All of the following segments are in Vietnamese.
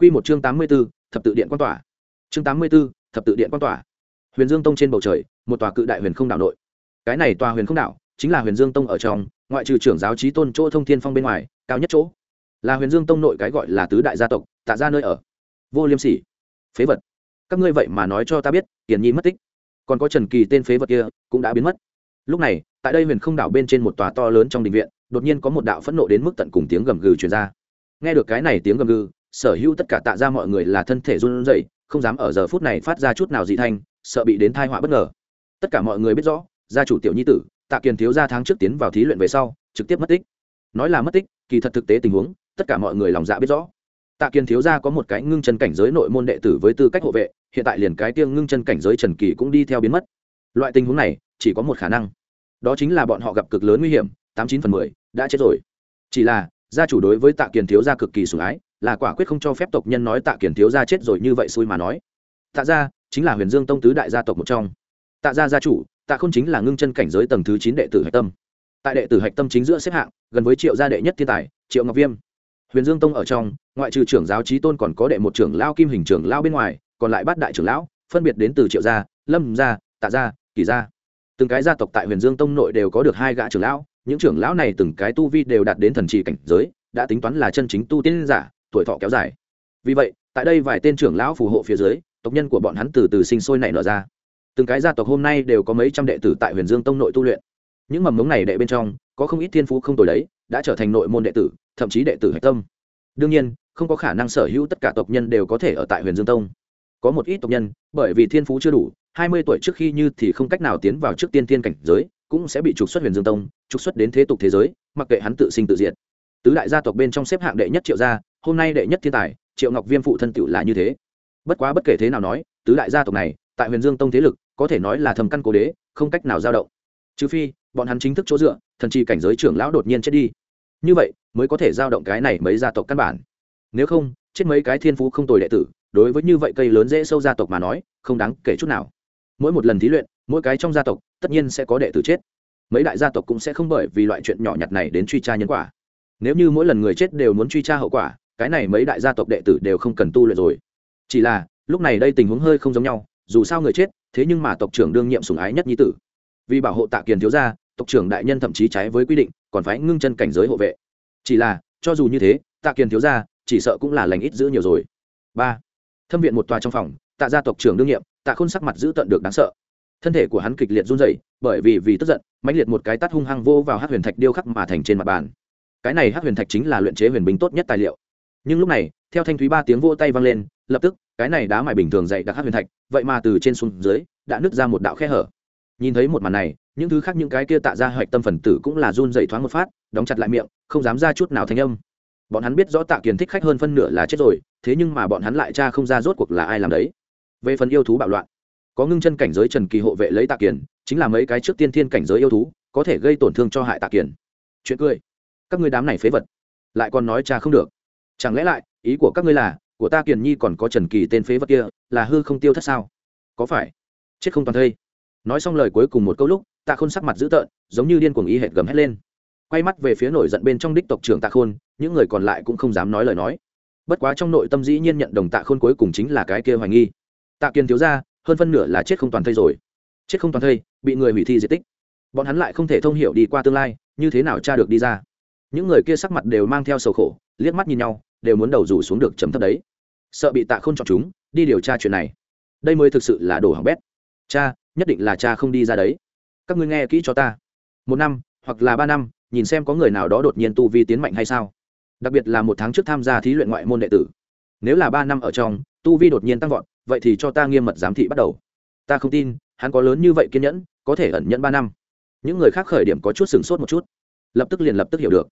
Quy một chương tám mươi 84, thập tự điện quan tỏa. Chương tám mươi 84, thập tự điện quan tỏa. Huyền Dương Tông trên bầu trời, một tòa cự đại huyền không đảo nội. Cái này tòa huyền không đảo, chính là Huyền Dương Tông ở trong, ngoại trừ trưởng giáo chí tôn chỗ thông thiên phong bên ngoài, cao nhất chỗ. Là Huyền Dương Tông nội cái gọi là tứ đại gia tộc, tạ ra nơi ở. Vô Liêm Sỉ, phế vật. Các ngươi vậy mà nói cho ta biết, Tiền Nhi mất tích. Còn có Trần Kỳ tên phế vật kia, cũng đã biến mất. Lúc này, tại đây huyền không đảo bên trên một tòa to lớn trong đình viện, đột nhiên có một đạo phẫn nộ đến mức tận cùng tiếng gầm gừ truyền ra. Nghe được cái này tiếng gầm gừ, sở hữu tất cả tạ ra mọi người là thân thể run rẩy, không dám ở giờ phút này phát ra chút nào dị thanh, sợ bị đến thai họa bất ngờ. Tất cả mọi người biết rõ, gia chủ tiểu nhi tử, tạ kiền thiếu gia tháng trước tiến vào thí luyện về sau, trực tiếp mất tích. Nói là mất tích, kỳ thật thực tế tình huống, tất cả mọi người lòng dạ biết rõ. Tạ kiền thiếu gia có một cái ngưng chân cảnh giới nội môn đệ tử với tư cách hộ vệ, hiện tại liền cái tiêng ngưng chân cảnh giới trần kỳ cũng đi theo biến mất. Loại tình huống này, chỉ có một khả năng. Đó chính là bọn họ gặp cực lớn nguy hiểm, tám chín phần mười, đã chết rồi. Chỉ là, gia chủ đối với tạ kiền thiếu gia cực kỳ sủng ái là quả quyết không cho phép tộc nhân nói tạ kiển thiếu gia chết rồi như vậy xui mà nói. Tạ gia chính là huyền dương tông tứ đại gia tộc một trong. Tạ gia gia chủ, tạ khôn chính là ngưng chân cảnh giới tầng thứ chín đệ tử hạch tâm. Tại đệ tử hạch tâm chính giữa xếp hạng, gần với triệu gia đệ nhất thiên tài, triệu ngọc viêm. Huyền dương tông ở trong, ngoại trừ trưởng giáo trí tôn còn có đệ một trưởng lao kim hình trưởng lao bên ngoài, còn lại bát đại trưởng lão, phân biệt đến từ triệu gia, lâm gia, tạ gia kỳ gia. Từng cái gia tộc tại huyền dương tông nội đều có được hai gã trưởng lão, những trưởng lão này từng cái tu vi đều đạt đến thần trì cảnh giới, đã tính toán là chân chính tu tiên giả tuổi thọ kéo dài. Vì vậy, tại đây vài tên trưởng lão phù hộ phía dưới, tộc nhân của bọn hắn từ từ sinh sôi nảy nở ra. Từng cái gia tộc hôm nay đều có mấy trăm đệ tử tại huyền dương tông nội tu luyện. Những mầm mống này đệ bên trong, có không ít thiên phú không tồi đấy, đã trở thành nội môn đệ tử, thậm chí đệ tử hạch tâm. Đương nhiên, không có khả năng sở hữu tất cả tộc nhân đều có thể ở tại huyền dương tông. Có một ít tộc nhân, bởi vì thiên phú chưa đủ, hai mươi tuổi trước khi như thì không cách nào tiến vào trước tiên thiên cảnh giới, cũng sẽ bị trục xuất huyền dương tông, trục xuất đến thế tục thế giới, mặc kệ hắn tự sinh tự diệt. Tứ đại gia tộc bên trong xếp hạng đệ nhất triệu gia hôm nay đệ nhất thiên tài, triệu ngọc viêm phụ thân tựu là như thế. Bất quá bất kể thế nào nói, tứ đại gia tộc này, tại huyền dương tông thế lực, có thể nói là thầm căn cố đế, không cách nào giao động. Trừ phi, bọn hắn chính thức chỗ dựa, thần chi cảnh giới trưởng lão đột nhiên chết đi. Như vậy, mới có thể giao động cái này mấy gia tộc căn bản. Nếu không, chết mấy cái thiên phú không tồi đệ tử, đối với như vậy cây lớn dễ sâu gia tộc mà nói, không đáng kể chút nào. Mỗi một lần thí luyện, mỗi cái trong gia tộc, tất nhiên sẽ có đệ tử chết. Mấy đại gia tộc cũng sẽ không bởi vì loại chuyện nhỏ nhặt này đến truy tra nhân quả. Nếu như mỗi lần người chết đều muốn truy tra hậu quả cái này mấy đại gia tộc đệ tử đều không cần tu luyện rồi. Chỉ là, lúc này đây tình huống hơi không giống nhau, dù sao người chết, thế nhưng mà tộc trưởng đương nhiệm sùng ái nhất nhi tử. Vì bảo hộ tạ kiền thiếu gia, tộc trưởng đại nhân thậm chí trái với quy định, còn phải ngưng chân cảnh giới hộ vệ. Chỉ là, cho dù như thế, tạ kiền thiếu gia chỉ sợ cũng là lành ít giữ nhiều rồi. Ba. Thâm viện một tòa trong phòng, tạ gia tộc trưởng đương nhiệm, tạ khôn sắc mặt giữ tận được đáng sợ. Thân thể của hắn kịch liệt run rẩy, bởi vì vì tức giận, mãnh liệt một cái tát hung hăng vô vào hát huyền thạch điêu khắc mà thành trên mặt bàn. Cái này hát huyền thạch chính là luyện chế huyền binh tốt nhất tài liệu nhưng lúc này, theo thanh thúy ba tiếng vỗ tay vang lên, lập tức, cái này đá mài bình thường dày đặc hát huyền thạch, vậy mà từ trên xuống dưới, đã nứt ra một đạo khe hở. Nhìn thấy một màn này, những thứ khác những cái kia tạ ra hạch tâm phần tử cũng là run dày thoáng một phát, đóng chặt lại miệng, không dám ra chút nào thanh âm. Bọn hắn biết rõ tạ kiền thích khách hơn phân nửa là chết rồi, thế nhưng mà bọn hắn lại cha không ra rốt cuộc là ai làm đấy. Về phần yêu thú bạo loạn, có ngưng chân cảnh giới trần kỳ hộ vệ lấy tạ kiền, chính là mấy cái trước tiên thiên cảnh giới yêu thú, có thể gây tổn thương cho hại tạ kiền. Chuyện cười. Các ngươi đám này phế vật, lại còn nói cha không được chẳng lẽ lại, ý của các ngươi là, của ta kiền nhi còn có trần kỳ tên phế vật kia, là hư không tiêu thất sao? Có phải? Chết không toàn thây. Nói xong lời cuối cùng một câu lúc, tạ khôn sắc mặt dữ tợn, giống như điên cuồng ý hệt gầm hét lên. Quay mắt về phía nổi giận bên trong đích tộc trưởng tạ khôn, những người còn lại cũng không dám nói lời nói. Bất quá trong nội tâm dĩ nhiên nhận đồng tạ khôn cuối cùng chính là cái kia hoài nghi. Tạ kiên thiếu ra hơn phân nửa là chết không toàn thây rồi. Chết không toàn thây, bị người hủy thi di tích. Bọn hắn lại không thể thông hiểu đi qua tương lai, như thế nào cha được đi ra những người kia sắc mặt đều mang theo sầu khổ, liếc mắt nhìn nhau, đều muốn đầu rủ xuống được chấm thấp đấy. Sợ bị tạ k h ô n chọn chúng, đi điều tra chuyện này. Đây mới thực sự là đồ hỏng bét. Cha, nhất định là cha không đi ra đấy. Các ngươi nghe kỹ cho ta. Một năm, hoặc là ba năm, nhìn xem có người nào đó đột nhiên tu vi tiến mạnh hay sao. Đặc biệt là một tháng trước tham gia thí luyện ngoại môn đệ tử. Nếu là ba năm ở trong, tu vi đột nhiên tăng vọt, vậy thì cho ta nghiêm mật giám thị bắt đầu. Ta không tin, hắn có lớn như vậy kiên nhẫn, có thể ẩn nhẫn ba năm. Những người khác khởi điểm có chút sửng sốt một chút. Lập tức liền lập tức hiểu được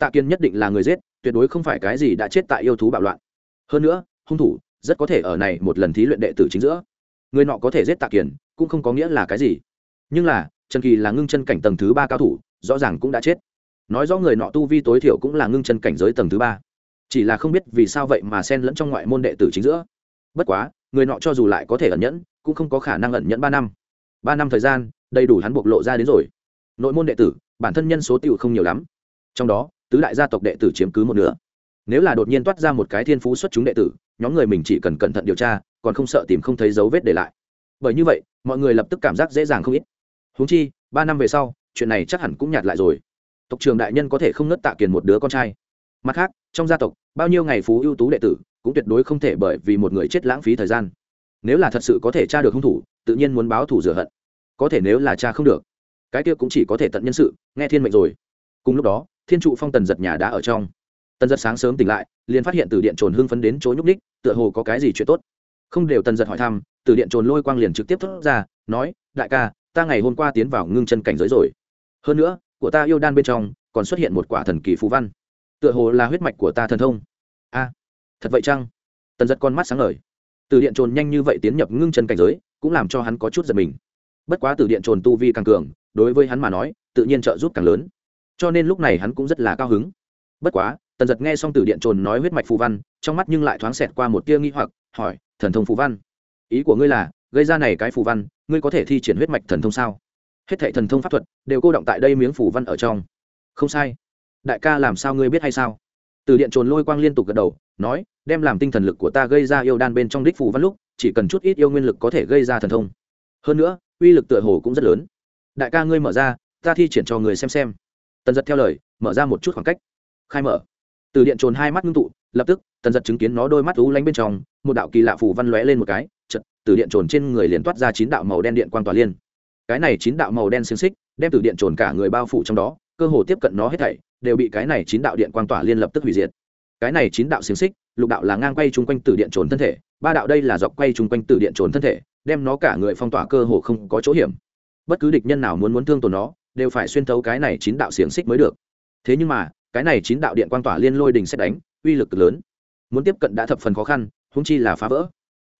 tạ kiên nhất định là người giết, tuyệt đối không phải cái gì đã chết tại yêu thú bạo loạn. Hơn nữa, hung thủ rất có thể ở này một lần thí luyện đệ tử chính giữa. Người nọ có thể giết tạ kiền cũng không có nghĩa là cái gì. Nhưng là, trần kỳ là ngưng chân cảnh tầng thứ ba cao thủ, rõ ràng cũng đã chết. Nói rõ người nọ tu vi tối thiểu cũng là ngưng chân cảnh giới tầng thứ ba. Chỉ là không biết vì sao vậy mà xen lẫn trong ngoại môn đệ tử chính giữa. Bất quá, người nọ cho dù lại có thể ẩn nhẫn, cũng không có khả năng ẩn nhẫn ba năm. Ba năm thời gian, đầy đủ hắn bộc lộ ra đến rồi. Nội môn đệ tử, bản thân nhân số t không nhiều lắm. Trong đó tứ đại gia tộc đệ tử chiếm cứ một nửa. Nếu là đột nhiên toát ra một cái thiên phú xuất chúng đệ tử, nhóm người mình chỉ cần cẩn thận điều tra, còn không sợ tìm không thấy dấu vết để lại. Bởi như vậy, mọi người lập tức cảm giác dễ dàng không ít. Huống chi, ba năm về sau, chuyện này chắc hẳn cũng nhạt lại rồi. Tộc trường đại nhân có thể không nứt tạ kiền một đứa con trai. Mặt khác, trong gia tộc, bao nhiêu ngày phú ưu tú đệ tử, cũng tuyệt đối không thể bởi vì một người chết lãng phí thời gian. Nếu là thật sự có thể tra được hung thủ, tự nhiên muốn báo thủ rửa hận. Có thể nếu là tra không được, cái kia cũng chỉ có thể tận nhân sự, nghe thiên mệnh rồi. Cùng lúc đó thiên trụ phong tần giật nhà đã ở trong. Tần giật sáng sớm tỉnh lại, liền phát hiện từ điện trồn hưng phấn đến chỗ nhúc ních tựa hồ có cái gì chuyện tốt. Không đều tần giật hỏi thăm, từ điện trồn lôi quang liền trực tiếp thốt ra, nói, đại ca, ta ngày hôm qua tiến vào ngưng chân cảnh giới rồi. Hơn nữa, của ta yêu đan bên trong, còn xuất hiện một quả thần kỳ phú văn. Tựa hồ là huyết mạch của ta thần thông. A, thật vậy chăng? Tần giật con mắt sáng ngời. Từ điện trồn nhanh như vậy tiến nhập ngưng chân cảnh giới, cũng làm cho hắn có chút giật mình. Bất quá từ điện trồn tu vi càng cường, đối với hắn mà nói, tự nhiên trợ giúp càng lớn cho nên lúc này hắn cũng rất là cao hứng. Bất quá, tần giật nghe xong từ điện trồn nói huyết mạch phù văn, trong mắt nhưng lại thoáng xẹt qua một tia nghi hoặc, hỏi, thần thông phù văn? Ý của ngươi là, gây ra này cái phù văn, ngươi có thể thi triển huyết mạch thần thông sao? Hết thệ thần thông pháp thuật đều cô động tại đây miếng phù văn ở trong. Không sai. Đại ca làm sao ngươi biết hay sao? Từ điện trồn lôi quang liên tục gật đầu, nói, đem làm tinh thần lực của ta gây ra yêu đan bên trong đích phù văn lúc, chỉ cần chút ít yêu nguyên lực có thể gây ra thần thông. Hơn nữa, uy lực tựa hồ cũng rất lớn. Đại ca ngươi mở ra, ta thi triển cho người xem xem tần giật theo lời, mở ra một chút khoảng cách. Khai mở. Từ điện trồn hai mắt ngưng tụ, lập tức, tần giật chứng kiến nó đôi mắt lú lánh bên trong, một đạo kỳ lạ phủ văn lóe lên một cái chật từ điện trồn trên người liền toát ra chín đạo màu đen điện quang tỏa liên. Cái này chín đạo màu đen xiềng xích, đem từ điện trồn cả người bao phủ trong đó, cơ hồ tiếp cận nó hết thảy, đều bị cái này chín đạo điện quang tỏa liên lập tức hủy diệt. Cái này chín đạo xiềng xích, lục đạo là ngang quay chung quanh từ điện trồn thân thể, ba đạo đây là dọc quay chung quanh từ điện trồn thân thể, đem nó cả người phong tỏa cơ hồ không có chỗ hiểm. Bất cứ địch nhân nào muốn muốn thương tổn nó đều phải xuyên thấu cái này chín đạo xiềng xích mới được. Thế nhưng mà, cái này chín đạo điện quan tỏa liên lôi đình xét đánh, uy lực lớn. Muốn tiếp cận đã thập phần khó khăn húng chi là phá vỡ.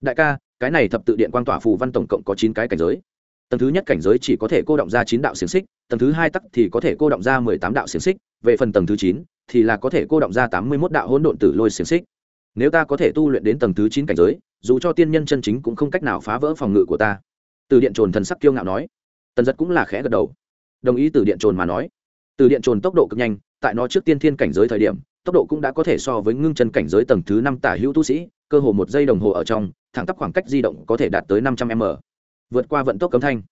Đại ca, cái này thập tự điện quan tỏa phù văn tổng cộng có chín cái cảnh giới. Tầng thứ nhất cảnh giới chỉ có thể cô động ra chín đạo xiềng xích, tầng thứ hai tắc thì có thể cô động ra mười tám đạo xiềng xích, về phần tầng thứ chín thì là có thể cô động ra tám mươi mốt đạo hỗn độn tử lôi xiềng xích. Nếu ta có thể tu luyện đến tầng thứ chín cảnh giới, dù cho tiên nhân chân chính cũng không cách nào phá vỡ phòng ngự của ta. Từ điện trồn thần sắc kiêu ngạo nói. Tần giật cũng là khẽ gật đầu đồng ý từ điện trồn mà nói. Từ điện trồn tốc độ cực nhanh, tại nó trước tiên thiên cảnh giới thời điểm, tốc độ cũng đã có thể so với ngưng chân cảnh giới tầng thứ năm tả hữu tu sĩ, cơ hồ một giây đồng hồ ở trong, thẳng tắp khoảng cách di động có thể đạt tới năm trăm m. Vượt qua vận tốc cấm thanh.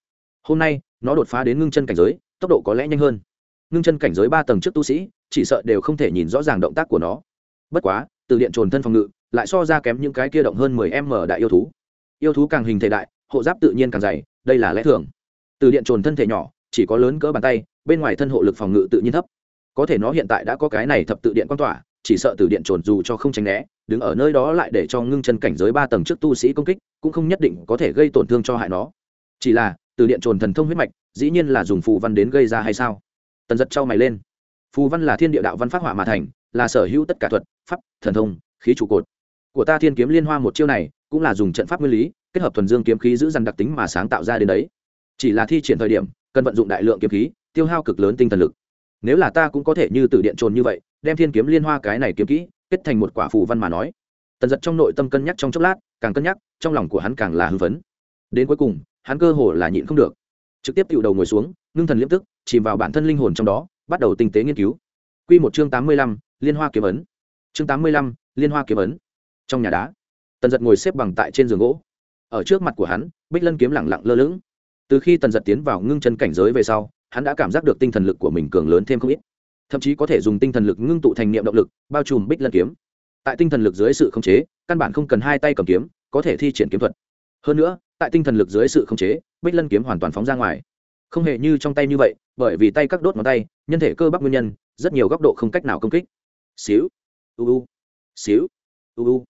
Hôm nay, nó đột phá đến ngưng chân cảnh giới, tốc độ có lẽ nhanh hơn. Ngưng chân cảnh giới ba tầng trước tu sĩ, chỉ sợ đều không thể nhìn rõ ràng động tác của nó. Bất quá, từ điện trồn thân phòng ngự, lại so ra kém những cái kia động hơn mười m đại yêu thú. Yêu thú càng hình thể đại, hộ giáp tự nhiên càng dày, đây là lẽ thường. Từ điện trồn thân thể nhỏ chỉ có lớn cỡ bàn tay, bên ngoài thân hộ lực phòng ngự tự nhiên thấp. Có thể nó hiện tại đã có cái này thập tự điện quan tỏa, chỉ sợ từ điện trồn dù cho không tránh né, đứng ở nơi đó lại để cho ngưng chân cảnh giới ba tầng trước tu sĩ công kích, cũng không nhất định có thể gây tổn thương cho hại nó. Chỉ là từ điện trồn thần thông huyết mạch, dĩ nhiên là dùng phù văn đến gây ra hay sao? Tần giật trao mày lên. Phù văn là thiên địa đạo văn phát họa mà thành, là sở hữu tất cả thuật, pháp, thần thông, khí trụ cột. Của ta thiên kiếm liên hoa một chiêu này, cũng là dùng trận pháp nguyên lý, kết hợp thuần dương kiếm khí giữ dằn đặc tính mà sáng tạo ra đến đấy. Chỉ là thi triển thời điểm cần vận dụng đại lượng kiếm khí, tiêu hao cực lớn tinh thần lực. Nếu là ta cũng có thể như từ điện trồn như vậy, đem thiên kiếm liên hoa cái này kiếm kỹ, kết thành một quả phù văn mà nói. Tần giật trong nội tâm cân nhắc trong chốc lát, càng cân nhắc, trong lòng của hắn càng là hư vấn đến cuối cùng, hắn cơ hồ là nhịn không được. Trực tiếp tựu đầu ngồi xuống, ngưng thần liếp tức, chìm vào bản thân linh hồn trong đó, bắt đầu tinh tế nghiên cứu. Q một chương tám mươi lăm, liên hoa kiếm ấn. Chương tám mươi lăm, liên hoa kiếm ấn. Trong nhà đá, tần giật ngồi xếp bằng tại trên giường gỗ. Ở trước mặt của hắn, bích lân kiếm lẳng lặng lơ lửng từ khi tần giật tiến vào ngưng chân cảnh giới về sau, hắn đã cảm giác được tinh thần lực của mình cường lớn thêm không ít. Thậm chí có thể dùng tinh thần lực ngưng tụ thành niệm động lực, bao trùm bích lân kiếm. Tại tinh thần lực dưới sự khống chế, căn bản không cần hai tay cầm kiếm, có thể thi triển kiếm thuật. Hơn nữa, tại tinh thần lực dưới sự khống chế, bích lân kiếm hoàn toàn phóng ra ngoài. Không hề như trong tay như vậy, bởi vì tay các đốt ngón tay, nhân thể cơ bắp nguyên nhân, rất nhiều góc độ không cách nào công kích. Xíu, u u, xíu, u u,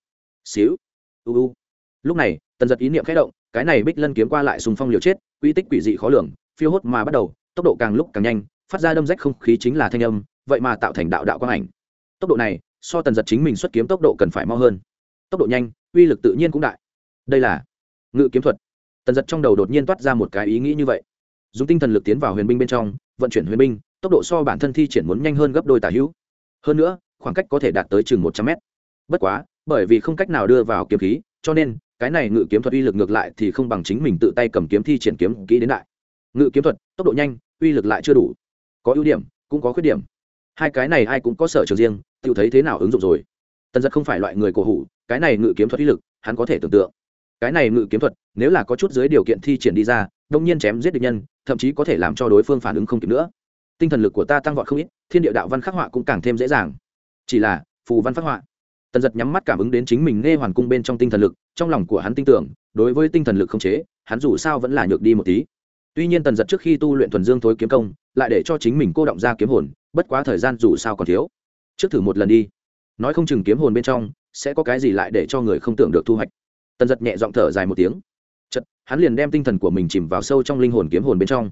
xíu, u u. Lúc này, tần giật ý niệm khẽ động cái này bích lân kiếm qua lại sùng phong liều chết, quy tích quỷ dị khó lường, phiêu hốt mà bắt đầu, tốc độ càng lúc càng nhanh, phát ra đâm rách không khí chính là thanh âm, vậy mà tạo thành đạo đạo quang ảnh. Tốc độ này, so tần giật chính mình xuất kiếm tốc độ cần phải mau hơn. Tốc độ nhanh, uy lực tự nhiên cũng đại. Đây là ngự kiếm thuật. Tần giật trong đầu đột nhiên toát ra một cái ý nghĩ như vậy. Dùng tinh thần lực tiến vào huyền binh bên trong, vận chuyển huyền binh, tốc độ so bản thân thi triển muốn nhanh hơn gấp đôi tả hữu. Hơn nữa, khoảng cách có thể đạt tới chừng một trăm mét. Bất quá, bởi vì không cách nào đưa vào kiếm khí, cho nên cái này ngự kiếm thuật uy lực ngược lại thì không bằng chính mình tự tay cầm kiếm thi triển kiếm kỹ đến đại. Ngự kiếm thuật, tốc độ nhanh, uy lực lại chưa đủ. Có ưu điểm, cũng có khuyết điểm. Hai cái này ai cũng có sở trường riêng tự thấy thế nào ứng dụng rồi. Tần giật không phải loại người cổ hủ, cái này ngự kiếm thuật uy lực, hắn có thể tưởng tượng. Cái này ngự kiếm thuật, nếu là có chút dưới điều kiện thi triển đi ra, đông nhiên chém giết địch nhân, thậm chí có thể làm cho đối phương phản ứng không kịp nữa. Tinh thần lực của ta tăng vọt không ít, thiên địa đạo văn khắc họa cũng càng thêm dễ dàng. Chỉ là, phù văn phát họa tần giật nhắm mắt cảm ứng đến chính mình nghe hoàn cung bên trong tinh thần lực, trong lòng của hắn tin tưởng, đối với tinh thần lực không chế, hắn dù sao vẫn là nhược đi một tí. Tuy nhiên tần giật trước khi tu luyện thuần dương thối kiếm công, lại để cho chính mình cô động ra kiếm hồn, bất quá thời gian dù sao còn thiếu. Trước thử một lần đi. Nói không chừng kiếm hồn bên trong sẽ có cái gì lại để cho người không tưởng được thu hoạch. Tần giật nhẹ giọng thở dài một tiếng. Chật hắn liền đem tinh thần của mình chìm vào sâu trong linh hồn kiếm hồn bên trong.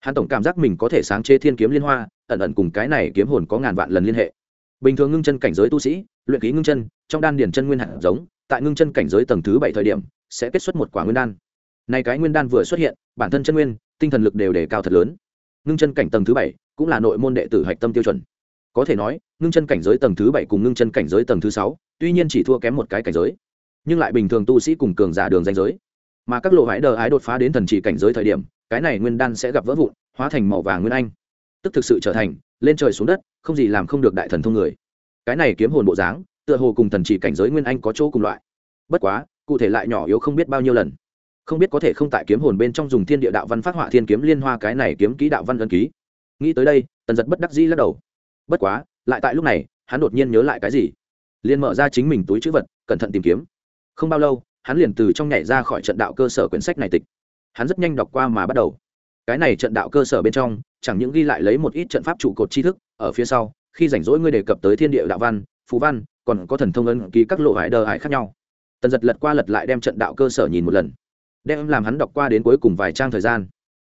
Hắn tổng cảm giác mình có thể sáng chế thiên kiếm liên hoa, ẩn ẩn cùng cái này kiếm hồn có ngàn vạn lần liên hệ. Bình thường ngưng chân cảnh giới tu sĩ luyện khí ngưng chân, trong đan điển chân nguyên hạt giống, tại ngưng chân cảnh giới tầng thứ bảy thời điểm, sẽ kết xuất một quả nguyên đan. Này cái nguyên đan vừa xuất hiện, bản thân chân nguyên, tinh thần lực đều đề cao thật lớn. Ngưng chân cảnh tầng thứ bảy cũng là nội môn đệ tử hạch tâm tiêu chuẩn. Có thể nói, ngưng chân cảnh giới tầng thứ bảy cùng ngưng chân cảnh giới tầng thứ sáu, tuy nhiên chỉ thua kém một cái cảnh giới, nhưng lại bình thường tu sĩ cùng cường giả đường danh giới. Mà các lộ hãi đờ ái đột phá đến thần chỉ cảnh giới thời điểm, cái này nguyên đan sẽ gặp vỡ vụn, hóa thành màu vàng nguyên anh, tức thực sự trở thành, lên trời xuống đất, không gì làm không được đại thần thông người cái này kiếm hồn bộ dáng, tựa hồ cùng thần chỉ cảnh giới nguyên anh có chỗ cùng loại. Bất quá, cụ thể lại nhỏ yếu không biết bao nhiêu lần. Không biết có thể không tại kiếm hồn bên trong dùng thiên địa đạo văn phát họa thiên kiếm liên hoa cái này kiếm ký đạo văn ân ký. Nghĩ tới đây, tần giật bất đắc dĩ lắc đầu. Bất quá, lại tại lúc này, hắn đột nhiên nhớ lại cái gì? Liền mở ra chính mình túi chữ vật, cẩn thận tìm kiếm. Không bao lâu, hắn liền từ trong nhảy ra khỏi trận đạo cơ sở quyển sách này tịch. Hắn rất nhanh đọc qua mà bắt đầu. Cái này trận đạo cơ sở bên trong, chẳng những ghi lại lấy một ít trận pháp trụ cột tri thức, ở phía sau khi rảnh rỗi ngươi đề cập tới thiên địa đạo văn phú văn, còn có thần thông ân ký các lộ hải đờ hải khác nhau. Tần giật lật qua lật lại đem trận đạo cơ sở nhìn một lần. Đem làm hắn đọc qua đến cuối cùng vài trang thời gian.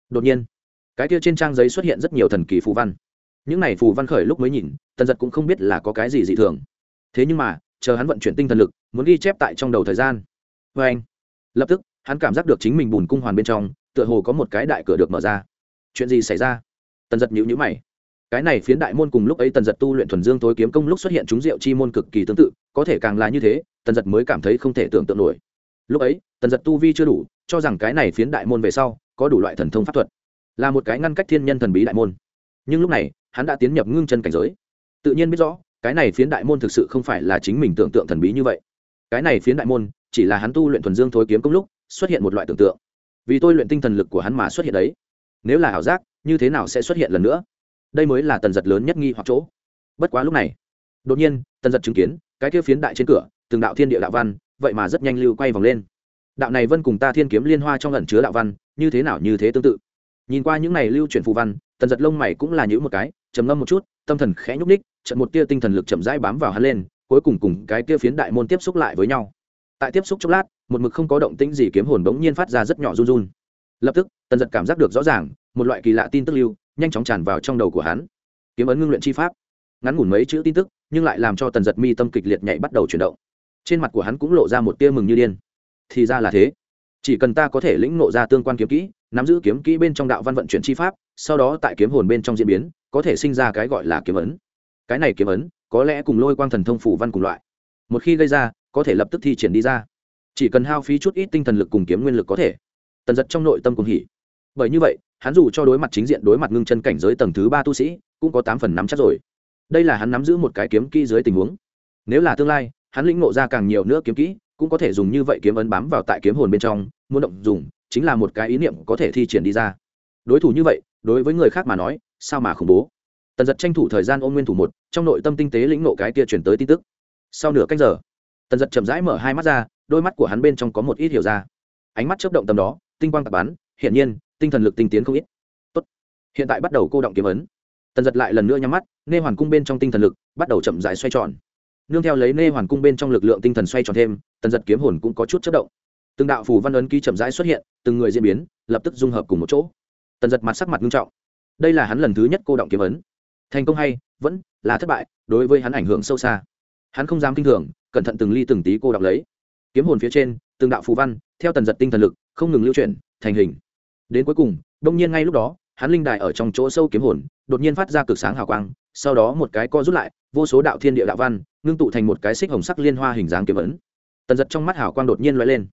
Đột nhiên, cái kia trên trang giấy xuất hiện rất nhiều thần kỳ phù văn. Những này phù văn khởi lúc mới nhìn, tần giật cũng không biết là có cái gì dị thường. Thế nhưng mà, chờ hắn vận chuyển tinh thần lực, muốn ghi chép tại trong đầu thời gian. Vê anh, lập tức, hắn cảm giác được chính mình bùn cung hoàn bên trong, tựa hồ có một cái đại cửa được mở ra. Chuyện gì xảy ra? Tần giật nhữ nhữ mày cái này phiến đại môn cùng lúc ấy tần giật tu luyện thuần dương tối kiếm công lúc xuất hiện chúng rượu chi môn cực kỳ tương tự, có thể càng là như thế, tần giật mới cảm thấy không thể tưởng tượng nổi. Lúc ấy, tần giật tu vi chưa đủ, cho rằng cái này phiến đại môn về sau có đủ loại thần thông pháp thuật, là một cái ngăn cách thiên nhân thần bí đại môn. Nhưng lúc này, hắn đã tiến nhập ngưng chân cảnh giới. Tự nhiên biết rõ, cái này phiến đại môn thực sự không phải là chính mình tưởng tượng thần bí như vậy. Cái này phiến đại môn, chỉ là hắn tu luyện thuần dương thối kiếm công lúc, xuất hiện một loại tưởng tượng. Vì tôi luyện tinh thần lực của hắn mà xuất hiện đấy. Nếu là ảo giác, như thế nào sẽ xuất hiện lần nữa? Đây mới là tần giật lớn nhất nghi hoặc chỗ. Bất quá lúc này, đột nhiên, tần giật chứng kiến, cái kia phiến đại trên cửa, từng đạo thiên địa đạo văn, vậy mà rất nhanh lưu quay vòng lên. Đạo này vân cùng ta thiên kiếm liên hoa trong lần chứa đạo văn, như thế nào như thế tương tự. Nhìn qua những này lưu chuyển phù văn, tần giật lông mày cũng là những một cái, trầm ngâm một chút, tâm thần khẽ nhúc ních trận một tia tinh thần lực chậm rãi bám vào hắn lên, cuối cùng cùng cái tia phiến đại môn tiếp xúc lại với nhau. Tại tiếp xúc chốc lát, một mực không có động tĩnh gì kiếm hồn bỗng nhiên phát ra rất nhỏ run run. Lập tức, tần giật cảm giác được rõ ràng, một loại kỳ lạ tin tức lưu nhanh chóng tràn vào trong đầu của hắn. Kiếm ấn ngưng luyện chi pháp. Ngắn ngủn mấy chữ tin tức, nhưng lại làm cho tần giật mi tâm kịch liệt nhảy bắt đầu chuyển động. Trên mặt của hắn cũng lộ ra một tia mừng như điên. Thì ra là thế. Chỉ cần ta có thể lĩnh nộ ra tương quan kiếm kỹ, nắm giữ kiếm kỹ bên trong đạo văn vận chuyển chi pháp, sau đó tại kiếm hồn bên trong diễn biến, có thể sinh ra cái gọi là kiếm ấn. Cái này kiếm ấn, có lẽ cùng lôi quang thần thông phủ văn cùng loại. Một khi gây ra, có thể lập tức thi triển đi ra. Chỉ cần hao phí chút ít tinh thần lực cùng kiếm nguyên lực có thể. Tần giật trong nội tâm cùng hỉ. Bởi như vậy hắn dù cho đối mặt chính diện đối mặt ngưng chân cảnh giới tầng thứ ba tu sĩ, cũng có tám phần nắm chắc rồi. Đây là hắn nắm giữ một cái kiếm kỹ dưới tình huống. Nếu là tương lai, hắn lĩnh ngộ ra càng nhiều nữa kiếm kỹ, cũng có thể dùng như vậy kiếm ấn bám vào tại kiếm hồn bên trong, muốn động dùng, chính là một cái ý niệm có thể thi triển đi ra. Đối thủ như vậy, đối với người khác mà nói, sao mà khủng bố? Tần giật tranh thủ thời gian ôn nguyên thủ một, trong nội tâm tinh tế lĩnh nộ cái kia chuyển tới tin tức. Sau nửa cách giờ, tần giật chậm rãi mở hai mắt ra, đôi mắt của hắn bên trong có một ít hiểu ra. Ánh mắt chấp động tầm đó, tinh quang tập bắn, hiển nhiên tinh thần lực tinh tiến không ít. Tốt. hiện tại bắt đầu cô động kiếm ấn. Tần giật lại lần nữa nhắm mắt, nê hoàn cung bên trong tinh thần lực bắt đầu chậm rãi xoay tròn. Nương theo lấy nê hoàn cung bên trong lực lượng tinh thần xoay tròn thêm, tần giật kiếm hồn cũng có chút chất động. Từng đạo phù văn ấn ký chậm rãi xuất hiện, từng người diễn biến, lập tức dung hợp cùng một chỗ. Tần giật mặt sắc mặt nghiêm trọng. Đây là hắn lần thứ nhất cô động kiếm ấn. Thành công hay, vẫn là thất bại, đối với hắn ảnh hưởng sâu xa. Hắn không dám kinh thường, cẩn thận từng ly từng tí cô đọc lấy. Kiếm hồn phía trên, từng đạo phù văn, theo tần giật tinh thần lực, không ngừng lưu chuyển, thành hình đến cuối cùng, đông nhiên ngay lúc đó, hắn linh đài ở trong chỗ sâu kiếm hồn, đột nhiên phát ra cực sáng hào quang, sau đó một cái co rút lại, vô số đạo thiên địa đạo văn, ngưng tụ thành một cái xích hồng sắc liên hoa hình dáng kiếm ấn. Tần giật trong mắt hào quang đột nhiên loại lên.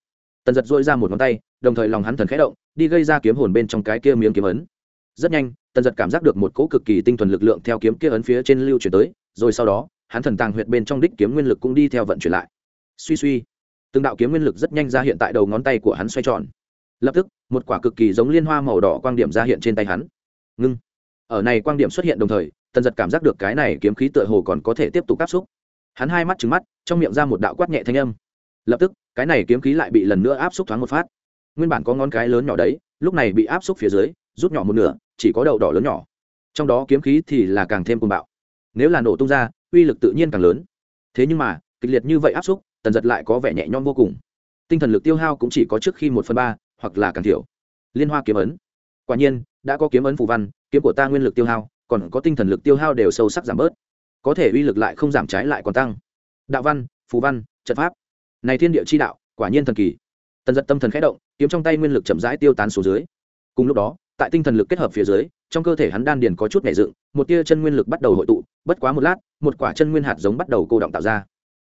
Tần giật dội ra một ngón tay, đồng thời lòng hắn thần khẽ động, đi gây ra kiếm hồn bên trong cái kia miếng kiếm ấn. Rất nhanh, tần giật cảm giác được một cỗ cực kỳ tinh thuần lực lượng theo kiếm kia ấn phía trên lưu chuyển tới, rồi sau đó, hắn thần tàng huyệt bên trong đích kiếm nguyên lực cũng đi theo vận chuyển lại. Suy suy, từng đạo kiếm nguyên lực rất nhanh ra hiện tại đầu ngón tay của hắn xoay tròn lập tức, một quả cực kỳ giống liên hoa màu đỏ quang điểm ra hiện trên tay hắn. Ngưng. Ở này quang điểm xuất hiện đồng thời, tần giật cảm giác được cái này kiếm khí tựa hồ còn có thể tiếp tục áp xúc. Hắn hai mắt trứng mắt, trong miệng ra một đạo quát nhẹ thanh âm. Lập tức, cái này kiếm khí lại bị lần nữa áp xúc thoáng một phát. Nguyên bản có ngón cái lớn nhỏ đấy, lúc này bị áp xúc phía dưới, rút nhỏ một nửa, chỉ có đầu đỏ lớn nhỏ. Trong đó kiếm khí thì là càng thêm cuồng bạo. Nếu là nổ tung ra, uy lực tự nhiên càng lớn. Thế nhưng mà, kịch liệt như vậy áp xúc, tần giật lại có vẻ nhẹ nhõm vô cùng. Tinh thần lực tiêu hao cũng chỉ có trước khi một phần ba hoặc là càng thiểu. Liên hoa kiếm ấn. Quả nhiên, đã có kiếm ấn phù văn, kiếm của ta nguyên lực tiêu hao, còn có tinh thần lực tiêu hao đều sâu sắc giảm bớt. Có thể uy lực lại không giảm trái lại còn tăng. Đạo văn, phù văn, trận pháp. Này thiên địa chi đạo, quả nhiên thần kỳ. Tần giật tâm thần khẽ động, kiếm trong tay nguyên lực chậm rãi tiêu tán xuống dưới. Cùng lúc đó, tại tinh thần lực kết hợp phía dưới, trong cơ thể hắn đan điền có chút nảy dựng, một tia chân nguyên lực bắt đầu hội tụ, bất quá một lát, một quả chân nguyên hạt giống bắt đầu cô động tạo ra.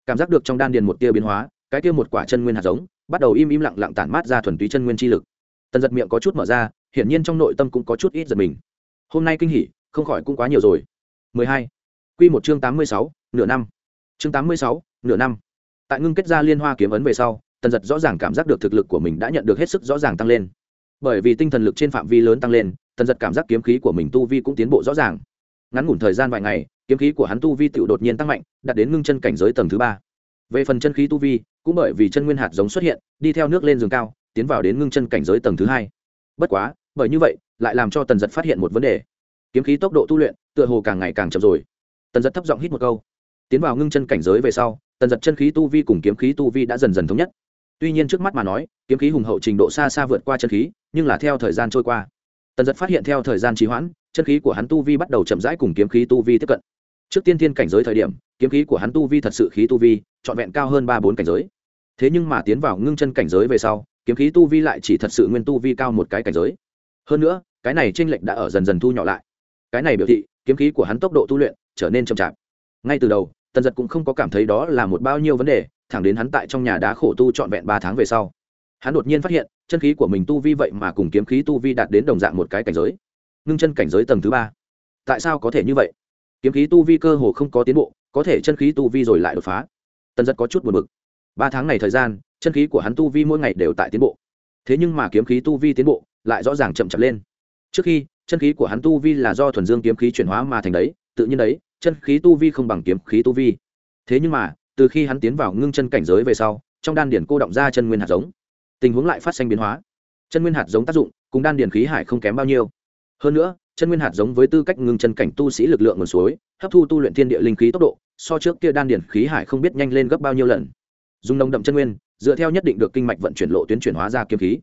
Cảm giác được trong đan điền một tia biến hóa, cái tia một quả chân nguyên hạt giống bắt đầu im im lặng lặng tản mát ra thuần túy chân nguyên chi lực tần giật miệng có chút mở ra hiển nhiên trong nội tâm cũng có chút ít giật mình hôm nay kinh hỉ không khỏi cũng quá nhiều rồi 12. Quy một chương 86, nửa năm. Chương 86, nửa năm. Tại ngưng kết ra liên hoa kiếm ấn về sau, tần giật rõ ràng cảm giác được thực lực của mình đã nhận được hết sức rõ ràng tăng lên bởi vì tinh thần lực trên phạm vi lớn tăng lên tần giật cảm giác kiếm khí của mình tu vi cũng tiến bộ rõ ràng ngắn ngủn thời gian vài ngày kiếm khí của hắn tu vi tự đột nhiên tăng mạnh đạt đến ngưng chân cảnh giới tầng thứ ba về phần chân khí tu vi cũng bởi vì chân nguyên hạt giống xuất hiện, đi theo nước lên giường cao, tiến vào đến ngưng chân cảnh giới tầng thứ hai. Bất quá, bởi như vậy, lại làm cho tần giật phát hiện một vấn đề. Kiếm khí tốc độ tu luyện, tựa hồ càng ngày càng chậm rồi. Tần giật thấp giọng hít một câu. Tiến vào ngưng chân cảnh giới về sau, tần giật chân khí tu vi cùng kiếm khí tu vi đã dần dần thống nhất. Tuy nhiên trước mắt mà nói, kiếm khí hùng hậu trình độ xa xa vượt qua chân khí, nhưng là theo thời gian trôi qua. Tần giật phát hiện theo thời gian trì hoãn, chân khí của hắn tu vi bắt đầu chậm rãi cùng kiếm khí tu vi tiếp cận. Trước tiên thiên cảnh giới thời điểm, kiếm khí của hắn tu vi thật sự khí tu vi, trọn vẹn cao hơn ba bốn cảnh giới thế nhưng mà tiến vào ngưng chân cảnh giới về sau, kiếm khí tu vi lại chỉ thật sự nguyên tu vi cao một cái cảnh giới. Hơn nữa, cái này t r ê n lệch đã ở dần dần thu nhỏ lại. Cái này biểu thị, kiếm khí của hắn tốc độ tu luyện trở nên chậm chạp. Ngay từ đầu, tần giật cũng không có cảm thấy đó là một bao nhiêu vấn đề, thẳng đến hắn tại trong nhà đá khổ tu trọn vẹn ba tháng về sau. Hắn đột nhiên phát hiện, chân khí của mình tu vi vậy mà cùng kiếm khí tu vi đạt đến đồng dạng một cái cảnh giới. Ngưng chân cảnh giới tầng thứ ba. Tại sao có thể như vậy? Kiếm khí tu vi cơ hồ không có tiến bộ, có thể chân khí tu vi rồi lại đột phá. Tần giật có chút buồn b ự c ba tháng này thời gian, chân khí của hắn tu vi mỗi ngày đều tại tiến bộ. Thế nhưng mà kiếm khí tu vi tiến bộ lại rõ ràng chậm chậm lên. Trước khi, chân khí của hắn tu vi là do thuần dương kiếm khí chuyển hóa mà thành đấy, tự nhiên đấy, chân khí tu vi không bằng kiếm khí tu vi. Thế nhưng mà, từ khi hắn tiến vào ngưng chân cảnh giới về sau, trong đan điển cô động ra chân nguyên hạt giống. Tình huống lại phát sinh biến hóa. Chân nguyên hạt giống tác dụng cùng đan điển khí hải không kém bao nhiêu. Hơn nữa, chân nguyên hạt giống với tư cách ngưng chân cảnh tu sĩ lực lượng nguồn suối, hấp thu tu luyện thiên địa linh khí tốc độ, so trước kia đan điển khí hải không biết nhanh lên gấp bao nhiêu lần dùng nồng đậm chân nguyên, dựa theo nhất định được kinh mạch vận chuyển lộ tuyến chuyển hóa ra kiếm khí.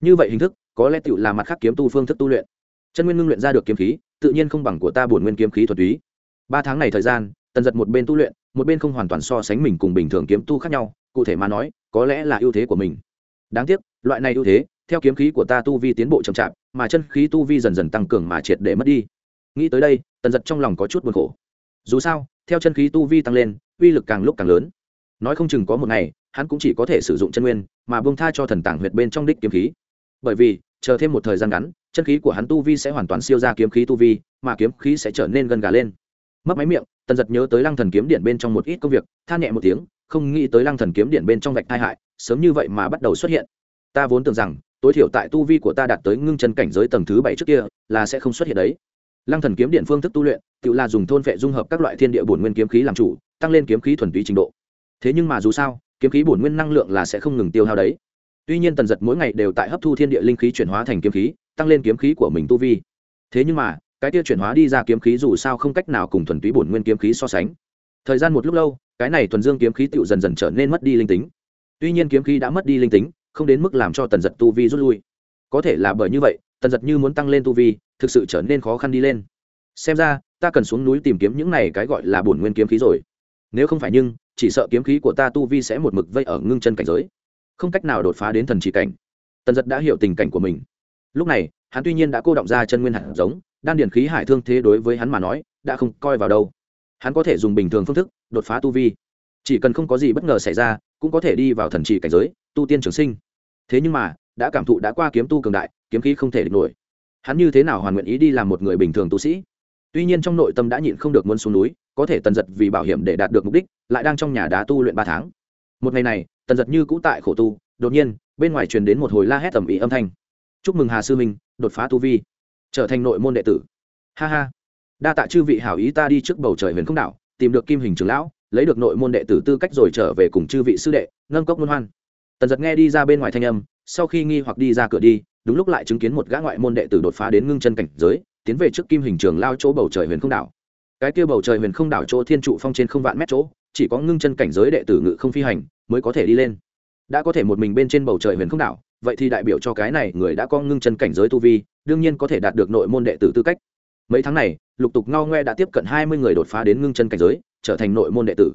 Như vậy hình thức, có lẽ tựu là mặt khác kiếm tu phương thức tu luyện. Chân nguyên ngưng luyện ra được kiếm khí, tự nhiên không bằng của ta bổn nguyên kiếm khí thuật túy. Ba tháng này thời gian, tần giật một bên tu luyện, một bên không hoàn toàn so sánh mình cùng bình thường kiếm tu khác nhau, cụ thể mà nói, có lẽ là ưu thế của mình. Đáng tiếc, loại này ưu thế, theo kiếm khí của ta tu vi tiến bộ chậm chạp, mà chân khí tu vi dần dần tăng cường mà triệt để mất đi. Nghĩ tới đây, tần giật trong lòng có chút buồn khổ. Dù sao, theo chân khí tu vi tăng lên, uy lực càng lúc càng lớn nói không chừng có một ngày, hắn cũng chỉ có thể sử dụng chân nguyên, mà bông tha cho thần tàng huyệt bên trong đích kiếm khí. Bởi vì, chờ thêm một thời gian ngắn, chân khí của hắn tu vi sẽ hoàn toàn siêu ra kiếm khí tu vi, mà kiếm khí sẽ trở nên gần gà lên. Mất máy miệng, tần giật nhớ tới lăng thần kiếm điện bên trong một ít công việc, than nhẹ một tiếng, không nghĩ tới lăng thần kiếm điện bên trong vạch tai hại, sớm như vậy mà bắt đầu xuất hiện. Ta vốn tưởng rằng, tối thiểu tại tu vi của ta đạt tới ngưng chân cảnh giới tầng thứ bảy trước kia, là sẽ không xuất hiện đấy. Lăng thần kiếm điện phương thức tu luyện, tự là dùng thôn vệ dung hợp các loại thiên địa bổn nguyên kiếm khí làm chủ, tăng lên kiếm khí thuần túy trình độ thế nhưng mà dù sao, kiếm khí bổn nguyên năng lượng là sẽ không ngừng tiêu hao đấy. Tuy nhiên tần giật mỗi ngày đều tại hấp thu thiên địa linh khí chuyển hóa thành kiếm khí, tăng lên kiếm khí của mình tu vi. Thế nhưng mà, cái tiêu chuyển hóa đi ra kiếm khí dù sao không cách nào cùng thuần túy bổn nguyên kiếm khí so sánh. Thời gian một lúc lâu, cái này thuần dương kiếm khí tựu dần dần trở nên mất đi linh tính. Tuy nhiên kiếm khí đã mất đi linh tính, không đến mức làm cho tần giật tu vi rút lui. Có thể là bởi như vậy, tần giật như muốn tăng lên tu vi, thực sự trở nên khó khăn đi lên. Xem ra, ta cần xuống núi tìm kiếm những này cái gọi là bổn nguyên kiếm khí rồi. Nếu không phải nhưng chỉ sợ kiếm khí của ta tu vi sẽ một mực vây ở ngưng chân cảnh giới. Không cách nào đột phá đến thần chỉ cảnh. Tần giật đã hiểu tình cảnh của mình. Lúc này, hắn tuy nhiên đã cô động ra chân nguyên hạt giống, đan điển khí hải thương thế đối với hắn mà nói, đã không coi vào đâu. Hắn có thể dùng bình thường phương thức đột phá tu vi. Chỉ cần không có gì bất ngờ xảy ra, cũng có thể đi vào thần trì cảnh giới, tu tiên trường sinh. Thế nhưng mà, đã cảm thụ đã qua kiếm tu cường đại, kiếm khí không thể địch nổi. Hắn như thế nào hoàn nguyện ý đi làm một người bình thường tu sĩ? Tuy nhiên trong nội tâm đã nhịn không được muốn xuống núi có thể tần giật vì bảo hiểm để đạt được mục đích, lại đang trong nhà đá tu luyện ba tháng. Một ngày này, tần giật như cũ tại khổ tu, đột nhiên, bên ngoài truyền đến một hồi la hét tầm ý âm thanh. Chúc mừng hà sư minh đột phá tu vi, trở thành nội môn đệ tử. Ha ha, đa tạ chư vị hảo ý ta đi trước bầu trời huyền không đảo, tìm được kim hình trưởng lão, lấy được nội môn đệ tử tư cách rồi trở về cùng chư vị sư đệ, nâng cốc luân hoan. Tần giật nghe đi ra bên ngoài thanh âm, sau khi nghi hoặc đi ra cửa đi, đúng lúc lại chứng kiến một gã ngoại môn đệ tử đột phá đến ngưng chân cảnh giới, tiến về trước kim hình trường lao chỗ bầu trời huyền không đảo cái kia bầu trời huyền không đảo chỗ thiên trụ phong trên không vạn mét chỗ, chỉ có ngưng chân cảnh giới đệ tử ngự không phi hành mới có thể đi lên. Đã có thể một mình bên trên bầu trời huyền không đảo, vậy thì đại biểu cho cái này người đã có ngưng chân cảnh giới tu vi, đương nhiên có thể đạt được nội môn đệ tử tư cách. Mấy tháng này, lục tục ngao ngoe đã tiếp cận hai mươi người đột phá đến ngưng chân cảnh giới, trở thành nội môn đệ tử.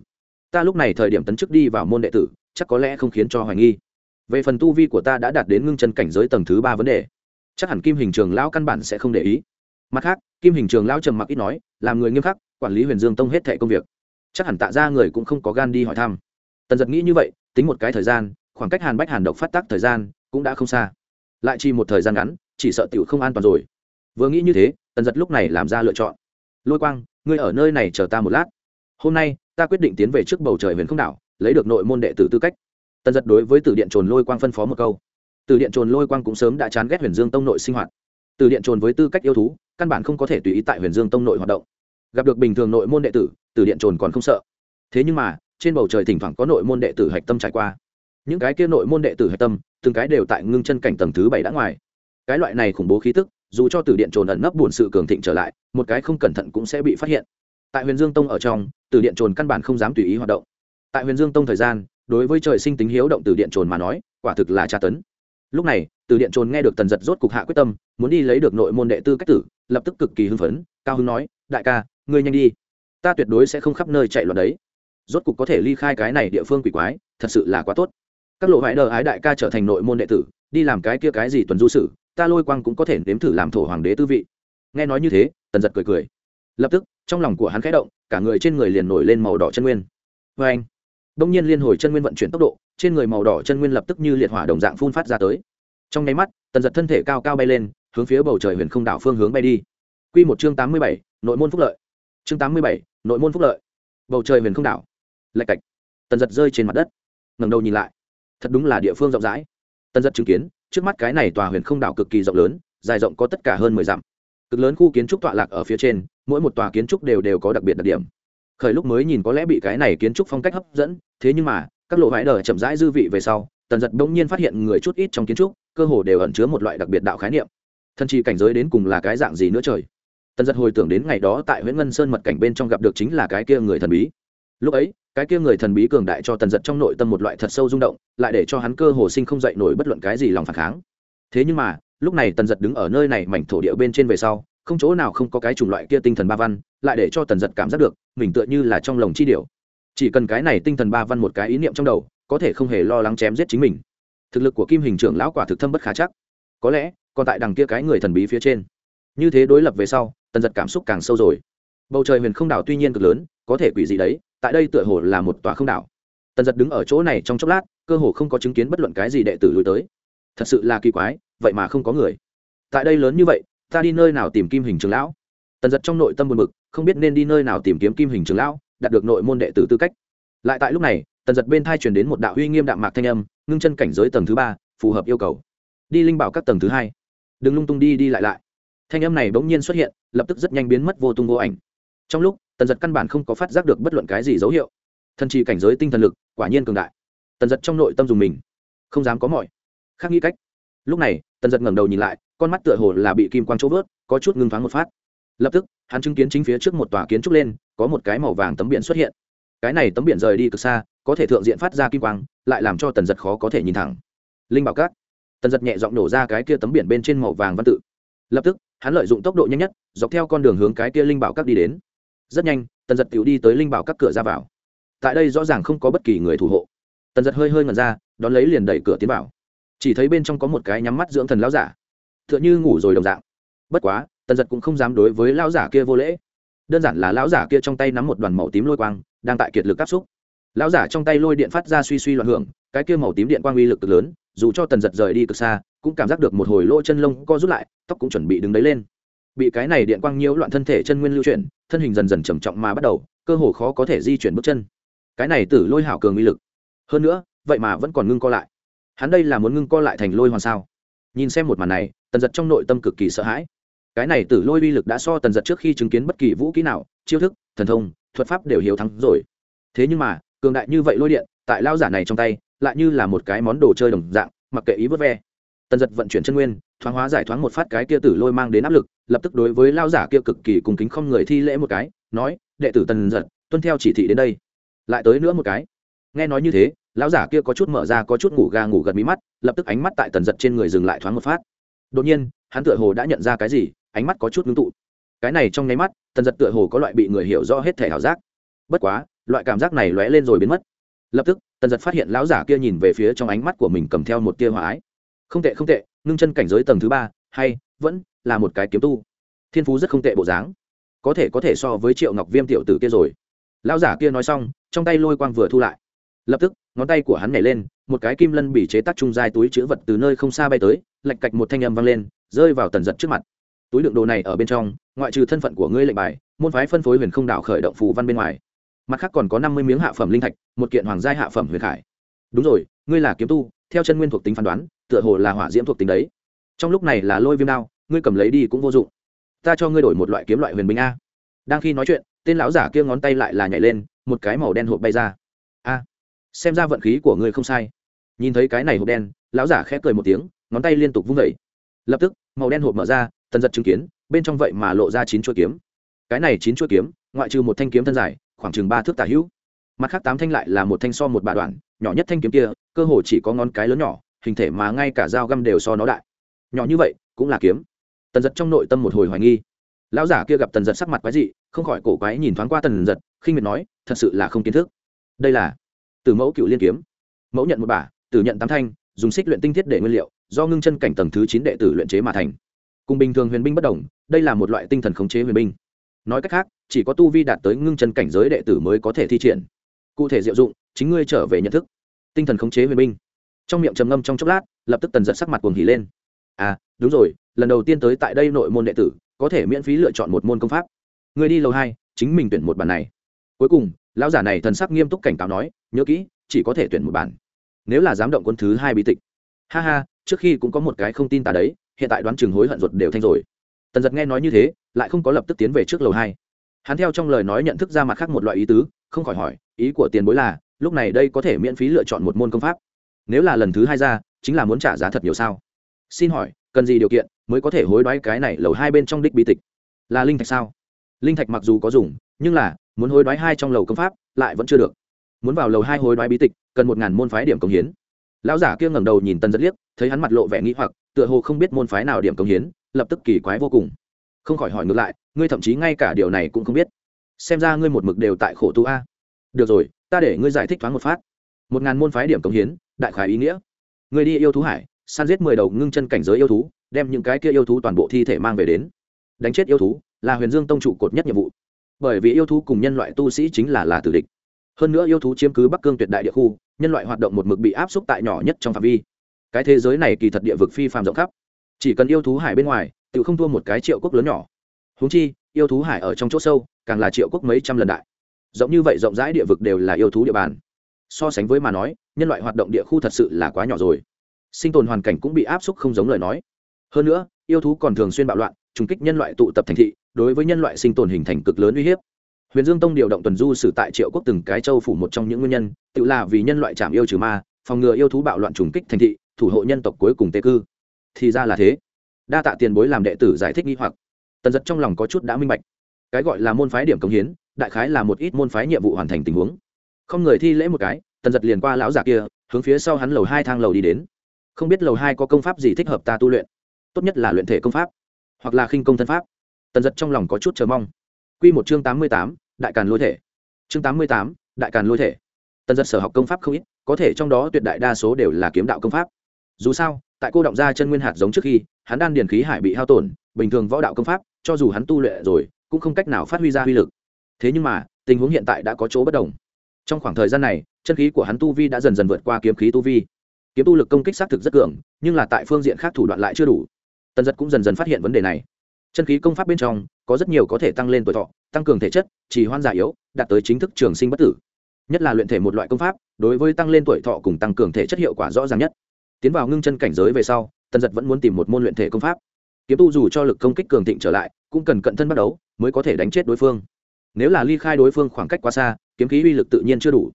Ta lúc này thời điểm tấn chức đi vào môn đệ tử, chắc có lẽ không khiến cho hoài nghi. Về phần tu vi của ta đã đạt đến ngưng chân cảnh giới tầng thứ ba vấn đề, chắc hẳn kim hình trường lão căn bản sẽ không để ý. Mặt khác, kim hình trường lão trầm mặc ít nói làm người nghiêm khắc, quản lý huyền dương tông hết thẻ công việc. Chắc hẳn tạ ra người cũng không có gan đi hỏi thăm. Tần giật nghĩ như vậy, tính một cái thời gian, khoảng cách hàn bách hàn độc phát tác thời gian cũng đã không xa. Lại chỉ một thời gian ngắn, chỉ sợ tiểu không an toàn rồi. Vừa nghĩ như thế, tần giật lúc này làm ra lựa chọn. Lôi quang, ngươi ở nơi này chờ ta một lát. Hôm nay, ta quyết định tiến về trước bầu trời huyền không đảo, lấy được nội môn đệ tử tư cách. Tần giật đối với tử điện trồn lôi quang phân phó một câu. Từ điện trồn lôi quang cũng sớm đã chán ghét huyền dương tông nội sinh hoạt. Từ điện trồn với tư cách yêu thú, căn bản không có thể tùy ý tại huyền dương tông nội hoạt động gặp được bình thường nội môn đệ tử, từ điện trồn còn không sợ. Thế nhưng mà, trên bầu trời thỉnh thoảng có nội môn đệ tử hạch tâm trải qua. Những cái kia nội môn đệ tử hạch tâm, từng cái đều tại ngưng chân cảnh tầng thứ bảy đã ngoài. Cái loại này khủng bố khí tức, dù cho từ điện trồn ẩn nấp buồn sự cường thịnh trở lại, một cái không cẩn thận cũng sẽ bị phát hiện. Tại huyền dương tông ở trong, từ điện trồn căn bản không dám tùy ý hoạt động. Tại huyền dương tông thời gian, đối với trời sinh tính hiếu động từ điện trồn mà nói, quả thực là tra tấn. Lúc này, từ điện trồn nghe được tần giật rốt cục hạ quyết tâm, muốn đi lấy được nội môn đệ tư cách tử, lập tức cực kỳ hưng phấn, cao hưng nói, đại ca ngươi nhanh đi. Ta tuyệt đối sẽ không khắp nơi chạy loạn đấy. Rốt cục có thể ly khai cái này địa phương quỷ quái, thật sự là quá tốt. Các lộ vải đờ ái đại ca trở thành nội môn đệ tử, đi làm cái kia cái gì tuần du sử, ta lôi quang cũng có thể nếm thử làm thổ hoàng đế tư vị. Nghe nói như thế, tần giật cười cười. Lập tức, trong lòng của hắn khẽ động, cả người trên người liền nổi lên màu đỏ chân nguyên. Vê anh, đông nhiên liên hồi chân nguyên vận chuyển tốc độ, trên người màu đỏ chân nguyên lập tức như liệt hỏa đồng dạng phun phát ra tới. Trong nháy mắt, tần giật thân thể cao cao bay lên, hướng phía bầu trời huyền không đảo phương hướng bay đi. Q một chương tám mươi bảy, nội môn phúc lợi chương tám mươi bảy, nội môn phúc lợi. Bầu trời huyền không đảo. Lạch cạch. Tần giật rơi trên mặt đất. Ngầm đầu nhìn lại. Thật đúng là địa phương rộng rãi. Tần giật chứng kiến, trước mắt cái này tòa huyền không đảo cực kỳ rộng lớn, dài rộng có tất cả hơn mười dặm. Cực lớn khu kiến trúc tọa lạc ở phía trên, mỗi một tòa kiến trúc đều đều có đặc biệt đặc điểm. Khởi lúc mới nhìn có lẽ bị cái này kiến trúc phong cách hấp dẫn, thế nhưng mà, các lộ vải đờ chậm rãi dư vị về sau, tần giật bỗng nhiên phát hiện người chút ít trong kiến trúc, cơ hồ đều ẩn chứa một loại đặc biệt đạo khái niệm. Thần chi cảnh giới đến cùng là cái dạng gì nữa trời? Tần giật hồi tưởng đến ngày đó tại huyện ngân sơn mật cảnh bên trong gặp được chính là cái kia người thần bí. Lúc ấy, cái kia người thần bí cường đại cho tần giật trong nội tâm một loại thật sâu rung động, lại để cho hắn cơ hồ sinh không dậy nổi bất luận cái gì lòng phản kháng. Thế nhưng mà, lúc này tần giật đứng ở nơi này mảnh thổ địa bên trên về sau, không chỗ nào không có cái chủng loại kia tinh thần ba văn, lại để cho tần giật cảm giác được, mình tựa như là trong lồng chi điệu chỉ cần cái này tinh thần ba văn một cái ý niệm trong đầu, có thể không hề lo lắng chém giết chính mình. Thực lực của kim hình trưởng lão quả thực thâm bất khả chắc. Có lẽ, còn tại đằng kia cái người thần bí phía trên. Như thế đối lập về sau tần giật cảm xúc càng sâu rồi. Bầu trời huyền không đảo tuy nhiên cực lớn, có thể quỷ gì đấy, tại đây tựa hồ là một tòa không đảo. Tần giật đứng ở chỗ này trong chốc lát, cơ hồ không có chứng kiến bất luận cái gì đệ tử lùi tới. Thật sự là kỳ quái, vậy mà không có người. Tại đây lớn như vậy, ta đi nơi nào tìm kim hình trường lão? Tần giật trong nội tâm buồn bực, không biết nên đi nơi nào tìm kiếm kim hình trường lão, đạt được nội môn đệ tử tư cách. Lại tại lúc này, tần giật bên thai truyền đến một đạo uy nghiêm đạm mạc thanh âm, ngưng chân cảnh giới tầng thứ ba, phù hợp yêu cầu. Đi linh bảo các tầng thứ hai. Đừng lung tung đi đi lại lại thanh âm này bỗng nhiên xuất hiện, lập tức rất nhanh biến mất vô tung vô ảnh. Trong lúc, tần giật căn bản không có phát giác được bất luận cái gì dấu hiệu. Thần trì cảnh giới tinh thần lực, quả nhiên cường đại. Tần giật trong nội tâm dùng mình, không dám có mọi. Khác nghĩ cách. Lúc này, tần giật ngẩng đầu nhìn lại, con mắt tựa hồ là bị kim quang chỗ vớt, có chút ngưng thoáng một phát. Lập tức, hắn chứng kiến chính phía trước một tòa kiến trúc lên, có một cái màu vàng tấm biển xuất hiện. Cái này tấm biển rời đi cực xa, có thể thượng diện phát ra kim quang, lại làm cho tần giật khó có thể nhìn thẳng. Linh bảo cát. Tần giật nhẹ giọng nổ ra cái kia tấm biển bên trên màu vàng văn tự lập tức, hắn lợi dụng tốc độ nhanh nhất, dọc theo con đường hướng cái kia linh bảo các đi đến. Rất nhanh, tần giật tiểu đi tới linh bảo các cửa ra vào. Tại đây rõ ràng không có bất kỳ người thủ hộ. Tần giật hơi hơi ngần ra, đón lấy liền đẩy cửa tiến vào. Chỉ thấy bên trong có một cái nhắm mắt dưỡng thần lão giả. T h ư ợ n h ư ngủ rồi đồng dạng. Bất quá, tần giật cũng không dám đối với lão giả kia vô lễ. Đơn giản là lão giả kia trong tay nắm một đoàn màu tím lôi quang, đang tại kiệt lực áp xúc. Lão giả trong tay lôi điện phát ra suy suy loạn hưởng, cái kia màu tím điện quang uy lực cực lớn, dù cho tần giật rời đi cực xa cũng cảm giác được một hồi lỗ chân lông co rút lại, tóc cũng chuẩn bị đứng đấy lên. Bị cái này điện quang nhiễu loạn thân thể chân nguyên lưu chuyển, thân hình dần dần trầm trọng mà bắt đầu, cơ hồ khó có thể di chuyển bước chân. Cái này tử lôi hảo cường uy lực. Hơn nữa, vậy mà vẫn còn ngưng co lại. Hắn đây là muốn ngưng co lại thành lôi hoàn sao? Nhìn xem một màn này, tần giật trong nội tâm cực kỳ sợ hãi. Cái này tử lôi uy lực đã so tần giật trước khi chứng kiến bất kỳ vũ kỹ nào, chiêu thức, thần thông, thuật pháp đều hiếu thắng rồi. Thế nhưng mà, cường đại như vậy lôi điện, tại lao giả này trong tay, lại như là một cái món đồ chơi đồng dạng, mặc kệ ý vớt ve tần giật vận chuyển chân nguyên, thoáng hóa giải thoáng một phát cái kia tử lôi mang đến áp lực, lập tức đối với lao giả kia cực kỳ cùng kính không người thi lễ một cái, nói, đệ tử tần giật, tuân theo chỉ thị đến đây. Lại tới nữa một cái. Nghe nói như thế, lão giả kia có chút mở ra có chút ngủ ga ngủ gật mí mắt, lập tức ánh mắt tại tần giật trên người dừng lại thoáng một phát. Đột nhiên, hắn tựa hồ đã nhận ra cái gì, ánh mắt có chút ngưng tụ. Cái này trong nháy mắt, tần giật tựa hồ có loại bị người hiểu rõ hết thể ảo giác. Bất quá, loại cảm giác này lóe lên rồi biến mất. Lập tức, tần giật phát hiện lão giả kia nhìn về phía trong ánh mắt của mình cầm theo một tia hòa ái không tệ không tệ, ngưng chân cảnh giới tầng thứ ba, hay, vẫn là một cái kiếm tu. Thiên phú rất không tệ bộ dáng. Có thể có thể so với triệu ngọc viêm tiểu tử kia rồi. Lão giả kia nói xong, trong tay lôi quang vừa thu lại. Lập tức, ngón tay của hắn nhảy lên, một cái kim lân bị chế tác trung dài túi chữ vật từ nơi không xa bay tới, lạch cạch một thanh âm vang lên, rơi vào tần giật trước mặt. Túi đựng đồ này ở bên trong, ngoại trừ thân phận của ngươi lệnh bài, môn phái phân phối huyền không đảo khởi động phù văn bên ngoài. Mặt khác còn có năm mươi miếng hạ phẩm linh thạch, một kiện hoàng giai hạ phẩm huyền khải. Đúng rồi, ngươi là kiếm tu, theo chân nguyên thuộc tính phán đoán tựa hồ là hỏa diễm thuộc tính đấy. Trong lúc này là lôi viêm đao, ngươi cầm lấy đi cũng vô dụng. Ta cho ngươi đổi một loại kiếm loại huyền binh a. Đang khi nói chuyện, tên lão giả kia ngón tay lại là nhảy lên, một cái màu đen hộp bay ra. A, xem ra vận khí của ngươi không sai. Nhìn thấy cái này hộp đen, lão giả khẽ cười một tiếng, ngón tay liên tục vung vẩy lập tức, màu đen hộp mở ra, tần giật chứng kiến, bên trong vậy mà lộ ra chín chuỗi kiếm. Cái này chín chuỗi kiếm, ngoại trừ một thanh kiếm thân dài, khoảng chừng ba thước tả hữu. Mặt khác tám thanh lại là một thanh so một bà đoạn, nhỏ nhất thanh kiếm kia, cơ hồ chỉ có ngón cái lớn nhỏ hình thể mà ngay cả dao găm đều so nó đại. Nhỏ như vậy, cũng là kiếm. Tần giật trong nội tâm một hồi hoài nghi. Lão giả kia gặp tần giật sắc mặt quái dị, không khỏi cổ quái nhìn thoáng qua tần giật, khinh miệt nói, thật sự là không kiến thức. Đây là từ mẫu cựu liên kiếm. Mẫu nhận một bả, tử nhận tám thanh, dùng xích luyện tinh thiết để nguyên liệu, do ngưng chân cảnh tầng thứ chín đệ tử luyện chế mà thành. Cùng bình thường huyền binh bất đồng, đây là một loại tinh thần khống chế huyền binh. Nói cách khác, chỉ có tu vi đạt tới ngưng chân cảnh giới đệ tử mới có thể thi triển. Cụ thể diệu dụng, chính ngươi trở về nhận thức. Tinh thần khống chế huyền binh trong miệng trầm ngâm trong chốc lát, lập tức tần giật sắc mặt cuồng hỉ lên. À đúng rồi, lần đầu tiên tới tại đây nội môn đệ tử, có thể miễn phí lựa chọn một môn công pháp. Người đi lầu hai, chính mình tuyển một bản này. Cuối cùng, lão giả này thần sắc nghiêm túc cảnh cáo nói, nhớ kỹ, chỉ có thể tuyển một bản. Nếu là dám động quân thứ hai bí tịch. Ha ha, trước khi cũng có một cái không tin tà đấy, hiện tại đoán chừng hối hận ruột đều thanh rồi. Tần giật nghe nói như thế, lại không có lập tức tiến về trước lầu hai. Hắn theo trong lời nói nhận thức ra mặt khác một loại ý tứ, không khỏi hỏi, ý của tiền bối là, lúc này đây có thể miễn phí lựa chọn một môn công pháp nếu là lần thứ hai ra, chính là muốn trả giá thật nhiều sao? Xin hỏi, cần gì điều kiện mới có thể hối đoái cái này lầu hai bên trong đích bi tịch? Là linh thạch sao? Linh thạch mặc dù có dùng, nhưng là, muốn hối đoái hai trong lầu công pháp, lại vẫn chưa được. Muốn vào lầu hai hối đoái bí tịch, cần một ngàn môn phái điểm công hiến. Lão giả kia ngẩng đầu nhìn tần rất liếc, thấy hắn mặt lộ vẻ nghĩ hoặc, tựa hồ không biết môn phái nào điểm công hiến, lập tức kỳ quái vô cùng. Không khỏi hỏi ngược lại, ngươi thậm chí ngay cả điều này cũng không biết. Xem ra ngươi một mực đều tại khổ tu a. Được rồi, ta để ngươi giải thích thoáng một phát một ngàn môn phái điểm công hiến, đại khái ý nghĩa. Ngươi đi yêu thú hải săn giết mười đầu ngưng chân cảnh giới yêu thú, đem những cái kia yêu thú toàn bộ thi thể mang về đến. Đánh chết yêu thú, là huyền dương tông trụ cột nhất nhiệm vụ. Bởi vì yêu thú cùng nhân loại tu sĩ chính là là tử địch. Hơn nữa yêu thú chiếm cứ bắc cương tuyệt đại địa khu, nhân loại hoạt động một mực bị áp xúc tại nhỏ nhất trong phạm vi. Cái thế giới này kỳ thật địa vực phi phàm rộng khắp. Chỉ cần yêu thú hải bên ngoài tự không thua một cái triệu quốc lớn nhỏ. Húng chi, yêu thú hải ở trong chỗ sâu, càng là triệu quốc mấy trăm lần đại. Rộng như vậy rộng rãi địa vực đều là yêu thú địa bàn so sánh với mà nói, nhân loại hoạt động địa khu thật sự là quá nhỏ rồi. Sinh tồn hoàn cảnh cũng bị áp suất không giống lời nói. Hơn nữa, yêu thú còn thường xuyên bạo loạn, trùng kích nhân loại tụ tập thành thị, đối với nhân loại sinh tồn hình thành cực lớn uy hiếp. Huyền dương tông điều động tuần du xử tại triệu quốc từng cái châu phủ một trong những nguyên nhân, tự là vì nhân loại chạm yêu trừ ma, phòng ngừa yêu thú bạo loạn trùng kích thành thị, thủ hộ nhân tộc cuối cùng tê cư. Thì ra là thế. Đa tạ tiền bối làm đệ tử giải thích nghi hoặc. Tần giật trong lòng có chút đã minh bạch. Cái gọi là môn phái điểm công hiến, đại khái là một ít môn phái nhiệm vụ hoàn thành tình huống không người thi lễ một cái, tần giật liền qua lão giả kia, hướng phía sau hắn lầu hai thang lầu đi đến. Không biết lầu hai có công pháp gì thích hợp ta tu luyện? Tốt nhất là luyện thể công pháp, hoặc là khinh công thân pháp. Tần giật trong lòng có chút chờ mong. Q một chương tám mươi tám, đại càn lôi thể. Chương tám mươi tám, đại càn lôi thể. Tần giật sở học công pháp không ít, có thể trong đó tuyệt đại đa số đều là kiếm đạo công pháp. Dù sao, tại cô động ra chân nguyên hạt giống trước khi, hắn đan điền khí hải bị hao tổn, bình thường võ đạo công pháp, cho dù hắn tu luyện rồi, cũng không cách nào phát huy ra uy lực. Thế nhưng mà, tình huống hiện tại đã có chỗ bất đồng trong khoảng thời gian này, chân khí của hắn tu vi đã dần dần vượt qua kiếm khí tu vi. Kiếm tu lực công kích xác thực rất cường, nhưng là tại phương diện khác thủ đoạn lại chưa đủ. Tần giật cũng dần dần phát hiện vấn đề này. Chân khí công pháp bên trong, có rất nhiều có thể tăng lên tuổi thọ, tăng cường thể chất chỉ hoan giả yếu, đạt tới chính thức trường sinh bất tử. Nhất là luyện thể một loại công pháp, đối với tăng lên tuổi thọ cùng tăng cường thể chất hiệu quả rõ ràng nhất. Tiến vào ngưng chân cảnh giới về sau, tần giật vẫn muốn tìm một môn luyện thể công pháp. Kiếm tu dù cho lực công kích cường thịnh trở lại, cũng cần cận thân bắt đấu mới có thể đánh chết đối phương. Nếu là ly khai đối phương khoảng cách quá xa kiếm khí uy lực tự nhiên chưa đủ.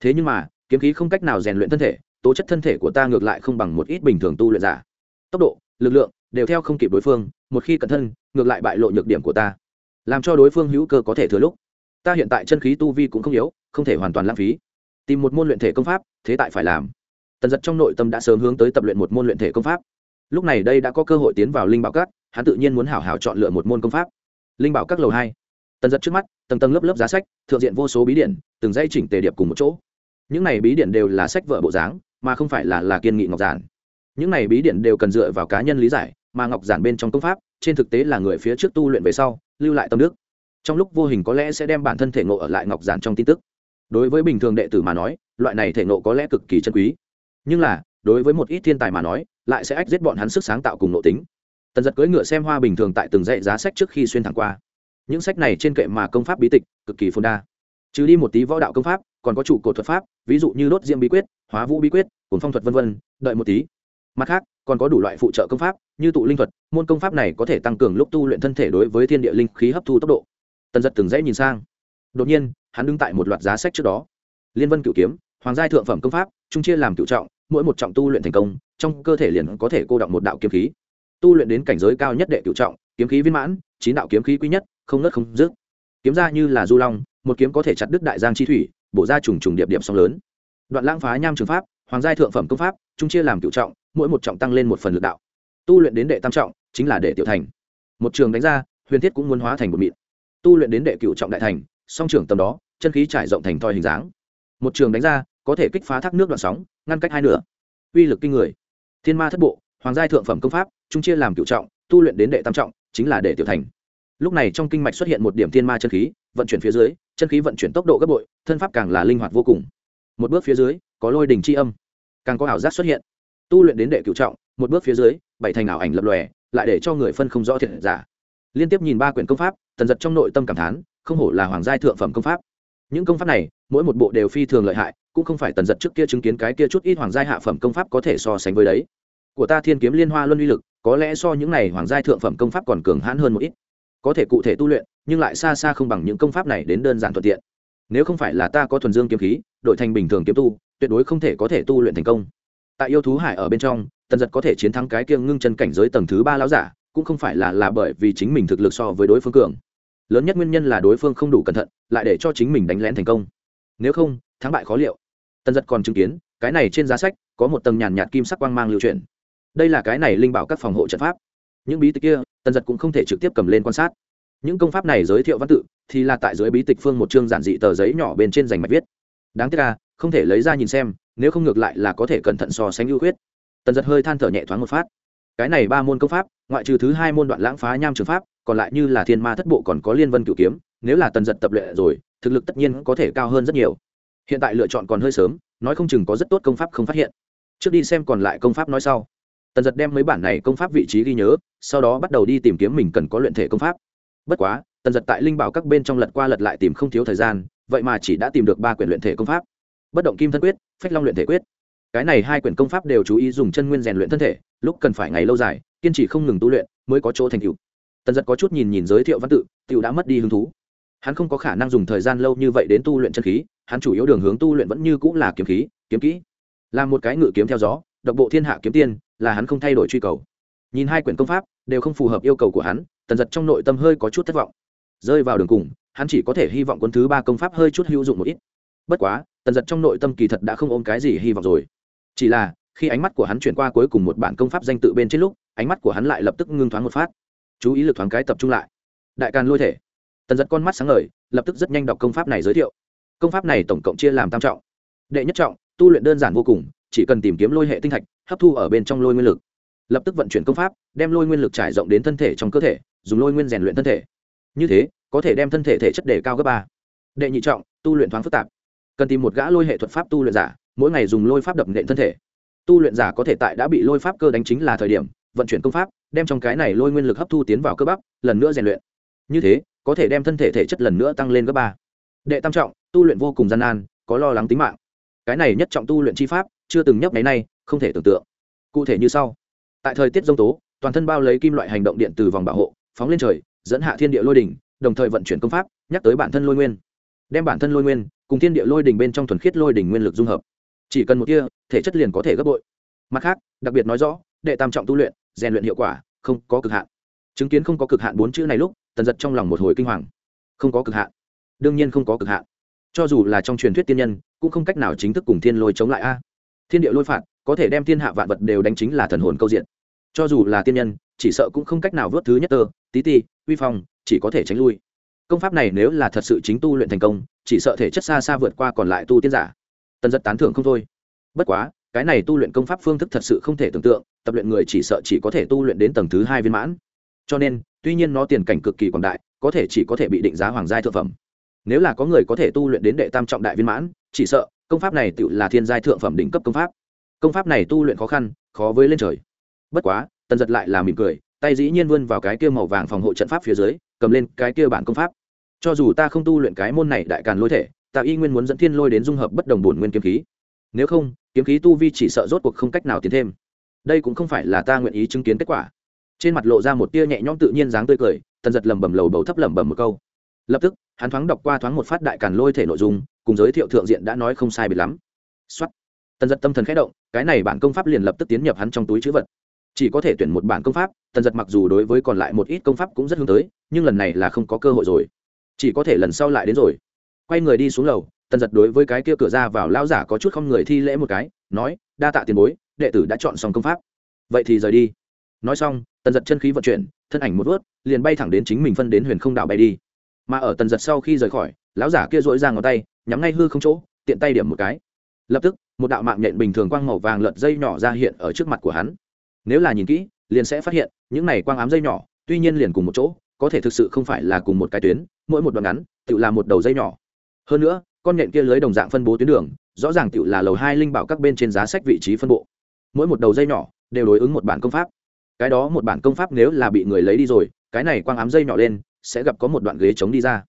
Thế nhưng mà, kiếm khí không cách nào rèn luyện thân thể, tố chất thân thể của ta ngược lại không bằng một ít bình thường tu luyện giả. Tốc độ, lực lượng đều theo không kịp đối phương, một khi cẩn thân, ngược lại bại lộ nhược điểm của ta, làm cho đối phương hữu cơ có thể thừa lúc. Ta hiện tại chân khí tu vi cũng không yếu, không thể hoàn toàn lãng phí. Tìm một môn luyện thể công pháp, thế tại phải làm. Tần giật trong nội tâm đã sớm hướng tới tập luyện một môn luyện thể công pháp. Lúc này đây đã có cơ hội tiến vào linh bảo các, hắn tự nhiên muốn hảo hảo chọn lựa một môn công pháp. Linh bảo các lầu hai tần giật trước mắt, tầng tầng lớp lớp giá sách, thượng diện vô số bí điển, từng dây chỉnh tề điệp cùng một chỗ. Những này bí điển đều là sách vợ bộ dáng, mà không phải là là kiên nghị ngọc giản. Những này bí điển đều cần dựa vào cá nhân lý giải, mà ngọc giản bên trong công pháp, trên thực tế là người phía trước tu luyện về sau, lưu lại tâm đức. Trong lúc vô hình có lẽ sẽ đem bản thân thể ngộ ở lại ngọc giản trong tin tức. Đối với bình thường đệ tử mà nói, loại này thể ngộ có lẽ cực kỳ chân quý. Nhưng là, đối với một ít thiên tài mà nói, lại sẽ ách giết bọn hắn sức sáng tạo cùng nội tính. Tần giật cưỡi ngựa xem hoa bình thường tại từng dãy giá sách trước khi xuyên thẳng qua những sách này trên kệ mà công pháp bí tịch, cực kỳ phồn đa. Trừ đi một tí võ đạo công pháp, còn có trụ cột thuật pháp, ví dụ như đốt diễm bí quyết, hóa vũ bí quyết cồn phong thuật v v đợi một tí. Mặt khác, còn có đủ loại phụ trợ công pháp, như tụ linh thuật, môn công pháp này có thể tăng cường lúc tu luyện thân thể đối với thiên địa linh khí hấp thu tốc độ. Tần giật từng dãy nhìn sang. Đột nhiên, hắn đứng tại một loạt giá sách trước đó. Liên vân cựu kiếm, hoàng giai thượng phẩm công pháp, trung chia làm cựu trọng, mỗi một trọng tu luyện thành công, trong cơ thể liền có thể cô động một đạo kiếm khí. Tu luyện đến cảnh giới cao nhất đệ cựu trọng, kiếm khí viên mãn chín đạo kiếm khí quý nhất, không nớt không dứt. Kiếm ra như là du long, một kiếm có thể chặt đứt đại giang chi thủy, bổ ra trùng trùng điệp điệp sóng lớn. Đoạn lãng phá nham trường pháp, hoàng giai thượng phẩm công pháp, trung chia làm cựu trọng, mỗi một trọng tăng lên một phần lực đạo. Tu luyện đến đệ tam trọng, chính là đệ tiểu thành. Một trường đánh ra, huyền thiết cũng muốn hóa thành một mịn. Tu luyện đến đệ cựu trọng đại thành, song trường tầm đó, chân khí trải rộng thành thoi hình dáng. Một trường đánh ra, có thể kích phá thác nước đoạn sóng, ngăn cách hai nửa. Uy lực kinh người. Thiên ma thất bộ, hoàng giai thượng phẩm công pháp, trung chia làm cựu trọng, tu luyện đến đệ tam trọng chính là để tiểu thành. Lúc này trong kinh mạch xuất hiện một điểm thiên ma chân khí, vận chuyển phía dưới, chân khí vận chuyển tốc độ gấp bội, thân pháp càng là linh hoạt vô cùng. Một bước phía dưới, có lôi đình c h i âm, càng có ảo giác xuất hiện. Tu luyện đến đệ cựu trọng, một bước phía dưới, bảy thành ảo ảnh lập lòe, lại để cho người phân không rõ thiệt giả. Liên tiếp nhìn ba quyển công pháp, tần giật trong nội tâm cảm thán, không hổ là hoàng giai thượng phẩm công pháp. Những công pháp này, mỗi một bộ đều phi thường lợi hại, cũng không phải tần giật trước kia chứng kiến cái kia chút ít hoàng giai hạ phẩm công pháp có thể so sánh với đấy. Của ta thiên kiếm liên hoa luân uy lực có lẽ so những này hoàng giai thượng phẩm công pháp còn cường hãn hơn một ít. Có thể cụ thể tu luyện, nhưng lại xa xa không bằng những công pháp này đến đơn giản thuận tiện. Nếu không phải là ta có thuần dương kiếm khí, đội thành bình thường kiếm tu, tuyệt đối không thể có thể tu luyện thành công. Tại yêu thú hải ở bên trong, tần giật có thể chiến thắng cái kiêng ngưng chân cảnh giới tầng thứ ba lão giả, cũng không phải là là bởi vì chính mình thực lực so với đối phương cường. Lớn nhất nguyên nhân là đối phương không đủ cẩn thận, lại để cho chính mình đánh lén thành công. Nếu không, thắng bại khó liệu. Tần giật còn chứng kiến, cái này trên giá sách, có một tầng nhàn nhạt kim sắc quang mang lưu truyền đây là cái này linh bảo các phòng hộ trận pháp. Những bí tịch kia, tần giật cũng không thể trực tiếp cầm lên quan sát. Những công pháp này giới thiệu văn tự, thì là tại dưới bí tịch phương một chương giản dị tờ giấy nhỏ bên trên dành mạch viết. Đáng tiếc là không thể lấy ra nhìn xem, nếu không ngược lại là có thể cẩn thận so sánh ưu khuyết. Tần giật hơi than thở nhẹ thoáng một phát. Cái này ba môn công pháp, ngoại trừ thứ hai môn đoạn lãng phá nham trường pháp, còn lại như là thiên ma thất bộ còn có liên vân cửu kiếm, nếu là tần giật tập luyện rồi, thực lực tất nhiên có thể cao hơn rất nhiều. Hiện tại lựa chọn còn hơi sớm, nói không chừng có rất tốt công pháp không phát hiện. Trước đi xem còn lại công pháp nói sau tần giật đem mấy bản này công pháp vị trí ghi nhớ, sau đó bắt đầu đi tìm kiếm mình cần có luyện thể công pháp. Bất quá, tần giật tại linh bảo các bên trong lật qua lật lại tìm không thiếu thời gian, vậy mà chỉ đã tìm được ba quyển luyện thể công pháp. Bất động kim thân quyết, phách long luyện thể quyết. Cái này hai quyển công pháp đều chú ý dùng chân nguyên rèn luyện thân thể, lúc cần phải ngày lâu dài, kiên trì không ngừng tu luyện mới có chỗ thành tựu. Tần giật có chút nhìn nhìn giới thiệu văn tự, tựu đã mất đi hứng thú. Hắn không có khả năng dùng thời gian lâu như vậy đến tu luyện chân khí, hắn chủ yếu đường hướng tu luyện vẫn như cũng là kiếm khí, kiếm kỹ. Là một cái ngự kiếm theo gió độc bộ thiên hạ kiếm tiên, là hắn không thay đổi truy cầu. Nhìn hai quyển công pháp, đều không phù hợp yêu cầu của hắn, tần giật trong nội tâm hơi có chút thất vọng. Rơi vào đường cùng, hắn chỉ có thể hy vọng quân thứ ba công pháp hơi chút hữu dụng một ít. Bất quá, tần giật trong nội tâm kỳ thật đã không ôm cái gì hy vọng rồi. Chỉ là, khi ánh mắt của hắn chuyển qua cuối cùng một bản công pháp danh tự bên trên lúc, ánh mắt của hắn lại lập tức ngưng thoáng một phát. Chú ý lực thoáng cái tập trung lại. Đại càn lôi thể. Tần giật con mắt sáng ngời, lập tức rất nhanh đọc công pháp này giới thiệu. Công pháp này tổng cộng chia làm tam trọng. Đệ nhất trọng, tu luyện đơn giản vô cùng chỉ cần tìm kiếm lôi hệ tinh thạch, hấp thu ở bên trong lôi nguyên lực. Lập tức vận chuyển công pháp, đem lôi nguyên lực trải rộng đến thân thể trong cơ thể, dùng lôi nguyên rèn luyện thân thể. Như thế, có thể đem thân thể thể chất đề cao gấp ba. Đệ nhị trọng, tu luyện thoáng phức tạp. Cần tìm một gã lôi hệ thuật pháp tu luyện giả, mỗi ngày dùng lôi pháp đập nện thân thể. Tu luyện giả có thể tại đã bị lôi pháp cơ đánh chính là thời điểm, vận chuyển công pháp, đem trong cái này lôi nguyên lực hấp thu tiến vào cơ bắp, lần nữa rèn luyện. Như thế, có thể đem thân thể thể chất lần nữa tăng lên gấp ba. Đệ tam trọng, tu luyện vô cùng gian nan, có lo lắng tính mạng. Cái này nhất trọng tu luyện chi pháp chưa từng nhấp nháy nay, không thể tưởng tượng. Cụ thể như sau. Tại thời tiết g tố, toàn thân bao lấy kim loại hành động điện từ vòng bảo hộ, phóng lên trời, dẫn hạ thiên địa lôi đỉnh, đồng thời vận chuyển công pháp, nhắc tới bản thân lôi nguyên. Đem bản thân lôi nguyên cùng thiên địa lôi đỉnh bên trong thuần khiết lôi đỉnh nguyên lực dung hợp. Chỉ cần một tia, thể chất liền có thể gấp bội. Mặt khác, đặc biệt nói rõ, đệ tam trọng tu luyện, rèn luyện hiệu quả không có cực hạn. Chứng kiến không có cực hạn bốn chữ này lúc, tần giật trong lòng một hồi kinh hoàng. Không có cực hạn. Đương nhiên không có cực hạn. Cho dù là trong truyền thuyết tiên nhân, cũng không cách nào chính thức cùng thiên lôi chống lại a thiên địa lôi phạt, có thể đem thiên hạ vạn vật đều đánh chính là thần hồn câu diện. Cho dù là tiên nhân, chỉ sợ cũng không cách nào vớt thứ nhất tơ, tí ti, uy phong, chỉ có thể tránh lui. Công pháp này nếu là thật sự chính tu luyện thành công, chỉ sợ thể chất xa xa vượt qua còn lại tu tiên giả. Tần giật tán thưởng không thôi. Bất quá, cái này tu luyện công pháp phương thức thật sự không thể tưởng tượng, tập luyện người chỉ sợ chỉ có thể tu luyện đến tầng thứ hai viên mãn. Cho nên, tuy nhiên nó tiền cảnh cực kỳ quảng đại, có thể chỉ có thể bị định giá hoàng giai thượng phẩm. Nếu là có người có thể tu luyện đến đệ tam trọng đại viên mãn, chỉ sợ công pháp này tự là thiên giai thượng phẩm đỉnh cấp công pháp. Công pháp này tu luyện khó khăn, khó với lên trời. Bất quá, tần giật lại là mỉm cười, tay dĩ nhiên vươn vào cái kia màu vàng phòng hộ trận pháp phía dưới, cầm lên cái kia bản công pháp. Cho dù ta không tu luyện cái môn này đại càn lôi thể, ta y nguyên muốn dẫn thiên lôi đến dung hợp bất đồng bổn nguyên kiếm khí. Nếu không, kiếm khí tu vi chỉ sợ rốt cuộc không cách nào tiến thêm. Đây cũng không phải là ta nguyện ý chứng kiến kết quả. Trên mặt lộ ra một tia nhẹ nhõm tự nhiên dáng tươi cười, tần giật lẩm bẩm lầu bầu thấp lẩm bẩm một câu lập tức, hắn thoáng đọc qua thoáng một phát đại càn lôi thể nội dung, cùng giới thiệu thượng diện đã nói không sai biệt lắm. Xuất tần giật tâm thần khẽ động, cái này bản công pháp liền lập tức tiến nhập hắn trong túi chữ vật. Chỉ có thể tuyển một bản công pháp, tần giật mặc dù đối với còn lại một ít công pháp cũng rất hướng tới, nhưng lần này là không có cơ hội rồi. Chỉ có thể lần sau lại đến rồi. Quay người đi xuống lầu, tần giật đối với cái kia cửa ra vào lao giả có chút không người thi lễ một cái, nói, đa tạ tiền bối, đệ tử đã chọn xong công pháp. Vậy thì rời đi. Nói xong, tần giật chân khí vận chuyển, thân ảnh một vớt, liền bay thẳng đến chính mình phân đến huyền không đảo bay đi mà ở tần giật sau khi rời khỏi, lão giả kia dội ra ngón tay, nhắm ngay hư không chỗ, tiện tay điểm một cái. Lập tức, một đạo mạng nhện bình thường quang màu vàng lợt dây nhỏ ra hiện ở trước mặt của hắn. Nếu là nhìn kỹ, liền sẽ phát hiện, những này quang ám dây nhỏ, tuy nhiên liền cùng một chỗ, có thể thực sự không phải là cùng một cái tuyến, mỗi một đoạn ngắn tự là một đầu dây nhỏ. Hơn nữa, con nhện kia lưới đồng dạng phân bố tuyến đường, rõ ràng tự là lầu hai linh bảo các bên trên giá sách vị trí phân bộ. Mỗi một đầu dây nhỏ, đều đối ứng một bản công pháp. Cái đó một bản công pháp nếu là bị người lấy đi rồi, cái này quang ám dây nhỏ lên sẽ gặp có một đoạn ghế trống đi ra.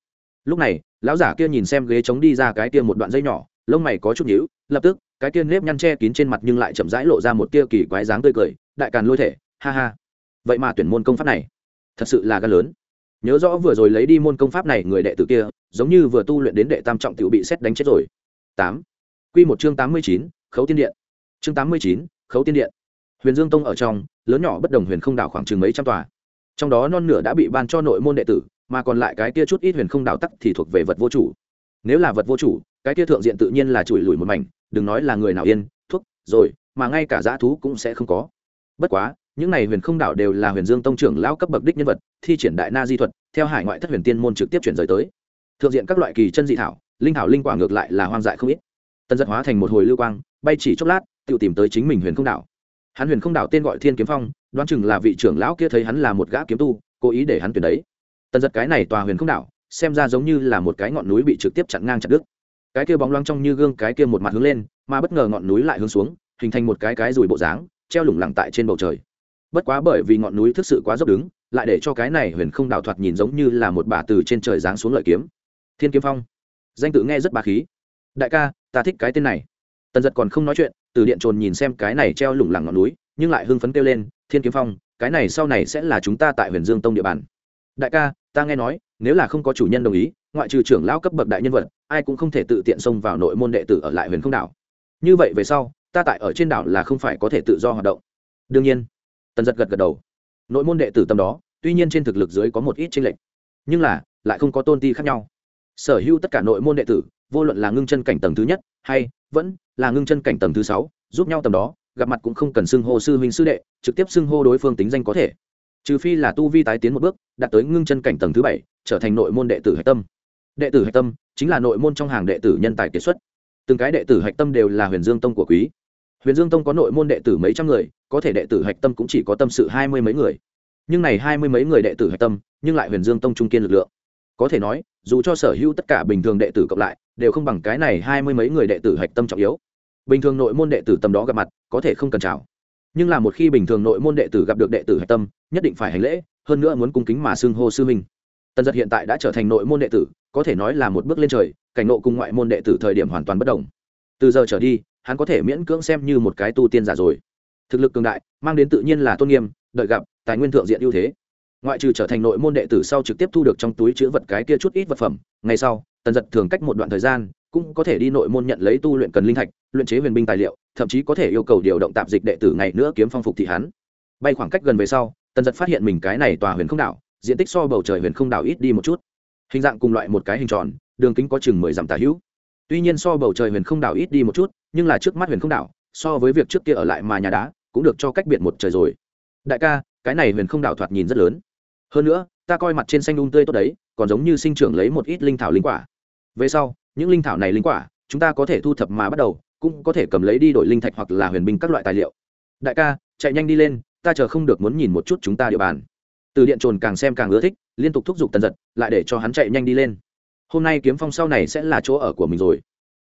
Lúc này, lão giả kia nhìn xem ghế trống đi ra cái kia một đoạn dây nhỏ, lông mày có chút nhíu, lập tức, cái kia nếp nhăn che kín trên mặt nhưng lại chậm rãi lộ ra một tia kỳ quái dáng tươi cười, đại càn lôi thể, ha ha. Vậy mà tuyển môn công pháp này, thật sự là gan lớn. Nhớ rõ vừa rồi lấy đi môn công pháp này người đệ tử kia, giống như vừa tu luyện đến đệ tam trọng tiểu bị xét đánh chết rồi. Tám. Quy một chương tám mươi chín, khấu tiên điện. Chương tám mươi chín, khấu tiên điện. Huyền dương tông ở trong, lớn nhỏ bất đồng huyền không đảo khoảng chừng mấy trăm tòa trong đó non nửa đã bị ban cho nội môn đệ tử, mà còn lại cái kia chút ít huyền không đảo tắc thì thuộc về vật vô chủ. Nếu là vật vô chủ, cái kia thượng diện tự nhiên là chùi lùi một mảnh, đừng nói là người nào yên, thuốc, rồi, mà ngay cả dã thú cũng sẽ không có. Bất quá, những này huyền không đảo đều là huyền dương tông trưởng lão cấp bậc đích nhân vật, thi triển đại na di thuật, theo hải ngoại thất huyền tiên môn trực tiếp chuyển rời tới. Thượng diện các loại kỳ chân dị thảo, linh thảo linh quả ngược lại là hoang dại không ít. Tân giật hóa thành một hồi lưu quang, bay chỉ chốc lát, tự tìm tới chính mình huyền không đảo hắn huyền không đảo tên gọi thiên kiếm phong đoán chừng là vị trưởng lão kia thấy hắn là một gã kiếm tu, cố ý để hắn tuyển đấy. Tần giật cái này tòa huyền không đảo, xem ra giống như là một cái ngọn núi bị trực tiếp chặn ngang chặt đứt. Cái kia bóng loáng trong như gương, cái kia một mặt hướng lên, mà bất ngờ ngọn núi lại hướng xuống, hình thành một cái cái rùi bộ dáng, treo lủng lẳng tại trên bầu trời. Bất quá bởi vì ngọn núi thực sự quá dốc đứng, lại để cho cái này huyền không đảo thoạt nhìn giống như là một bà từ trên trời giáng xuống lợi kiếm. Thiên kiếm phong. Danh tự nghe rất bà khí. Đại ca, ta thích cái tên này. Tần giật còn không nói chuyện, từ điện trồn nhìn xem cái này treo lủng lẳng ngọn núi, nhưng lại hưng phấn kêu lên thiên kiếm phong, cái này sau này sẽ là chúng ta tại huyền dương tông địa bàn. Đại ca, ta nghe nói, nếu là không có chủ nhân đồng ý, ngoại trừ trưởng lão cấp bậc đại nhân vật, ai cũng không thể tự tiện xông vào nội môn đệ tử ở lại huyền không đảo. Như vậy về sau, ta tại ở trên đảo là không phải có thể tự do hoạt động. Đương nhiên, tần giật gật gật đầu. Nội môn đệ tử tâm đó, tuy nhiên trên thực lực dưới có một ít tranh lệch, nhưng là lại không có tôn ti khác nhau. Sở hữu tất cả nội môn đệ tử, vô luận là ngưng chân cảnh tầng thứ nhất hay vẫn là ngưng chân cảnh tầng thứ sáu, giúp nhau tầm đó gặp mặt cũng không cần xưng hô sư huynh sư đệ, trực tiếp xưng hô đối phương tính danh có thể. Trừ phi là tu vi tái tiến một bước, đạt tới ngưng chân cảnh tầng thứ bảy, trở thành nội môn đệ tử hạch tâm. Đệ tử hạch tâm chính là nội môn trong hàng đệ tử nhân tài kiệt xuất. Từng cái đệ tử hạch tâm đều là huyền dương tông của quý. Huyền dương tông có nội môn đệ tử mấy trăm người, có thể đệ tử hạch tâm cũng chỉ có tâm sự hai mươi mấy người. Nhưng này hai mươi mấy người đệ tử hạch tâm, nhưng lại huyền dương tông trung kiên lực lượng. Có thể nói, dù cho sở hữu tất cả bình thường đệ tử cộng lại, đều không bằng cái này hai mươi mấy người đệ tử hạch tâm trọng yếu bình thường nội môn đệ tử tầm đó gặp mặt, có thể không cần chào. Nhưng là một khi bình thường nội môn đệ tử gặp được đệ tử hạch tâm, nhất định phải hành lễ, hơn nữa muốn cung kính mà xưng hô sư minh tần giật hiện tại đã trở thành nội môn đệ tử, có thể nói là một bước lên trời, cảnh nộ cùng ngoại môn đệ tử thời điểm hoàn toàn bất đồng. Từ giờ trở đi, hắn có thể miễn cưỡng xem như một cái tu tiên giả rồi. Thực lực cường đại, mang đến tự nhiên là tôn nghiêm, đợi gặp, tài nguyên thượng diện ưu thế. Ngoại trừ trở thành nội môn đệ tử sau trực tiếp thu được trong túi chữ vật cái kia chút ít vật phẩm, ngày sau, tần giật thường cách một đoạn thời gian cũng có thể đi nội môn nhận lấy tu luyện cần linh thạch, luyện chế huyền binh tài liệu, thậm chí có thể yêu cầu điều động tạp dịch đệ tử ngày nữa kiếm phong phục thị hắn bay khoảng cách gần về sau, tần giật phát hiện mình cái này tòa huyền không đảo, diện tích so bầu trời huyền không đảo ít đi một chút. Hình dạng cùng loại một cái hình tròn, đường kính có chừng mười dặm tả hữu. Tuy nhiên so bầu trời huyền không đảo ít đi một chút, nhưng là trước mắt huyền không đảo, so với việc trước kia ở lại mà nhà đá, cũng được cho cách biệt một trời rồi. Đại ca, cái này huyền không đảo thoạt nhìn rất lớn. Hơn nữa, ta coi mặt trên xanh đun tươi tốt đấy, còn giống như sinh trưởng lấy một ít linh thảo linh quả. Về sau những linh thảo này linh quả, chúng ta có thể thu thập mà bắt đầu, cũng có thể cầm lấy đi đổi linh thạch hoặc là huyền binh các loại tài liệu. Đại ca, chạy nhanh đi lên, ta chờ không được muốn nhìn một chút chúng ta địa bàn. Từ điện trồn càng xem càng ưa thích, liên tục thúc giục tần giật, lại để cho hắn chạy nhanh đi lên. Hôm nay kiếm phong sau này sẽ là chỗ ở của mình rồi.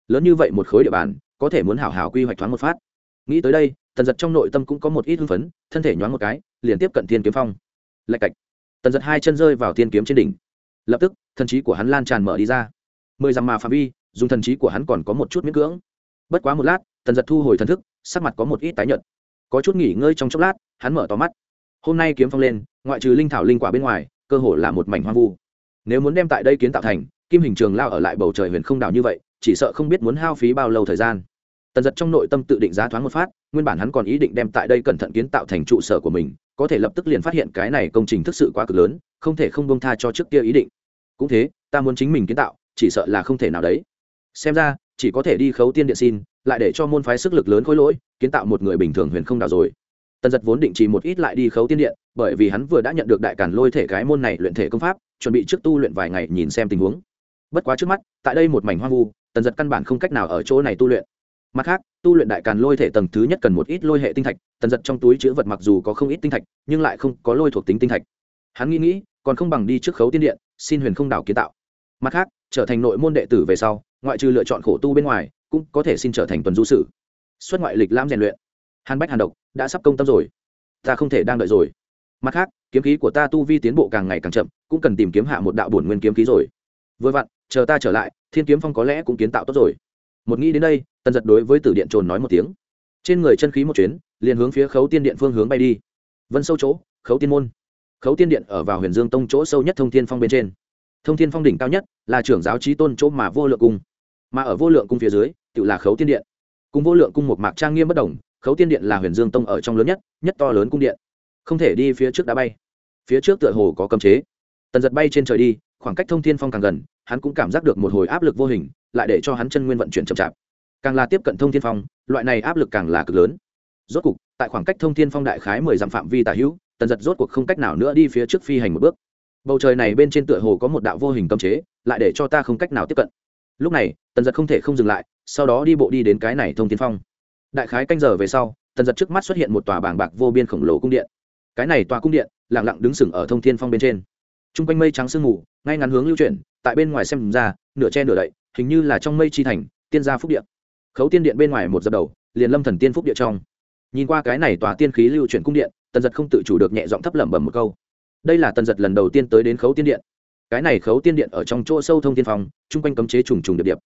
Lớn như vậy một khối địa bàn, có thể muốn hảo hảo quy hoạch thoáng một phát. Nghĩ tới đây, tần giật trong nội tâm cũng có một ít hưng phấn, thân thể nhoáng một cái, liền tiếp cận thiên kiếm phong. Lạch cạch. Tần giật hai chân rơi vào thiên kiếm trên đỉnh. Lập tức, thần trí của hắn lan tràn mở đi ra mười dặm mà phạm vi, dùng thần trí của hắn còn có một chút miễn cưỡng. Bất quá một lát tần giật thu hồi thần thức, sắc mặt có một ít tái nhợt. Có chút nghỉ ngơi trong chốc lát, hắn mở to mắt. Hôm nay kiếm phong lên, ngoại trừ linh thảo linh quả bên ngoài, cơ hồ là một mảnh hoang vu. Nếu muốn đem tại đây kiến tạo thành, kim hình trường lao ở lại bầu trời huyền không đảo như vậy, chỉ sợ không biết muốn hao phí bao lâu thời gian. Tần giật trong nội tâm tự định giá thoáng một phát, nguyên bản hắn còn ý định đem tại đây cẩn thận kiến tạo thành trụ sở của mình, có thể lập tức liền phát hiện cái này công trình thực sự quá cực lớn, không thể không bông tha cho trước kia ý định. Cũng thế, ta muốn chính mình kiến tạo chỉ sợ là không thể nào đấy. Xem ra, chỉ có thể đi khấu tiên điện xin, lại để cho môn phái sức lực lớn khối lỗi, kiến tạo một người bình thường huyền không đảo rồi. Tần giật vốn định chỉ một ít lại đi khấu tiên điện, bởi vì hắn vừa đã nhận được đại cản lôi thể cái môn này luyện thể công pháp, chuẩn bị trước tu luyện vài ngày nhìn xem tình huống. Bất quá trước mắt, tại đây một mảnh hoang vu, tần giật căn bản không cách nào ở chỗ này tu luyện. Mặt khác, tu luyện đại càn lôi thể tầng thứ nhất cần một ít lôi hệ tinh thạch, tần giật trong túi chữ vật mặc dù có không ít tinh thạch, nhưng lại không có lôi thuộc tính tinh thạch. Hắn nghĩ nghĩ, còn không bằng đi trước khấu tiên điện, xin huyền không đảo kiến tạo. Mặt khác trở thành nội môn đệ tử về sau, ngoại trừ lựa chọn khổ tu bên ngoài, cũng có thể xin trở thành tuần du sử. Xuất ngoại lịch lãm rèn luyện. Hàn bách hàn độc đã sắp công tâm rồi. Ta không thể đang đợi rồi. Mặt khác, kiếm khí của ta tu vi tiến bộ càng ngày càng chậm, cũng cần tìm kiếm hạ một đạo bổn nguyên kiếm khí rồi. Vừa vặn, chờ ta trở lại, thiên kiếm phong có lẽ cũng kiến tạo tốt rồi. Một nghĩ đến đây, tần giật đối với tử điện trồn nói một tiếng. Trên người chân khí một chuyến, liền hướng phía khấu tiên điện phương hướng bay đi. Vân sâu chỗ, khấu tiên môn. Khấu tiên điện ở vào huyền dương tông chỗ sâu nhất thông thiên phong bên trên thông thiên phong đỉnh cao nhất là trưởng giáo trí tôn chỗ mà vô lượng cung. Mà ở vô lượng cung phía dưới tự là khấu tiên điện. Cùng vô lượng cung một mạc trang nghiêm bất đồng khấu tiên điện là huyền dương tông ở trong lớn nhất nhất to lớn cung điện. Không thể đi phía trước đã bay. Phía trước tựa hồ có cấm chế. Tần giật bay trên trời đi khoảng cách thông thiên phong càng gần hắn cũng cảm giác được một hồi áp lực vô hình lại để cho hắn chân nguyên vận chuyển chậm chạp. Càng là tiếp cận thông thiên phong loại này áp lực càng là cực lớn. Rốt cục, tại khoảng cách thông thiên phong đại khái mười dặm phạm vi tả hữu tần giật rốt cuộc không cách nào nữa đi phía trước phi hành một bước bầu trời này bên trên tựa hồ có một đạo vô hình cấm chế, lại để cho ta không cách nào tiếp cận. Lúc này, tần giật không thể không dừng lại, sau đó đi bộ đi đến cái này thông thiên phong. Đại khái canh giờ về sau, tần giật trước mắt xuất hiện một tòa bảng bạc vô biên khổng lồ cung điện. Cái này tòa cung điện lẳng lặng đứng sừng ở thông thiên phong bên trên. T r u n g quanh mây trắng sương mù, ngay ngắn hướng lưu chuyển, tại bên ngoài xem ra, nửa che nửa đậy, hình như là trong mây chi thành, tiên gia phúc điện khấu tiên điện bên ngoài một dập đầu, liền lâm thần tiên phúc điện trong. Nhìn qua cái này tòa tiên khí lưu chuyển cung điện, tần giật không tự chủ được nhẹ giọng thấp lẩm bẩm một câu đây là tần giật lần đầu tiên tới đến khấu tiên điện. Cái này khấu tiên điện ở trong chỗ sâu thông tiên phong, chung quanh cấm chế trùng trùng điệp điệp.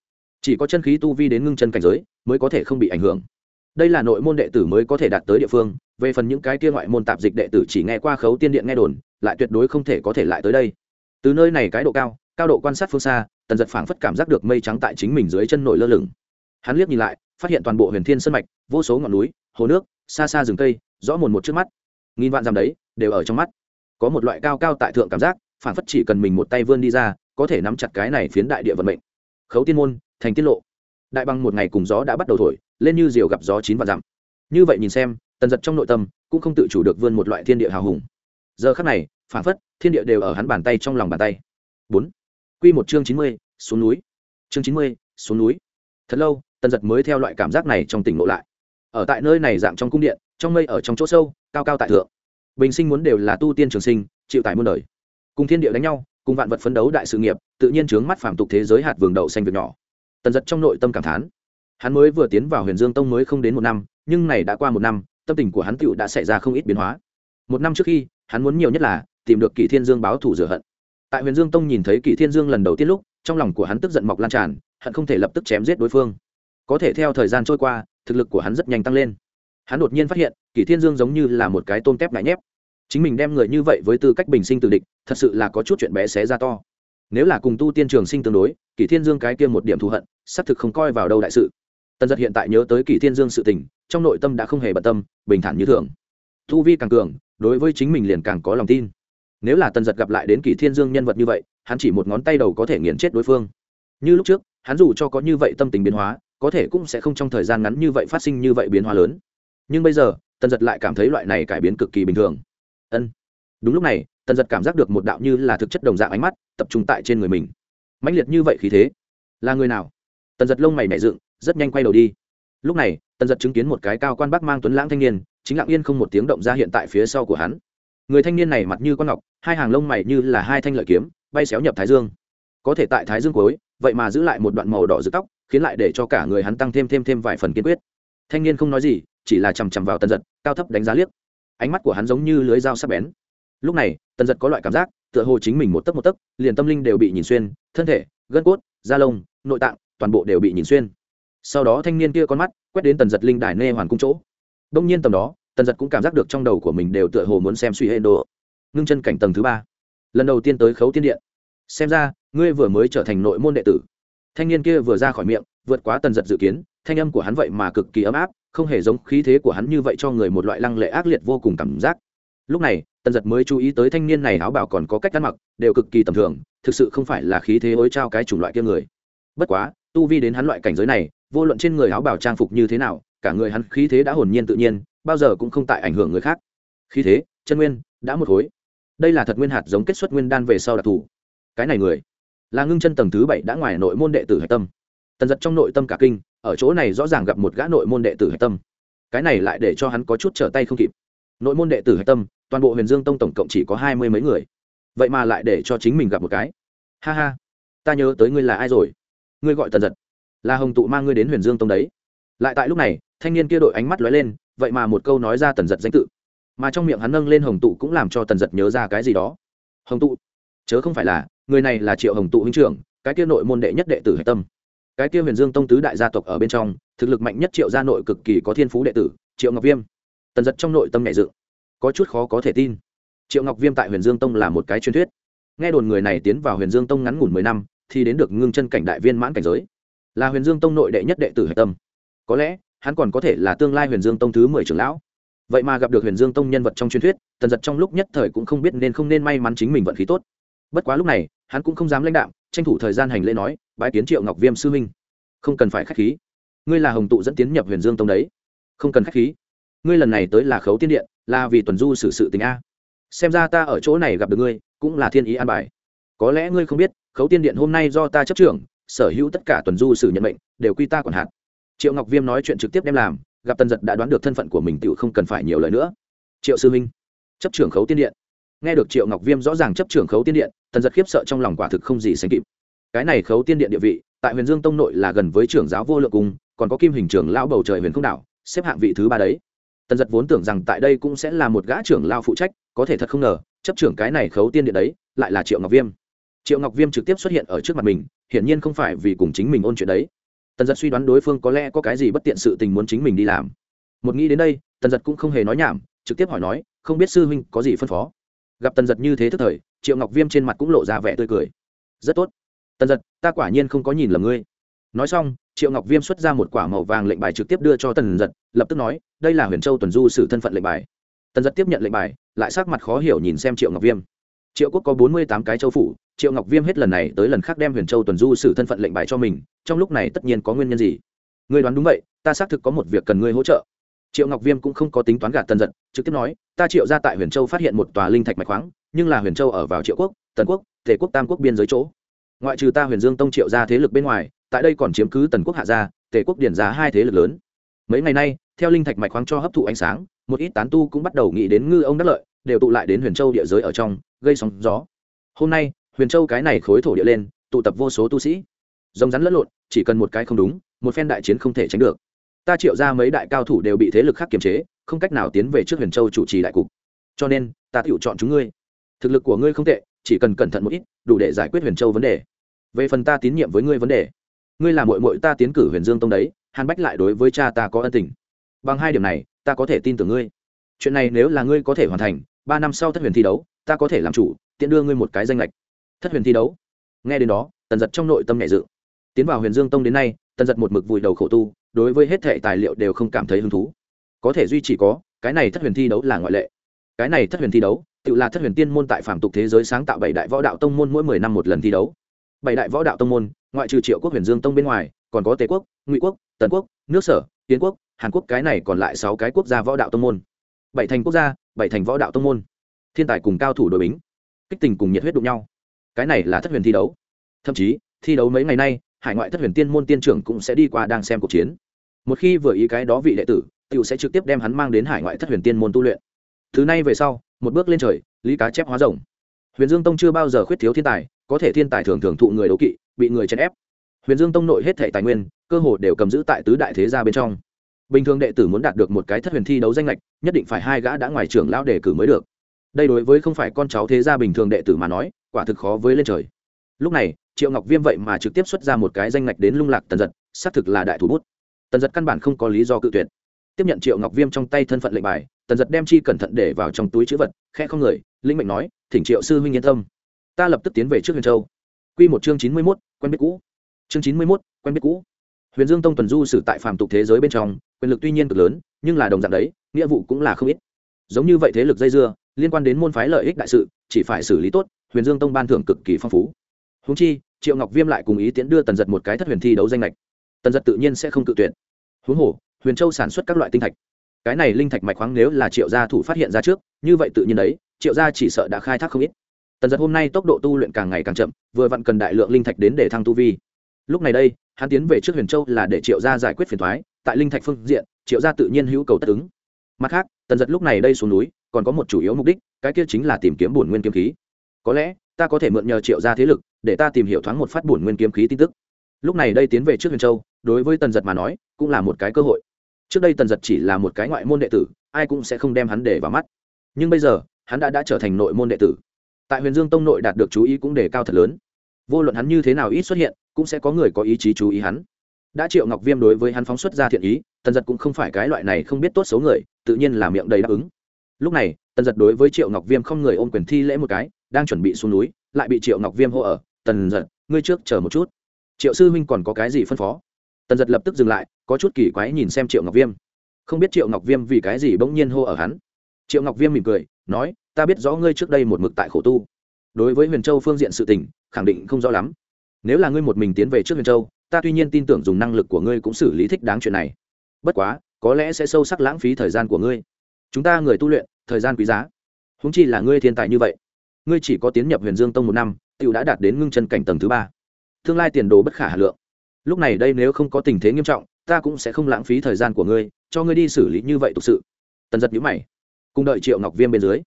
Chỉ có chân khí tu vi đến ngưng chân cảnh giới, mới có thể không bị ảnh hưởng. Đây là nội môn đệ tử mới có thể đạt tới địa phương, về phần những cái kia ngoại môn tạp dịch đệ tử chỉ nghe qua khấu tiên điện nghe đồn, lại tuyệt đối không thể có thể lại tới đây. Từ nơi này cái độ cao cao độ quan sát phương xa, tần giật phảng phất cảm giác được mây trắng tại chính mình dưới chân nổi lơ lửng. Hắn liếc nhìn lại, phát hiện toàn bộ huyền thiên sân mạch, vô số ngọn núi, hồ nước, xa xa rừng cây, rõ mồn một trước mắt. Nghìn vạn dằm đấy, đều ở trong mắt có một loại cao cao tại thượng cảm giác, phản phất chỉ cần mình một tay vươn đi ra, có thể nắm chặt cái này phiến đại địa vận mệnh. Khấu tiên môn, thành tiết lộ. Đại băng một ngày cùng gió đã bắt đầu thổi, lên như diều gặp gió chín và dặm. Như vậy nhìn xem, tần giật trong nội tâm cũng không tự chủ được vươn một loại thiên địa hào hùng. Giờ khắc này, phản phất thiên địa đều ở hắn bàn tay trong lòng bàn tay. Bốn. Q một chương chín mươi, xuống núi. Chương chín mươi, xuống núi. Thật lâu, tần giật mới theo loại cảm giác này trong tỉnh ngộ lại. Ở tại nơi này dạng trong cung điện, trong mây ở trong chỗ sâu, cao cao tại thượng bình sinh muốn đều là tu tiên trường sinh, chịu tải muôn đời. Cùng thiên địa đánh nhau, cùng vạn vật phấn đấu đại sự nghiệp, tự nhiên trướng mắt phàm tục thế giới hạt vườn đậu xanh việc nhỏ. Tần giật trong nội tâm cảm thán. Hắn mới vừa tiến vào huyền dương tông mới không đến một năm, nhưng này đã qua một năm, tâm tình của hắn tựu đã xảy ra không ít biến hóa. Một năm trước khi, hắn muốn nhiều nhất là tìm được kỷ thiên dương báo thủ rửa hận. Tại huyền dương tông nhìn thấy kỷ thiên dương lần đầu tiên lúc, trong lòng của hắn tức giận mọc lan tràn, hận không thể lập tức chém giết đối phương. Có thể theo thời gian trôi qua, thực lực của hắn rất nhanh tăng lên. Hắn đột nhiên phát hiện kỷ thiên dương giống như là một cái tôm tép ngại nhép. Chính mình đem người như vậy với tư cách bình sinh từ địch, thật sự là có chút chuyện bé xé ra to. Nếu là cùng tu tiên trường sinh tương đối kỷ thiên dương cái kia một điểm thù hận, xác thực không coi vào đâu đại sự. Tần giật hiện tại nhớ tới kỷ thiên dương sự tình, trong nội tâm đã không hề bận tâm, bình thản như thường. Thu vi càng cường, đối với chính mình liền càng có lòng tin. Nếu là tần giật gặp lại đến kỷ thiên dương nhân vật như vậy, hắn chỉ một ngón tay đầu có thể nghiền chết đối phương. Như lúc trước, hắn dù cho có như vậy tâm tình biến hóa, có thể cũng sẽ không trong thời gian ngắn như vậy phát sinh như vậy biến hóa lớn. Nhưng bây giờ tần giật lại cảm thấy loại này cải biến cực kỳ bình thường. Ân. Đúng lúc này, tần giật cảm giác được một đạo như là thực chất đồng dạng ánh mắt tập trung tại trên người mình. Mãnh liệt như vậy khí thế, là người nào? Tần giật lông mày nảy dựng, rất nhanh quay đầu đi. Lúc này, tần giật chứng kiến một cái cao quan bác mang tuấn lãng thanh niên, chính lặng yên không một tiếng động ra hiện tại phía sau của hắn. Người thanh niên này mặt như con ngọc, hai hàng lông mày như là hai thanh lợi kiếm, bay xéo nhập thái dương. Có thể tại thái dương cuối, vậy mà giữ lại một đoạn màu đỏ rực tóc, khiến lại để cho cả người hắn tăng thêm thêm thêm vài phần kiên quyết. Thanh niên không nói gì chỉ là chằm chằm vào tần giật, cao thấp đánh giá liếc. Ánh mắt của hắn giống như lưới dao sắc bén. Lúc này, tần giật có loại cảm giác, tựa hồ chính mình một tấc một tấc, liền tâm linh đều bị nhìn xuyên, thân thể, gân cốt, da lông, nội tạng, toàn bộ đều bị nhìn xuyên. Sau đó thanh niên kia con mắt quét đến tần giật linh đài nê hoàn cung chỗ. Đông nhiên tầm đó, tần giật cũng cảm giác được trong đầu của mình đều tựa hồ muốn xem suy hệ đồ. Ngưng chân cảnh tầng thứ ba. Lần đầu tiên tới khấu tiên điện. Xem ra, ngươi vừa mới trở thành nội môn đệ tử. Thanh niên kia vừa ra khỏi miệng, vượt quá tần giật dự kiến thanh âm của hắn vậy mà cực kỳ ấm áp, không hề giống khí thế của hắn như vậy cho người một loại lăng lệ ác liệt vô cùng cảm giác. Lúc này, tần giật mới chú ý tới thanh niên này áo bảo còn có cách ăn mặc, đều cực kỳ tầm thường, thực sự không phải là khí thế ối trao cái chủng loại kia người. Bất quá, tu vi đến hắn loại cảnh giới này, vô luận trên người áo bảo trang phục như thế nào, cả người hắn khí thế đã hồn nhiên tự nhiên, bao giờ cũng không tại ảnh hưởng người khác. Khí thế, chân nguyên, đã một khối. Đây là thật nguyên hạt giống kết xuất nguyên đan về sau đặc thù. Cái này người, là ngưng chân tầng thứ bảy đã ngoài nội môn đệ tử hạch tâm. Tần giật trong nội tâm cả kinh ở chỗ này rõ ràng gặp một gã nội môn đệ tử hạch tâm. Cái này lại để cho hắn có chút trở tay không kịp. Nội môn đệ tử hạch tâm, toàn bộ huyền dương tông tổng cộng chỉ có hai mươi mấy người. Vậy mà lại để cho chính mình gặp một cái. Ha ha, ta nhớ tới ngươi là ai rồi? Ngươi gọi tần giật. Là hồng tụ mang ngươi đến huyền dương tông đấy. Lại tại lúc này, thanh niên kia đội ánh mắt lóe lên, vậy mà một câu nói ra tần giật danh tự. Mà trong miệng hắn nâng lên hồng tụ cũng làm cho tần giật nhớ ra cái gì đó. Hồng tụ, chớ không phải là, người này là triệu hồng tụ huynh trưởng, cái kia nội môn đệ nhất đệ tử hạch tâm cái kia huyền dương tông tứ đại gia tộc ở bên trong, thực lực mạnh nhất triệu gia nội cực kỳ có thiên phú đệ tử, triệu ngọc viêm. Tần giật trong nội tâm nhẹ dự có chút khó có thể tin. Triệu ngọc viêm tại huyền dương tông là một cái truyền thuyết. Nghe đồn người này tiến vào huyền dương tông ngắn ngủn mười năm, thì đến được ngưng chân cảnh đại viên mãn cảnh giới. Là huyền dương tông nội đệ nhất đệ tử hạch tâm. Có lẽ, hắn còn có thể là tương lai huyền dương tông thứ mười trưởng lão. Vậy mà gặp được huyền dương tông nhân vật trong truyền thuyết, tần giật trong lúc nhất thời cũng không biết nên không nên may mắn chính mình vận khí tốt. Bất quá lúc này, hắn cũng không dám lãnh đạo tranh thủ thời gian hành lễ nói, bái kiến triệu ngọc viêm sư minh không cần phải k h á c h khí. Ngươi là hồng tụ dẫn tiến nhập huyền dương tông đấy. Không cần k h á c h khí. Ngươi lần này tới là khấu tiên điện, là vì tuần du xử sự tình a. Xem ra ta ở chỗ này gặp được ngươi, cũng là thiên ý an bài. Có lẽ ngươi không biết, khấu tiên điện hôm nay do ta chấp trưởng, sở hữu tất cả tuần du xử nhận mệnh, đều quy ta còn hạn triệu ngọc viêm nói chuyện trực tiếp đem làm, gặp tần giật đã đoán được thân phận của mình tự không cần phải nhiều lời nữa. Triệu sư minh chấp trưởng khấu tiên điện nghe được triệu ngọc viêm rõ ràng chấp trưởng khấu tiên điện tần giật khiếp sợ trong lòng quả thực không gì sánh kịp. Cái này khấu tiên điện địa vị, tại huyền dương tông nội là gần với trưởng giáo vô lượng cung, còn có kim hình trưởng lão bầu trời huyền không đảo, xếp hạng vị thứ ba đấy. Tần giật vốn tưởng rằng tại đây cũng sẽ là một gã trưởng lao phụ trách, có thể thật không ngờ, chấp trưởng cái này khấu tiên điện đấy, lại là triệu ngọc viêm. Triệu ngọc viêm trực tiếp xuất hiện ở trước mặt mình, hiển nhiên không phải vì cùng chính mình ôn chuyện đấy. Tần giật suy đoán đối phương có lẽ có cái gì bất tiện sự tình muốn chính mình đi làm. Một nghĩ đến đây, tần giật cũng không hề nói nhảm, trực tiếp hỏi nói, không biết sư huynh có gì phân phó? Gặp tần giật như thế thức thời, triệu ngọc viêm trên mặt cũng lộ ra vẻ tươi cười. Rất tốt. Tần giật, ta quả nhiên không có nhìn lầm ngươi. Nói xong, triệu ngọc viêm xuất ra một quả màu vàng lệnh bài trực tiếp đưa cho tần giật, lập tức nói, đây là huyền châu tuần du xử thân phận lệnh bài. Tần giật tiếp nhận lệnh bài, lại sắc mặt khó hiểu nhìn xem triệu ngọc viêm. Triệu quốc có bốn mươi tám cái châu phủ, triệu ngọc viêm hết lần này tới lần khác đem huyền châu tuần du xử thân phận lệnh bài cho mình, trong lúc này tất nhiên có nguyên nhân gì? Ngươi đoán đúng vậy, ta xác thực có một việc cần ngươi hỗ trợ triệu ngọc viêm cũng không có tính toán gạt tần giật, trực tiếp nói, ta triệu ra tại huyền châu phát hiện một tòa linh thạch mạch khoáng, nhưng là huyền châu ở vào triệu quốc, tần quốc, tề quốc, tam quốc biên giới chỗ. Ngoại trừ ta huyền dương tông triệu ra thế lực bên ngoài, tại đây còn chiếm cứ tần quốc hạ gia, tề quốc điển giá hai thế lực lớn. Mấy ngày nay, theo linh thạch mạch khoáng cho hấp thụ ánh sáng, một ít tán tu cũng bắt đầu nghĩ đến ngư ông đắc lợi, đều tụ lại đến huyền châu địa giới ở trong, gây sóng gió. Hôm nay, huyền châu cái này khối thổ địa lên, tụ tập vô số tu sĩ. Rồng rắn lẫn lộn, chỉ cần một cái không đúng, một phen đại chiến không thể tránh được ta triệu ra mấy đại cao thủ đều bị thế lực khác kiềm chế, không cách nào tiến về trước huyền châu chủ trì đại cục. Cho nên, ta tự chọn chúng ngươi. Thực lực của ngươi không tệ, chỉ cần cẩn thận một ít, đủ để giải quyết huyền châu vấn đề. Về phần ta tín nhiệm với ngươi vấn đề, ngươi là mội mội ta tiến cử huyền dương tông đấy, hàn bách lại đối với cha ta có ân tình. Bằng hai điểm này, ta có thể tin tưởng ngươi. Chuyện này nếu là ngươi có thể hoàn thành, ba năm sau thất huyền thi đấu, ta có thể làm chủ, tiện đưa ngươi một cái danh lệch. Thất huyền thi đấu. Nghe đến đó, tần giật trong nội tâm nhẹ dự. Tiến vào huyền dương tông đến nay tần giật một mực vùi đầu khổ tu, đối với hết thệ tài liệu đều không cảm thấy hứng thú. Có thể duy chỉ có, cái này thất huyền thi đấu là ngoại lệ. Cái này thất huyền thi đấu, tự là thất huyền tiên môn tại phạm tục thế giới sáng tạo bảy đại võ đạo tông môn mỗi mười năm một lần thi đấu. Bảy đại võ đạo tông môn, ngoại trừ triệu quốc, huyền dương tông bên ngoài, còn có tề quốc, ngụy quốc, tần quốc, nước sở tiến quốc, hàn quốc, cái này còn lại sáu cái quốc gia võ đạo tông môn. Bảy thành quốc gia, bảy thành võ đạo tông môn. Thiên tài cùng cao thủ đội bính, kích tình cùng nhiệt huyết đụng nhau. Cái này là thất huyền thi đấu. Thậm chí, thi đấu mấy ngày nay hải ngoại thất huyền tiên môn tiên trưởng cũng sẽ đi qua đang xem cuộc chiến. Một khi vừa ý cái đó vị đệ tử t sẽ trực tiếp đem hắn mang đến hải ngoại thất huyền tiên môn tu luyện. Thứ này về sau, một bước lên trời, lý cá chép hóa rồng. Huyền dương tông chưa bao giờ khuyết thiếu thiên tài, có thể thiên tài thường thường thụ người đấu kỵ, bị người chèn ép. Huyền dương tông nội hết thể tài nguyên, cơ hồ đều cầm giữ tại tứ đại thế gia bên trong. Bình thường đệ tử muốn đạt được một cái thất huyền thi đấu danh lệch nhất định phải hai gã đã ngoài trưởng lão đề cử mới được. Đây đối với không phải con cháu thế gia bình thường đệ tử mà nói, quả thực khó với lên trời. Lúc này triệu ngọc viêm vậy mà trực tiếp xuất ra một cái danh ngạch đến lung lạc tần giật, xác thực là đại thủ bút. Tần giật căn bản không có lý do cự tuyệt. Tiếp nhận triệu ngọc viêm trong tay thân phận lệnh bài, tần giật đem chi cẩn thận để vào trong túi chữ vật khe không người linh mệnh nói, thỉnh triệu sư huynh yên tâm. Ta lập tức tiến về trước huyền châu. Q một chương chín mươi mốt, quen biết cũ. Chương chín mươi mốt, quen biết cũ. Huyền dương tông tuần du xử tại phàm tục thế giới bên trong, quyền lực tuy nhiên cực lớn, nhưng là đồng dạng đấy, nghĩa vụ cũng là không ít. Giống như vậy thế lực dây dưa, liên quan đến môn phái lợi ích đại sự, chỉ phải xử lý tốt, huyền dương tông ban thưởng cực kỳ phong phú húng chi, triệu ngọc viêm lại cùng ý tiễn đưa tần giật một cái thất huyền thi đấu danh lệch. Tần giật tự nhiên sẽ không cự tuyển. huống hồ, huyền châu sản xuất các loại tinh thạch. Cái này linh thạch mạch khoáng nếu là triệu gia thủ phát hiện ra trước, như vậy tự nhiên đấy, triệu gia chỉ sợ đã khai thác không ít. Tần giật hôm nay tốc độ tu luyện càng ngày càng chậm, vừa vặn cần đại lượng linh thạch đến để thăng tu vi. Lúc này đây, hắn tiến về trước huyền châu là để triệu gia giải quyết phiền thoái tại linh thạch phương diện, triệu gia tự nhiên hữu cầu tất ứng. Mặt khác, tần giật lúc này đây xuống núi, còn có một chủ yếu mục đích, cái kia chính là tìm kiếm bổn nguyên kiếm khí. Có lẽ, ta có thể mượn nhờ triệu gia thế lực để ta tìm hiểu thoáng một phát bổn nguyên kiếm khí tin tức. Lúc này đây tiến về trước huyền châu, đối với tần giật mà nói, cũng là một cái cơ hội. Trước đây tần giật chỉ là một cái ngoại môn đệ tử, ai cũng sẽ không đem hắn để vào mắt. Nhưng bây giờ, hắn đã đã trở thành nội môn đệ tử. Tại huyền dương tông nội đạt được chú ý cũng đề cao thật lớn. Vô luận hắn như thế nào ít xuất hiện, cũng sẽ có người có ý chí chú ý hắn. Đã triệu ngọc viêm đối với hắn phóng xuất ra thiện ý, tần giật cũng không phải cái loại này không biết tốt xấu người, tự nhiên là miệng đầy đáp ứng. Lúc này, tần giật đối với triệu ngọc viêm không người ôm quyền thi lễ một cái, đang chuẩn bị xuống núi, lại bị triệu ngọc viêm hô ở tần giật, ngươi trước chờ một chút. Triệu sư huynh còn có cái gì phân phó? Tần giật lập tức dừng lại, có chút kỳ quái nhìn xem triệu ngọc viêm. Không biết triệu ngọc viêm vì cái gì bỗng nhiên hô ở hắn. Triệu ngọc viêm mỉm cười, nói, ta biết rõ ngươi trước đây một mực tại khổ tu. Đối với huyền châu phương diện sự tình, khẳng định không rõ lắm. Nếu là ngươi một mình tiến về trước huyền châu, ta tuy nhiên tin tưởng dùng năng lực của ngươi cũng xử lý thích đáng chuyện này. Bất quá, có lẽ sẽ sâu sắc lãng phí thời gian của ngươi. Chúng ta người tu luyện, thời gian quý giá. Húng chi là ngươi thiên tài như vậy. Ngươi chỉ có tiến nhập huyền dương tông một năm tiểu đã đạt đến ngưng chân cảnh tầng thứ ba. Tương lai tiền đồ bất khả hà lượng. Lúc này đây nếu không có tình thế nghiêm trọng, ta cũng sẽ không lãng phí thời gian của ngươi, cho ngươi đi xử lý như vậy thực sự. Tần giật nhữ mày, cùng đợi triệu ngọc viêm bên dưới.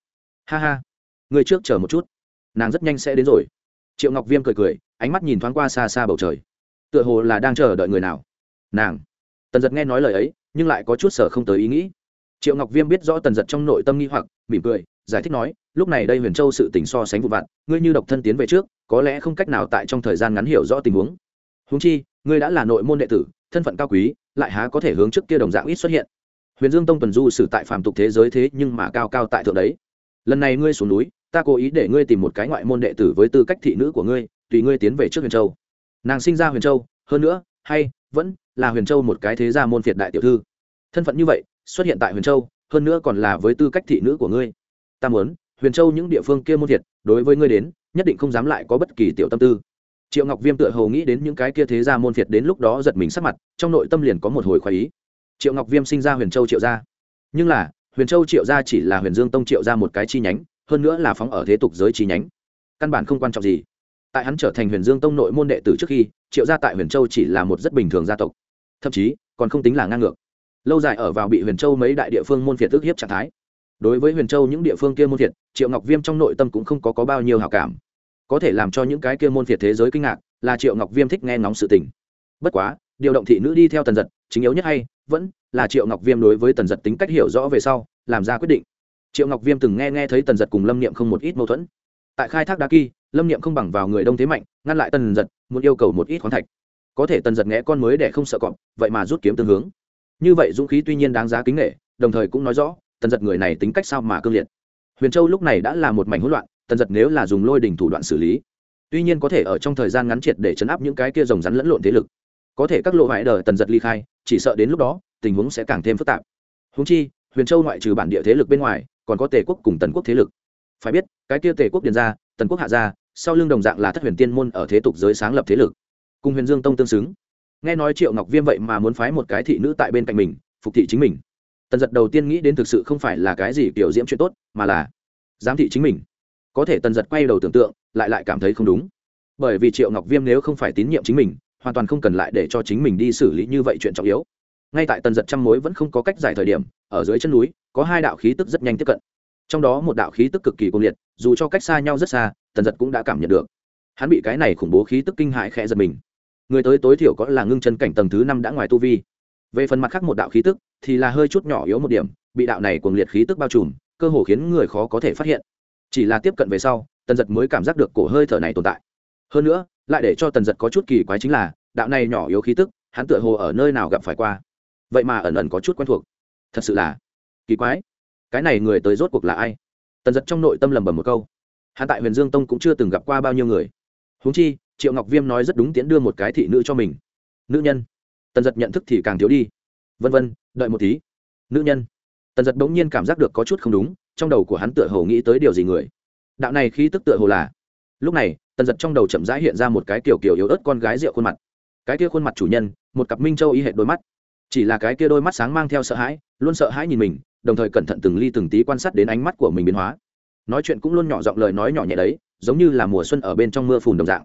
Ha ha, ngươi trước chờ một chút, nàng rất nhanh sẽ đến rồi. Triệu ngọc viêm cười cười, ánh mắt nhìn thoáng qua xa xa bầu trời. Tựa hồ là đang chờ đợi người nào. Nàng. Tần giật nghe nói lời ấy, nhưng lại có chút sở không tới ý nghĩ. Triệu ngọc viêm biết rõ tần giật trong nội tâm nghi hoặc, mỉm cười giải thích nói, lúc này đây huyền châu sự tình so sánh vụ vặt, ngươi như độc thân tiến về trước, có lẽ không cách nào tại trong thời gian ngắn hiểu rõ tình huống. Húng chi, ngươi đã là nội môn đệ tử, thân phận cao quý, lại há có thể hướng trước kia đồng dạng ít xuất hiện. Huyền dương tông tuần du xử tại phàm tục thế giới thế nhưng mà cao cao tại thượng đấy. Lần này ngươi xuống núi, ta cố ý để ngươi tìm một cái ngoại môn đệ tử với tư cách thị nữ của ngươi, tùy ngươi tiến về trước huyền châu. Nàng sinh ra huyền châu, hơn nữa, hay, vẫn là huyền châu một cái thế gia môn phiệt đại tiểu thư. Thân phận như vậy, xuất hiện tại huyền châu, hơn nữa còn là với tư cách thị nữ của ngươi ta muốn, huyền châu những địa phương kia môn thiệt, đối với ngươi đến, nhất định không dám lại có bất kỳ tiểu tâm tư. Triệu ngọc viêm tựa hồ nghĩ đến những cái kia thế gia môn thiệt đến lúc đó giật mình sắc mặt, trong nội tâm liền có một hồi khoái ý. Triệu ngọc viêm sinh ra huyền châu triệu gia. Nhưng là, huyền châu triệu gia chỉ là huyền dương tông triệu gia một cái chi nhánh, hơn nữa là phóng ở thế tục giới chi nhánh. Căn bản không quan trọng gì. Tại hắn trở thành huyền dương tông nội môn đệ tử trước khi, triệu gia tại huyền châu chỉ là một rất bình thường gia tộc. Thậm chí, còn không tính là ngang ngược. Lâu dài ở vào bị huyền châu mấy đại địa phương môn phiệt tức hiếp trạng thái đối với huyền châu những địa phương kia môn thiệt triệu ngọc viêm trong nội tâm cũng không có, có bao nhiêu hào cảm. Có thể làm cho những cái kia môn phiệt thế giới kinh ngạc là triệu ngọc viêm thích nghe ngóng sự tình. Bất quá điều động thị nữ đi theo tần giật chính yếu nhất hay vẫn là triệu ngọc viêm đối với tần giật tính cách hiểu rõ về sau làm ra quyết định. Triệu ngọc viêm từng nghe nghe thấy tần giật cùng lâm niệm không một ít mâu thuẫn. Tại khai thác đa kỳ lâm niệm không bằng vào người đông thế mạnh ngăn lại tần giật muốn yêu cầu một ít khoáng thạch. Có thể tần giật nghe con mới để không sợ cọp vậy mà rút kiếm tương hướng. Như vậy dũng khí tuy nhiên đáng giá kính nghệ đồng thời cũng nói rõ tần giật người này tính cách sao mà cương liệt. Huyền châu lúc này đã là một mảnh hỗn loạn, tần giật nếu là dùng lôi đình thủ đoạn xử lý, tuy nhiên có thể ở trong thời gian ngắn triệt để chấn áp những cái kia rồng rắn lẫn lộn thế lực. Có thể các lộ hại đờ tần giật ly khai, chỉ sợ đến lúc đó, tình huống sẽ càng thêm phức tạp. Húng chi, huyền châu ngoại trừ bản địa thế lực bên ngoài, còn có tề quốc cùng tần quốc thế lực. Phải biết, cái kia tề quốc điền ra tần quốc hạ ra sau lưng đồng dạng là thất huyền tiên môn ở thế tục giới sáng lập thế lực. Cùng huyền dương tông tương xứng. Nghe nói triệu ngọc viêm vậy mà muốn phái một cái thị nữ tại bên cạnh mình, phục thị chính mình tần giật đầu tiên nghĩ đến thực sự không phải là cái gì kiểu diễm chuyện tốt, mà là giám thị chính mình. Có thể tần giật quay đầu tưởng tượng, lại lại cảm thấy không đúng. Bởi vì triệu ngọc viêm nếu không phải tín nhiệm chính mình, hoàn toàn không cần lại để cho chính mình đi xử lý như vậy chuyện trọng yếu. Ngay tại tần giật trăm mối vẫn không có cách giải thời điểm, ở dưới chân núi, có hai đạo khí tức rất nhanh tiếp cận. Trong đó một đạo khí tức cực kỳ cung liệt, dù cho cách xa nhau rất xa, tần giật cũng đã cảm nhận được. Hắn bị cái này khủng bố khí tức kinh hại khẽ giật mình. Người tới tối thiểu có là ngưng chân cảnh tầng thứ năm đã ngoài tu vi về phần mặt khác một đạo khí tức, thì là hơi chút nhỏ yếu một điểm, bị đạo này cuồng liệt khí tức bao trùm, cơ hồ khiến người khó có thể phát hiện. Chỉ là tiếp cận về sau, tần giật mới cảm giác được cổ hơi thở này tồn tại. Hơn nữa, lại để cho tần giật có chút kỳ quái chính là, đạo này nhỏ yếu khí tức, hắn tựa hồ ở nơi nào gặp phải qua. Vậy mà ẩn ẩn có chút quen thuộc. Thật sự là kỳ quái. Cái này người tới rốt cuộc là ai? Tần giật trong nội tâm lầm bầm một câu. Hắn tại huyền dương tông cũng chưa từng gặp qua bao nhiêu người. Huống chi, triệu ngọc viêm nói rất đúng tiến đưa một cái thị nữ cho mình. Nữ nhân tần giật nhận thức thì càng thiếu đi. Vân vân, đợi một tí. Nữ nhân. Tần giật bỗng nhiên cảm giác được có chút không đúng, trong đầu của hắn tựa hồ nghĩ tới điều gì người. Đạo này khi tức tựa hồ là. Lúc này, tần giật trong đầu chậm rãi hiện ra một cái kiểu kiểu yếu ớt con gái rượu khuôn mặt. Cái kia khuôn mặt chủ nhân, một cặp minh châu y hệ đôi mắt. Chỉ là cái kia đôi mắt sáng mang theo sợ hãi, luôn sợ hãi nhìn mình, đồng thời cẩn thận từng ly từng tí quan sát đến ánh mắt của mình biến hóa. Nói chuyện cũng luôn nhỏ giọng lời nói nhỏ nhẹ đấy, giống như là mùa xuân ở bên trong mưa phùn đồng dạng.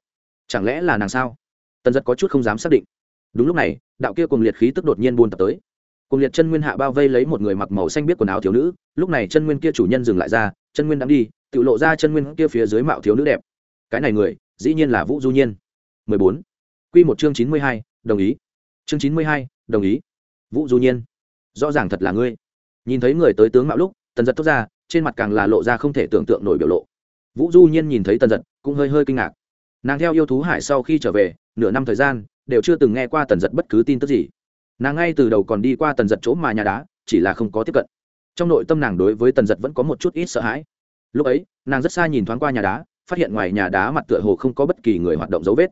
Chẳng lẽ là nàng sao? Tần giật có chút không dám xác định đúng lúc này đạo kia cùng liệt khí tức đột nhiên buôn tập tới cùng liệt chân nguyên hạ bao vây lấy một người mặc màu xanh biết quần áo thiếu nữ lúc này chân nguyên kia chủ nhân dừng lại ra chân nguyên đang đi tự lộ ra chân nguyên kia phía dưới mạo thiếu nữ đẹp cái này người dĩ nhiên là vũ du nhiên 14. Quy một chương 92, đồng ý. Chương 92, đồng ý. Vũ Du Nhiên, rõ ràng thật là ngươi. Nhìn thấy người tới tướng mạo lúc, Tần giật thốt ra, trên mặt càng là lộ ra không thể tưởng tượng nổi biểu lộ. Vũ Du Nhiên nhìn thấy Tần giật cũng hơi hơi kinh ngạc. Nàng theo yêu thú hải sau khi trở về, nửa năm thời gian, đều chưa từng nghe qua Tần giật bất cứ tin tức gì. Nàng ngay từ đầu còn đi qua Tần giật chỗ mà nhà đá, chỉ là không có tiếp cận. Trong nội tâm nàng đối với Tần giật vẫn có một chút ít sợ hãi. Lúc ấy, nàng rất xa nhìn thoáng qua nhà đá, phát hiện ngoài nhà đá mặt tựa hồ không có bất kỳ người hoạt động dấu vết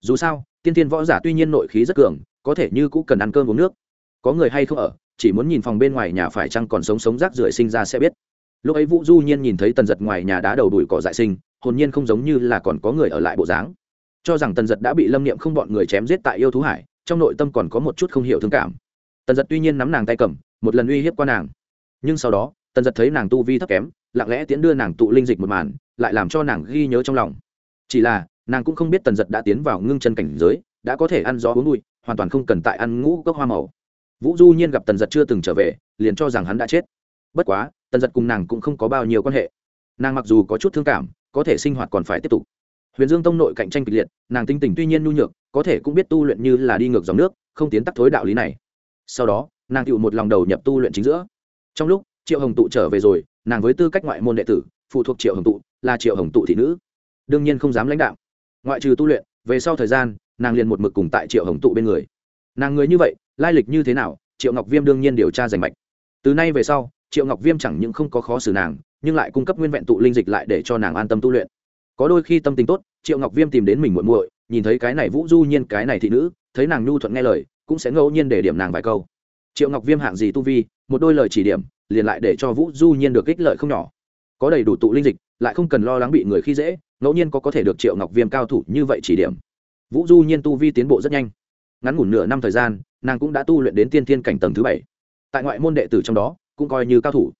dù sao tiên tiên võ giả tuy nhiên nội khí rất cường có thể như cũng cần ăn cơm uống nước có người hay không ở chỉ muốn nhìn phòng bên ngoài nhà phải chăng còn sống sống rác rưởi sinh ra sẽ biết lúc ấy vũ du nhiên nhìn thấy tần giật ngoài nhà đá đầu đùi cỏ dại sinh hồn nhiên không giống như là còn có người ở lại bộ dáng cho rằng tần giật đã bị lâm niệm không bọn người chém giết tại yêu thú hải, trong nội tâm còn có một chút không hiểu thương cảm. Tần giật tuy nhiên nắm nàng tay cầm, một lần uy hiếp qua nàng. Nhưng sau đó, tần giật thấy nàng tu vi thấp kém, lặng lẽ tiến đưa nàng tụ linh dịch một màn, lại làm cho nàng ghi nhớ trong lòng. Chỉ là, nàng cũng không biết tần giật đã tiến vào ngưng chân cảnh giới, đã có thể ăn gió uống bụi, hoàn toàn không cần tại ăn ngũ cốc hoa màu. Vũ du nhiên gặp tần giật chưa từng trở về, liền cho rằng hắn đã chết. Bất quá, tần giật cùng nàng cũng không có bao nhiêu quan hệ. Nàng mặc dù có chút thương cảm, có thể sinh hoạt còn phải tiếp tục huyền dương tông nội cạnh tranh kịch liệt, nàng tinh tình tuy nhiên nhu nhược, có thể cũng biết tu luyện như là đi ngược dòng nước, không tiến tắc thối đạo lý này. Sau đó, nàng tựu một lòng đầu nhập tu luyện chính giữa. Trong lúc, triệu hồng tụ trở về rồi, nàng với tư cách ngoại môn đệ tử, phụ thuộc triệu hồng tụ, là triệu hồng tụ thị nữ. Đương nhiên không dám lãnh đạo. Ngoại trừ tu luyện, về sau thời gian, nàng liền một mực cùng tại triệu hồng tụ bên người. Nàng người như vậy, lai lịch như thế nào, triệu ngọc viêm đương nhiên điều tra rành mạch. Từ nay về sau, triệu ngọc viêm chẳng những không có khó xử nàng, nhưng lại cung cấp nguyên vẹn tụ linh dịch lại để cho nàng an tâm tu luyện có đôi khi tâm tình tốt, triệu ngọc viêm tìm đến mình muội muội, nhìn thấy cái này vũ du nhiên, cái này thị nữ, thấy nàng nhu thuận nghe lời, cũng sẽ ngẫu nhiên để điểm nàng vài câu. Triệu ngọc viêm hạng gì tu vi, một đôi lời chỉ điểm, liền lại để cho vũ du nhiên được ích lợi không nhỏ. Có đầy đủ tụ linh dịch, lại không cần lo lắng bị người khi dễ, ngẫu nhiên có có thể được triệu ngọc viêm cao thủ như vậy chỉ điểm. Vũ du nhiên tu vi tiến bộ rất nhanh. Ngắn ngủn nửa năm thời gian, nàng cũng đã tu luyện đến tiên thiên cảnh tầng thứ bảy. Tại ngoại môn đệ tử trong đó, cũng coi như cao thủ.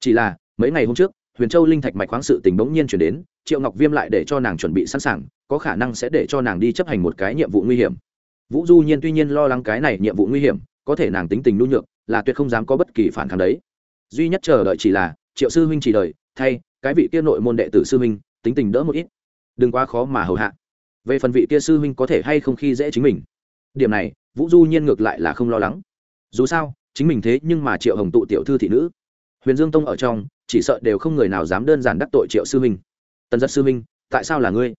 Chỉ là, mấy ngày hôm trước huyền châu linh thạch mạch khoáng sự tình bỗng nhiên chuyển đến, triệu ngọc viêm lại để cho nàng chuẩn bị sẵn sàng, có khả năng sẽ để cho nàng đi chấp hành một cái nhiệm vụ nguy hiểm. Vũ du nhiên tuy nhiên lo lắng cái này nhiệm vụ nguy hiểm, có thể nàng tính tình nhu nhược, là tuyệt không dám có bất kỳ phản kháng đấy. Duy nhất chờ đợi chỉ là, triệu sư huynh chỉ đợi, thay, cái vị kia nội môn đệ tử sư huynh, tính tình đỡ một ít. Đừng quá khó mà hầu hạ. Về phần vị kia sư huynh có thể hay không khi dễ chính mình. Điểm này, vũ du nhiên ngược lại là không lo lắng. Dù sao, chính mình thế nhưng mà triệu hồng tụ tiểu thư thị nữ. Huyền dương tông ở trong chỉ sợ đều không người nào dám đơn giản đắc tội triệu sư minh. Tần giật sư minh, tại sao là ngươi?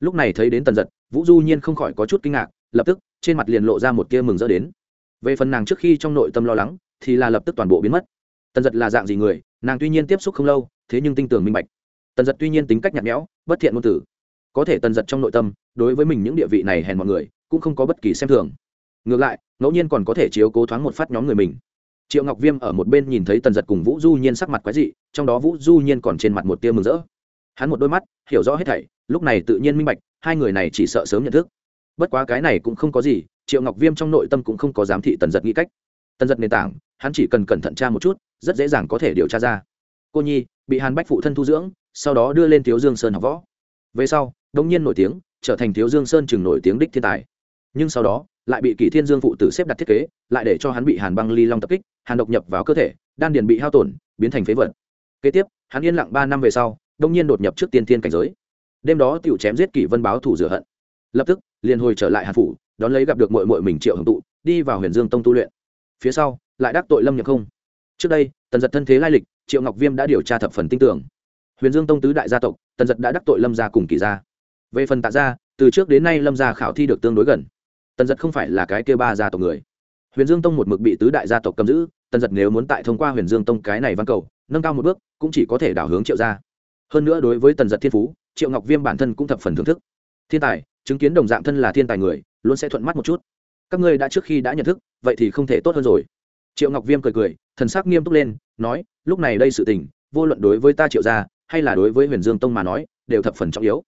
Lúc này thấy đến tần giật, vũ du nhiên không khỏi có chút kinh ngạc, lập tức, trên mặt liền lộ ra một tia mừng rỡ đến. Về phần nàng trước khi trong nội tâm lo lắng, thì là lập tức toàn bộ biến mất. Tần giật là dạng gì người? Nàng tuy nhiên tiếp xúc không lâu, thế nhưng tinh tường minh bạch. Tần giật tuy nhiên tính cách nhạt nhẽo, bất thiện ngôn tử. Có thể tần giật trong nội tâm, đối với mình những địa vị này hèn mọi người, cũng không có bất kỳ xem thường. Ngược lại, ngẫu nhiên còn có thể chiếu cố thoáng một phát nhóm người mình triệu ngọc viêm ở một bên nhìn thấy tần giật cùng vũ du nhiên sắc mặt quái dị, trong đó vũ du nhiên còn trên mặt một tia mừng rỡ. Hắn một đôi mắt, hiểu rõ hết thảy, lúc này tự nhiên minh bạch, hai người này chỉ sợ sớm nhận thức. Bất quá cái này cũng không có gì, triệu ngọc viêm trong nội tâm cũng không có giám thị tần giật nghĩ cách. Tần giật nền tảng, hắn chỉ cần cẩn thận tra một chút, rất dễ dàng có thể điều tra ra. Cô nhi, bị hàn bách phụ thân thu dưỡng, sau đó đưa lên thiếu dương sơn học võ. Về sau đông nhiên nổi tiếng, trở thành thiếu dương sơn chừng nổi tiếng đích thiên tài. Nhưng sau đó lại bị kỷ thiên dương phụ tử xếp đặt thiết kế, lại để cho hắn bị hàn băng ly long tập kích, hàn độc nhập vào cơ thể, đan điền bị hao tổn, biến thành phế vật. Kế tiếp, hắn yên lặng ba năm về sau đông nhiên đột nhập trước tiên thiên cảnh giới. Đêm đó t chém giết kỷ vân báo thủ rửa hận. Lập tức, liền hồi trở lại hàn phủ, đón lấy gặp được mội mội mình triệu hồng tụ, đi vào huyền dương tông tu luyện. Phía sau, lại đắc tội lâm nhập không. Trước đây, tần giật thân thế lai lịch, triệu ngọc viêm đã điều tra thập phần tin tưởng huyền dương tông tứ đại gia tộc, tần giật đã đắc tội lâm gia cùng kỳ gia. Về phần tạ gia, từ trước đến nay lâm gia khảo thi được tương đối gần tần giật không phải là cái kêu ba gia tộc người. Huyền dương tông một mực bị tứ đại gia tộc cầm giữ, tần giật nếu muốn tại thông qua huyền dương tông cái này văn cầu, nâng cao một bước, cũng chỉ có thể đảo hướng triệu gia. Hơn nữa đối với tần giật thiên phú, triệu ngọc viêm bản thân cũng thập phần thưởng thức. Thiên tài, chứng kiến đồng dạng thân là thiên tài người, luôn sẽ thuận mắt một chút. Các ngươi đã trước khi đã nhận thức, vậy thì không thể tốt hơn rồi. Triệu ngọc viêm cười cười, thần sắc nghiêm túc lên, nói, lúc này đây sự tình, vô luận đối với ta triệu gia, hay là đối với huyền dương tông mà nói, đều thập phần trọng yếu.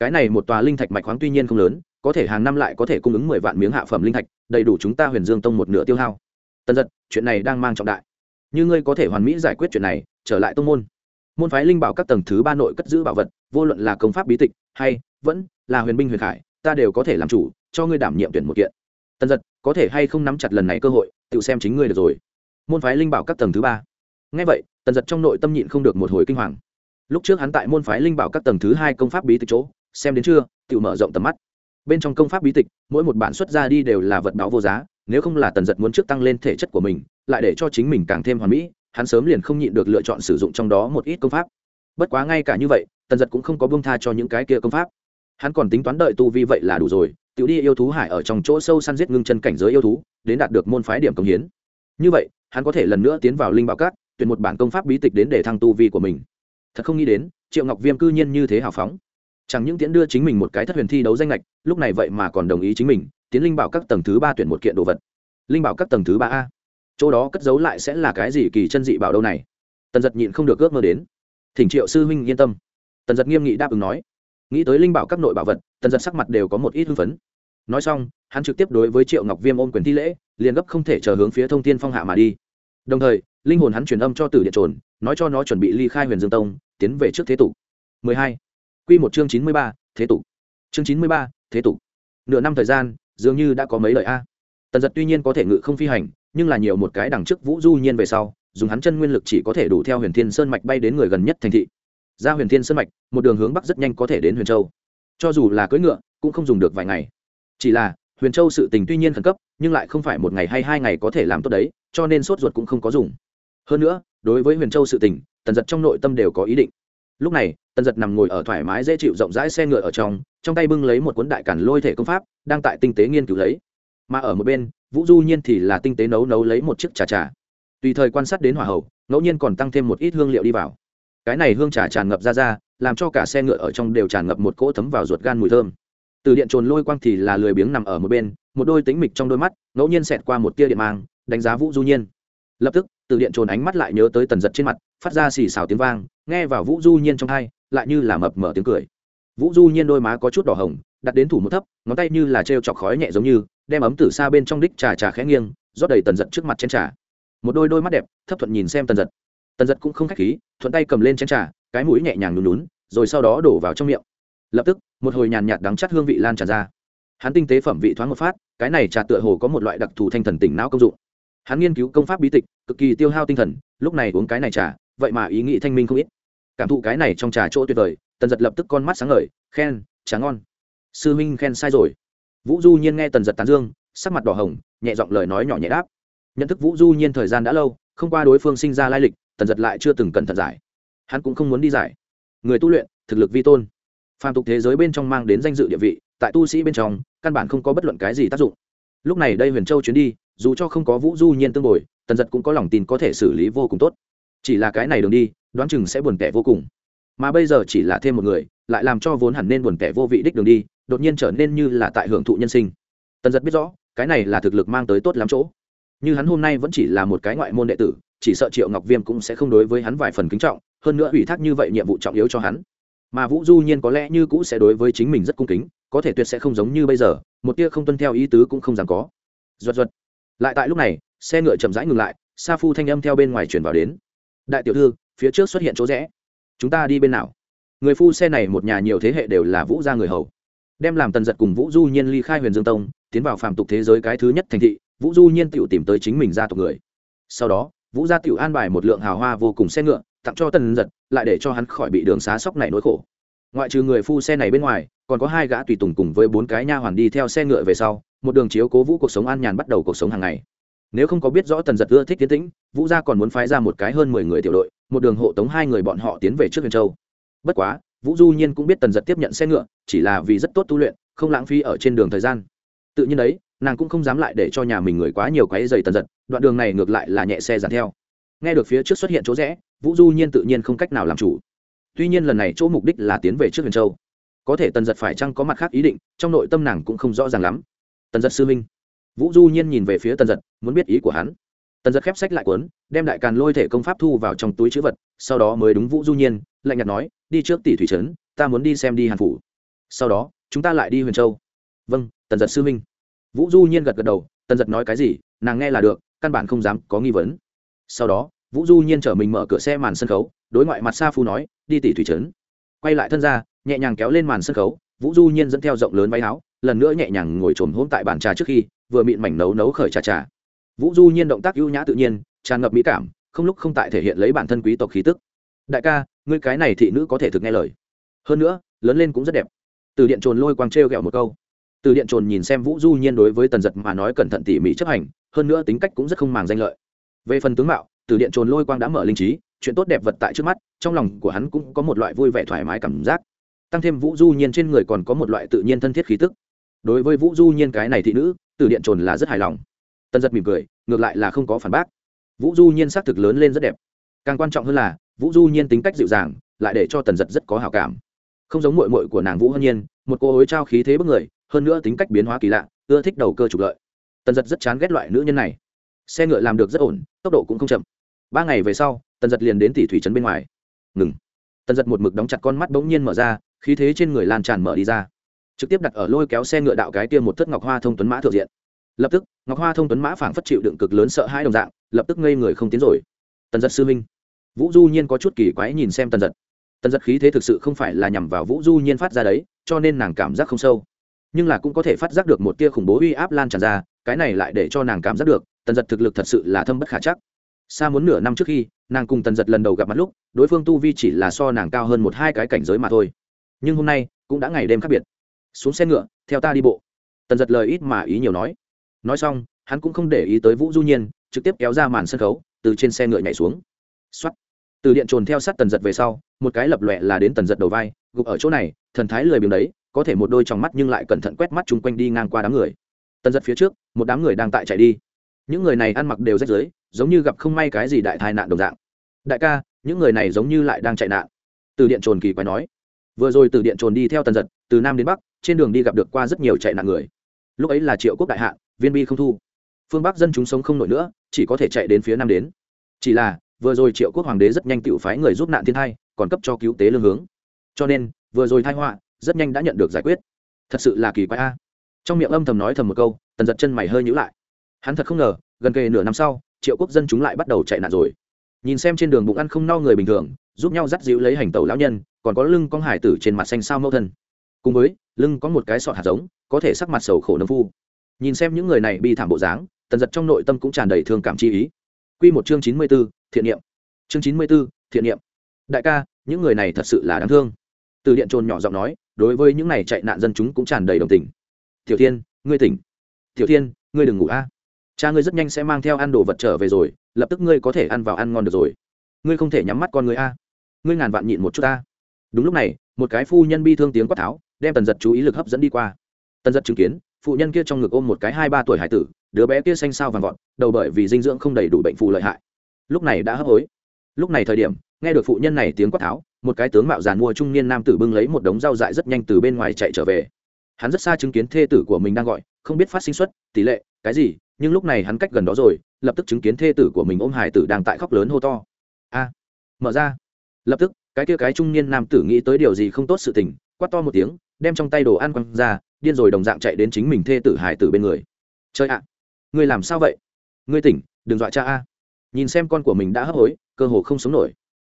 Cái này một tòa linh thạch mạch khoáng tuy nhiên không lớn có thể hàng năm lại có thể cung ứng mười vạn miếng hạ phẩm linh thạch, đầy đủ chúng ta huyền dương tông một nửa tiêu hao. Tần giật, chuyện này đang mang trọng đại. Như ngươi có thể hoàn mỹ giải quyết chuyện này, trở lại tông môn. Môn phái linh bảo các tầng thứ ba nội cất giữ bảo vật, vô luận là công pháp bí tịch hay vẫn là huyền binh huyền khải, ta đều có thể làm chủ, cho ngươi đảm nhiệm tuyển một kiện. Tần giật, có thể hay không nắm chặt lần này cơ hội, tự xem chính ngươi được rồi. Môn phái linh bảo các tầng thứ ba. Ngay vậy, tần giật trong nội tâm nhịn không được một hồi kinh hoàng. Lúc trước hắn tại môn phái linh bảo các tầng thứ hai công pháp bí tịch chỗ, xem đến chưa, tự mở rộng tầm mắt bên trong công pháp bí tịch, mỗi một bản xuất ra đi đều là vật báo vô giá, nếu không là tần giật muốn trước tăng lên thể chất của mình, lại để cho chính mình càng thêm hoàn mỹ, hắn sớm liền không nhịn được lựa chọn sử dụng trong đó một ít công pháp. Bất quá ngay cả như vậy, tần giật cũng không có bông tha cho những cái kia công pháp. Hắn còn tính toán đợi tu vi vậy là đủ rồi tự đi yêu thú hải ở trong chỗ sâu săn giết ngưng chân cảnh giới yêu thú, đến đạt được môn phái điểm công hiến. Như vậy, hắn có thể lần nữa tiến vào linh bảo cát tuyển một bản công pháp bí tịch đến để thăng tu vi của mình. Thật không nghĩ đến, triệu ngọc viêm cư nhiên như thế hào phóng chẳng những tiễn đưa chính mình một cái thất huyền thi đấu danh lệch lúc này vậy mà còn đồng ý chính mình tiến linh bảo các tầng thứ ba tuyển một kiện đồ vật. Linh bảo các tầng thứ ba a. Chỗ đó cất giấu lại sẽ là cái gì kỳ chân dị bảo đâu này? Tần giật nhịn không được ước mơ đến. Thỉnh triệu sư huynh yên tâm. Tần giật nghiêm nghị đáp ứng nói. Nghĩ tới linh bảo các nội bảo vật, tần giật sắc mặt đều có một ít hưng phấn. Nói xong, hắn trực tiếp đối với triệu ngọc viêm ôm quyền thi lễ, liền gấp không thể chờ hướng phía thông tin phong hạ mà đi. Đồng thời, linh hồn hắn truyền âm cho tử điện trồn, nói cho nó chuẩn bị ly khai huyền dương tông, tiến về trước thế tục. 12. Quy một chương 93, thế tục. Chương 93, thế tục. Nửa năm thời gian, dường như đã có mấy lời a. Tần Dật tuy nhiên có thể ngự không phi hành, nhưng là nhiều một cái đằng trước Vũ Du Nhiên về sau, dùng hắn chân nguyên lực chỉ có thể đủ theo Huyền Thiên Sơn mạch bay đến người gần nhất thành thị. Ra Huyền Thiên Sơn mạch, một đường hướng bắc rất nhanh có thể đến Huyền Châu. Cho dù là cưỡi ngựa, cũng không dùng được vài ngày. Chỉ là, Huyền Châu sự tình tuy nhiên khẩn cấp, nhưng lại không phải một ngày hay hai ngày có thể làm tốt đấy, cho nên sốt ruột cũng không có dùng. Hơn nữa, đối với Huyền Châu sự tình, Tần Dật trong nội tâm đều có ý định. Lúc này, Tần giật nằm ngồi ở thoải mái dễ chịu rộng rãi xe ngựa ở trong, trong tay bưng lấy một cuốn đại cản lôi thể công pháp, đang tại tinh tế nghiên cứu lấy. Mà ở một bên, Vũ Du Nhiên thì là tinh tế nấu nấu lấy một chiếc trà trà. Tùy thời quan sát đến hỏa hậu, ngẫu nhiên còn tăng thêm một ít hương liệu đi vào. Cái này hương trà tràn ngập ra ra, làm cho cả xe ngựa ở trong đều tràn ngập một cỗ thấm vào ruột gan mùi thơm. Từ điện trồn lôi quang thì là lười biếng nằm ở một bên, một đôi tính mịch trong đôi mắt, ngẫu nhiên xẹt qua một tia điện mang, đánh giá Vũ Du Nhiên. Lập tức, từ điện trồn ánh mắt lại nhớ tới tần giật trên mặt, phát ra xì xào tiếng vang, nghe vào Vũ Du Nhiên trong hai lại như là mập mở tiếng cười. Vũ du nhiên đôi má có chút đỏ hồng đặt đến thủ một thấp ngón tay như là t r e o chọc khói nhẹ giống như đem ấm từ xa bên trong đích trà trà khẽ nghiêng rót đầy tần giật trước mặt chén trà. Một đôi đôi mắt đẹp thấp thuận nhìn xem tần giật. Tần giật cũng không k h á c h khí thuận tay cầm lên chén trà cái mũi nhẹ nhàng lún lún rồi sau đó đổ vào trong miệng. Lập tức một hồi nhàn nhạt đắng chắt hương vị lan tràn ra. Hắn tinh tế phẩm vị thoáng một phát cái này trà tựa hồ có một loại đặc thù thanh thần tỉnh não công dụng hắn nghiên cứu công pháp bí tịch, cực kỳ tiêu hao tinh thần, lúc này uống cái này trà, vậy mà ý nghĩ thanh minh không ít. Cảm thụ cái này trong trà chỗ tuyệt vời, tần giật lập tức con mắt sáng ngời, khen, trà ngon. Sư huynh khen sai rồi. Vũ du nhiên nghe tần giật tán dương, sắc mặt đỏ hồng, nhẹ giọng lời nói nhỏ nhẹ đáp. Nhận thức vũ du nhiên thời gian đã lâu, không qua đối phương sinh ra lai lịch, tần giật lại chưa từng cẩn thận giải. Hắn cũng không muốn đi giải. Người tu luyện, thực lực vi tôn. Phàm tục thế giới bên trong mang đến danh dự địa vị, tại tu sĩ bên trong, căn bản không có bất luận cái gì tác dụng. Lúc này đây huyền châu chuyến đi dù cho không có vũ du nhiên tương bồi, tần giật cũng có lòng tin có thể xử lý vô cùng tốt. Chỉ là cái này đường đi, đoán chừng sẽ buồn tẻ vô cùng. Mà bây giờ chỉ là thêm một người, lại làm cho vốn hẳn nên buồn tẻ vô vị đích đường đi, đột nhiên trở nên như là tại hưởng thụ nhân sinh. Tần giật biết rõ, cái này là thực lực mang tới tốt lắm chỗ. Như hắn hôm nay vẫn chỉ là một cái ngoại môn đệ tử, chỉ sợ triệu ngọc viêm cũng sẽ không đối với hắn vài phần kính trọng, hơn nữa ủy thác như vậy nhiệm vụ trọng yếu cho hắn. Mà vũ du nhiên có lẽ như cũ sẽ đối với chính mình rất cung kính, có thể tuyệt sẽ không giống như bây giờ, một tia không tuân theo ý tứ cũng không dám có. Duật duật lại tại lúc này, xe ngựa chậm rãi ngừng lại, sa phu thanh âm theo bên ngoài chuyển vào đến. Đại tiểu thư, phía trước xuất hiện chỗ rẽ. Chúng ta đi bên nào? Người phu xe này một nhà nhiều thế hệ đều là vũ gia người hầu. Đem làm tần giật cùng vũ du nhiên ly khai huyền dương tông, tiến vào phàm tục thế giới cái thứ nhất thành thị, vũ du nhiên tự tìm tới chính mình gia tộc người. Sau đó, vũ gia tự an bài một lượng hào hoa vô cùng xe ngựa, tặng cho tần giật, lại để cho hắn khỏi bị đường xá sóc này nỗi khổ. Ngoại trừ người phu xe này bên ngoài, còn có hai gã tùy tùng cùng với bốn cái nha hoàn đi theo xe ngựa về sau một đường chiếu cố vũ cuộc sống an nhàn bắt đầu cuộc sống hàng ngày. Nếu không có biết rõ tần giật ưa thích tiến tĩnh, vũ gia còn muốn phái ra một cái hơn mười người tiểu đội, một đường hộ tống hai người bọn họ tiến về trước huyền châu. Bất quá, vũ du nhiên cũng biết tần giật tiếp nhận xe ngựa, chỉ là vì rất tốt tu luyện, không lãng phí ở trên đường thời gian. Tự nhiên đấy, nàng cũng không dám lại để cho nhà mình người quá nhiều quái dày tần giật, đoạn đường này ngược lại là nhẹ xe dàn theo. Nghe được phía trước xuất hiện chỗ rẽ, vũ du nhiên tự nhiên không cách nào làm chủ. Tuy nhiên lần này chỗ mục đích là tiến về trước huyền châu. Có thể tần giật phải chăng có mặt khác ý định, trong nội tâm nàng cũng không rõ ràng lắm tần giật sư minh. Vũ du nhiên nhìn về phía tần giật, muốn biết ý của hắn. Tần giật khép sách lại cuốn, đem đại càn lôi thể công pháp thu vào trong túi chữ vật, sau đó mới đúng vũ du nhiên, lạnh nhạt nói, đi trước tỷ thủy trấn, ta muốn đi xem đi hàn phủ. Sau đó, chúng ta lại đi huyền châu. Vâng tần giật sư minh. Vũ du nhiên gật gật đầu, tần giật nói cái gì, nàng nghe là được, căn bản không dám có nghi vấn. Sau đó, vũ du nhiên chở mình mở cửa xe màn sân khấu, đối ngoại mặt xa phu nói, đi tỷ thủy trấn. Quay lại thân ra, nhẹ nhàng kéo lên màn sân khấu, vũ du nhiên dẫn theo rộng lớn váy áo lần nữa nhẹ nhàng ngồi trồm hôm tại bàn trà trước khi, vừa mịn mảnh nấu nấu khởi trà trà. Vũ du nhiên động tác ưu nhã tự nhiên, tràn ngập mỹ cảm, không lúc không tại thể hiện lấy bản thân quý tộc khí tức. Đại ca, ngươi cái này thị nữ có thể thực nghe lời. Hơn nữa, lớn lên cũng rất đẹp. Từ điện trồn lôi quang trêu ghẹo một câu. Từ điện trồn nhìn xem vũ du nhiên đối với tần giật mà nói cẩn thận tỉ mỉ chấp hành, hơn nữa tính cách cũng rất không màng danh lợi. Về phần tướng mạo, từ điện trồn lôi quang đã mở linh trí, chuyện tốt đẹp vật tại trước mắt, trong lòng của hắn cũng có một loại vui vẻ thoải mái cảm giác. Tăng thêm vũ du nhiên trên người còn có một loại tự nhiên thân thiết khí tức đối với vũ du nhiên cái này thị nữ, từ điện trồn là rất hài lòng. Tần giật mỉm cười, ngược lại là không có phản bác. Vũ du nhiên xác thực lớn lên rất đẹp. Càng quan trọng hơn là, vũ du nhiên tính cách dịu dàng, lại để cho tần giật rất có hào cảm. Không giống mội mội của nàng vũ hân nhiên, một cô hối trao khí thế bất người, hơn nữa tính cách biến hóa kỳ lạ, ưa thích đầu cơ trục lợi. Tần giật rất chán ghét loại nữ nhân này. Xe ngựa làm được rất ổn, tốc độ cũng không chậm. Ba ngày về sau, tần giật liền đến tỷ thủy trấn bên ngoài. Ngừng. Tần giật một mực đóng chặt con mắt bỗng nhiên mở ra, khí thế trên người lan tràn mở đi ra trực tiếp đặt ở lôi kéo xe ngựa đạo cái kia một thất ngọc hoa thông tuấn mã thượng diện. Lập tức, ngọc hoa thông tuấn mã phảng phất chịu đựng cực lớn sợ hai đồng dạng, lập tức ngây người không tiến rồi. Tần giật sư minh vũ du nhiên có chút kỳ quái nhìn xem tần giật. Tần giật khí thế thực sự không phải là nhằm vào vũ du nhiên phát ra đấy, cho nên nàng cảm giác không sâu. Nhưng là cũng có thể phát giác được một tia khủng bố uy áp lan tràn ra, cái này lại để cho nàng cảm giác được, tần giật thực lực thật sự là thâm bất khả chắc. Xa muốn nửa năm trước khi, nàng cùng tần giật lần đầu gặp mặt lúc, đối phương tu vi chỉ là so nàng cao hơn một hai cái cảnh giới mà thôi. Nhưng hôm nay, cũng đã ngày đêm khác biệt xuống xe ngựa, theo ta đi bộ. Tần giật lời ít mà ý nhiều nói. Nói xong, hắn cũng không để ý tới vũ du nhiên, trực tiếp kéo ra màn sân khấu, từ trên xe ngựa nhảy xuống. X từ điện trồn theo sát tần giật về sau, một cái lập lọe là đến tần giật đầu vai, gục ở chỗ này, thần thái lười biếng đấy, có thể một đôi trong mắt nhưng lại cẩn thận quét mắt chung quanh đi ngang qua đám người. Tần giật phía trước, một đám người đang tại chạy đi. Những người này ăn mặc đều rách rưới, giống như gặp không may cái gì đại tai nạn đồng dạng. Đại ca, những người này giống như lại đang chạy nạn. Từ điện trồn kỳ quái nói vừa rồi từ điện trồn đi theo tần giật, từ nam đến bắc, trên đường đi gặp được qua rất nhiều chạy nạn người. Lúc ấy là triệu quốc đại hạ viên bi không thu. Phương bắc dân chúng sống không nổi nữa, chỉ có thể chạy đến phía nam đến. Chỉ là, vừa rồi triệu quốc hoàng đế rất nhanh tự phái người giúp nạn thiên thai, còn cấp cho cứu tế lương hướng. Cho nên, vừa rồi thai họa, rất nhanh đã nhận được giải quyết. Thật sự là kỳ quái a. Trong miệng âm thầm nói thầm một câu, tần giật chân mày hơi nhữ lại. Hắn thật không ngờ, gần kề nửa năm sau, triệu quốc dân chúng lại bắt đầu chạy nạn rồi. Nhìn xem trên đường bụng ăn không no người bình thường giúp nhau dắt dịu lấy hành tàu lão nhân, còn có lưng con hải tử trên mặt xanh sao mẫu thân. Cùng với, lưng có một cái sọt hạt giống, có thể sắc mặt sầu khổ nông phu. Nhìn xem những người này bi thảm bộ dáng, tần giật trong nội tâm cũng tràn đầy thương cảm chi ý. Q một chương chín mươi b ố thiện niệm. Chương chín mươi b ố thiện niệm. Đại ca, những người này thật sự là đáng thương. Từ điện trồn nhỏ giọng nói, đối với những này chạy nạn dân chúng cũng tràn đầy đồng tình. Tiểu thiên, ngươi tỉnh. Tiểu thiên, ngươi đừng ngủ a. Cha ngươi rất nhanh sẽ mang theo ăn đồ vật trở về rồi, lập tức ngươi có thể ăn vào ăn ngon được rồi. Ngươi không thể nhắm mắt con người a ngươi ngàn vạn nhịn một chút ta. đúng lúc này, một cái phu nhân bi thương tiếng quát tháo, đem tần giật chú ý lực hấp dẫn đi qua. Tần giật chứng kiến, phụ nhân kia trong ngực ôm một cái hai ba tuổi hải tử, đứa bé kia xanh sao vàng vọt, đầu bởi vì dinh dưỡng không đầy đủ bệnh phù lợi hại. Lúc này đã hấp hối. Lúc này thời điểm, nghe được phụ nhân này tiếng quát tháo, một cái tướng mạo giàn mua trung niên nam tử bưng lấy một đống rau dại rất nhanh từ bên ngoài chạy trở về. Hắn rất xa chứng kiến thê tử của mình đang gọi, không biết phát sinh xuất, tỷ lệ, cái gì, nhưng lúc này hắn cách gần đó rồi, lập tức chứng kiến thê tử của mình ôm hải tử đang tại khóc lớn hô to. A, mở ra lập tức, cái kia cái trung niên nam tử nghĩ tới điều gì không tốt sự tình, quát to một tiếng, đem trong tay đồ ăn quăng ra, điên rồi đồng dạng chạy đến chính mình thê tử hải tử bên người. Chơi ạ, ngươi làm sao vậy? Ngươi tỉnh, đừng dọa cha a. Nhìn xem con của mình đã hấp hối, cơ hồ không sống nổi.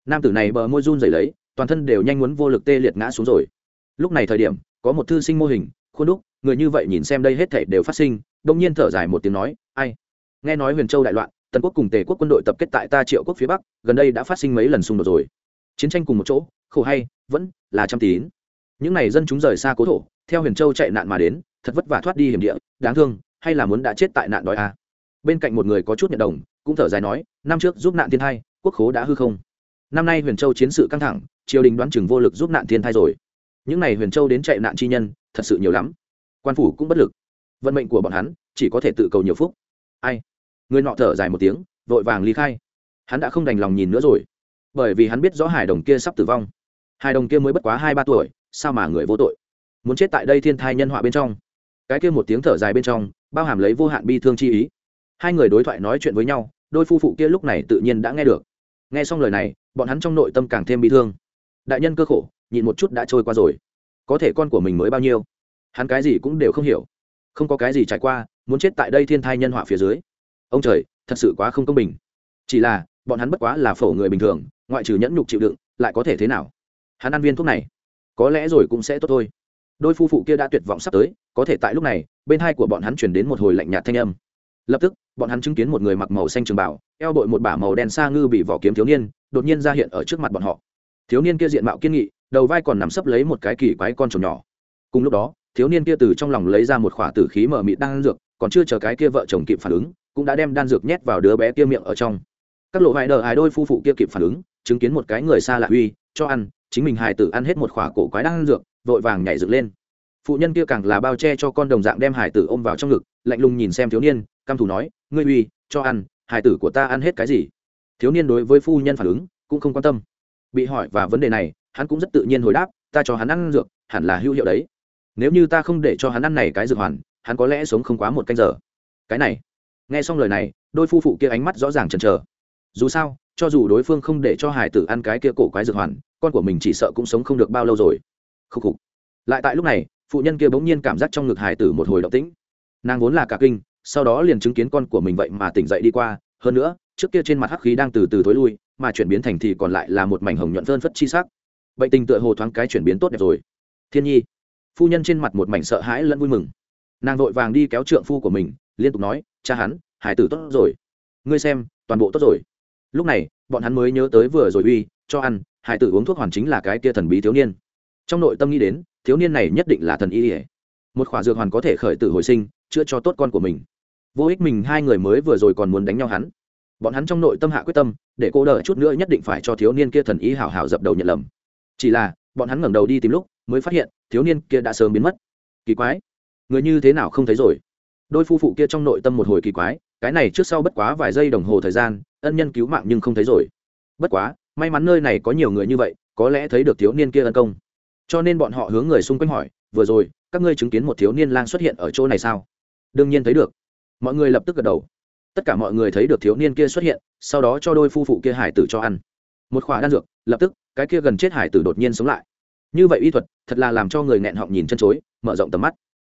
Nam tử này bờ môi run rẩy lấy, toàn thân đều nhanh muốn vô lực tê liệt ngã xuống rồi. Lúc này thời điểm, có một thư sinh mô hình, khuôn đúc, người như vậy nhìn xem đây hết thảy đều phát sinh đông nhiên thở dài một tiếng nói, ai? Nghe nói huyền châu đại loạn, tần quốc cùng tề quốc quân đội tập kết tại ta triệu quốc phía bắc, gần đây đã phát sinh mấy lần xung đột rồi chiến tranh cùng một chỗ, khổ hay, vẫn là trăm tín. Những n à y dân chúng rời xa cố thổ, theo huyền châu chạy nạn mà đến, thật vất vả thoát đi hiểm địa, đáng thương, hay là muốn đã chết tại nạn đói à. bên cạnh một người có chút nhận đồng, cũng thở dài nói, năm trước giúp nạn thiên thai, quốc khố đã hư không? Năm nay huyền châu chiến sự căng thẳng, triều đình đoán chừng vô lực giúp nạn thiên thai rồi. Những n à y huyền châu đến chạy nạn chi nhân, thật sự nhiều lắm. Quan phủ cũng bất lực. Vận mệnh của bọn hắn, chỉ có thể tự cầu nhiều phúc. Ai? Người nọ thở dài một tiếng, vội vàng ly khai. Hắn đã không đành lòng nhìn nữa rồi bởi vì hắn biết rõ hải đồng kia sắp tử vong. Hải đồng kia mới bất quá hai ba tuổi, sao mà người vô tội? Muốn chết tại đây thiên thai nhân họa bên trong. Cái kia một tiếng thở dài bên trong, bao hàm lấy vô hạn bi thương chi ý. Hai người đối thoại nói chuyện với nhau, đôi phu phụ kia lúc này tự nhiên đã nghe được. Nghe xong lời này, bọn hắn trong nội tâm càng thêm bi thương. Đại nhân cơ khổ, nhịn một chút đã trôi qua rồi. Có thể con của mình mới bao nhiêu? Hắn cái gì cũng đều không hiểu. Không có cái gì trải qua, muốn chết tại đây thiên thai nhân họa phía dưới. Ông trời, thật sự quá không công bình. Chỉ là, bọn hắn bất quá là phổ người bình thường ngoại trừ nhẫn nhục chịu đựng, lại có thể thế nào? Hắn ăn viên thuốc này, có lẽ rồi cũng sẽ tốt thôi. Đôi phu phụ kia đã tuyệt vọng sắp tới, có thể tại lúc này, bên hai của bọn hắn chuyển đến một hồi lạnh nhạt thanh âm. Lập tức, bọn hắn chứng kiến một người mặc màu xanh trường bảo, eo bội một bả màu đen xa ngư bị vỏ kiếm thiếu niên, đột nhiên ra hiện ở trước mặt bọn họ. Thiếu niên kia diện mạo kiên nghị, đầu vai còn nằm sấp lấy một cái kỳ quái con trồn nhỏ. Cùng lúc đó, thiếu niên kia từ trong lòng lấy ra một khỏa tử khí mở mịt đan dược, còn chưa chờ cái kia vợ chồng kịp phản ứng, cũng đã đem đan dược nhét vào đứa bé kia miệng ở trong các lộ vải đờ hài đôi phu phụ kia kịp phản ứng, chứng kiến một cái người xa lạ uy, cho ăn, chính mình hài tử ăn hết một khỏa cổ quái đan dược, vội vàng nhảy dựng lên. Phụ nhân kia càng là bao che cho con đồng dạng đem hải tử ôm vào trong ngực, lạnh lùng nhìn xem thiếu niên, căm thủ nói, ngươi uy, cho ăn hải tử của ta ăn hết cái gì? Thiếu niên đối với phu nhân phản ứng, cũng không quan tâm. Bị hỏi và vấn đề này, hắn cũng rất tự nhiên hồi đáp, ta cho hắn ăn dược, hẳn là hữu hiệu đấy. Nếu như ta không để cho hắn ăn này cái dược hoàn, hắn có lẽ sống không quá một canh giờ. Cái này. Nghe xong lời này, đôi phu phụ kia ánh mắt rõ ràng chần chờ dù sao, cho dù đối phương không để cho hải tử ăn cái kia cổ quái dược hoàn, con của mình chỉ sợ cũng sống không được bao lâu rồi. Khúc khục. Lại tại lúc này, phụ nhân kia bỗng nhiên cảm giác trong ngực hải tử một hồi động tĩnh. Nàng vốn là cả kinh, sau đó liền chứng kiến con của mình vậy mà tỉnh dậy đi qua. Hơn nữa, trước kia trên mặt hắc khí đang từ từ thối lui, mà chuyển biến thành thì còn lại là một mảnh hồng nhuận phơn phất chi sắc. Bệnh tình tựa hồ thoáng cái chuyển biến tốt đẹp rồi. Thiên nhi. Phu nhân trên mặt một mảnh sợ hãi lẫn vui mừng. Nàng vội vàng đi kéo trượng phu của mình, liên tục nói, cha hắn, hải tử tốt rồi. Ngươi xem, toàn bộ tốt rồi lúc này, bọn hắn mới nhớ tới vừa rồi uy, cho ăn hải tử uống thuốc hoàn chính là cái kia thần bí thiếu niên. Trong nội tâm nghĩ đến, thiếu niên này nhất định là thần y ỉa một khỏa dược hoàn có thể khởi tử hồi sinh, chữa cho tốt con của mình. Vô ích mình hai người mới vừa rồi còn muốn đánh nhau hắn. Bọn hắn trong nội tâm hạ quyết tâm, để cô đợi chút nữa nhất định phải cho thiếu niên kia thần ý hảo hảo dập đầu nhận lầm. Chỉ là, bọn hắn ngẩng đầu đi tìm lúc, mới phát hiện, thiếu niên kia đã sớm biến mất. Kỳ quái. Người như thế nào không thấy rồi? Đôi phu phụ kia trong nội tâm một hồi kỳ quái cái này trước sau bất quá vài giây đồng hồ thời gian, ân nhân cứu mạng nhưng không thấy rồi. Bất quá, may mắn nơi này có nhiều người như vậy, có lẽ thấy được thiếu niên kia ân công. Cho nên bọn họ hướng người xung quanh hỏi, vừa rồi, các ngươi chứng kiến một thiếu niên lang xuất hiện ở chỗ này sao? Đương nhiên thấy được. Mọi người lập tức gật đầu. Tất cả mọi người thấy được thiếu niên kia xuất hiện, sau đó cho đôi phu phụ kia hải tử cho ăn. Một khỏa đan dược, lập tức, cái kia gần chết hải tử đột nhiên sống lại. Như vậy y thuật, thật là làm cho người nghẹn họng nhìn chân chối, mở rộng tầm mắt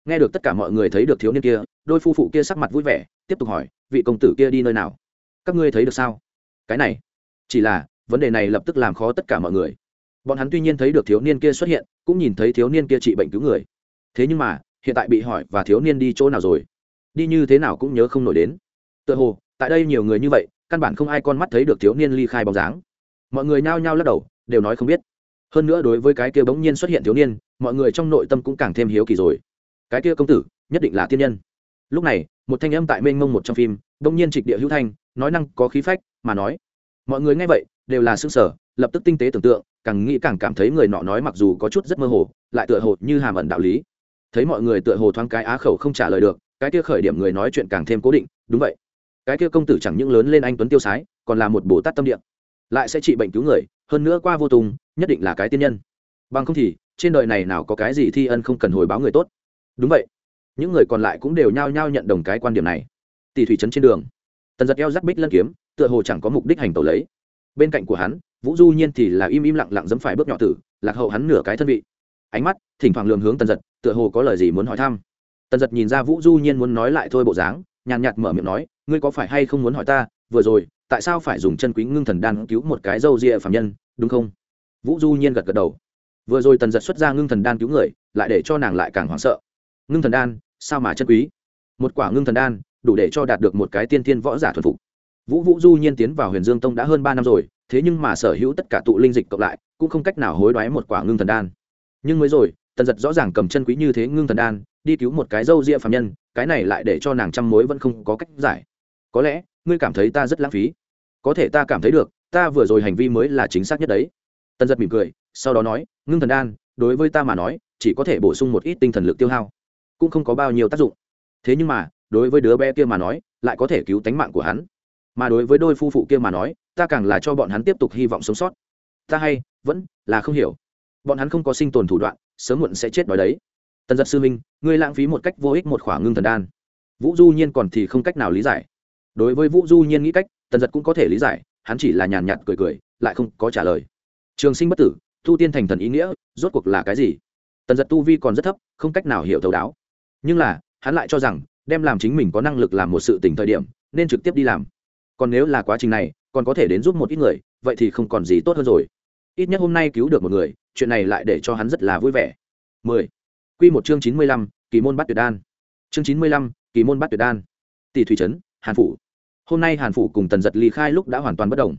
nghe được tất cả mọi người thấy được thiếu niên kia, đôi phu phụ kia sắc mặt vui vẻ, tiếp tục hỏi, vị công tử kia đi nơi nào? Các ngươi thấy được sao? Cái này, chỉ là, vấn đề này lập tức làm khó tất cả mọi người. Bọn hắn tuy nhiên thấy được thiếu niên kia xuất hiện, cũng nhìn thấy thiếu niên kia trị bệnh cứu người. Thế nhưng mà, hiện tại bị hỏi, và thiếu niên đi chỗ nào rồi? Đi như thế nào cũng nhớ không nổi đến. Tựa hồ, tại đây nhiều người như vậy, căn bản không ai con mắt thấy được thiếu niên ly khai bóng dáng. Mọi người nhao nhao lắc đầu, đều nói không biết. Hơn nữa đối với cái kia bỗng nhiên xuất hiện thiếu niên, mọi người trong nội tâm cũng càng thêm hiếu kỳ rồi cái kia công tử, nhất định là tiên nhân. Lúc này, một thanh âm tại mênh mông một trong phim, đông nhiên trịch địa hữu thanh, nói năng có khí phách, mà nói, mọi người nghe vậy, đều là xương sở lập tức tinh tế tưởng tượng, càng nghĩ càng cảm thấy người nọ nói mặc dù có chút rất mơ hồ, lại tựa hồ như hàm ẩn đạo lý. Thấy mọi người tựa hồ thoáng cái á khẩu không trả lời được, cái kia khởi điểm người nói chuyện càng thêm cố định, đúng vậy. Cái kia công tử chẳng những lớn lên anh tuấn tiêu sái, còn là một bồ tát tâm địa. Lại sẽ trị bệnh cứu người, hơn nữa qua vô tùng, nhất định là cái tiên nhân. Bằng không thì, trên đời này nào có cái gì thi ân không cần hồi báo người tốt đúng vậy. Những người còn lại cũng đều nhao nhao nhận đồng cái quan điểm này. Tỷ thủy trấn trên đường. Tần giật eo giáp bích lân kiếm, tựa hồ chẳng có mục đích hành tẩu lấy. Bên cạnh của hắn, vũ du nhiên thì là im im lặng lặng dẫm phải bước nhỏ tử, lạc hậu hắn nửa cái thân vị. Ánh mắt, thỉnh thoảng lường hướng tần giật, tựa hồ có lời gì muốn hỏi thăm. Tần giật nhìn ra vũ du nhiên muốn nói lại thôi bộ dáng, nhàn nhạt mở miệng nói, ngươi có phải hay không muốn hỏi ta, vừa rồi, tại sao phải dùng chân quý ngưng thần đan cứu một cái dâu rịa phạm nhân, đúng không? Vũ du nhiên gật gật đầu. Vừa rồi tần giật xuất ra ngưng thần đan cứu người, lại để cho nàng lại càng hoảng sợ ngưng thần đan, sao mà chân quý? Một quả ngưng thần đan, đủ để cho đạt được một cái tiên thiên võ giả thuần phục. Vũ vũ du nhiên tiến vào huyền dương tông đã hơn ba năm rồi, thế nhưng mà sở hữu tất cả tụ linh dịch cộng lại, cũng không cách nào hối đoái một quả ngưng thần đan. Nhưng mới rồi, tần giật rõ ràng cầm chân quý như thế ngưng thần đan, đi cứu một cái dâu ria phạm nhân, cái này lại để cho nàng trăm mối vẫn không có cách giải. Có lẽ, ngươi cảm thấy ta rất lãng phí. Có thể ta cảm thấy được, ta vừa rồi hành vi mới là chính xác nhất đấy. Tần giật mỉm cười, sau đó nói, ngưng thần đan, đối với ta mà nói, chỉ có thể bổ sung một ít tinh thần lực tiêu hao cũng không có bao nhiêu tác dụng. Thế nhưng mà, đối với đứa bé kia mà nói, lại có thể cứu tánh mạng của hắn. Mà đối với đôi phu phụ kia mà nói, ta càng là cho bọn hắn tiếp tục hy vọng sống sót. Ta hay, vẫn là không hiểu. Bọn hắn không có sinh tồn thủ đoạn, sớm muộn sẽ chết đói đấy. Tần giật sư minh ngươi lãng phí một cách vô ích một khoảng ngưng thần đan. Vũ du nhiên còn thì không cách nào lý giải. Đối với vũ du nhiên nghĩ cách, tần giật cũng có thể lý giải, hắn chỉ là nhàn nhạt cười cười, lại không có trả lời. Trường sinh bất tử, tu tiên thành thần ý nghĩa, rốt cuộc là cái gì? Tần giật tu vi còn rất thấp, không cách nào hiểu thấu đáo nhưng là hắn lại cho rằng đem làm chính mình có năng lực làm một sự tình thời điểm nên trực tiếp đi làm còn nếu là quá trình này còn có thể đến giúp một ít người vậy thì không còn gì tốt hơn rồi ít nhất hôm nay cứu được một người chuyện này lại để cho hắn rất là vui vẻ 10. Quy một chương 95, kỳ môn bắt tuyệt đan. Chương 95, kỳ môn bắt tuyệt đan. Tỷ thủy trấn, Hàn phủ. Hôm nay Hàn phủ cùng Tần Dật ly khai lúc đã hoàn toàn bất động.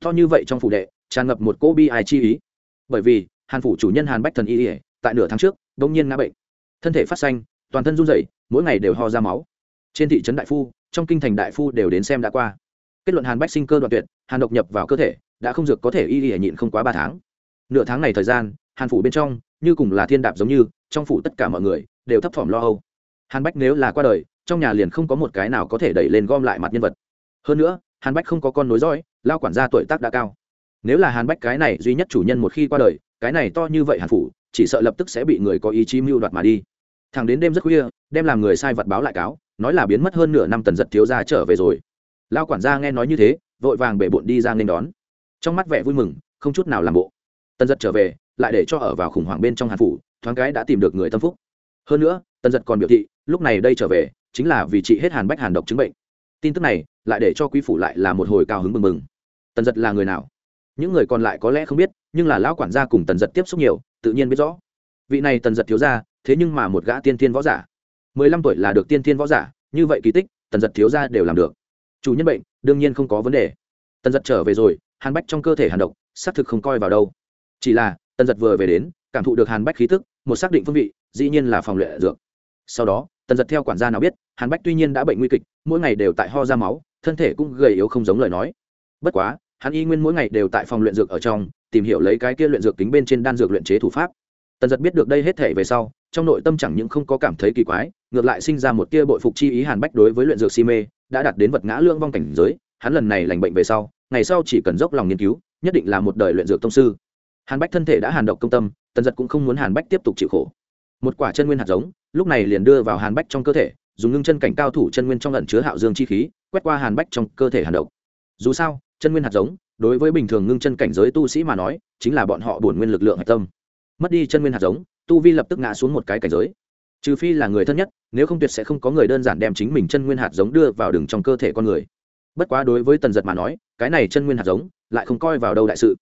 To như vậy trong phủ đệ, tràn ngập một cô bi ai chi ý. Bởi vì, Hàn phủ chủ nhân Hàn Bách Thần Y, tại nửa tháng trước, đột nhiên ngã bệnh. Thân thể phát xanh, toàn thân run rẩy, mỗi ngày đều ho ra máu. Trên thị trấn đại phu, trong kinh thành đại phu đều đến xem đã qua. Kết luận Hàn Bách sinh cơ đoạn tuyệt, Hàn độc nhập vào cơ thể, đã không dược có thể y y nhịn không quá ba tháng. Nửa tháng này thời gian, Hàn phủ bên trong, như cùng là thiên đạp giống như trong phủ tất cả mọi người đều thấp thỏm lo âu hàn bách nếu là qua đời trong nhà liền không có một cái nào có thể đẩy lên gom lại mặt nhân vật hơn nữa hàn bách không có con nối dõi lao quản gia tuổi tác đã cao nếu là hàn bách cái này duy nhất chủ nhân một khi qua đời cái này to như vậy hàn phủ chỉ sợ lập tức sẽ bị người có ý chí mưu đoạt mà đi thằng đến đêm rất khuya, đem làm người sai vật báo lại cáo, nói là biến mất hơn nửa năm tần giật thiếu gia trở về rồi. Lao quản gia nghe nói như thế, vội vàng bể bụng đi ra nên đón. Trong mắt vẻ vui mừng, không chút nào làm bộ. Tần giật trở về, lại để cho ở vào khủng hoảng bên trong hàn phủ, thoáng cái đã tìm được người tâm phúc. Hơn nữa, tần giật còn biểu thị, lúc này đây trở về, chính là vì trị hết hàn bách hàn độc chứng bệnh. Tin tức này, lại để cho quý phủ lại là một hồi cao hứng mừng mừng. Tần giật là người nào? Những người còn lại có lẽ không biết, nhưng là lão quản gia cùng tần giật tiếp xúc nhiều, tự nhiên biết rõ. Vị này tần giật thiếu ra thế nhưng mà một gã tiên thiên võ giả. Mười lăm tuổi là được tiên thiên võ giả, như vậy kỳ tích, tần giật thiếu ra đều làm được. Chủ nhân bệnh, đương nhiên không có vấn đề. Tần giật trở về rồi, hàn bách trong cơ thể hàn độc, xác thực không coi vào đâu. Chỉ là, tần giật vừa về đến, cảm thụ được hàn bách khí tức, một xác định phương vị, dĩ nhiên là phòng luyện dược. Sau đó, tần giật theo quản gia nào biết, hàn bách tuy nhiên đã bệnh nguy kịch, mỗi ngày đều tại ho ra máu, thân thể cũng gầy yếu không giống lời nói. Bất quá, hắn y nguyên mỗi ngày đều tại phòng luyện dược ở trong, tìm hiểu lấy cái kia luyện dược kính bên trên đan dược luyện chế thủ pháp tần giật biết được đây hết thể về sau, trong nội tâm chẳng những không có cảm thấy kỳ quái, ngược lại sinh ra một tia bội phục chi ý hàn bách đối với luyện dược si mê, đã đạt đến vật ngã lương vong cảnh giới, hắn lần này lành bệnh về sau, ngày sau chỉ cần dốc lòng nghiên cứu, nhất định là một đời luyện dược tông sư. Hàn bách thân thể đã hàn độc công tâm, tần giật cũng không muốn hàn bách tiếp tục chịu khổ. Một quả chân nguyên hạt giống, lúc này liền đưa vào hàn bách trong cơ thể, dùng ngưng chân cảnh cao thủ chân nguyên trong lẩn chứa hạo dương chi khí, quét qua hàn bách trong cơ thể hàn độc. Dù sao, chân nguyên hạt giống, đối với bình thường ngưng chân cảnh giới tu sĩ mà nói, chính là bọn họ bổn nguyên lực lượng hạch tâm mất đi chân nguyên hạt giống, tu vi lập tức ngã xuống một cái cảnh giới. Trừ phi là người thân nhất, nếu không tuyệt sẽ không có người đơn giản đem chính mình chân nguyên hạt giống đưa vào đường trong cơ thể con người. Bất quá đối với tần giật mà nói, cái này chân nguyên hạt giống lại không coi vào đâu đại sự.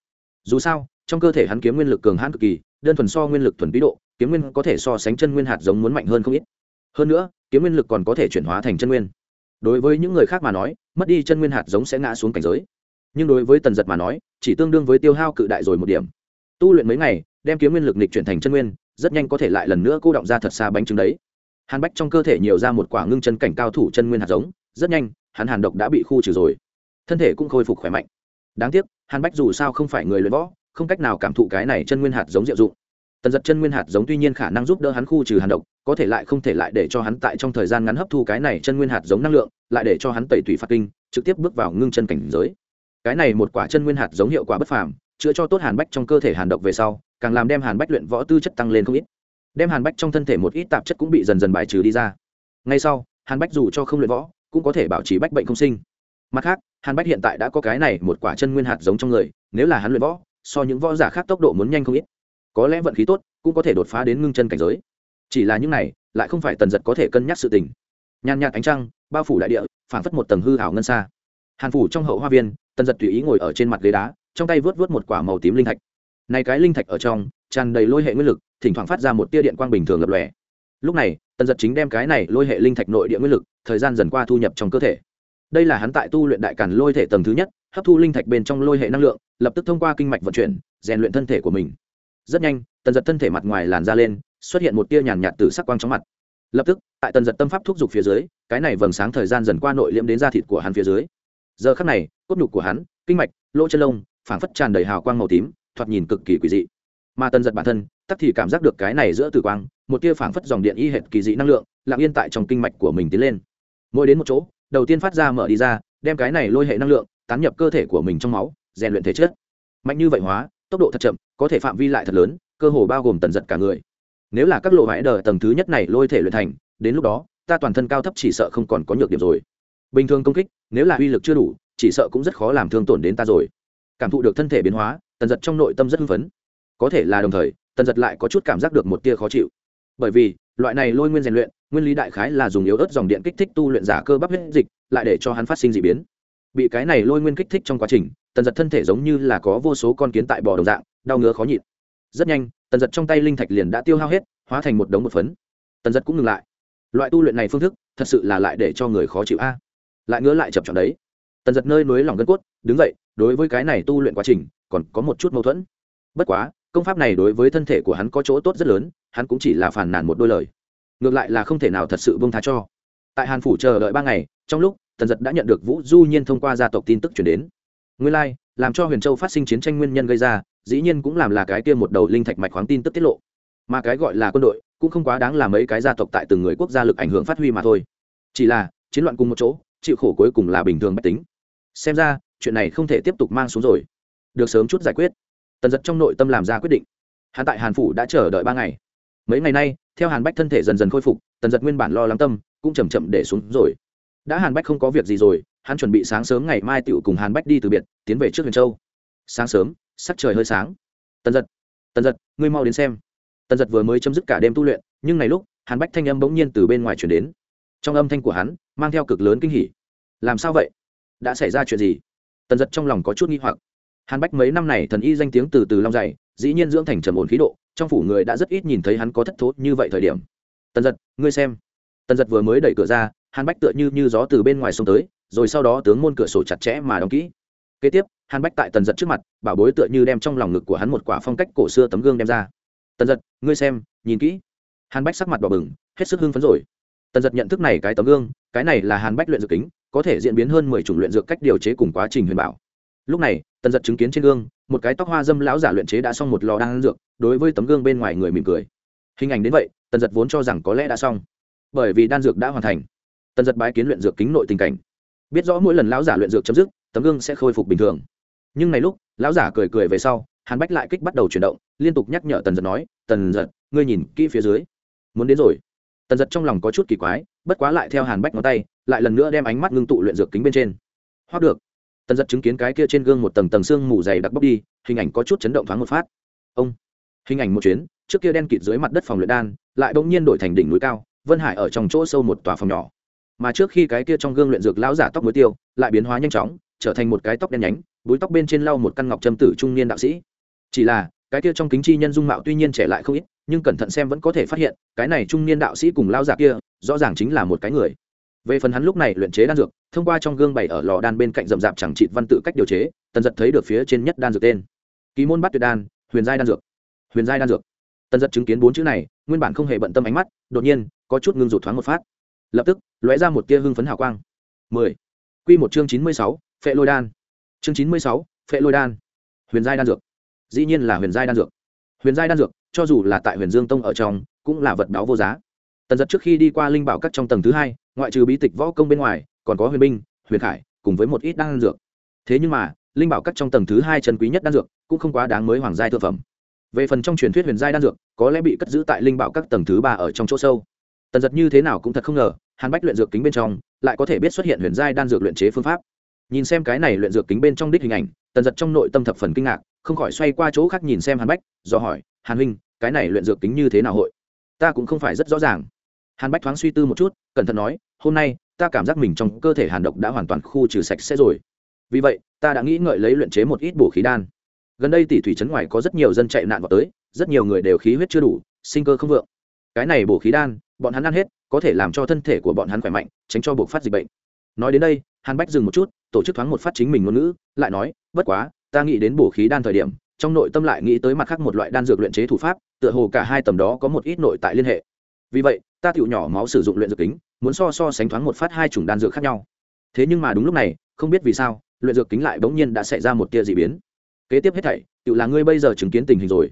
Dù sao, trong cơ thể hắn kiếm nguyên lực cường hãn cực kỳ, đơn thuần so nguyên lực thuần bí độ, kiếm nguyên có thể so sánh chân nguyên hạt giống muốn mạnh hơn không ít. Hơn nữa, kiếm nguyên lực còn có thể chuyển hóa thành chân nguyên. Đối với những người khác mà nói, mất đi chân nguyên hạt giống sẽ ngã xuống cảnh giới. Nhưng đối với tần giật mà nói, chỉ tương đương với tiêu hao cự đại rồi một điểm tu luyện mấy ngày, đem kiếm nguyên lực nịch chuyển thành chân nguyên, rất nhanh có thể lại lần nữa cô động ra thật xa bánh trứng đấy. Hàn bách trong cơ thể nhiều ra một quả ngưng chân cảnh cao thủ chân nguyên hạt giống, rất nhanh, hắn hàn độc đã bị khu trừ rồi. Thân thể cũng khôi phục khỏe mạnh. Đáng tiếc, hàn bách dù sao không phải người luyện võ, không cách nào cảm thụ cái này chân nguyên hạt giống diệu dụng. Tần giật chân nguyên hạt giống tuy nhiên khả năng giúp đỡ hắn khu trừ hàn độc, có thể lại không thể lại để cho hắn tại trong thời gian ngắn hấp thu cái này chân nguyên hạt giống năng lượng, lại để cho hắn tẩy tủy phạt kinh, trực tiếp bước vào ngưng chân cảnh giới. Cái này một quả chân nguyên hạt giống hiệu quả bất phàm chữa cho tốt hàn bách trong cơ thể hàn độc về sau, càng làm đem hàn bách luyện võ tư chất tăng lên không ít. Đem hàn bách trong thân thể một ít tạp chất cũng bị dần dần bài trừ đi ra. Ngay sau, hàn bách dù cho không luyện võ, cũng có thể bảo trì bách bệnh không sinh. Mặt khác, hàn bách hiện tại đã có cái này một quả chân nguyên hạt giống trong người, nếu là hắn luyện võ, so những võ giả khác tốc độ muốn nhanh không ít. Có lẽ vận khí tốt, cũng có thể đột phá đến ngưng chân cảnh giới. Chỉ là những này, lại không phải tần giật có thể cân nhắc sự tình. Nhàn nhạt ánh trăng, bao phủ đại địa, phảng phất một tầng hư hảo ngân xa. Hàn phủ trong hậu hoa viên, tần giật tùy ý ngồi ở trên mặt ghế đá trong tay vớt vớt một quả màu tím linh thạch. Này cái linh thạch ở trong, tràn đầy lôi hệ nguyên lực, thỉnh thoảng phát ra một tia điện quang bình thường lập lòe. Lúc này, tần giật chính đem cái này lôi hệ linh thạch nội địa nguyên lực, thời gian dần qua thu nhập trong cơ thể. Đây là hắn tại tu luyện đại càn lôi thể tầng thứ nhất, hấp thu linh thạch bên trong lôi hệ năng lượng, lập tức thông qua kinh mạch vận chuyển, rèn luyện thân thể của mình. Rất nhanh, tần giật thân thể mặt ngoài làn ra lên, xuất hiện một tia nhàn nhạt từ sắc quang trong mặt. Lập tức, tại tần giật tâm pháp thúc giục phía dưới, cái này vầng sáng thời gian dần qua nội liễm đến da thịt của hắn phía dưới. Giờ khắc này, cốt nhục của hắn, kinh mạch, lỗ chân lông phảng phất tràn đầy hào quang màu tím, thoạt nhìn cực kỳ quỷ dị. Mà tần giật bản thân, tắc thì cảm giác được cái này giữa tử quang, một tia phảng phất dòng điện y hệt kỳ dị năng lượng, lặng yên tại trong kinh mạch của mình tiến lên. Mỗi đến một chỗ, đầu tiên phát ra mở đi ra, đem cái này lôi hệ năng lượng tán nhập cơ thể của mình trong máu, rèn luyện thể chất. Mạnh như vậy hóa, tốc độ thật chậm, có thể phạm vi lại thật lớn, cơ hồ bao gồm tần giật cả người. Nếu là các lộ vải đờ tầng thứ nhất này lôi thể luyện thành, đến lúc đó, ta toàn thân cao thấp chỉ sợ không còn có nhược điểm rồi. Bình thường công kích, nếu là uy lực chưa đủ, chỉ sợ cũng rất khó làm thương tổn đến ta rồi cảm thụ được thân thể biến hóa, tần giật trong nội tâm rất hưng phấn. Có thể là đồng thời, tần giật lại có chút cảm giác được một tia khó chịu. Bởi vì, loại này lôi nguyên rèn luyện, nguyên lý đại khái là dùng yếu ớt dòng điện kích thích tu luyện giả cơ bắp huyết dịch, lại để cho hắn phát sinh d ị biến. Bị cái này lôi nguyên kích thích trong quá trình, tần giật thân thể giống như là có vô số con kiến tại bò đồng dạng, đau ngứa khó nhịn. Rất nhanh, tần giật trong tay linh thạch liền đã tiêu hao hết, hóa thành một đống một phấn. Tần giật cũng ngừng lại. Loại tu luyện này phương thức, thật sự là lại để cho người khó chịu a. Lại ngứa lại chập chọn đấy tần giật nơi nối lòng gân cốt đứng dậy đối với cái này tu luyện quá trình còn có một chút mâu thuẫn. Bất quá công pháp này đối với thân thể của hắn có chỗ tốt rất lớn hắn cũng chỉ là phản nàn một đôi lời. Ngược lại là không thể nào thật sự bông tha cho. Tại hàn phủ chờ đợi ba ngày trong lúc tần giật đã nhận được vũ du nhiên thông qua gia tộc tin tức chuyển đến. Nguyên lai、like, làm cho huyền châu phát sinh chiến tranh nguyên nhân gây ra dĩ nhiên cũng làm là cái kia một đầu linh thạch mạch khoáng tin tức tiết lộ. Mà cái gọi là quân đội cũng không quá đáng là mấy cái gia tộc tại từng người quốc gia lực ảnh hưởng phát huy mà thôi. Chỉ là chiến loạn cùng một chỗ chịu khổ cuối cùng là bình thường mách tính xem ra, chuyện này không thể tiếp tục mang xuống rồi. Được sớm chút giải quyết. Tần giật trong nội tâm làm ra quyết định. Hắn tại hàn phủ đã chờ đợi ba ngày. Mấy ngày nay, theo hàn bách thân thể dần dần khôi phục, tần giật nguyên bản lo lắng tâm, cũng chầm chậm để xuống rồi. Đã hàn bách không có việc gì rồi, hắn chuẩn bị sáng sớm ngày mai tựu cùng hàn bách đi từ biệt, tiến về trước huyền châu. Sáng sớm, sắc trời hơi sáng. Tần giật tần giật, ngươi mau đến xem. Tần giật vừa mới chấm dứt cả đêm tu luyện, nhưng này lúc, hàn bách thanh âm bỗng nhiên từ bên ngoài chuyển đến. Trong âm thanh của hắn, mang theo cực lớn kinh hỉ. Làm sao vậy? Đã xảy ra chuyện gì? Tần giật trong lòng có chút nghi hoặc. Hàn bách mấy năm này thần y danh tiếng từ từ long dày, dĩ nhiên dưỡng thành trầm ổn khí độ, trong phủ người đã rất ít nhìn thấy hắn có thất thố như vậy thời điểm. Tần giật, ngươi xem. Tần giật vừa mới đẩy cửa ra, hàn bách tựa như như gió từ bên ngoài sông tới, rồi sau đó tướng môn cửa sổ chặt chẽ mà đóng kỹ. Kế tiếp, hàn bách tại tần giật trước mặt, bảo bối tựa như đem trong lòng ngực của hắn một quả phong cách cổ xưa tấm gương đem ra. Tần giật, ngươi xem, nhìn kỹ. Hàn bách sắc mặt đỏ bừng, hết sức hưng phấn rồi tần giật nhận thức này cái tấm gương, cái này là hàn bách luyện dược kính, có thể diễn biến hơn mười chủng luyện dược cách điều chế cùng quá trình huyền bảo. Lúc này, tần giật chứng kiến trên gương, một cái tóc hoa dâm lão giả luyện chế đã xong một lò đan dược, đối với tấm gương bên ngoài người mỉm cười. Hình ảnh đến vậy, tần giật vốn cho rằng có lẽ đã xong. Bởi vì đan dược đã hoàn thành, tần giật bái kiến luyện dược kính nội tình cảnh. Biết rõ mỗi lần lão giả luyện dược chấm dứt, tấm gương sẽ khôi phục bình thường. Nhưng này lúc, lão giả cười cười về sau, hàn bách lại kích bắt đầu chuyển động, liên tục nhắc nhở tần giật nói, tần giật, ngươi nhìn kỹ phía dưới. Muốn đến rồi tần giật trong lòng có chút kỳ quái, bất quá lại theo hàn bách ngón tay, lại lần nữa đem ánh mắt ngưng tụ luyện dược kính bên trên. Hoác được. Tần giật chứng kiến cái kia trên gương một tầng tầng xương mù dày đặc bốc đi, hình ảnh có chút chấn động thoáng một phát. Ông. Hình ảnh một chuyến, trước kia đen kịt dưới mặt đất phòng luyện đan, lại bỗng nhiên đổi thành đỉnh núi cao, vân hải ở trong chỗ sâu một tòa phòng nhỏ. Mà trước khi cái kia trong gương luyện dược lão giả tóc muối tiêu, lại biến hóa nhanh chóng, trở thành một cái tóc đen nhánh, búi tóc bên trên lau một căn ngọc trâm tử trung niên đạo sĩ. Chỉ là, cái kia trong kính chi nhân dung mạo tuy nhiên trẻ lại không ít nhưng cẩn thận xem vẫn có thể phát hiện, cái này trung niên đạo sĩ cùng lao giả kia, rõ ràng chính là một cái người. Về phần hắn lúc này luyện chế đan dược, thông qua trong gương bày ở lò đan bên cạnh rậm rạp chẳng trị văn tự cách điều chế, tần giật thấy được phía trên nhất đan dược tên. Ký môn bắt tuyệt đan, huyền giai đan dược. Huyền giai đan dược. Tần giật chứng kiến bốn chữ này, nguyên bản không hề bận tâm ánh mắt, đột nhiên, có chút ngưng rụt thoáng một phát. Lập tức, lóe ra một tia hưng phấn hào quang. Mười. Quy một chương chín mươi sáu, phệ lôi đan. Chương chín mươi sáu, phệ lôi đan. Huyền giai đan dược. Dĩ nhiên là huyền giai đan dược. Huyền giai đan dược cho dù là tại huyền dương tông ở trong, cũng là vật đáo vô giá. Tần giật trước khi đi qua linh bảo các trong tầng thứ hai, ngoại trừ bí tịch võ công bên ngoài, còn có huyền binh, huyền khải, cùng với một ít đan dược. Thế nhưng mà, linh bảo các trong tầng thứ hai chân quý nhất đan dược cũng không quá đáng mới hoàng giai thực phẩm. Về phần trong truyền thuyết huyền giai đan dược, có lẽ bị cất giữ tại linh bảo các tầng thứ ba ở trong chỗ sâu. Tần giật như thế nào cũng thật không ngờ, hàn bách luyện dược kính bên trong, lại có thể biết xuất hiện huyền giai đan dược luyện chế phương pháp nhìn xem cái này luyện dược kính bên trong đích hình ảnh, tần giật trong nội tâm thập phần kinh ngạc, không khỏi xoay qua chỗ khác nhìn xem hàn bách, do hỏi, hàn huynh, cái này luyện dược kính như thế nào hội? Ta cũng không phải rất rõ ràng. Hàn bách thoáng suy tư một chút, cẩn thận nói, hôm nay, ta cảm giác mình trong cơ thể hàn độc đã hoàn toàn khu trừ sạch sẽ rồi. Vì vậy, ta đã nghĩ ngợi lấy luyện chế một ít bổ khí đan. Gần đây tỷ thủy trấn ngoài có rất nhiều dân chạy nạn vào tới, rất nhiều người đều khí huyết chưa đủ, sinh cơ không vượng. Cái này bổ khí đan, bọn hắn ăn hết, có thể làm cho thân thể của bọn hắn khỏe mạnh, tránh cho buộc phát dịch bệnh. Nói đến đây hàn bách dừng một chút, tổ chức thoáng một phát chính mình ngôn ngữ, lại nói, bất quá, ta nghĩ đến bổ khí đan thời điểm, trong nội tâm lại nghĩ tới mặt khác một loại đan dược luyện chế thủ pháp, tựa hồ cả hai tầm đó có một ít nội tại liên hệ. Vì vậy, ta tựu nhỏ máu sử dụng luyện dược kính, muốn so so sánh thoáng một phát hai chủng đan dược khác nhau. Thế nhưng mà đúng lúc này, không biết vì sao, luyện dược kính lại bỗng nhiên đã xảy ra một tia dị biến. Kế tiếp hết thảy tự là ngươi bây giờ chứng kiến tình hình rồi.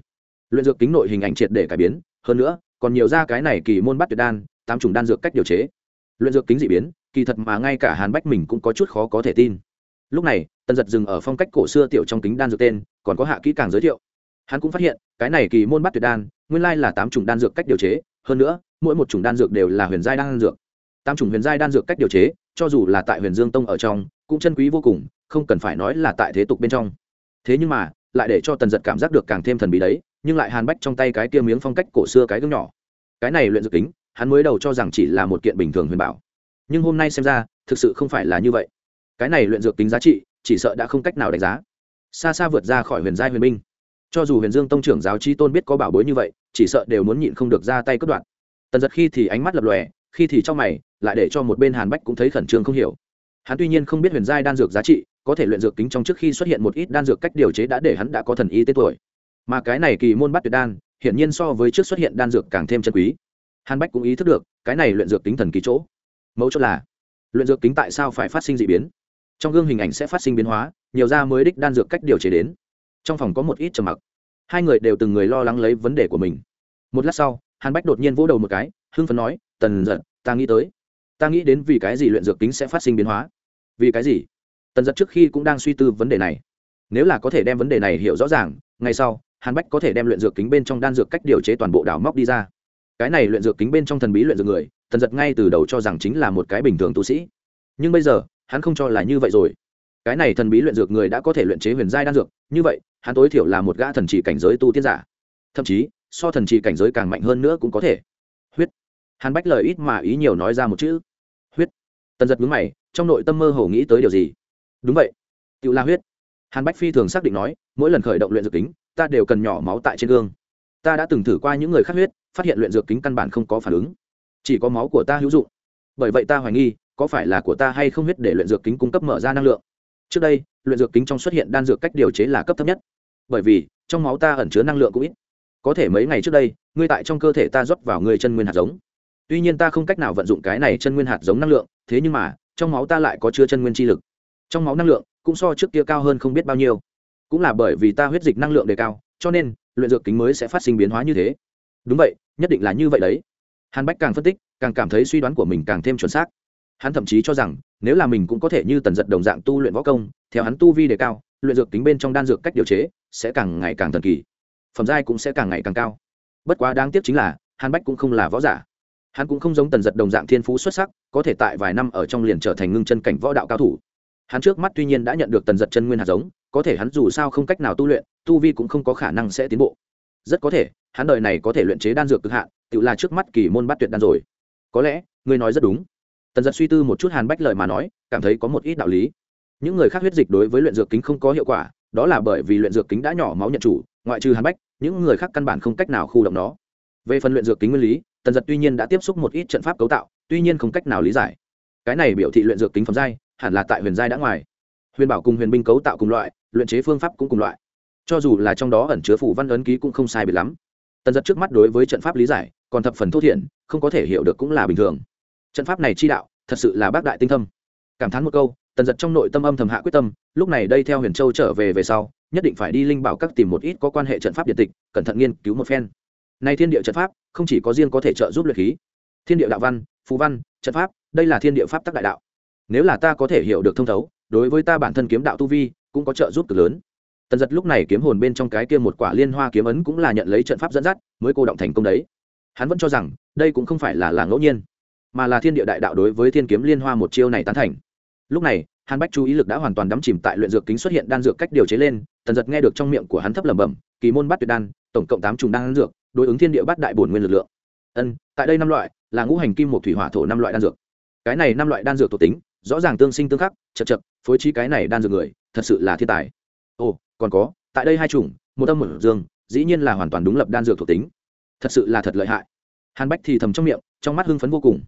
Luyện dược kính nội hình ảnh triệt để cải biến, hơn nữa, còn nhiều ra cái này kỳ môn bắt tuyệt đan, tám chủng đan dược cách điều chế. Luyện dược kính dị biến kỳ thật mà ngay cả hàn bách mình cũng có chút khó có thể tin. Lúc này, tần giật dừng ở phong cách cổ xưa tiểu trong kính đan dược tên, còn có hạ kỹ càng giới thiệu. Hắn cũng phát hiện, cái này kỳ môn bắt tuyệt đan, nguyên lai là tám chủng đan dược cách điều chế, hơn nữa, mỗi một chủng đan dược đều là huyền giai đan dược. Tám chủng huyền giai đan dược cách điều chế, cho dù là tại huyền dương tông ở trong, cũng chân quý vô cùng, không cần phải nói là tại thế tục bên trong. Thế nhưng mà, lại để cho tần giật cảm giác được càng thêm thần bí đấy, nhưng lại hàn bách trong tay cái kia miếng phong cách cổ xưa cái gương nhỏ. Cái này luyện dược kính, hắn mới đầu cho rằng chỉ là một kiện bình thường huyền bảo nhưng hôm nay xem ra, thực sự không phải là như vậy. Cái này luyện dược tính giá trị, chỉ sợ đã không cách nào đánh giá. Xa xa vượt ra khỏi huyền giai huyền binh. Cho dù huyền dương tông trưởng giáo chi tôn biết có bảo bối như vậy, chỉ sợ đều muốn nhịn không được ra tay cất đoạn tần giật khi thì ánh mắt lập lòe, khi thì trong mày, lại để cho một bên hàn bách cũng thấy khẩn trương không hiểu. Hắn tuy nhiên không biết huyền giai đan dược giá trị, có thể luyện dược kính trong trước khi xuất hiện một ít đan dược cách điều chế đã để hắn đã có thần y tên tuổi. Mà cái này kỳ môn bắt tuyệt đan, hiển nhiên so với trước xuất hiện đan dược càng thêm chân quý. Hàn bách cũng ý thức được, cái này luyện dược kính thần kỳ chỗ mẫu chốt là luyện dược kính tại sao phải phát sinh d ị biến? Trong gương hình ảnh sẽ phát sinh biến hóa, nhiều da mới đích đan dược cách điều chế đến. Trong phòng có một ít trầm mặc. Hai người đều từng người lo lắng lấy vấn đề của mình. Một lát sau, hàn bách đột nhiên vỗ đầu một cái, hưng phấn nói, tần giật ta nghĩ tới. Ta nghĩ đến vì cái gì luyện dược kính sẽ phát sinh biến hóa. Vì cái gì? Tần giật trước khi cũng đang suy tư vấn đề này. Nếu là có thể đem vấn đề này hiểu rõ ràng ngay sau, hàn bách có thể đem luyện dược kính bên trong đan dược cách điều chế toàn bộ đảo móc đi ra cái này luyện dược kính bên trong thần bí luyện dược người tần giật ngay từ đầu cho rằng chính là một cái bình thường tu sĩ. Nhưng bây giờ, hắn không cho là như vậy rồi. Cái này thần bí luyện dược người đã có thể luyện chế huyền giai đan dược, như vậy, hắn tối thiểu là một gã thần chỉ cảnh giới tu tiên giả. Thậm chí, so thần chỉ cảnh giới càng mạnh hơn nữa cũng có thể. Huyết. Hắn bách lời ít mà ý nhiều nói ra một chữ. Huyết. Tần giật mướn mày, trong nội tâm mơ hồ nghĩ tới điều gì? Đúng vậy. Tự la huyết. Hàn bách phi thường xác định nói, mỗi lần khởi động luyện dược kính, ta đều cần nhỏ máu tại trên gương. Ta đã từng thử qua những người khác huyết phát hiện luyện dược kính căn bản không có phản ứng. Chỉ có máu của ta hữu dụng. Bởi vậy ta hoài nghi, có phải là của ta hay không huyết để luyện dược kính cung cấp mở ra năng lượng. Trước đây, luyện dược kính trong xuất hiện đan dược cách điều chế là cấp thấp nhất. Bởi vì, trong máu ta ẩn chứa năng lượng cũng ít. Có thể mấy ngày trước đây, ngươi tại trong cơ thể ta rót vào ngươi chân nguyên hạt giống. Tuy nhiên ta không cách nào vận dụng cái này chân nguyên hạt giống năng lượng, thế nhưng mà, trong máu ta lại có chứa chân nguyên chi lực. Trong máu năng lượng, cũng so trước kia cao hơn không biết bao nhiêu. Cũng là bởi vì ta huyết dịch năng lượng đề cao, cho nên, luyện dược kính mới sẽ phát sinh biến hóa như thế đúng vậy, nhất định là như vậy đấy. Hàn bách càng phân tích, càng cảm thấy suy đoán của mình càng thêm chuẩn xác. Hắn thậm chí cho rằng, nếu là mình cũng có thể như tần giật đồng dạng tu luyện võ công, theo hắn tu vi đề cao, luyện dược tính bên trong đan dược cách điều chế, sẽ càng ngày càng thần kỳ. Phẩm giai cũng sẽ càng ngày càng cao. Bất quá đáng tiếc chính là, hàn bách cũng không là võ giả. Hắn cũng không giống tần giật đồng dạng thiên phú xuất sắc, có thể tại vài năm ở trong liền trở thành ngưng chân cảnh võ đạo cao thủ. Hắn trước mắt tuy nhiên đã nhận được tần giật chân nguyên hạt giống, có thể hắn dù sao không cách nào tu luyện, tu vi cũng không có khả năng sẽ tiến bộ rất có thể, hắn đời này có thể luyện chế đan dược cực hạn tự là trước mắt kỳ môn bắt tuyệt đan rồi. Có lẽ, ngươi nói rất đúng. Tần giật suy tư một chút hàn bách lời mà nói, cảm thấy có một ít đạo lý. Những người khác huyết dịch đối với luyện dược kính không có hiệu quả, đó là bởi vì luyện dược kính đã nhỏ máu nhận chủ, ngoại trừ hàn bách, những người khác căn bản không cách nào khu động nó. Về phần luyện dược kính nguyên lý, tần giật tuy nhiên đã tiếp xúc một ít trận pháp cấu tạo, tuy nhiên không cách nào lý giải. Cái này biểu thị luyện dược kính phẩm giai, hẳn là tại huyền giai đã ngoài. Huyền bảo cùng huyền binh cấu tạo cùng loại, luyện chế phương pháp cũng cùng loại cho dù là trong đó ẩn chứa phủ văn ấn ký cũng không sai biệt lắm. Tần giật trước mắt đối với trận pháp lý giải còn thập phần thô thiện, không có thể hiểu được cũng là bình thường. Trận pháp này chi đạo thật sự là bác đại tinh thâm. Cảm thán một câu tần giật trong nội tâm âm thầm hạ quyết tâm lúc này đây theo huyền châu trở về về sau nhất định phải đi linh bảo các tìm một ít có quan hệ trận pháp điện tịch cẩn thận nghiên cứu một phen. Nay thiên địa trận pháp không chỉ có riêng có thể trợ giúp luyện khí. Thiên địa đạo văn phú văn trận pháp đây là thiên địa pháp tắc đại đạo. Nếu là ta có thể hiểu được thông thấu đối với ta bản thân kiếm đạo tu vi cũng có trợ giúp cực lớn tần giật lúc này kiếm hồn bên trong cái kia một quả liên hoa kiếm ấn cũng là nhận lấy trận pháp dẫn dắt, mới cô động thành công đấy. Hắn vẫn cho rằng, đây cũng không phải là là ngẫu nhiên, mà là thiên địa đại đạo đối với thiên kiếm liên hoa một chiêu này tán thành. Lúc này, hàn bách chú ý lực đã hoàn toàn đắm chìm tại luyện dược kính xuất hiện đan dược cách điều chế lên, tần giật nghe được trong miệng của hắn thấp lẩm bẩm, kỳ môn bắt tuyệt đan, tổng cộng tám trùng đan dược, đối ứng thiên địa bắt đại bổn nguyên lực lượng. Ân, tại đây năm loại, là ngũ hành kim một thủy hỏa thổ năm loại đan dược. Cái này năm loại đan dược thuộc tính, rõ ràng tương sinh tương khắc, chật chật, phối trí cái này đan dược người, thật sự là thiên tài. Ồ còn có, tại đây hai chủng, một âm một dương, dĩ nhiên là hoàn toàn đúng lập đan dược thuộc tính. Thật sự là thật lợi hại. Hàn bách thì thầm trong miệng, trong mắt hưng phấn vô cùng.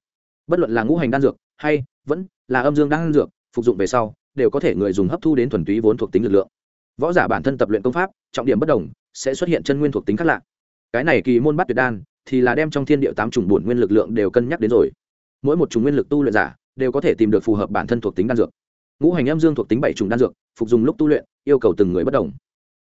Bất luận là ngũ hành đan dược hay vẫn là âm dương đan dược, phục dụng về sau, đều có thể người dùng hấp thu đến thuần túy vốn thuộc tính lực lượng. Võ giả bản thân tập luyện công pháp, trọng điểm bất đồng, sẽ xuất hiện chân nguyên thuộc tính khác lạ. Cái này kỳ môn bắt tuyệt đan, thì là đem trong thiên địa tám chủng bổn nguyên lực lượng đều cân nhắc đến rồi. Mỗi một chủng nguyên lực tu luyện giả, đều có thể tìm được phù hợp bản thân thuộc tính đan dược ngũ hành âm dương thuộc tính bảy trùng đan dược, phục dùng lúc tu luyện, yêu cầu từng người bất đồng.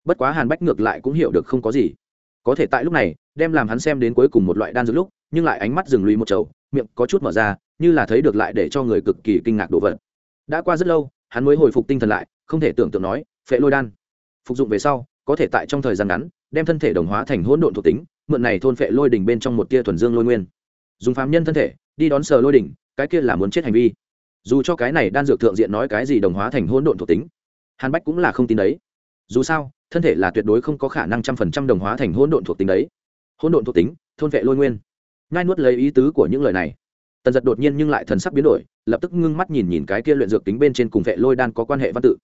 Bất quá hàn bách ngược lại cũng hiểu được không có gì. Có thể tại lúc này, đem làm hắn xem đến cuối cùng một loại đan dược lúc, nhưng lại ánh mắt dừng lùi một chầu, miệng có chút mở ra, như là thấy được lại để cho người cực kỳ kinh ngạc đồ vật. Đã qua rất lâu, hắn mới hồi phục tinh thần lại, không thể tưởng tượng nói, phệ lôi đan. Phục dụng về sau, có thể tại trong thời gian ngắn, đem thân thể đồng hóa thành hỗn độn thuộc tính, mượn này thôn phệ lôi đỉnh bên trong một tia thuần dương lôi nguyên. Dùng phàm nhân thân thể, đi đón sờ lôi đỉnh, cái kia là muốn chết hành vi dù cho cái này đan dược thượng diện nói cái gì đồng hóa thành hỗn độn thuộc tính, hàn bách cũng là không tin đấy. Dù sao, thân thể là tuyệt đối không có khả năng trăm phần trăm đồng hóa thành hỗn độn thuộc tính đấy. Hỗn độn thuộc tính, thôn vệ lôi nguyên. Ngai nuốt lấy ý tứ của những lời này, tần giật đột nhiên nhưng lại thần sắc biến đổi, lập tức ngưng mắt nhìn nhìn cái kia luyện dược tính bên trên cùng vệ lôi đan có quan hệ văn tự.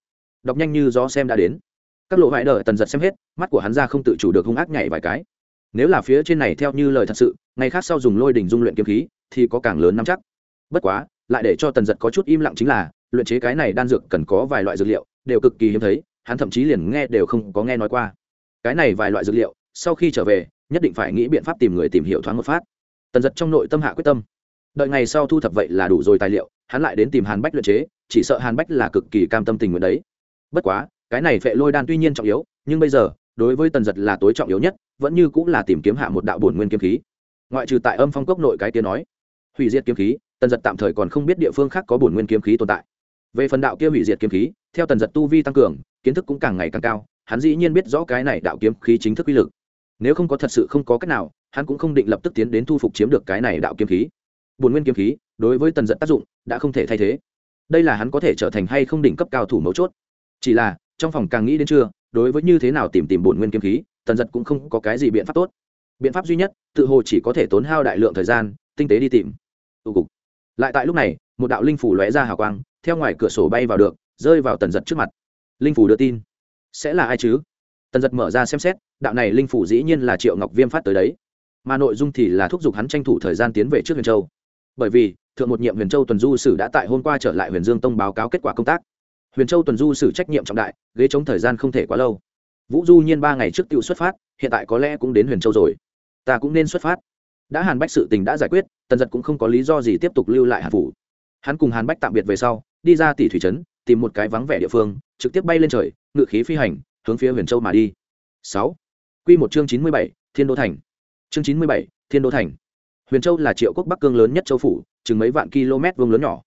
Đọc nhanh như gió xem đã đến. Các lộ vải đợi tần giật xem hết, mắt của hắn ra không tự chủ được hung ác nhảy vài cái. Nếu là phía trên này theo như lời thật sự, ngày khác sau dùng lôi đỉnh dung luyện kiếm khí, thì có càng lớn nắm chắc. Bất quá lại để cho tần giật có chút im lặng chính là, luyện chế cái này đan dược cần có vài loại dược liệu, đều cực kỳ hiếm thấy, hắn thậm chí liền nghe đều không có nghe nói qua. Cái này vài loại dược liệu, sau khi trở về, nhất định phải nghĩ biện pháp tìm người tìm hiểu thoáng một phát. Tần giật trong nội tâm hạ quyết tâm. Đợi ngày sau thu thập vậy là đủ rồi tài liệu, hắn lại đến tìm hàn bách luyện chế, chỉ sợ hàn bách là cực kỳ cam tâm tình nguyện đấy. Bất quá, cái này phệ lôi đan tuy nhiên trọng yếu, nhưng bây giờ, đối với tần giật là tối trọng yếu nhất, vẫn như cũng là tìm kiếm hạ một đạo bổn nguyên kiếm khí. Ngoại trừ tại âm phong cốc nội cái tiếng nói, hủy diệt kiếm khí tần giật tạm thời còn không biết địa phương khác có bổn nguyên kiếm khí tồn tại. Về phần đạo kia hủy diệt kiếm khí, theo tần giật tu vi tăng cường, kiến thức cũng càng ngày càng cao, hắn dĩ nhiên biết rõ cái này đạo kiếm khí chính thức uy lực. Nếu không có thật sự không có cách nào, hắn cũng không định lập tức tiến đến thu phục chiếm được cái này đạo kiếm khí. Bổn nguyên kiếm khí, đối với tần giật tác dụng, đã không thể thay thế. Đây là hắn có thể trở thành hay không đỉnh cấp cao thủ mấu chốt. Chỉ là, trong phòng càng nghĩ đến chưa, đối với như thế nào tìm tìm bổn nguyên kiếm khí, tần giật cũng không có cái gì biện pháp tốt. Biện pháp duy nhất, tự hồ chỉ có thể tốn hao đại lượng thời gian, tinh tế đi tìm. Tụ cục lại tại lúc này, một đạo linh phủ lóe ra hào quang, theo ngoài cửa sổ bay vào được, rơi vào tần giật trước mặt. Linh phủ đưa tin. Sẽ là ai chứ? Tần giật mở ra xem xét, đạo này linh phủ dĩ nhiên là triệu ngọc viêm phát tới đấy. Mà nội dung thì là thúc giục hắn tranh thủ thời gian tiến về trước huyền châu. Bởi vì, thượng một nhiệm huyền châu tuần du sử đã tại hôm qua trở lại huyền dương tông báo cáo kết quả công tác. Huyền châu tuần du sử trách nhiệm trọng đại, ghế chống thời gian không thể quá lâu. Vũ du nhiên ba ngày trước t xuất phát, hiện tại có lẽ cũng đến huyền châu rồi. Ta cũng nên xuất phát. Đã hàn bách sự tình đã giải quyết tần giật cũng không có lý do gì tiếp tục lưu lại hàn phủ. Hắn cùng hàn bách tạm biệt về sau, đi ra tỷ thủy trấn, tìm một cái vắng vẻ địa phương, trực tiếp bay lên trời, ngự khí phi hành, hướng phía huyền châu mà đi. Sáu. Q một chương chín mươi bảy, thiên đô thành. Chương chín mươi bảy, thiên đô thành. Huyền châu là triệu quốc bắc cương lớn nhất châu phủ, chừng mấy vạn km vuông lớn nhỏ.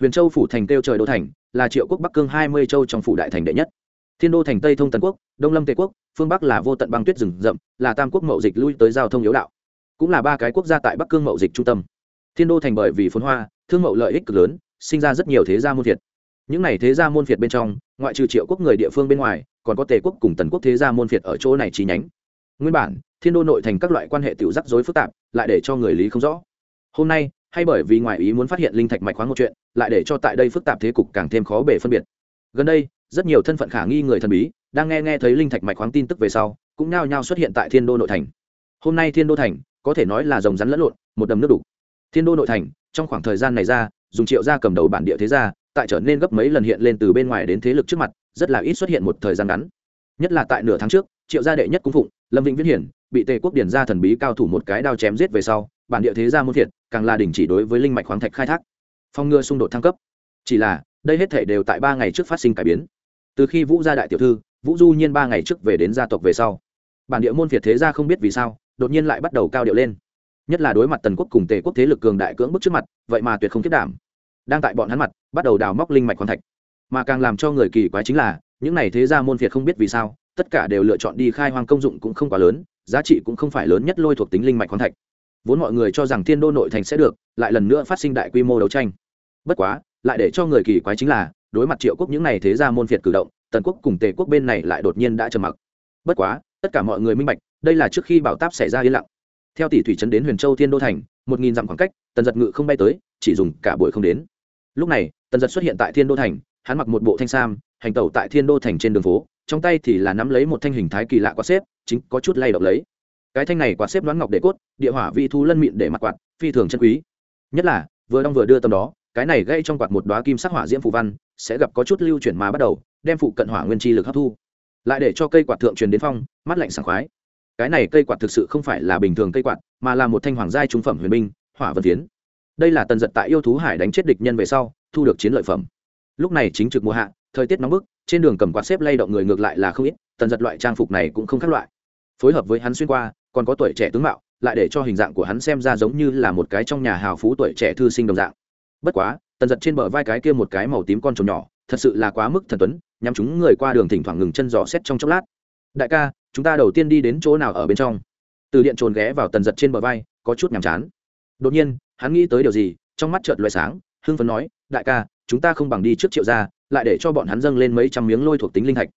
Huyền châu phủ thành kêu trời đô thành, là triệu quốc bắc cương hai mươi châu trong phủ đại thành đệ nhất. Thiên đô thành tây thông tần quốc, đông lâm tề quốc, phương bắc là vô tận băng tuyết rừng rậm, là tam quốc mậu dịch lui tới giao thông yếu đạo cũng là ba cái quốc gia tại bắc cương mậu dịch trung tâm. Thiên đô thành bởi vì phốn hoa, thương mậu lợi ích cực lớn, sinh ra rất nhiều thế gia môn việt. Những này thế gia môn việt bên trong, ngoại trừ triệu quốc người địa phương bên ngoài, còn có tề quốc cùng tần quốc thế gia môn việt ở chỗ này chi nhánh. Nguyên bản, thiên đô nội thành các loại quan hệ tiểu rắc rối phức tạp, lại để cho người lý không rõ. Hôm nay, hay bởi vì ngoại ý muốn phát hiện linh thạch mạch khoáng một chuyện, lại để cho tại đây phức tạp thế cục càng thêm khó bể phân biệt. Gần đây, rất nhiều thân phận khả nghi người thần bí, đang nghe nghe thấy linh thạch mạch khoáng tin tức về sau, cũng nao nhao xuất hiện tại thiên đô nội thành. Hôm nay thiên đô thành có thể nói là rồng rắn lẫn lộn, một đầm nước đục. Thiên đô nội thành, trong khoảng thời gian này ra, dùng triệu gia cầm đầu bản địa thế gia, tại trở nên gấp mấy lần hiện lên từ bên ngoài đến thế lực trước mặt, rất là ít xuất hiện một thời gian ngắn. Nhất là tại nửa tháng trước, triệu gia đệ nhất cung phụng, lâm vĩnh viễn hiển, bị tề quốc điển gia thần bí cao thủ một cái đao chém giết về sau, bản địa thế gia muốn thiệt càng là đình chỉ đối với linh mạch khoáng thạch khai thác. Phong ngừa xung đột thăng cấp. Chỉ là, đây hết thể đều tại ba ngày trước phát sinh cải biến. Từ khi vũ gia đại tiểu thư, vũ du nhiên ba ngày trước về đến gia tộc về sau, bản địa môn việt thế gia không biết vì sao đột nhiên lại bắt đầu cao điệu lên. Nhất là đối mặt tần quốc cùng tề quốc thế lực cường đại cưỡng bức trước mặt, vậy mà tuyệt không kết đảm. Đang tại bọn hắn mặt, bắt đầu đào móc linh mạch khoáng thạch. Mà càng làm cho người kỳ quái chính là, những này thế gia môn việt không biết vì sao, tất cả đều lựa chọn đi khai hoang công dụng cũng không quá lớn, giá trị cũng không phải lớn nhất lôi thuộc tính linh mạch khoáng thạch. Vốn mọi người cho rằng thiên đô nội thành sẽ được, lại lần nữa phát sinh đại quy mô đấu tranh. Bất quá, lại để cho người kỳ quái chính là, đối mặt triệu quốc những này thế gia môn việt cử động, tần quốc cùng tề quốc bên này lại đột nhiên đã trầm mặc. Bất quá, tất cả mọi người minh bạch đây là trước khi bảo táp xảy ra yên lặng. Theo tỷ thủy trấn đến huyền châu thiên đô thành, một nghìn dặm khoảng cách, tần giật ngự không bay tới, chỉ dùng cả buổi không đến. Lúc này, tần giật xuất hiện tại thiên đô thành, hắn mặc một bộ thanh sam, hành tẩu tại thiên đô thành trên đường phố, trong tay thì là nắm lấy một thanh hình thái kỳ lạ quạt xếp, chính có chút lay động lấy. Cái thanh này quạt xếp đoán ngọc để cốt, địa hỏa vi thu lân mịn để mặt quạt, phi thường chân quý. Nhất là, vừa đong vừa đưa tâm đó, cái này gây trong quạt một đoá kim sắc hỏa diễm phù văn, sẽ gặp có chút lưu chuyển mà bắt đầu, đem phụ cận hỏa nguyên chi lực hấp thu. Lại để cho cây quạt thượng truyền đến phong, mắt lạnh sảng khoái cái này cây quạt thực sự không phải là bình thường cây quạt, mà là một thanh hoàng giai trung phẩm huyền binh, hỏa vân tiến đây là tần giật tại yêu thú hải đánh chết địch nhân về sau, thu được chiến lợi phẩm. Lúc này chính trực mùa hạ, thời tiết nóng bức, trên đường cầm quạt xếp lay động người ngược lại là không ít, tần giật loại trang phục này cũng không khác loại. Phối hợp với hắn xuyên qua, còn có tuổi trẻ tướng mạo, lại để cho hình dạng của hắn xem ra giống như là một cái trong nhà hào phú tuổi trẻ thư sinh đồng dạng. Bất quá, tần giật trên bờ vai cái kia một cái màu tím con trồn nhỏ, thật sự là quá mức thần tuấn, nhắm chúng người qua đường thỉnh thoảng ngừng chân dò xét trong chốc lát. Đại ca chúng ta đầu tiên đi đến chỗ nào ở bên trong? Từ điện trồn ghé vào tần giật trên bờ vai, có chút nhàm chán. Đột nhiên, hắn nghĩ tới điều gì, trong mắt chợt loại sáng, hưng phấn nói, đại ca, chúng ta không bằng đi trước triệu ra lại để cho bọn hắn dâng lên mấy trăm miếng lôi thuộc tính linh thạch.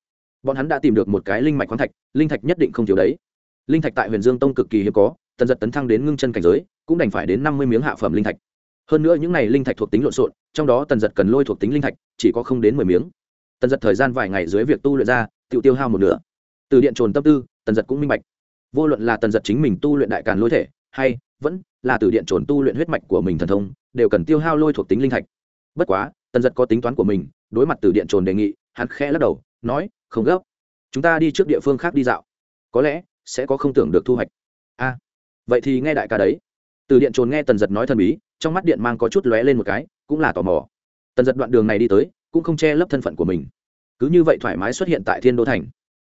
Bọn hắn đã tìm được một cái linh mạch khoáng thạch, linh thạch nhất định không thiếu đấy. Linh thạch tại huyền dương tông cực kỳ hiếm có, tần giật tấn thăng đến ngưng chân cảnh giới, cũng đành phải đến năm mươi miếng hạ phẩm linh thạch. Hơn nữa những này linh thạch thuộc tính lộn xộn, trong đó tần giật cần lôi thuộc tính linh thạch, chỉ có không đến mười miếng. Tần giật thời gian vài ngày dưới việc tu luyện ra tự tiêu hao một nửa từ điện trồn tâm tư, tần giật cũng minh bạch. Vô luận là tần giật chính mình tu luyện đại càn lôi thể, hay vẫn là từ điện trồn tu luyện huyết mạch của mình thần thông, đều cần tiêu hao lôi thuộc tính linh thạch. Bất quá, tần giật có tính toán của mình, đối mặt từ điện trồn đề nghị, hắn khẽ lắc đầu, nói, không gấp. Chúng ta đi trước địa phương khác đi dạo. Có lẽ sẽ có không tưởng được thu hoạch. A, vậy thì nghe đại ca đấy. Từ điện trồn nghe tần giật nói thần bí, trong mắt điện mang có chút lóe lên một cái, cũng là tò mò. Tần giật đoạn đường này đi tới, cũng không che lấp thân phận của mình. Cứ như vậy thoải mái xuất hiện tại thiên đô thành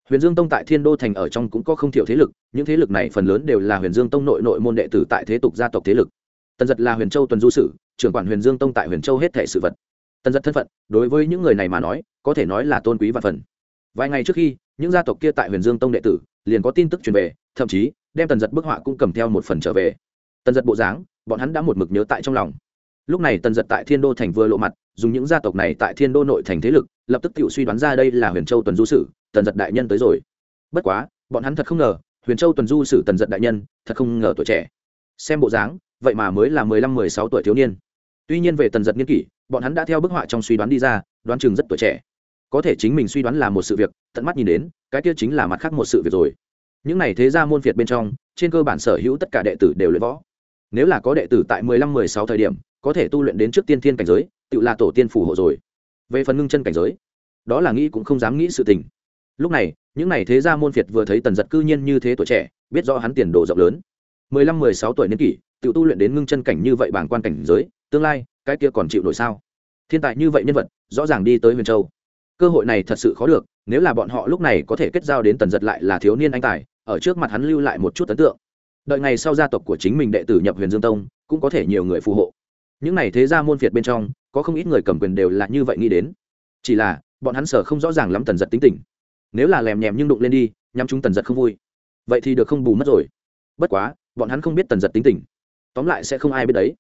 huyền dương tông tại thiên đô thành ở trong cũng có không thiểu thế lực, những thế lực này phần lớn đều là huyền dương tông nội nội môn đệ tử tại thế tục gia tộc thế lực. Tần giật là huyền châu tuần du sử, trưởng quản huyền dương tông tại huyền châu hết thể sự vật. Tần giật thân phận, đối với những người này mà nói, có thể nói là tôn quý và phần. Vài ngày trước khi, những gia tộc kia tại huyền dương tông đệ tử liền có tin tức truyền về, thậm chí đem tần giật bức họa cũng cầm theo một phần trở về. Tần giật bộ dáng, bọn hắn đã một mực nhớ tại trong lòng. Lúc này tần giật tại thiên đô thành vừa lộ mặt, dùng những gia tộc này tại thiên đô nội thành thế lực, lập tức tự suy đoán ra đây là huyền châu tuần du sử tần giật đại nhân tới rồi. Bất quá, bọn hắn thật không ngờ, huyền châu tuần du sử tần giật đại nhân, thật không ngờ tuổi trẻ. Xem bộ dáng, vậy mà mới là mười lăm, mười sáu tuổi thiếu niên. Tuy nhiên về tần giật nghiên kỷ, bọn hắn đã theo bức họa trong suy đoán đi ra, đoán chừng rất tuổi trẻ. Có thể chính mình suy đoán là một sự việc, tận mắt nhìn đến, cái kia chính là mặt khác một sự việc rồi. Những này thế ra môn việt bên trong, trên cơ bản sở hữu tất cả đệ tử đều luyện võ. Nếu là có đệ tử tại mười lăm, mười sáu thời điểm, có thể tu luyện đến trước tiên thiên cảnh giới, tự là tổ tiên phù hộ rồi. Về phần ngưng chân cảnh giới, đó là nghĩ cũng không dám nghĩ sự tình lúc này, những n à y thế gia môn việt vừa thấy tần giật cư nhiên như thế tuổi trẻ, biết rõ hắn tiền đồ rộng lớn. Mười lăm, mười sáu tuổi niên kỷ, tự tu luyện đến ngưng chân cảnh như vậy bảng quan cảnh giới, tương lai, cái kia còn chịu nổi sao? Thiên tài như vậy nhân vật, rõ ràng đi tới huyền châu. Cơ hội này thật sự khó được, nếu là bọn họ lúc này có thể kết giao đến tần giật lại là thiếu niên anh tài, ở trước mặt hắn lưu lại một chút ấn tượng. Đợi ngày sau gia tộc của chính mình đệ tử nhập huyền dương tông, cũng có thể nhiều người phù hộ. Những này thế gia môn việt bên trong, có không ít người cầm quyền đều là như vậy nghĩ đến. Chỉ là, bọn hắn sở không rõ ràng lắm tần giật tính tình nếu là lèm nhèm nhưng đụng lên đi, nhắm chúng tần giật không vui. Vậy thì được không bù mất rồi. Bất quá, bọn hắn không biết tần giật tính tình. Tóm lại sẽ không ai biết đấy.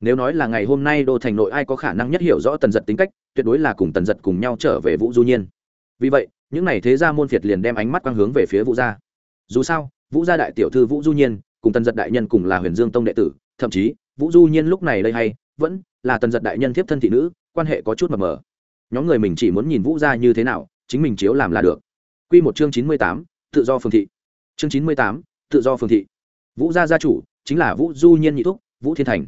Nếu nói là ngày hôm nay đô thành nội ai có khả năng nhất hiểu rõ tần giật tính cách, tuyệt đối là cùng tần giật cùng nhau trở về vũ du nhiên. Vì vậy, những n à y thế gia môn việt liền đem ánh mắt quang hướng về phía vũ gia. Dù sao, vũ gia đại tiểu thư vũ du nhiên, cùng tần giật đại nhân cùng là huyền dương tông đệ tử, thậm chí, vũ du nhiên lúc này đây hay, vẫn là tần giật đại nhân thiếp thân thị nữ, quan hệ có chút mờ mờ. Nhóm người mình chỉ muốn nhìn vũ gia như thế nào, chính mình chiếu làm là được. Quy một chương chín mươi tám, tự do phường thị. Chương chín mươi tám, tự do phường thị. Vũ gia gia chủ chính là vũ du nhiên nhị thúc, vũ thiên thành.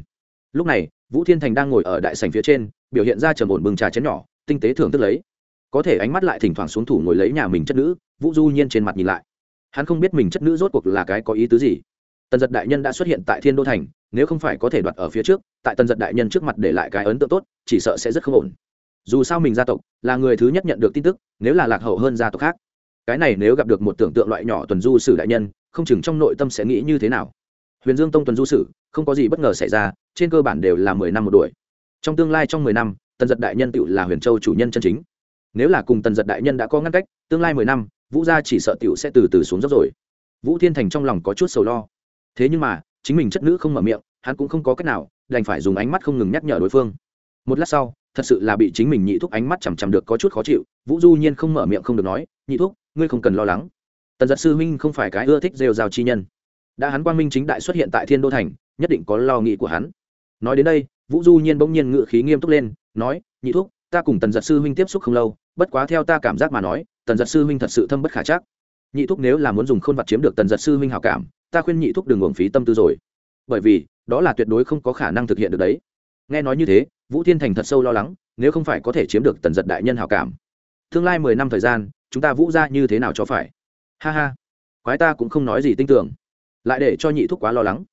Lúc này, vũ thiên thành đang ngồi ở đại sảnh phía trên, biểu hiện ra trầm ổn bừng trà chén nhỏ, tinh tế thưởng thức lấy. Có thể ánh mắt lại thỉnh thoảng xuống thủ ngồi lấy nhà mình chất nữ, vũ du nhiên trên mặt nhìn lại. Hắn không biết mình chất nữ rốt cuộc là cái có ý tứ gì. Tần giật đại nhân đã xuất hiện tại thiên đô thành, nếu không phải có thể đoạt ở phía trước, tại tần giật đại nhân trước mặt để lại cái ấn tượng tốt, chỉ sợ sẽ rất không ổn. Dù sao mình gia tộc là người thứ nhất nhận được tin tức, nếu là lạc hậu hơn gia tộc khác cái này nếu gặp được một tưởng tượng loại nhỏ tuần du sử đại nhân, không chừng trong nội tâm sẽ nghĩ như thế nào. Huyền dương tông tuần du sử, không có gì bất ngờ xảy ra, trên cơ bản đều là mười năm một đuổi. Trong tương lai trong mười năm, tần giật đại nhân tự là huyền châu chủ nhân chân chính. Nếu là cùng tần giật đại nhân đã có ngăn cách, tương lai mười năm, vũ gia chỉ sợ tiểu sẽ từ từ xuống dốc rồi. Vũ thiên thành trong lòng có chút sầu lo. Thế nhưng mà, chính mình chất nữ không mở miệng, hắn cũng không có cách nào, đành phải dùng ánh mắt không ngừng nhắc nhở đối phương. Một lát sau, thật sự là bị chính mình nhị thúc ánh mắt chằm chằm được có chút khó chịu, vũ du nhiên không mở miệng không được nói, nhị thúc ngươi không cần lo lắng. Tần giật sư huynh không phải cái ưa thích rêu rào chi nhân. Đã hắn quang minh chính đại xuất hiện tại thiên đô thành, nhất định có lo nghĩ của hắn. Nói đến đây, vũ du nhiên bỗng nhiên ngự khí nghiêm túc lên, nói, nhị thúc, ta cùng tần giật sư huynh tiếp xúc không lâu, bất quá theo ta cảm giác mà nói, tần giật sư huynh thật sự thâm bất khả chắc. Nhị thúc nếu là muốn dùng khôn vật chiếm được tần giật sư huynh hảo cảm, ta khuyên nhị thúc đừng uổng phí tâm tư rồi. Bởi vì, đó là tuyệt đối không có khả năng thực hiện được đấy. Nghe nói như thế, vũ thiên thành thật sâu lo lắng, nếu không phải có thể chiếm được tần giật đại nhân hảo cảm. Tương lai mười năm thời gian chúng ta vũ ra như thế nào cho phải? Ha ha, quái ta cũng không nói gì tin tưởng. Lại để cho nhị thúc quá lo lắng.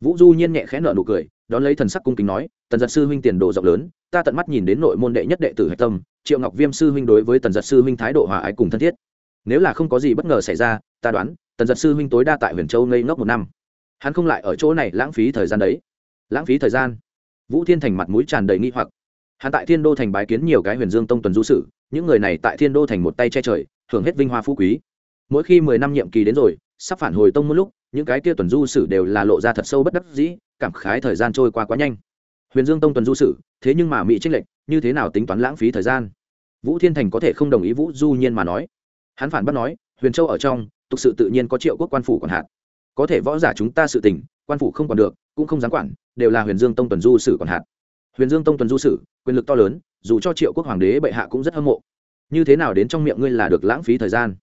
Vũ du nhiên nhẹ khẽ nợ nụ cười, đón lấy thần sắc cung kính nói, tần giật sư huynh tiền đồ rộng lớn, ta tận mắt nhìn đến nội môn đệ nhất đệ tử hạch tâm, triệu ngọc viêm sư huynh đối với tần giật sư huynh thái độ hòa ái cùng thân thiết. Nếu là không có gì bất ngờ xảy ra, ta đoán, tần giật sư huynh tối đa tại huyền châu ngây ngốc một năm. Hắn không lại ở chỗ này lãng phí thời gian đấy. Lãng phí thời gian? Vũ thiên thành mặt mũi tràn đầy nghi hoặc. Hắn tại thiên đô thành bái kiến nhiều cái huyền dương tông tuần du sử những người này tại thiên đô thành một tay che trời hưởng hết vinh hoa phú quý. Mỗi khi mười năm nhiệm kỳ đến rồi, sắp phản hồi tông một lúc, những cái kia tuần du sử đều là lộ ra thật sâu bất đắc dĩ, cảm khái thời gian trôi qua quá nhanh. Huyền dương tông tuần du sử, thế nhưng mà mỹ trích lệnh như thế nào tính toán lãng phí thời gian? Vũ thiên thành có thể không đồng ý vũ du nhiên mà nói. Hắn phản bác nói, huyền châu ở trong, tục sự tự nhiên có triệu quốc quan phủ còn hạn có thể võ giả chúng ta sự tình, quan phủ không còn được, cũng không dám quản, đều là huyền dương tông tuần du sử còn hạn huyền dương tông tuần du sử, quyền lực to lớn dù cho triệu quốc hoàng đế bệ hạ cũng rất hâm mộ. Như thế nào đến trong miệng ngươi là được lãng phí thời gian?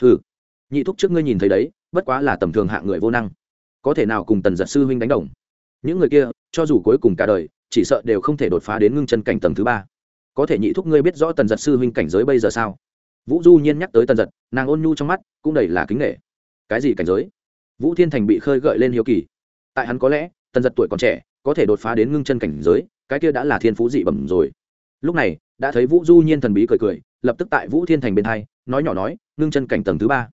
Ừ nhị thúc trước ngươi nhìn thấy đấy, bất quá là tầm thường hạng người vô năng. Có thể nào cùng tần giật sư huynh đánh đồng? Những người kia, cho dù cuối cùng cả đời, chỉ sợ đều không thể đột phá đến ngưng chân cảnh tầng thứ ba. Có thể nhị thúc ngươi biết rõ tần giật sư huynh cảnh giới bây giờ sao? Vũ du nhiên nhắc tới tần giật, nàng ôn nhu trong mắt, cũng đầy là kính nghệ cái gì cảnh giới? Vũ thiên thành bị khơi gợi lên hiếu kỳ. Tại hắn có lẽ, tần giật tuổi còn trẻ, có thể đột phá đến ngưng chân cảnh giới, cái kia đã là thiên phú dị bẩm rồi lúc này, đã thấy vũ du nhiên thần bí cười cười, lập tức tại vũ thiên thành bên hai, nói nhỏ nói, ngưng chân cảnh tầng thứ ba.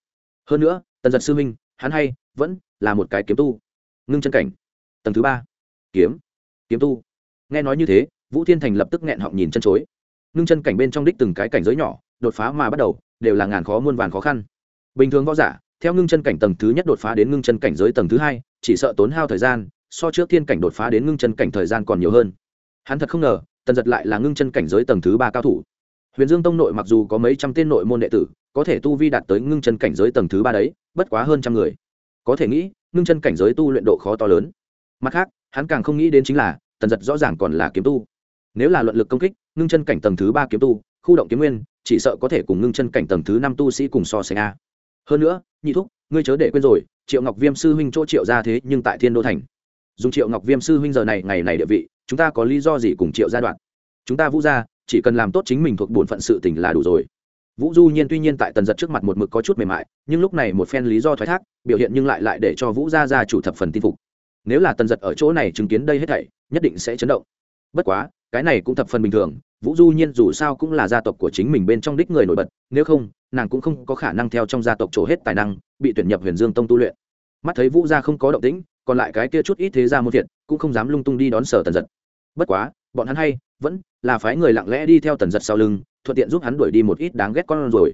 Hơn nữa, tần giật sư minh, hắn hay, vẫn là một cái kiếm tu. Ngưng chân cảnh, tầng thứ ba. Kiếm kiếm tu. Nghe nói như thế, vũ thiên thành lập tức nghẹn họng nhìn chân chối. Ngưng chân cảnh bên trong đích từng cái cảnh giới nhỏ, đột phá mà bắt đầu, đều là ngàn khó muôn vàn khó khăn. Bình thường võ giả, theo ngưng chân cảnh tầng thứ nhất đột phá đến ngưng chân cảnh giới tầng thứ hai, chỉ sợ tốn hao thời gian, so trước thiên cảnh đột phá đến ngưng chân cảnh thời gian còn nhiều hơn. Hắn thật không ngờ tần giật lại là ngưng chân cảnh giới tầng thứ ba cao thủ. Huyền dương tông nội mặc dù có mấy trăm tên nội môn đệ tử, có thể tu vi đạt tới ngưng chân cảnh giới tầng thứ ba đấy, bất quá hơn trăm người. Có thể nghĩ, ngưng chân cảnh giới tu luyện độ khó to lớn. Mặt khác, hắn càng không nghĩ đến chính là, tần giật rõ ràng còn là kiếm tu. Nếu là luận lực công kích, ngưng chân cảnh tầng thứ ba kiếm tu, khu động kiếm nguyên, chỉ sợ có thể cùng ngưng chân cảnh tầng thứ năm tu sĩ cùng so sánh a. Hơn nữa, nhị thúc, ngươi chớ để quên rồi, triệu ngọc viêm sư huynh chỗ triệu ra thế nhưng tại thiên đô thành. Dùng triệu ngọc viêm sư huynh giờ này, ngày này địa vị chúng ta có lý do gì cùng triệu gia đoạn? Chúng ta vũ gia, chỉ cần làm tốt chính mình thuộc bổn phận sự tình là đủ rồi. Vũ du nhiên tuy nhiên tại tần giật trước mặt một mực có chút mềm mại, nhưng lúc này một phen lý do thoái thác, biểu hiện nhưng lại lại để cho vũ gia gia chủ thập phần tin phục. Nếu là tần giật ở chỗ này chứng kiến đây hết thảy, nhất định sẽ chấn động. Bất quá, cái này cũng thập phần bình thường, vũ du nhiên dù sao cũng là gia tộc của chính mình bên trong đích người nổi bật, nếu không, nàng cũng không có khả năng theo trong gia tộc trổ hết tài năng, bị tuyển nhập huyền dương tông tu luyện. Mắt thấy vũ gia không có động tĩnh, còn lại cái kia chút ít thế gia muôn thiệt cũng không dám lung tung đi đón sở tần giật bất quá, bọn hắn hay vẫn là phái người lặng lẽ đi theo tần giật sau lưng, thuận tiện giúp hắn đuổi đi một ít đáng ghét con rồi.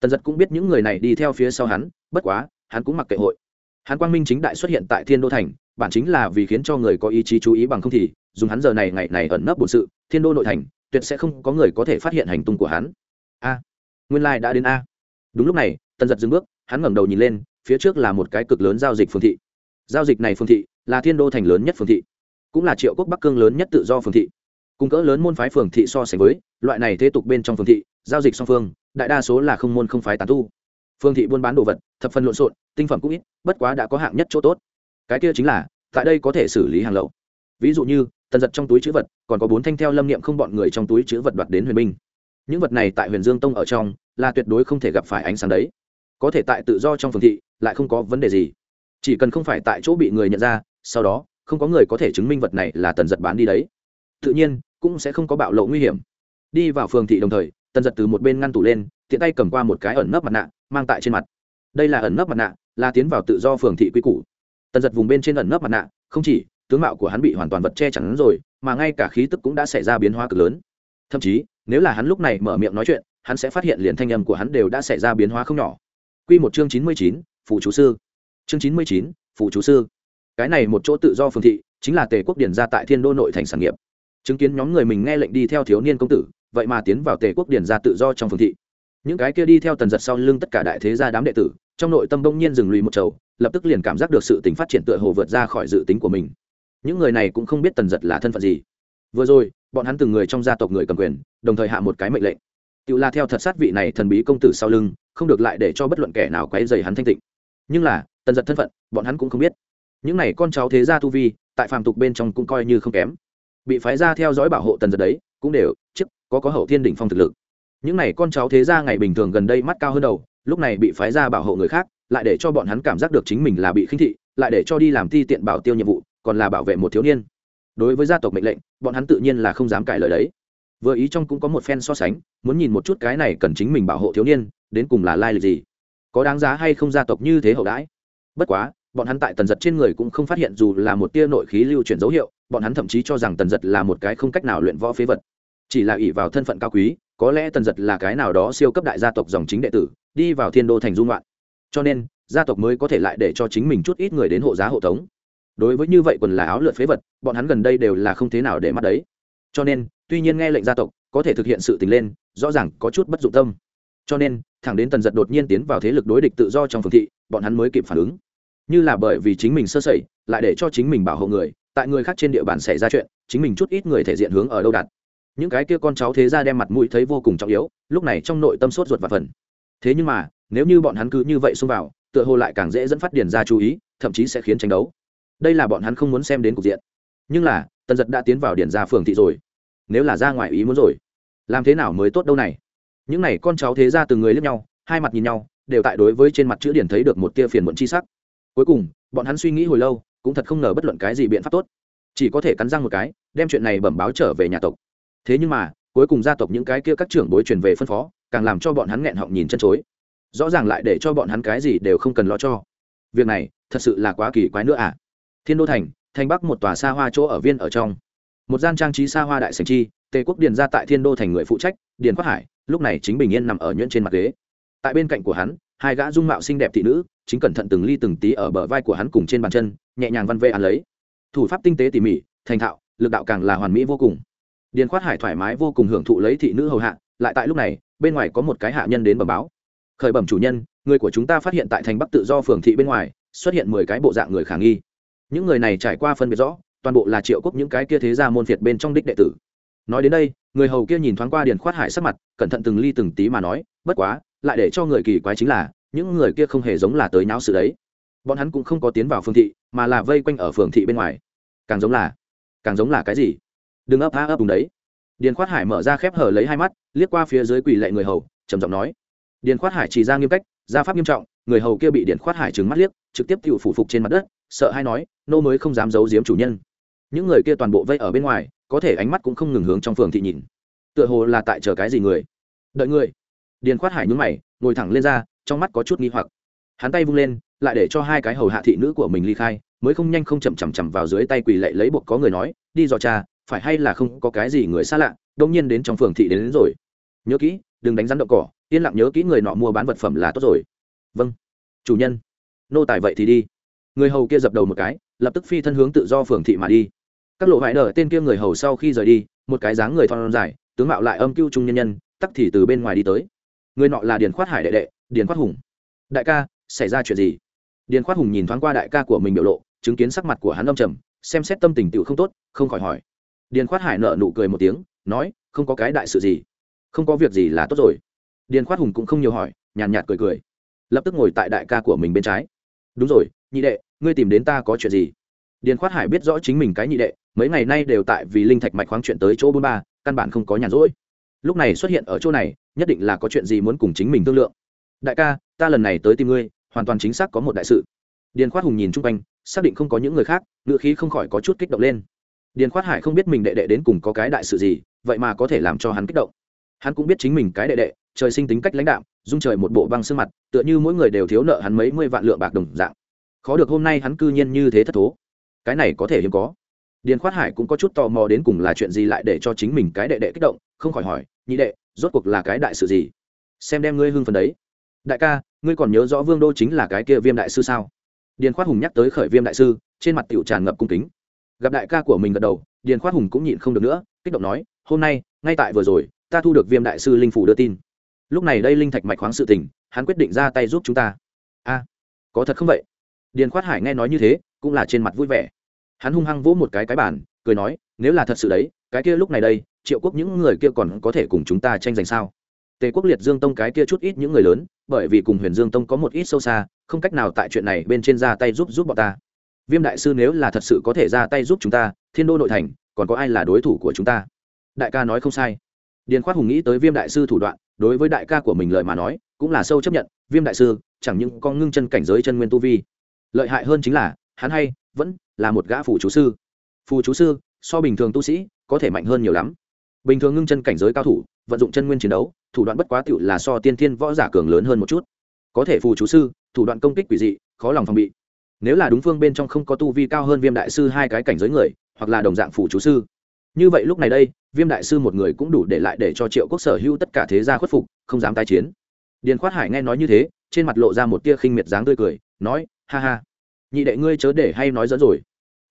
Tần giật cũng biết những người này đi theo phía sau hắn, bất quá, hắn cũng mặc kệ hội. Hắn quang minh chính đại xuất hiện tại thiên đô thành, bản chính là vì khiến cho người có ý chí chú ý bằng không thì, dùng hắn giờ này ngày này ẩn nấp bổn sự, thiên đô nội thành, tuyệt sẽ không có người có thể phát hiện hành tung của hắn. A, nguyên lai đã đến a. Đúng lúc này, tần giật dừng bước, hắn ngẩng đầu nhìn lên, phía trước là một cái cực lớn giao dịch phương thị. Giao dịch này phương thị là thiên đô thành lớn nhất phương thị cũng là triệu quốc bắc cương lớn nhất tự do phường thị. Cung cỡ lớn môn phái phường thị so sánh với, loại này thế tục bên trong phường thị, giao dịch song phương, đại đa số là không môn không phái tán tu. Phương thị buôn bán đồ vật, thập phần lộn xộn, tinh phẩm cũng ít, bất quá đã có hạng nhất chỗ tốt. Cái kia chính là, tại đây có thể xử lý hàng lậu. Ví dụ như, tần giật trong túi chữ vật, còn có bốn thanh theo lâm niệm không bọn người trong túi chữ vật đoạt đến huyền binh. Những vật này tại huyền dương tông ở trong, là tuyệt đối không thể gặp phải ánh sáng đấy. Có thể tại tự do trong phường thị, lại không có vấn đề gì. Chỉ cần không phải tại chỗ bị người nhận ra, sau đó không có người có thể chứng minh vật này là tần giật bán đi đấy. Tự nhiên, cũng sẽ không có bạo lộ nguy hiểm. Đi vào phường thị đồng thời, tần giật từ một bên ngăn tủ lên, tiện tay cầm qua một cái ẩn nấp mặt nạ, mang tại trên mặt. Đây là ẩn nấp mặt nạ, là tiến vào tự do phường thị quy củ. Tần giật vùng bên trên ẩn nấp mặt nạ, không chỉ, tướng mạo của hắn bị hoàn toàn vật che chắn rồi, mà ngay cả khí tức cũng đã xảy ra biến hóa cực lớn. Thậm chí, nếu là hắn lúc này mở miệng nói chuyện, hắn sẽ phát hiện liền thanh âm của hắn đều đã xảy ra biến hóa không nhỏ. Quy một chương chín mươi chín phụ chú sư. Chương chín mươi chín phụ chú sư cái này một chỗ tự do phương thị, chính là tề quốc điền ra tại thiên đô nội thành sản nghiệp. Chứng kiến nhóm người mình nghe lệnh đi theo thiếu niên công tử, vậy mà tiến vào tề quốc điền ra tự do trong phương thị. Những cái kia đi theo tần giật sau lưng tất cả đại thế gia đám đệ tử, trong nội tâm đông nhiên dừng lùi một chầu lập tức liền cảm giác được sự tính phát triển tựa hồ vượt ra khỏi dự tính của mình. Những người này cũng không biết tần giật là thân phận gì. Vừa rồi, bọn hắn từng người trong gia tộc người cầm quyền, đồng thời hạ một cái mệnh lệnh. Tự là theo thật sát vị này thần bí công tử sau lưng, không được lại để cho bất luận kẻ nào quấy dày hắn thanh tịnh. Nhưng là, tần giật thân phận, bọn hắn cũng không biết những này con cháu thế gia tu vi, tại phàm tục bên trong cũng coi như không kém. Bị phái ra theo dõi bảo hộ tần giật đấy, cũng đều chức có có hậu thiên đỉnh phong thực lực. Những này con cháu thế gia ngày bình thường gần đây mắt cao hơn đầu, lúc này bị phái ra bảo hộ người khác, lại để cho bọn hắn cảm giác được chính mình là bị khinh thị, lại để cho đi làm thi tiện bảo tiêu nhiệm vụ, còn là bảo vệ một thiếu niên. Đối với gia tộc mệnh lệnh, bọn hắn tự nhiên là không dám cãi lời đấy. Vừa ý trong cũng có một phen so sánh, muốn nhìn một chút cái này cần chính mình bảo hộ thiếu niên, đến cùng là lai lịch gì. Có đáng giá hay không gia tộc như thế hậu đãi? Bất quá bọn hắn tại tần giật trên người cũng không phát hiện dù là một tia nội khí lưu chuyển dấu hiệu, bọn hắn thậm chí cho rằng tần giật là một cái không cách nào luyện võ phế vật. Chỉ là ỷ vào thân phận cao quý, có lẽ tần giật là cái nào đó siêu cấp đại gia tộc dòng chính đệ tử, đi vào thiên đô thành dung loạn. Cho nên, gia tộc mới có thể lại để cho chính mình chút ít người đến hộ giá hộ tống. Đối với như vậy quần là áo lượt phế vật, bọn hắn gần đây đều là không thế nào để mắt đấy. Cho nên, tuy nhiên nghe lệnh gia tộc, có thể thực hiện sự tình lên, rõ ràng có chút bất dụng tâm. Cho nên, thẳng đến tần giật đột nhiên tiến vào thế lực đối địch tự do trong phương thị, bọn hắn mới kịp phản ứng như là bởi vì chính mình sơ sẩy, lại để cho chính mình bảo hộ người, tại người khác trên địa bàn xảy ra chuyện, chính mình chút ít người thể diện hướng ở đâu đặt. Những cái kia con cháu thế ra đem mặt mũi thấy vô cùng trọng yếu, lúc này trong nội tâm sốt ruột và phần thế nhưng mà, nếu như bọn hắn cứ như vậy xông vào, tựa hồ lại càng dễ dẫn phát điền ra chú ý, thậm chí sẽ khiến tranh đấu. Đây là bọn hắn không muốn xem đến cục diện. Nhưng là, tần giật đã tiến vào điền ra phường thị rồi. Nếu là ra ngoài ý muốn rồi, làm thế nào mới tốt đâu này? Những n à y con cháu thế ra từng người lướt nhau, hai mặt nhìn nhau, đều tại đối với trên mặt chữ điển thấy được một tia phiền muộn chi sắc cuối cùng, bọn hắn suy nghĩ hồi lâu, cũng thật không ngờ bất luận cái gì biện pháp tốt. Chỉ có thể cắn răng một cái, đem chuyện này bẩm báo trở về nhà tộc. Thế nhưng mà, cuối cùng gia tộc những cái kia các trưởng bối truyền về phân phó, càng làm cho bọn hắn nghẹn họng nhìn chân chối. Rõ ràng lại để cho bọn hắn cái gì đều không cần lo cho. Việc này, thật sự là quá kỳ quái nữa à? Thiên đô thành thành bắc một tòa xa hoa chỗ ở viên ở trong. Một gian trang trí xa hoa đại sành chi, tề quốc điền ra tại thiên đô thành người phụ trách, điền quát hải, lúc này chính bình yên nằm ở nhuyễn trên mặt ghế. Tại bên cạnh của hắn hai gã dung mạo xinh đẹp thị nữ, chính cẩn thận từng ly từng tí ở bờ vai của hắn cùng trên bàn chân, nhẹ nhàng văn vê ăn lấy. Thủ pháp tinh tế tỉ mỉ, thành thạo, lực đạo càng là hoàn mỹ vô cùng. Điền khoát hải thoải mái vô cùng hưởng thụ lấy thị nữ hầu hạ, lại tại lúc này, bên ngoài có một cái hạ nhân đến bẩm báo. Khởi bẩm chủ nhân, người của chúng ta phát hiện tại thành bắc tự do phường thị bên ngoài, xuất hiện mười cái bộ dạng người khả nghi. Những người này trải qua phân biệt rõ, toàn bộ là triệu quốc những cái kia thế ra môn phiệt bên trong đích đệ tử. Nói đến đây, người hầu kia nhìn thoáng qua điền khoát hải sắc mặt, cẩn thận từng ly từng tí mà nói, bất quá lại để cho người kỳ quái chính là, những người kia không hề giống là tới nháo sự đấy. Bọn hắn cũng không có tiến vào phương thị, mà là vây quanh ở phường thị bên ngoài. Càng giống là, càng giống là cái gì? Đừng ấp á ấp đúng đấy. Điền khoát hải mở ra khép hở lấy hai mắt, liếc qua phía dưới quỳ lệ người hầu, trầm giọng nói. Điền khoát hải chỉ ra nghiêm cách gia pháp nghiêm trọng, người hầu kia bị điền khoát hải trừng mắt liếc, trực tiếp tự phủ phục trên mặt đất, sợ hay nói, nô mới không dám giấu giếm chủ nhân. Những người kia toàn bộ vây ở bên ngoài, có thể ánh mắt cũng không ngừng hướng trong phường thị nhìn. Tựa hồ là tại chờ cái gì người? Đợi người điền khoát hải nhúng mày ngồi thẳng lên ra trong mắt có chút nghi hoặc. Hắn tay vung lên lại để cho hai cái hầu hạ thị nữ của mình ly khai mới không nhanh không chậm chậm chậm vào dưới tay quỳ lệ lấy buộc có người nói đi dò cha phải hay là không có cái gì người xa lạ đông nhiên đến trong phường thị đến, đến rồi. Nhớ kỹ đừng đánh rắn đậu cỏ yên lặng nhớ kỹ người nọ mua bán vật phẩm là tốt rồi. Vâng chủ nhân. Nô tài vậy thì đi. Người hầu kia dập đầu một cái lập tức phi thân hướng tự do phường thị mà đi. Các lộ vải nở tên kia người hầu sau khi rời đi một cái dáng người thon dài tướng mạo lại âm cưu trung nhân nhân tắc thì từ bên ngoài đi tới người nọ là điền khoát hải đệ đệ, điền khoát hùng. Đại ca, xảy ra chuyện gì? Điền khoát hùng nhìn thoáng qua đại ca của mình biểu lộ, chứng kiến sắc mặt của hắn âm trầm, xem xét tâm tình tựu không tốt, không khỏi hỏi. Điền khoát hải nợ nụ cười một tiếng, nói, không có cái đại sự gì. Không có việc gì là tốt rồi. Điền khoát hùng cũng không nhiều hỏi, nhàn nhạt cười cười. Lập tức ngồi tại đại ca của mình bên trái. Đúng rồi, nhị đệ, ngươi tìm đến ta có chuyện gì? Điền khoát hải biết rõ chính mình cái nhị đệ, mấy ngày nay đều tại vì linh thạch mạch khoáng chuyện tới chỗ bốn ba, căn bản không có nhàn rỗi lúc này xuất hiện ở chỗ này, nhất định là có chuyện gì muốn cùng chính mình thương lượng. Đại ca, ta lần này tới tìm ngươi, hoàn toàn chính xác có một đại sự. Điền khoát hùng nhìn chung quanh, xác định không có những người khác ngựa khí không khỏi có chút kích động lên. Điền khoát hải không biết mình đệ đệ đến cùng có cái đại sự gì, vậy mà có thể làm cho hắn kích động. Hắn cũng biết chính mình cái đệ đệ, trời sinh tính cách lãnh đạm, dung trời một bộ băng sương mặt, tựa như mỗi người đều thiếu nợ hắn mấy mươi vạn lượng bạc đồng dạng. Khó được hôm nay hắn cư nhiên như thế thất thố. Cái này có thể hiếm có điền khoát hải cũng có chút tò mò đến cùng là chuyện gì lại để cho chính mình cái đệ đệ kích động, không khỏi hỏi, nhị đệ, rốt cuộc là cái đại sự gì? Xem đem ngươi hưng phần đấy. Đại ca, ngươi còn nhớ rõ vương đô chính là cái kia viêm đại sư sao? Điền khoát hùng nhắc tới khởi viêm đại sư, trên mặt tiểu tràn ngập cung kính. Gặp đại ca của mình gật đầu, điền khoát hùng cũng nhịn không được nữa, kích động nói, hôm nay, ngay tại vừa rồi, ta thu được viêm đại sư linh phủ đưa tin. Lúc này đây linh thạch mạch khoáng sự tình, hắn quyết định ra tay giúp chúng ta. A, có thật không vậy? Điền khoát hải nghe nói như thế, cũng là trên mặt vui vẻ hắn hung hăng vỗ một cái cái bản cười nói, nếu là thật sự đấy, cái kia lúc này đây, triệu quốc những người kia còn có thể cùng chúng ta tranh giành sao? Tề quốc liệt dương tông cái kia chút ít những người lớn, bởi vì cùng huyền dương tông có một ít sâu xa, không cách nào tại chuyện này bên trên ra tay giúp giúp bọn ta. Viêm đại sư nếu là thật sự có thể ra tay giúp chúng ta, thiên đô nội thành, còn có ai là đối thủ của chúng ta? Đại ca nói không sai. Điền khoát hùng nghĩ tới viêm đại sư thủ đoạn, đối với đại ca của mình lời mà nói, cũng là sâu chấp nhận, viêm đại sư, chẳng những con ngưng chân cảnh giới chân nguyên tu vi, lợi hại hơn chính là, hắn hay vẫn là một gã phù chú sư. Phù chú sư, so bình thường tu sĩ, có thể mạnh hơn nhiều lắm. Bình thường ngưng chân cảnh giới cao thủ, vận dụng chân nguyên chiến đấu, thủ đoạn bất quá tựu là so tiên thiên võ giả cường lớn hơn một chút. Có thể phù chú sư, thủ đoạn công kích quỷ dị, khó lòng phòng bị. Nếu là đúng phương bên trong không có tu vi cao hơn viêm đại sư hai cái cảnh giới người, hoặc là đồng dạng phù chú sư. Như vậy lúc này đây, viêm đại sư một người cũng đủ để lại để cho triệu quốc sở hữu tất cả thế gia khuất phục, không dám tái chiến. Điền khoát hải nghe nói như thế, trên mặt lộ ra một tia khinh miệt dáng tươi cười, nói, ha ha nhị đệ ngươi chớ để hay nói dẫn rồi.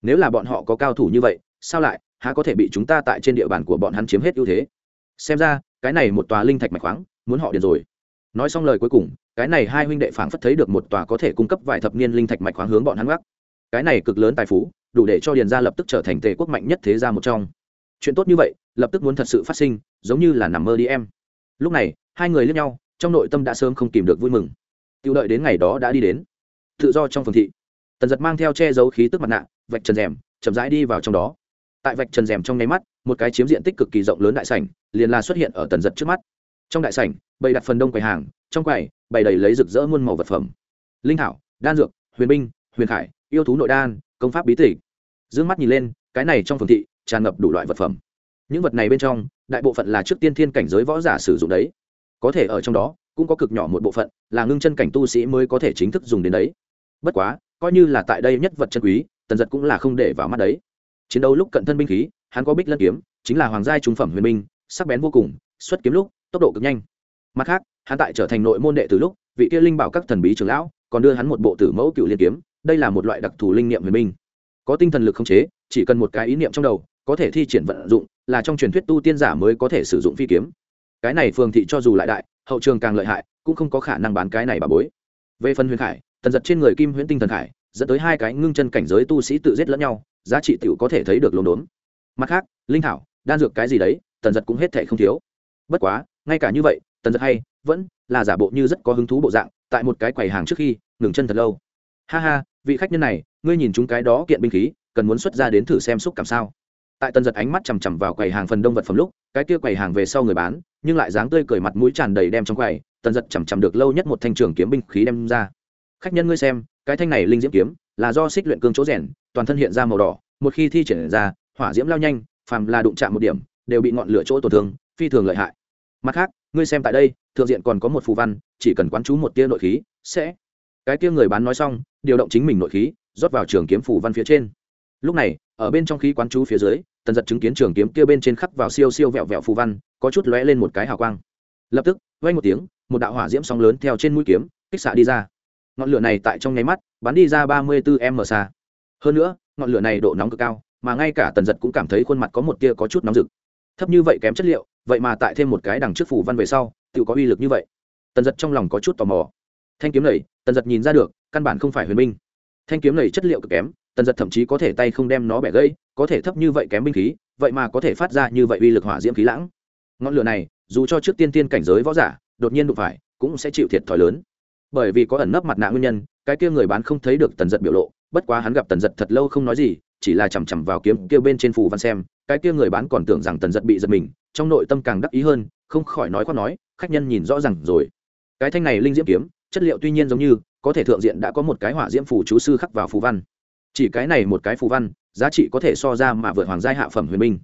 Nếu là bọn họ có cao thủ như vậy, sao lại, há có thể bị chúng ta tại trên địa bàn của bọn hắn chiếm hết ưu thế? Xem ra, cái này một tòa linh thạch mạch khoáng, muốn họ điền rồi. Nói xong lời cuối cùng, cái này hai huynh đệ phảng phất thấy được một tòa có thể cung cấp vài thập niên linh thạch mạch khoáng hướng bọn hắn gác. Cái này cực lớn tài phú, đủ để cho điền gia lập tức trở thành tề quốc mạnh nhất thế gia một trong. Chuyện tốt như vậy, lập tức muốn thật sự phát sinh, giống như là nằm mơ đi em. Lúc này, hai người lướt nhau, trong nội tâm đã sớm không kìm được vui mừng. Tiêu đợi đến ngày đó đã đi đến. Tự do trong phường thị tần giật mang theo che giấu khí tức mặt nạ, vạch trần rèm, chậm rãi đi vào trong đó. Tại vạch trần rèm trong nháy mắt, một cái chiếm diện tích cực kỳ rộng lớn đại sảnh liền là xuất hiện ở tần giật trước mắt. Trong đại sảnh, bày đặt phần đông quầy hàng, trong quầy bày đầy lấy rực rỡ muôn màu vật phẩm. Linh thảo, đan dược, huyền binh, huyền khải, yêu thú nội đan, công pháp bí tỉ d mắt nhìn lên, cái này trong phường thị tràn ngập đủ loại vật phẩm. Những vật này bên trong, đại bộ phận là trước tiên thiên cảnh giới võ giả sử dụng đấy. Có thể ở trong đó, cũng có cực nhỏ một bộ phận là ngưng chân cảnh tu sĩ mới có thể chính thức dùng đến đấy. Bất quá coi như là tại đây nhất vật chân quý, tần giật cũng là không để vào mắt đấy. Chiến đấu lúc cận thân binh khí, hắn có bích lân kiếm, chính là hoàng gia trung phẩm huyền binh, sắc bén vô cùng, xuất kiếm lúc, tốc độ cực nhanh. Mặt khác, hắn tại trở thành nội môn đệ từ lúc, vị kia linh bảo các thần bí trưởng lão, còn đưa hắn một bộ tử mẫu cựu liên kiếm, đây là một loại đặc thù linh niệm huyền binh. Có tinh thần lực không chế, chỉ cần một cái ý niệm trong đầu, có thể thi triển vận dụng, là trong truyền thuyết tu tiên giả mới có thể sử dụng phi kiếm. Cái này phường thị cho dù lại đại, hậu trường càng lợi hại, cũng không có khả năng bán cái này bà bối. Về phần huyền khải tần giật trên người kim huyễn tinh thần khải, dẫn tới hai cái ngưng chân cảnh giới tu sĩ tự giết lẫn nhau, giá trị t có thể thấy được lồn đốn. Mặt khác, linh thảo, đan dược cái gì đấy, tần giật cũng hết thể không thiếu. Bất quá, ngay cả như vậy, tần giật hay, vẫn là giả bộ như rất có hứng thú bộ dạng, tại một cái quầy hàng trước khi, ngừng chân thật lâu. Ha ha, vị khách nhân này, ngươi nhìn chúng cái đó kiện binh khí, cần muốn xuất ra đến thử xem xúc cảm sao. Tại tần giật ánh mắt chằm chằm vào quầy hàng phần đông vật phẩm lúc, cái kia quầy hàng về sau người bán, nhưng lại dáng tươi cười mặt mũi tràn đầy đem trong quầy, tần giật chằm chằm được lâu nhất một thanh trường kiếm binh khí đem ra khách nhân ngươi xem, cái thanh này linh diễm kiếm, là do xích luyện cương chỗ rèn, toàn thân hiện ra màu đỏ, một khi thi triển ra, hỏa diễm lao nhanh, phàm là đụng chạm một điểm, đều bị ngọn lửa chỗ tổn thương, phi thường lợi hại. Mặt khác, ngươi xem tại đây, thượng diện còn có một phù văn, chỉ cần quán chú một tia nội khí, sẽ. Cái tia người bán nói xong, điều động chính mình nội khí, rót vào trường kiếm phù văn phía trên. Lúc này, ở bên trong khí quán chú phía dưới, tần giật chứng kiến trường kiếm kia bên trên khắp vào siêu siêu vẹo vẹo phù văn, có chút lóe lên một cái hào quang. Lập tức vay một tiếng, một đạo hỏa diễm sóng lớn theo trên mũi kiếm, kích xạ đi ra ngọn lửa này tại trong nháy mắt bắn đi ra ba mươi bốn m xa. Hơn nữa, ngọn lửa này độ nóng cực cao, mà ngay cả tần giật cũng cảm thấy khuôn mặt có một tia có chút nóng rực. Thấp như vậy kém chất liệu, vậy mà tại thêm một cái đằng trước phủ văn về sau tự có uy lực như vậy. Tần giật trong lòng có chút tò mò. Thanh kiếm này, tần giật nhìn ra được, căn bản không phải huyền minh thanh kiếm này chất liệu cực kém, tần giật thậm chí có thể tay không đem nó bẻ gãy, có thể thấp như vậy kém binh khí, vậy mà có thể phát ra như vậy uy lực hỏa diễm khí lãng. Ngọn lửa này, dù cho trước tiên tiên cảnh giới võ giả, đột nhiên đụng phải, cũng sẽ chịu thiệt thòi lớn bởi vì có ẩn nấp mặt nạ nguyên nhân, cái kia người bán không thấy được tần giật biểu lộ, bất quá hắn gặp tần giật thật lâu không nói gì, chỉ là chằm chằm vào kiếm kia bên trên phù văn xem, cái kia người bán còn tưởng rằng tần giật bị giật mình, trong nội tâm càng đắc ý hơn, không khỏi nói khoác nói, khách nhân nhìn rõ ràng rồi. Cái thanh này linh diễm kiếm, chất liệu tuy nhiên giống như, có thể thượng diện đã có một cái hỏa diễm phù chú sư khắc vào phù văn. Chỉ cái này một cái phù văn, giá trị có thể so ra mà vượt hoàng giai hạ phẩm huyền minh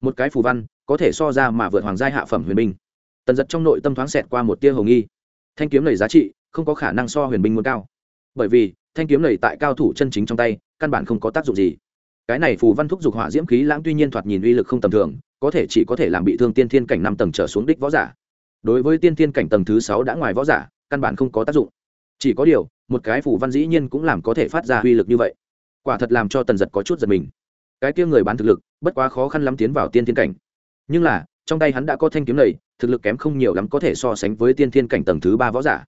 một cái phù văn, có thể so ra mà vượt hoàng giai hạ phẩm huyền minh tần giật trong nội tâm thoáng xẹt qua một tia hồng nghi. Thanh kiếm này giá trị không có khả năng so huyền binh muốn cao. Bởi vì, thanh kiếm này tại cao thủ chân chính trong tay, căn bản không có tác dụng gì. Cái này phù văn thúc dục hỏa diễm khí lãng tuy nhiên thoạt nhìn uy lực không tầm thường, có thể chỉ có thể làm bị thương tiên thiên cảnh năm tầng trở xuống đích võ giả. Đối với tiên thiên cảnh tầng thứ sáu đã ngoài võ giả, căn bản không có tác dụng. Chỉ có điều, một cái phù văn dĩ nhiên cũng làm có thể phát ra uy lực như vậy. Quả thật làm cho tần giật có chút giật mình. Cái kia người bán thực lực, bất quá khó khăn lắm tiến vào tiên thiên cảnh. Nhưng là, trong tay hắn đã có thanh kiếm này, thực lực kém không nhiều lắm có thể so sánh với tiên thiên cảnh tầng thứ ba võ giả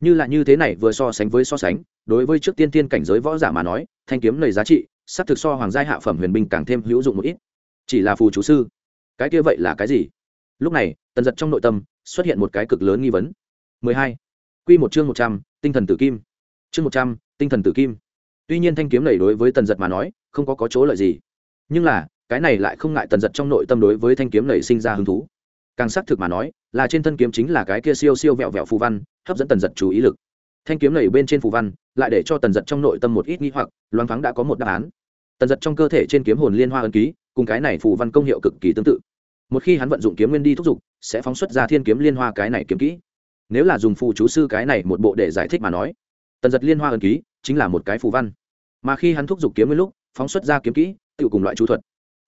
như là như thế này vừa so sánh với so sánh đối với trước tiên thiên cảnh giới võ giả mà nói thanh kiếm này giá trị s thực so hoàng gia hạ phẩm huyền binh càng thêm hữu dụng một ít chỉ là phù chú sư cái kia vậy là cái gì lúc này tần giật trong nội tâm xuất hiện một cái cực lớn nghi vấn 12. Quy một chương 100, tinh thần tử kim. Chương 100, tinh thần tử kim. Tuy nhiên thanh kiếm này đối với tần giật mà nói, không có có chỗ lợi gì. Nhưng là, cái này lại không ngại tần giật trong nội tâm đối với thanh kiếm này sinh ra hứng thú. Càng xác thực mà nói, là trên thân kiếm chính là cái kia siêu siêu vẹo vẹo phù văn, hấp dẫn tần giật chú ý lực. Thanh kiếm này bên trên phù văn, lại để cho tần giật trong nội tâm một ít nghi hoặc, loáng thoáng đã có một đáp án. Tần giật trong cơ thể trên kiếm hồn liên hoa ân ký, cùng cái này phù văn công hiệu cực kỳ tương tự. Một khi hắn vận dụng kiếm nguyên đi thúc giục sẽ phóng xuất ra thiên kiếm liên hoa cái này kiếm kỹ nếu là dùng phù chú sư cái này một bộ để giải thích mà nói tần giật liên hoa ân ký chính là một cái phù văn mà khi hắn thúc giục kiếm nguyên lúc phóng xuất ra kiếm kỹ tự cùng loại chú thuật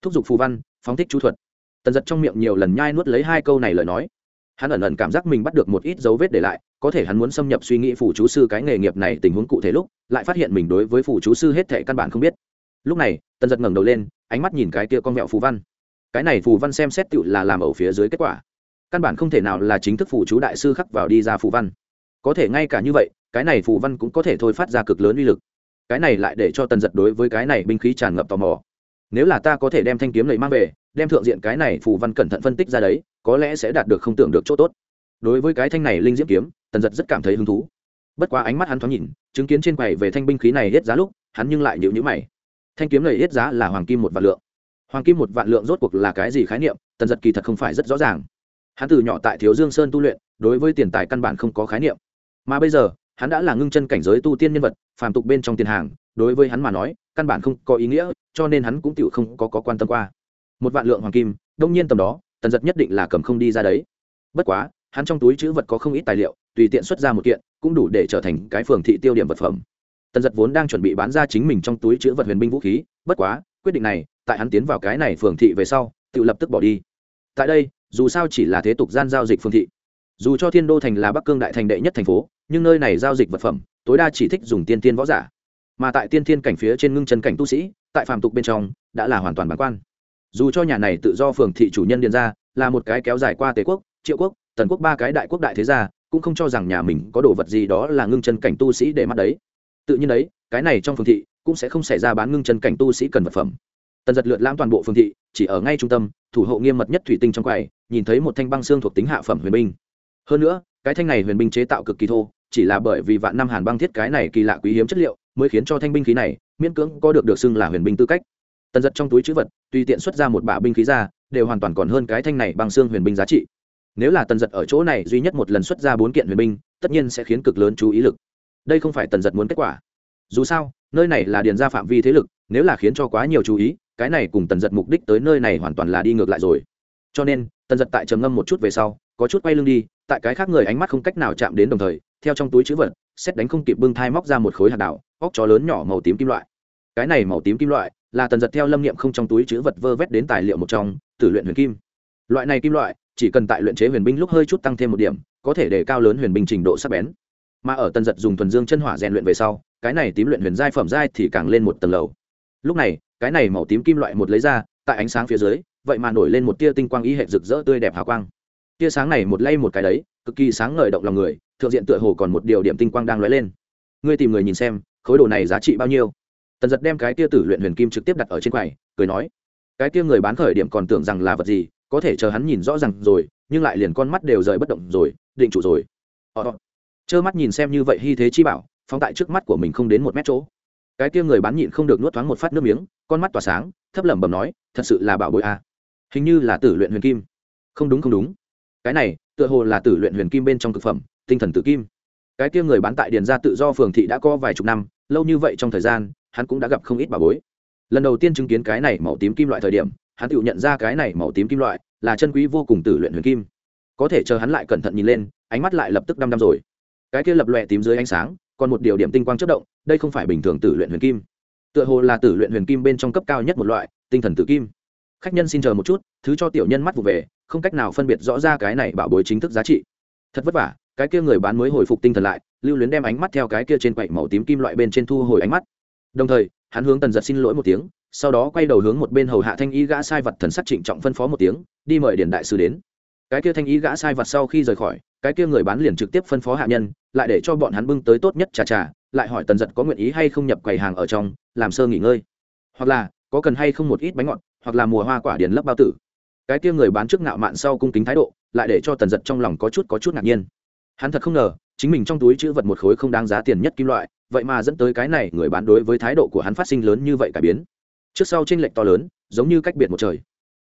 thúc giục phù văn phóng thích chú thuật tần giật trong miệng nhiều lần nhai nuốt lấy hai câu này lời nói hắn ẩn ẩn cảm giác mình bắt được một ít dấu vết để lại, có thể hắn muốn xâm nhập suy nghĩ phủ chú sư cái nghề nghiệp này tình huống cụ thể lúc, lại phát hiện mình đối với phủ chú sư hết thể căn bản không biết. Lúc này, tần giật ngẩng đầu lên, ánh mắt nhìn cái kia con mẹo phù văn. Cái này phù văn xem xét tựu là làm ở phía dưới kết quả. Căn bản không thể nào là chính thức phù chú đại sư khắc vào đi ra phù văn. Có thể ngay cả như vậy, cái này phù văn cũng có thể thôi phát ra cực lớn uy lực. Cái này lại để cho tần giật đối với cái này binh khí tràn ngập tò mò nếu là ta có thể đem thanh kiếm này mang về, đem thượng diện cái này phù văn cẩn thận phân tích ra đấy, có lẽ sẽ đạt được không tưởng được chỗ tốt. Đối với cái thanh này linh diễm kiếm, tần giật rất cảm thấy hứng thú. Bất quá ánh mắt hắn thoáng nhìn, chứng kiến trên quầy về thanh binh khí này hết giá lúc, hắn nhưng lại nhịu nhữ mày. Thanh kiếm này hết giá là hoàng kim một vạn lượng. Hoàng kim một vạn lượng rốt cuộc là cái gì khái niệm, tần giật kỳ thật không phải rất rõ ràng. Hắn từ nhỏ tại thiếu dương sơn tu luyện, đối với tiền tài căn bản không có khái niệm. Mà bây giờ, hắn đã là ngưng chân cảnh giới tu tiên nhân vật, phàm tục bên trong tiền hàng, đối với hắn mà nói, căn bản không có ý nghĩa cho nên hắn cũng tựu không có, có quan tâm qua. Một vạn lượng hoàng kim đông nhiên tầm đó tần giật nhất định là cầm không đi ra đấy. Bất quá hắn trong túi chữ vật có không ít tài liệu tùy tiện xuất ra một kiện cũng đủ để trở thành cái phường thị tiêu điểm vật phẩm. Tần giật vốn đang chuẩn bị bán ra chính mình trong túi chữ vật huyền binh vũ khí bất quá quyết định này tại hắn tiến vào cái này phường thị về sau tự lập tức bỏ đi. Tại đây dù sao chỉ là thế tục gian giao dịch phương thị. Dù cho thiên đô thành là bắc cương đại thành đệ nhất thành phố nhưng nơi này giao dịch vật phẩm tối đa chỉ thích dùng tiên tiên võ giả mà tại tiên thiên cảnh phía trên ngưng chân cảnh tu sĩ, tại phàm tục bên trong, đã là hoàn toàn bản quan. Dù cho nhà này tự do phường thị chủ nhân điền ra là một cái kéo dài qua tề quốc, triệu quốc, tần quốc ba cái đại quốc đại thế gia, cũng không cho rằng nhà mình có đồ vật gì đó là ngưng chân cảnh tu sĩ để mắt đấy. Tự nhiên đấy, cái này trong phường thị cũng sẽ không xảy ra bán ngưng chân cảnh tu sĩ cần vật phẩm. Tần giật lượt lãm toàn bộ phường thị, chỉ ở ngay trung tâm, thủ hộ nghiêm mật nhất thủy tinh trong quầy, nhìn thấy một thanh băng xương thuộc tính hạ phẩm huyền binh. Hơn nữa, cái thanh này huyền binh chế tạo cực kỳ thô, chỉ là bởi vì vạn năm hàn băng thiết cái này kỳ lạ quý hiếm chất liệu mới khiến cho thanh binh khí này, miễn cưỡng có được được xưng là huyền binh tư cách. Tần giật trong túi chữ vật, tùy tiện xuất ra một bả binh khí ra, đều hoàn toàn còn hơn cái thanh này bằng xương huyền binh giá trị. Nếu là tần giật ở chỗ này duy nhất một lần xuất ra bốn kiện huyền binh, tất nhiên sẽ khiến cực lớn chú ý lực. Đây không phải tần giật muốn kết quả. Dù sao, nơi này là điền ra phạm vi thế lực, nếu là khiến cho quá nhiều chú ý, cái này cùng tần giật mục đích tới nơi này hoàn toàn là đi ngược lại rồi. Cho nên, tần giật tại trầm ngâm một chút về sau, có chút quay lưng đi, tại cái khác người ánh mắt không cách nào chạm đến đồng thời, theo trong túi chữ vật, xét đánh không kịp bưng thai móc ra một khối hạt đảo óc chó lớn nhỏ màu tím kim loại. Cái này màu tím kim loại là tần giật theo lâm niệm không trong túi chữ vật vơ vét đến tài liệu một trong, tử luyện huyền kim. Loại này kim loại, chỉ cần tại luyện chế huyền binh lúc hơi chút tăng thêm một điểm, có thể để cao lớn huyền binh trình độ sắc bén. Mà ở tần giật dùng thuần dương chân hỏa rèn luyện về sau, cái này tím luyện huyền giai phẩm giai thì càng lên một tầng lầu. Lúc này, cái này màu tím kim loại một lấy ra, tại ánh sáng phía dưới, vậy mà nổi lên một tia tinh quang y hệ rực rỡ tươi đẹp hào quang. Tia sáng này một lay một cái đấy, cực kỳ sáng ngời động lòng người, thượng diện tựa hồ còn một điều điểm tinh quang đang lóe lên. Ngươi tìm người nhìn xem khối đồ này giá trị bao nhiêu? Tần giật đem cái tia tử luyện huyền kim trực tiếp đặt ở trên quầy, cười nói, cái tia người bán khởi điểm còn tưởng rằng là vật gì, có thể chờ hắn nhìn rõ ràng rồi, nhưng lại liền con mắt đều rời bất động rồi, định trụ rồi. Ờ, ờ. trơ mắt nhìn xem như vậy hy thế chi bảo, phóng tại trước mắt của mình không đến một mét chỗ. Cái kia người bán nhịn không được nuốt thoáng một phát nước miếng, con mắt tỏa sáng, thấp lẩm bẩm nói, thật sự là bảo bội a à. hình như là tử luyện huyền kim. Không đúng không đúng. Cái này, tựa hồ là tử luyện huyền kim bên trong thực phẩm, tinh thần tự kim. Cái kia người bán tại điền ra tự do phường thị đã có vài chục năm lâu như vậy trong thời gian, hắn cũng đã gặp không ít bà bối. Lần đầu tiên chứng kiến cái này màu tím kim loại thời điểm, hắn tự nhận ra cái này màu tím kim loại là chân quý vô cùng tử luyện huyền kim. Có thể chờ hắn lại cẩn thận nhìn lên, ánh mắt lại lập tức đăm đăm rồi. Cái kia lập lòe tím dưới ánh sáng, còn một điều điểm tinh quang chất động, đây không phải bình thường tử luyện huyền kim. Tựa hồ là tử luyện huyền kim bên trong cấp cao nhất một loại, tinh thần tử kim. Khách nhân xin chờ một chút, thứ cho tiểu nhân mắt vụ về, không cách nào phân biệt rõ ra cái này bảo bối chính thức giá trị. Thật vất vả, cái kia người bán mới hồi phục tinh thần lại lưu luyến đem ánh mắt theo cái kia trên quậy màu tím kim loại bên trên thu hồi ánh mắt. Đồng thời, hắn hướng tần giật xin lỗi một tiếng, sau đó quay đầu hướng một bên hầu hạ thanh y gã sai vật thần sắc trịnh trọng phân phó một tiếng, đi mời điện đại sứ đến. Cái kia thanh y gã sai vật sau khi rời khỏi, cái kia người bán liền trực tiếp phân phó hạ nhân, lại để cho bọn hắn bưng tới tốt nhất trà trà, lại hỏi tần giật có nguyện ý hay không nhập quầy hàng ở trong, làm sơ nghỉ ngơi. Hoặc là, có cần hay không một ít bánh ngọt, hoặc là mùa hoa quả điền lấp bao tử. Cái kia người bán trước ngạo mạn sau cung kính thái độ, lại để cho tần giật trong lòng có chút có chút ngạc nhiên. Hắn thật không ngờ chính mình trong túi chữ vật một khối không đáng giá tiền nhất kim loại, vậy mà dẫn tới cái này người bán đối với thái độ của hắn phát sinh lớn như vậy cải biến. Trước sau tranh lệch to lớn, giống như cách biệt một trời.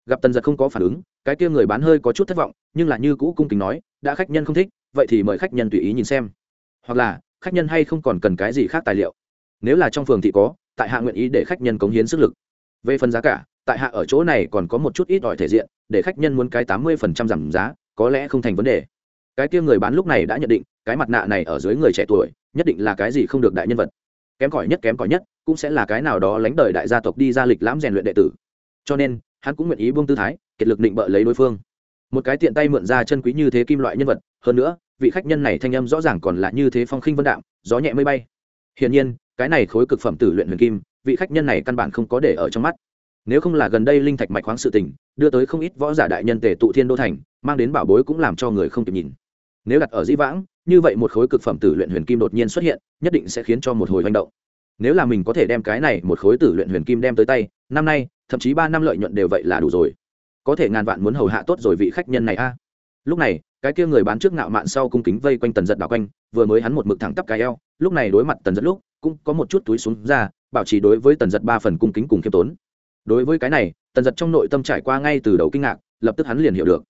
Gặp tần giật không có phản ứng, cái kia người bán hơi có chút thất vọng, nhưng là như cũ cung kính nói, đã khách nhân không thích, vậy thì mời khách nhân tùy ý nhìn xem. Hoặc là, khách nhân hay không còn cần cái gì khác tài liệu? Nếu là trong phường thị có, tại hạ nguyện ý để khách nhân cống hiến sức lực. Về phần giá cả, tại hạ ở chỗ này còn có một chút ít ỏi thể diện, để khách nhân muốn cái tám mươi phần trăm giảm giá, có lẽ không thành vấn đề cái kia người bán lúc này đã nhận định, cái mặt nạ này ở dưới người trẻ tuổi, nhất định là cái gì không được đại nhân vật. Kém cỏi nhất, kém cỏi nhất, cũng sẽ là cái nào đó lánh đời đại gia tộc đi ra lịch lãm rèn luyện đệ tử. Cho nên, hắn cũng nguyện ý buông tư thái, kiệt lực định bợ lấy đối phương. Một cái tiện tay mượn ra chân quý như thế kim loại nhân vật, hơn nữa, vị khách nhân này thanh âm rõ ràng còn là như thế phong khinh vân đạm, gió nhẹ mây bay. Hiển nhiên, cái này khối cực phẩm tử luyện huyền kim, vị khách nhân này căn bản không có để ở trong mắt. Nếu không là gần đây linh thạch mạch khoáng sự tình, đưa tới không ít võ giả đại nhân tề tụ thiên đô thành, mang đến bảo bối cũng làm cho người không kịp nhìn nếu đặt ở dĩ vãng, như vậy một khối cực phẩm tử luyện huyền kim đột nhiên xuất hiện, nhất định sẽ khiến cho một hồi hành động. Nếu là mình có thể đem cái này một khối tử luyện huyền kim đem tới tay, năm nay, thậm chí ba năm lợi nhuận đều vậy là đủ rồi. Có thể ngàn vạn muốn hầu hạ tốt rồi vị khách nhân này a. Lúc này, cái kia người bán trước ngạo mạn sau cung kính vây quanh tần giật đảo quanh, vừa mới hắn một mực thẳng tắp cái eo, lúc này đối mặt tần giật lúc, cũng có một chút túi xuống ra, bảo trì đối với tần giật ba phần cung kính cùng khiêm tốn. Đối với cái này, tần giật trong nội tâm trải qua ngay từ đầu kinh ngạc, lập tức hắn liền hiểu được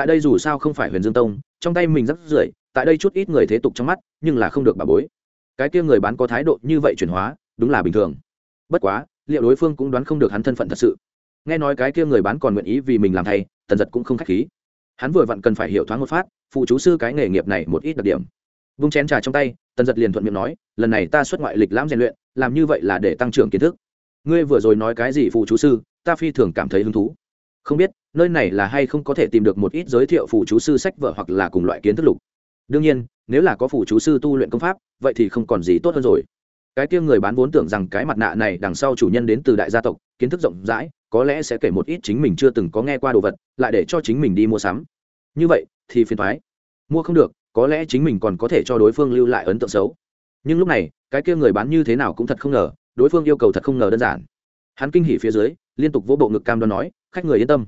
tại đây dù sao không phải huyền dương tông, trong tay mình rất rưởi, tại đây chút ít người thế tục trong mắt, nhưng là không được bà bối. Cái kia người bán có thái độ như vậy chuyển hóa, đúng là bình thường. Bất quá, liệu đối phương cũng đoán không được hắn thân phận thật sự. Nghe nói cái kia người bán còn nguyện ý vì mình làm thay tần giật cũng không k h á c h khí. Hắn vừa vặn cần phải hiểu thoáng một phát, phụ chú sư cái nghề nghiệp này một ít đặc điểm. Vung chén trà trong tay, tần giật liền thuận miệng nói, lần này ta xuất ngoại lịch lãm rèn luyện, làm như vậy là để tăng trưởng kiến thức. Ngươi vừa rồi nói cái gì, phụ chú sư? Ta phi thường cảm thấy hứng thú không biết, nơi này là hay không có thể tìm được một ít giới thiệu phụ chú sư sách vở hoặc là cùng loại kiến thức lục. Đương nhiên, nếu là có phụ chú sư tu luyện công pháp, vậy thì không còn gì tốt hơn rồi. Cái kia người bán vốn tưởng rằng cái mặt nạ này đằng sau chủ nhân đến từ đại gia tộc, kiến thức rộng rãi, có lẽ sẽ kể một ít chính mình chưa từng có nghe qua đồ vật, lại để cho chính mình đi mua sắm. Như vậy, thì phiền thoái. Mua không được, có lẽ chính mình còn có thể cho đối phương lưu lại ấn tượng xấu. Nhưng lúc này, cái kia người bán như thế nào cũng thật không ngờ, đối phương yêu cầu thật không ngờ đơn giản. Hắn kinh hỉ phía dưới liên tục vỗ bộ ngực cam đoan nói, khách người yên tâm.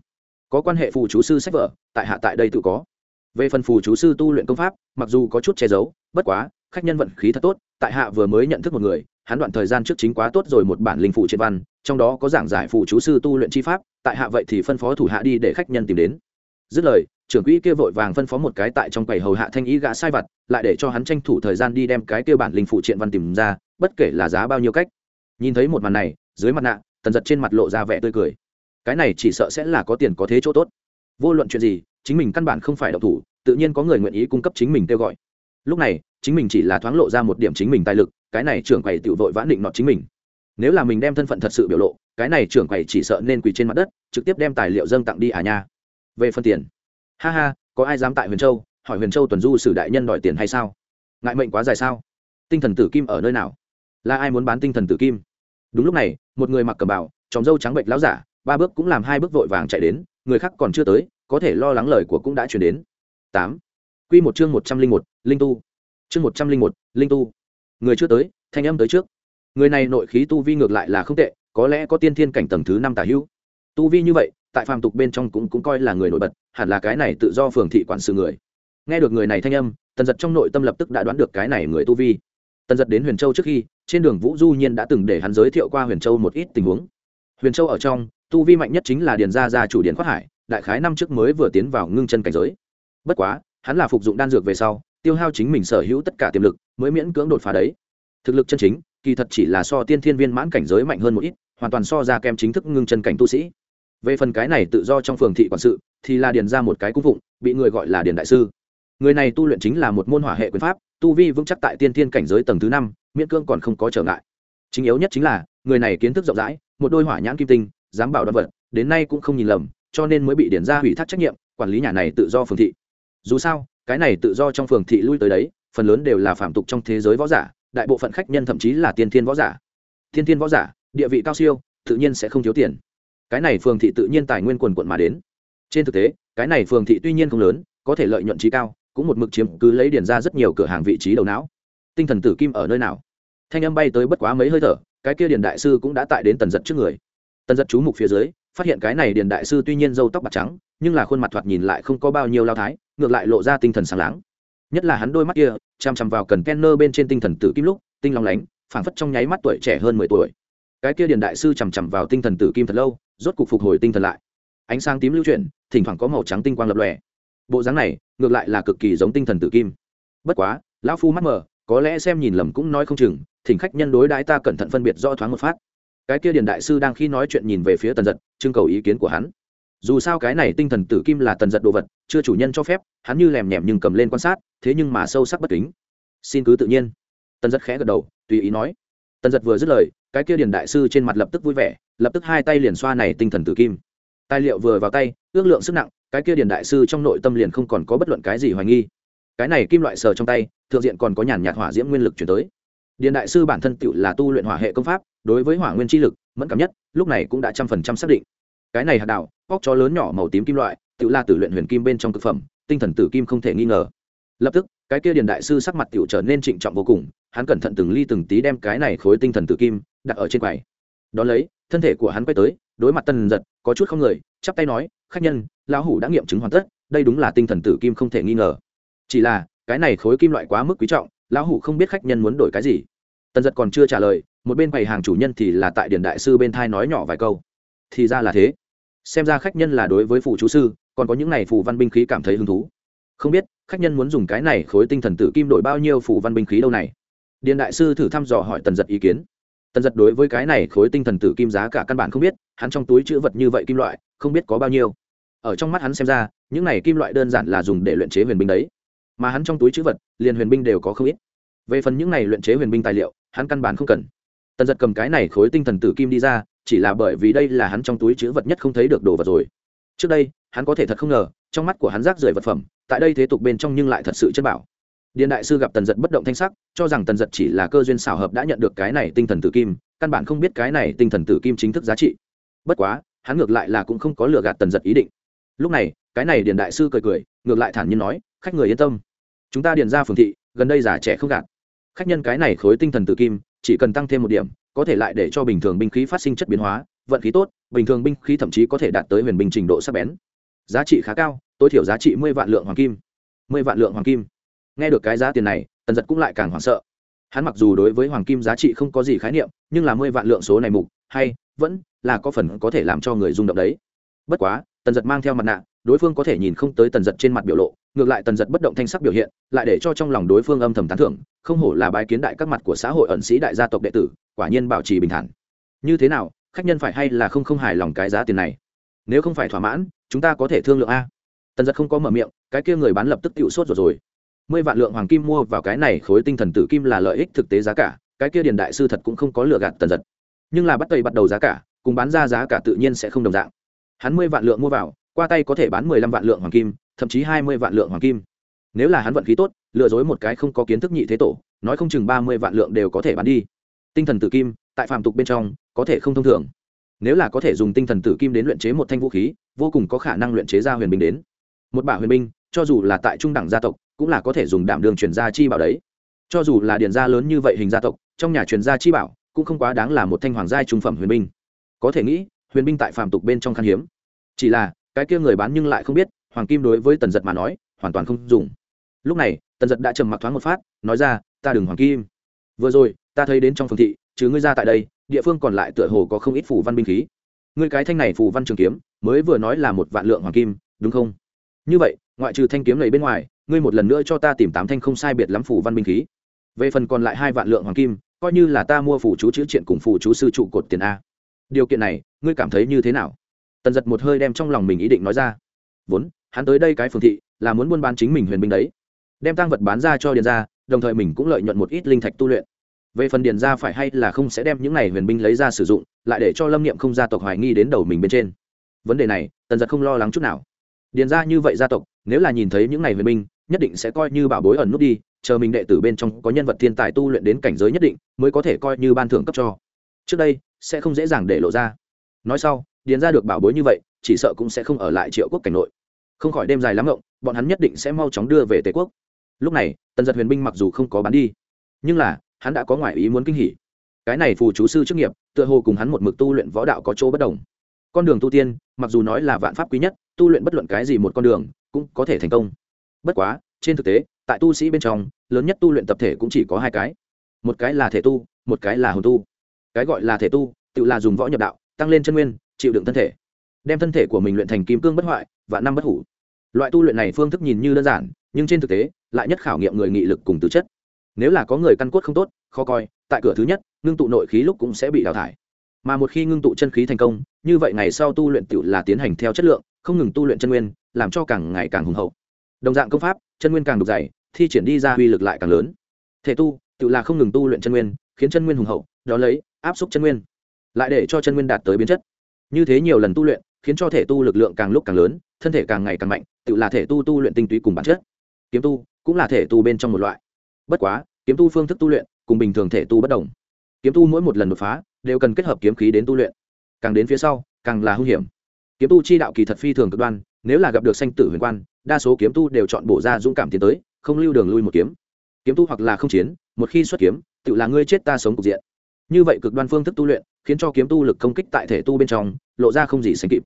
Có quan hệ phù chú sư sách vở, tại hạ tại đây tự có. Về phần phù chú sư tu luyện công pháp, mặc dù có chút che giấu, bất quá, khách nhân vận khí thật tốt, tại hạ vừa mới nhận thức một người, hắn đoạn thời gian trước chính quá tốt rồi một bản linh phụ triệt văn, trong đó có giảng giải phù chú sư tu luyện chi pháp, tại hạ vậy thì phân phó thủ hạ đi để khách nhân tìm đến. Dứt lời, trưởng quỹ kia vội vàng phân phó một cái tại trong quầy hầu hạ thanh ý gã sai vặt, lại để cho hắn tranh thủ thời gian đi đem cái kia bản linh phụ triện văn tìm ra, bất kể là giá bao nhiêu cách. Nhìn thấy một màn này, dưới mặt nạ tần giật trên mặt lộ ra vẻ tươi cười. Cái này chỉ sợ sẽ là có tiền có thế chỗ tốt. Vô luận chuyện gì, chính mình căn bản không phải đậu thủ, tự nhiên có người nguyện ý cung cấp chính mình kêu gọi. Lúc này, chính mình chỉ là thoáng lộ ra một điểm chính mình tài lực, cái này trưởng quầy tự vội vã định nọt chính mình. Nếu là mình đem thân phận thật sự biểu lộ, cái này trưởng quầy chỉ sợ nên quỳ trên mặt đất, trực tiếp đem tài liệu dâng tặng đi à nha. Về phần tiền. Ha ha, có ai dám tại huyền châu, hỏi huyền châu tuần du sử đại nhân đòi tiền hay sao? Ngại mệnh quá dài sao? Tinh thần tử kim ở nơi nào? Là ai muốn bán tinh thần tử kim? Đúng lúc này, một người mặc cờ bảo tròng dâu trắng bệnh láo giả, ba bước cũng làm hai bước vội vàng chạy đến, người khác còn chưa tới, có thể lo lắng lời của cũng đã chuyển đến. Tám. Quy một chương một trăm linh một, linh tu. Chương một trăm linh một, linh tu. Người chưa tới, thanh âm tới trước. Người này nội khí tu vi ngược lại là không tệ, có lẽ có tiên thiên cảnh tầng thứ năm tả hữu. Tu vi như vậy, tại phàm tục bên trong cũng cũng coi là người nổi bật, hẳn là cái này tự do phường thị quản sự người. Nghe được người này thanh âm, tần giật trong nội tâm lập tức đã đoán được cái này người tu vi tần giật đến huyền châu trước khi, trên đường vũ du nhiên đã từng để hắn giới thiệu qua huyền châu một ít tình huống. Huyền châu ở trong, tu vi mạnh nhất chính là điền gia gia chủ điền khoát hải, đại khái năm trước mới vừa tiến vào ngưng chân cảnh giới. Bất quá, hắn là phục dụng đan dược về sau, tiêu hao chính mình sở hữu tất cả tiềm lực, mới miễn cưỡng đột phá đấy. Thực lực chân chính, kỳ thật chỉ là so tiên thiên viên mãn cảnh giới mạnh hơn một ít, hoàn toàn so ra kem chính thức ngưng chân cảnh tu sĩ. Về phần cái này tự do trong phường thị quản sự, thì là điền ra một cái cung phụng, bị người gọi là điền đại sư. Người này tu luyện chính là một môn hỏa hệ quyền pháp tu vi vững chắc tại tiên thiên cảnh giới tầng thứ năm, miễn cương còn không có trở ngại. Chính yếu nhất chính là, người này kiến thức rộng rãi, một đôi hỏa nhãn kim tinh, dám bảo đoan vật, đến nay cũng không nhìn lầm, cho nên mới bị điển ra hủy thác trách nhiệm, quản lý nhà này tự do phường thị. Dù sao, cái này tự do trong phường thị lui tới đấy, phần lớn đều là phạm tục trong thế giới võ giả, đại bộ phận khách nhân thậm chí là tiên thiên võ giả. Tiên thiên võ giả, địa vị cao siêu, tự nhiên sẽ không thiếu tiền. Cái này phường thị tự nhiên tài nguyên quần quận mà đến. Trên thực tế, cái này phường thị tuy nhiên không lớn, có thể lợi nhuận trí cao cũng một mực chiếm cứ lấy điền ra rất nhiều cửa hàng vị trí đầu não. Tinh thần tử kim ở nơi nào? Thanh âm bay tới bất quá mấy hơi thở, cái kia điền đại sư cũng đã tại đến tần giật trước người. Tần giật chú mục phía dưới, phát hiện cái này điền đại sư tuy nhiên râu tóc bạc trắng, nhưng là khuôn mặt thoạt nhìn lại không có bao nhiêu lao thái, ngược lại lộ ra tinh thần sáng láng. Nhất là hắn đôi mắt kia chằm chằm vào cần kenner bên trên tinh thần tử kim lúc, tinh long lánh, phảng phất trong nháy mắt tuổi trẻ hơn mười tuổi. Cái kia điền đại sư chằm chằm vào tinh thần tử kim thật lâu, rốt cục phục hồi tinh thần lại. Ánh sáng tím lưu chuyển, thỉnh thoảng có màu trắng tinh quang lập lòe bộ dáng này ngược lại là cực kỳ giống tinh thần tử kim. Bất quá, lão phu mắt mờ, có lẽ xem nhìn lầm cũng nói không chừng, thỉnh khách nhân đối đãi ta cẩn thận phân biệt do thoáng một phát. Cái kia điền đại sư đang khi nói chuyện nhìn về phía tần giật, trưng cầu ý kiến của hắn. Dù sao cái này tinh thần tử kim là tần giật đồ vật, chưa chủ nhân cho phép, hắn như lèm nhèm nhưng cầm lên quan sát, thế nhưng mà sâu sắc bất kính. Xin cứ tự nhiên. Tần giật khẽ gật đầu, tùy ý nói. Tần giật vừa dứt lời, cái kia điền đại sư trên mặt lập tức vui vẻ, lập tức hai tay liền xoa này tinh thần tử kim. Tài liệu vừa vào tay, ước lượng sức nặng cái kia điền đại sư trong nội tâm liền không còn có bất luận cái gì hoài nghi. Cái này kim loại sờ trong tay, thượng diện còn có nhàn nhạt hỏa diễm nguyên lực chuyển tới. Điện đại sư bản thân tựu là tu luyện hỏa hệ công pháp, đối với hỏa nguyên chi lực, mẫn cảm nhất, lúc này cũng đã trăm phần trăm xác định. Cái này hạt đạo bóc chó lớn nhỏ màu tím kim loại, tựu là tử luyện huyền kim bên trong thực phẩm, tinh thần tử kim không thể nghi ngờ. Lập tức, cái kia điện đại sư sắc mặt tựu trở nên trịnh trọng vô cùng, hắn cẩn thận từng ly từng tí đem cái này khối tinh thần tử kim đặt ở trên quầy. Đón lấy, thân thể của hắn quay tới, đối mặt tân giật, có chút không người, chắp tay nói, khách nhân lão hủ đã nghiệm chứng hoàn tất, đây đúng là tinh thần tử kim không thể nghi ngờ. Chỉ là, cái này khối kim loại quá mức quý trọng, lão hủ không biết khách nhân muốn đổi cái gì. Tần giật còn chưa trả lời, một bên bày hàng chủ nhân thì là tại điển đại sư bên thai nói nhỏ vài câu. Thì ra là thế. Xem ra khách nhân là đối với phụ chú sư, còn có những này phù văn binh khí cảm thấy hứng thú. Không biết, khách nhân muốn dùng cái này khối tinh thần tử kim đổi bao nhiêu phù văn binh khí đâu này? Điện đại sư thử thăm dò hỏi tần giật ý kiến. Tần giật đối với cái này khối tinh thần tử kim giá cả căn bản không biết, hắn trong túi chữ vật như vậy kim loại, không biết có bao nhiêu ở trong mắt hắn xem ra, những này kim loại đơn giản là dùng để luyện chế huyền binh đấy. Mà hắn trong túi chữ vật, liền huyền binh đều có không ít. Về phần những này luyện chế huyền binh tài liệu, hắn căn bản không cần. Tần giật cầm cái này khối tinh thần tử kim đi ra, chỉ là bởi vì đây là hắn trong túi chữ vật nhất không thấy được đồ vật rồi. Trước đây, hắn có thể thật không ngờ, trong mắt của hắn rác rưởi vật phẩm, tại đây thế tục bên trong nhưng lại thật sự chất bảo. Điện đại sư gặp tần giật bất động thanh sắc, cho rằng tần giật chỉ là cơ duyên xảo hợp đã nhận được cái này tinh thần tử kim, căn bản không biết cái này tinh thần tử kim chính thức giá trị. Bất quá, hắn ngược lại là cũng không có lừa gạt tần giật ý định lúc này, cái này Điền đại sư cười cười, ngược lại thản nhiên nói, khách người yên tâm. Chúng ta điền ra phường thị, gần đây già trẻ không gạt. Khách nhân cái này khối tinh thần tự kim, chỉ cần tăng thêm một điểm, có thể lại để cho bình thường binh khí phát sinh chất biến hóa, vận khí tốt, bình thường binh khí thậm chí có thể đạt tới huyền binh trình độ sắc bén. Giá trị khá cao, tối thiểu giá trị mười vạn lượng hoàng kim. Mười vạn lượng hoàng kim. Nghe được cái giá tiền này, tần giật cũng lại càng hoảng sợ. Hắn mặc dù đối với hoàng kim giá trị không có gì khái niệm, nhưng là mười vạn lượng số này mục, hay, vẫn là có phần có thể làm cho người rung động đấy. Bất quá tần giật mang theo mặt nạ, đối phương có thể nhìn không tới tần giật trên mặt biểu lộ, ngược lại tần giật bất động thanh sắc biểu hiện, lại để cho trong lòng đối phương âm thầm tán thưởng, không hổ là bái kiến đại các mặt của xã hội ẩn sĩ đại gia tộc đệ tử, quả nhiên bảo trì bình thản. Như thế nào, khách nhân phải hay là không không hài lòng cái giá tiền này? Nếu không phải thỏa mãn, chúng ta có thể thương lượng a. Tần giật không có mở miệng, cái kia người bán lập tức tự sốt rồi rồi. Mười vạn lượng hoàng kim mua vào cái này khối tinh thần tử kim là lợi ích thực tế giá cả, cái kia điền đại sư thật cũng không có lựa gạt tần giật. Nhưng là bắt tay bắt đầu giá cả, cùng bán ra giá cả tự nhiên sẽ không đồng dạng hắn mười vạn lượng mua vào, qua tay có thể bán mười lăm vạn lượng hoàng kim, thậm chí hai mươi vạn lượng hoàng kim. Nếu là hắn vận khí tốt, lừa dối một cái không có kiến thức nhị thế tổ, nói không chừng ba mươi vạn lượng đều có thể bán đi. Tinh thần tử kim, tại phạm tục bên trong, có thể không thông thường. Nếu là có thể dùng tinh thần tử kim đến luyện chế một thanh vũ khí, vô cùng có khả năng luyện chế ra huyền binh đến. Một bả huyền binh, cho dù là tại trung đẳng gia tộc, cũng là có thể dùng đảm đường chuyển gia chi bảo đấy. Cho dù là điền gia lớn như vậy hình gia tộc, trong nhà truyền gia chi bảo, cũng không quá đáng là một thanh hoàng gia trung phẩm huyền binh. Có thể nghĩ huyền binh tại phàm tục bên trong khan hiếm. Chỉ là, cái kia người bán nhưng lại không biết, hoàng kim đối với tần giật mà nói, hoàn toàn không dùng. Lúc này, tần giật đã trầm mặc thoáng một phát, nói ra, ta đừng hoàng kim. Vừa rồi, ta thấy đến trong phường thị, chứ ngươi ra tại đây, địa phương còn lại tựa hồ có không ít phủ văn binh khí. Ngươi cái thanh này phủ văn trường kiếm, mới vừa nói là một vạn lượng hoàng kim, đúng không? Như vậy, ngoại trừ thanh kiếm này bên ngoài, ngươi một lần nữa cho ta tìm tám thanh không sai biệt lắm phủ văn binh khí. Về phần còn lại hai vạn lượng hoàng kim, coi như là ta mua phủ chú chữ triện cùng phủ chú sư trụ cột tiền a. Điều kiện này ngươi cảm thấy như thế nào? Tần giật một hơi đem trong lòng mình ý định nói ra. Vốn, hắn tới đây cái phường thị, là muốn buôn bán chính mình huyền binh đấy. Đem tăng vật bán ra cho điền ra đồng thời mình cũng lợi nhuận một ít linh thạch tu luyện. Về phần điền ra phải hay là không sẽ đem những này huyền binh lấy ra sử dụng, lại để cho lâm niệm không gia tộc hoài nghi đến đầu mình bên trên. Vấn đề này, tần giật không lo lắng chút nào. Điền ra như vậy gia tộc, nếu là nhìn thấy những này huyền binh, nhất định sẽ coi như bảo bối ẩn nút đi, chờ mình đệ tử bên trong có nhân vật thiên tài tu luyện đến cảnh giới nhất định, mới có thể coi như ban thưởng cấp cho. Trước đây, sẽ không dễ dàng để lộ ra nói sau, điền ra được bảo bối như vậy, chỉ sợ cũng sẽ không ở lại triệu quốc cảnh nội. Không khỏi đêm dài lắm ngộng, bọn hắn nhất định sẽ mau chóng đưa về tề quốc. Lúc này, tần giật huyền binh mặc dù không có bán đi, nhưng là, hắn đã có ngoại ý muốn kinh hỉ. Cái này phù chú sư chức nghiệp, tựa hồ cùng hắn một mực tu luyện võ đạo có chỗ bất đồng. Con đường tu tiên, mặc dù nói là vạn pháp quý nhất, tu luyện bất luận cái gì một con đường, cũng có thể thành công. Bất quá, trên thực tế, tại tu sĩ bên trong, lớn nhất tu luyện tập thể cũng chỉ có hai cái. Một cái là thể tu, một cái là hồn tu. Cái gọi là thể tu, tự là dùng võ nhập đạo tăng lên chân nguyên, chịu đựng thân thể. Đem thân thể của mình luyện thành kim cương bất hoại và năm bất hủ. Loại tu luyện này phương thức nhìn như đơn giản, nhưng trên thực tế, lại nhất khảo nghiệm người nghị lực cùng tư chất. Nếu là có người căn cốt không tốt, khó coi, tại cửa thứ nhất, ngưng tụ nội khí lúc cũng sẽ bị đào thải. Mà một khi ngưng tụ chân khí thành công, như vậy ngày sau tu luyện tự là tiến hành theo chất lượng, không ngừng tu luyện chân nguyên, làm cho càng ngày càng hùng hậu. Đồng dạng công pháp, chân nguyên càng đục dày, thi triển đi ra uy lực lại càng lớn. Thể tu tự là không ngừng tu luyện chân nguyên, khiến chân nguyên hùng hậu đó lấy, áp xúc chân nguyên lại để cho chân nguyên đạt tới biến chất. Như thế nhiều lần tu luyện, khiến cho thể tu lực lượng càng lúc càng lớn, thân thể càng ngày càng mạnh, tự là thể tu tu luyện tinh túy cùng bản chất. Kiếm tu cũng là thể tu bên trong một loại. Bất quá, kiếm tu phương thức tu luyện cùng bình thường thể tu bất đồng. Kiếm tu mỗi một lần đột phá đều cần kết hợp kiếm khí đến tu luyện. Càng đến phía sau, càng là hung hiểm. Kiếm tu chi đạo kỳ thật phi thường cực đoan, nếu là gặp được sanh tử huyền quan, đa số kiếm tu đều chọn bổ ra dũng cảm tiến tới, không lưu đường lui một kiếm. Kiếm tu hoặc là không chiến, một khi xuất kiếm, tự là ngươi chết ta sống cục diện như vậy cực đoan phương thức tu luyện, khiến cho kiếm tu lực công kích tại thể tu bên trong, lộ ra không gì sánh kịp.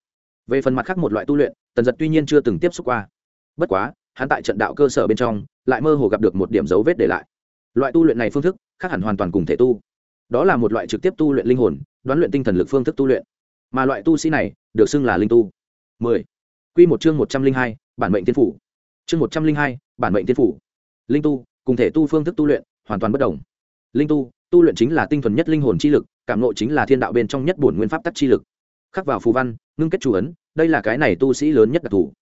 Về phần mặt khác một loại tu luyện, tần giật tuy nhiên chưa từng tiếp xúc qua. Bất quá, hắn tại trận đạo cơ sở bên trong, lại mơ hồ gặp được một điểm dấu vết để lại. Loại tu luyện này phương thức, khác hẳn hoàn toàn cùng thể tu. Đó là một loại trực tiếp tu luyện linh hồn, đoán luyện tinh thần lực phương thức tu luyện. Mà loại tu sĩ này, được xưng là linh tu. 10. Quy một chương một trăm linh hai, bản mệnh tiên phủ. Chương một trăm linh hai, bản mệnh tiên phủ. Linh tu, cùng thể tu phương thức tu luyện, hoàn toàn bất đồng. Linh tu tu luyện chính là tinh thuần nhất linh hồn chi lực, cảm nộ chính là thiên đạo bên trong nhất bổn nguyên pháp tắc chi lực. Khắc vào phù văn, ngưng kết chủ ấn, đây là cái này tu sĩ lớn nhất đặc thù.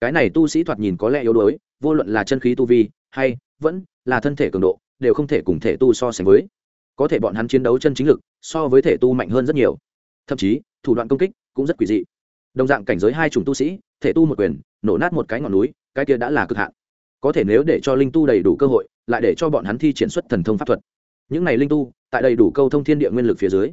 Cái này tu sĩ thoạt nhìn có lẽ yếu đuối, vô luận là chân khí tu vi, hay vẫn là thân thể cường độ, đều không thể cùng thể tu so sánh với. Có thể bọn hắn chiến đấu chân chính lực, so với thể tu mạnh hơn rất nhiều. Thậm chí, thủ đoạn công kích cũng rất quỷ dị. Đồng dạng cảnh giới hai chủng tu sĩ, thể tu một quyền, nổ nát một cái ngọn núi, cái kia đã là cực hạn. Có thể nếu để cho linh tu đầy đủ cơ hội, lại để cho bọn hắn thi triển xuất thần thông pháp thuật những này linh tu, tại đầy đủ câu thông thiên địa nguyên lực phía dưới,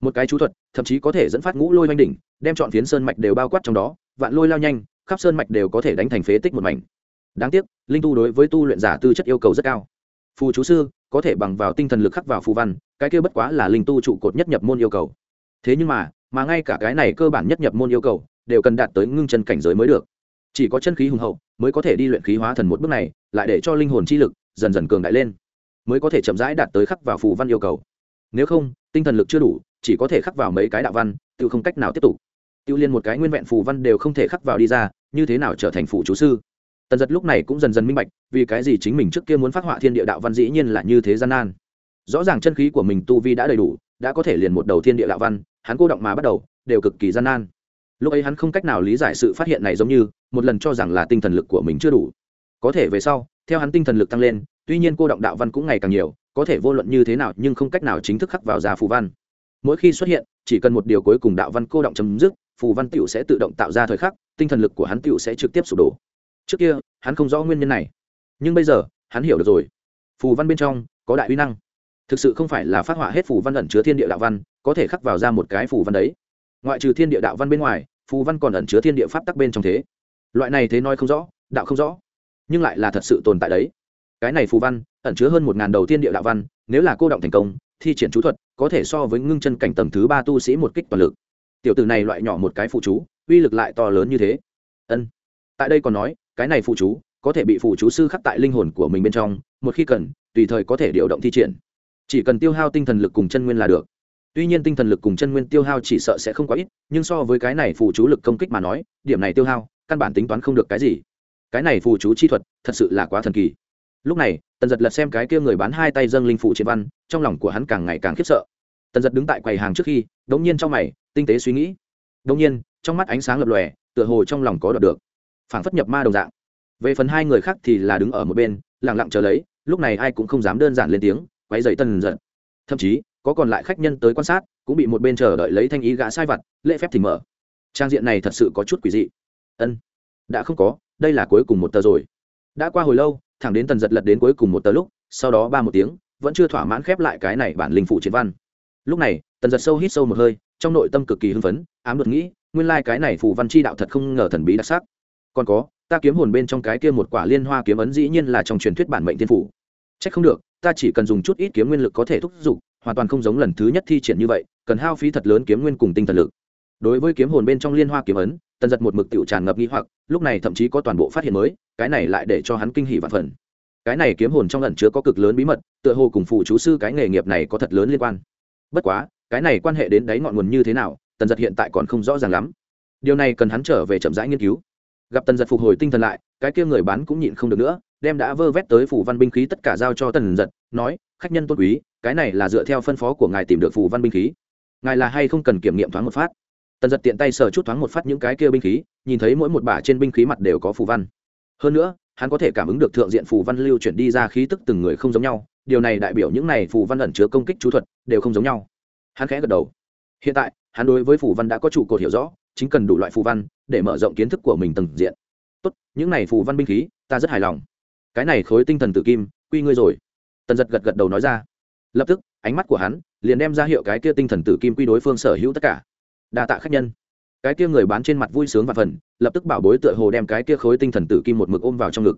một cái chú thuật, thậm chí có thể dẫn phát ngũ lôi oanh đỉnh, đem chọn phiến sơn mạch đều bao quát trong đó, vạn lôi lao nhanh, khắp sơn mạch đều có thể đánh thành phế tích một mảnh. Đáng tiếc, linh tu đối với tu luyện giả tư chất yêu cầu rất cao. Phù chú sư, có thể bằng vào tinh thần lực khắc vào phù văn, cái kia bất quá là linh tu trụ cột nhất nhập môn yêu cầu. Thế nhưng mà mà ngay cả cái này cơ bản nhất nhập môn yêu cầu, đều cần đạt tới ngưng chân cảnh giới mới được. Chỉ có chân khí hùng hậu, mới có thể đi luyện khí hóa thần một bước này, lại để cho linh hồn chi lực dần dần cường đại lên mới có thể chậm rãi đạt tới khắc vào phù văn yêu cầu. Nếu không, tinh thần lực chưa đủ, chỉ có thể khắc vào mấy cái đạo văn, tự không cách nào tiếp tục. Tiêu liên một cái nguyên vẹn phù văn đều không thể khắc vào đi ra, như thế nào trở thành phụ chú sư? Tần giật lúc này cũng dần dần minh bạch, vì cái gì chính mình trước kia muốn phát họa thiên địa đạo văn dĩ nhiên là như thế gian nan. Rõ ràng chân khí của mình tu vi đã đầy đủ, đã có thể liền một đầu thiên địa đạo văn, hắn cô động mà bắt đầu, đều cực kỳ gian nan. Lúc ấy hắn không cách nào lý giải sự phát hiện này giống như, một lần cho rằng là tinh thần lực của mình chưa đủ. Có thể về sau, theo hắn tinh thần lực tăng lên tuy nhiên cô động đạo văn cũng ngày càng nhiều, có thể vô luận như thế nào nhưng không cách nào chính thức khắc vào ra phù văn. Mỗi khi xuất hiện, chỉ cần một điều cuối cùng đạo văn cô động chấm dứt, phù văn tựu sẽ tự động tạo ra thời khắc, tinh thần lực của hắn tựu sẽ trực tiếp sụp đổ. Trước kia, hắn không rõ nguyên nhân này. Nhưng bây giờ, hắn hiểu được rồi. Phù văn bên trong, có đại uy năng. Thực sự không phải là phát họa hết phù văn ẩn chứa thiên địa đạo văn, có thể khắc vào ra một cái phù văn đấy. Ngoại trừ thiên địa đạo văn bên ngoài, phù văn còn ẩn chứa thiên địa pháp tắc bên trong thế. Loại này thế nói không rõ, đạo không rõ, nhưng lại là thật sự tồn tại đấy cái này phù văn, ẩn chứa hơn một ngàn đầu tiên địa đạo văn, nếu là cô động thành công, thi triển chú thuật, có thể so với ngưng chân cảnh tầng thứ ba tu sĩ một kích toàn lực. Tiểu tử này loại nhỏ một cái phụ chú, uy lực lại to lớn như thế. Ân. Tại đây còn nói, cái này phụ chú, có thể bị phụ chú sư khắc tại linh hồn của mình bên trong, một khi cần, tùy thời có thể điều động thi triển. Chỉ cần tiêu hao tinh thần lực cùng chân nguyên là được. Tuy nhiên tinh thần lực cùng chân nguyên tiêu hao chỉ sợ sẽ không quá ít, nhưng so với cái này phụ chú lực công kích mà nói, điểm này tiêu hao, căn bản tính toán không được cái gì. Cái này phụ chú chi thuật, thật sự là quá thần kỳ lúc này, tần giật lật xem cái kia người bán hai tay dâng linh phụ triệt văn, trong lòng của hắn càng ngày càng khiếp sợ. Tần giật đứng tại quầy hàng trước khi, đống nhiên trong mày, tinh tế suy nghĩ. Đống nhiên, trong mắt ánh sáng lập lòe, tựa hồ trong lòng có đọc được. Phảng phất nhập ma đồng dạng. Về phần hai người khác thì là đứng ở một bên lẳng lặng chờ lấy, lúc này ai cũng không dám đơn giản lên tiếng quáy dậy tần giật. Thậm chí, có còn lại khách nhân tới quan sát, cũng bị một bên chờ đợi lấy thanh ý gã sai vặt, lễ phép thì mở. Trang diện này thật sự có chút quỷ dị. Ân, đã không có, đây là cuối cùng một tờ rồi. Đã qua hồi lâu thẳng đến tần giật lật đến cuối cùng một tờ lúc, sau đó ba một tiếng, vẫn chưa thỏa mãn khép lại cái này bản linh phụ chiến văn. Lúc này, tần giật sâu hít sâu một hơi, trong nội tâm cực kỳ hưng phấn, ám được nghĩ, nguyên lai、like、cái này phù văn chi đạo thật không ngờ thần bí đặc sắc. Còn có, ta kiếm hồn bên trong cái kia một quả liên hoa kiếm ấn dĩ nhiên là trong truyền thuyết bản mệnh thiên phủ. C h ắ c không được, ta chỉ cần dùng chút ít kiếm nguyên lực có thể thúc giục, hoàn toàn không giống lần thứ nhất thi triển như vậy, cần hao phí thật lớn kiếm nguyên cùng tinh thần lực. Đối với kiếm hồn bên trong liên hoa kiếm ấn, tần giật một mực t tràn ngập nghi hoặc, lúc này thậm chí có toàn bộ phát hiện mới cái này lại để cho hắn kinh hỉ và phần. Cái này kiếm hồn trong lần chứa có cực lớn bí mật, tựa hồ cùng phụ chú sư cái nghề nghiệp này có thật lớn liên quan. Bất quá, cái này quan hệ đến đáy ngọn nguồn như thế nào, tần giật hiện tại còn không rõ ràng lắm. Điều này cần hắn trở về chậm rãi nghiên cứu. Gặp tần giật phục hồi tinh thần lại, cái kia người bán cũng nhịn không được nữa, đem đã vơ vét tới phủ văn binh khí tất cả giao cho tần giật, nói, khách nhân tôn quý, cái này là dựa theo phân phó của ngài tìm được phủ văn binh khí. Ngài là hay không cần kiểm nghiệm thoáng một phát? Tần giật tiện tay sờ chút thoáng một phát những cái kia binh khí, nhìn thấy mỗi một bả trên binh khí mặt đều có phù văn hơn nữa, hắn có thể cảm ứng được thượng diện phù văn lưu chuyển đi ra khí tức từng người không giống nhau, điều này đại biểu những này phù văn ẩn chứa công kích chú thuật đều không giống nhau. Hắn khẽ gật đầu. Hiện tại, hắn đối với phù văn đã có trụ cột hiểu rõ, chính cần đủ loại phù văn để mở rộng kiến thức của mình từng diện. Tốt, những này phù văn binh khí, ta rất hài lòng. Cái này khối tinh thần tử kim, quy ngươi rồi. Tần giật gật gật đầu nói ra. Lập tức, ánh mắt của hắn liền đem ra hiệu cái kia tinh thần tử kim quy đối phương sở hữu tất cả. Đa tạ khách nhân cái kia người bán trên mặt vui sướng và phần, lập tức bảo bối tựa hồ đem cái kia khối tinh thần tử kim một mực ôm vào trong ngực.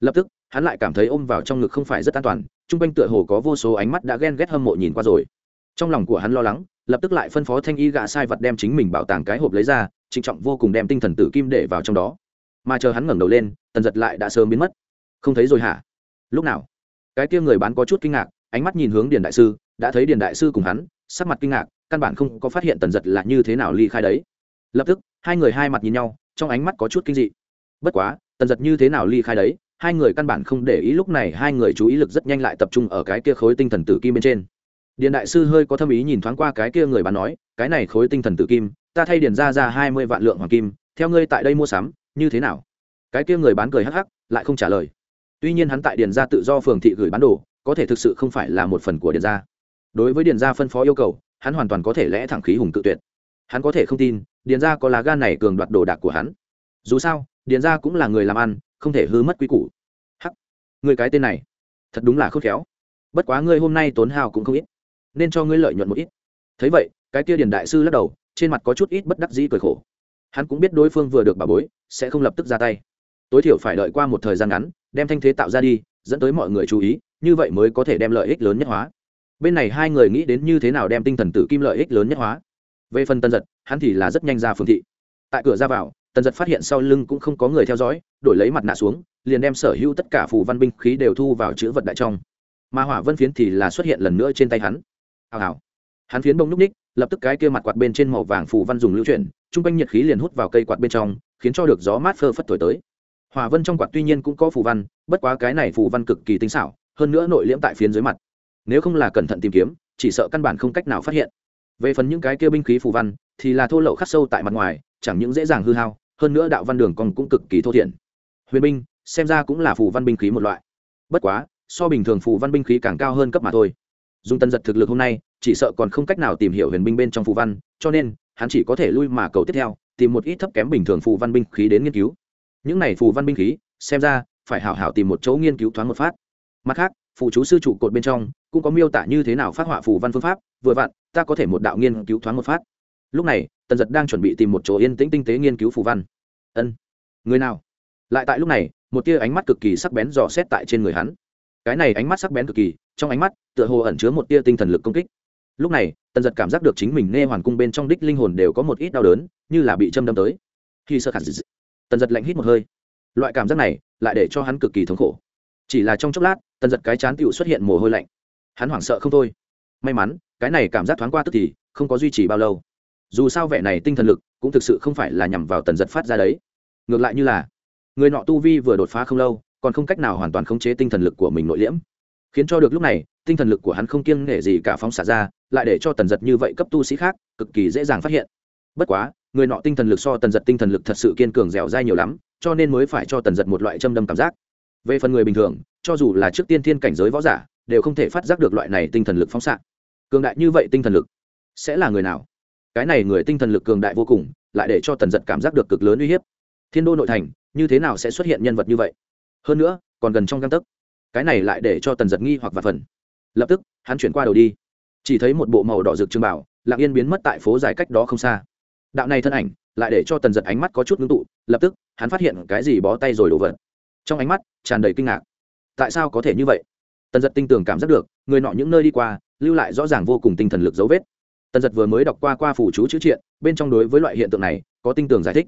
Lập tức, hắn lại cảm thấy ôm vào trong ngực không phải rất an toàn, chung quanh tựa hồ có vô số ánh mắt đã ghen ghét hâm mộ nhìn qua rồi. Trong lòng của hắn lo lắng, lập tức lại phân phó thanh y gạ sai vật đem chính mình bảo tàng cái hộp lấy ra, trịnh trọng vô cùng đem tinh thần tử kim để vào trong đó. Mà chờ hắn ngẩng đầu lên, tần giật lại đã sớm biến mất. Không thấy rồi hả? Lúc nào? Cái kia người bán có chút kinh ngạc, ánh mắt nhìn hướng điền đại sư, đã thấy điền đại sư cùng hắn, sắc mặt kinh ngạc, căn bản không có phát hiện tần giật là như thế nào ly khai đấy lập tức, hai người hai mặt nhìn nhau, trong ánh mắt có chút kinh dị. Bất quá, tần giật như thế nào ly khai đấy, hai người căn bản không để ý lúc này hai người chú ý lực rất nhanh lại tập trung ở cái kia khối tinh thần tử kim bên trên. Điện đại sư hơi có thâm ý nhìn thoáng qua cái kia người bán nói, cái này khối tinh thần tử kim, ta thay điền ra ra hai mươi vạn lượng hoàng kim, theo ngươi tại đây mua sắm, như thế nào? Cái kia người bán cười hắc hắc, lại không trả lời. Tuy nhiên hắn tại điền gia tự do phường thị gửi bán đồ, có thể thực sự không phải là một phần của điền gia đối với điền gia phân phó yêu cầu, hắn hoàn toàn có thể lẽ thẳng khí hùng tự tuyệt. Hắn có thể không tin điền gia có lá gan này cường đoạt đồ đạc của hắn. Dù sao, điền gia cũng là người làm ăn, không thể hư mất quy củ. Hắc, người cái tên này, thật đúng là khôn khéo. Bất quá ngươi hôm nay tốn hào cũng không ít, nên cho ngươi lợi nhuận một ít. Thấy vậy, cái kia điền đại sư lắc đầu, trên mặt có chút ít bất đắc dĩ cười khổ. Hắn cũng biết đối phương vừa được bà bối, sẽ không lập tức ra tay. Tối thiểu phải đợi qua một thời gian ngắn, đem thanh thế tạo ra đi, dẫn tới mọi người chú ý, như vậy mới có thể đem lợi ích lớn nhất hóa. Bên này hai người nghĩ đến như thế nào đem tinh thần tử kim lợi ích lớn nhất hóa về phần tân giật, hắn thì là rất nhanh ra phương thị. Tại cửa ra vào tần giật phát hiện sau lưng cũng không có người theo dõi, đổi lấy mặt nạ xuống, liền đem sở hữu tất cả phù văn binh khí đều thu vào chữ vật đại trong. Mà hỏa vân phiến thì là xuất hiện lần nữa trên tay hắn. Hào hào. Hắn phiến bông n ú c ních, lập tức cái kia mặt quạt bên trên màu vàng phù văn dùng lưu chuyển t r u n g quanh nhiệt khí liền hút vào cây quạt bên trong, khiến cho được gió mát phơ phất thổi tới. Hỏa vân trong quạt tuy nhiên cũng có phù văn, bất quá cái này phù văn cực kỳ tinh xảo, hơn nữa nội liễm tại phiến dưới mặt. Nếu không là cẩn thận tìm kiếm, chỉ sợ căn bản không cách nào phát hiện về phần những cái kia binh khí phù văn, thì là thô lậu khắc sâu tại mặt ngoài, chẳng những dễ dàng hư hao, hơn nữa đạo văn đường còn cũng cực kỳ thô thiển. Huyền binh, xem ra cũng là phù văn binh khí một loại. Bất quá, so bình thường phù văn binh khí càng cao hơn cấp mà thôi. Dùng tân giật thực lực hôm nay, chỉ sợ còn không cách nào tìm hiểu huyền binh bên trong phù văn, cho nên, hắn chỉ có thể lui mà cầu tiếp theo, tìm một ít thấp kém bình thường phù văn binh khí đến nghiên cứu. Những này phù văn binh khí, xem ra, phải hảo hảo tìm một chỗ nghiên cứu thoáng một phát. Mặt khác phụ chú sư trụ cột bên trong, cũng có miêu tả như thế nào phát họa phù văn phương pháp, vừa vặn, ta có thể một đạo nghiên cứu thoáng một phát. Lúc này, tần giật đang chuẩn bị tìm một chỗ yên tĩnh tinh tế nghiên cứu phù văn. Ân, người nào? Lại tại lúc này, một tia ánh mắt cực kỳ sắc bén dò xét tại trên người hắn. Cái này ánh mắt sắc bén cực kỳ, trong ánh mắt, tựa hồ ẩn chứa một tia tinh thần lực công kích. Lúc này, tần giật cảm giác được chính mình nghe hoàn cung bên trong đích linh hồn đều có một ít đau đớn, như là bị châm đâm tới. Khi sơ khả dị tần giật lạnh hít một hơi. Loại cảm giác này, lại để cho hắn cực kỳ thống khổ. Chỉ là trong chốc lát tần giật cái chán tựu xuất hiện mồ hôi lạnh. Hắn hoảng sợ không thôi. May mắn, cái này cảm giác thoáng qua tức thì, không có duy trì bao lâu. Dù sao vẻ này tinh thần lực cũng thực sự không phải là nhằm vào tần giật phát ra đấy. Ngược lại như là, người nọ tu vi vừa đột phá không lâu, còn không cách nào hoàn toàn khống chế tinh thần lực của mình nội liễm. Khiến cho được lúc này, tinh thần lực của hắn không kiêng nể gì cả phóng xả ra, lại để cho tần giật như vậy cấp tu sĩ khác, cực kỳ dễ dàng phát hiện. Bất quá, người nọ tinh thần lực so tần giật tinh thần lực thật sự kiên cường dẻo dai nhiều lắm, cho nên mới phải cho tần giật một loại châm đâm cảm giác. Về phần người bình thường cho dù là trước tiên thiên cảnh giới võ giả, đều không thể phát giác được loại này tinh thần lực phóng xạ. Cường đại như vậy tinh thần lực, sẽ là người nào? Cái này người tinh thần lực cường đại vô cùng, lại để cho tần giật cảm giác được cực lớn uy hiếp. Thiên đô nội thành, như thế nào sẽ xuất hiện nhân vật như vậy? Hơn nữa, còn gần trong găng tấc. Cái này lại để cho tần giật nghi hoặc và phần. Lập tức, hắn chuyển qua đầu đi. Chỉ thấy một bộ màu đỏ rực trưng bảo, lặng yên biến mất tại phố dài cách đó không xa. Đạo này thân ảnh, lại để cho tần giật ánh mắt có chút ngưng tụ, lập tức, hắn phát hiện cái gì bó tay rồi đổ vật. Trong ánh mắt, tràn đầy kinh ngạc tại sao có thể như vậy tần giật tinh tường cảm giác được người nọ những nơi đi qua lưu lại rõ ràng vô cùng tinh thần lực dấu vết tần giật vừa mới đọc qua qua phủ chú chữ triện bên trong đối với loại hiện tượng này có tinh tường giải thích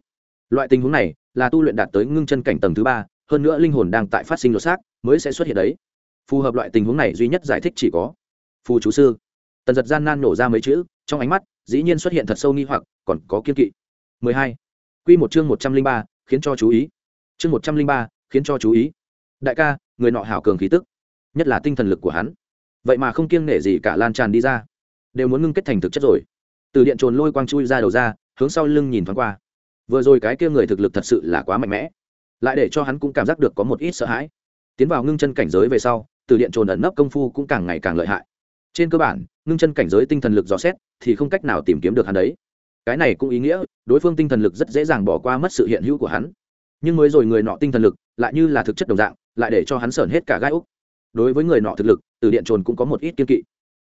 loại tình huống này là tu luyện đạt tới ngưng chân cảnh tầng thứ ba hơn nữa linh hồn đang tại phát sinh lột xác mới sẽ xuất hiện đấy phù hợp loại tình huống này duy nhất giải thích chỉ có phù chú sư tần giật gian nan nổ ra mấy chữ trong ánh mắt dĩ nhiên xuất hiện thật sâu nghi hoặc còn có kiên kỵ 12. Quy một chương 103, khiến cho chú ý. Chương 103, khiến cho chú ý. Đại ca, người nọ hảo cường khí tức, nhất là tinh thần lực của hắn. Vậy mà không kiêng nể gì cả lan tràn đi ra, đều muốn ngưng kết thành thực chất rồi. Từ điện trồn lôi quang chui ra đầu ra, hướng sau lưng nhìn thoáng qua. Vừa rồi cái kia người thực lực thật sự là quá mạnh mẽ, lại để cho hắn cũng cảm giác được có một ít sợ hãi. Tiến vào ngưng chân cảnh giới về sau, từ điện trồn ẩn nấp công phu cũng càng ngày càng lợi hại. Trên cơ bản, ngưng chân cảnh giới tinh thần lực dò xét thì không cách nào tìm kiếm được hắn đấy cái này cũng ý nghĩa đối phương tinh thần lực rất dễ dàng bỏ qua mất sự hiện hữu của hắn nhưng mới rồi người nọ tinh thần lực lại như là thực chất đồng dạng lại để cho hắn sởn hết cả gai úc. Đối với người nọ thực lực, từ điện trồn cũng có một ít kiên kỵ.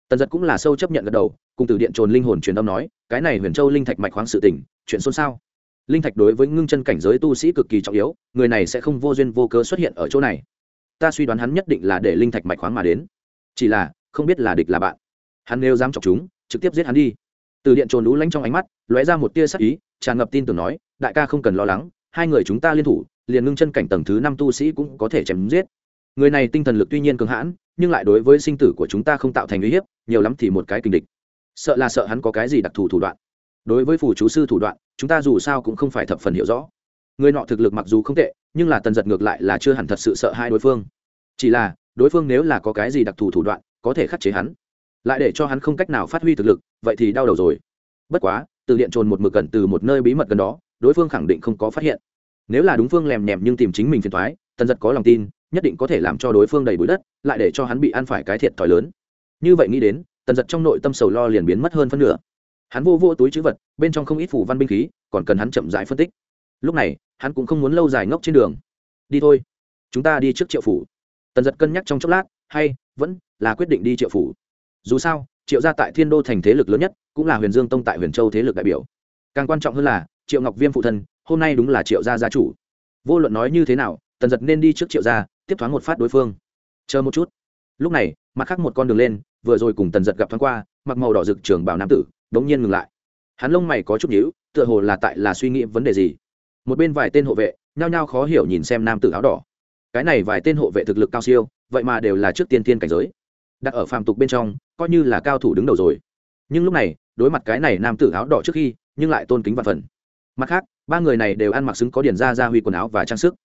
Tần giật cũng là sâu chấp nhận gật đầu, cùng từ điện trồn linh hồn truyền âm nói, cái này huyền châu linh thạch mạch khoáng sự tỉnh chuyện xôn xao. Linh thạch đối với ngưng chân cảnh giới tu sĩ cực kỳ trọng yếu, người này sẽ không vô duyên vô cớ xuất hiện ở chỗ này. Ta suy đoán hắn nhất định là để linh thạch mạch khoáng mà đến. Chỉ là, không biết là địch là bạn. Hắn nếu dám chọc chúng, trực tiếp giết hắn đi. Từ điện trồn lũ lanh trong ánh mắt, lóe ra một tia sắc ý, tràn ngập tin tưởng nói, đại ca không cần lo lắng, hai người chúng ta liên thủ liền ngưng chân cảnh tầng thứ năm tu sĩ cũng có thể chém giết. Người này tinh thần lực tuy nhiên cường hãn, nhưng lại đối với sinh tử của chúng ta không tạo thành uy hiếp, nhiều lắm thì một cái kình địch. Sợ là sợ hắn có cái gì đặc thù thủ đoạn. Đối với phù chú sư thủ đoạn, chúng ta dù sao cũng không phải thập phần hiểu rõ. Người nọ thực lực mặc dù không tệ, nhưng là tần giật ngược lại là chưa hẳn thật sự sợ hai đối phương. Chỉ là, đối phương nếu là có cái gì đặc thù thủ đoạn, có thể khắc chế hắn. Lại để cho hắn không cách nào phát huy thực lực, vậy thì đau đầu rồi. Bất quá, từ điện trồn một mực gần từ một nơi bí mật gần đó, đối phương khẳng định không có phát hiện nếu là đúng phương lèm nhèm nhưng tìm chính mình phiền thoái tần giật có lòng tin, nhất định có thể làm cho đối phương đầy bụi đất, lại để cho hắn bị ăn phải cái thiệt thòi lớn. Như vậy nghĩ đến, tần giật trong nội tâm sầu lo liền biến mất hơn phân nửa. Hắn vô vô túi chữ vật, bên trong không ít phủ văn binh khí, còn cần hắn chậm rãi phân tích. Lúc này, hắn cũng không muốn lâu dài ngốc trên đường. Đi thôi, chúng ta đi trước triệu phủ. Tần giật cân nhắc trong chốc lát, hay, vẫn là quyết định đi triệu phủ. Dù sao, triệu gia tại thiên đô thành thế lực lớn nhất, cũng là huyền dương tông tại huyền châu thế lực đại biểu. Càng quan trọng hơn là, triệu ngọc viêm phụ thân hôm nay đúng là triệu gia gia chủ. Vô luận nói như thế nào, tần giật nên đi trước triệu gia, tiếp thoáng một phát đối phương. Chờ một chút. Lúc này, mặt khác một con đường lên, vừa rồi cùng tần giật gặp thoáng qua, mặc màu đỏ rực trường bảo nam tử đ n g nhiên ngừng lại. Hắn lông mày có chút nhữ tựa hồ là tại là suy nghĩ vấn đề gì. Một bên vài tên hộ vệ, nhao nhao khó hiểu nhìn xem nam tử áo đỏ. Cái này vài tên hộ vệ thực lực cao siêu, vậy mà đều là trước tiên thiên cảnh giới. Đặt ở phàm tục bên trong, coi như là cao thủ đứng đầu rồi. Nhưng lúc này, đối mặt cái này nam tử áo đỏ trước khi, nhưng lại tôn kính và phần. Mặt khác ba người này đều ăn mặc xứng có điển ra gia huy quần áo và trang sức.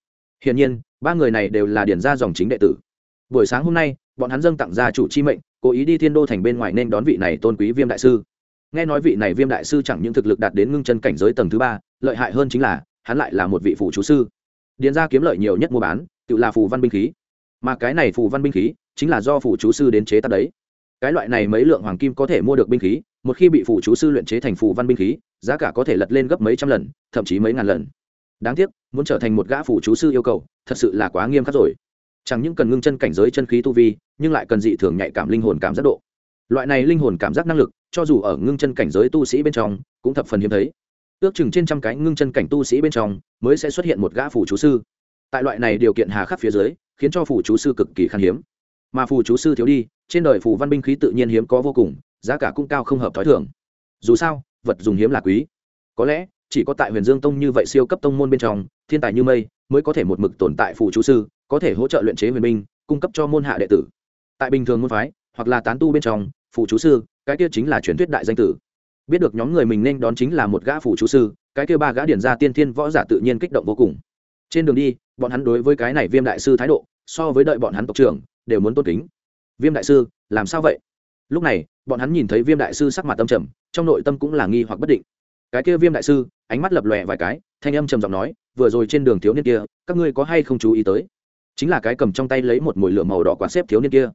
Hiển nhiên, ba người này đều là điển ra dòng chính đệ tử. Buổi sáng hôm nay, bọn hắn dâng tặng gia chủ chi mệnh, cố ý đi thiên đô thành bên ngoài nên đón vị này tôn quý viêm đại sư. Nghe nói vị này viêm đại sư chẳng những thực lực đạt đến ngưng chân cảnh giới tầng thứ ba, lợi hại hơn chính là, hắn lại là một vị phụ chú sư. Điền ra kiếm lợi nhiều nhất mua bán, tự là phù văn binh khí. Mà cái này phù văn binh khí, chính là do phụ chú sư đến chế tác đấy. Cái loại này mấy lượng hoàng kim có thể mua được binh khí một khi bị phụ chú sư luyện chế thành phù văn binh khí, giá cả có thể lật lên gấp mấy trăm lần, thậm chí mấy ngàn lần. Đáng tiếc, muốn trở thành một gã phụ chú sư yêu cầu, thật sự là quá nghiêm khắc rồi. Chẳng những cần ngưng chân cảnh giới chân khí tu vi, nhưng lại cần dị thường nhạy cảm linh hồn cảm giác độ. Loại này linh hồn cảm giác năng lực, cho dù ở ngưng chân cảnh giới tu sĩ bên trong, cũng thập phần hiếm thấy. Ước chừng trên trăm cái ngưng chân cảnh tu sĩ bên trong, mới sẽ xuất hiện một gã phủ chú sư. Tại loại này điều kiện hà khắc phía dưới, khiến cho phủ chú sư cực kỳ khan hiếm. Mà phù chú sư thiếu đi, trên đời phù văn binh khí tự nhiên hiếm có vô cùng giá cả cũng cao không hợp thói thường. Dù sao, vật dùng hiếm là quý. Có lẽ, chỉ có tại huyền dương tông như vậy siêu cấp tông môn bên trong, thiên tài như mây mới có thể một mực tồn tại phụ chú sư, có thể hỗ trợ luyện chế huyền binh, cung cấp cho môn hạ đệ tử. Tại bình thường môn phái, hoặc là tán tu bên trong, phụ chú sư, cái kia chính là truyền thuyết đại danh tử. Biết được nhóm người mình nên đón chính là một gã phụ chú sư, cái kia ba gã điển ra tiên thiên võ giả tự nhiên kích động vô cùng. Trên đường đi, bọn hắn đối với cái này viêm đại sư thái độ, so với đợi bọn hắn tộc trưởng, đều muốn tôn kính. Viêm đại sư, làm sao vậy? Lúc này bọn hắn nhìn thấy viêm đại sư sắc mặt tâm trầm, trong nội tâm cũng là nghi hoặc bất định. Cái kia viêm đại sư, ánh mắt lập lòe vài cái, thanh âm trầm giọng nói, vừa rồi trên đường thiếu niên kia, các ngươi có hay không chú ý tới? Chính là cái cầm trong tay lấy một mồi lửa màu đỏ quán xếp thiếu niên kia.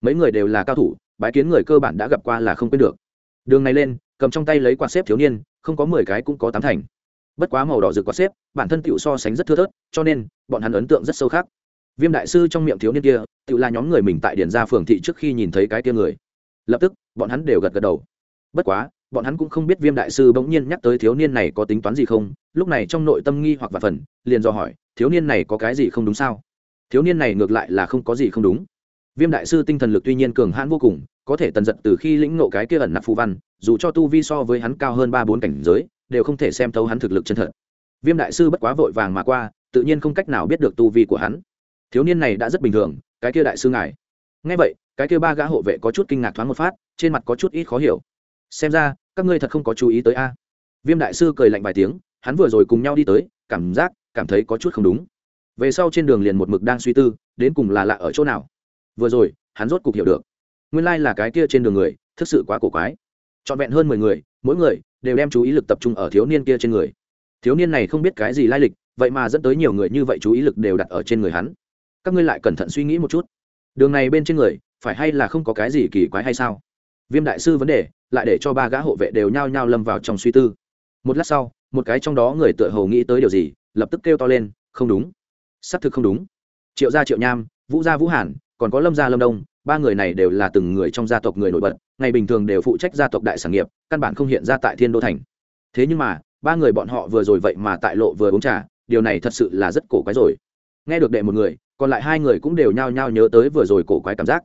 Mấy người đều là cao thủ, bái kiến người cơ bản đã gặp qua là không quên được. Đường này lên, cầm trong tay lấy quạt xếp thiếu niên, không có mười cái cũng có tám thành. Bất quá màu đỏ rực quạt xếp, bản thân tựu so sánh rất thưa thớt, cho nên, bọn hắn ấn tượng rất sâu khác. Viêm đại sư trong miệng thiếu niên kia, tựu là nhóm người mình tại điền gia phường thị trước khi nhìn thấy cái kia người lập tức, bọn hắn đều gật gật đầu. Bất quá, bọn hắn cũng không biết viêm đại sư bỗng nhiên nhắc tới thiếu niên này có tính toán gì không, lúc này trong nội tâm nghi hoặc và phần, liền do hỏi, thiếu niên này có cái gì không đúng sao? Thiếu niên này ngược lại là không có gì không đúng. Viêm đại sư tinh thần lực tuy nhiên cường hãn vô cùng, có thể tần giật từ khi lĩnh nộ cái kia ẩn nạp phù văn, dù cho tu vi so với hắn cao hơn ba bốn cảnh giới, đều không thể xem thấu hắn thực lực chân thật. Viêm đại sư bất quá vội vàng mà qua, tự nhiên không cách nào biết được tu vi của hắn. Thiếu niên này đã rất bình thường, cái kia đại sư ngài. Ngay vậy cái kia ba gã hộ vệ có chút kinh ngạc thoáng một phát, trên mặt có chút ít khó hiểu. Xem ra, các ngươi thật không có chú ý tới a. Viêm đại sư cười lạnh vài tiếng, hắn vừa rồi cùng nhau đi tới, cảm giác, cảm thấy có chút không đúng. Về sau trên đường liền một mực đang suy tư, đến cùng là lạ ở chỗ nào. Vừa rồi, hắn rốt cục hiểu được. Nguyên lai、like、là cái kia trên đường người, thực sự quá cổ quái. Trọn vẹn hơn mười người, mỗi người đều đem chú ý lực tập trung ở thiếu niên kia trên người. Thiếu niên này không biết cái gì lai lịch, vậy mà dẫn tới nhiều người như vậy chú ý lực đều đặt ở trên người hắn. Các ngươi lại cẩn thận suy nghĩ một chút. Đường này bên trên người phải hay là không có cái gì kỳ quái hay sao? Viêm đại sư vấn đề, lại để cho ba gã hộ vệ đều nhao nhao lâm vào trong suy tư. Một lát sau, một cái trong đó người tựa hồ nghĩ tới điều gì, lập tức kêu to lên, không đúng. Xác thực không đúng. Triệu gia triệu nham, vũ gia vũ hàn, còn có lâm gia lâm đông, ba người này đều là từng người trong gia tộc người nổi bật, ngày bình thường đều phụ trách gia tộc đại sản nghiệp, căn bản không hiện ra tại thiên đô thành. Thế nhưng mà, ba người bọn họ vừa rồi vậy mà tại lộ vừa uống trà, điều này thật sự là rất cổ quái rồi. Nghe được đệ một người, còn lại hai người cũng đều nhao nhao nhớ tới vừa rồi cổ quái cảm giác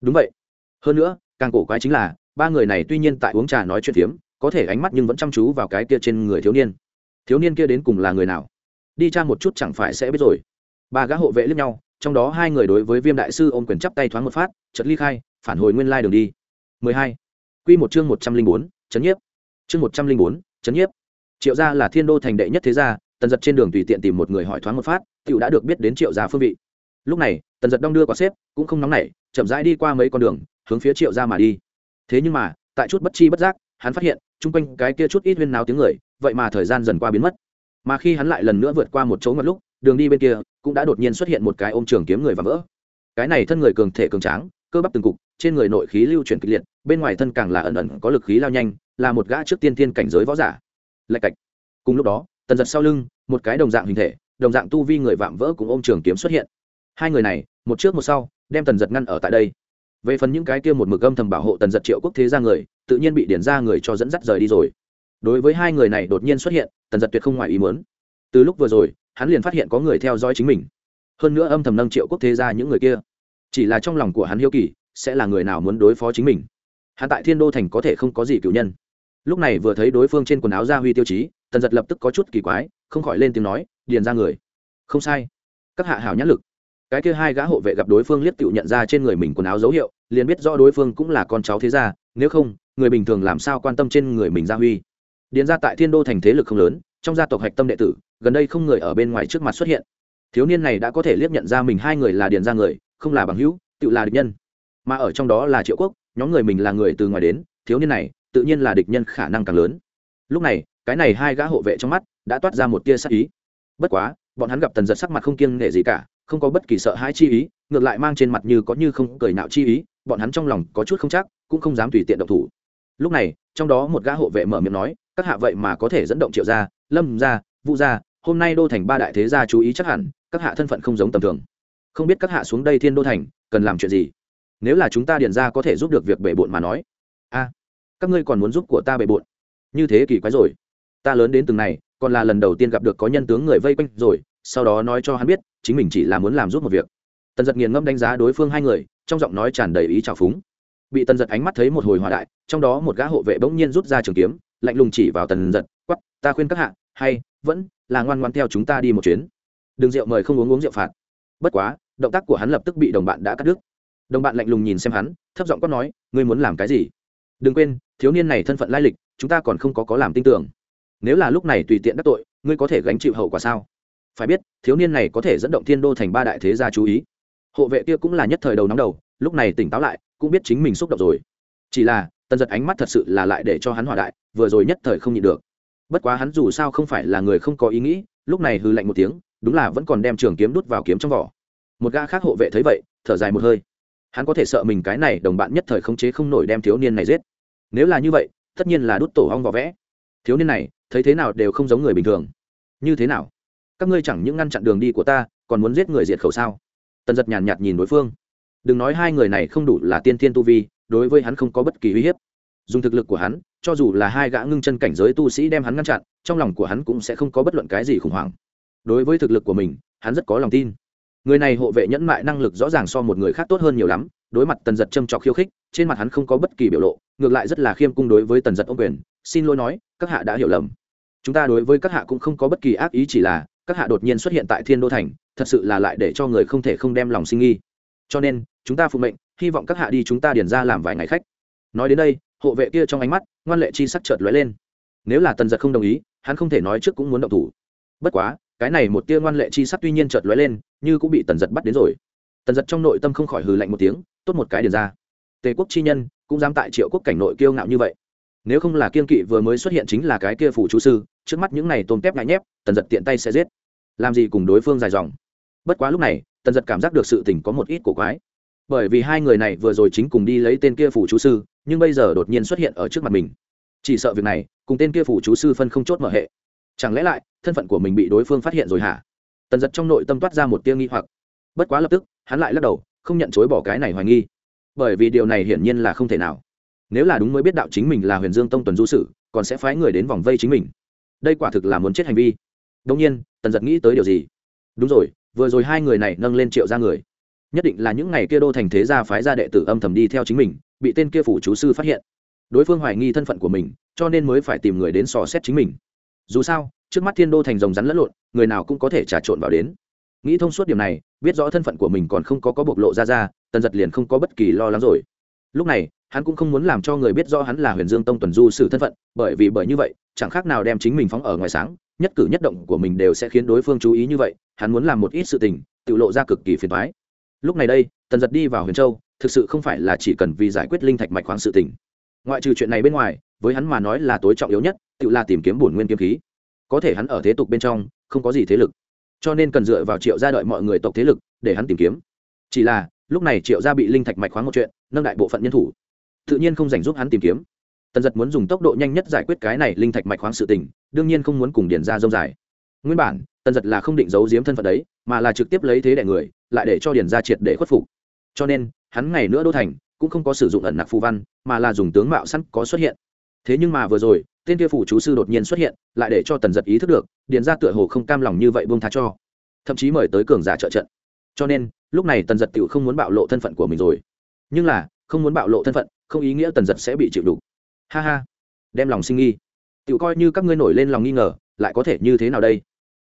đúng vậy hơn nữa càng cổ quái chính là ba người này tuy nhiên tại uống trà nói chuyện phiếm có thể ánh mắt nhưng vẫn chăm chú vào cái kia trên người thiếu niên thiếu niên kia đến cùng là người nào đi tra một chút chẳng phải sẽ biết rồi ba gã hộ vệ lướt nhau trong đó hai người đối với viêm đại sư ôm quyền chắp tay thoáng một phát chật ly khai phản hồi nguyên lai đường đi 12. Quy một chương 104, chấn nhiếp. Chương 104, chấn nhiếp. Triệu gia là thiên đô thành đệ nhất thế gia, tần giật trên đường tùy tiện tìm một người hỏi thoáng một phát, tiểu đã được biết đến Triệu gia phương vị. Lúc này, tần giật đong đưa quả xếp, cũng không nóng nảy, chậm rãi đi qua mấy con đường, hướng phía Triệu gia mà đi. Thế nhưng mà, tại chút bất chi bất giác, hắn phát hiện, chung quanh cái kia chút ít huyên náo tiếng người, vậy mà thời gian dần qua biến mất. Mà khi hắn lại lần nữa vượt qua một chỗ ngặt lúc, đường đi bên kia cũng đã đột nhiên xuất hiện một cái ôm trường kiếm người và vỡ cái này thân người cường thể cường tráng cơ bắp từng cục trên người nội khí lưu chuyển kịch liệt bên ngoài thân càng là ẩn ẩn có lực khí lao nhanh là một gã trước tiên thiên cảnh giới võ giả lạch cạch cùng lúc đó tần giật sau lưng một cái đồng dạng hình thể đồng dạng tu vi người vạm vỡ cùng ôm trường kiếm xuất hiện hai người này, một trước một sau, đem tần giật ngăn ở tại đây. Về phần những cái kia một mực âm thầm bảo hộ tần giật triệu quốc thế ra người, tự nhiên bị điển ra người cho dẫn dắt rời đi rồi. Đối với hai người này đột nhiên xuất hiện, tần giật tuyệt không ngoài ý muốn. Từ lúc vừa rồi, hắn liền phát hiện có người theo dõi chính mình. Hơn nữa âm thầm nâng triệu quốc thế ra những người kia. Chỉ là trong lòng của hắn hiếu kỳ, sẽ là người nào muốn đối phó chính mình. Hắn tại thiên đô thành có thể không có gì cựu nhân. Lúc này vừa thấy đối phương trên quần áo gia huy tiêu chí, tần giật lập tức có chút kỳ quái, không khỏi lên tiếng nói, điền ra người. Không sai. Các hạ hảo nhãn lực cái kia hai gã hộ vệ gặp đối phương liếc tựu nhận ra trên người mình quần áo dấu hiệu, liền biết rõ đối phương cũng là con cháu thế gia, nếu không, người bình thường làm sao quan tâm trên người mình gia huy. Điền ra tại thiên đô thành thế lực không lớn, trong gia tộc hạch tâm đệ tử, gần đây không người ở bên ngoài trước mặt xuất hiện. Thiếu niên này đã có thể liếc nhận ra mình hai người là điền ra người, không là bằng hữu, tự là địch nhân. Mà ở trong đó là triệu quốc, nhóm người mình là người từ ngoài đến, thiếu niên này, tự nhiên là địch nhân khả năng càng lớn. Lúc này, cái này hai gã hộ vệ trong mắt đã toát ra một tia sắc ý. Bất quá, bọn hắn gặp tần giật sắc mặt không kiêng nể gì cả không có bất kỳ sợ hãi chi ý, ngược lại mang trên mặt như có như không cười nạo chi ý, bọn hắn trong lòng có chút không chắc, cũng không dám tùy tiện động thủ. Lúc này, trong đó một gã hộ vệ mở miệng nói, các hạ vậy mà có thể dẫn động triệu gia, lâm gia, vũ gia, hôm nay đô thành ba đại thế gia chú ý chắc hẳn, các hạ thân phận không giống tầm thường. Không biết các hạ xuống đây thiên đô thành, cần làm chuyện gì? Nếu là chúng ta điền ra có thể giúp được việc bể bộn mà nói. A, các ngươi còn muốn giúp của ta bể bộn? Như thế kỳ quái rồi. Ta lớn đến từng này, còn là lần đầu tiên gặp được có nhân tướng người vây quanh rồi, sau đó nói cho hắn biết chính mình chỉ là muốn làm giúp một việc. Tần giật nghiền ngẫm đánh giá đối phương hai người, trong giọng nói tràn đầy ý trào phúng. Bị tần giật ánh mắt thấy một hồi hòa đại, trong đó một gã hộ vệ bỗng nhiên rút ra trường kiếm, lạnh lùng chỉ vào tần giật quắp ta khuyên các hạ, hay, vẫn là ngoan ngoan theo chúng ta đi một chuyến. Đừng rượu mời không uống uống rượu phạt. Bất quá, động tác của hắn lập tức bị đồng bạn đã cắt đứt. Đồng bạn lạnh lùng nhìn xem hắn, thấp giọng quát nói, ngươi muốn làm cái gì? Đừng quên, thiếu niên này thân phận lai lịch, chúng ta còn không có có làm tin tưởng. Nếu là lúc này tùy tiện đắc tội, ngươi có thể gánh chịu hậu quả sao? Phải biết, thiếu niên này có thể dẫn động thiên đô thành ba đại thế gia chú ý. Hộ vệ kia cũng là nhất thời đầu nóng đầu, lúc này tỉnh táo lại, cũng biết chính mình xúc động rồi. Chỉ là, tần giật ánh mắt thật sự là lại để cho hắn hỏa đại, vừa rồi nhất thời không nhịn được. Bất quá hắn dù sao không phải là người không có ý nghĩ, lúc này hư lạnh một tiếng, đúng là vẫn còn đem trường kiếm đút vào kiếm trong vỏ. Một gã khác hộ vệ thấy vậy, thở dài một hơi. Hắn có thể sợ mình cái này đồng bạn nhất thời không chế không nổi đem thiếu niên này giết. Nếu là như vậy, tất nhiên là đút tổ hong vỏ vẽ. Thiếu niên này, thấy thế nào đều không giống người bình thường. Như thế nào? Các ngươi chẳng những ngăn chặn đường đi của ta, còn muốn giết người diệt khẩu sao? Tần giật nhàn nhạt nhìn đối phương. Đừng nói hai người này không đủ là tiên thiên tu vi, đối với hắn không có bất kỳ uy hiếp. Dùng thực lực của hắn, cho dù là hai gã ngưng chân cảnh giới tu sĩ đem hắn ngăn chặn, trong lòng của hắn cũng sẽ không có bất luận cái gì khủng hoảng. Đối với thực lực của mình, hắn rất có lòng tin. Người này hộ vệ nhẫn mại năng lực rõ ràng so một người khác tốt hơn nhiều lắm, đối mặt tần giật châm trọc khiêu khích, trên mặt hắn không có bất kỳ biểu lộ, ngược lại rất là khiêm cung đối với tần giật ông quyền, xin lỗi nói, các hạ đã hiểu lầm. Chúng ta đối với các hạ cũng không có bất kỳ ác ý, chỉ là các hạ đột nhiên xuất hiện tại thiên đô thành, thật sự là lại để cho người không thể không đem lòng sinh nghi. Cho nên, chúng ta phụ mệnh, hy vọng các hạ đi chúng ta điền ra làm vài ngày khách. Nói đến đây, hộ vệ kia trong ánh mắt, ngoan lệ chi sắc chợt lóe lên. Nếu là tần giật không đồng ý, hắn không thể nói trước cũng muốn động thủ. Bất quá, cái này một tia ngoan lệ chi sắc tuy nhiên chợt lóe lên, như cũng bị tần giật bắt đến rồi. Tần giật trong nội tâm không khỏi hừ lạnh một tiếng, tốt một cái điền ra. Tề quốc chi nhân, cũng dám tại triệu quốc cảnh nội kiêu ngạo như vậy. Nếu không là kiên kỵ vừa mới xuất hiện chính là cái kia phủ chú sư, trước mắt những này tôm tép ngại nhép, tần giật tiện tay sẽ giết làm gì cùng đối phương dài dòng. Bất quá lúc này, tần giật cảm giác được sự tình có một ít cổ quái. Bởi vì hai người này vừa rồi chính cùng đi lấy tên kia phủ chú sư, nhưng bây giờ đột nhiên xuất hiện ở trước mặt mình. Chỉ sợ việc này, cùng tên kia phủ chú sư phân không chốt mở hệ. Chẳng lẽ lại, thân phận của mình bị đối phương phát hiện rồi hả? Tần giật trong nội tâm toát ra một tia nghi hoặc. Bất quá lập tức, hắn lại lắc đầu, không nhận chối bỏ cái này hoài nghi. Bởi vì điều này hiển nhiên là không thể nào. Nếu là đúng mới biết đạo chính mình là huyền dương tông tuần du sử, còn sẽ phái người đến vòng vây chính mình. Đây quả thực là muốn chết hành vi đông nhiên, tần giật nghĩ tới điều gì? Đúng rồi, vừa rồi hai người này nâng lên triệu ra người. Nhất định là những ngày kia đô thành thế gia phái gia đệ tử âm thầm đi theo chính mình, bị tên kia phủ chú sư phát hiện. Đối phương hoài nghi thân phận của mình, cho nên mới phải tìm người đến sò xét chính mình. Dù sao, trước mắt thiên đô thành rồng rắn lẫn lộn, người nào cũng có thể trà trộn vào đến. Nghĩ thông suốt điểm này, biết rõ thân phận của mình còn không có có bộc lộ ra ra, tần giật liền không có bất kỳ lo lắng rồi. Lúc này, hắn cũng không muốn làm cho người biết rõ hắn là huyền dương tông tuần du sử thân phận, bởi vì bởi như vậy, chẳng khác nào đem chính mình phóng ở ngoài sáng nhất cử nhất động của mình đều sẽ khiến đối phương chú ý như vậy, hắn muốn làm một ít sự tình, tự lộ ra cực kỳ phiền thoái lúc này đây, tần giật đi vào huyền châu, thực sự không phải là chỉ cần vì giải quyết linh thạch mạch khoáng sự tình. Ngoại trừ chuyện này bên ngoài, với hắn mà nói là tối trọng yếu nhất, tự là tìm kiếm bổn nguyên kiếm khí. Có thể hắn ở thế tục bên trong, không có gì thế lực. Cho nên cần dựa vào triệu gia đợi mọi người tộc thế lực để hắn tìm kiếm. Chỉ là, lúc này triệu gia bị linh thạch mạch khoáng một chuyện, nâng đại bộ phận nhân thủ. Tự nhiên không dành giúp hắn tìm kiếm. Tần giật muốn dùng tốc độ nhanh nhất giải quyết cái này linh thạch mạch khoáng sự tình đương nhiên không muốn cùng điền ra dông dài. Nguyên bản, tần giật là không định giấu giếm thân phận đấy, mà là trực tiếp lấy thế đẻ người, lại để cho điền ra triệt để khuất phục. Cho nên, hắn ngày nữa đô thành, cũng không có sử dụng ẩn nặc phù văn, mà là dùng tướng mạo sẵn có xuất hiện. Thế nhưng mà vừa rồi, tên kia phủ chú sư đột nhiên xuất hiện, lại để cho tần giật ý thức được, điền ra tựa hồ không cam lòng như vậy buông tha cho. Thậm chí mời tới cường giả trợ trận. Cho nên, lúc này tần giật tự không muốn bạo lộ thân phận của mình rồi. Nhưng là, không muốn bạo lộ thân phận, không ý nghĩa tần giật sẽ bị chịu đủ ha ha. Đem lòng sinh nghi tự coi như các ngươi nổi lên lòng nghi ngờ, lại có thể như thế nào đây?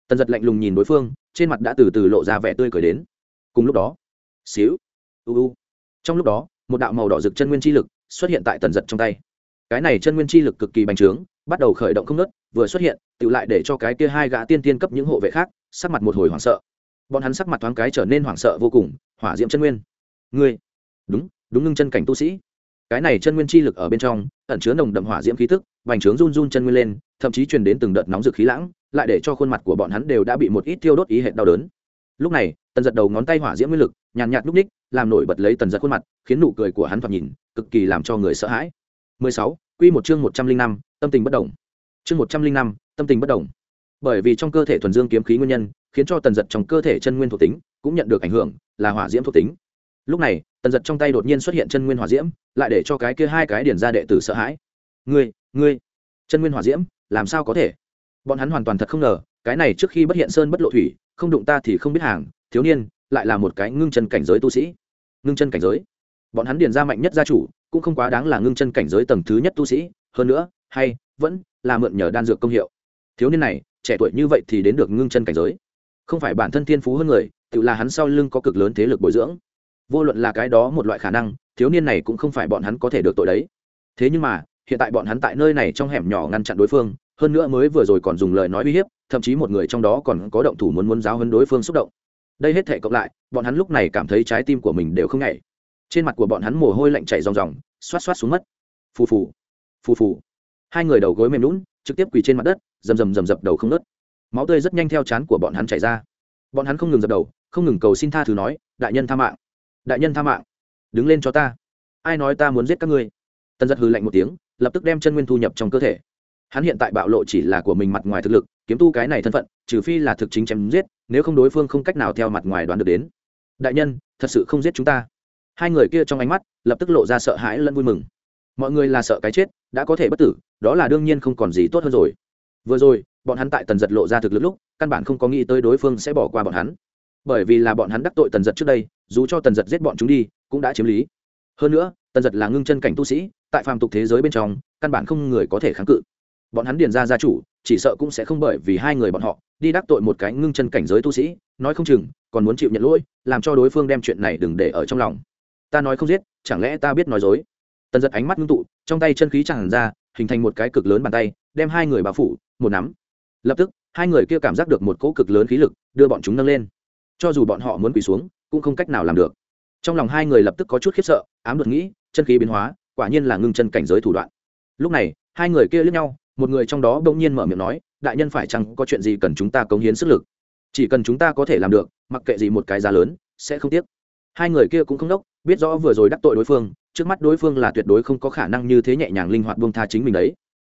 Tần giật lạnh lùng nhìn đối phương, trên mặt đã từ từ lộ ra vẻ tươi cười đến. Cùng lúc đó, xíu, u u. Trong lúc đó, một đạo màu đỏ rực chân nguyên chi lực xuất hiện tại tần giật trong tay. Cái này chân nguyên chi lực cực kỳ bành trướng, bắt đầu khởi động không nớt vừa xuất hiện tự lại để cho cái kia hai gã tiên tiên cấp những hộ vệ khác, sắc mặt một hồi hoảng sợ. Bọn hắn sắc mặt thoáng cái trở nên hoảng sợ vô cùng, hỏa diễm chân nguyên. Ngươi, đúng đúng ngưng chân cảnh tu sĩ cái này chân nguyên chi lực ở bên trong ẩn chứa nồng đậm hỏa diễm khí tức bành trướng run run chân nguyên lên thậm chí truyền đến từng đợt nóng rực khí lãng lại để cho khuôn mặt của bọn hắn đều đã bị một ít tiêu đốt ý hệ đau đớn lúc này tần giật đầu ngón tay hỏa diễm nguyên lực nhàn nhạt núp ních làm nổi bật lấy tần giật khuôn mặt khiến nụ cười của hắn thoạt nhìn cực kỳ làm cho người sợ hãi 16. Quy một chương 105, tâm tình bất động. Chương 105, tâm tình bất động. Bởi vì trong cơ thể thuần dương kiếm khí nguyên nhân, khiến cho tần giật trong cơ thể chân nguyên thuộc tính cũng nhận được ảnh hưởng, là hỏa diễm thuộc tính. Lúc này, tần giật trong tay đột nhiên xuất hiện chân nguyên hỏa diễm, lại để cho cái kia hai cái điển ra đệ tử sợ hãi. Ngươi, ngươi, chân nguyên hỏa diễm, làm sao có thể? Bọn hắn hoàn toàn thật không ngờ, cái này trước khi bất hiện sơn bất lộ thủy, không đụng ta thì không biết hàng, thiếu niên, lại là một cái ngưng chân cảnh giới tu sĩ. Ngưng chân cảnh giới. Bọn hắn điển ra mạnh nhất gia chủ, cũng không quá đáng là ngưng chân cảnh giới tầng thứ nhất tu sĩ hơn nữa hay vẫn là mượn nhờ đan dược công hiệu thiếu niên này trẻ tuổi như vậy thì đến được ngưng chân cảnh giới không phải bản thân thiên phú hơn người tự là hắn sau lưng có cực lớn thế lực bồi dưỡng vô luận là cái đó một loại khả năng, thiếu niên này cũng không phải bọn hắn có thể được tội đấy. Thế nhưng mà, hiện tại bọn hắn tại nơi này trong hẻm nhỏ ngăn chặn đối phương, hơn nữa mới vừa rồi còn dùng lời nói uy hiếp, thậm chí một người trong đó còn có động thủ muốn muốn giáo hấn đối phương xúc động. Đây hết thể cộng lại, bọn hắn lúc này cảm thấy trái tim của mình đều không nhảy. Trên mặt của bọn hắn mồ hôi lạnh chảy ròng ròng, xoát xoát xuống mất. Phù phù phù phù. Hai người đầu gối mềm lún trực tiếp quỳ trên mặt đất, rầm rầm rầm dập đầu không nớt máu tươi rất nhanh theo chán của bọn hắn chảy ra. Bọn hắn không ngừng dập đầu, không ngừng cầu xin tha thứ nói, đại nhân tha mạng đại nhân tha mạng, đứng lên cho ta. Ai nói ta muốn giết các ngươi? Tần giật hư lạnh một tiếng, lập tức đem chân nguyên thu nhập trong cơ thể. Hắn hiện tại bạo lộ chỉ là của mình mặt ngoài thực lực, kiếm tu cái này thân phận, trừ phi là thực chính chém giết, nếu không đối phương không cách nào theo mặt ngoài đoán được đến. Đại nhân, thật sự không giết chúng ta. Hai người kia trong ánh mắt, lập tức lộ ra sợ hãi lẫn vui mừng. Mọi người là sợ cái chết, đã có thể bất tử, đó là đương nhiên không còn gì tốt hơn rồi. Vừa rồi, bọn hắn tại tần giật lộ ra thực lực lúc, căn bản không có nghĩ tới đối phương sẽ bỏ qua bọn hắn. Bởi vì là bọn hắn đắc tội tần giật trước đây dù cho tần giật giết bọn chúng đi, cũng đã chiếm lý. Hơn nữa, tần giật là ngưng chân cảnh tu sĩ, tại phàm tục thế giới bên trong, căn bản không người có thể kháng cự. Bọn hắn điền ra gia chủ, chỉ sợ cũng sẽ không bởi vì hai người bọn họ, đi đắc tội một cái ngưng chân cảnh giới tu sĩ, nói không chừng, còn muốn chịu nhận lỗi, làm cho đối phương đem chuyện này đừng để ở trong lòng. Ta nói không giết, chẳng lẽ ta biết nói dối? Tần giật ánh mắt ngưng tụ, trong tay chân khí tràn ra, hình thành một cái cực lớn bàn tay, đem hai người bao phủ, một nắm. Lập tức, hai người kia cảm giác được một cỗ cực lớn khí lực, đưa bọn chúng nâng lên. Cho dù bọn họ muốn quỳ xuống cũng không cách nào làm được. Trong lòng hai người lập tức có chút khiếp sợ, ám đột nghĩ, chân khí biến hóa, quả nhiên là ngưng chân cảnh giới thủ đoạn. Lúc này, hai người kia lướt nhau, một người trong đó bỗng nhiên mở miệng nói, đại nhân phải chăng có chuyện gì cần chúng ta cống hiến sức lực? Chỉ cần chúng ta có thể làm được, mặc kệ gì một cái giá lớn, sẽ không tiếc. Hai người kia cũng không đốc, biết rõ vừa rồi đắc tội đối phương, trước mắt đối phương là tuyệt đối không có khả năng như thế nhẹ nhàng linh hoạt buông tha chính mình đấy.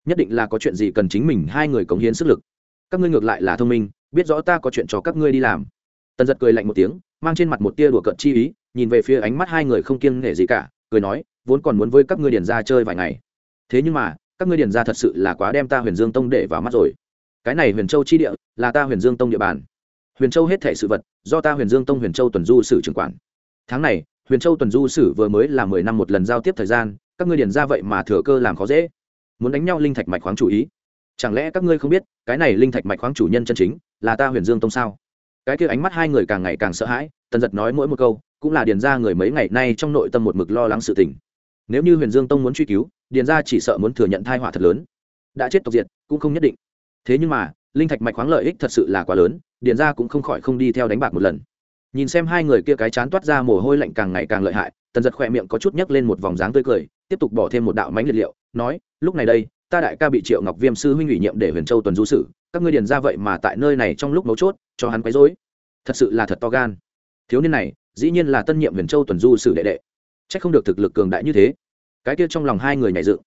Nhất định là có chuyện gì cần chính mình hai người cống hiến sức lực. Các ngươi ngược lại là thông minh, biết rõ ta có chuyện cho các ngươi đi làm. Tần giật cười lạnh một tiếng mang trên mặt một tia đùa cợt chi ý, nhìn về phía ánh mắt hai người không kiêng nể gì cả, cười nói, vốn còn muốn với các ngươi điền ra chơi vài ngày. Thế nhưng mà, các ngươi điền ra thật sự là quá đem ta huyền dương tông để vào mắt rồi. Cái này huyền châu chi địa, là ta huyền dương tông địa bàn. Huyền châu hết thể sự vật, do ta huyền dương tông huyền châu tuần du sử trưởng quản. Tháng này, huyền châu tuần du sử vừa mới là mười năm một lần giao tiếp thời gian, các ngươi điền ra vậy mà thừa cơ làm khó dễ. Muốn đánh nhau linh thạch mạch khoáng chủ ý. Chẳng lẽ các ngươi không biết, cái này linh thạch mạch khoáng chủ nhân chân chính, là ta huyền dương tông sao? Cái kia ánh mắt hai người càng ngày càng sợ hãi, tần giật nói mỗi một câu, cũng là điền ra người mấy ngày nay trong nội tâm một mực lo lắng sự tình. Nếu như huyền dương tông muốn truy cứu, điền ra chỉ sợ muốn thừa nhận thai họa thật lớn. Đã chết tộc diệt, cũng không nhất định. Thế nhưng mà, linh thạch mạch khoáng lợi ích thật sự là quá lớn, điền ra cũng không khỏi không đi theo đánh bạc một lần. Nhìn xem hai người kia cái chán toát ra mồ hôi lạnh càng ngày càng lợi hại, tần giật khỏe miệng có chút nhấc lên một vòng dáng tươi cười, tiếp tục bỏ thêm một đạo mánh liệt liệu, nói, lúc này đây ta đại ca bị triệu ngọc viêm sư huynh ủy nhiệm để huyền châu tuần du sử các ngươi điền ra vậy mà tại nơi này trong lúc mấu chốt cho hắn quấy rối, thật sự là thật to gan. Thiếu niên này dĩ nhiên là tân nhiệm huyền châu tuần du sử đệ đệ. C h ắ c không được thực lực cường đại như thế. Cái kia trong lòng hai người nhảy dựng.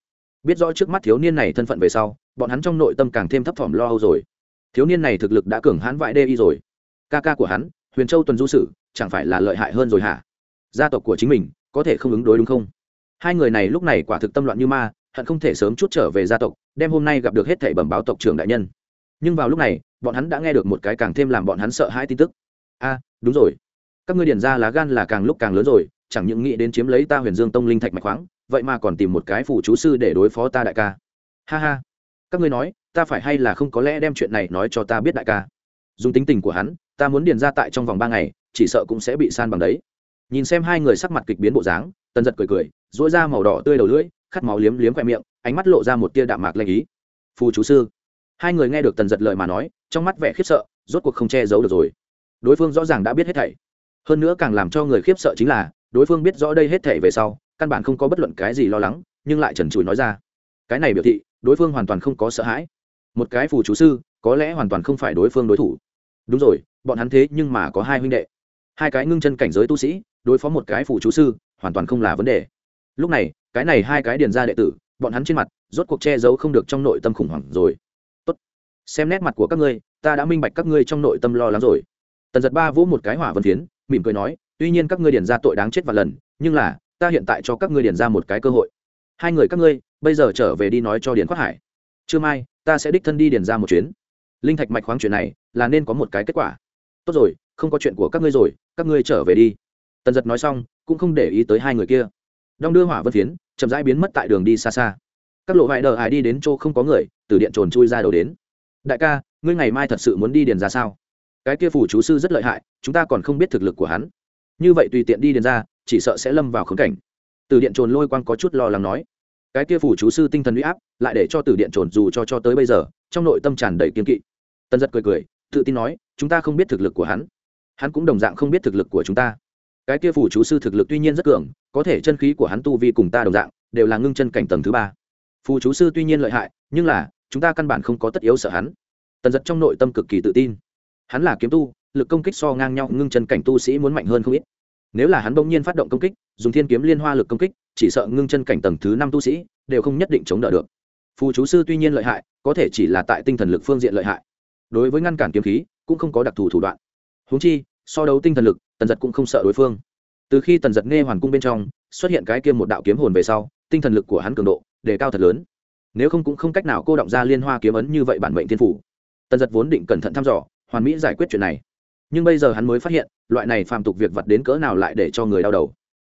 Biết rõ trước mắt thiếu niên này thân phận về sau bọn hắn trong nội tâm càng thêm thấp thỏm lo âu rồi. Thiếu niên này thực lực đã cường hãn vại đê y rồi. Ca ca của hắn huyền châu tuần du sử chẳng phải là lợi hại hơn rồi hả? Gia tộc của chính mình có thể không ứng đối đúng không? Hai người này lúc này quả thực tâm loạn như ma hận không thể sớm chút trở về gia tộc, đem hôm nay gặp được hết thảy bẩm báo tộc trưởng đại nhân. Nhưng vào lúc này, bọn hắn đã nghe được một cái càng thêm làm bọn hắn sợ hãi tin tức. A à, đúng rồi. Các ngươi điền ra lá gan là càng lúc càng lớn rồi, chẳng những nghĩ đến chiếm lấy ta huyền dương tông linh thạch mạch khoáng, vậy mà còn tìm một cái phụ chú sư để đối phó ta đại ca. Ha ha. Các ngươi nói, ta phải hay là không có lẽ đem chuyện này nói cho ta biết đại ca? Dùng tính tình của hắn, ta muốn điền ra tại trong vòng ba ngày, chỉ sợ cũng sẽ bị san bằng đấy. Nhìn xem hai người sắc mặt kịch biến bộ dáng, tần giật cười cười dỗi ra màu đỏ tươi đầu lưỡi khát máu liếm liếm khoe miệng, ánh mắt lộ ra một tia đạm mạc lanh ý. Phù chú sư. Hai người nghe được tần giật lời mà nói, trong mắt vẻ khiếp sợ, rốt cuộc không che giấu được rồi. Đối phương rõ ràng đã biết hết thảy. Hơn nữa càng làm cho người khiếp sợ chính là, đối phương biết rõ đây hết thảy về sau, căn bản không có bất luận cái gì lo lắng, nhưng lại trần trụi nói ra. Cái này biểu thị, đối phương hoàn toàn không có sợ hãi. Một cái phù chú sư, có lẽ hoàn toàn không phải đối phương đối thủ. Đúng rồi, bọn hắn thế nhưng mà có hai huynh đệ. Hai cái ngưng chân cảnh giới tu sĩ, đối phó một cái phù chú sư, hoàn toàn không là vấn đề lúc này, cái này hai cái điền ra đệ tử, bọn hắn trên mặt, rốt cuộc che giấu không được trong nội tâm khủng hoảng rồi. Tốt. Xem nét mặt của các ngươi, ta đã minh bạch các ngươi trong nội tâm lo lắng rồi. Tần giật ba vỗ một cái hỏa vân phiến, mỉm cười nói, tuy nhiên các ngươi điền ra tội đáng chết và lần, nhưng là, ta hiện tại cho các ngươi điền ra một cái cơ hội. Hai người các ngươi, bây giờ trở về đi nói cho điền khoát hải. Trưa mai, ta sẽ đích thân đi điền ra một chuyến. Linh thạch mạch khoáng chuyện này, là nên có một cái kết quả. Tốt rồi, không có chuyện của các ngươi rồi, các ngươi trở về đi. Tần giật nói xong, cũng không để ý tới hai người kia đong đưa hỏa vân phiến, chậm rãi biến mất tại đường đi xa xa. Các lộ vải đờ hải đi đến chỗ không có người, từ điện trồn chui ra đầu đến. Đại ca, ngươi ngày mai thật sự muốn đi điền ra sao? Cái kia phủ chú sư rất lợi hại, chúng ta còn không biết thực lực của hắn. Như vậy tùy tiện đi điền ra, chỉ sợ sẽ lâm vào khống cảnh. Từ điện trồn lôi quang có chút lo lắng nói. Cái kia phủ chú sư tinh thần uy áp, lại để cho từ điện trồn dù cho cho tới bây giờ, trong nội tâm tràn đầy kiên kỵ. Tân giật cười cười, tự tin nói, chúng ta không biết thực lực của hắn. Hắn cũng đồng dạng không biết thực lực của chúng ta cái kia phủ chú sư thực lực tuy nhiên rất cường, có thể chân khí của hắn tu vi cùng ta đồng dạng, đều là ngưng chân cảnh tầng thứ ba. Phù chú sư tuy nhiên lợi hại, nhưng là, chúng ta căn bản không có tất yếu sợ hắn. Tần giật trong nội tâm cực kỳ tự tin. Hắn là kiếm tu, lực công kích so ngang nhau, ngưng chân cảnh tu sĩ muốn mạnh hơn không ít. Nếu là hắn bỗng nhiên phát động công kích, dùng thiên kiếm liên hoa lực công kích, chỉ sợ ngưng chân cảnh tầng thứ năm tu sĩ đều không nhất định chống đỡ được. Phù chú sư tuy nhiên lợi hại, có thể chỉ là tại tinh thần lực phương diện lợi hại. Đối với ngăn cản kiếm khí, cũng không có đặc thù thủ đoạn. Húng chi so đấu tinh thần lực tần giật cũng không sợ đối phương. Từ khi tần giật nghe hoàn cung bên trong xuất hiện cái kia một đạo kiếm hồn về sau tinh thần lực của hắn cường độ đề cao thật lớn. Nếu không cũng không cách nào cô động ra liên hoa kiếm ấn như vậy bản mệnh thiên phủ. Tần giật vốn định cẩn thận thăm dò hoàn mỹ giải quyết chuyện này. Nhưng bây giờ hắn mới phát hiện loại này phàm tục việc vặt đến cỡ nào lại để cho người đau đầu.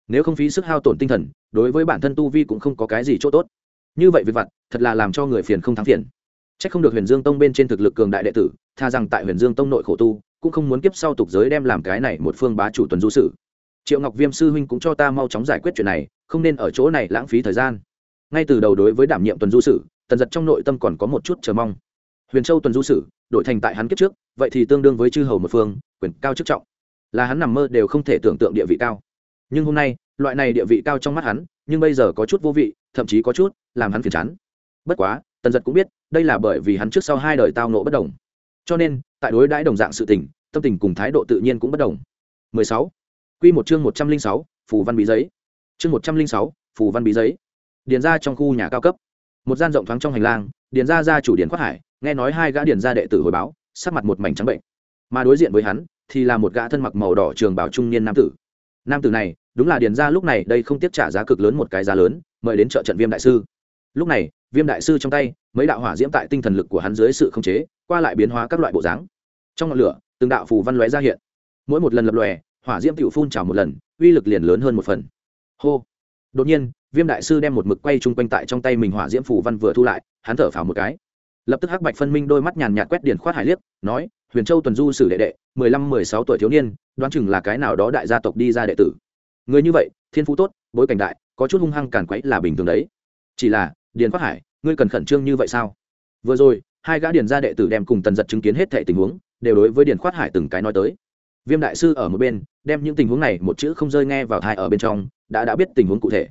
Nếu không phí sức hao tổn tinh thần đối với bản thân tu vi cũng không có cái gì chỗ tốt. Như vậy việc vặt, thật là làm cho người phiền không thắng phiền. C h ắ c không được huyền dương tông bên trên thực lực cường đại đệ tử tha rằng tại huyền dương tông nội khổ tu cũng không muốn kiếp sau tục giới đem làm cái này một phương bá chủ tuần du sự. Triệu ngọc viêm sư huynh cũng cho ta mau chóng giải quyết chuyện này, không nên ở chỗ này lãng phí thời gian. Ngay từ đầu đối với đảm nhiệm tuần du sử tần giật trong nội tâm còn có một chút chờ mong. Huyền châu tuần du sử đổi thành tại hắn kiếp trước, vậy thì tương đương với chư hầu một phương, quyền cao chức trọng. Là hắn nằm mơ đều không thể tưởng tượng địa vị cao. Nhưng hôm nay, loại này địa vị cao trong mắt hắn, nhưng bây giờ có chút vô vị, thậm chí có chút làm hắn phiền chán. Bất quá, tần giật cũng biết, đây là bởi vì hắn trước sau hai đời tao nộ bất đồng cho nên tại đối đãi đồng dạng sự tình tâm tình cùng thái độ tự nhiên cũng bất đồng 16. Quy một chương 106, phù văn bí giấy. Chương 106, phù văn bí giấy. Điền ra trong khu nhà cao cấp. Một gian rộng thoáng trong hành lang, điền ra gia chủ điền quát hải, nghe nói hai gã điền ra đệ tử hồi báo, sắc mặt một mảnh trắng bệnh. Mà đối diện với hắn, thì là một gã thân mặc màu đỏ trường bào trung niên nam tử. Nam tử này, đúng là điền ra lúc này đây không tiếp trả giá cực lớn một cái giá lớn, mời đến trợ trận Viêm đại sư. Lúc này, Viêm đại sư trong tay, mấy đạo hỏa diễm tại tinh thần lực của hắn dưới sự khống chế, qua lại biến hóa các loại bộ dáng. Trong ngọn lửa, từng đạo phù văn lóe ra hiện. Mỗi một lần lập lòe, hỏa diễm tiểu phun trào một lần, uy lực liền lớn hơn một phần. Hô. Đột nhiên, Viêm đại sư đem một mực quay chung quanh tại trong tay mình hỏa diễm phù văn vừa thu lại, hắn thở phào một cái. Lập tức hắc bạch phân minh đôi mắt nhàn nhạt quét điền khoát hải liếc, nói: "Huyền Châu tuần du sử đệ đệ, mười lăm mười sáu tuổi thiếu niên, đoán chừng là cái nào đó đại gia tộc đi ra đệ tử. Người như vậy, thiên phú tốt, bối cảnh đại, có chút hung hăng càn quấy là bình thường đấy. Chỉ là, Điền phát Hải, ngươi cần khẩn trương như vậy sao?" Vừa rồi, hai gã điền gia đệ tử đem cùng tần giật chứng kiến hết thảy tình huống, đều đối với Điền Khoát Hải từng cái nói tới. Viêm đại sư ở một bên đem những tình huống này một chữ không rơi nghe vào thai ở bên trong đã đã biết tình huống cụ thể.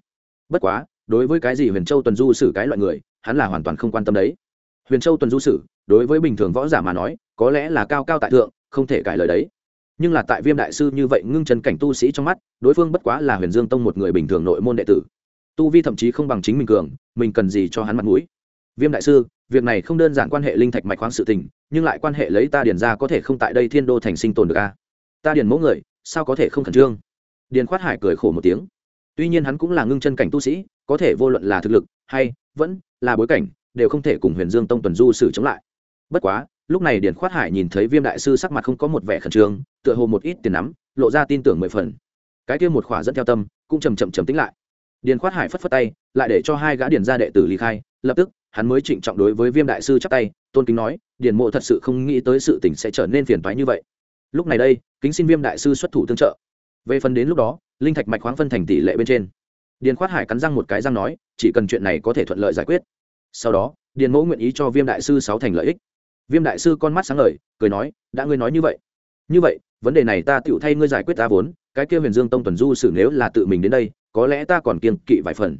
Bất quá đối với cái gì huyền châu tuần du xử cái loại người hắn là hoàn toàn không quan tâm đấy. Huyền châu tuần du sử đối với bình thường võ giả mà nói có lẽ là cao cao tại thượng không thể cải lời đấy. Nhưng là tại viêm đại sư như vậy ngưng chân cảnh tu sĩ trong mắt đối phương bất quá là huyền dương tông một người bình thường nội môn đệ tử tu vi thậm chí không bằng chính mình cường, mình cần gì cho hắn mặt mũi? Viêm đại sư, việc này không đơn giản quan hệ linh thạch mạch khoáng sự tình, nhưng lại quan hệ lấy ta điền ra có thể không tại đây thiên đô thành sinh tồn được a ta điền mẫu người, sao có thể không khẩn trương? Điền khoát hải cười khổ một tiếng. Tuy nhiên hắn cũng là ngưng chân cảnh tu sĩ, có thể vô luận là thực lực hay vẫn là bối cảnh, đều không thể cùng huyền dương tông tuần du xử chống lại. Bất quá, lúc này điền khoát hải nhìn thấy viêm đại sư sắc mặt không có một vẻ khẩn trương, tựa hồ một ít tiền nắm, lộ ra tin tưởng mười phần. Cái kia một khỏa dẫn theo tâm, cũng chầm chậm chầm tính lại điền khoát hải phất phất tay, lại để cho hai gã điền gia đệ tử ly khai, lập tức, hắn mới trịnh trọng đối với viêm đại sư chắp tay, tôn kính nói, điền mộ thật sự không nghĩ tới sự tình sẽ trở nên phiền toái như vậy. Lúc này đây, kính xin viêm đại sư xuất thủ tương trợ. Về phần đến lúc đó, linh thạch mạch khoáng phân thành tỷ lệ bên trên. Điền khoát hải cắn răng một cái răng nói, chỉ cần chuyện này có thể thuận lợi giải quyết. Sau đó, điền mẫu nguyện ý cho viêm đại sư sáu thành lợi ích. Viêm đại sư con mắt sáng lời cười nói, đã ngươi nói như vậy như vậy, vấn đề này ta tựu thay ngươi giải quyết ta vốn, cái kia huyền dương tông tuần du xử nếu là tự mình đến đây có lẽ ta còn kiên kỵ vài phần.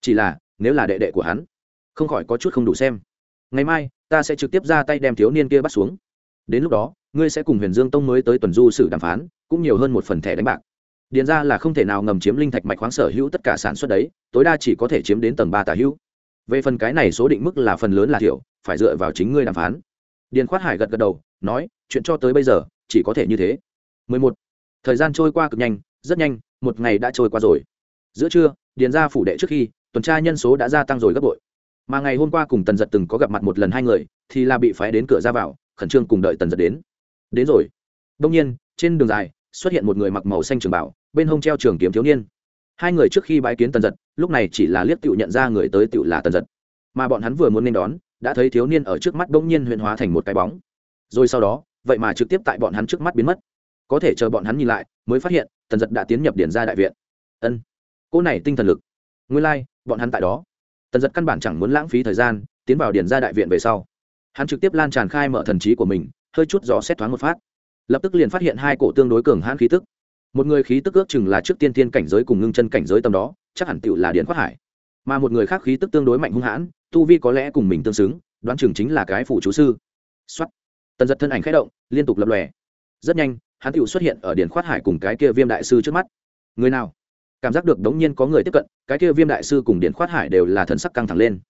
Chỉ là, nếu là đệ đệ của hắn, không khỏi có chút không đủ xem. Ngày mai, ta sẽ trực tiếp ra tay đem thiếu niên kia bắt xuống. Đến lúc đó, ngươi sẽ cùng huyền dương tông mới tới tuần du sử đàm phán, cũng nhiều hơn một phần thẻ đánh bạc. Điền ra là không thể nào ngầm chiếm linh thạch mạch khoáng sở hữu tất cả sản xuất đấy, tối đa chỉ có thể chiếm đến tầng ba tà hữu. Về phần cái này số định mức là phần lớn là thiểu, phải dựa vào chính ngươi đàm phán. Điền khoát hải gật gật đầu, nói, chuyện cho tới bây giờ, chỉ có thể như thế. 11. thời gian trôi qua cực nhanh, rất nhanh, một ngày đã trôi qua rồi giữa trưa, điền ra phủ đệ trước khi, tuần tra nhân số đã gia tăng rồi gấp bội. Mà ngày hôm qua cùng tần giật từng có gặp mặt một lần hai người, thì là bị phái đến cửa ra vào, khẩn trương cùng đợi tần giật đến. Đến rồi. Đông nhiên, trên đường dài, xuất hiện một người mặc màu xanh trường bảo, bên hông treo trường kiếm thiếu niên. Hai người trước khi bái kiến tần giật, lúc này chỉ là liếc tựu nhận ra người tới tựu là tần giật. Mà bọn hắn vừa muốn nên đón, đã thấy thiếu niên ở trước mắt bỗng nhiên huyện hóa thành một cái bóng. Rồi sau đó, vậy mà trực tiếp tại bọn hắn trước mắt biến mất. Có thể chờ bọn hắn nhìn lại, mới phát hiện tần giật đã tiến nhập điển ra đại viện. Ân cô này tinh thần lực. Nguyên lai、like, bọn hắn tại đó. Tần giật căn bản chẳng muốn lãng phí thời gian tiến vào điền ra đại viện về sau. Hắn trực tiếp lan tràn khai mở thần trí của mình hơi chút gió xét thoáng một phát. Lập tức liền phát hiện hai cổ tương đối cường hãn khí tức. Một người khí tức ước chừng là trước tiên tiên cảnh giới cùng ngưng chân cảnh giới tầm đó chắc hẳn tựu là điện quát hải. Mà một người khác khí tức tương đối mạnh hung hãn tu vi có lẽ cùng mình tương xứng đoán chừng chính là cái phủ chú sư. Xuất tần giật thân ảnh khẽ động liên tục lập lòe. Rất nhanh hắn tựu xuất hiện ở điền khoát hải cùng cái kia viêm đại sư trước mắt. Người nào? Cảm giác được đống nhiên có người tiếp cận, cái kia viêm đại sư cùng điền khoát hải đều là thần sắc căng thẳng lên.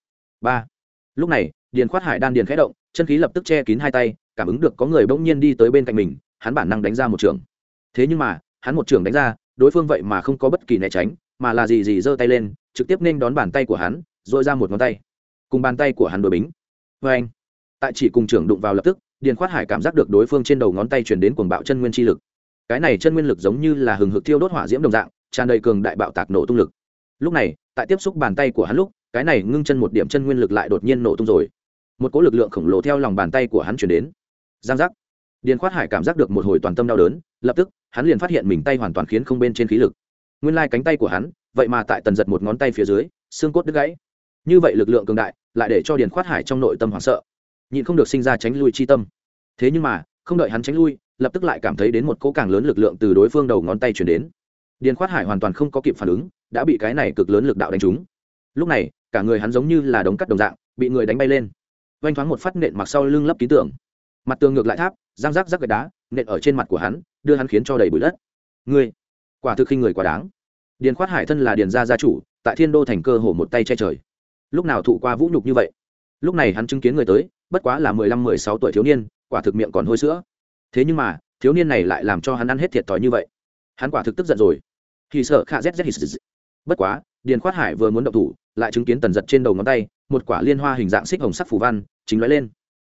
Ba. Lúc này, điền khoát hải đan điền khẽ động, chân khí lập tức che kín hai tay, cảm ứng được có người bỗng nhiên đi tới bên cạnh mình, hắn bản năng đánh ra một trường. Thế nhưng mà, hắn một trường đánh ra, đối phương vậy mà không có bất kỳ né tránh, mà là gì gì giơ tay lên, trực tiếp nên đón bàn tay của hắn dội ra một ngón tay. Cùng bàn tay của hắn đối bính. Vê anh, tại chỉ cùng trưởng đụng vào lập tức, điền khoát hải cảm giác được đối phương trên đầu ngón tay chuyển đến cuồng bạo chân nguyên chi lực. Cái này chân nguyên lực giống như là hừng hực thiêu đốt hỏa diễm đồng dạng tràn đầy cường đại bạo tạc nổ tung lực. Lúc này, tại tiếp xúc bàn tay của hắn lúc, cái này ngưng chân một điểm chân nguyên lực lại đột nhiên nổ tung rồi. Một cỗ lực lượng khổng lồ theo lòng bàn tay của hắn chuyển đến. Giang giác. Điền khoát hải cảm giác được một hồi toàn tâm đau đớn, lập tức, hắn liền phát hiện mình tay hoàn toàn khiến không bên trên khí lực. Nguyên lai cánh tay của hắn, vậy mà tại tần giật một ngón tay phía dưới, xương cốt đứt gãy. Như vậy lực lượng cường đại, lại để cho điền khoát hải trong nội tâm hoảng sợ. Nhịn không được sinh ra tránh lui chi tâm. Thế nhưng mà, không đợi hắn tránh lui, lập tức lại cảm thấy đến một cỗ càng lớn lực lượng từ đối phương đầu ngón tay chuyển đến điền khoát hải hoàn toàn không có kịp phản ứng, đã bị cái này cực lớn lực đạo đánh trúng. Lúc này, cả người hắn giống như là đống cắt đồng dạng, bị người đánh bay lên. Oanh thoáng một phát nện mặc sau lưng lấp ký tưởng mặt tường ngược lại tháp, răng rác rác gạch đá, nện ở trên mặt của hắn, đưa hắn khiến cho đầy bụi đất. Ngươi, quả thực khinh người quá đáng. Điền khoát hải thân là điền gia gia chủ, tại thiên đô thành cơ hồ một tay che trời. Lúc nào thụ qua vũ nhục như vậy? Lúc này hắn chứng kiến người tới, bất quá là mười lăm, mười sáu tuổi thiếu niên, quả thực miệng còn hôi sữa. Thế nhưng mà, thiếu niên này lại làm cho hắn ăn hết thiệt thòi như vậy hắn quả thực tức giận rồi. Thì sợ khạ z z bất quá, điền khoát hải vừa muốn động thủ, lại chứng kiến tần giật trên đầu ngón tay, một quả liên hoa hình dạng xích hồng sắc phù văn chính nói lên.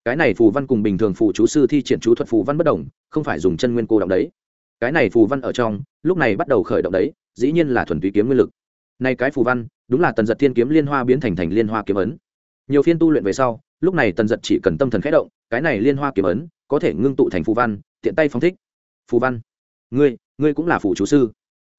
Cái này phù văn cùng bình thường phù chú sư thi triển chú thuật phù văn bất đồng, không phải dùng chân nguyên cô động đấy. Cái này phù văn ở trong, lúc này bắt đầu khởi động đấy, dĩ nhiên là thuần túy kiếm nguyên lực. Nay cái phù văn, đúng là tần giật thiên kiếm liên hoa biến thành thành liên hoa kiếm ấn. Nhiều phiên tu luyện về sau, lúc này tần giật chỉ cần tâm thần khẽ động, cái này liên hoa kiếm ấn có thể ngưng tụ thành phù văn, tiện tay phong thích. Phù văn. Ngươi ngươi cũng là phủ chú sư.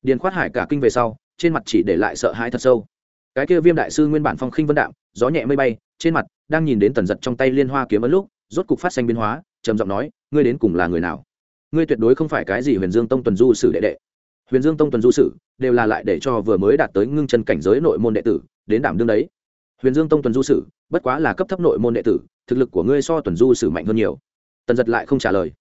Điền khoát hải cả kinh về sau, trên mặt chỉ để lại sợ hãi thật sâu. Cái kia viêm đại sư nguyên bản phong khinh vân đạm, gió nhẹ mây bay, trên mặt đang nhìn đến tần giật trong tay liên hoa kiếm ấn lúc, rốt cục phát xanh biến hóa, trầm giọng nói, ngươi đến cùng là người nào? Ngươi tuyệt đối không phải cái gì huyền dương tông tuần du sử đệ đệ. Huyền dương tông tuần du sử đều là lại để cho vừa mới đạt tới ngưng chân cảnh giới nội môn đệ tử, đến đảm đương đấy. Huyền dương tông tuần du sử, bất quá là cấp thấp nội môn đệ tử, thực lực của ngươi so tuần du sử mạnh hơn nhiều. Tần giật lại không trả lời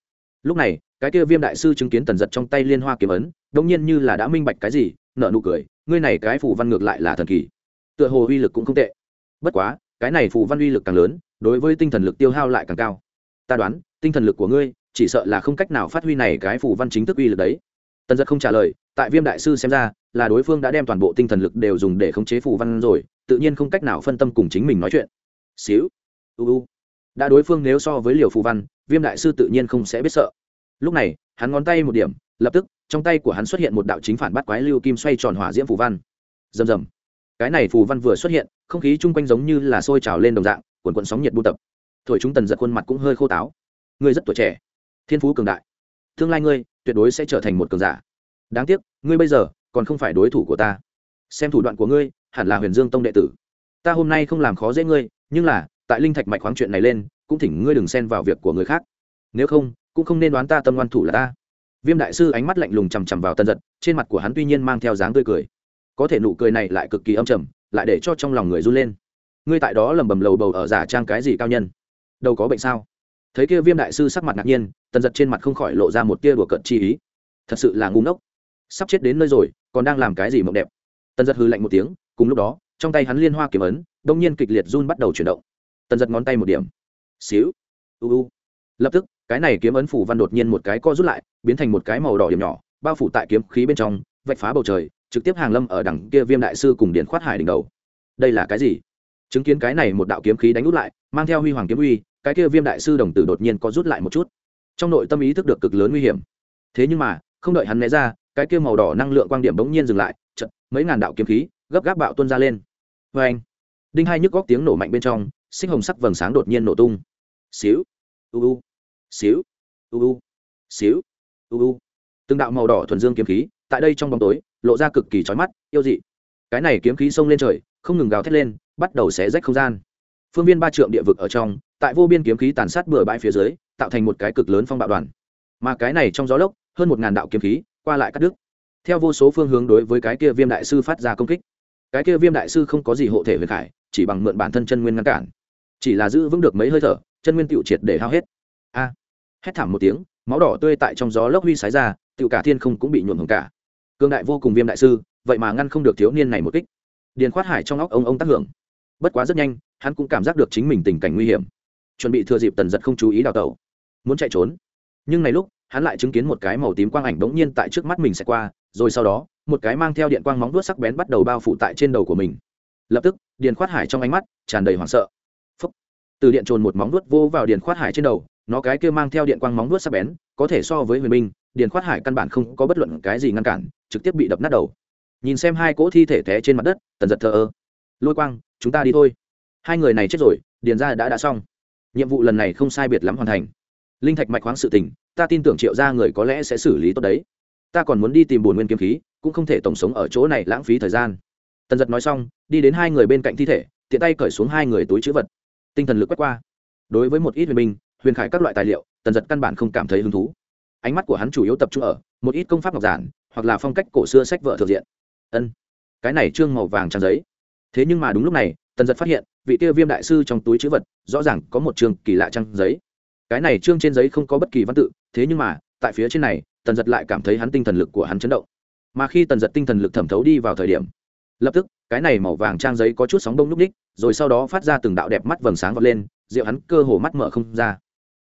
lúc này, cái kia viêm đại sư chứng kiến tần giật trong tay liên hoa kiếm ấn đông nhiên như là đã minh bạch cái gì nợ nụ cười, ngươi này cái phù văn ngược lại là thần kỳ. Tựa hồ uy lực cũng không tệ. Bất quá, cái này phù văn uy lực càng lớn, đối với tinh thần lực tiêu hao lại càng cao. Ta đoán, tinh thần lực của ngươi, chỉ sợ là không cách nào phát huy này cái phù văn chính thức uy lực đấy. Tần giật không trả lời, tại viêm đại sư xem ra, là đối phương đã đem toàn bộ tinh thần lực đều dùng để khống chế phù văn rồi, tự nhiên không cách nào phân tâm cùng chính mình nói chuyện. Xíu. U u. Đã đối phương nếu so với liều phù văn, viêm đại sư tự nhiên không sẽ biết sợ lúc này, hắn ngón tay một điểm, lập tức, trong tay của hắn xuất hiện một đạo chính phản bắt quái lưu kim xoay tròn hỏa diễm phù văn. Rầm rầm. Cái này phù văn vừa xuất hiện, không khí chung quanh giống như là sôi trào lên đồng dạng quần quần sóng nhiệt buôn tập. Thổi chúng tần giật khuôn mặt cũng hơi khô táo. Ngươi rất tuổi trẻ. Thiên phú cường đại. Tương lai ngươi, tuyệt đối sẽ trở thành một cường giả. Đáng tiếc, ngươi bây giờ, còn không phải đối thủ của ta. Xem thủ đoạn của ngươi, hẳn là huyền dương tông đệ tử. Ta hôm nay không làm khó dễ ngươi, nhưng là, tại linh thạch mạch khoáng chuyện này lên, cũng thỉnh ngươi đừng xen vào việc của người khác. Nếu không cũng không nên đoán ta tâm ngoan thủ là ta. Viêm đại sư ánh mắt lạnh lùng chằm chằm vào tân giật, trên mặt của hắn tuy nhiên mang theo dáng tươi cười. Có thể nụ cười này lại cực kỳ âm trầm, lại để cho trong lòng người run lên. Ngươi tại đó lầm bầm lầu bầu ở giả trang cái gì cao nhân? Đâu có bệnh sao? Thấy kia viêm đại sư sắc mặt ngạc nhiên tần giật trên mặt không khỏi lộ ra một tia đùa cận chi ý. Thật sự là ngu ngốc. Sắp chết đến nơi rồi, còn đang làm cái gì mộng đẹp? Tần giật hư lạnh một tiếng, cùng lúc đó, trong tay hắn liên hoa kiếm ấn đông nhiên kịch liệt run bắt đầu chuyển động. Tần giật ngón tay một điểm. Xíu. U u. Lập tức cái này kiếm ấn phủ văn đột nhiên một cái co rút lại, biến thành một cái màu đỏ điểm nhỏ, bao phủ tại kiếm khí bên trong, vạch phá bầu trời, trực tiếp hàng lâm ở đằng kia viêm đại sư cùng điện khoát hải đỉnh đầu. Đây là cái gì? Chứng kiến cái này một đạo kiếm khí đánh út lại, mang theo huy hoàng kiếm uy, cái kia viêm đại sư đồng tử đột nhiên có rút lại một chút. Trong nội tâm ý thức được cực lớn nguy hiểm. Thế nhưng mà, không đợi hắn né ra, cái kia màu đỏ năng lượng quang điểm bỗng nhiên dừng lại chật mấy ngàn đạo kiếm khí, gấp gáp bạo tuôn ra lên. Vê anh đinh hai nhức góc tiếng nổ mạnh bên trong sinh hồng sắc vầng sáng đột nhiên nổ tung. Xíu! U u! Xíu. U u. Xíu. U u. Từng đạo màu đỏ thuần dương kiếm khí, tại đây trong bóng tối, lộ ra cực kỳ trói mắt, yêu dị. Cái này kiếm khí xông lên trời, không ngừng gào thét lên, bắt đầu xé rách không gian. Phương viên ba trượng địa vực ở trong, tại vô biên kiếm khí tàn sát bừa bãi phía dưới, tạo thành một cái cực lớn phong bạo đoàn. Mà cái này trong gió lốc, hơn một ngàn đạo kiếm khí, qua lại cắt đứt. Theo vô số phương hướng đối với cái kia viêm đại sư phát ra công kích. Cái kia viêm đại sư không có gì hộ thể huyền khải, chỉ bằng mượn bản thân chân nguyên ngăn cản. Chỉ là giữ vững được mấy hơi thở, chân nguyên tựu triệt để hao hết a. Hét thảm một tiếng, máu đỏ tươi tại trong gió lốc huy sái ra tự cả thiên không cũng bị nhuộm hồng cả. Cương đại vô cùng viêm đại sư, vậy mà ngăn không được thiếu niên này một kích. Điền khoát hải trong óc ông ông tác hưởng. Bất quá rất nhanh, hắn cũng cảm giác được chính mình tình cảnh nguy hiểm. Chuẩn bị thừa dịp tần giật không chú ý đào tẩu. Muốn chạy trốn. Nhưng này lúc, hắn lại chứng kiến một cái màu tím quang ảnh bỗng nhiên tại trước mắt mình sẽ qua, rồi sau đó, một cái mang theo điện quang móng vuốt sắc bén bắt đầu bao phủ tại trên đầu của mình. Lập tức, điền khoát hải trong ánh mắt tràn đầy hoảng sợ. Phúc. từ điện trồn một móng vuốt vô vào điền khoát hải trên đầu nó cái kia mang theo điện quang móng vuốt sắc bén, có thể so với huyền minh điền khoát hải căn bản không có bất luận cái gì ngăn cản, trực tiếp bị đập nát đầu. Nhìn xem hai cỗ thi thể té trên mặt đất, tần giật thờ ơ. Lôi quang, chúng ta đi thôi. Hai người này chết rồi điền ra đã đã xong. Nhiệm vụ lần này không sai biệt lắm hoàn thành. Linh thạch mạch khoáng sự tình, ta tin tưởng triệu ra người có lẽ sẽ xử lý tốt đấy. Ta còn muốn đi tìm bồn nguyên kiếm khí, cũng không thể tổng sống ở chỗ này lãng phí thời gian. Tần giật nói xong, đi đến hai người bên cạnh thi thể, tiện tay cởi xuống hai người túi chữ vật. Tinh thần lực quét qua. Đối với một ít huyền binh huyền khải các loại tài liệu, tần giật căn bản không cảm thấy hứng thú. Ánh mắt của hắn chủ yếu tập trung ở một ít công pháp ngọc giản, hoặc là phong cách cổ xưa sách vợ thực diện. Ân, cái này trương màu vàng trang giấy. Thế nhưng mà đúng lúc này, tần giật phát hiện, vị tiêu viêm đại sư trong túi chữ vật, rõ ràng có một trường kỳ lạ trang giấy. Cái này trương trên giấy không có bất kỳ văn tự, thế nhưng mà, tại phía trên này, tần giật lại cảm thấy hắn tinh thần lực của hắn chấn động. Mà khi tần giật tinh thần lực thẩm thấu đi vào thời điểm, lập tức, cái này màu vàng trang giấy có chút sóng đông núp ních rồi sau đó phát ra từng đạo đẹp mắt vầng sáng vọt lên, rượu hắn cơ hồ mắt mở không ra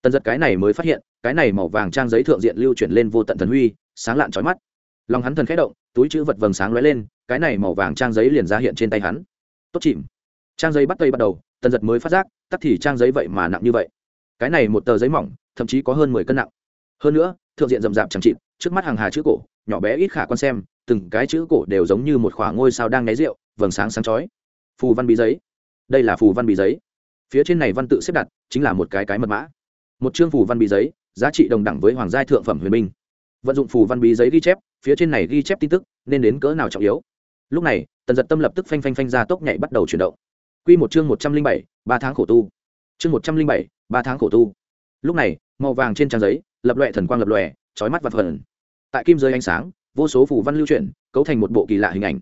tần giật cái này mới phát hiện, cái này màu vàng trang giấy thượng diện lưu chuyển lên vô tận thần huy, sáng lạn trói mắt. Lòng hắn thần khẽ động, túi chữ vật vầng sáng lóe lên, cái này màu vàng trang giấy liền ra hiện trên tay hắn. Tốt chìm. Trang giấy bắt tay bắt đầu, tần giật mới phát giác tắt thì trang giấy vậy mà nặng như vậy. Cái này một tờ giấy mỏng, thậm chí có hơn mười cân nặng. Hơn nữa, thượng diện rậm rạp chẳng chịt, trước mắt hàng hà chữ cổ, nhỏ bé ít khả con xem, từng cái chữ cổ đều giống như một khoảng ngôi sao đang nháy rượu, vầng sáng sáng chói. Phù văn bí giấy. Đây là phù văn bí giấy. Phía trên này văn tự xếp đặt, chính là một cái cái mật mã một chương phù văn bí giấy, giá trị đồng đẳng với hoàng gia thượng phẩm huyền minh. Vận dụng phù văn bí giấy ghi chép, phía trên này ghi chép tin tức, nên đến cỡ nào trọng yếu? Lúc này, tần giật tâm lập tức phanh phanh phanh ra tốc nhảy bắt đầu chuyển động. Q một chương một trăm linh bảy, ba tháng khổ tu. Chương một trăm linh bảy, ba tháng khổ tu. Lúc này, màu vàng trên trang giấy, lập loẹ thần quang lập lòe trói mắt và phần tại kim giới ánh sáng, vô số phù văn lưu chuyển, cấu thành một bộ kỳ lạ hình ảnh.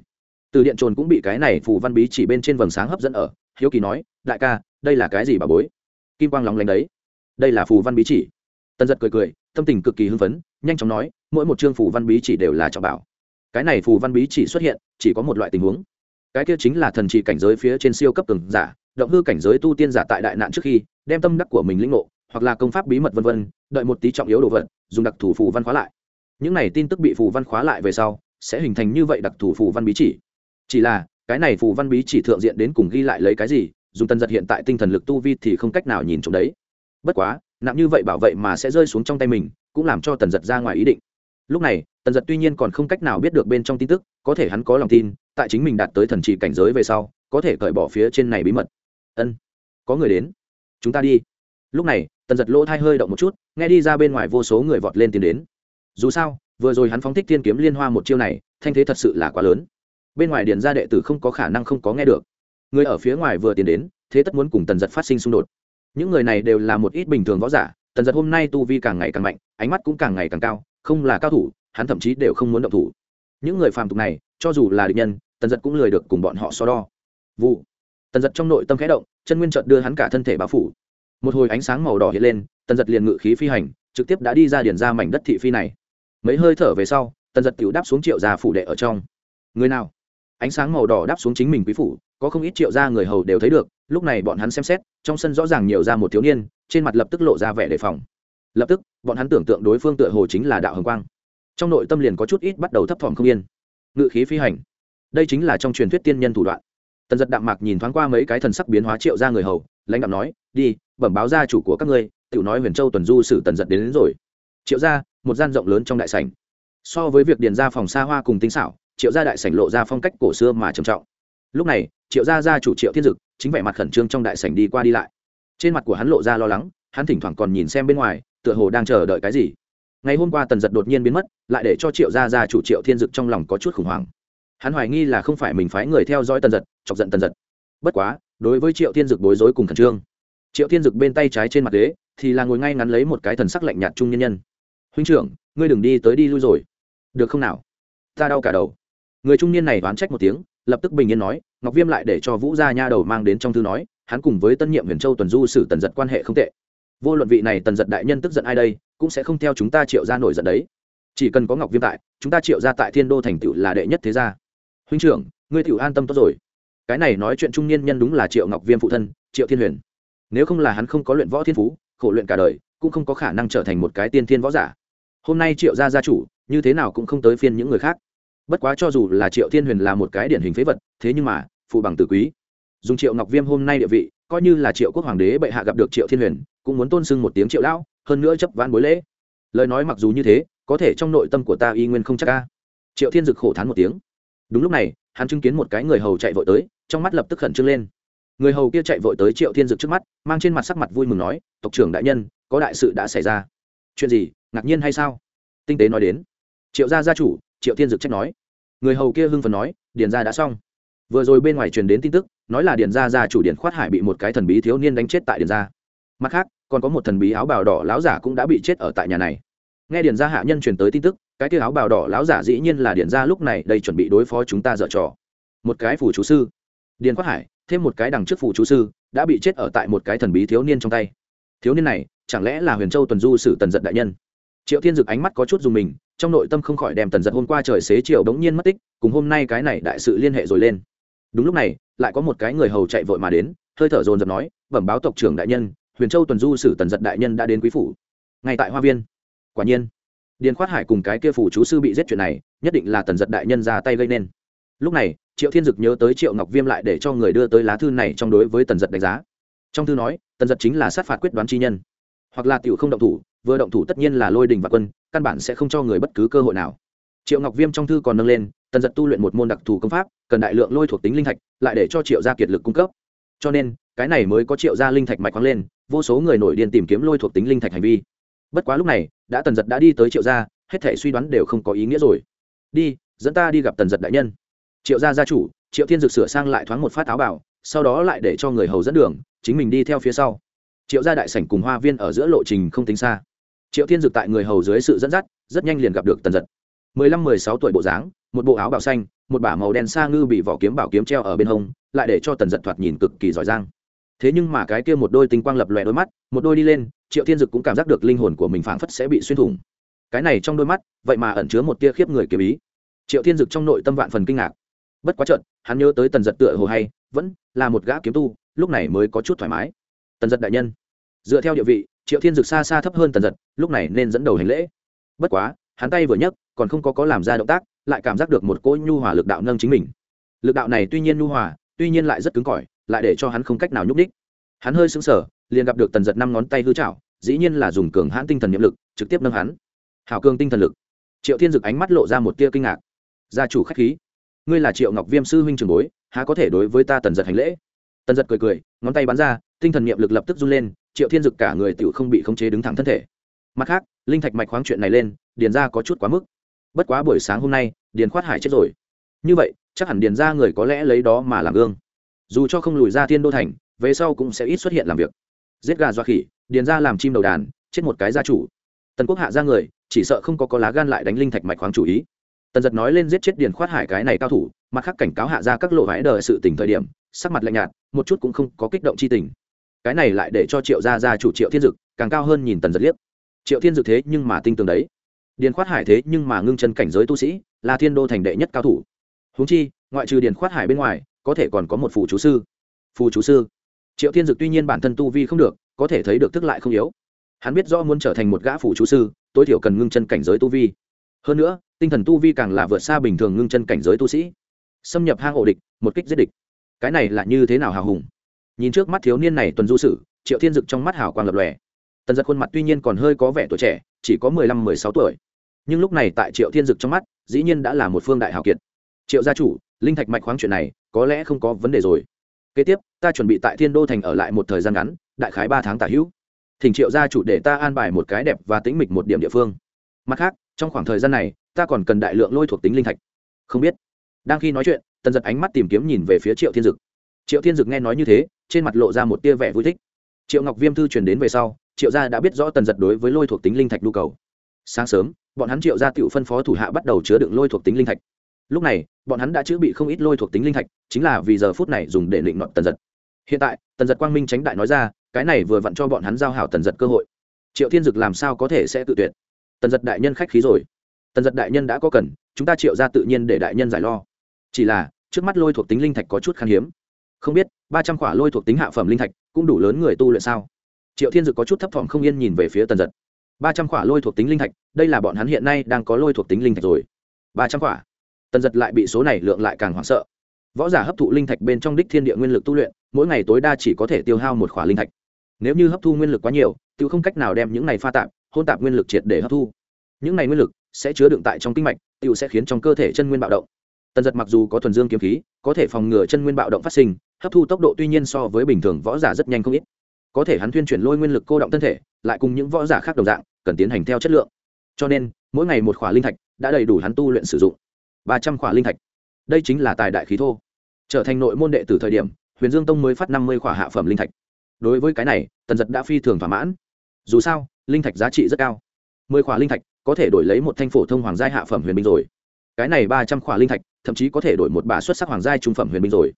Từ điện trồn cũng bị cái này phù văn bí chỉ bên trên vầng sáng hấp dẫn ở, hiếu kỳ nói, đại ca, đây là cái gì bà bối? Kim quang lóng lánh đấy đây là phù văn bí chỉ. Tần giật cười cười, tâm tình cực kỳ hưng phấn, nhanh chóng nói, mỗi một chương phù văn bí chỉ đều là trọng bảo. Cái này phù văn bí chỉ xuất hiện, chỉ có một loại tình huống. Cái kia chính là thần trị cảnh giới phía trên siêu cấp cường giả, động hư cảnh giới tu tiên giả tại đại nạn trước khi, đem tâm đắc của mình lĩnh ngộ, hoặc là công pháp bí mật vân vân, đợi một tí trọng yếu đồ vật, dùng đặc thủ phù văn khóa lại. Những này tin tức bị phù văn khóa lại về sau, sẽ hình thành như vậy đặc thủ phù văn bí chỉ. Chỉ là, cái này phù văn bí chỉ thượng diện đến cùng ghi lại lấy cái gì, dùng Tần giật hiện tại tinh thần lực tu vi thì không cách nào nhìn trộm đấy bất quá, nặng như vậy bảo vệ mà sẽ rơi xuống trong tay mình, cũng làm cho tần giật ra ngoài ý định. Lúc này, tần giật tuy nhiên còn không cách nào biết được bên trong tin tức, có thể hắn có lòng tin, tại chính mình đạt tới thần trì cảnh giới về sau, có thể cởi bỏ phía trên này bí mật. Ân, có người đến. Chúng ta đi. Lúc này, tần giật lỗ thai hơi động một chút, nghe đi ra bên ngoài vô số người vọt lên tiến đến. Dù sao, vừa rồi hắn phóng thích thiên kiếm liên hoa một chiêu này, thanh thế thật sự là quá lớn. Bên ngoài điền ra đệ tử không có khả năng không có nghe được. Người ở phía ngoài vừa tiến đến, thế tất muốn cùng tần giật phát sinh xung đột những người này đều là một ít bình thường võ giả, tần giật hôm nay tu vi càng ngày càng mạnh, ánh mắt cũng càng ngày càng cao, không là cao thủ, hắn thậm chí đều không muốn động thủ. Những người phàm tục này, cho dù là địch nhân, tần giật cũng lười được cùng bọn họ so đo. Vụ. Tần giật trong nội tâm khẽ động, chân nguyên trợt đưa hắn cả thân thể bao phủ. Một hồi ánh sáng màu đỏ hiện lên, tần giật liền ngự khí phi hành, trực tiếp đã đi ra điền ra mảnh đất thị phi này. Mấy hơi thở về sau, tần giật tiểu đáp xuống triệu già phủ đệ ở trong. Người nào? Ánh sáng màu đỏ đáp xuống chính mình quý phủ có không ít triệu gia người hầu đều thấy được lúc này bọn hắn xem xét trong sân rõ ràng nhiều ra một thiếu niên trên mặt lập tức lộ ra vẻ đề phòng. Lập tức bọn hắn tưởng tượng đối phương tựa hồ chính là đạo hồng quang. Trong nội tâm liền có chút ít bắt đầu thấp thỏm không yên. Ngự khí phi hành. Đây chính là trong truyền thuyết tiên nhân thủ đoạn. Tần giật đạm mạc nhìn thoáng qua mấy cái thần sắc biến hóa triệu ra người hầu lãnh đạo nói đi bẩm báo gia chủ của các ngươi tự nói huyền châu tuần du sử tần giật đến, đến rồi. Triệu gia một gian rộng lớn trong đại sảnh. So với việc điền ra phòng xa hoa cùng tinh xảo triệu gia đại sảnh lộ ra phong cách cổ xưa mà trầm trọng. Lúc này, triệu gia gia chủ triệu thiên dực chính vẻ mặt khẩn trương trong đại sảnh đi qua đi lại. Trên mặt của hắn lộ ra lo lắng, hắn thỉnh thoảng còn nhìn xem bên ngoài, tựa hồ đang chờ đợi cái gì. Ngày hôm qua tần giật đột nhiên biến mất, lại để cho triệu gia gia chủ triệu thiên dực trong lòng có chút khủng hoảng. Hắn hoài nghi là không phải mình phái người theo dõi tần giật, chọc giận tần giật. Bất quá, đối với triệu thiên dực bối rối cùng khẩn trương, triệu thiên dực bên tay trái trên mặt ghế, thì là ngồi ngay ngắn lấy một cái thần sắc lạnh nhạt trung nhân nhân. Huynh trưởng, ngươi đừng đi tới đi lui rồi. Được không nào? Ta đau cả đầu người trung niên này đoán trách một tiếng, lập tức bình yên nói, ngọc viêm lại để cho vũ gia nha đầu mang đến trong thư nói, hắn cùng với tân nhiệm huyền châu tuần du xử tần giật quan hệ không tệ. Vô luận vị này tần giật đại nhân tức giận ai đây, cũng sẽ không theo chúng ta triệu ra nổi giận đấy. Chỉ cần có ngọc viêm tại, chúng ta triệu ra tại thiên đô thành tựu là đệ nhất thế gia. Huynh trưởng, ngươi tựu an tâm tốt rồi. Cái này nói chuyện trung niên nhân đúng là triệu ngọc viêm phụ thân, triệu thiên huyền. Nếu không là hắn không có luyện võ thiên phú, khổ luyện cả đời, cũng không có khả năng trở thành một cái tiên thiên võ giả. Hôm nay triệu gia gia chủ, như thế nào cũng không tới phiên những người khác bất quá cho dù là triệu thiên huyền là một cái điển hình phế vật, thế nhưng mà, phụ bằng tử quý. Dùng triệu ngọc viêm hôm nay địa vị, coi như là triệu quốc hoàng đế bệ hạ gặp được triệu thiên huyền, cũng muốn tôn sưng một tiếng triệu lão, hơn nữa chấp vãn bối lễ. Lời nói mặc dù như thế, có thể trong nội tâm của ta y nguyên không chắc ca triệu thiên dực khổ thán một tiếng. Đúng lúc này, hắn chứng kiến một cái người hầu chạy vội tới, trong mắt lập tức khẩn trương lên. Người hầu kia chạy vội tới triệu thiên dực trước mắt, mang trên mặt sắc mặt vui mừng nói, tộc trưởng đại nhân, có đại sự đã xảy ra. Chuyện gì, ngạc nhiên hay sao? Tinh tế nói đến. Triệu gia gia chủ, triệu thiên dực trách nói người hầu kia hưng phần nói, điền gia đã xong. Vừa rồi bên ngoài truyền đến tin tức, nói là điền gia gia chủ điền khoát hải bị một cái thần bí thiếu niên đánh chết tại điền gia. Mặt khác, còn có một thần bí áo bào đỏ láo giả cũng đã bị chết ở tại nhà này. Nghe điền gia hạ nhân truyền tới tin tức, cái kia áo bào đỏ láo giả dĩ nhiên là điền gia lúc này đây chuẩn bị đối phó chúng ta dở trò. Một cái phủ chú sư. Điền khoát hải, thêm một cái đằng trước phủ chú sư, đã bị chết ở tại một cái thần bí thiếu niên trong tay. Thiếu niên này, chẳng lẽ là huyền châu tuần du sử tần giận đại nhân? Triệu thiên dực ánh mắt có chút dùng mình trong nội tâm không khỏi đem tần giật hôm qua trời xế chiều đống nhiên mất tích, cùng hôm nay cái này đại sự liên hệ rồi lên. Đúng lúc này, lại có một cái người hầu chạy vội mà đến, hơi thở dồn dập nói, bẩm báo tộc trưởng đại nhân, huyền châu tuần du sử tần giật đại nhân đã đến quý phủ. Ngay tại hoa viên. Quả nhiên, điền khoát hải cùng cái kia phủ chú sư bị giết chuyện này, nhất định là tần giật đại nhân ra tay gây nên. Lúc này, triệu thiên dực nhớ tới triệu ngọc viêm lại để cho người đưa tới lá thư này trong đối với tần giật đánh giá. Trong thư nói, tần giật chính là sát phạt quyết đoán chi nhân, hoặc là tiểu không động thủ vừa động thủ tất nhiên là lôi đình và quân, căn bản sẽ không cho người bất cứ cơ hội nào. Triệu ngọc viêm trong thư còn nâng lên, tần giật tu luyện một môn đặc thù công pháp, cần đại lượng lôi thuộc tính linh thạch, lại để cho triệu gia kiệt lực cung cấp. Cho nên, cái này mới có triệu gia linh thạch mạch khoáng lên, vô số người nổi điên tìm kiếm lôi thuộc tính linh thạch hành vi. Bất quá lúc này, đã tần giật đã đi tới triệu gia, hết thể suy đoán đều không có ý nghĩa rồi. Đi, dẫn ta đi gặp tần giật đại nhân. Triệu gia gia chủ, triệu thiên dực sửa sang lại thoáng một phát áo bảo sau đó lại để cho người hầu dẫn đường, chính mình đi theo phía sau. Triệu gia đại sảnh cùng hoa viên ở giữa lộ trình không tính xa triệu thiên dực tại người hầu dưới sự dẫn dắt, rất nhanh liền gặp được tần giật. Mười lăm, mười sáu tuổi bộ dáng, một bộ áo bào xanh, một bả màu đen sa ngư bị vỏ kiếm bảo kiếm treo ở bên hông, lại để cho tần giật thoạt nhìn cực kỳ giỏi giang. Thế nhưng mà cái kia một đôi tinh quang lập lòe đôi mắt, một đôi đi lên, triệu thiên dực cũng cảm giác được linh hồn của mình phảng phất sẽ bị xuyên thủng. Cái này trong đôi mắt, vậy mà ẩn chứa một tia khiếp người kiếm ý. Triệu thiên dực trong nội tâm vạn phần kinh ngạc. Bất quá trận hắn nhớ tới tần giật tựa hồ hay, vẫn là một gã kiếm tu, lúc này mới có chút thoải mái. Tần giật đại nhân, dựa theo địa vị triệu thiên dực xa xa thấp hơn tần giật, lúc này nên dẫn đầu hành lễ. Bất quá, hắn tay vừa nhấc, còn không có có làm ra động tác, lại cảm giác được một cỗ nhu hòa lực đạo nâng chính mình. Lực đạo này tuy nhiên nhu hòa, tuy nhiên lại rất cứng cỏi, lại để cho hắn không cách nào nhúc đích hắn hơi sững sờ, liền gặp được tần giật năm ngón tay hư chảo dĩ nhiên là dùng cường hãn tinh thần nhiệm lực, trực tiếp nâng hắn. Hảo cường tinh thần lực. Triệu thiên dực ánh mắt lộ ra một tia kinh ngạc. Gia chủ khách khí. Ngươi là triệu ngọc viêm sư huynh trường bối, há có thể đối với ta tần giật hành lễ? Tần giật cười cười, ngón tay bắn ra, tinh thần nhiệm lực lập tức run lên triệu thiên dực cả người tựu không bị khống chế đứng thẳng thân thể. Mặt khác, linh thạch mạch khoáng chuyện này lên, điền ra có chút quá mức. Bất quá buổi sáng hôm nay, điền khoát hải chết rồi. Như vậy, chắc hẳn điền ra người có lẽ lấy đó mà làm gương. Dù cho không lùi ra thiên đô thành, về sau cũng sẽ ít xuất hiện làm việc. Giết gà doa khỉ, điền ra làm chim đầu đàn, chết một cái gia chủ. Tần quốc hạ ra người, chỉ sợ không có có lá gan lại đánh linh thạch mạch khoáng chủ ý. Tần giật nói lên giết chết điền khoát hải cái này cao thủ, mặt khác cảnh cáo hạ ra các lộ vãi đời sự tình thời điểm, sắc mặt lạnh nhạt, một chút cũng không có kích động chi tình cái này lại để cho triệu gia gia chủ triệu thiên dực càng cao hơn nhìn tần giật liếc. Triệu thiên dực thế nhưng mà tinh tường đấy. Điền khoát hải thế nhưng mà ngưng chân cảnh giới tu sĩ, là thiên đô thành đệ nhất cao thủ. Huống chi, ngoại trừ điền khoát hải bên ngoài, có thể còn có một phù chú sư. Phù chú sư? Triệu thiên dực tuy nhiên bản thân tu vi không được, có thể thấy được thức lại không yếu. Hắn biết rõ muốn trở thành một gã phù chú sư, tối thiểu cần ngưng chân cảnh giới tu vi. Hơn nữa, tinh thần tu vi càng là vượt xa bình thường ngưng chân cảnh giới tu sĩ. Xâm nhập hang ổ địch, một kích giết địch. Cái này là như thế nào hào hùng? Nhìn trước mắt thiếu niên này tuần du sử, triệu thiên dực trong mắt hào quang lập lòe. Tần giật khuôn mặt tuy nhiên còn hơi có vẻ tuổi trẻ, chỉ có mười lăm, mười sáu tuổi. Nhưng lúc này tại triệu thiên dực trong mắt, dĩ nhiên đã là một phương đại hào kiệt. Triệu gia chủ, linh thạch mạch khoáng chuyện này, có lẽ không có vấn đề rồi. Kế tiếp, ta chuẩn bị tại thiên đô thành ở lại một thời gian ngắn, đại khái ba tháng tả hữu. Thỉnh triệu gia chủ để ta an bài một cái đẹp và tĩnh mịch một điểm địa phương. Mặt khác, trong khoảng thời gian này, ta còn cần đại lượng lôi thuộc tính linh thạch. Không biết. Đang khi nói chuyện, tần giật ánh mắt tìm kiếm nhìn về phía triệu thiên dực. Triệu thiên dực nghe nói như thế trên mặt lộ ra một tia vẻ vui thích. Triệu ngọc viêm thư truyền đến về sau, triệu gia đã biết rõ tần giật đối với lôi thuộc tính linh thạch nhu cầu. Sáng sớm, bọn hắn triệu gia tự phân phó thủ hạ bắt đầu chứa đựng lôi thuộc tính linh thạch. Lúc này, bọn hắn đã chữ bị không ít lôi thuộc tính linh thạch, chính là vì giờ phút này dùng để định nọt tần giật. Hiện tại, tần giật quang minh tránh đại nói ra, cái này vừa vặn cho bọn hắn giao hảo tần giật cơ hội. Triệu thiên dực làm sao có thể sẽ tự tuyệt? Tần giật đại nhân khách khí rồi. Tần giật đại nhân đã có cần, chúng ta triệu ra tự nhiên để đại nhân giải lo. Chỉ là, trước mắt lôi thuộc tính linh thạch có chút khan hiếm. Không biết ba trăm khỏa lôi thuộc tính hạ phẩm linh thạch cũng đủ lớn người tu luyện sao? Triệu thiên dực có chút thấp thỏm không yên nhìn về phía tần giật ba trăm khỏa lôi thuộc tính linh thạch, đây là bọn hắn hiện nay đang có lôi thuộc tính linh thạch rồi. Ba trăm khỏa. Tần giật lại bị số này lượng lại càng hoảng sợ. Võ giả hấp thụ linh thạch bên trong đích thiên địa nguyên lực tu luyện, mỗi ngày tối đa chỉ có thể tiêu hao một khỏa linh thạch. Nếu như hấp thu nguyên lực quá nhiều tự không cách nào đem những này pha tạp, hôn tạp nguyên lực triệt để hấp thu. Những này nguyên lực sẽ chứa đựng tại trong kinh mạch tự sẽ khiến trong cơ thể chân nguyên bạo động tần giật mặc dù có thuần dương kiếm khí, có thể phòng ngừa chân nguyên bạo động phát sinh, hấp thu tốc độ tuy nhiên so với bình thường võ giả rất nhanh không ít. Có thể hắn thuyên chuyển lôi nguyên lực cô động thân thể, lại cùng những võ giả khác đồng dạng, cần tiến hành theo chất lượng. Cho nên, mỗi ngày một khỏa linh thạch đã đầy đủ hắn tu luyện sử dụng. Ba trăm khỏa linh thạch. Đây chính là tài đại khí thô. Trở thành nội môn đệ từ thời điểm, huyền dương tông mới phát năm mươi khỏa hạ phẩm linh thạch. Đối với cái này, tần giật đã phi thường thỏa mãn. Dù sao, linh thạch giá trị rất cao. Mười khỏa linh thạch có thể đổi lấy một thanh phổ thông hoàng giai hạ phẩm huyền binh rồi. Cái này ba trăm khỏa linh thạch thậm chí có thể đổi một bà xuất sắc hoàng giai trung phẩm huyền binh rồi.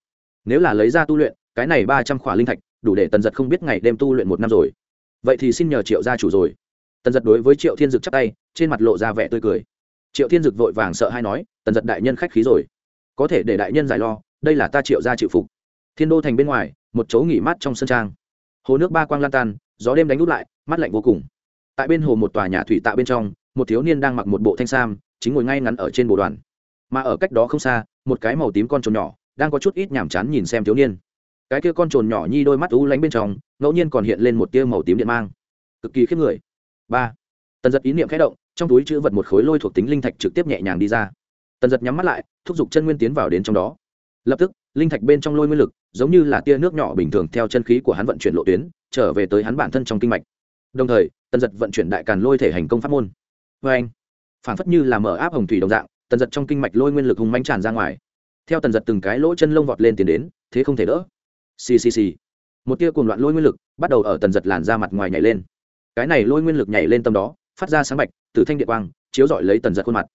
Nếu là lấy ra tu luyện, cái này ba trăm khỏa linh thạch, đủ để tần giật không biết ngày đêm tu luyện một năm rồi. Vậy thì xin nhờ triệu gia chủ rồi. Tần giật đối với triệu thiên dực chắc tay, trên mặt lộ ra vẻ tươi cười. Triệu thiên dực vội vàng sợ hay nói, tần giật đại nhân khách khí rồi. Có thể để đại nhân giải lo, đây là ta triệu gia chịu phục. Thiên đô thành bên ngoài, một chỗ nghỉ mát trong sân trang. Hồ nước ba quang lan tan, gió đêm đánh út lại mắt lạnh vô cùng. Tại bên hồ một tòa nhà thủy tạ bên trong, một thiếu niên đang mặc một bộ thanh sam, chính ngồi ngay ngắn ở trên bồ đoàn mà ở cách đó không xa, một cái màu tím con trồn nhỏ, đang có chút ít nhàm chán nhìn xem thiếu niên. Cái kia con trồn nhỏ nhi đôi mắt u lánh bên trong, ngẫu nhiên còn hiện lên một tia màu tím điện mang. Cực kỳ khiếp người. Ba. Tần giật ý niệm khẽ động, trong túi chữ vật một khối lôi thuộc tính linh thạch trực tiếp nhẹ nhàng đi ra. Tần giật nhắm mắt lại, thúc giục chân nguyên tiến vào đến trong đó. Lập tức, linh thạch bên trong lôi nguyên lực, giống như là tia nước nhỏ bình thường theo chân khí của hắn vận chuyển lộ tuyến, trở về tới hắn bản thân trong kinh mạch. Đồng thời, tần giật vận chuyển đại càn lôi thể hành công pháp môn. Vê anh phản phất như là mở áp hồng thủy đồng dạng tần giật trong kinh mạch lôi nguyên lực hùng mánh tràn ra ngoài. Theo tần giật từng cái lỗ chân lông vọt lên tiến đến, thế không thể đỡ. Xì xì xì. Một tia cuồng loạn lôi nguyên lực bắt đầu ở tần giật làn ra mặt ngoài nhảy lên. Cái này lôi nguyên lực nhảy lên tâm đó, phát ra sáng bạch từ thanh điện quang, chiếu rọi lấy tần giật khuôn mặt.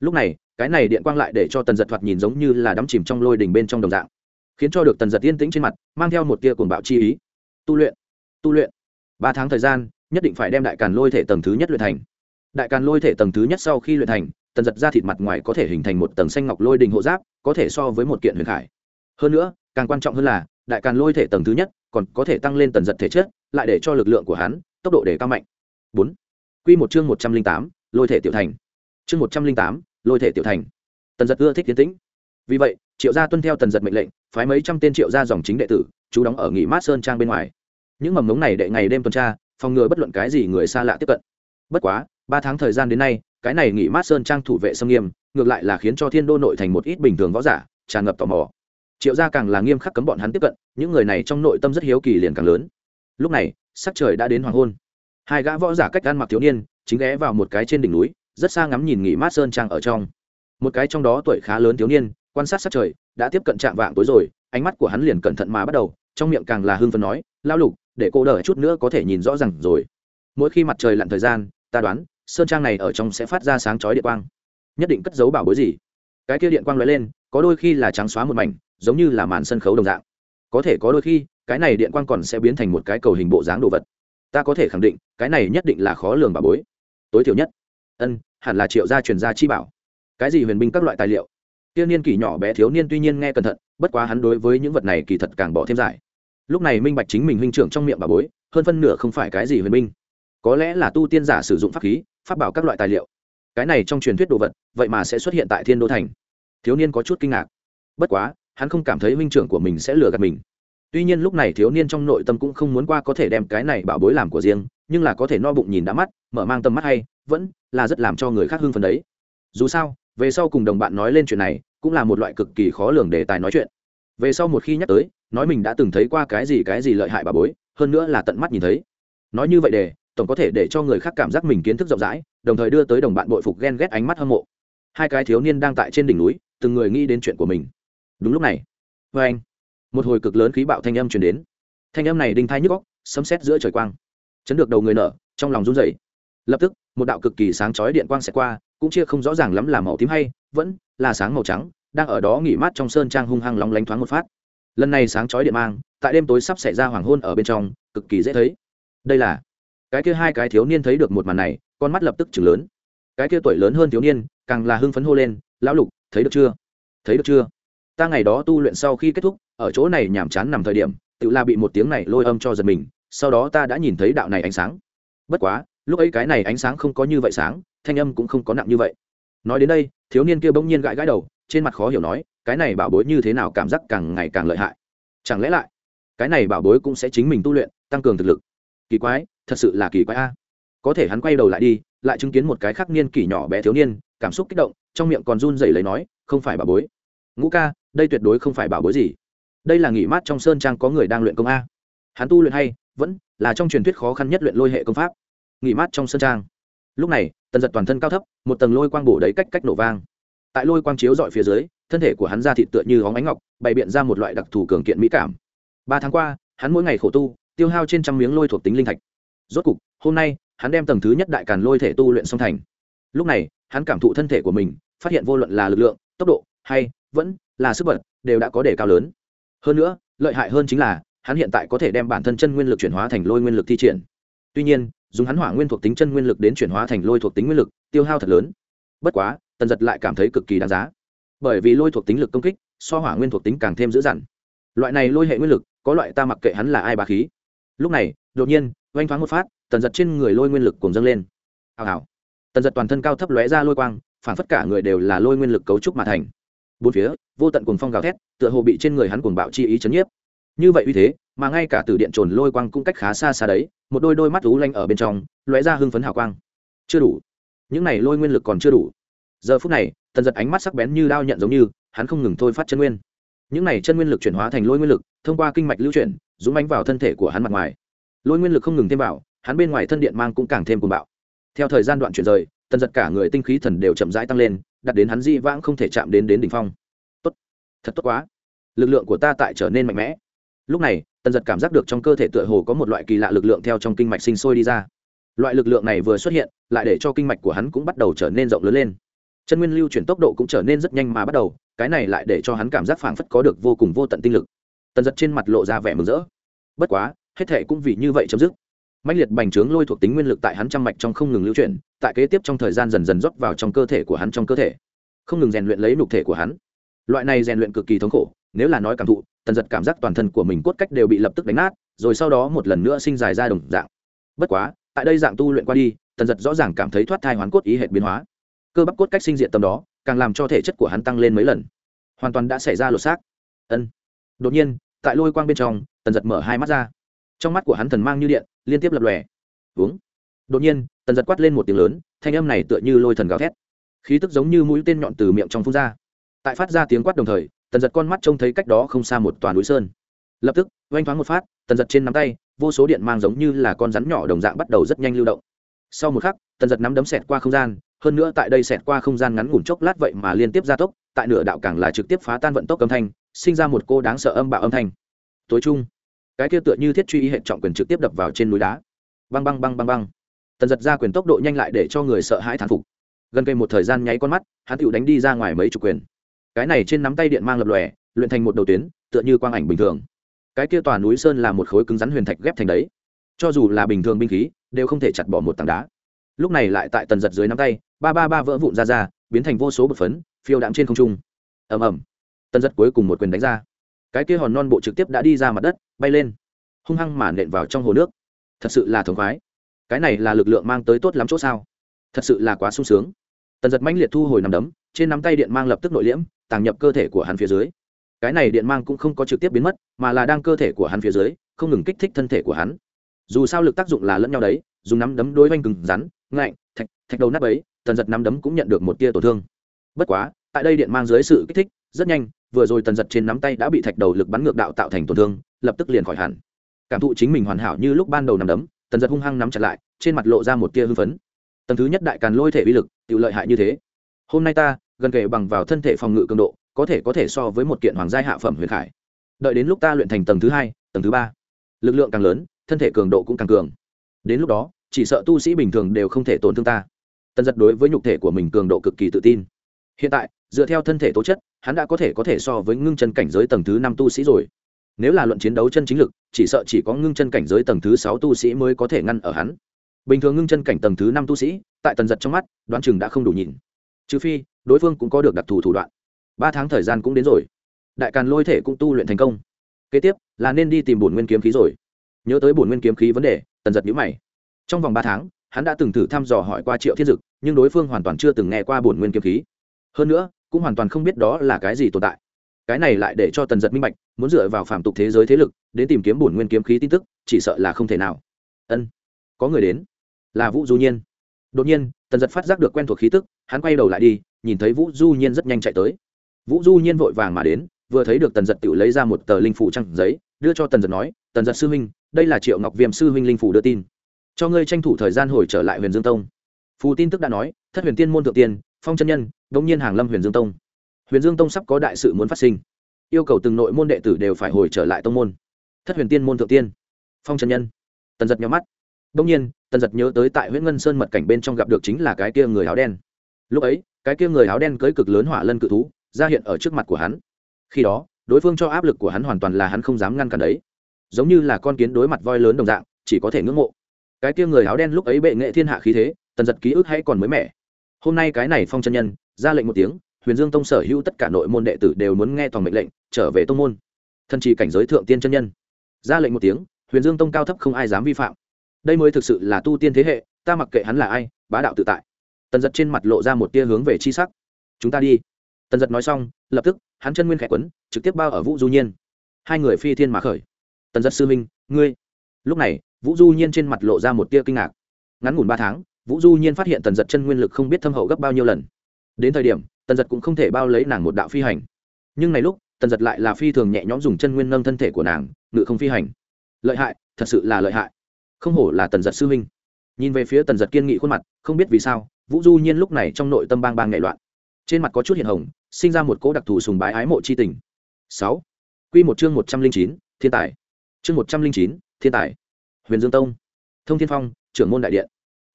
Lúc này, cái này điện quang lại để cho tần giật thoạt nhìn giống như là đắm chìm trong lôi đỉnh bên trong đồng dạng, khiến cho được tần giật yên tĩnh trên mặt, mang theo một tia cuồng bạo chi ý. Tu luyện tu luyện. Ba tháng thời gian, nhất định phải đem đại càn lôi thể tầng thứ nhất luyện thành. Đại càn lôi thể tầng thứ nhất sau khi luyện thành tần giật ra thịt mặt ngoài có thể hình thành một tầng xanh ngọc lôi đình hộ giáp, có thể so với một kiện huyền khải. Hơn nữa, càng quan trọng hơn là, đại càn lôi thể tầng thứ nhất còn có thể tăng lên tần giật thể chất, lại để cho lực lượng của hắn, tốc độ để cao mạnh. Bốn. Q một chương một trăm linh tám, lôi thể tiểu thành. Chương một trăm linh tám, lôi thể tiểu thành. Tần giật ưa thích tiến tĩnh. Vì vậy, triệu gia tuân theo tần giật mệnh lệnh, phái mấy trăm tên triệu gia dòng chính đệ tử, chú đóng ở nghỉ mát sơn trang bên ngoài. Những mầm ngống này đệ ngày đêm tuần tra, phòng ngừa bất luận cái gì người xa lạ tiếp cận. Bất quá, ba tháng thời gian đến nay cái này nghỉ mát sơn trang thủ vệ xâm nghiêm, ngược lại là khiến cho thiên đô nội thành một ít bình thường võ giả, tràn ngập tò mò. Triệu gia càng là nghiêm khắc cấm bọn hắn tiếp cận, những người này trong nội tâm rất hiếu kỳ liền càng lớn. Lúc này, sắc trời đã đến hoàng hôn. Hai gã võ giả cách ăn mặc thiếu niên, chính ghé vào một cái trên đỉnh núi, rất xa ngắm nhìn nghỉ mát sơn trang ở trong. Một cái trong đó tuổi khá lớn thiếu niên, quan sát sắc trời, đã tiếp cận trạm vạng tối rồi, ánh mắt của hắn liền cẩn thận mà bắt đầu, trong miệng càng là hưng phấn nói lao lục, để cô đợi chút nữa có thể nhìn rõ ràng rồi. Mỗi khi mặt trời lặn thời gian, ta đoán sơn trang này ở trong sẽ phát ra sáng chói điện quang, nhất định cất giấu bảo bối gì. Cái kia điện quang lóe lên, có đôi khi là trắng xóa một mảnh, giống như là màn sân khấu đồng dạng. Có thể có đôi khi, cái này điện quang còn sẽ biến thành một cái cầu hình bộ dáng đồ vật. Ta có thể khẳng định, cái này nhất định là khó lường bảo bối. Tối thiểu nhất. Ân, hẳn là triệu gia truyền gia chi bảo. Cái gì huyền binh các loại tài liệu? Tiên niên kỷ nhỏ bé thiếu niên tuy nhiên nghe cẩn thận, bất quá hắn đối với những vật này kỳ thật càng bỏ thêm giải. Lúc này minh bạch chính mình huynh trưởng trong miệng bà bối, hơn phân nửa không phải cái gì huyền binh. Có lẽ là tu tiên giả sử dụng pháp khí pháp bảo các loại tài liệu. Cái này trong truyền thuyết đồ vật, vậy mà sẽ xuất hiện tại thiên đô thành. Thiếu niên có chút kinh ngạc. Bất quá, hắn không cảm thấy huynh trưởng của mình sẽ lừa gạt mình. Tuy nhiên lúc này thiếu niên trong nội tâm cũng không muốn qua có thể đem cái này bảo bối làm của riêng, nhưng là có thể no bụng nhìn đã mắt, mở mang tầm mắt hay, vẫn là rất làm cho người khác hưng phấn đấy. Dù sao, về sau cùng đồng bạn nói lên chuyện này, cũng là một loại cực kỳ khó lường đề tài nói chuyện. Về sau một khi nhắc tới, nói mình đã từng thấy qua cái gì cái gì lợi hại bà bối, hơn nữa là tận mắt nhìn thấy. Nói như vậy để tổng có thể để cho người khác cảm giác mình kiến thức rộng rãi, đồng thời đưa tới đồng bạn bội phục ghen ghét ánh mắt hâm mộ. Hai cái thiếu niên đang tại trên đỉnh núi, từng người nghĩ đến chuyện của mình. Đúng lúc này vê anh, một hồi cực lớn khí bạo thanh âm chuyển đến. Thanh âm này đinh thai nhức góc sấm xét giữa trời quang. Chấn được đầu người nở, trong lòng run rẩy. Lập tức, một đạo cực kỳ sáng chói điện quang sẽ qua, cũng chia không rõ ràng lắm là màu tím hay vẫn là sáng màu trắng, đang ở đó nghỉ mát trong sơn trang hung hăng lóng lánh thoáng một phát. Lần này sáng chói điện mang, tại đêm tối sắp xảy ra hoàng hôn ở bên trong, cực kỳ dễ thấy. Đây là cái kia hai cái thiếu niên thấy được một màn này, con mắt lập tức chừng lớn. Cái kia tuổi lớn hơn thiếu niên, càng là hưng phấn hô lên, lão lục, thấy được chưa? Thấy được chưa? Ta ngày đó tu luyện sau khi kết thúc, ở chỗ này nhàm chán nằm thời điểm, tự la bị một tiếng này lôi âm cho giật mình, sau đó ta đã nhìn thấy đạo này ánh sáng. Bất quá, lúc ấy cái này ánh sáng không có như vậy sáng, thanh âm cũng không có nặng như vậy. Nói đến đây, thiếu niên kia bỗng nhiên gãi gãi đầu, trên mặt khó hiểu nói, cái này bảo bối như thế nào cảm giác càng ngày càng lợi hại? Chẳng lẽ lại, cái này bảo bối cũng sẽ chính mình tu luyện, tăng cường thực lực? Kỳ quái thật sự là kỳ quái a. Có thể hắn quay đầu lại đi, lại chứng kiến một cái khắc niên kỷ nhỏ bé thiếu niên, cảm xúc kích động, trong miệng còn run rẩy lấy nói, không phải bảo bối. Ngũ ca, đây tuyệt đối không phải bảo bối gì. Đây là nghỉ mát trong sơn trang có người đang luyện công a. Hắn tu luyện hay, vẫn là trong truyền thuyết khó khăn nhất luyện lôi hệ công pháp. Nghỉ mát trong sơn trang. Lúc này, tần giật toàn thân cao thấp, một tầng lôi quang bổ đấy cách cách nổ vang. Tại lôi quang chiếu dọi phía dưới, thân thể của hắn ra thịt tựa như hóng ánh ngọc, bày biện ra một loại đặc thù cường kiện mỹ cảm. Ba tháng qua, hắn mỗi ngày khổ tu, tiêu hao trên trăm miếng lôi thuộc tính linh thạch rốt cục, hôm nay, hắn đem tầng thứ nhất đại càn lôi thể tu luyện song thành. Lúc này, hắn cảm thụ thân thể của mình, phát hiện vô luận là lực lượng, tốc độ, hay vẫn là sức bật, đều đã có đề cao lớn. Hơn nữa, lợi hại hơn chính là, hắn hiện tại có thể đem bản thân chân nguyên lực chuyển hóa thành lôi nguyên lực thi triển. Tuy nhiên, dùng hắn hỏa nguyên thuộc tính chân nguyên lực đến chuyển hóa thành lôi thuộc tính nguyên lực, tiêu hao thật lớn. Bất quá, tần giật lại cảm thấy cực kỳ đáng giá. Bởi vì lôi thuộc tính lực công kích, so hỏa nguyên thuộc tính càng thêm dữ dằn. Loại này lôi hệ nguyên lực, có loại ta mặc kệ hắn là ai bà khí. Lúc này, đột nhiên oanh thoáng một phát, tần giật trên người lôi nguyên lực cùng dâng lên. Hào hào. Tần giật toàn thân cao thấp lóe ra lôi quang phản phất cả người đều là lôi nguyên lực cấu trúc mà thành. Bốn phía, vô tận cuồng phong gào thét, tựa hồ bị trên người hắn cuồng bạo chi ý chấn nhiếp. Như vậy uy thế, mà ngay cả từ điện trồn lôi quang cũng cách khá xa xa đấy, một đôi đôi mắt lú lanh ở bên trong, lóe ra hưng phấn hào quang. Chưa đủ. Những này lôi nguyên lực còn chưa đủ. Giờ phút này, tần giật ánh mắt sắc bén như đao nhận giống như, hắn không ngừng thôi phát chân nguyên. Những này chân nguyên lực chuyển hóa thành lôi nguyên lực, thông qua kinh mạch lưu chuyển, dũng ánh vào thân thể của hắn mặt ngoài lôi nguyên lực không ngừng thêm vào, hắn bên ngoài thân điện mang cũng càng thêm cuồng bạo. Theo thời gian đoạn chuyển rời, tần giật cả người tinh khí thần đều chậm rãi tăng lên, đặt đến hắn di vãng không thể chạm đến đến đỉnh phong. Tốt, thật tốt quá. Lực lượng của ta tại trở nên mạnh mẽ. Lúc này, tần giật cảm giác được trong cơ thể tựa hồ có một loại kỳ lạ lực lượng theo trong kinh mạch sinh sôi đi ra. Loại lực lượng này vừa xuất hiện, lại để cho kinh mạch của hắn cũng bắt đầu trở nên rộng lớn lên. Chân nguyên lưu chuyển tốc độ cũng trở nên rất nhanh mà bắt đầu, cái này lại để cho hắn cảm giác phảng phất có được vô cùng vô tận tinh lực. Tần giật trên mặt lộ ra vẻ mừng rỡ. Bất quá hết thệ cũng vì như vậy chấm dứt. Mạnh liệt bành trướng lôi thuộc tính nguyên lực tại hắn trăm mạch trong không ngừng lưu chuyển, tại kế tiếp trong thời gian dần dần rót vào trong cơ thể của hắn trong cơ thể. Không ngừng rèn luyện lấy nục thể của hắn. Loại này rèn luyện cực kỳ thống khổ, nếu là nói cảm thụ, tần giật cảm giác toàn thân của mình cốt cách đều bị lập tức đánh nát, rồi sau đó một lần nữa sinh dài ra đồng dạng. Bất quá, tại đây dạng tu luyện qua đi, tần giật rõ ràng cảm thấy thoát thai hoán cốt ý hệ biến hóa. Cơ bắp cốt cách sinh diện tầm đó, càng làm cho thể chất của hắn tăng lên mấy lần. Hoàn toàn đã xảy ra lột xác. Ân. Đột nhiên, tại lôi quang bên trong, tần giật mở hai mắt ra trong mắt của hắn thần mang như điện, liên tiếp lập lòe. Uống đột nhiên, tần giật quát lên một tiếng lớn, thanh âm này tựa như lôi thần gào thét. Khí tức giống như mũi tên nhọn từ miệng trong phun ra. Tại phát ra tiếng quát đồng thời, tần giật con mắt trông thấy cách đó không xa một toàn núi sơn. Lập tức, oanh thoáng một phát, tần giật trên nắm tay, vô số điện mang giống như là con rắn nhỏ đồng dạng bắt đầu rất nhanh lưu động. Sau một khắc, tần giật nắm đấm xẹt qua không gian, hơn nữa tại đây xẹt qua không gian ngắn ngủn chốc lát vậy mà liên tiếp gia tốc, tại nửa đạo càng là trực tiếp phá tan vận tốc âm thanh, sinh ra một cô đáng sợ âm bạo âm thanh. Tối trung cái kia tựa như thiết truy hệ trọng quyền trực tiếp đập vào trên núi đá. Băng băng băng băng băng. Tần giật ra quyền tốc độ nhanh lại để cho người sợ hãi thán phục. Gần cây một thời gian nháy con mắt, hắn tựu đánh đi ra ngoài mấy chục quyền. Cái này trên nắm tay điện mang lập lòe, luyện thành một đầu tuyến, tựa như quang ảnh bình thường. Cái kia tòa núi sơn là một khối cứng rắn huyền thạch ghép thành đấy. Cho dù là bình thường binh khí, đều không thể chặt bỏ một tảng đá. Lúc này lại tại tần giật dưới nắm tay, ba ba ba vỡ vụn ra ra, biến thành vô số bột phấn, phiêu đạm trên không trung. Ầm ầm. Tần giật cuối cùng một quyền đánh ra cái kia hòn non bộ trực tiếp đã đi ra mặt đất, bay lên, hung hăng mà nện vào trong hồ nước. Thật sự là thống khoái. Cái này là lực lượng mang tới tốt lắm chỗ sao? Thật sự là quá sung sướng. Tần giật mãnh liệt thu hồi nằm đấm, trên nắm tay điện mang lập tức nội liễm, tàng nhập cơ thể của hắn phía dưới. Cái này điện mang cũng không có trực tiếp biến mất, mà là đang cơ thể của hắn phía dưới, không ngừng kích thích thân thể của hắn. Dù sao lực tác dụng là lẫn nhau đấy, dùng nắm đấm đối oanh cừng rắn, ngạnh, thạch thạch đầu nắp ấy tần giật nắm đấm cũng nhận được một tia tổn thương. Bất quá, tại đây điện mang dưới sự kích thích, rất nhanh vừa rồi tần giật trên nắm tay đã bị thạch đầu lực bắn ngược đạo tạo thành tổn thương, lập tức liền khỏi hẳn. Cảm thụ chính mình hoàn hảo như lúc ban đầu nằm đấm, tần giật hung hăng nắm chặt lại, trên mặt lộ ra một tia hưng phấn. Tầng thứ nhất đại càn lôi thể uy lực tự lợi hại như thế. Hôm nay ta, gần kể bằng vào thân thể phòng ngự cường độ, có thể có thể so với một kiện hoàng gia hạ phẩm huyền khải. Đợi đến lúc ta luyện thành tầng thứ hai, tầng thứ ba. Lực lượng càng lớn, thân thể cường độ cũng càng cường. Đến lúc đó, chỉ sợ tu sĩ bình thường đều không thể tổn thương ta. Tần giật đối với nhục thể của mình cường độ cực kỳ tự tin. Hiện tại dựa theo thân thể tố chất, hắn đã có thể có thể so với ngưng chân cảnh giới tầng thứ năm tu sĩ rồi. Nếu là luận chiến đấu chân chính lực, chỉ sợ chỉ có ngưng chân cảnh giới tầng thứ sáu tu sĩ mới có thể ngăn ở hắn. Bình thường ngưng chân cảnh tầng thứ năm tu sĩ, tại tần giật trong mắt, đoán chừng đã không đủ nhìn. Trừ phi, đối phương cũng có được đặc thù thủ đoạn. Ba tháng thời gian cũng đến rồi. Đại càn lôi thể cũng tu luyện thành công. Kế tiếp, là nên đi tìm bổn nguyên kiếm khí rồi. Nhớ tới bổn nguyên kiếm khí vấn đề, tần giật nhữ mày. Trong vòng ba tháng, hắn đã từng thử thăm dò hỏi qua triệu thiên dực, nhưng đối phương hoàn toàn chưa từng nghe qua bổn nguyên kiếm khí. Hơn nữa cũng hoàn toàn không biết đó là cái gì tồn tại. Cái này lại để cho tần giật minh bạch, muốn dựa vào phạm tục thế giới thế lực, đến tìm kiếm bổn nguyên kiếm khí tin tức, chỉ sợ là không thể nào. Ân, có người đến. Là vũ du nhiên. Đột nhiên, tần giật phát giác được quen thuộc khí tức, hắn quay đầu lại đi, nhìn thấy vũ du nhiên rất nhanh chạy tới. Vũ du nhiên vội vàng mà đến, vừa thấy được tần giật tự lấy ra một tờ linh phủ trăng giấy, đưa cho tần giật nói, tần giật sư huynh, đây là triệu ngọc viêm sư huynh linh phủ đưa tin. Cho ngươi tranh thủ thời gian hồi trở lại huyền dương tông. Phù tin tức đã nói, thất huyền tiên môn thượng tiên phong chân nhân đông nhiên hàng lâm huyền dương tông. Huyền dương tông sắp có đại sự muốn phát sinh. Yêu cầu từng nội môn đệ tử đều phải hồi trở lại tông môn. Thất huyền tiên môn thượng tiên. Phong chân nhân. Tần giật nhắm mắt. Đông nhiên, tần giật nhớ tới tại huyện ngân sơn mật cảnh bên trong gặp được chính là cái kia người áo đen. Lúc ấy, cái kia người áo đen cưới cực lớn hỏa lân cự thú, ra hiện ở trước mặt của hắn. Khi đó, đối phương cho áp lực của hắn hoàn toàn là hắn không dám ngăn cản đấy. Giống như là con kiến đối mặt voi lớn đồng dạng, chỉ có thể ngưỡng mộ. Cái kia người áo đen lúc ấy bệ nghệ thiên hạ khí thế, tần giật ký ức hay còn mới mẻ hôm nay cái này phong chân nhân, ra lệnh một tiếng, huyền dương tông sở hữu tất cả nội môn đệ tử đều muốn nghe toàn mệnh lệnh, trở về tông môn. Thân trì cảnh giới thượng tiên chân nhân. Ra lệnh một tiếng, huyền dương tông cao thấp không ai dám vi phạm. Đây mới thực sự là tu tiên thế hệ, ta mặc kệ hắn là ai, bá đạo tự tại. Tần giật trên mặt lộ ra một tia hướng về chi sắc. Chúng ta đi. Tần giật nói xong, lập tức, hắn chân nguyên khẽ quấn, trực tiếp bao ở vũ du nhiên. Hai người phi thiên mà khởi. Tần giật sư minh ngươi. Lúc này, vũ du nhiên trên mặt lộ ra một tia kinh ngạc. Ngắn ngủn ba tháng vũ du nhiên phát hiện tần giật chân nguyên lực không biết thâm hậu gấp bao nhiêu lần. Đến thời điểm, tần giật cũng không thể bao lấy nàng một đạo phi hành. Nhưng này lúc, tần giật lại là phi thường nhẹ nhõm dùng chân nguyên nâng thân thể của nàng, ngự không phi hành. Lợi hại, thật sự là lợi hại. Không hổ là tần giật sư huynh. Nhìn về phía tần giật kiên nghị khuôn mặt, không biết vì sao, vũ du nhiên lúc này trong nội tâm bang bang nghệ loạn. Trên mặt có chút hiện hồng, sinh ra một cỗ đặc thù sùng bái ái mộ c h i tình. Sáu. Q một chương một trăm linh chín, thiên tài. Chương một trăm linh chín, thiên tài. Huyền dương tông. Thông thiên phong, trưởng môn đại điện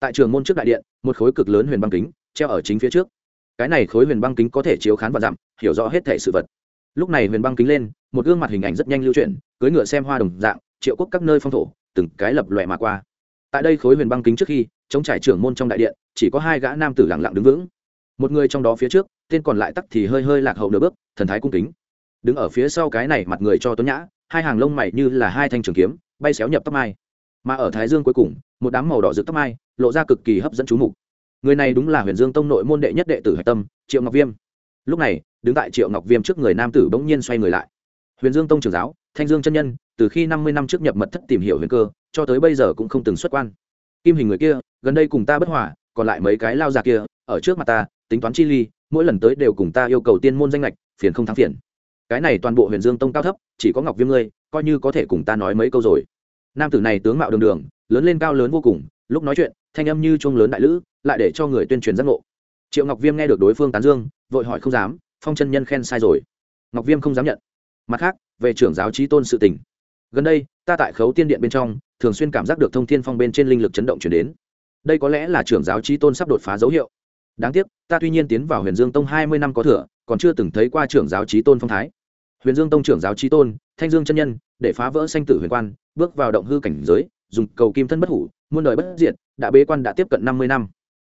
tại trường môn trước đại điện, một khối cực lớn huyền băng kính, treo ở chính phía trước. Cái này khối huyền băng kính có thể chiếu khán và dặm, hiểu rõ hết thể sự vật. Lúc này huyền băng kính lên, một gương mặt hình ảnh rất nhanh lưu chuyển cưới ngựa xem hoa đồng dạng, triệu quốc các nơi phong thổ, từng cái lập lòe mà qua. Tại đây khối huyền băng kính trước khi, chống trải trưởng môn trong đại điện, chỉ có hai gã nam tử lặng lặng đứng vững. Một người trong đó phía trước, tên còn lại tắc thì hơi hơi lạc hậu nửa bước, thần thái cung kính. Đứng ở phía sau cái này mặt người cho tuấn nhã, hai hàng lông mày như là hai thanh trường kiếm, bay xéo nhập tóc mai mà ở thái dương cuối cùng, một đám màu đỏ rực tóc mai lộ ra cực kỳ hấp dẫn chú mục. Người này đúng là huyền dương tông nội môn đệ nhất đệ tử hạch tâm, triệu ngọc viêm. Lúc này, đứng tại triệu ngọc viêm trước người nam tử bỗng nhiên xoay người lại. Huyền dương tông trưởng giáo, thanh dương chân nhân, từ khi năm mươi năm trước nhập mật thất tìm hiểu huyền cơ, cho tới bây giờ cũng không từng xuất quan. Kim hình người kia, gần đây cùng ta bất hòa, còn lại mấy cái lao già kia, ở trước mặt ta, tính toán chi ly, mỗi lần tới đều cùng ta yêu cầu tiên môn danh lệch, phiền không thắng phiền. Cái này toàn bộ huyền dương tông cao thấp, chỉ có ngọc viêm ngươi, coi như có thể cùng ta nói mấy câu rồi nam tử này tướng mạo đường đường, lớn lên cao lớn vô cùng, lúc nói chuyện, thanh âm như chuông lớn đại lữ, lại để cho người tuyên truyền giác ngộ. Triệu ngọc viêm nghe được đối phương tán dương, vội hỏi không dám, phong chân nhân khen sai rồi. Ngọc viêm không dám nhận. Mặt khác, về trưởng giáo trí tôn sự tình. Gần đây, ta tại khấu tiên điện bên trong, thường xuyên cảm giác được thông thiên phong bên trên linh lực chấn động chuyển đến. Đây có lẽ là trưởng giáo trí tôn sắp đột phá dấu hiệu. Đáng tiếc, ta tuy nhiên tiến vào huyền dương tông hai mươi năm có thừa, còn chưa từng thấy qua trưởng giáo trí tôn phong thái. Huyền dương tông trưởng giáo trí tôn, thanh dương chân nhân để phá vỡ sanh tử huyền quan, bước vào động hư cảnh giới, dùng cầu kim thân bất hủ, muôn đời bất diệt, đã bế quan đã tiếp cận năm mươi năm.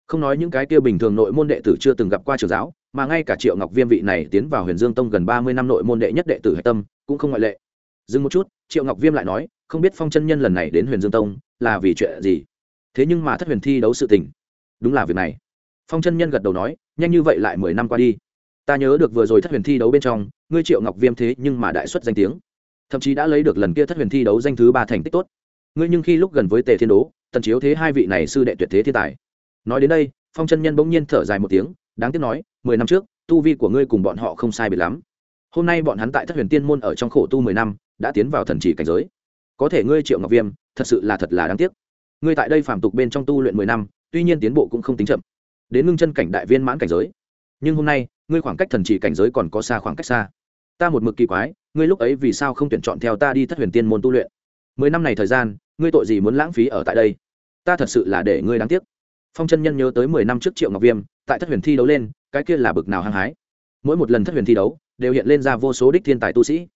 Không nói những cái kia bình thường nội môn đệ tử chưa từng gặp qua trường giáo, mà ngay cả triệu ngọc viêm vị này tiến vào huyền dương tông gần ba mươi năm nội môn đệ nhất đệ tử hạch tâm, cũng không ngoại lệ. Dừng một chút, triệu ngọc viêm lại nói, không biết phong chân nhân lần này đến huyền dương tông, là vì chuyện gì? Thế nhưng mà thất huyền thi đấu sự tình. Đúng là việc này. Phong chân nhân gật đầu nói, nhanh như vậy lại mười năm qua đi. Ta nhớ được vừa rồi thất huyền thi đấu bên trong, ngươi triệu ngọc viêm thế nhưng mà đại xuất danh tiếng thậm chí đã lấy được lần kia thất huyền thi đấu danh thứ ba thành tích tốt. Ngươi nhưng khi lúc gần với tề thiên đố, tần chiếu thế hai vị này sư đệ tuyệt thế thiên tài. Nói đến đây, phong chân nhân bỗng nhiên thở dài một tiếng, đáng tiếc nói, mười năm trước, tu vi của ngươi cùng bọn họ không sai biệt lắm. Hôm nay bọn hắn tại thất huyền tiên môn ở trong khổ tu mười năm, đã tiến vào thần chỉ cảnh giới. Có thể ngươi triệu ngọc viêm, thật sự là thật là đáng tiếc. Ngươi tại đây phàm tục bên trong tu luyện mười năm, tuy nhiên tiến bộ cũng không tính chậm. Đến ngưng chân cảnh đại viên mãn cảnh giới. Nhưng hôm nay, ngươi khoảng cách thần chỉ cảnh giới còn có xa khoảng cách xa. Ta một mực kỳ quái ngươi lúc ấy vì sao không tuyển chọn theo ta đi thất huyền tiên môn tu luyện? Mười năm này thời gian, ngươi tội gì muốn lãng phí ở tại đây? Ta thật sự là để ngươi đáng tiếc. Phong chân nhân nhớ tới mười năm trước triệu ngọc viêm, tại thất huyền thi đấu lên, cái kia là bực nào hăng hái. Mỗi một lần thất huyền thi đấu, đều hiện lên ra vô số đích thiên tài tu sĩ.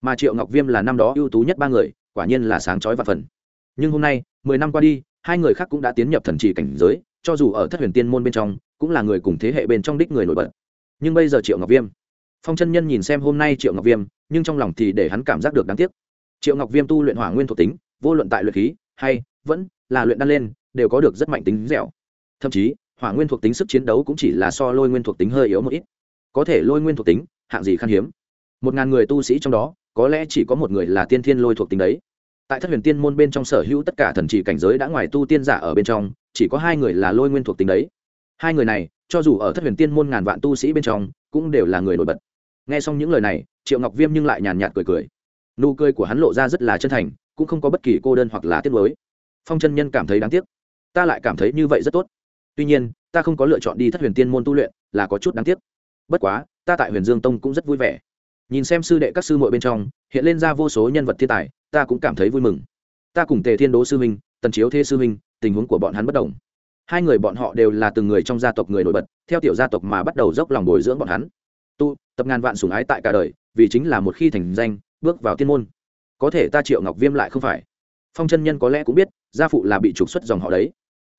Mà triệu ngọc viêm là năm đó ưu tú nhất ba người, quả nhiên là sáng chói và phần. Nhưng hôm nay, mười năm qua đi, hai người khác cũng đã tiến nhập thần trì cảnh giới, cho dù ở thất huyền tiên môn bên trong, cũng là người cùng thế hệ bên trong đích người nổi bật. Nhưng bây giờ triệu ngọc viêm phong chân nhân nhìn xem hôm nay triệu ngọc viêm, nhưng trong lòng thì để hắn cảm giác được đáng tiếc. Triệu ngọc viêm tu luyện hỏa nguyên thuộc tính, vô luận tại luyện khí hay vẫn là luyện đan lên, đều có được rất mạnh tính dẻo. Thậm chí, hỏa nguyên thuộc tính sức chiến đấu cũng chỉ là so lôi nguyên thuộc tính hơi yếu một ít. Có thể lôi nguyên thuộc tính, hạng gì khan hiếm. Một ngàn người tu sĩ trong đó, có lẽ chỉ có một người là tiên thiên lôi thuộc tính đấy. Tại thất huyền tiên môn bên trong sở hữu tất cả thần chỉ cảnh giới đã ngoài tu tiên giả ở bên trong, chỉ có hai người là lôi nguyên thuộc tính đấy. Hai người này, cho dù ở thất huyền tiên môn ngàn vạn tu sĩ bên trong, cũng đều là người nổi bật nghe xong những lời này triệu ngọc viêm nhưng lại nhàn nhạt cười cười. Nụ cười của hắn lộ ra rất là chân thành cũng không có bất kỳ cô đơn hoặc là tiếc nuối. Phong chân nhân cảm thấy đáng tiếc. Ta lại cảm thấy như vậy rất tốt. Tuy nhiên ta không có lựa chọn đi thất huyền tiên môn tu luyện là có chút đáng tiếc. Bất quá ta tại huyền dương tông cũng rất vui vẻ. Nhìn xem sư đệ các sư muội bên trong hiện lên ra vô số nhân vật thiên tài ta cũng cảm thấy vui mừng. Ta cùng tề thiên đố sư minh, tần chiếu thế sư minh, tình huống của bọn hắn bất đồng. Hai người bọn họ đều là từng người trong gia tộc người nổi bật theo tiểu gia tộc mà bắt đầu dốc lòng bồi dưỡng bọn hắn tu, tập ngàn vạn sủng ái tại cả đời, vì chính là một khi thành danh, bước vào tiên môn. Có thể ta triệu ngọc viêm lại không phải. Phong chân nhân có lẽ cũng biết, gia phụ là bị trục xuất dòng họ đấy.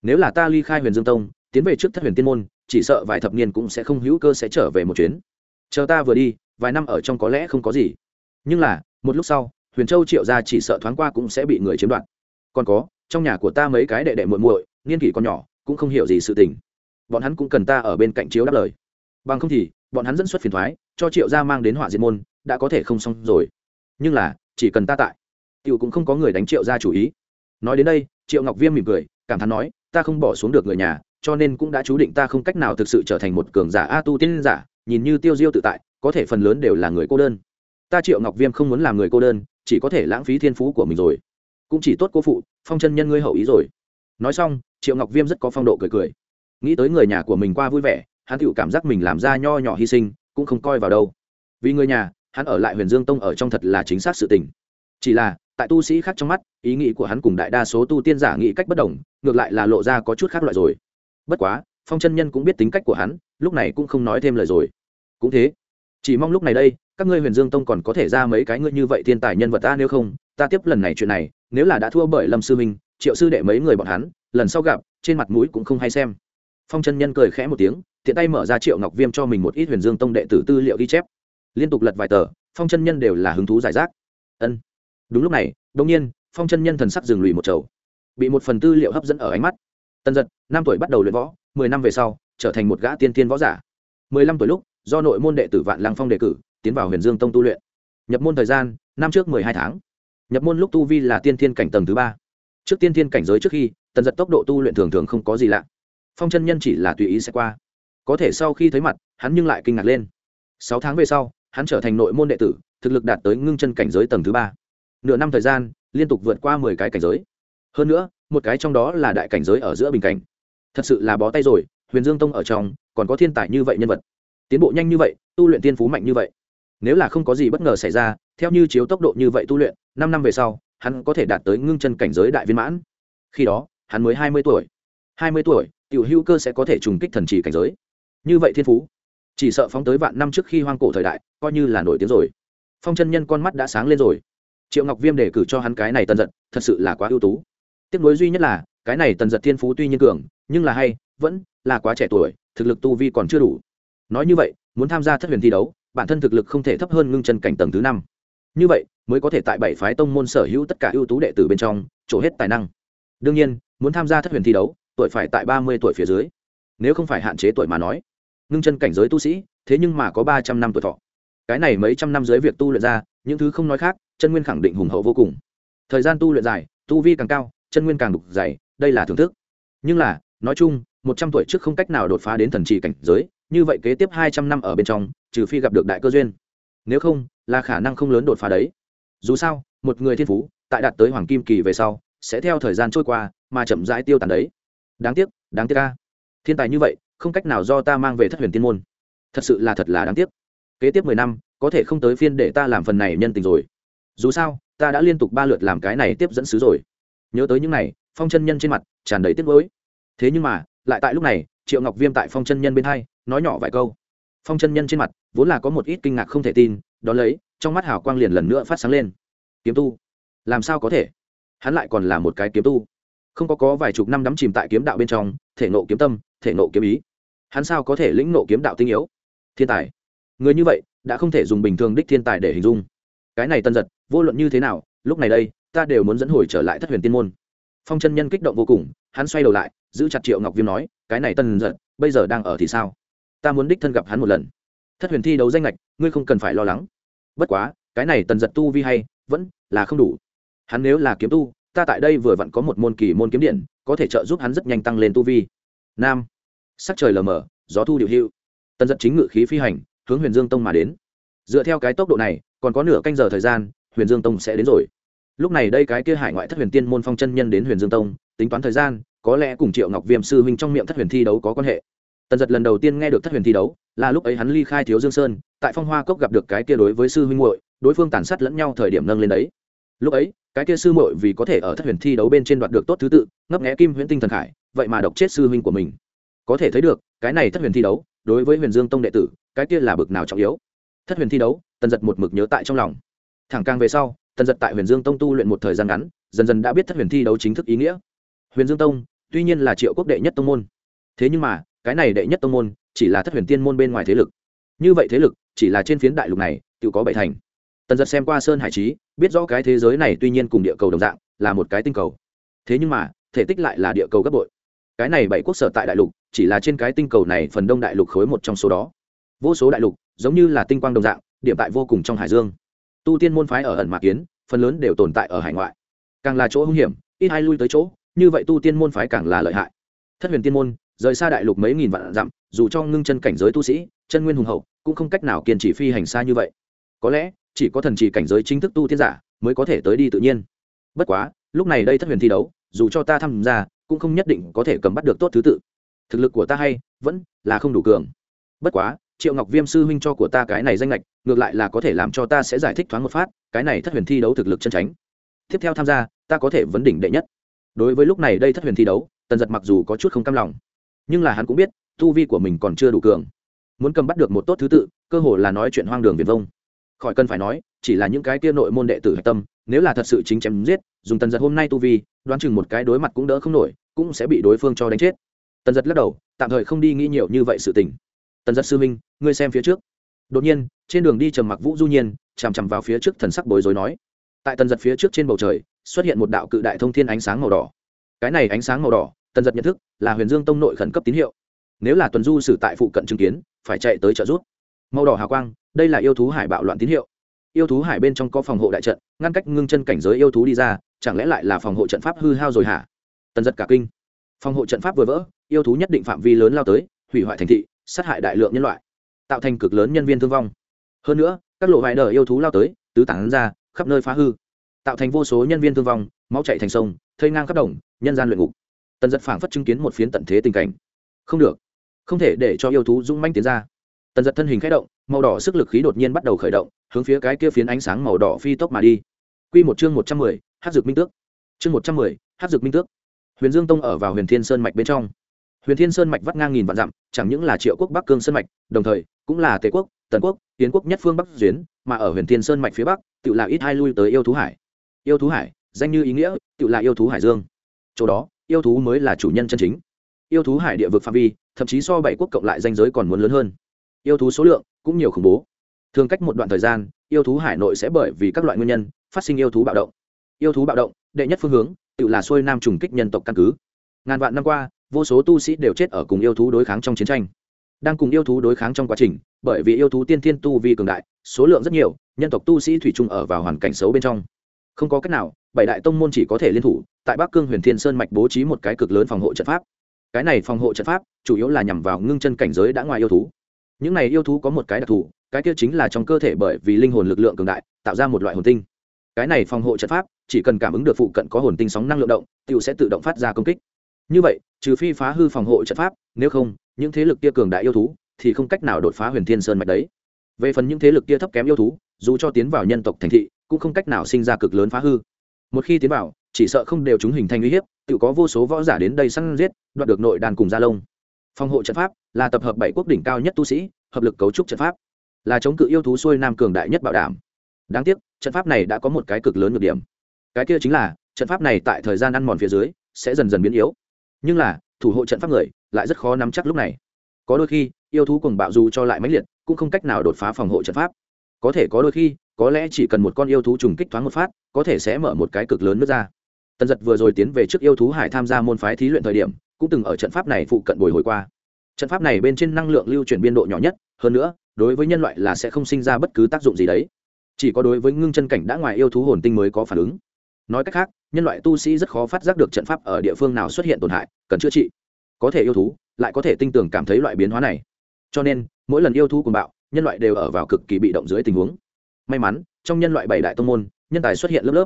Nếu là ta ly khai huyền dương tông, tiến về trước thất huyền tiên môn, chỉ sợ vài thập niên cũng sẽ không hữu cơ sẽ trở về một chuyến. Chờ ta vừa đi, vài năm ở trong có lẽ không có gì. Nhưng là, một lúc sau, huyền châu triệu gia chỉ sợ thoáng qua cũng sẽ bị người chiếm đoạt. Còn có, trong nhà của ta mấy cái đệ đệ muội muội, niên kỷ còn nhỏ, cũng không hiểu gì sự tình. Bọn hắn cũng cần ta ở bên cạnh chiếu đáp lời. Bằng không thì bọn hắn dẫn xuất phiền thoái, cho triệu gia mang đến họa diệt môn, đã có thể không xong rồi. Nhưng là, chỉ cần ta tại, tiểu cũng không có người đánh triệu gia chủ ý. Nói đến đây, triệu ngọc viêm mỉm cười, cảm thán nói, ta không bỏ xuống được người nhà, cho nên cũng đã chú định ta không cách nào thực sự trở thành một cường giả a tu tiên giả, nhìn như tiêu diêu tự tại, có thể phần lớn đều là người cô đơn. Ta triệu ngọc viêm không muốn làm người cô đơn, chỉ có thể lãng phí thiên phú của mình rồi. Cũng chỉ tốt cô phụ, phong chân nhân ngươi hậu ý rồi. Nói xong, triệu ngọc viêm rất có phong độ cười cười. Nghĩ tới người nhà của mình qua vui vẻ hắn tự cảm giác mình làm ra nho nhỏ hy sinh, cũng không coi vào đâu. Vì người nhà, hắn ở lại huyền dương tông ở trong thật là chính xác sự tình. Chỉ là, tại tu sĩ khác trong mắt, ý nghĩ của hắn cùng đại đa số tu tiên giả nghĩ cách bất đồng, ngược lại là lộ ra có chút khác loại rồi. Bất quá, phong chân nhân cũng biết tính cách của hắn, lúc này cũng không nói thêm lời rồi. Cũng thế, chỉ mong lúc này đây, các ngươi huyền dương tông còn có thể ra mấy cái ngươi như vậy thiên tài nhân vật ta nếu không, ta tiếp lần này chuyện này, nếu là đã thua bởi lâm sư minh, triệu sư đệ mấy người bọn hắn, lần sau gặp, trên mặt mũi cũng không hay xem. Phong chân nhân cười khẽ một tiếng tiện tay mở ra triệu ngọc viêm cho mình một ít huyền dương tông đệ tử tư liệu ghi chép. Liên tục lật vài tờ, phong chân nhân đều là hứng thú giải rác. Ân. Đúng lúc này đông nhiên, phong chân nhân thần sắc dừng lùi một chầu bị một phần tư liệu hấp dẫn ở ánh mắt. Tân giật, năm tuổi bắt đầu luyện võ, mười năm về sau, trở thành một gã tiên tiên võ giả. Mười lăm tuổi lúc, do nội môn đệ tử vạn lăng phong đề cử, tiến vào huyền dương tông tu luyện. Nhập môn thời gian, năm trước mười hai tháng. Nhập môn lúc tu vi là tiên thiên cảnh tầng thứ ba. Trước tiên thiên cảnh giới trước khi tần giật tốc độ tu luyện thường thường không có gì lạ. Phong chân nhân chỉ là tùy ý sẽ qua có thể sau khi thấy mặt, hắn nhưng lại kinh ngạc lên. Sáu tháng về sau, hắn trở thành nội môn đệ tử, thực lực đạt tới ngưng chân cảnh giới tầng thứ ba. Nửa năm thời gian, liên tục vượt qua mười cái cảnh giới. Hơn nữa, một cái trong đó là đại cảnh giới ở giữa bình cảnh. Thật sự là bó tay rồi, huyền dương tông ở trong, còn có thiên tài như vậy nhân vật. Tiến bộ nhanh như vậy, tu luyện tiên phú mạnh như vậy. Nếu là không có gì bất ngờ xảy ra, theo như chiếu tốc độ như vậy tu luyện, năm năm về sau, hắn có thể đạt tới ngưng chân cảnh giới đại viên mãn. Khi đó, hắn mới hai mươi tuổi. Hai mươi tuổi, tiểu hữu cơ sẽ có thể trùng kích thần trì cảnh giới như vậy thiên phú, chỉ sợ phóng tới vạn năm trước khi hoang cổ thời đại, coi như là nổi tiếng rồi. Phong chân nhân con mắt đã sáng lên rồi. Triệu ngọc viêm đề cử cho hắn cái này tần giật, thật sự là quá ưu tú. Tiếc nuối duy nhất là, cái này tần giật thiên phú tuy nhiên cường, nhưng là hay, vẫn là quá trẻ tuổi, thực lực tu vi còn chưa đủ. Nói như vậy, muốn tham gia thất huyền thi đấu, bản thân thực lực không thể thấp hơn ngưng chân cảnh tầng thứ năm. Như vậy, mới có thể tại bảy phái tông môn sở hữu tất cả ưu tú đệ tử bên trong chỗ hết tài năng. Đương nhiên, muốn tham gia thất huyền thi đấu, tuổi phải tại ba mươi tuổi phía dưới. Nếu không phải hạn chế tuổi mà nói ngưng chân cảnh giới tu sĩ, thế nhưng mà có ba trăm năm tuổi thọ. Cái này mấy trăm năm dưới việc tu luyện ra, những thứ không nói khác, chân nguyên khẳng định hùng hậu vô cùng. Thời gian tu luyện dài, tu vi càng cao, chân nguyên càng đục dày, đây là thưởng thức. Nhưng là, nói chung, một trăm tuổi trước không cách nào đột phá đến thần trì cảnh giới, như vậy kế tiếp hai trăm năm ở bên trong, trừ phi gặp được đại cơ duyên. Nếu không, là khả năng không lớn đột phá đấy. Dù sao, một người thiên phú, tại đạt tới hoàng kim kỳ về sau, sẽ theo thời gian trôi qua, mà chậm rãi tiêu tàn đấy. Đáng tiếc đáng tiếc ca thiên tài như vậy không cách nào do ta mang về thất huyền tiên môn. Thật sự là thật là đáng tiếc. Kế tiếp mười năm, có thể không tới phiên để ta làm phần này nhân tình rồi. Dù sao, ta đã liên tục ba lượt làm cái này tiếp dẫn sứ rồi. Nhớ tới những này, phong chân nhân trên mặt tràn đầy tiếc gối thế nhưng mà, lại tại lúc này, triệu ngọc viêm tại phong chân nhân bên hai, nói nhỏ vài câu. Phong chân nhân trên mặt, vốn là có một ít kinh ngạc không thể tin đón lấy, trong mắt hào quang liền lần nữa phát sáng lên. Kiếm tu. Làm sao có thể? Hắn lại còn là một cái kiếm tu. Không có có vài chục năm đắm chìm tại kiếm đạo bên trong thể nộ kiếm tâm, thể nộ kiếm ý. Hắn sao có thể lĩnh nộ kiếm đạo tinh yếu? Thiên tài. Người như vậy, đã không thể dùng bình thường đích thiên tài để hình dung. Cái này tân giật, vô luận như thế nào, lúc này đây, ta đều muốn dẫn hồi trở lại thất huyền tiên môn. Phong chân nhân kích động vô cùng, hắn xoay đầu lại, giữ chặt triệu ngọc viêm nói, cái này tân giật, bây giờ đang ở thì sao? Ta muốn đích thân gặp hắn một lần. Thất huyền thi đấu danh lệch ngươi không cần phải lo lắng. Bất quá, cái này tần giật tu vi hay, vẫn là không đủ. Hắn nếu là kiếm tu ta tại đây vừa vặn có một môn kỳ môn kiếm điện, có thể trợ giúp hắn rất nhanh tăng lên tu vi. Nam. Sắc trời lờ mờ, gió thu điệu hữu tần giật chính ngự khí phi hành, hướng huyền dương tông mà đến. Dựa theo cái tốc độ này, còn có nửa canh giờ thời gian, huyền dương tông sẽ đến rồi. Lúc này đây cái kia hải ngoại thất huyền tiên môn phong chân nhân đến huyền dương tông, tính toán thời gian, có lẽ cùng triệu ngọc viêm sư huynh trong miệng thất huyền thi đấu có quan hệ. Tần giật lần đầu tiên nghe được thất huyền thi đấu, là lúc ấy hắn ly khai thiếu dương sơn, tại phong hoa cốc gặp được cái kia đối với sư huynh muội, đối phương tàn sát lẫn nhau thời điểm nâng lên đấy. Lúc ấy cái kia sư muội vì có thể ở thất huyền thi đấu bên trên đoạt được tốt thứ tự, ngấp nghé kim huyễn tinh thần khải, vậy mà độc chết sư huynh của mình. Có thể thấy được, cái này thất huyền thi đấu, đối với huyền dương tông đệ tử, cái kia là bực nào trọng yếu. Thất huyền thi đấu, tần giật một mực nhớ tại trong lòng. Thẳng càng về sau, tần giật tại huyền dương tông tu luyện một thời gian ngắn, dần dần đã biết thất huyền thi đấu chính thức ý nghĩa. Huyền dương tông, tuy nhiên là triệu quốc đệ nhất tông môn. Thế nhưng mà, cái này đệ nhất tông môn, chỉ là thất huyền tiên môn bên ngoài thế lực. Như vậy thế lực, chỉ là trên phiến đại lục này, tự có bảy thành tần giật xem qua sơn hải trí, biết rõ cái thế giới này tuy nhiên cùng địa cầu đồng dạng, là một cái tinh cầu. Thế nhưng mà, thể tích lại là địa cầu gấp bội. Cái này bảy quốc sở tại đại lục, chỉ là trên cái tinh cầu này phần đông đại lục khối một trong số đó. Vô số đại lục, giống như là tinh quang đồng dạng, điểm tại vô cùng trong hải dương. Tu tiên môn phái ở ẩn mạc kiến, phần lớn đều tồn tại ở hải ngoại. Càng là chỗ hung hiểm, ít ai lui tới chỗ, như vậy tu tiên môn phái càng là lợi hại. Thất huyền tiên môn, rời xa đại lục mấy nghìn vạn dặm, dù cho ngưng chân cảnh giới tu sĩ, chân nguyên hùng hậu, cũng không cách nào kiên trì phi hành xa như vậy. Có lẽ chỉ có thần chỉ cảnh giới chính thức tu tiên giả mới có thể tới đi tự nhiên. Bất quá, lúc này đây thất huyền thi đấu, dù cho ta tham gia, cũng không nhất định có thể cầm bắt được tốt thứ tự. Thực lực của ta hay, vẫn là không đủ cường. Bất quá, triệu ngọc viêm sư huynh cho của ta cái này danh lệch ngược lại là có thể làm cho ta sẽ giải thích thoáng một phát, cái này thất huyền thi đấu thực lực chân tránh. Tiếp theo tham gia, ta có thể vấn đỉnh đệ nhất. Đối với lúc này đây thất huyền thi đấu, tần giật mặc dù có chút không cam lòng, nhưng là hắn cũng biết, tu vi của mình còn chưa đủ cường. Muốn cầm bắt được một tốt thứ tự, cơ hồ là nói chuyện hoang đường viền vông khỏi cần phải nói, chỉ là những cái tia nội môn đệ tử hạch tâm, nếu là thật sự chính chém giết, dùng tần giật hôm nay tu vi, đoán chừng một cái đối mặt cũng đỡ không nổi, cũng sẽ bị đối phương cho đánh chết. Tần giật lắc đầu, tạm thời không đi nghĩ nhiều như vậy sự tình. Tần giật sư minh ngươi xem phía trước. Đột nhiên, trên đường đi trầm mặc vũ du nhiên, chằm chằm vào phía trước thần sắc bối rối nói. Tại tần giật phía trước trên bầu trời, xuất hiện một đạo cự đại thông thiên ánh sáng màu đỏ. Cái này ánh sáng màu đỏ, tần giật nhận thức, là huyền dương tông nội khẩn cấp tín hiệu. Nếu là tuần du sử tại phụ cận chứng kiến, phải chạy tới trợ giúp. Màu đỏ hào quang đây là yêu thú hải bạo loạn tín hiệu. Yêu thú hải bên trong có phòng hộ đại trận, ngăn cách ngưng chân cảnh giới yêu thú đi ra, chẳng lẽ lại là phòng hộ trận pháp hư hao rồi hả? Tần giật cả kinh. Phòng hộ trận pháp vừa vỡ, yêu thú nhất định phạm vi lớn lao tới, hủy hoại thành thị, sát hại đại lượng nhân loại, tạo thành cực lớn nhân viên thương vong. Hơn nữa, các lộ vải đờ yêu thú lao tới, tứ tản ra, khắp nơi phá hư, tạo thành vô số nhân viên thương vong, máu chạy thành sông, thây ngang khắp đồng, nhân gian luyện ngục. Tần giật phảng phất chứng kiến một phiến tận thế tình cảnh. Không được. Không thể để cho yêu thú dũng manh tiến ra tần giật thân hình k h ẽ động, màu đỏ sức lực khí đột nhiên bắt đầu khởi động, hướng phía cái kia phiến ánh sáng màu đỏ phi tốc mà đi. Q một chương một trăm mười hát dược minh tước. Chương một trăm mười hát dược minh tước. Huyền dương tông ở vào huyền thiên sơn mạch bên trong. Huyền thiên sơn mạch vắt ngang nghìn vạn dặm, chẳng những là triệu quốc bắc cương sơn mạch, đồng thời cũng là tề quốc, tần quốc, tiến quốc nhất phương bắc duyến, mà ở huyền thiên sơn mạch phía bắc tự là ít hai lui tới yêu thú hải. Yêu thú hải, danh như ý nghĩa tự là yêu thú hải dương. Chỗ đó, yêu thú mới là chủ nhân chân chính. Yêu thú hải địa vực phạm vi, thậm chí so bảy quốc cộng lại danh giới còn muốn lớn hơn yêu thú số lượng cũng nhiều khủng bố. Thường cách một đoạn thời gian, yêu thú hải nội sẽ bởi vì các loại nguyên nhân phát sinh yêu thú bạo động. Yêu thú bạo động, đệ nhất phương hướng, tự là xuôi nam trùng kích nhân tộc căn cứ. Ngàn vạn năm qua, vô số tu sĩ đều chết ở cùng yêu thú đối kháng trong chiến tranh. Đang cùng yêu thú đối kháng trong quá trình, bởi vì yêu thú tiên thiên tu vi cường đại, số lượng rất nhiều, nhân tộc tu sĩ thủy chung ở vào hoàn cảnh xấu bên trong. Không có cách nào, bảy đại tông môn chỉ có thể liên thủ, tại bắc cương huyền thiên sơn mạch bố trí một cái cực lớn phòng hộ trận pháp. Cái này phòng hộ trận pháp, chủ yếu là nhằm vào ngưng chân cảnh giới đã ngoài yêu thú những này yêu thú có một cái đặc thù, cái kia chính là trong cơ thể bởi vì linh hồn lực lượng cường đại, tạo ra một loại hồn tinh. Cái này phòng hộ trận pháp, chỉ cần cảm ứng được phụ cận có hồn tinh sóng năng lượng động t sẽ tự động phát ra công kích. Như vậy, trừ phi phá hư phòng hộ trận pháp, nếu không, những thế lực kia cường đại yêu thú thì không cách nào đột phá huyền thiên sơn mạch đấy. Về phần những thế lực kia thấp kém yêu thú, dù cho tiến vào nhân tộc thành thị, cũng không cách nào sinh ra cực lớn phá hư. Một khi tiến vào, chỉ sợ không đều chúng hình thành uy hiếp, tự có vô số võ giả đến đây săn giết, đoạt được nội đàn cùng gia lông phòng hộ trận pháp là tập hợp bảy quốc đỉnh cao nhất tu sĩ, hợp lực cấu trúc trận pháp, là chống cự yêu thú xuôi nam cường đại nhất bảo đảm. Đáng tiếc, trận pháp này đã có một cái cực lớn nhược điểm. Cái kia chính là, trận pháp này tại thời gian ăn mòn phía dưới, sẽ dần dần biến yếu. Nhưng là, thủ hộ trận pháp người lại rất khó nắm chắc lúc này. Có đôi khi, yêu thú cùng bạo dù cho lại mãnh liệt, cũng không cách nào đột phá phòng hộ trận pháp. Có thể có đôi khi, có lẽ chỉ cần một con yêu thú trùng kích thoáng một phát, có thể sẽ mở một cái cực lớn nước ra. Tần giật vừa rồi tiến về trước yêu thú hải tham gia môn phái thí luyện thời điểm cũng từng ở trận pháp này phụ cận bồi hồi qua. Trận pháp này bên trên năng lượng lưu chuyển biên độ nhỏ nhất, hơn nữa, đối với nhân loại là sẽ không sinh ra bất cứ tác dụng gì đấy. Chỉ có đối với ngưng chân cảnh đã ngoài yêu thú hồn tinh mới có phản ứng. Nói cách khác, nhân loại tu sĩ rất khó phát giác được trận pháp ở địa phương nào xuất hiện tổn hại, cần chữa trị. Có thể yêu thú, lại có thể tinh tường cảm thấy loại biến hóa này. Cho nên, mỗi lần yêu thú cùng bạo, nhân loại đều ở vào cực kỳ bị động dưới tình huống. May mắn, trong nhân loại bảy đại tông môn, nhân tài xuất hiện lớp lớp.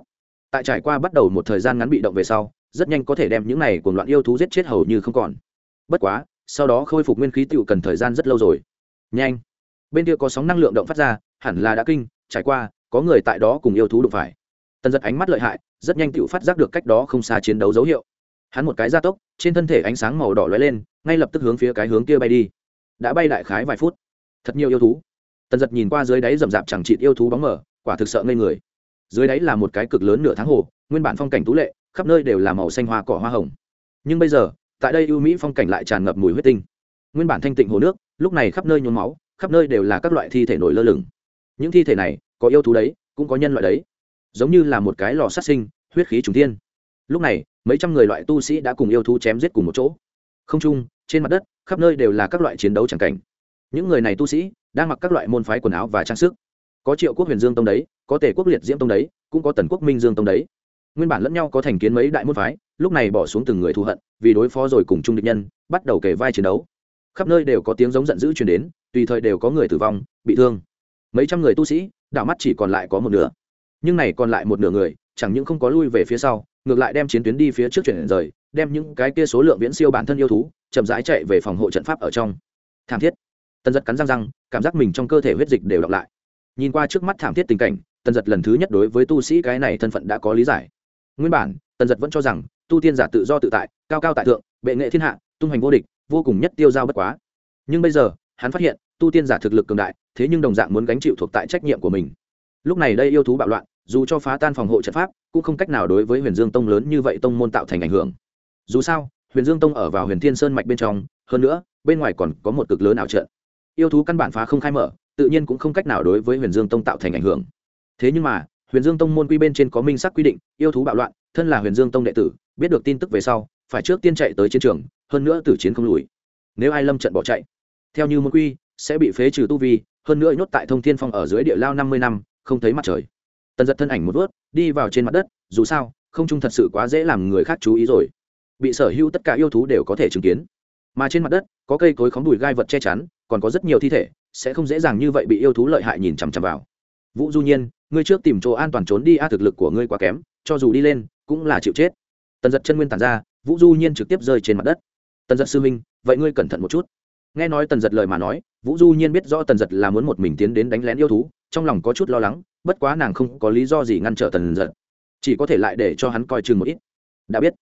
Tại trải qua bắt đầu một thời gian ngắn bị động về sau rất nhanh có thể đem những này cuồng loạn yêu thú giết chết hầu như không còn. Bất quá, sau đó khôi phục nguyên khí tựu cần thời gian rất lâu rồi. Nhanh. Bên kia có sóng năng lượng động phát ra, hẳn là đã kinh, trải qua, có người tại đó cùng yêu thú đụng phải. Tần giật ánh mắt lợi hại, rất nhanh tựu phát giác được cách đó không xa chiến đấu dấu hiệu. Hắn một cái gia tốc, trên thân thể ánh sáng màu đỏ lóe lên, ngay lập tức hướng phía cái hướng kia bay đi. Đã bay đại khái vài phút. Thật nhiều yêu thú. Tần giật nhìn qua dưới đáy rậm rạp chẳng chịt yêu thú bóng mở quả thực sợ ngây người. Dưới đáy là một cái cực lớn nửa tháng hồ, nguyên bản phong cảnh tú lệ khắp nơi đều là màu xanh hoa cỏ hoa hồng. Nhưng bây giờ, tại đây ưu mỹ phong cảnh lại tràn ngập mùi huyết tinh. Nguyên bản thanh tịnh hồ nước, lúc này khắp nơi nhuốm máu, khắp nơi đều là các loại thi thể nổi lơ lửng. Những thi thể này, có yêu thú đấy, cũng có nhân loại đấy. Giống như là một cái lò sát sinh, huyết khí trùng thiên. Lúc này, mấy trăm người loại tu sĩ đã cùng yêu thú chém giết cùng một chỗ. Không trung, trên mặt đất, khắp nơi đều là các loại chiến đấu c cảnh. Những người này tu sĩ, đang mặc các loại môn phái quần áo và trang sức. Có triệu quốc huyền dương tông đấy, có tể quốc liệt diễm tông đấy, cũng có tần quốc minh dương tông đấy nguyên bản lẫn nhau có thành kiến mấy đại môn phái, lúc này bỏ xuống từng người thù hận, vì đối phó rồi cùng chung địch nhân, bắt đầu kể vai chiến đấu. Khắp nơi đều có tiếng giống giận dữ chuyển đến, tùy thời đều có người tử vong, bị thương. Mấy trăm người tu sĩ, đảo mắt chỉ còn lại có một nửa. Nhưng này còn lại một nửa người, chẳng những không có lui về phía sau, ngược lại đem chiến tuyến đi phía trước chuyển rời, đem những cái kia số lượng viễn siêu bản thân yêu thú, chậm rãi chạy về phòng hộ trận pháp ở trong. Thảm thiết. Tần giật cắn răng răng, cảm giác mình trong cơ thể huyết dịch đều đọc lại. Nhìn qua trước mắt thảm thiết tình cảnh, tần giật lần thứ nhất đối với tu sĩ cái này thân phận đã có lý giải nguyên bản, tần giật vẫn cho rằng, tu tiên giả tự do tự tại, cao cao tại thượng, bệ nghệ thiên hạ, tung hoành vô địch, vô cùng nhất tiêu giao bất quá. Nhưng bây giờ, hắn phát hiện, tu tiên giả thực lực cường đại, thế nhưng đồng dạng muốn gánh chịu thuộc tại trách nhiệm của mình. Lúc này đây yêu thú bạo loạn, dù cho phá tan phòng hộ trận pháp, cũng không cách nào đối với huyền dương tông lớn như vậy tông môn tạo thành ảnh hưởng. Dù sao, huyền dương tông ở vào huyền thiên sơn mạch bên trong, hơn nữa, bên ngoài còn có một cực lớn ảo trận. Yêu thú căn bản phá không khai mở, tự nhiên cũng không cách nào đối với huyền dương tông tạo thành ảnh hưởng. Thế nhưng mà huyền dương tông môn quy bên trên có minh sắc quy định, yêu thú bạo loạn, thân là huyền dương tông đệ tử, biết được tin tức về sau, phải trước tiên chạy tới chiến trường, hơn nữa tử chiến không lùi. Nếu ai lâm trận bỏ chạy, theo như môn quy, sẽ bị phế trừ tu vi, hơn nữa nhốt tại thông thiên phong ở dưới địa lao năm mươi năm, không thấy mặt trời. Tần giật thân ảnh một vớt, đi vào trên mặt đất, dù sao, không trung thật sự quá dễ làm người khác chú ý rồi. Bị sở hữu tất cả yêu thú đều có thể chứng kiến. Mà trên mặt đất, có cây cối khóm đùi gai vật che chắn, còn có rất nhiều thi thể, sẽ không dễ dàng như vậy bị yêu thú lợi hại nhìn chằm chằm vào. Vũ du nhiên ngươi trước tìm chỗ an toàn trốn đi, a, thực lực của ngươi quá kém, cho dù đi lên, cũng là chịu chết. Tần giật chân nguyên tàn ra, vũ du nhiên trực tiếp rơi trên mặt đất. Tần giật sư minh vậy ngươi cẩn thận một chút. Nghe nói tần giật lời mà nói, vũ du nhiên biết rõ tần giật là muốn một mình tiến đến đánh lén yêu thú, trong lòng có chút lo lắng, bất quá nàng không có lý do gì ngăn trở tần giật. Chỉ có thể lại để cho hắn coi chừng một ít. Đã biết.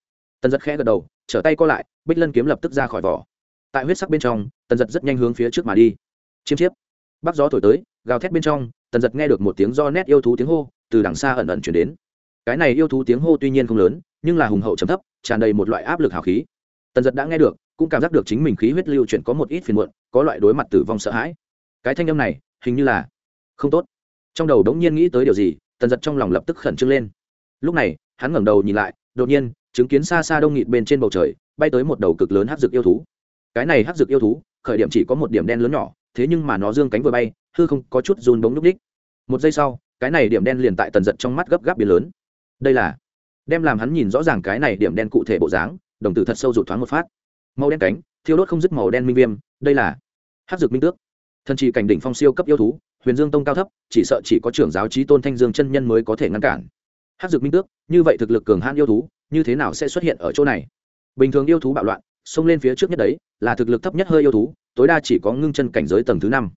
Tần giật khẽ gật đầu, trở tay co lại, bích lân kiếm lập tức ra khỏi vỏ. Tại huyết sắc bên trong, tần giật rất nhanh hướng phía trước mà đi. Chiêm chiếp. Bắc gió thổi tới gào thét bên trong, tần giật nghe được một tiếng do nét yêu thú tiếng hô, từ đằng xa ẩn ẩn chuyển đến. Cái này yêu thú tiếng hô tuy nhiên không lớn, nhưng là hùng hậu chấm thấp, tràn đầy một loại áp lực hào khí. Tần giật đã nghe được, cũng cảm giác được chính mình khí huyết lưu chuyển có một ít phiền muộn, có loại đối mặt tử vong sợ hãi. Cái thanh âm này, hình như là, không tốt. Trong đầu đống nhiên nghĩ tới điều gì, tần giật trong lòng lập tức khẩn trương lên. Lúc này, hắn ngẩng đầu nhìn lại, đột nhiên, chứng kiến xa xa đông nghịt bên trên bầu trời, bay tới một đầu cực lớn hắc dực yêu thú. Cái này hắc dực yêu thú, khởi điểm chỉ có một điểm đen lớn nhỏ, thế nhưng mà nó dương cánh vừa bay hư không có chút run bóng núp đích. Một giây sau, cái này điểm đen liền tại tần giật trong mắt gấp gáp biến lớn. Đây là đem làm hắn nhìn rõ ràng cái này điểm đen cụ thể bộ dáng, đồng tử thật sâu rụt thoáng một phát. Màu đen cánh, thiêu đốt không dứt màu đen minh viêm, đây là hát dược minh tước. Thần chỉ cảnh đỉnh phong siêu cấp yêu thú, huyền dương tông cao thấp, chỉ sợ chỉ có trưởng giáo trí tôn thanh dương chân nhân mới có thể ngăn cản. Hát dược minh tước, như vậy thực lực cường hãn yêu thú, như thế nào sẽ xuất hiện ở chỗ này? Bình thường yêu thú bạo loạn, xông lên phía trước nhất đấy, là thực lực thấp nhất hơi yêu thú, tối đa chỉ có ngưng chân cảnh giới tầng thứ năm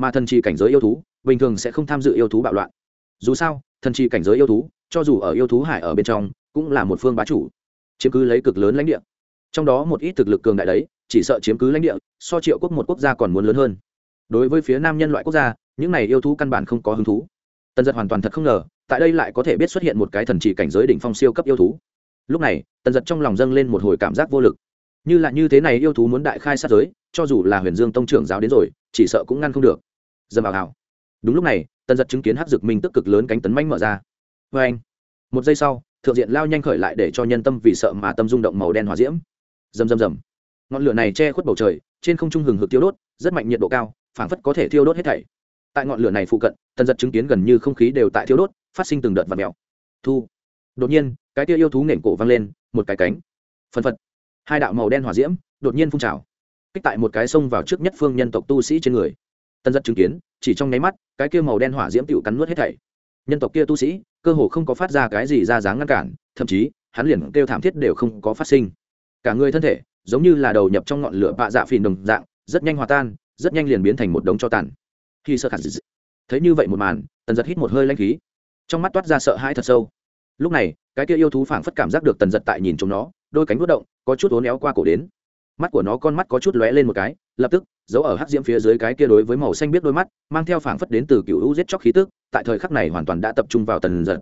mà thần trì cảnh giới yêu thú, bình thường sẽ không tham dự yêu thú bạo loạn. Dù sao, thần trì cảnh giới yêu thú, cho dù ở yêu thú hải ở bên trong, cũng là một phương bá chủ. Chiếm cứ lấy cực lớn lãnh địa. Trong đó một ít thực lực cường đại đấy, chỉ sợ chiếm cứ lãnh địa, so triệu quốc một quốc gia còn muốn lớn hơn. Đối với phía nam nhân loại quốc gia, những này yêu thú căn bản không có hứng thú. Tần giật hoàn toàn thật không ngờ, tại đây lại có thể biết xuất hiện một cái thần chỉ cảnh giới đỉnh phong siêu cấp yêu thú. Lúc này, tần giật trong lòng dâng lên một hồi cảm giác vô lực. Như là như thế này yêu thú muốn đại khai sát giới, cho dù là huyền dương tông trưởng giáo đến rồi, chỉ sợ cũng ngăn không được dầm vào hào đúng lúc này, tần giật chứng kiến hắc dực minh tức cực lớn cánh tấn manh mở ra. Vê anh, một giây sau, thượng diện lao nhanh khởi lại để cho nhân tâm vì sợ mà tâm rung động màu đen hòa diễm. Rầm rầm rầm. Ngọn lửa này che khuất bầu trời, trên không trung hừng hực tiêu đốt, rất mạnh nhiệt độ cao, phảng phất có thể thiêu đốt hết thảy. Tại ngọn lửa này phụ cận, tần giật chứng kiến gần như không khí đều tại thiêu đốt, phát sinh từng đợt và mèo. Thu. Đột nhiên, cái tia yêu thú nền cổ văng lên, một cái cánh. Phân phật. Hai đạo màu đen hỏa diễm, đột nhiên phun trào. Kích tại một cái sông vào trước nhất phương nhân tộc tu sĩ trên người tân giật chứng kiến, chỉ trong nháy mắt, cái kia màu đen hỏa diễm tựu cắn nuốt hết thảy. Nhân tộc kia tu sĩ, cơ hồ không có phát ra cái gì ra dáng ngăn cản, thậm chí, hắn liền kêu thảm thiết đều không có phát sinh. Cả người thân thể, giống như là đầu nhập trong ngọn lửa bạ dạ phìn đồng dạng, rất nhanh hòa tan, rất nhanh liền biến thành một đống cho tàn. Khi sơ khẳng thấy như vậy một màn, tần giật hít một hơi lanh khí. Trong mắt toát ra sợ hãi thật sâu. Lúc này, cái kia yêu thú phảng phất cảm giác được tần giật tại nhìn chúng nó, đôi cánh vút động, có chút uốn éo qua cổ đến mắt của nó con mắt có chút lóe lên một cái, lập tức giấu ở hắc diễm phía dưới cái kia đối với màu xanh biết đôi mắt, mang theo phảng phất đến từ cựu hữu giết chóc khí tức, tại thời khắc này hoàn toàn đã tập trung vào tần giật.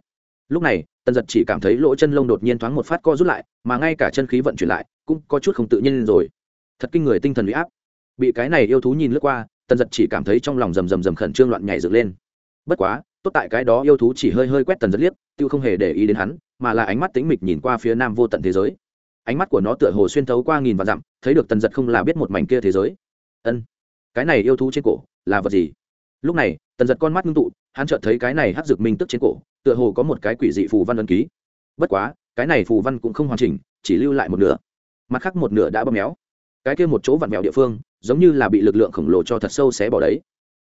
Lúc này, tần giật chỉ cảm thấy lỗ chân lông đột nhiên thoáng một phát co rút lại, mà ngay cả chân khí vận chuyển lại, cũng có chút không tự nhiên rồi. Thật kinh người tinh thần huy áp. Bị cái này yêu thú nhìn lướt qua, tần giật chỉ cảm thấy trong lòng rầm rầm rầm khẩn trương loạn nhảy dựng lên. Bất quá, tốt tại cái đó yêu thú chỉ hơi hơi quét tần giật liếc, tiêu không hề để ý đến hắn, mà là ánh mắt tính mịch nhìn qua phía nam vô tận thế giới ánh mắt của nó tựa hồ xuyên thấu qua nghìn và dặm, thấy được tần giật không là biết một mảnh kia thế giới. Ân, cái này yêu thú trên cổ là vật gì? Lúc này, tần giật con mắt ngưng tụ, hắn chợt thấy cái này hát dược minh tức trên cổ, tựa hồ có một cái quỷ dị phù văn ân ký. Bất quá, cái này phù văn cũng không hoàn chỉnh, chỉ lưu lại một nửa. Mặt khác một nửa đã bóp méo. Cái kia một chỗ vặn vẹo địa phương, giống như là bị lực lượng khổng lồ cho thật sâu xé bỏ đấy.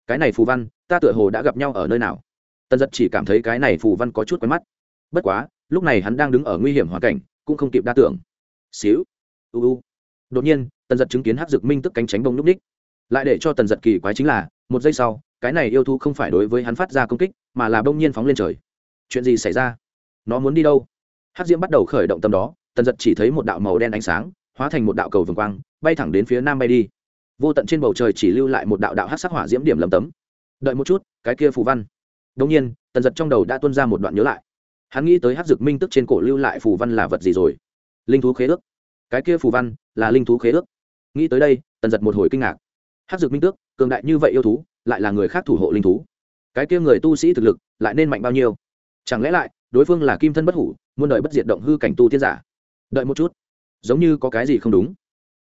Cái này phù văn, ta tựa hồ đã gặp nhau ở nơi nào? Tần giật chỉ cảm thấy cái này phù văn có chút quen mắt. Bất quá, lúc này hắn đang đứng ở nguy hiểm hoàn cảnh, cũng không kịp đa tưởng xíu. U u. Đột nhiên, tần giật chứng kiến hắc dực minh tức cánh tránh bông núp ních. Lại để cho tần giật kỳ quái chính là, một giây sau, cái này yêu thú không phải đối với hắn phát ra công kích, mà là bông nhiên phóng lên trời. Chuyện gì xảy ra? Nó muốn đi đâu? Hắc diễm bắt đầu khởi động tâm đó, tần giật chỉ thấy một đạo màu đen ánh sáng, hóa thành một đạo cầu vồng quang, bay thẳng đến phía nam bay đi. Vô tận trên bầu trời chỉ lưu lại một đạo đạo hát sắc hỏa diễm điểm lầm tấm. Đợi một chút, cái kia phù văn. Đông nhiên, tần giật trong đầu đã tuân ra một đoạn nhớ lại. Hắn nghĩ tới hát dực minh tức trên cổ lưu lại phù văn là vật gì rồi? Linh thú khế ước. Cái kia phù văn là linh thú khế ước. Nghĩ tới đây, tần giật một hồi kinh ngạc. Hát dược minh tước, cường đại như vậy yêu thú, lại là người khác thủ hộ linh thú. Cái kia người tu sĩ thực lực lại nên mạnh bao nhiêu? Chẳng lẽ lại, đối phương là kim thân bất hủ, muôn đời bất diệt động hư cảnh tu tiên giả? Đợi một chút. Giống như có cái gì không đúng?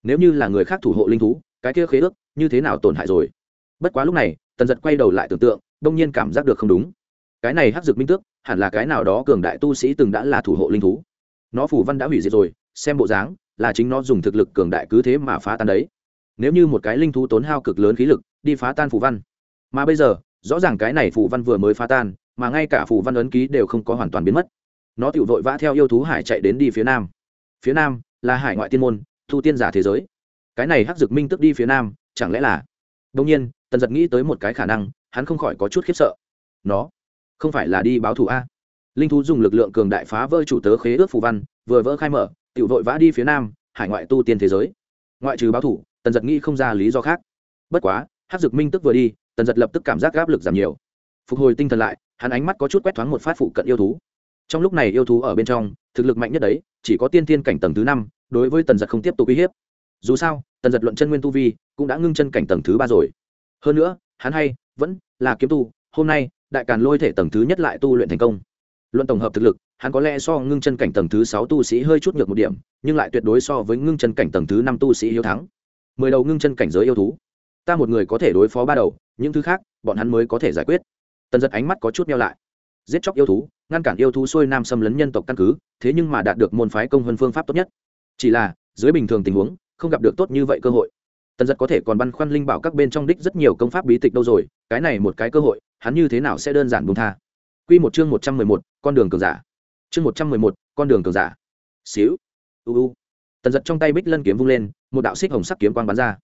Nếu như là người khác thủ hộ linh thú, cái kia khế ước như thế nào tổn hại rồi? Bất quá lúc này, tần giật quay đầu lại tưởng tượng, đông nhiên cảm giác được không đúng. Cái này hắc dược minh tước hẳn là cái nào đó cường đại tu sĩ từng đã là thủ hộ linh thú nó phủ văn đã hủy diệt rồi, xem bộ dáng, là chính nó dùng thực lực cường đại cứ thế mà phá tan đấy. Nếu như một cái linh thú tốn hao cực lớn khí lực, đi phá tan phủ văn. Mà bây giờ, rõ ràng cái này phủ văn vừa mới phá tan, mà ngay cả phủ văn ấn ký đều không có hoàn toàn biến mất. Nó tự vội vã theo yêu thú hải chạy đến đi phía nam. Phía nam, là hải ngoại tiên môn thu tiên giả thế giới. Cái này hắc dực minh tức đi phía nam, chẳng lẽ là? Đông nhiên, tần giật nghĩ tới một cái khả năng, hắn không khỏi có chút khiếp sợ. Nó, không phải là đi báo thù a linh thú dùng lực lượng cường đại phá vỡ chủ tớ khế ước phù văn, vừa vỡ khai mở tự vội vã đi phía nam, hải ngoại tu tiên thế giới. Ngoại trừ báo thủ, tần giật nghĩ không ra lý do khác. Bất quá hát dực minh tức vừa đi, tần giật lập tức cảm giác áp lực giảm nhiều. Phục hồi tinh thần lại, hắn ánh mắt có chút quét thoáng một phát phụ cận yêu thú. Trong lúc này yêu thú ở bên trong, thực lực mạnh nhất đấy, chỉ có tiên tiên cảnh tầng thứ năm, đối với tần giật không tiếp tục uy hiếp. Dù sao, tần giật luận chân nguyên tu vi, cũng đã ngưng chân cảnh tầng thứ ba rồi. Hơn nữa, hắn hay vẫn là kiếm tu, hôm nay, đại càn lôi thể tầng thứ nhất lại tu luyện thành công luận tổng hợp thực lực, hắn có lẽ so ngưng chân cảnh tầng thứ sáu tu sĩ hơi chút ngược một điểm, nhưng lại tuyệt đối so với ngưng chân cảnh tầng thứ năm tu sĩ hiếu thắng. Mười đầu ngưng chân cảnh giới yêu thú. Ta một người có thể đối phó ba đầu, những thứ khác, bọn hắn mới có thể giải quyết. Tần giật ánh mắt có chút meo lại. Giết chóc yêu thú, ngăn cản yêu thú xuôi nam xâm lấn nhân tộc căn cứ, thế nhưng mà đạt được môn phái công hơn phương pháp tốt nhất. Chỉ là, dưới bình thường tình huống, không gặp được tốt như vậy cơ hội. Tần giật có thể còn băn khoăn linh bảo các bên trong đích rất nhiều công pháp bí tịch đâu rồi, cái này một cái cơ hội, hắn như thế nào sẽ đơn giản buông tha? Quy một chương một trăm mười một, con đường cường giả. Chương một trăm mười một, con đường cường giả. Xíu. U u. Tần giật trong tay bích lân kiếm vung lên, một đạo xích hồng sắc kiếm quang bắn ra.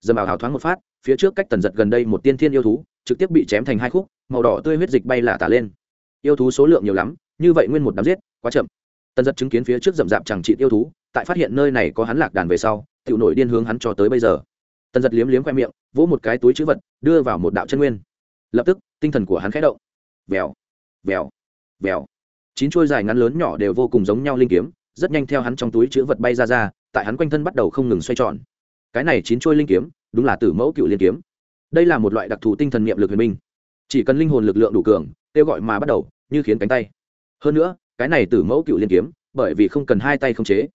Dầm ảo hào thoáng một phát, phía trước cách tần giật gần đây một tiên thiên yêu thú, trực tiếp bị chém thành hai khúc, màu đỏ tươi huyết dịch bay lả tả lên. Yêu thú số lượng nhiều lắm, như vậy nguyên một đám giết, quá chậm. Tần giật chứng kiến phía trước rậm rạp chẳng trị yêu thú, tại phát hiện nơi này có hắn lạc đàn về sau, tiểu nổi điên hướng hắn cho tới bây giờ. Tần giật liếm liếm khóe miệng, vỗ một cái túi trữ vật, đưa vào một đạo chân nguyên. Lập tức, tinh thần của hắn khẽ động. Bèo vèo. Vèo. Chín chuôi dài ngắn lớn nhỏ đều vô cùng giống nhau linh kiếm, rất nhanh theo hắn trong túi chữ vật bay ra ra, tại hắn quanh thân bắt đầu không ngừng xoay tròn. Cái này chín chuôi linh kiếm, đúng là tử mẫu cựu liên kiếm. Đây là một loại đặc thù tinh thần niệm lực huyền minh. Chỉ cần linh hồn lực lượng đủ cường, kêu gọi mà bắt đầu, như khiến cánh tay. Hơn nữa, cái này tử mẫu cựu liên kiếm, bởi vì không cần hai tay không chế,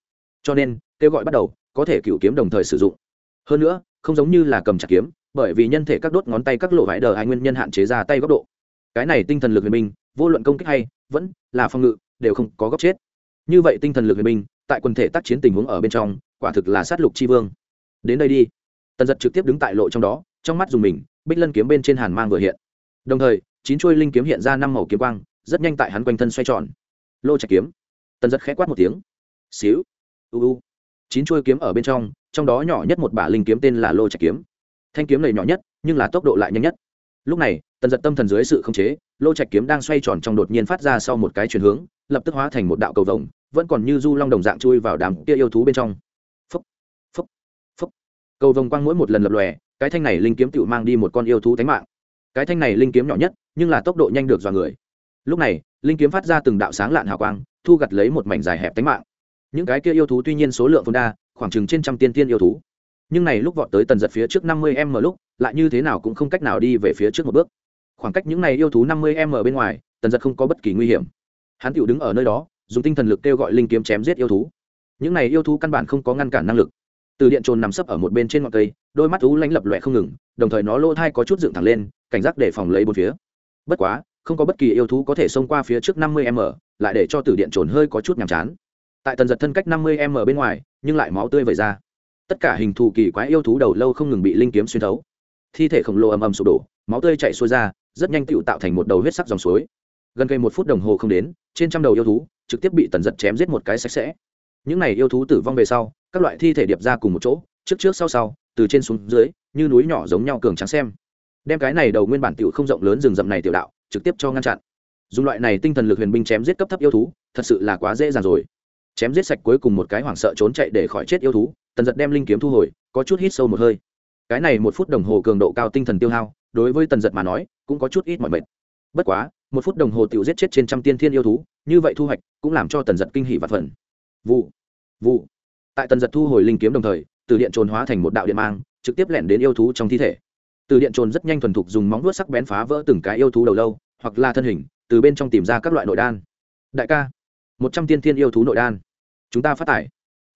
cho nên, kêu gọi bắt đầu, có thể cựu kiếm đồng thời sử dụng. Hơn nữa, không giống như là cầm chặt kiếm, bởi vì nhân thể các đốt ngón tay các lộ vải đờ hai nguyên nhân hạn chế ra tay góc độ. Cái này tinh thần lực huyền minh vô luận công kích hay, vẫn là phòng ngự, đều không có góc chết. Như vậy tinh thần lực huyền binh, tại quần thể tác chiến tình huống ở bên trong, quả thực là sát lục chi vương. Đến đây đi. Tần giật trực tiếp đứng tại lộ trong đó, trong mắt dùng mình, bích lân kiếm bên trên hàn mang vừa hiện. Đồng thời, chín chuôi linh kiếm hiện ra năm màu kiếm quang, rất nhanh tại hắn quanh thân xoay tròn. Lô trạch kiếm. Tần giật khẽ quát một tiếng. Xíu. Uu chín chuôi kiếm ở bên trong trong đó nhỏ nhất một bả linh kiếm tên là lô trạch kiếm. Thanh kiếm này nhỏ nhất, nhưng là tốc độ lại nhanh nhất lúc này tần giật tâm thần dưới sự khống chế lô trạch kiếm đang xoay tròn trong đột nhiên phát ra sau một cái chuyển hướng lập tức hóa thành một đạo cầu vồng vẫn còn như du long đồng dạng chui vào đám kia yêu thú bên trong phúc phúc phúc cầu vồng quang mỗi một lần lập lòe cái thanh này linh kiếm tự mang đi một con yêu thú tánh mạng cái thanh này linh kiếm nhỏ nhất nhưng là tốc độ nhanh được dọa người lúc này linh kiếm phát ra từng đạo sáng lạn hào quang thu gặt lấy một mảnh dài hẹp tánh mạng những cái kia yêu thú tuy nhiên số lượng phồn đa khoảng chừng trên trăm tiên tiên yêu thú nhưng này lúc vọt tới tần giật phía trước năm mươi m lúc lại như thế nào cũng không cách nào đi về phía trước một bước. Khoảng cách những này yêu thú năm mươi m bên ngoài, tần giật không có bất kỳ nguy hiểm. Hắn tựu đứng ở nơi đó, dùng tinh thần lực kêu gọi linh kiếm chém giết yêu thú. Những này yêu thú căn bản không có ngăn cản năng lực. Từ điện trồn nằm sấp ở một bên trên ngọn cây, đôi mắt thú lánh lập loẹ không ngừng, đồng thời nó lỗ thai có chút dựng thẳng lên, cảnh giác để phòng lấy bốn phía. Bất quá, không có bất kỳ yêu thú có thể xông qua phía trước năm mươi m, lại để cho từ điện trồn hơi có chút nhàm chán. Tại tần giật thân cách năm mươi m bên ngoài, nhưng lại máu tươi vẩy ra. Tất cả hình thù kỳ quái yêu thú đầu lâu không ngừng bị linh kiếm xuyên thấu thi thể khổng lồ ầm ầm sụp đổ, máu tươi chạy xuôi ra, rất nhanh tựu tạo thành một đầu huyết sắc dòng suối. Gần cây một phút đồng hồ không đến, trên trăm đầu yêu thú trực tiếp bị tần giật chém giết một cái sạch sẽ. Những này yêu thú tử vong về sau, các loại thi thể điệp ra cùng một chỗ, trước trước sau sau, từ trên xuống dưới, như núi nhỏ giống nhau cường trắng xem. Đem cái này đầu nguyên bản tiểu không rộng lớn rừng rậm này tiểu đạo, trực tiếp cho ngăn chặn. Dùng loại này tinh thần lực huyền binh chém giết cấp thấp yêu thú, thật sự là quá dễ dàng rồi. Chém giết sạch cuối cùng một cái hoảng sợ trốn chạy để khỏi chết yêu thú, tần giật đem linh kiếm thu hồi, có chút hít sâu một hơi cái này một phút đồng hồ cường độ cao tinh thần tiêu hao, đối với tần giật mà nói, cũng có chút ít mọi mệt. Bất quá, một phút đồng hồ tiểu giết chết trên trăm tiên thiên yêu thú, như vậy thu hoạch, cũng làm cho tần giật kinh hỉ và phần vụ vụ. Tại tần giật thu hồi linh kiếm đồng thời, từ điện trồn hóa thành một đạo điện mang, trực tiếp lẻn đến yêu thú trong thi thể. Từ điện trồn rất nhanh thuần thục dùng móng vuốt sắc bén phá vỡ từng cái yêu thú đầu lâu, hoặc là thân hình, từ bên trong tìm ra các loại nội đan. Đại ca, một trăm tiên thiên yêu thú nội đan. Chúng ta phát tải.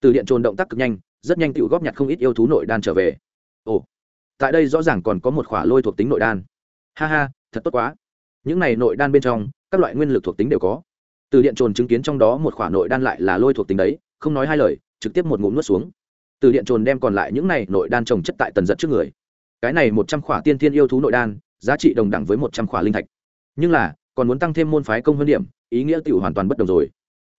Từ điện trồn động tác cực nhanh, rất nhanh tự góp nhặt không ít yêu thú nội đan trở về ồ, tại đây rõ ràng còn có một khỏa lôi thuộc tính nội đan. Ha ha, thật tốt quá. Những này nội đan bên trong, các loại nguyên lực thuộc tính đều có. Từ điện trồn chứng kiến trong đó một khỏa nội đan lại là lôi thuộc tính đấy, không nói hai lời, trực tiếp một ngụm nuốt xuống. Từ điện trồn đem còn lại những này nội đan trồng chất tại tần giật trước người. Cái này một trăm khỏa tiên thiên yêu thú nội đan, giá trị đồng đẳng với một trăm khỏa linh thạch. Nhưng là, còn muốn tăng thêm môn phái công hơn điểm, ý nghĩa t hoàn toàn bất đồng rồi.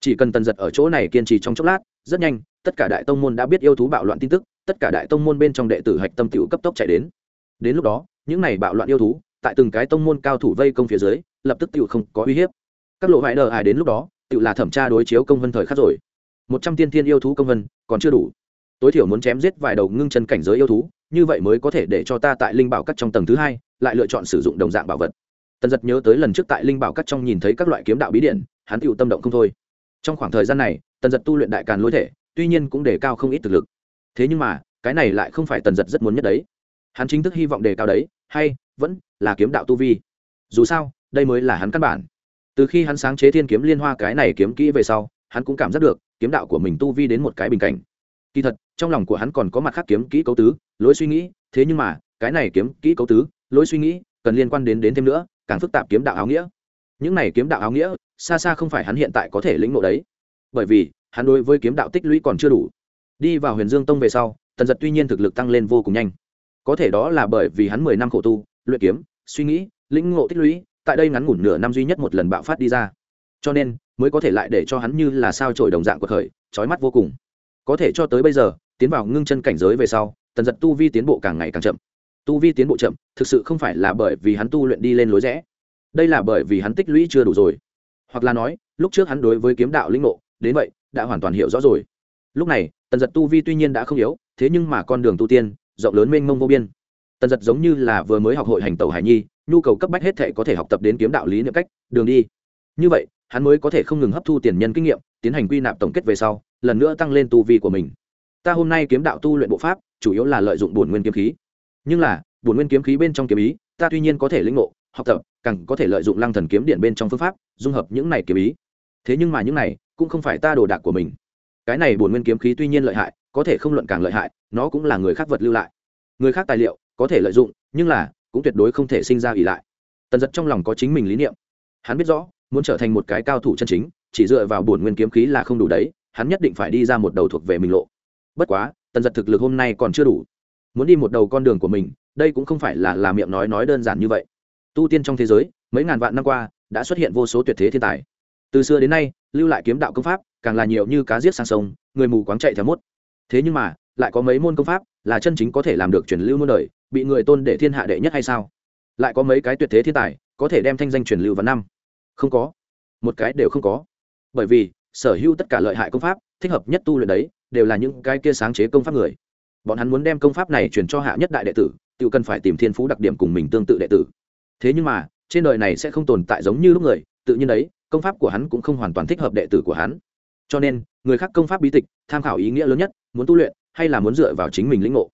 Chỉ cần tần giật ở chỗ này kiên trì trong chốc lát, rất nhanh, tất cả đại tông môn đã biết yêu thú bạo loạn tin tức tất cả đại tông môn bên trong đệ tử hạch tâm tiểu cấp tốc chạy đến. Đến lúc đó, những này bạo loạn yêu thú, tại từng cái tông môn cao thủ vây công phía dưới, lập tức tiểu không có uy hiếp. Các lộ vải đờ ải đến lúc đó, tiểu là thẩm tra đối chiếu công vân thời khắc rồi. Một trăm tiên thiên yêu thú công vân, còn chưa đủ. Tối thiểu muốn chém giết vài đầu ngưng chân cảnh giới yêu thú, như vậy mới có thể để cho ta tại linh bảo cắt trong tầng thứ hai, lại lựa chọn sử dụng đồng dạng bảo vật. Tần giật nhớ tới lần trước tại linh bảo cắt trong nhìn thấy các loại kiếm đạo bí điện, hắn tựu tâm động không thôi. Trong khoảng thời gian này, tần giật tu luyện đại càn lôi thể, tuy nhiên cũng đề cao không ít thực lực thế nhưng mà, cái này lại không phải tần giật rất muốn nhất đấy. Hắn chính thức hy vọng đề cao đấy, hay, vẫn là kiếm đạo tu vi. Dù sao, đây mới là hắn căn bản. Từ khi hắn sáng chế thiên kiếm liên hoa cái này kiếm kỹ về sau, hắn cũng cảm giác được, kiếm đạo của mình tu vi đến một cái bình cảnh. Kỳ thật, trong lòng của hắn còn có mặt khác kiếm kỹ cấu tứ, lối suy nghĩ, thế nhưng mà, cái này kiếm kỹ cấu tứ, lối suy nghĩ, cần liên quan đến đến thêm nữa, càng phức tạp kiếm đạo áo nghĩa. Những này kiếm đạo áo nghĩa, xa xa không phải hắn hiện tại có thể lĩnh ngộ đấy. Bởi vì, hắn đối với kiếm đạo tích lũy còn chưa đủ đi vào huyền dương tông về sau, tần giật tuy nhiên thực lực tăng lên vô cùng nhanh. Có thể đó là bởi vì hắn mười năm khổ tu, luyện kiếm, suy nghĩ, lĩnh ngộ tích lũy, tại đây ngắn ngủn nửa năm duy nhất một lần bạo phát đi ra. Cho nên, mới có thể lại để cho hắn như là sao trổi đồng dạng của khởi trói mắt vô cùng. Có thể cho tới bây giờ, tiến vào ngưng chân cảnh giới về sau, tần giật tu vi tiến bộ càng ngày càng chậm. Tu vi tiến bộ chậm, thực sự không phải là bởi vì hắn tu luyện đi lên lối rẽ. Đây là bởi vì hắn tích lũy chưa đủ rồi. Hoặc là nói, lúc trước hắn đối với kiếm đạo lĩnh ngộ, đến vậy, đã hoàn toàn hiểu rõ rồi. Lúc này tần giật tu vi tuy nhiên đã không yếu, thế nhưng mà con đường tu tiên, rộng lớn mênh mông vô biên. Tần giật giống như là vừa mới học hội hành tẩu hải nhi, nhu cầu cấp bách hết thể có thể học tập đến kiếm đạo lý niệm cách, đường đi. Như vậy, hắn mới có thể không ngừng hấp thu tiền nhân kinh nghiệm, tiến hành quy nạp tổng kết về sau, lần nữa tăng lên tu vi của mình. Ta hôm nay kiếm đạo tu luyện bộ pháp, chủ yếu là lợi dụng bổn nguyên kiếm khí. Nhưng là, bổn nguyên kiếm khí bên trong kiếm ý, ta tuy nhiên có thể lĩnh ngộ, học tập, càng có thể lợi dụng lăng thần kiếm điện bên trong phương pháp, dung hợp những này kiếm ý. Thế nhưng mà những này, cũng không phải ta đồ đạc của mình cái này bổn nguyên kiếm khí tuy nhiên lợi hại, có thể không luận càng lợi hại, nó cũng là người khác vật lưu lại. Người khác tài liệu, có thể lợi dụng, nhưng là, cũng tuyệt đối không thể sinh ra ỉ lại. Tần giật trong lòng có chính mình lý niệm. Hắn biết rõ, muốn trở thành một cái cao thủ chân chính, chỉ dựa vào bổn nguyên kiếm khí là không đủ đấy, hắn nhất định phải đi ra một đầu thuộc về mình lộ. Bất quá, tần giật thực lực hôm nay còn chưa đủ. Muốn đi một đầu con đường của mình, đây cũng không phải là là miệng nói nói đơn giản như vậy. Tu tiên trong thế giới, mấy ngàn vạn năm qua, đã xuất hiện vô số tuyệt thế thiên tài. Từ xưa đến nay lưu lại kiếm đạo công pháp, càng là nhiều như cá giết sang sông, người mù quáng chạy theo mốt. Thế nhưng mà, lại có mấy môn công pháp là chân chính có thể làm được truyền lưu muôn đời, bị người tôn để thiên hạ đệ nhất hay sao? Lại có mấy cái tuyệt thế thiên tài có thể đem thanh danh truyền lưu vào năm. Không có. Một cái đều không có. Bởi vì, sở hữu tất cả lợi hại công pháp, thích hợp nhất tu luyện đấy, đều là những cái kia sáng chế công pháp người. Bọn hắn muốn đem công pháp này truyền cho hạ nhất đại đệ tử, tự cần phải tìm thiên phú đặc điểm cùng mình tương tự đệ tử. Thế nhưng mà, trên đời này sẽ không tồn tại giống như lúc người, tự nhiên đấy công pháp của hắn cũng không hoàn toàn thích hợp đệ tử của hắn. Cho nên, người khác công pháp bí tịch, tham khảo ý nghĩa lớn nhất, muốn tu luyện, hay là muốn dựa vào chính mình lĩnh ngộ.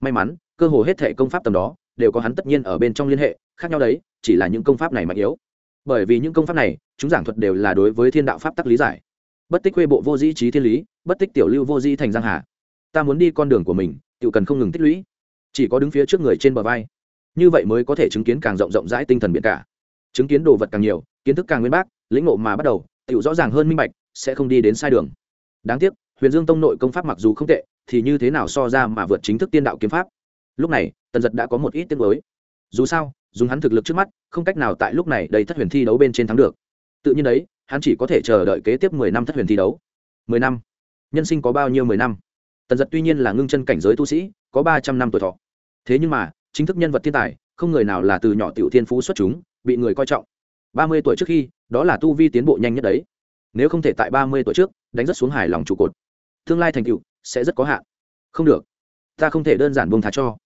May mắn, cơ hồ hết thể công pháp tầm đó, đều có hắn tất nhiên ở bên trong liên hệ, khác nhau đấy, chỉ là những công pháp này mạnh yếu. Bởi vì những công pháp này, chúng giảng thuật đều là đối với thiên đạo pháp tắc lý giải. Bất tích quê bộ vô di trí thiên lý, bất tích tiểu lưu vô di thành giang hà. Ta muốn đi con đường của mình tự cần không ngừng tích lũy. Chỉ có đứng phía trước người trên bờ vai. Như vậy mới có thể chứng kiến càng rộng rộng rãi tinh thần biển cả. Chứng kiến đồ vật càng nhiều, kiến thức càng nguyên bác lĩnh ngộ mà bắt đầu tự rõ ràng hơn minh bạch, sẽ không đi đến sai đường. Đáng tiếc, huyền dương tông nội công pháp mặc dù không tệ, thì như thế nào so ra mà vượt chính thức tiên đạo kiếm pháp? Lúc này, tần giật đã có một ít tiếng mới dù sao, dùng hắn thực lực trước mắt, không cách nào tại lúc này đầy thất huyền thi đấu bên trên thắng được. Tự nhiên đấy, hắn chỉ có thể chờ đợi kế tiếp mười năm thất huyền thi đấu. Mười năm? Nhân sinh có bao nhiêu mười năm? Tần giật tuy nhiên là ngưng chân cảnh giới tu sĩ, có ba trăm năm tuổi thọ. Thế nhưng mà, chính thức nhân vật thiên tài, không người nào là từ nhỏ tiểu thiên phú xuất chúng, bị người coi trọng ba mươi tuổi trước khi, đó là tu vi tiến bộ nhanh nhất đấy. Nếu không thể tại ba mươi tuổi trước, đánh rất xuống hài lòng trụ cột. Tương lai thành tựu sẽ rất có hạn. Không được. Ta không thể đơn giản buông thá cho.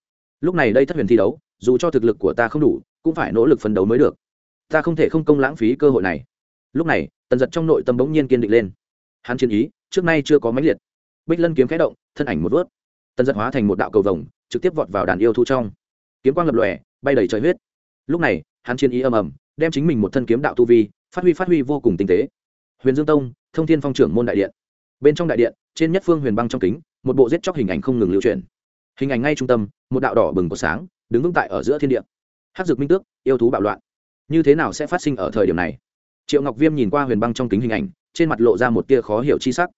Lúc này đây thất huyền thi đấu, dù cho thực lực của ta không đủ, cũng phải nỗ lực phấn đấu mới được. Ta không thể không công lãng phí cơ hội này. Lúc này, tần giật trong nội tâm bỗng nhiên kiên định lên. Hắn chiến ý, trước nay chưa có máy liệt. Bích lân kiếm khẽ động, thân ảnh một vớt. Tần giật hóa thành một đạo cầu vồng, trực tiếp vọt vào đàn yêu thu trong. Kiếm quang lập lòe, bay đầy trời huyết. Lúc này, hắn chiến ý ầm ầm đem chính mình một thân kiếm đạo tu vi, phát huy phát huy vô cùng tinh tế. Huyền dương tông, thông thiên phong trưởng môn đại điện. Bên trong đại điện, trên nhất phương huyền băng trong kính, một bộ giết chóc hình ảnh không ngừng lưu truyền. Hình ảnh ngay trung tâm, một đạo đỏ bừng có sáng, đứng vững tại ở giữa thiên địa. Hát dược minh tước, yêu thú bạo loạn. Như thế nào sẽ phát sinh ở thời điểm này? Triệu ngọc viêm nhìn qua huyền băng trong kính hình ảnh, trên mặt lộ ra một tia khó hiểu chi sắc.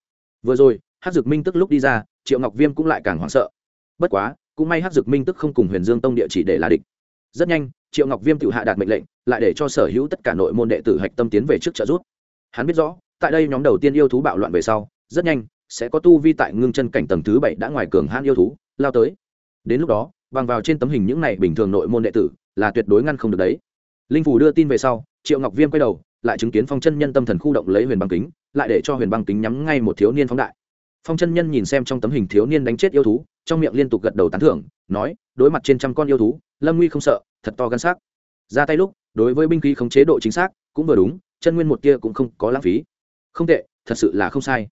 Vừa rồi hát dược minh tức lúc đi ra, triệu ngọc viêm cũng lại càng hoảng sợ. Bất quá, cũng may hát dược minh tức không cùng huyền dương tông địa chỉ để là địch. Rất nhanh triệu ngọc viêm tự hạ đạt mệnh lệnh, lại để cho sở hữu tất cả nội môn đệ tử hạch tâm tiến về trước trợ giúp. Hắn biết rõ, tại đây nhóm đầu tiên yêu thú bạo loạn về sau, rất nhanh, sẽ có tu vi tại ngưng chân cảnh tầng thứ bảy đã ngoài cường hãn yêu thú, lao tới. Đến lúc đó, bằng vào trên tấm hình những này bình thường nội môn đệ tử, là tuyệt đối ngăn không được đấy. Linh phủ đưa tin về sau, triệu ngọc viêm quay đầu, lại chứng kiến phong chân nhân tâm thần khu động lấy huyền băng kính, lại để cho huyền băng kính nhắm ngay một thiếu niên phóng đại. Phong chân nhân nhìn xem trong tấm hình thiếu niên đánh chết yêu thú, trong miệng liên tục gật đầu tán thưởng, nói, đối mặt trên trăm con yêu thú lâm nguy không sợ, thật to gan sắc ra tay lúc, đối với binh khí không chế độ chính xác, cũng vừa đúng, chân nguyên một kia cũng không có lãng phí. Không tệ, thật sự là không sai.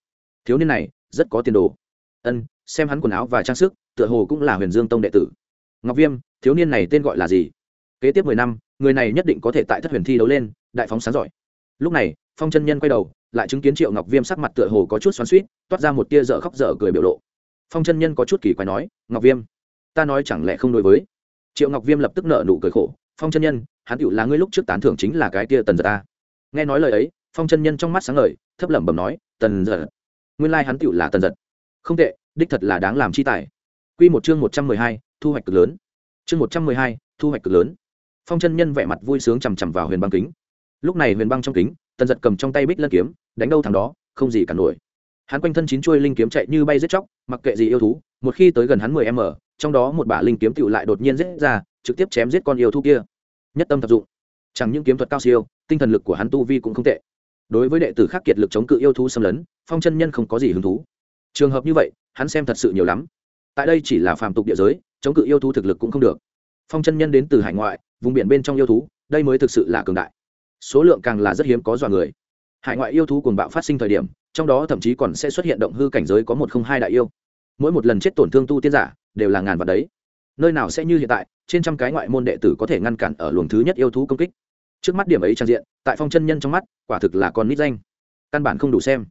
Thiếu niên này, rất có tiền đồ. Ân, xem hắn quần áo và trang sức, tựa hồ cũng là huyền dương tông đệ tử. Ngọc viêm, thiếu niên này tên gọi là gì? Kế tiếp mười năm, người này nhất định có thể tại thất huyền thi đấu lên, đại phóng sáng giỏi. Lúc này, phong chân nhân quay đầu, lại chứng kiến triệu ngọc viêm sắc mặt tựa hồ có chút xoắn suýt toát ra một tia dở khóc dở cười biểu lộ. Phong chân nhân có chút kỳ quái nói, ngọc viêm, ta nói chẳng lẽ không đối với? Triệu ngọc viêm lập tức nợ nụ cười khổ, phong chân nhân, hắn tựu là ngươi lúc trước tán thưởng chính là cái tia tần giật ta. Nghe nói lời ấy, phong chân nhân trong mắt sáng ngời, thấp lẩm bẩm nói, tần giật, nguyên lai hắn tựu là tần giật. Không tệ, đích thật là đáng làm chi tài. Q một chương một trăm mười hai, thu hoạch cực lớn. Chương một trăm mười hai, thu hoạch cực lớn. Phong chân nhân vẻ mặt vui sướng chằm chằm vào huyền băng kính. Lúc này huyền băng trong kính, tần giật cầm trong tay bích lân kiếm, đánh đâu thằng đó, không gì cả nổi. Hắn quanh thân chín chuôi linh kiếm chạy như bay giết chóc, mặc kệ gì yêu thú, một khi tới gần hắn mười m trong đó một bả linh kiếm tựu lại đột nhiên giết ra, trực tiếp chém giết con yêu thú kia. Nhất tâm tập dụng. Chẳng những kiếm thuật cao siêu, tinh thần lực của hắn tu vi cũng không tệ. Đối với đệ tử khác kiệt lực chống cự yêu thú xâm lấn, phong chân nhân không có gì hứng thú. Trường hợp như vậy, hắn xem thật sự nhiều lắm. Tại đây chỉ là phàm tục địa giới, chống cự yêu thú thực lực cũng không được. Phong chân nhân đến từ hải ngoại, vùng biển bên trong yêu thú, đây mới thực sự là cường đại. Số lượng càng là rất hiếm có dọa người. Hải ngoại yêu thú cuồng bạo phát sinh thời điểm, trong đó thậm chí còn sẽ xuất hiện động hư cảnh giới có một không hai đại yêu. Mỗi một lần chết tổn thương tu tiên giả đều là ngàn vật đấy. Nơi nào sẽ như hiện tại, trên trăm cái ngoại môn đệ tử có thể ngăn cản ở luồng thứ nhất yêu thú công kích. Trước mắt điểm ấy trang diện, tại phong chân nhân trong mắt, quả thực là con nít danh. Căn bản không đủ xem.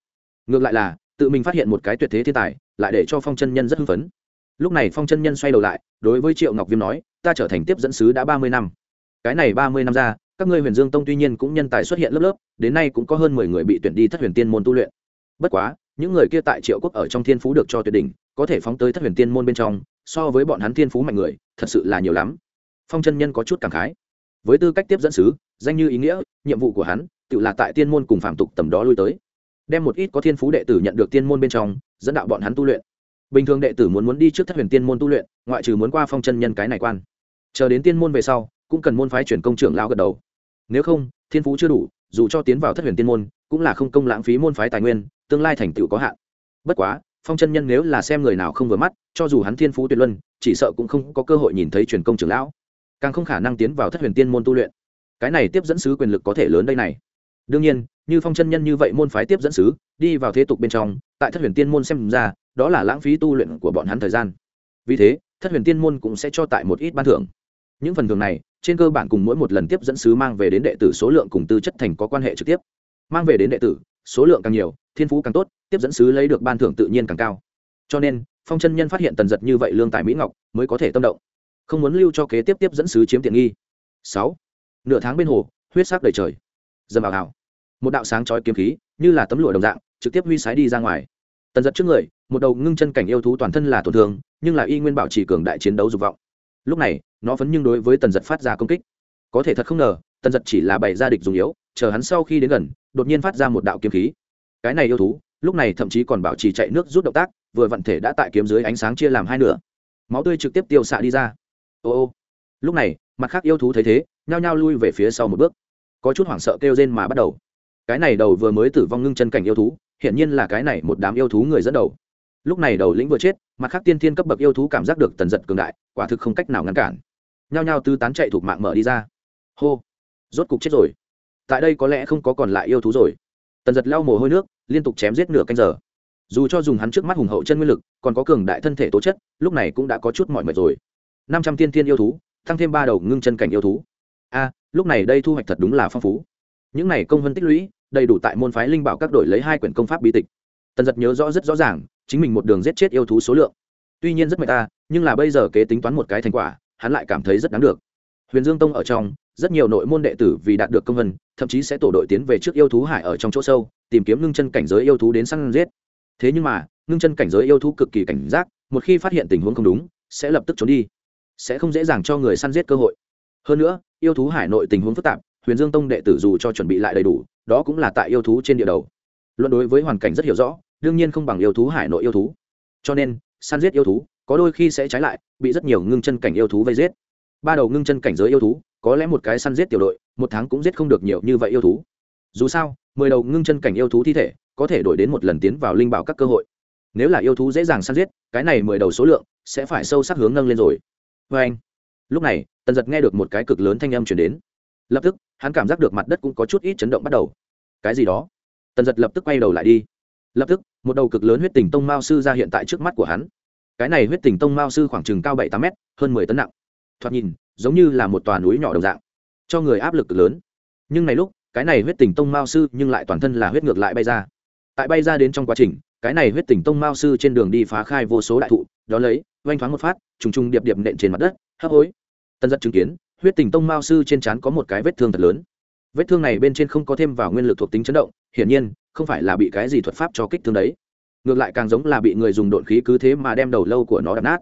Ngược lại là, tự mình phát hiện một cái tuyệt thế thiên tài, lại để cho phong chân nhân rất hưng phấn. Lúc này phong chân nhân xoay đầu lại, đối với triệu ngọc viêm nói, ta trở thành tiếp dẫn sứ đã ba mươi năm. Cái này ba mươi năm ra, các ngươi huyền dương tông tuy nhiên cũng nhân tài xuất hiện lớp lớp, đến nay cũng có hơn mười người bị tuyển đi thất huyền tiên môn tu luyện. Bất quá, những người kia tại triệu quốc ở trong thiên phú được cho tuyệt đỉnh, có thể phóng tới thất huyền tiên môn bên trong so với bọn hắn thiên phú mạnh người, thật sự là nhiều lắm. Phong chân nhân có chút cảm khái. Với tư cách tiếp dẫn sứ, danh như ý nghĩa, nhiệm vụ của hắn, tự là tại tiên môn cùng phạm tục tầm đó lui tới. Đem một ít có thiên phú đệ tử nhận được tiên môn bên trong, dẫn đạo bọn hắn tu luyện. Bình thường đệ tử muốn muốn đi trước thất huyền tiên môn tu luyện, ngoại trừ muốn qua phong chân nhân cái này quan. Chờ đến tiên môn về sau, cũng cần môn phái chuyển công trưởng lao gật đầu. Nếu không, thiên phú chưa đủ, dù cho tiến vào thất huyền tiên môn, cũng là không công lãng phí môn phái tài nguyên, tương lai thành tựu có hạn. Bất quá phong chân nhân nếu là xem người nào không vừa mắt, cho dù hắn thiên phú tuyệt luân, chỉ sợ cũng không có cơ hội nhìn thấy truyền công trưởng lão. Càng không khả năng tiến vào thất huyền tiên môn tu luyện. Cái này tiếp dẫn sứ quyền lực có thể lớn đây này. Đương nhiên, như phong chân nhân như vậy môn phái tiếp dẫn sứ, đi vào thế tục bên trong, tại thất huyền tiên môn xem ra, đó là lãng phí tu luyện của bọn hắn thời gian. Vì thế, thất huyền tiên môn cũng sẽ cho tại một ít ban thưởng. Những phần thưởng này, trên cơ bản cùng mỗi một lần tiếp dẫn sứ mang về đến đệ tử số lượng cùng tư chất thành có quan hệ trực tiếp. Mang về đến đệ tử, số lượng càng nhiều thiên phú càng tốt, tiếp dẫn sứ lấy được ban thưởng tự nhiên càng cao. Cho nên, phong chân nhân phát hiện tần giật như vậy lương tài mỹ ngọc, mới có thể tâm động. Không muốn lưu cho kế tiếp tiếp dẫn sứ chiếm tiện nghi. Sáu, nửa tháng bên hồ, huyết sắc đầy trời. Dầm ảo ảo một đạo sáng chói kiếm khí, như là tấm lụa đồng dạng, trực tiếp huy sái đi ra ngoài. Tần giật trước người, một đầu ngưng chân cảnh yêu thú toàn thân là tổn thương, nhưng là y nguyên bảo trì cường đại chiến đấu dục vọng. Lúc này, nó vẫn nhưng đối với tần giật phát ra công kích. Có thể thật không ngờ, tần giật chỉ là bày ra địch dùng yếu, chờ hắn sau khi đến gần, đột nhiên phát ra một đạo kiếm khí cái này yêu thú, lúc này thậm chí còn bảo trì chạy nước rút động tác, vừa vận thể đã tại kiếm dưới ánh sáng chia làm hai nửa. Máu tươi trực tiếp tiêu xạ đi ra. Ô ô. Lúc này, mặt khác yêu thú thấy thế, nhao nhao lui về phía sau một bước. Có chút hoảng sợ kêu rên mà bắt đầu. Cái này đầu vừa mới tử vong ngưng chân cảnh yêu thú, hiển nhiên là cái này một đám yêu thú người dẫn đầu. Lúc này đầu lĩnh vừa chết, mặt khác tiên thiên cấp bậc yêu thú cảm giác được tần giật cường đại, quả thực không cách nào ngăn cản. Nhao nhao tư tán chạy thuộc mạng mở đi ra. Hô. Rốt cục chết rồi. Tại đây có lẽ không có còn lại yêu thú rồi. Tần giật lau mồ hôi nước liên tục chém giết nửa canh giờ. Dù cho dùng hắn trước mắt hùng hậu chân nguyên lực, còn có cường đại thân thể tố chất, lúc này cũng đã có chút mọi mệt rồi. Năm trăm tiên thiên yêu thú tăng thêm ba đầu ngưng chân cảnh yêu thú. A, lúc này đây thu hoạch thật đúng là phong phú. Những này công vân tích lũy, đầy đủ tại môn phái linh bảo các đội lấy hai quyển công pháp bí tịch. Tần giật nhớ rõ rất rõ ràng, chính mình một đường giết chết yêu thú số lượng. Tuy nhiên rất mệt ta, nhưng là bây giờ kế tính toán một cái thành quả, hắn lại cảm thấy rất đáng được huyền dương tông ở trong, rất nhiều nội môn đệ tử vì đạt được công vân, thậm chí sẽ tổ đội tiến về trước yêu thú hải ở trong chỗ sâu, tìm kiếm ngưng chân cảnh giới yêu thú đến săn giết. Thế nhưng mà, ngưng chân cảnh giới yêu thú cực kỳ cảnh giác, một khi phát hiện tình huống không đúng, sẽ lập tức trốn đi, sẽ không dễ dàng cho người săn giết cơ hội. Hơn nữa, yêu thú hải nội tình huống phức tạp, huyền dương tông đệ tử dù cho chuẩn bị lại đầy đủ, đó cũng là tại yêu thú trên địa đầu. Luận đối với hoàn cảnh rất hiểu rõ, đương nhiên không bằng yêu thú hải nội yêu thú. Cho nên, săn giết yêu thú, có đôi khi sẽ trái lại, bị rất nhiều ngưng chân cảnh yêu thú vây giết ba đầu ngưng chân cảnh giới yêu thú, có lẽ một cái săn giết tiểu đội, một tháng cũng giết không được nhiều như vậy yêu thú. Dù sao, mười đầu ngưng chân cảnh yêu thú thi thể, có thể đổi đến một lần tiến vào linh bảo các cơ hội. Nếu là yêu thú dễ dàng săn giết, cái này mười đầu số lượng sẽ phải sâu sắc hướng nâng lên rồi. Vê anh, lúc này, tần giật nghe được một cái cực lớn thanh âm chuyển đến. Lập tức, hắn cảm giác được mặt đất cũng có chút ít chấn động bắt đầu. Cái gì đó? Tần giật lập tức quay đầu lại đi. Lập tức, một đầu cực lớn huyết tình tông mao sư ra hiện tại trước mắt của hắn. Cái này huyết tình tông mao sư khoảng chừng cao bảy tám mét, hơn mười tấn nặng thoạt nhìn, giống như là một tòa núi nhỏ đồng dạng, cho người áp lực cực lớn. Nhưng này lúc, cái này huyết tình tông mao sư nhưng lại toàn thân là huyết ngược lại bay ra. Tại bay ra đến trong quá trình, cái này huyết tình tông mao sư trên đường đi phá khai vô số đại thụ, đó lấy, oanh thoáng một phát, trùng trùng điệp điệp nện trên mặt đất, hấp hối. Tân giật chứng kiến, huyết tình tông mao sư trên trán có một cái vết thương thật lớn. Vết thương này bên trên không có thêm vào nguyên lực thuộc tính chấn động, hiển nhiên, không phải là bị cái gì thuật pháp cho kích thương đấy. Ngược lại càng giống là bị người dùng độn khí cứ thế mà đem đầu lâu của nó đập nát.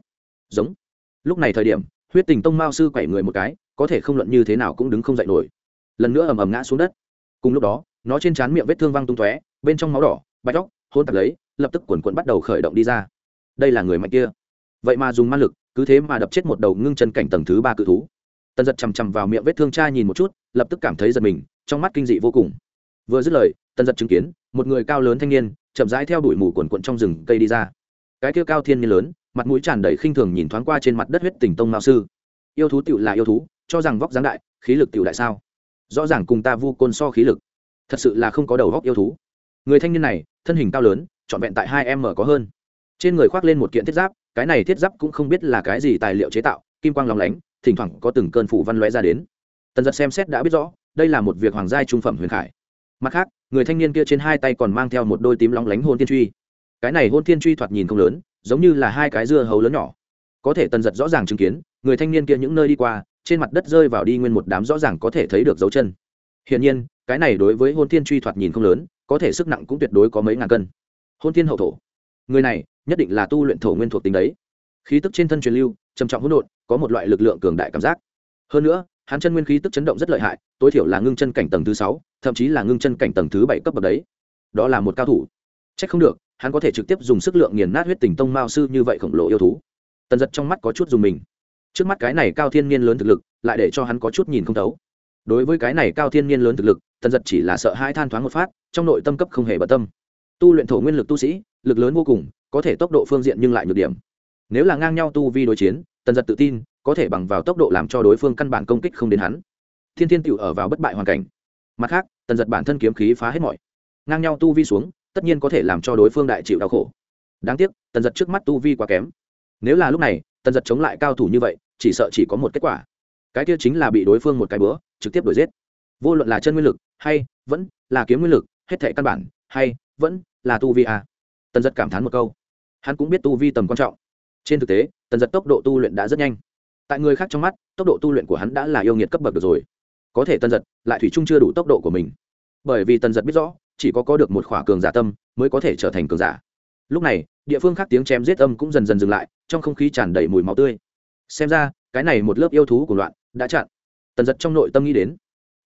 Giống. Lúc này thời điểm huyết tình tông mao sư quẩy người một cái, có thể không luận như thế nào cũng đứng không dậy nổi. Lần nữa ầm ầm ngã xuống đất. Cùng lúc đó, nó trên trán miệng vết thương văng tung tóe, bên trong máu đỏ, bạch óc, hôn tạp lấy, lập tức quần quận bắt đầu khởi động đi ra. Đây là người mạnh kia. Vậy mà dùng ma lực, cứ thế mà đập chết một đầu ngưng chân cảnh tầng thứ ba cự thú. Tần giật chằm chằm vào miệng vết thương cha nhìn một chút, lập tức cảm thấy giật mình, trong mắt kinh dị vô cùng. Vừa dứt lời, tần giật chứng kiến, một người cao lớn thanh niên, chậm rãi theo đuổi mù quần quận trong rừng cây đi ra. Cái kia cao thiên niên lớn mặt mũi tràn đầy khinh thường nhìn thoáng qua trên mặt đất huyết tình tông mao sư. Yêu thú tựu là yêu thú, cho rằng vóc dáng đại, khí lực tựu đại sao? Rõ ràng cùng ta vu côn so khí lực, thật sự là không có đầu vóc yêu thú. Người thanh niên này, thân hình cao lớn, trọn vẹn tại hai em mở có hơn. Trên người khoác lên một kiện thiết giáp, cái này thiết giáp cũng không biết là cái gì tài liệu chế tạo, kim quang lóng lánh, thỉnh thoảng có từng cơn phủ văn lóe ra đến. Tần giật xem xét đã biết rõ, đây là một việc hoàng gia trung phẩm huyền khải. Mặt khác, người thanh niên kia trên hai tay còn mang theo một đôi tím lóng lánh hôn thiên truy. Cái này hôn thiên truy thoạt nhìn không lớn giống như là hai cái dưa hấu lớn nhỏ. Có thể tần giật rõ ràng chứng kiến, người thanh niên kia những nơi đi qua, trên mặt đất rơi vào đi nguyên một đám rõ ràng có thể thấy được dấu chân. Hiển nhiên, cái này đối với hôn thiên truy thoạt nhìn không lớn, có thể sức nặng cũng tuyệt đối có mấy ngàn cân. Hôn thiên hậu thổ. Người này, nhất định là tu luyện thổ nguyên thuộc tính đấy. Khí tức trên thân truyền lưu, trầm trọng hỗn độn, có một loại lực lượng cường đại cảm giác. Hơn nữa, hắn chân nguyên khí tức chấn động rất lợi hại, tối thiểu là ngưng chân cảnh tầng thứ sáu, thậm chí là ngưng chân cảnh tầng thứ bảy cấp bậc đấy. Đó là một cao thủ. C h ắ c không được hắn có thể trực tiếp dùng sức lượng nghiền nát huyết tình tông mao sư như vậy khổng lồ yêu thú. Tần giật trong mắt có chút dùng mình. Trước mắt cái này cao thiên niên lớn thực lực, lại để cho hắn có chút nhìn không thấu. Đối với cái này cao thiên niên lớn thực lực, tần giật chỉ là sợ hai than thoáng một phát, trong nội tâm cấp không hề bận tâm. Tu luyện thổ nguyên lực tu sĩ, lực lớn vô cùng, có thể tốc độ phương diện nhưng lại nhược điểm. Nếu là ngang nhau tu vi đối chiến, tần giật tự tin, có thể bằng vào tốc độ làm cho đối phương căn bản công kích không đến hắn. Thiên thiên tựu ở vào bất bại hoàn cảnh. Mặt khác, tần giật bản thân kiếm khí phá hết mọi. Ngang nhau tu vi xuống tất nhiên có thể làm cho đối phương đại chịu đau khổ. Đáng tiếc, tần giật trước mắt tu vi quá kém. Nếu là lúc này, tần giật chống lại cao thủ như vậy, chỉ sợ chỉ có một kết quả. Cái kia chính là bị đối phương một cái bữa, trực tiếp đuổi giết. Vô luận là chân nguyên lực, hay vẫn là kiếm nguyên lực, hết thể căn bản, hay vẫn là tu vi à. tần giật cảm thán một câu. Hắn cũng biết tu vi tầm quan trọng. Trên thực tế, tần giật tốc độ tu luyện đã rất nhanh. Tại người khác trong mắt, tốc độ tu luyện của hắn đã là yêu nghiệt cấp bậc được rồi. Có thể tần giật lại thủy chung chưa đủ tốc độ của mình. Bởi vì tần giật biết rõ chỉ có có được một khỏa cường giả tâm mới có thể trở thành cường giả. Lúc này, địa phương khác tiếng chém giết âm cũng dần dần dừng lại, trong không khí tràn đầy mùi máu tươi. Xem ra, cái này một lớp yêu thú của loạn đã chặn. Tần giật trong nội tâm nghĩ đến.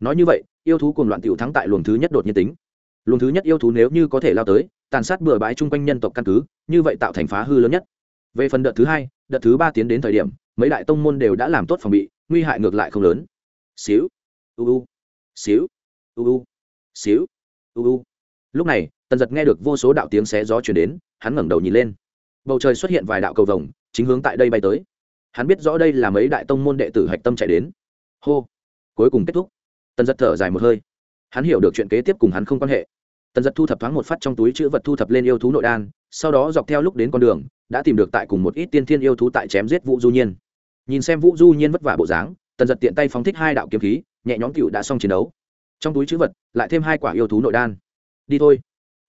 Nói như vậy, yêu thú cùng loạn t thắng tại luồng thứ nhất đột nhiên tính. Luồng thứ nhất yêu thú nếu như có thể lao tới, tàn sát bừa bãi chung quanh nhân tộc căn cứ, như vậy tạo thành phá hư lớn nhất. Về phần đợt thứ hai, đợt thứ ba tiến đến thời điểm, mấy đại tông môn đều đã làm tốt phòng bị, nguy hại ngược lại không lớn. Xíu. U u. Xíu. U u. Xíu u lúc này, tần giật nghe được vô số đạo tiếng xé gió chuyển đến, hắn ngẩng đầu nhìn lên. Bầu trời xuất hiện vài đạo cầu vồng, chính hướng tại đây bay tới. Hắn biết rõ đây là mấy đại tông môn đệ tử hạch tâm chạy đến. Hô! Cuối cùng kết thúc. Tần giật thở dài một hơi. Hắn hiểu được chuyện kế tiếp cùng hắn không quan hệ. Tần giật thu thập thoáng một phát trong túi chữ vật thu thập lên yêu thú nội đan, sau đó dọc theo lúc đến con đường, đã tìm được tại cùng một ít tiên thiên yêu thú tại chém giết vũ du nhiên. Nhìn xem vũ du nhiên vất vả bộ dáng, tần giật tiện tay phóng thích hai đạo kiếm khí, nhẹ nhõm cựu đã xong chiến đấu trong túi chữ vật lại thêm hai quả yêu thú nội đan đi thôi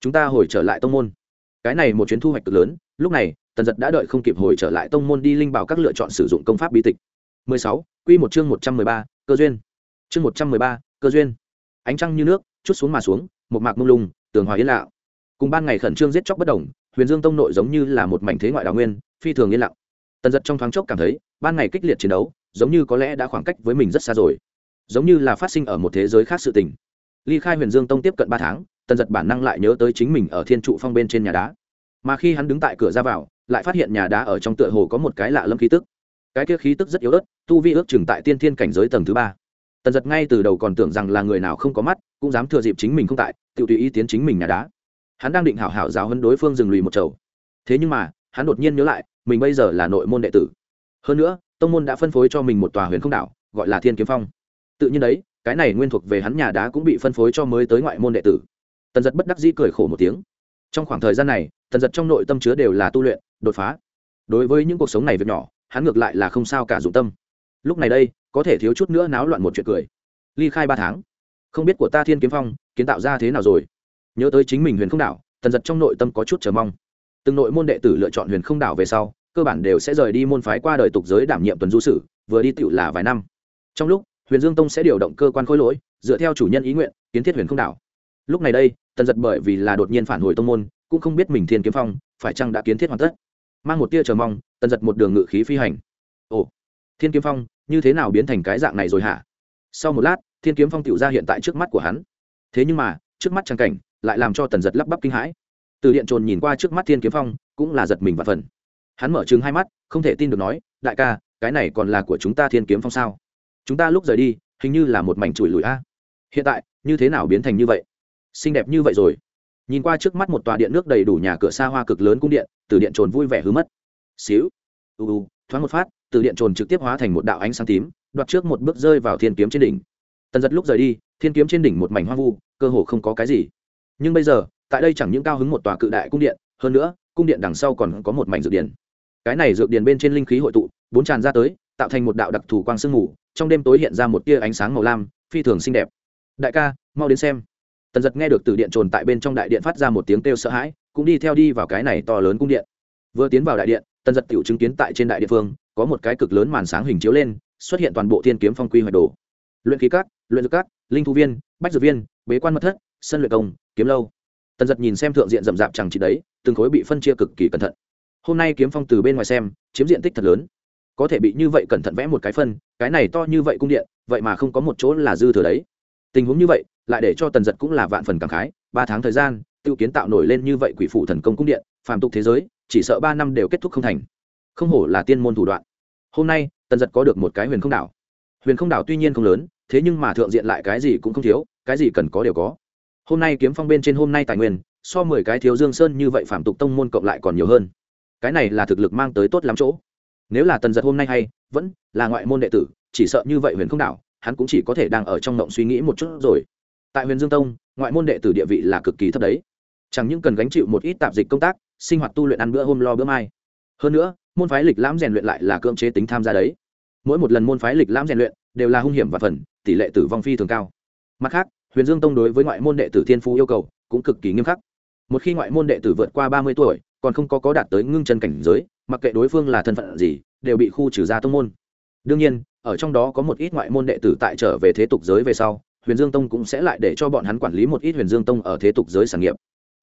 chúng ta hồi trở lại tông môn cái này một chuyến thu hoạch cực lớn lúc này tần giật đã đợi không kịp hồi trở lại tông môn đi linh bảo các lựa chọn sử dụng công pháp bí tịch 16. Quy một chương 113, cơ duyên. Chương 113, cơ duyên. Ánh trăng như nước, chút xuống mà xuống, một mạc mông lung, tường hòa yên lặng. Cùng ban ngày khẩn trương giết chóc bất động, Huyền Dương tông nội giống như là một mảnh thế ngoại đào nguyên, phi thường yên lặng. Tần giật trong thoáng chốc cảm thấy, ban ngày kích liệt chiến đấu, giống như có lẽ đã khoảng cách với mình rất xa rồi giống như là phát sinh ở một thế giới khác sự tình. Ly khai huyền dương tông tiếp cận ba tháng, tần giật bản năng lại nhớ tới chính mình ở thiên trụ phong bên trên nhà đá. Mà khi hắn đứng tại cửa ra vào, lại phát hiện nhà đá ở trong tựa hồ có một cái lạ lâm khí tức. Cái kia khí tức rất yếu ớt, tu vi ước chừng tại tiên thiên cảnh giới tầng thứ ba. Tần giật ngay từ đầu còn tưởng rằng là người nào không có mắt, cũng dám thừa dịp chính mình không tại tự tùy ý tiến chính mình nhà đá. Hắn đang định hảo hảo giáo hơn đối phương dừng lùi một chầu. Thế nhưng mà, hắn đột nhiên nhớ lại, mình bây giờ là nội môn đệ tử. Hơn nữa, tông môn đã phân phối cho mình một tòa huyền không đảo, gọi là thiên kiếm phong tự nhiên đấy, cái này nguyên thuộc về hắn nhà đá cũng bị phân phối cho mới tới ngoại môn đệ tử. Tần giật bất đắc dĩ cười khổ một tiếng. Trong khoảng thời gian này, tần giật trong nội tâm chứa đều là tu luyện, đột phá. Đối với những cuộc sống này việc nhỏ, hắn ngược lại là không sao cả dụng tâm. Lúc này đây, có thể thiếu chút nữa náo loạn một chuyện cười. Ly khai ba tháng. Không biết của ta thiên kiếm phong, kiến tạo ra thế nào rồi? Nhớ tới chính mình huyền không đảo, tần giật trong nội tâm có chút chờ mong. Từng nội môn đệ tử lựa chọn huyền không đảo về sau, cơ bản đều sẽ rời đi môn phái qua đời tục giới đảm nhiệm tuần du sử, vừa đi tựu là vài năm. Trong lúc huyền dương tông sẽ điều động cơ quan khối lỗi, dựa theo chủ nhân ý nguyện, kiến thiết huyền không đảo. Lúc này đây, tần giật bởi vì là đột nhiên phản hồi tông môn, cũng không biết mình thiên kiếm phong, phải chăng đã kiến thiết hoàn tất. Mang một tia chờ mong, tần giật một đường ngự khí phi hành. Ồ, thiên kiếm phong, như thế nào biến thành cái dạng này rồi hả? Sau một lát, thiên kiếm phong tựu ra hiện tại trước mắt của hắn. Thế nhưng mà, trước mắt trang cảnh, lại làm cho tần giật lắp bắp kinh hãi. Từ điện trồn nhìn qua trước mắt thiên kiếm phong, cũng là giật mình và phần. Hắn mở chừng hai mắt, không thể tin được nói, đại ca, cái này còn là của chúng ta thiên kiếm phong sao? Chúng ta lúc rời đi, hình như là một mảnh chùi lùi a. Hiện tại, như thế nào biến thành như vậy? Xinh đẹp như vậy rồi. Nhìn qua trước mắt một tòa điện nước đầy đủ nhà cửa xa hoa cực lớn cung điện, từ điện trồn vui vẻ hứa mất. Xíu. U u, thoáng một phát, từ điện trồn trực tiếp hóa thành một đạo ánh sáng tím, đoạt trước một bước rơi vào thiên kiếm trên đỉnh. Tần giật lúc rời đi, thiên kiếm trên đỉnh một mảnh hoang vu, cơ hồ không có cái gì. Nhưng bây giờ, tại đây chẳng những cao hứng một tòa cự đại cung điện, hơn nữa, cung điện đằng sau còn có một mảnh dược điển cái này dược điển bên trên linh khí hội tụ, bốn tràn ra tới, tạo thành một đạo đặc thù quang sương mù trong đêm tối hiện ra một tia ánh sáng màu lam, phi thường xinh đẹp. Đại ca, mau đến xem. Tần giật nghe được từ điện trồn tại bên trong đại điện phát ra một tiếng kêu sợ hãi, cũng đi theo đi vào cái này to lớn cung điện. Vừa tiến vào đại điện, tần giật tự chứng kiến tại trên đại địa phương, có một cái cực lớn màn sáng hình chiếu lên, xuất hiện toàn bộ thiên kiếm phong quy hoạch đồ. Luyện khí cát luyện dược cát linh thu viên, bách dược viên, bế quan mật thất, sân luyện công, kiếm lâu. Tần giật nhìn xem thượng diện rậm rạp chẳng chỉ đấy, từng khối bị phân chia cực kỳ cẩn thận. Hôm nay kiếm phong từ bên ngoài xem, chiếm diện tích thật lớn có thể bị như vậy cẩn thận vẽ một cái phân, cái này to như vậy cung điện, vậy mà không có một chỗ là dư thừa đấy. Tình huống như vậy, lại để cho tần giật cũng là vạn phần cảm khái, ba tháng thời gian tự kiến tạo nổi lên như vậy quỷ phụ thần công cung điện, phàm tục thế giới, chỉ sợ ba năm đều kết thúc không thành. Không hổ là tiên môn thủ đoạn. Hôm nay, tần giật có được một cái huyền không đảo. Huyền không đảo tuy nhiên không lớn, thế nhưng mà thượng diện lại cái gì cũng không thiếu, cái gì cần có đều có. Hôm nay kiếm phong bên trên hôm nay tài nguyên, so mười cái thiếu dương sơn như vậy phạm tục tông môn cộng lại còn nhiều hơn. Cái này là thực lực mang tới tốt lắm chỗ nếu là tần giật hôm nay hay, vẫn là ngoại môn đệ tử, chỉ sợ như vậy huyền không đảo, hắn cũng chỉ có thể đang ở trong động suy nghĩ một chút rồi. Tại huyền dương tông, ngoại môn đệ tử địa vị là cực kỳ thấp đấy. Chẳng những cần gánh chịu một ít tạp dịch công tác, sinh hoạt tu luyện ăn bữa hôm lo bữa mai. Hơn nữa, môn phái lịch lãm rèn luyện lại là cưỡng chế tính tham gia đấy. Mỗi một lần môn phái lịch lãm rèn luyện đều là hung hiểm và phần, tỷ lệ tử vong phi thường cao. Mặt khác, huyền dương tông đối với ngoại môn đệ tử thiên phú yêu cầu cũng cực kỳ nghiêm khắc. Một khi ngoại môn đệ tử vượt qua ba mươi tuổi, còn không có có đạt tới ngưng chân cảnh giới mặc kệ đối phương là thân phận gì, đều bị khu trừ ra tông môn. Đương nhiên, ở trong đó có một ít ngoại môn đệ tử tại trở về thế tục giới về sau, huyền dương tông cũng sẽ lại để cho bọn hắn quản lý một ít huyền dương tông ở thế tục giới sản nghiệp.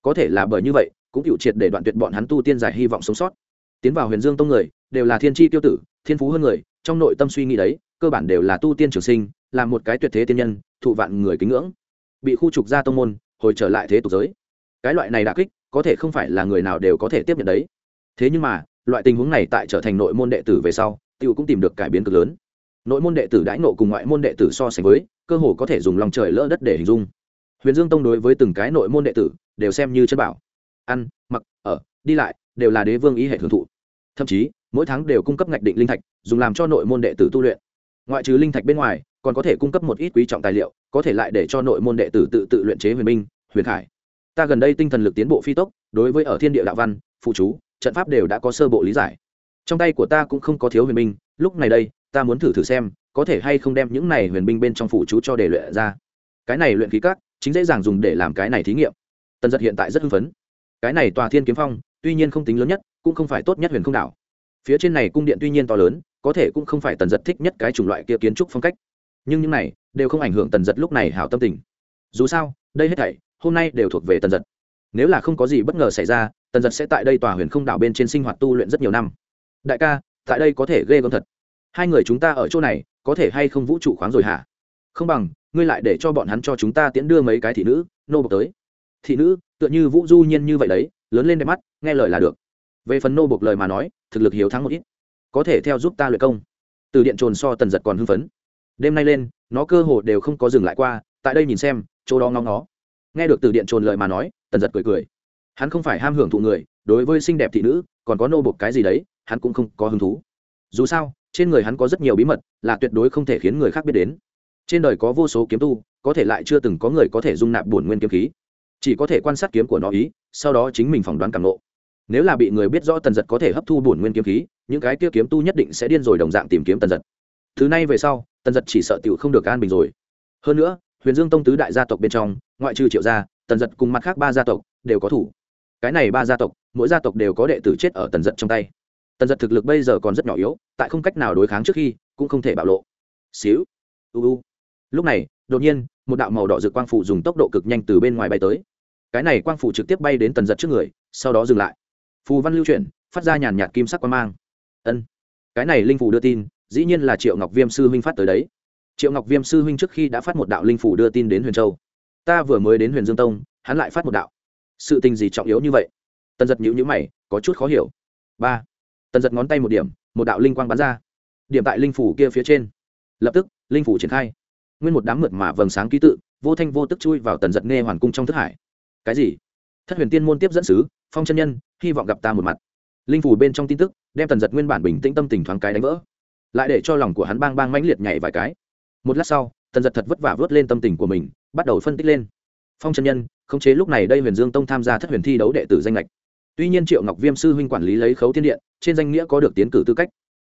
Có thể là bởi như vậy, cũng chịu triệt để đoạn tuyệt bọn hắn tu tiên giải hy vọng sống sót. Tiến vào huyền dương tông người, đều là thiên tri tiêu tử, thiên phú hơn người, trong nội tâm suy nghĩ đấy, cơ bản đều là tu tiên trường sinh, là một cái tuyệt thế tiên nhân, thụ vạn người kính ngưỡng. Bị khu trục ra tông môn, hồi trở lại thế tục giới. Cái loại này đã kích, có thể không phải là người nào đều có thể tiếp nhận đấy. Thế nhưng mà loại tình huống này tại trở thành nội môn đệ tử về sau, tiêu cũng tìm được cải biến cực lớn. Nội môn đệ tử đãi nộ cùng ngoại môn đệ tử so sánh với, cơ hồ có thể dùng lòng trời lỡ đất để hình dung. Huyền dương tông đối với từng cái nội môn đệ tử đều xem như chân bảo. Ăn, mặc, ở, đi lại đều là đế vương ý hệ thường thụ. Thậm chí, mỗi tháng đều cung cấp ngạch định linh thạch, dùng làm cho nội môn đệ tử tu luyện. Ngoại trừ linh thạch bên ngoài, còn có thể cung cấp một ít quý trọng tài liệu, có thể lại để cho nội môn đệ tử tự tự luyện chế huyền minh, huyền khải. Ta gần đây tinh thần lực tiến bộ phi tốc, đối với ở thiên địa đạo văn, phụ chú trận pháp đều đã có sơ bộ lý giải. Trong tay của ta cũng không có thiếu huyền minh lúc này đây, ta muốn thử thử xem, có thể hay không đem những này huyền binh bên trong phụ chú cho để luyện ra. Cái này luyện khí các, chính dễ dàng dùng để làm cái này thí nghiệm. Tần giật hiện tại rất hưng phấn. Cái này tòa thiên kiếm phong, tuy nhiên không tính lớn nhất, cũng không phải tốt nhất huyền không đảo. Phía trên này cung điện tuy nhiên to lớn, có thể cũng không phải tần giật thích nhất cái chủng loại kia kiến trúc phong cách. Nhưng những này, đều không ảnh hưởng tần giật lúc này hảo tâm tình. Dù sao, đây hết thảy, hôm nay đều thuộc về tần giật nếu là không có gì bất ngờ xảy ra tần giật sẽ tại đây tòa huyền không đảo bên trên sinh hoạt tu luyện rất nhiều năm. Đại ca, tại đây có thể ghê gớm thật. Hai người chúng ta ở chỗ này, có thể hay không vũ trụ khoáng rồi hả? Không bằng, ngươi lại để cho bọn hắn cho chúng ta tiễn đưa mấy cái thị nữ, nô bộc tới. Thị nữ, tựa như vũ du nhiên như vậy đấy, lớn lên đẹp mắt, nghe lời là được. Về phần nô bộc lời mà nói, thực lực hiếu thắng một ít. Có thể theo giúp ta luyện công. Từ điện trồn so tần giật còn hưng phấn. Đêm nay lên, nó cơ hồ đều không có dừng lại qua, tại đây nhìn xem, chỗ đó ngóng nó nghe được từ điện trồn lời mà nói, tần giật cười cười hắn không phải ham hưởng thụ người, đối với xinh đẹp thị nữ, còn có nô bộc cái gì đấy, hắn cũng không có hứng thú. Dù sao, trên người hắn có rất nhiều bí mật, là tuyệt đối không thể khiến người khác biết đến. Trên đời có vô số kiếm tu, có thể lại chưa từng có người có thể dung nạp bổn nguyên kiếm khí. Chỉ có thể quan sát kiếm của nó ý, sau đó chính mình phỏng đoán càng ngộ. Nếu là bị người biết rõ tần giật có thể hấp thu bổn nguyên kiếm khí, những cái kia kiếm tu nhất định sẽ điên rồi đồng dạng tìm kiếm tần giật. Thứ này về sau, tần giật chỉ sợ t không được an bình rồi. Hơn nữa, huyền dương tông tứ đại gia tộc bên trong, ngoại trừ triệu gia, tần giật cùng mặt khác ba gia tộc đều có thủ cái này ba gia tộc, mỗi gia tộc đều có đệ tử chết ở tần giật trong tay. Tần giật thực lực bây giờ còn rất nhỏ yếu, tại không cách nào đối kháng trước khi, cũng không thể bạo lộ. Xíu, u u. Lúc này, đột nhiên, một đạo màu đỏ rực quang phủ dùng tốc độ cực nhanh từ bên ngoài bay tới. Cái này quang phủ trực tiếp bay đến tần giật trước người, sau đó dừng lại. Phù văn lưu chuyển, phát ra nhàn nhạt kim sắc quang mang. Ân. Cái này linh phủ đưa tin, dĩ nhiên là triệu ngọc viêm sư huynh phát tới đấy. Triệu ngọc viêm sư huynh trước khi đã phát một đạo linh phủ đưa tin đến huyền châu. Ta vừa mới đến huyền dương tông, hắn lại phát một đạo sự tình gì trọng yếu như vậy? Tần giật nhữ nhữ mày, có chút khó hiểu. Ba. Tần giật ngón tay một điểm, một đạo linh quang bắn ra. Điểm tại linh phủ kia phía trên. Lập tức, linh phủ triển khai. Nguyên một đám mượt mà vầng sáng ký tự, vô thanh vô tức chui vào tần giật nghe hoàn cung trong thức hải. Cái gì? Thất huyền tiên môn tiếp dẫn sứ, phong chân nhân, hy vọng gặp ta một mặt. Linh phủ bên trong tin tức, đem tần giật nguyên bản bình tĩnh tâm tình thoáng cái đánh vỡ. Lại để cho lòng của hắn bang bang mãnh liệt nhảy vài cái. Một lát sau, tần giật thật vất vả vớt lên tâm tình của mình, bắt đầu phân tích lên. Phong chân nhân khống chế lúc này đây huyền dương tông tham gia thất huyền thi đấu đệ tử danh lệch tuy nhiên triệu ngọc viêm sư huynh quản lý lấy khấu thiên điện, trên danh nghĩa có được tiến cử tư cách.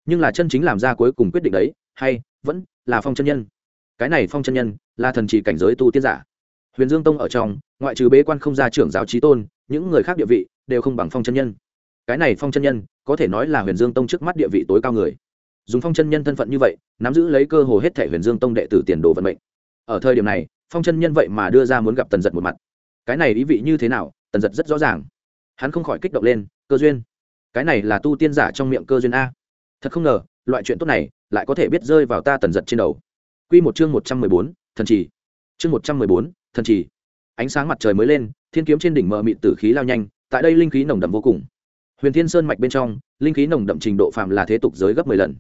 Nhưng là chân chính làm ra cuối cùng quyết định đấy, hay, vẫn là phong chân nhân. Cái này phong chân nhân là thần chỉ cảnh giới tu tiên giả. Huyền dương tông ở trong, ngoại trừ bế quan không ra trưởng giáo trí tôn, những người khác địa vị đều không bằng phong chân nhân. Cái này phong chân nhân có thể nói là huyền dương tông trước mắt địa vị tối cao người. Dùng phong chân nhân thân phận như vậy, nắm giữ lấy cơ hồ hết thể huyền dương tông đệ tử tiền đồ vận mệnh. Ở thời điểm này, phong chân nhân vậy mà đưa ra muốn gặp tần giật một mặt cái này ý vị như thế nào, tần giật rất rõ ràng. Hắn không khỏi kích động lên, cơ duyên. Cái này là tu tiên giả trong miệng cơ duyên a. Thật không ngờ, loại chuyện tốt này lại có thể biết rơi vào ta tần giật trên đầu. Q một chương một trăm mười bốn, thần trì. Chương một trăm mười bốn, thần trì. Ánh sáng mặt trời mới lên, thiên kiếm trên đỉnh mờ mịt tử khí lao nhanh, tại đây linh khí nồng đậm vô cùng. Huyền thiên sơn mạch bên trong, linh khí nồng đậm trình độ phạm là thế tục giới gấp mười lần.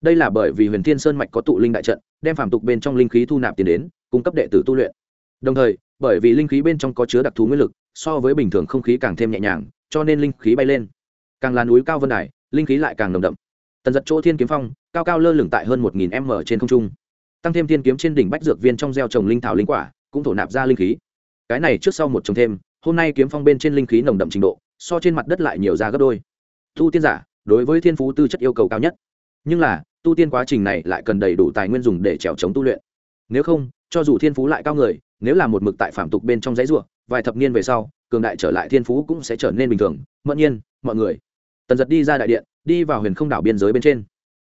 Đây là bởi vì huyền thiên sơn mạch có tụ linh đại trận, đem phạm tục bên trong linh khí thu nạp tiền đến, cung cấp đệ tử tu luyện đồng thời, bởi vì linh khí bên trong có chứa đặc thù nguyên lực, so với bình thường không khí càng thêm nhẹ nhàng, cho nên linh khí bay lên. Càng là núi cao vân đài, linh khí lại càng nồng đậm. Tần giật chỗ thiên kiếm phong, cao cao lơ lửng tại hơn một nghìn m trên không trung. Tăng thêm thiên kiếm trên đỉnh bách dược viên trong gieo trồng linh thảo linh quả, cũng thổ nạp ra linh khí. Cái này trước sau một trồng thêm, hôm nay kiếm phong bên trên linh khí nồng đậm trình độ, so trên mặt đất lại nhiều ra gấp đôi. Tu tiên giả, đối với thiên phú tư chất yêu cầu cao nhất. Nhưng là, tu tiên quá trình này lại cần đầy đủ tài nguyên dùng để trèo chống tu luyện. Nếu không, cho dù thiên phú lại cao người nếu là một mực tại phạm tục bên trong giấy ruộng vài thập niên về sau, cường đại trở lại thiên phú cũng sẽ trở nên bình thường. Mẫn nhiên, mọi người. Tần giật đi ra đại điện, đi vào huyền không đảo biên giới bên trên.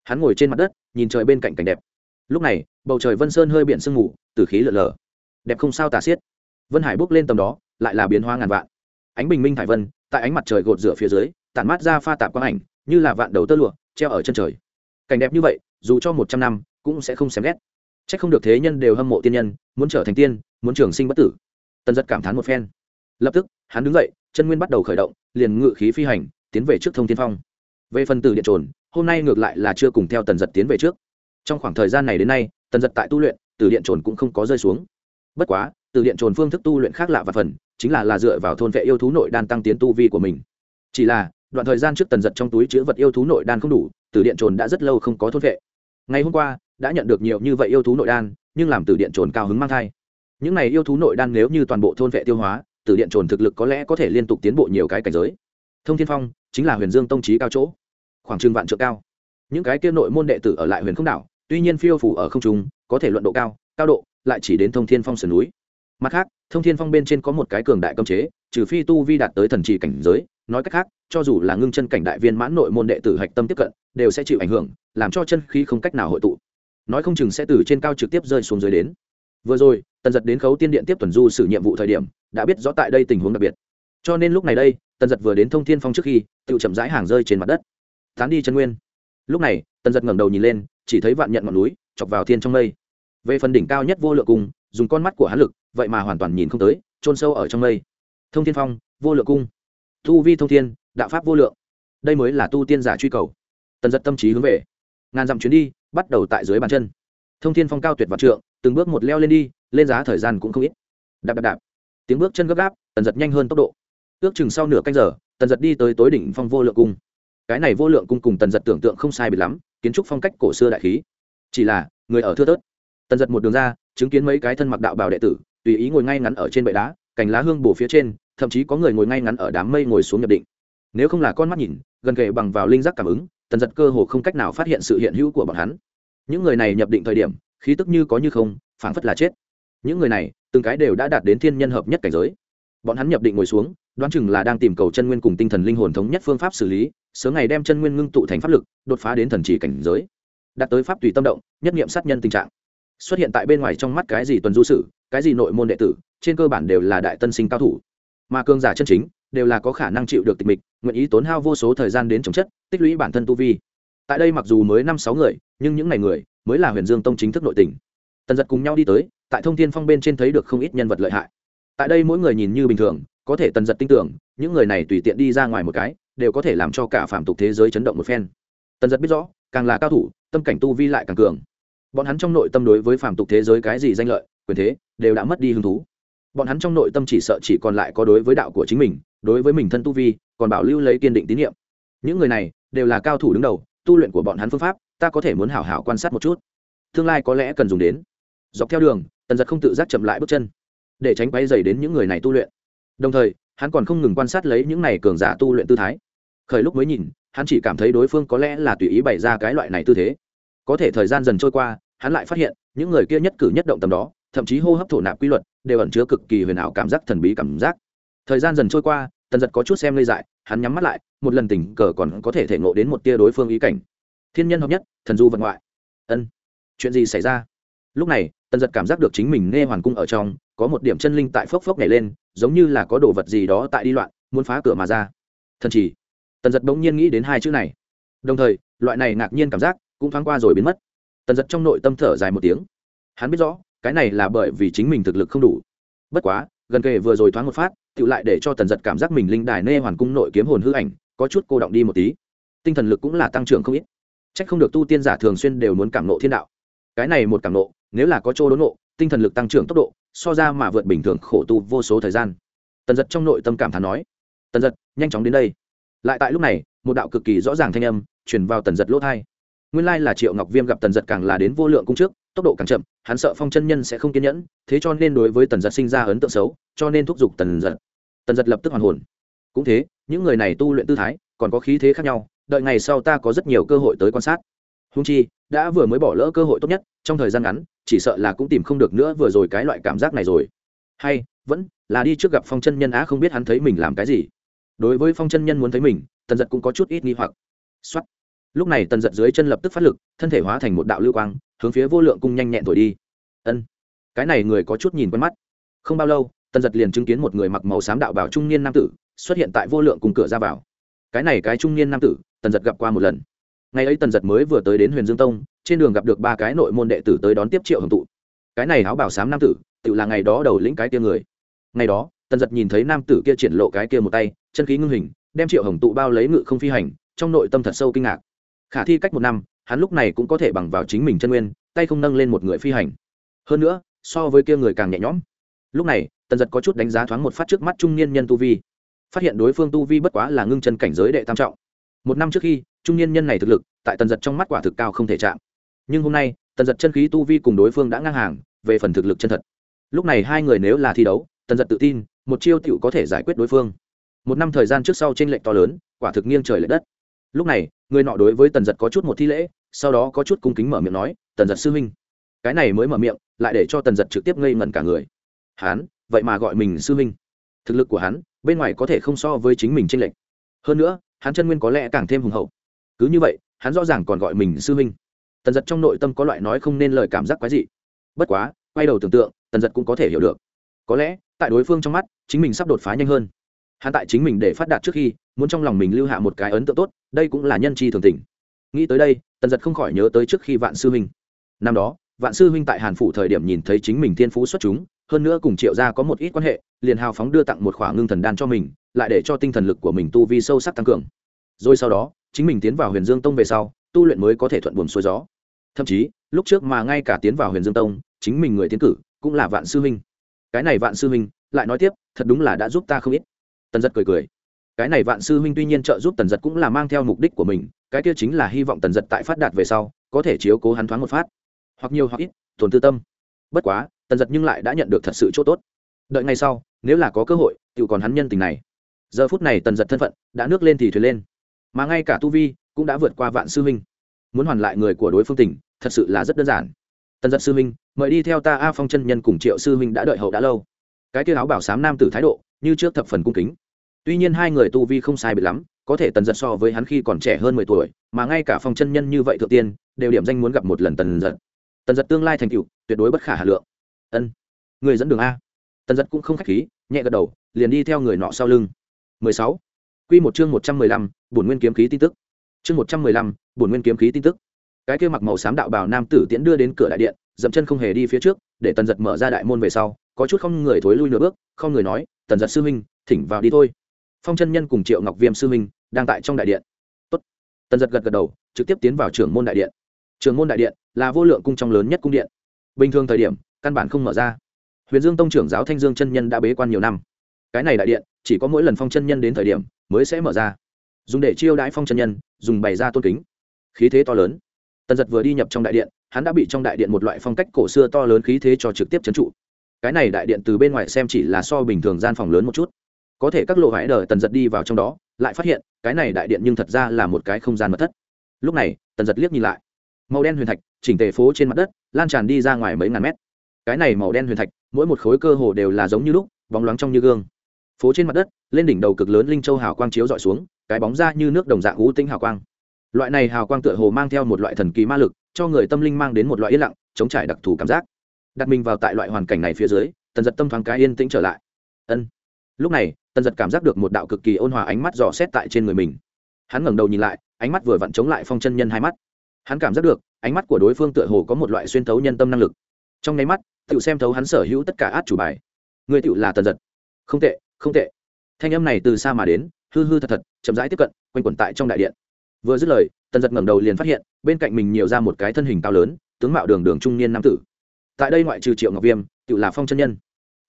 Hắn ngồi trên mặt đất, nhìn trời bên cạnh cảnh đẹp. Lúc này, bầu trời vân sơn hơi biển sương mù từ khí lợn lờ. Đẹp không sao tả xiết. Vân hải bốc lên tầm đó, lại là biến hoa ngàn vạn. Ánh bình minh thải vân, tại ánh mặt trời gột rửa phía dưới, tản mát ra pha tạp quang ảnh, như là vạn đầu tơ lụa, treo ở chân trời. Cảnh đẹp như vậy, dù cho một trăm năm, cũng sẽ không xem ghét c h ắ c không được thế nhân đều hâm mộ tiên nhân, muốn trở thành tiên, muốn trường sinh bất tử. Tần giật cảm thán một phen. Lập tức, hắn đứng dậy, chân nguyên bắt đầu khởi động, liền ngự khí phi hành, tiến về trước thông tiên phong. Về phần tử điện trồn, hôm nay ngược lại là chưa cùng theo tần giật tiến về trước. Trong khoảng thời gian này đến nay, tần giật tại tu luyện, tử điện trồn cũng không có rơi xuống. Bất quá, tử điện trồn phương thức tu luyện khác lạ và phần, chính là là dựa vào thôn vệ yêu thú nội đan tăng tiến tu vi của mình. Chỉ là, đoạn thời gian trước tần giật trong túi chứa vật yêu thú nội đan không đủ, tử điện trồn đã rất lâu không có thôn vệ. Ngày hôm qua đã nhận được nhiều như vậy yêu thú nội đan, nhưng làm tử điện trồn cao hứng mang thai. Những này yêu thú nội đan nếu như toàn bộ thôn vệ tiêu hóa tử điện trồn thực lực có lẽ có thể liên tục tiến bộ nhiều cái cảnh giới. Thông thiên phong chính là huyền dương tông trí cao chỗ, khoảng trừng vạn trượng cao. Những cái kia nội môn đệ tử ở lại huyền không đảo, tuy nhiên phiêu phủ ở không trung, có thể luận độ cao cao độ, lại chỉ đến thông thiên phong sườn núi. Mặt khác, thông thiên phong bên trên có một cái cường đại cấm chế, trừ phi tu vi đạt tới thần trì cảnh giới, nói cách khác, cho dù là ngưng chân cảnh đại viên mãn nội môn đệ tử hạch tâm tiếp cận, đều sẽ chịu ảnh hưởng, làm cho chân khí không cách nào hội tụ nói không chừng sẽ từ trên cao trực tiếp rơi xuống dưới đến. Vừa rồi, tần giật đến khấu tiên điện tiếp tuần du xử nhiệm vụ thời điểm, đã biết rõ tại đây tình huống đặc biệt. Cho nên lúc này đây, tần giật vừa đến thông thiên phong trước khi, tự chậm rãi hàng rơi trên mặt đất. Tán đi chân nguyên. Lúc này, tần giật ngẩng đầu nhìn lên, chỉ thấy vạn nhận ngọn núi, chọc vào thiên trong mây. Về phần đỉnh cao nhất vô lượng cung, dùng con mắt của hắn lực, vậy mà hoàn toàn nhìn không tới trôn sâu ở trong mây. Thông thiên phong, vô lượng cung. Tu vi thông thiên, đạo pháp vô lượng. Đây mới là tu tiên giả truy cầu. Tần giật tâm trí hướng về. Ngàn dặm chuyến đi bắt đầu tại dưới bàn chân. Thông thiên phong cao tuyệt vạn trượng, từng bước một leo lên đi, lên giá thời gian cũng không ít. Đạp đạp đạp. Tiếng bước chân gấp gáp, tần giật nhanh hơn tốc độ. Ước chừng sau nửa canh giờ, tần giật đi tới tối đỉnh phong vô lượng cung. Cái này vô lượng cung cùng tần giật tưởng tượng không sai bị lắm, kiến trúc phong cách cổ xưa đại khí. Chỉ là, người ở thưa tớt tần giật một đường ra, chứng kiến mấy cái thân mặc đạo bào đệ tử, tùy ý ngồi ngay ngắn ở trên bệ đá, cành lá hương bổ phía trên, thậm chí có người ngồi ngay ngắn ở đám mây ngồi xuống nhập định. Nếu không là con mắt nhìn, gần kề bằng vào linh giác cảm ứng tần giật cơ hồ không cách nào phát hiện sự hiện hữu của bọn hắn. Những người này nhập định thời điểm, khí tức như có như không, phảng phất là chết. Những người này, từng cái đều đã đạt đến thiên nhân hợp nhất cảnh giới. Bọn hắn nhập định ngồi xuống, đoán chừng là đang tìm cầu chân nguyên cùng tinh thần linh hồn thống nhất phương pháp xử lý, sớm ngày đem chân nguyên ngưng tụ thành pháp lực, đột phá đến thần chỉ cảnh giới. Đạt tới pháp tùy tâm động, nhất nghiệm sát nhân tình trạng. Xuất hiện tại bên ngoài trong mắt cái gì tuần du sử cái gì nội môn đệ tử, trên cơ bản đều là đại tân sinh cao thủ. Mà cương giả chân chính đều là có khả năng chịu được tịch mịch, nguyện ý tốn hao vô số thời gian đến chống chất, tích lũy bản thân tu vi. Tại đây mặc dù mới năm sáu người, nhưng những ngày người mới là huyền dương tông chính thức nội tình. Tần giật cùng nhau đi tới, tại thông thiên phong bên trên thấy được không ít nhân vật lợi hại. Tại đây mỗi người nhìn như bình thường, có thể tần giật tin tưởng, những người này tùy tiện đi ra ngoài một cái, đều có thể làm cho cả phạm tục thế giới chấn động một phen. Tần giật biết rõ, càng là cao thủ, tâm cảnh tu vi lại càng cường. Bọn hắn trong nội tâm đối với Phạm tục thế giới cái gì danh lợi, quyền thế, đều đã mất đi hứng thú. Bọn hắn trong nội tâm chỉ sợ chỉ còn lại có đối với đạo của chính mình đối với mình thân tu vi, còn bảo lưu lấy kiên định tín nhiệm. Những người này đều là cao thủ đứng đầu, tu luyện của bọn hắn phương pháp, ta có thể muốn hảo hảo quan sát một chút. Tương lai có lẽ cần dùng đến. Dọc theo đường, tần giật không tự giác chậm lại bước chân, để tránh quay dày đến những người này tu luyện. Đồng thời, hắn còn không ngừng quan sát lấy những này cường giả tu luyện tư thái. Khởi lúc mới nhìn, hắn chỉ cảm thấy đối phương có lẽ là tùy ý bày ra cái loại này tư thế. Có thể thời gian dần trôi qua, hắn lại phát hiện, những người kia nhất cử nhất động tầm đó, thậm chí hô hấp thổ nạp quy luật, đều ẩn chứa cực kỳ huyền ảo cảm giác thần bí cảm giác thời gian dần trôi qua, tần giật có chút xem lây dại, hắn nhắm mắt lại, một lần tình cờ còn có thể thể ngộ đến một tia đối phương ý cảnh. Thiên nhân hợp nhất, thần du vận ngoại. Ân, chuyện gì xảy ra? Lúc này, tần giật cảm giác được chính mình nghe hoàn cung ở trong, có một điểm chân linh tại phốc phốc nhảy lên, giống như là có đồ vật gì đó tại đi loạn, muốn phá cửa mà ra. Thần chỉ. Tần giật bỗng nhiên nghĩ đến hai chữ này. Đồng thời, loại này ngạc nhiên cảm giác cũng thoáng qua rồi biến mất. Tần giật trong nội tâm thở dài một tiếng. Hắn biết rõ, cái này là bởi vì chính mình thực lực không đủ. Bất quá, gần kề vừa rồi thoáng một phát tự lại để cho tần giật cảm giác mình linh đài nê hoàn cung nội kiếm hồn hư ảnh, có chút cô động đi một tí. Tinh thần lực cũng là tăng trưởng không ít. C h ắ c không được tu tiên giả thường xuyên đều muốn cảm nộ thiên đạo. Cái này một cảm nộ, nếu là có chỗ đốn nộ, tinh thần lực tăng trưởng tốc độ, so ra mà vượt bình thường khổ tu vô số thời gian. Tần giật trong nội tâm cảm thán nói, tần giật, nhanh chóng đến đây. Lại tại lúc này, một đạo cực kỳ rõ ràng thanh âm chuyển vào tần giật lỗ thai. Nguyên lai là triệu ngọc viêm gặp tần giật càng là đến vô lượng cung trước, tốc độ càng chậm, hắn sợ phong chân nhân sẽ không kiên nhẫn, thế cho nên đối với tần giật sinh ra ấn tượng xấu, cho nên thúc giục tần giật tần giật lập tức hoàn hồn. Cũng thế, những người này tu luyện tư thái, còn có khí thế khác nhau, đợi ngày sau ta có rất nhiều cơ hội tới quan sát. Húng chi, đã vừa mới bỏ lỡ cơ hội tốt nhất, trong thời gian ngắn, chỉ sợ là cũng tìm không được nữa vừa rồi cái loại cảm giác này rồi. Hay, vẫn là đi trước gặp phong chân nhân á, không biết hắn thấy mình làm cái gì. Đối với phong chân nhân muốn thấy mình, tần giật cũng có chút ít nghi hoặc. X lúc này tần giật dưới chân lập tức phát lực, thân thể hóa thành một đạo lưu quang, hướng phía vô lượng cung nhanh nhẹn thổi đi. Ân. Cái này người có chút nhìn quen mắt. Không bao lâu tần giật liền chứng kiến một người mặc màu xám đạo bảo trung niên nam tử xuất hiện tại vô lượng cùng cửa ra vào. Cái này cái trung niên nam tử, tần giật gặp qua một lần. Ngày ấy tần giật mới vừa tới đến huyền dương tông, trên đường gặp được ba cái nội môn đệ tử tới đón tiếp triệu hồng tụ. Cái này áo bảo xám nam tử, tự là ngày đó đầu lĩnh cái kia người. Ngày đó, tần giật nhìn thấy nam tử kia triển lộ cái kia một tay, chân khí ngưng hình, đem triệu hồng tụ bao lấy ngự không phi hành, trong nội tâm thật sâu kinh ngạc. Khả thi cách một năm, hắn lúc này cũng có thể bằng vào chính mình chân nguyên, tay không nâng lên một người phi hành. Hơn nữa, so với kia người càng nhẹ nhõm lúc này, tần giật có chút đánh giá thoáng một phát trước mắt trung niên nhân tu vi. Phát hiện đối phương tu vi bất quá là ngưng chân cảnh giới đệ tam trọng. Một năm trước khi, trung niên nhân này thực lực, tại tần giật trong mắt quả thực cao không thể chạm. Nhưng hôm nay, tần giật chân khí tu vi cùng đối phương đã ngang hàng, về phần thực lực chân thật. Lúc này hai người nếu là thi đấu, tần giật tự tin, một chiêu t có thể giải quyết đối phương. Một năm thời gian trước sau t r ê n lệch to lớn, quả thực nghiêng trời l ệ đất. Lúc này, người nọ đối với tần giật có chút một thi lễ, sau đó có chút cung kính mở miệng nói, tần giật sư huynh. Cái này mới mở miệng, lại để cho tần giật trực tiếp ngây ngẩn cả người hán vậy mà gọi mình sư huynh. Thực lực của hắn, bên ngoài có thể không so với chính mình tranh lệch. Hơn nữa, hắn chân nguyên có lẽ càng thêm hùng hậu. Cứ như vậy, hắn rõ ràng còn gọi mình sư huynh. Tần giật trong nội tâm có loại nói không nên lời cảm giác quái dị. Bất quá, quay đầu tưởng tượng, tần giật cũng có thể hiểu được. Có lẽ, tại đối phương trong mắt, chính mình sắp đột phá nhanh hơn. Hắn tại chính mình để phát đạt trước khi, muốn trong lòng mình lưu hạ một cái ấn tượng tốt, đây cũng là nhân chi thường tình. Nghĩ tới đây, tần giật không khỏi nhớ tới trước khi vạn sư huynh. Năm đó, vạn sư huynh tại hàn phủ thời điểm nhìn thấy chính mình thiên phú xuất chúng hơn nữa cùng triệu gia có một ít quan hệ, liền hào phóng đưa tặng một khỏa ngưng thần đan cho mình, lại để cho tinh thần lực của mình tu vi sâu sắc tăng cường. Rồi sau đó, chính mình tiến vào huyền dương tông về sau, tu luyện mới có thể thuận buồm xuôi gió. Thậm chí, lúc trước mà ngay cả tiến vào huyền dương tông, chính mình người tiến cử cũng là vạn sư huynh. Cái này vạn sư huynh, lại nói tiếp, thật đúng là đã giúp ta không ít. Tần giật cười cười. Cái này vạn sư huynh tuy nhiên trợ giúp tần giật cũng là mang theo mục đích của mình, cái kia chính là hy vọng tần giật tại phát đạt về sau, có thể chiếu cố hắn thoáng một phát. Hoặc nhiều hoặc ít tồn tư tâm. Bất quá tần giật nhưng lại đã nhận được thật sự chỗ tốt. Đợi ngày sau, nếu là có cơ hội tự còn hắn nhân tình này. Giờ phút này tần giật thân phận đã nước lên thì thuyền lên. Mà ngay cả tu vi cũng đã vượt qua vạn sư huynh. Muốn hoàn lại người của đối phương tỉnh thật sự là rất đơn giản. Tần giật sư huynh, mời đi theo ta a phong chân nhân cùng triệu sư huynh đã đợi hậu đã lâu. Cái tiêu áo bảo sám nam tử thái độ, như trước thập phần cung kính. Tuy nhiên hai người tu vi không sai biệt lắm, có thể tần giật so với hắn khi còn trẻ hơn mười tuổi, mà ngay cả phong chân nhân như vậy thượng tiên, đều điểm danh muốn gặp một lần tần giật. Tần giật tương lai thành cựu tuyệt đối bất khả hà lượng ân người dẫn đường a tần giật cũng không k h á c h khí nhẹ gật đầu liền đi theo người nọ sau lưng 16. Quy một chương 115, bổn nguyên kiếm khí tin tức. Chương 115, bổn nguyên kiếm khí tin tức. Cái kia mặc màu xám đạo bào nam tử tiễn đưa đến cửa đại điện, dậm chân không hề đi phía trước, để Tần Giật mở ra đại môn về sau, có chút không người thối lui nửa bước, không người nói, "Tần Giật sư huynh, thỉnh vào đi thôi." Phong chân nhân cùng Triệu Ngọc Viêm sư huynh đang tại trong đại điện. Tốt. Tần Giật gật gật đầu, trực tiếp tiến vào trưởng môn đại điện. Trưởng môn đại điện là vô lượng cung trong lớn nhất cung điện bình thường thời điểm căn bản không mở ra. Huyền dương tông trưởng giáo thanh dương chân nhân đã bế quan nhiều năm. Cái này đại điện, chỉ có mỗi lần phong chân nhân đến thời điểm mới sẽ mở ra. Dùng để chiêu đãi phong chân nhân, dùng bày ra tôn kính. Khí thế to lớn. Tần giật vừa đi nhập trong đại điện, hắn đã bị trong đại điện một loại phong cách cổ xưa to lớn khí thế cho trực tiếp trấn trụ. Cái này đại điện từ bên ngoài xem chỉ là so bình thường gian phòng lớn một chút. Có thể các lộ hãi đờ tần giật đi vào trong đó, lại phát hiện, cái này đại điện nhưng thật ra là một cái không gian mật thất. Lúc này, tần giật liếc nhìn lại. Màu đen huyền thạch, chỉnh tề phố trên mặt đất, lan tràn đi ra ngoài mấy ngàn mét cái này màu đen huyền thạch, mỗi một khối cơ hồ đều là giống như lúc, bóng loáng trong như gương. Phố trên mặt đất, lên đỉnh đầu cực lớn linh châu hào quang chiếu dọi xuống, cái bóng ra như nước đồng dạng ú tinh hào quang. Loại này hào quang tựa hồ mang theo một loại thần kỳ ma lực, cho người tâm linh mang đến một loại yên lặng, chống trải đặc thù cảm giác. Đặt mình vào tại loại hoàn cảnh này phía dưới, tần giật tâm thoáng cái yên tĩnh trở lại. Ân. Lúc này, tần giật cảm giác được một đạo cực kỳ ôn hòa ánh mắt dò xét tại trên người mình. Hắn ngẩng đầu nhìn lại, ánh mắt vừa vặn chống lại phong chân nhân hai mắt. Hắn cảm giác được, ánh mắt của đối phương tựa hồ có một loại xuyên thấu nhân tâm năng lực. Trong nháy mắt tự xem thấu hắn sở hữu tất cả át chủ bài. Người tự là tần giật. Không tệ không tệ. Thanh âm này từ xa mà đến, hư hư thật thật, chậm rãi tiếp cận, quanh quẩn tại trong đại điện. Vừa dứt lời, tần giật ngẩng đầu liền phát hiện, bên cạnh mình nhiều ra một cái thân hình cao lớn, tướng mạo đường đường trung niên nam tử. Tại đây ngoại trừ triệu ngọc viêm tự là phong chân nhân.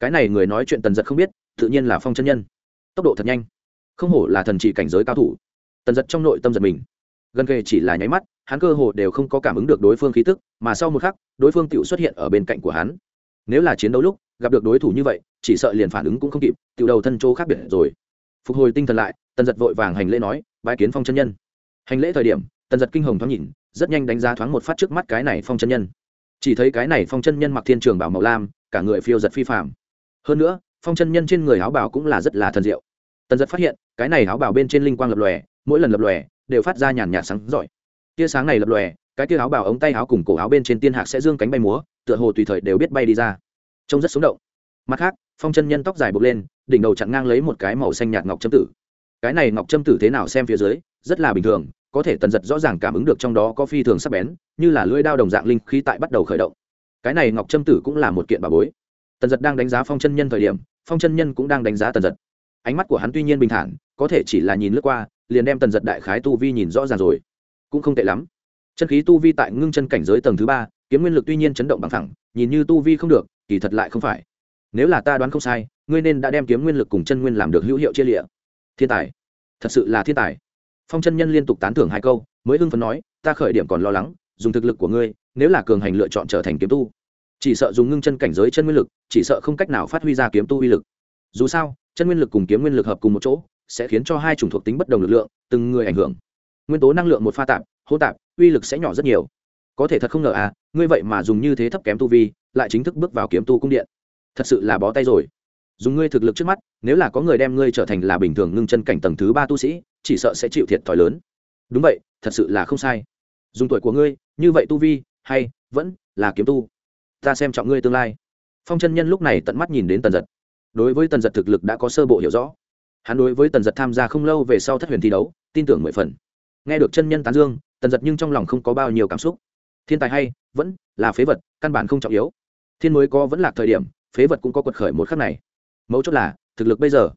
Cái này người nói chuyện tần giật không biết, tự nhiên là phong chân nhân. Tốc độ thật nhanh. Không hổ là thần trị cảnh giới cao thủ. Tần giật trong nội tâm giật mình. Gần kề chỉ là nháy mắt, hắn cơ hồ đều không có cảm ứng được đối phương khí tức, mà sau một khắc, đối phương tự xuất hiện ở bên cạnh của hắn nếu là chiến đấu lúc gặp được đối thủ như vậy, chỉ sợ liền phản ứng cũng không kịp tự đầu thân chỗ khác biệt rồi. Phục hồi tinh thần lại, tần giật vội vàng hành lễ nói bãi kiến phong chân nhân. Hành lễ thời điểm, tần giật kinh hồng thoáng nhìn, rất nhanh đánh giá thoáng một phát trước mắt cái này phong chân nhân. Chỉ thấy cái này phong chân nhân mặc thiên trường bảo màu lam, cả người phiêu giật phi phạm hơn nữa, phong chân nhân trên người áo bảo cũng là rất là thần diệu. Tần giật phát hiện, cái này áo bảo bên trên linh quang lập lòe, mỗi lần lập lòe, đều phát ra nhàn nhạt sáng giỏi. Tia sáng này lập lòe, cái tia áo bảo ống tay áo cùng cổ áo bên trên tiên hạc sẽ dương cánh bay múa tựa hồ tùy thời đều biết bay đi ra. Trông rất sống động. Mặt khác, phong chân nhân tóc dài bục lên, đỉnh đầu chặn ngang lấy một cái màu xanh nhạt ngọc châm tử. Cái này ngọc châm tử thế nào xem phía dưới, rất là bình thường, có thể tần giật rõ ràng cảm ứng được trong đó có phi thường sắc bén, như là lưỡi đao đồng dạng linh khí tại bắt đầu khởi động. Cái này ngọc trâm tử cũng là một kiện bà bối. Tần giật đang đánh giá phong chân nhân thời điểm, phong chân nhân cũng đang đánh giá tần giật. Ánh mắt của hắn tuy nhiên bình thản, có thể chỉ là nhìn lướt qua, liền đem tần giật đại khái tu vi nhìn rõ ràng rồi. Cũng không tệ lắm. Chân khí tu vi tại ngưng chân cảnh giới tầng thứ ba kiếm nguyên lực tuy nhiên chấn động bằng thẳng, nhìn như tu vi không được, kỳ thật lại không phải. Nếu là ta đoán không sai, ngươi nên đã đem kiếm nguyên lực cùng chân nguyên làm được hữu hiệu chia lịa. Thiên tài. Thật sự là thiên tài. Phong chân nhân liên tục tán thưởng hai câu, mới hưng phấn nói, ta khởi điểm còn lo lắng, dùng thực lực của ngươi, nếu là cường hành lựa chọn trở thành kiếm tu. Chỉ sợ dùng ngưng chân cảnh giới chân nguyên lực, chỉ sợ không cách nào phát huy ra kiếm tu uy lực. Dù sao, chân nguyên lực cùng kiếm nguyên lực hợp cùng một chỗ, sẽ khiến cho hai chủng thuộc tính bất đồng lực lượng, từng người ảnh hưởng. Nguyên tố năng lượng một pha tạp hô tạp, uy lực sẽ nhỏ rất nhiều có thể thật không ngờ à ngươi vậy mà dùng như thế thấp kém tu vi, lại chính thức bước vào kiếm tu cung điện. Thật sự là bó tay rồi. Dùng ngươi thực lực trước mắt, nếu là có người đem ngươi trở thành là bình thường ngưng chân cảnh tầng thứ ba tu sĩ, chỉ sợ sẽ chịu thiệt thòi lớn. Đúng vậy, thật sự là không sai. Dùng tuổi của ngươi, như vậy tu vi, hay, vẫn là kiếm tu. Ta xem trọng ngươi tương lai. Phong chân nhân lúc này tận mắt nhìn đến tần giật. Đối với tần giật thực lực đã có sơ bộ hiểu rõ. Hắn đối với tần giật tham gia không lâu về sau thất huyền thi đấu, tin tưởng mười phần. Nghe được chân nhân tán dương, tần giật nhưng trong lòng không có bao nhiêu cảm xúc thiên tài hay, vẫn là phế vật, căn bản không trọng yếu. Thiên mới có vẫn là thời điểm, phế vật cũng có quật khởi một khắc này. Mấu chốt là, thực lực bây giờ,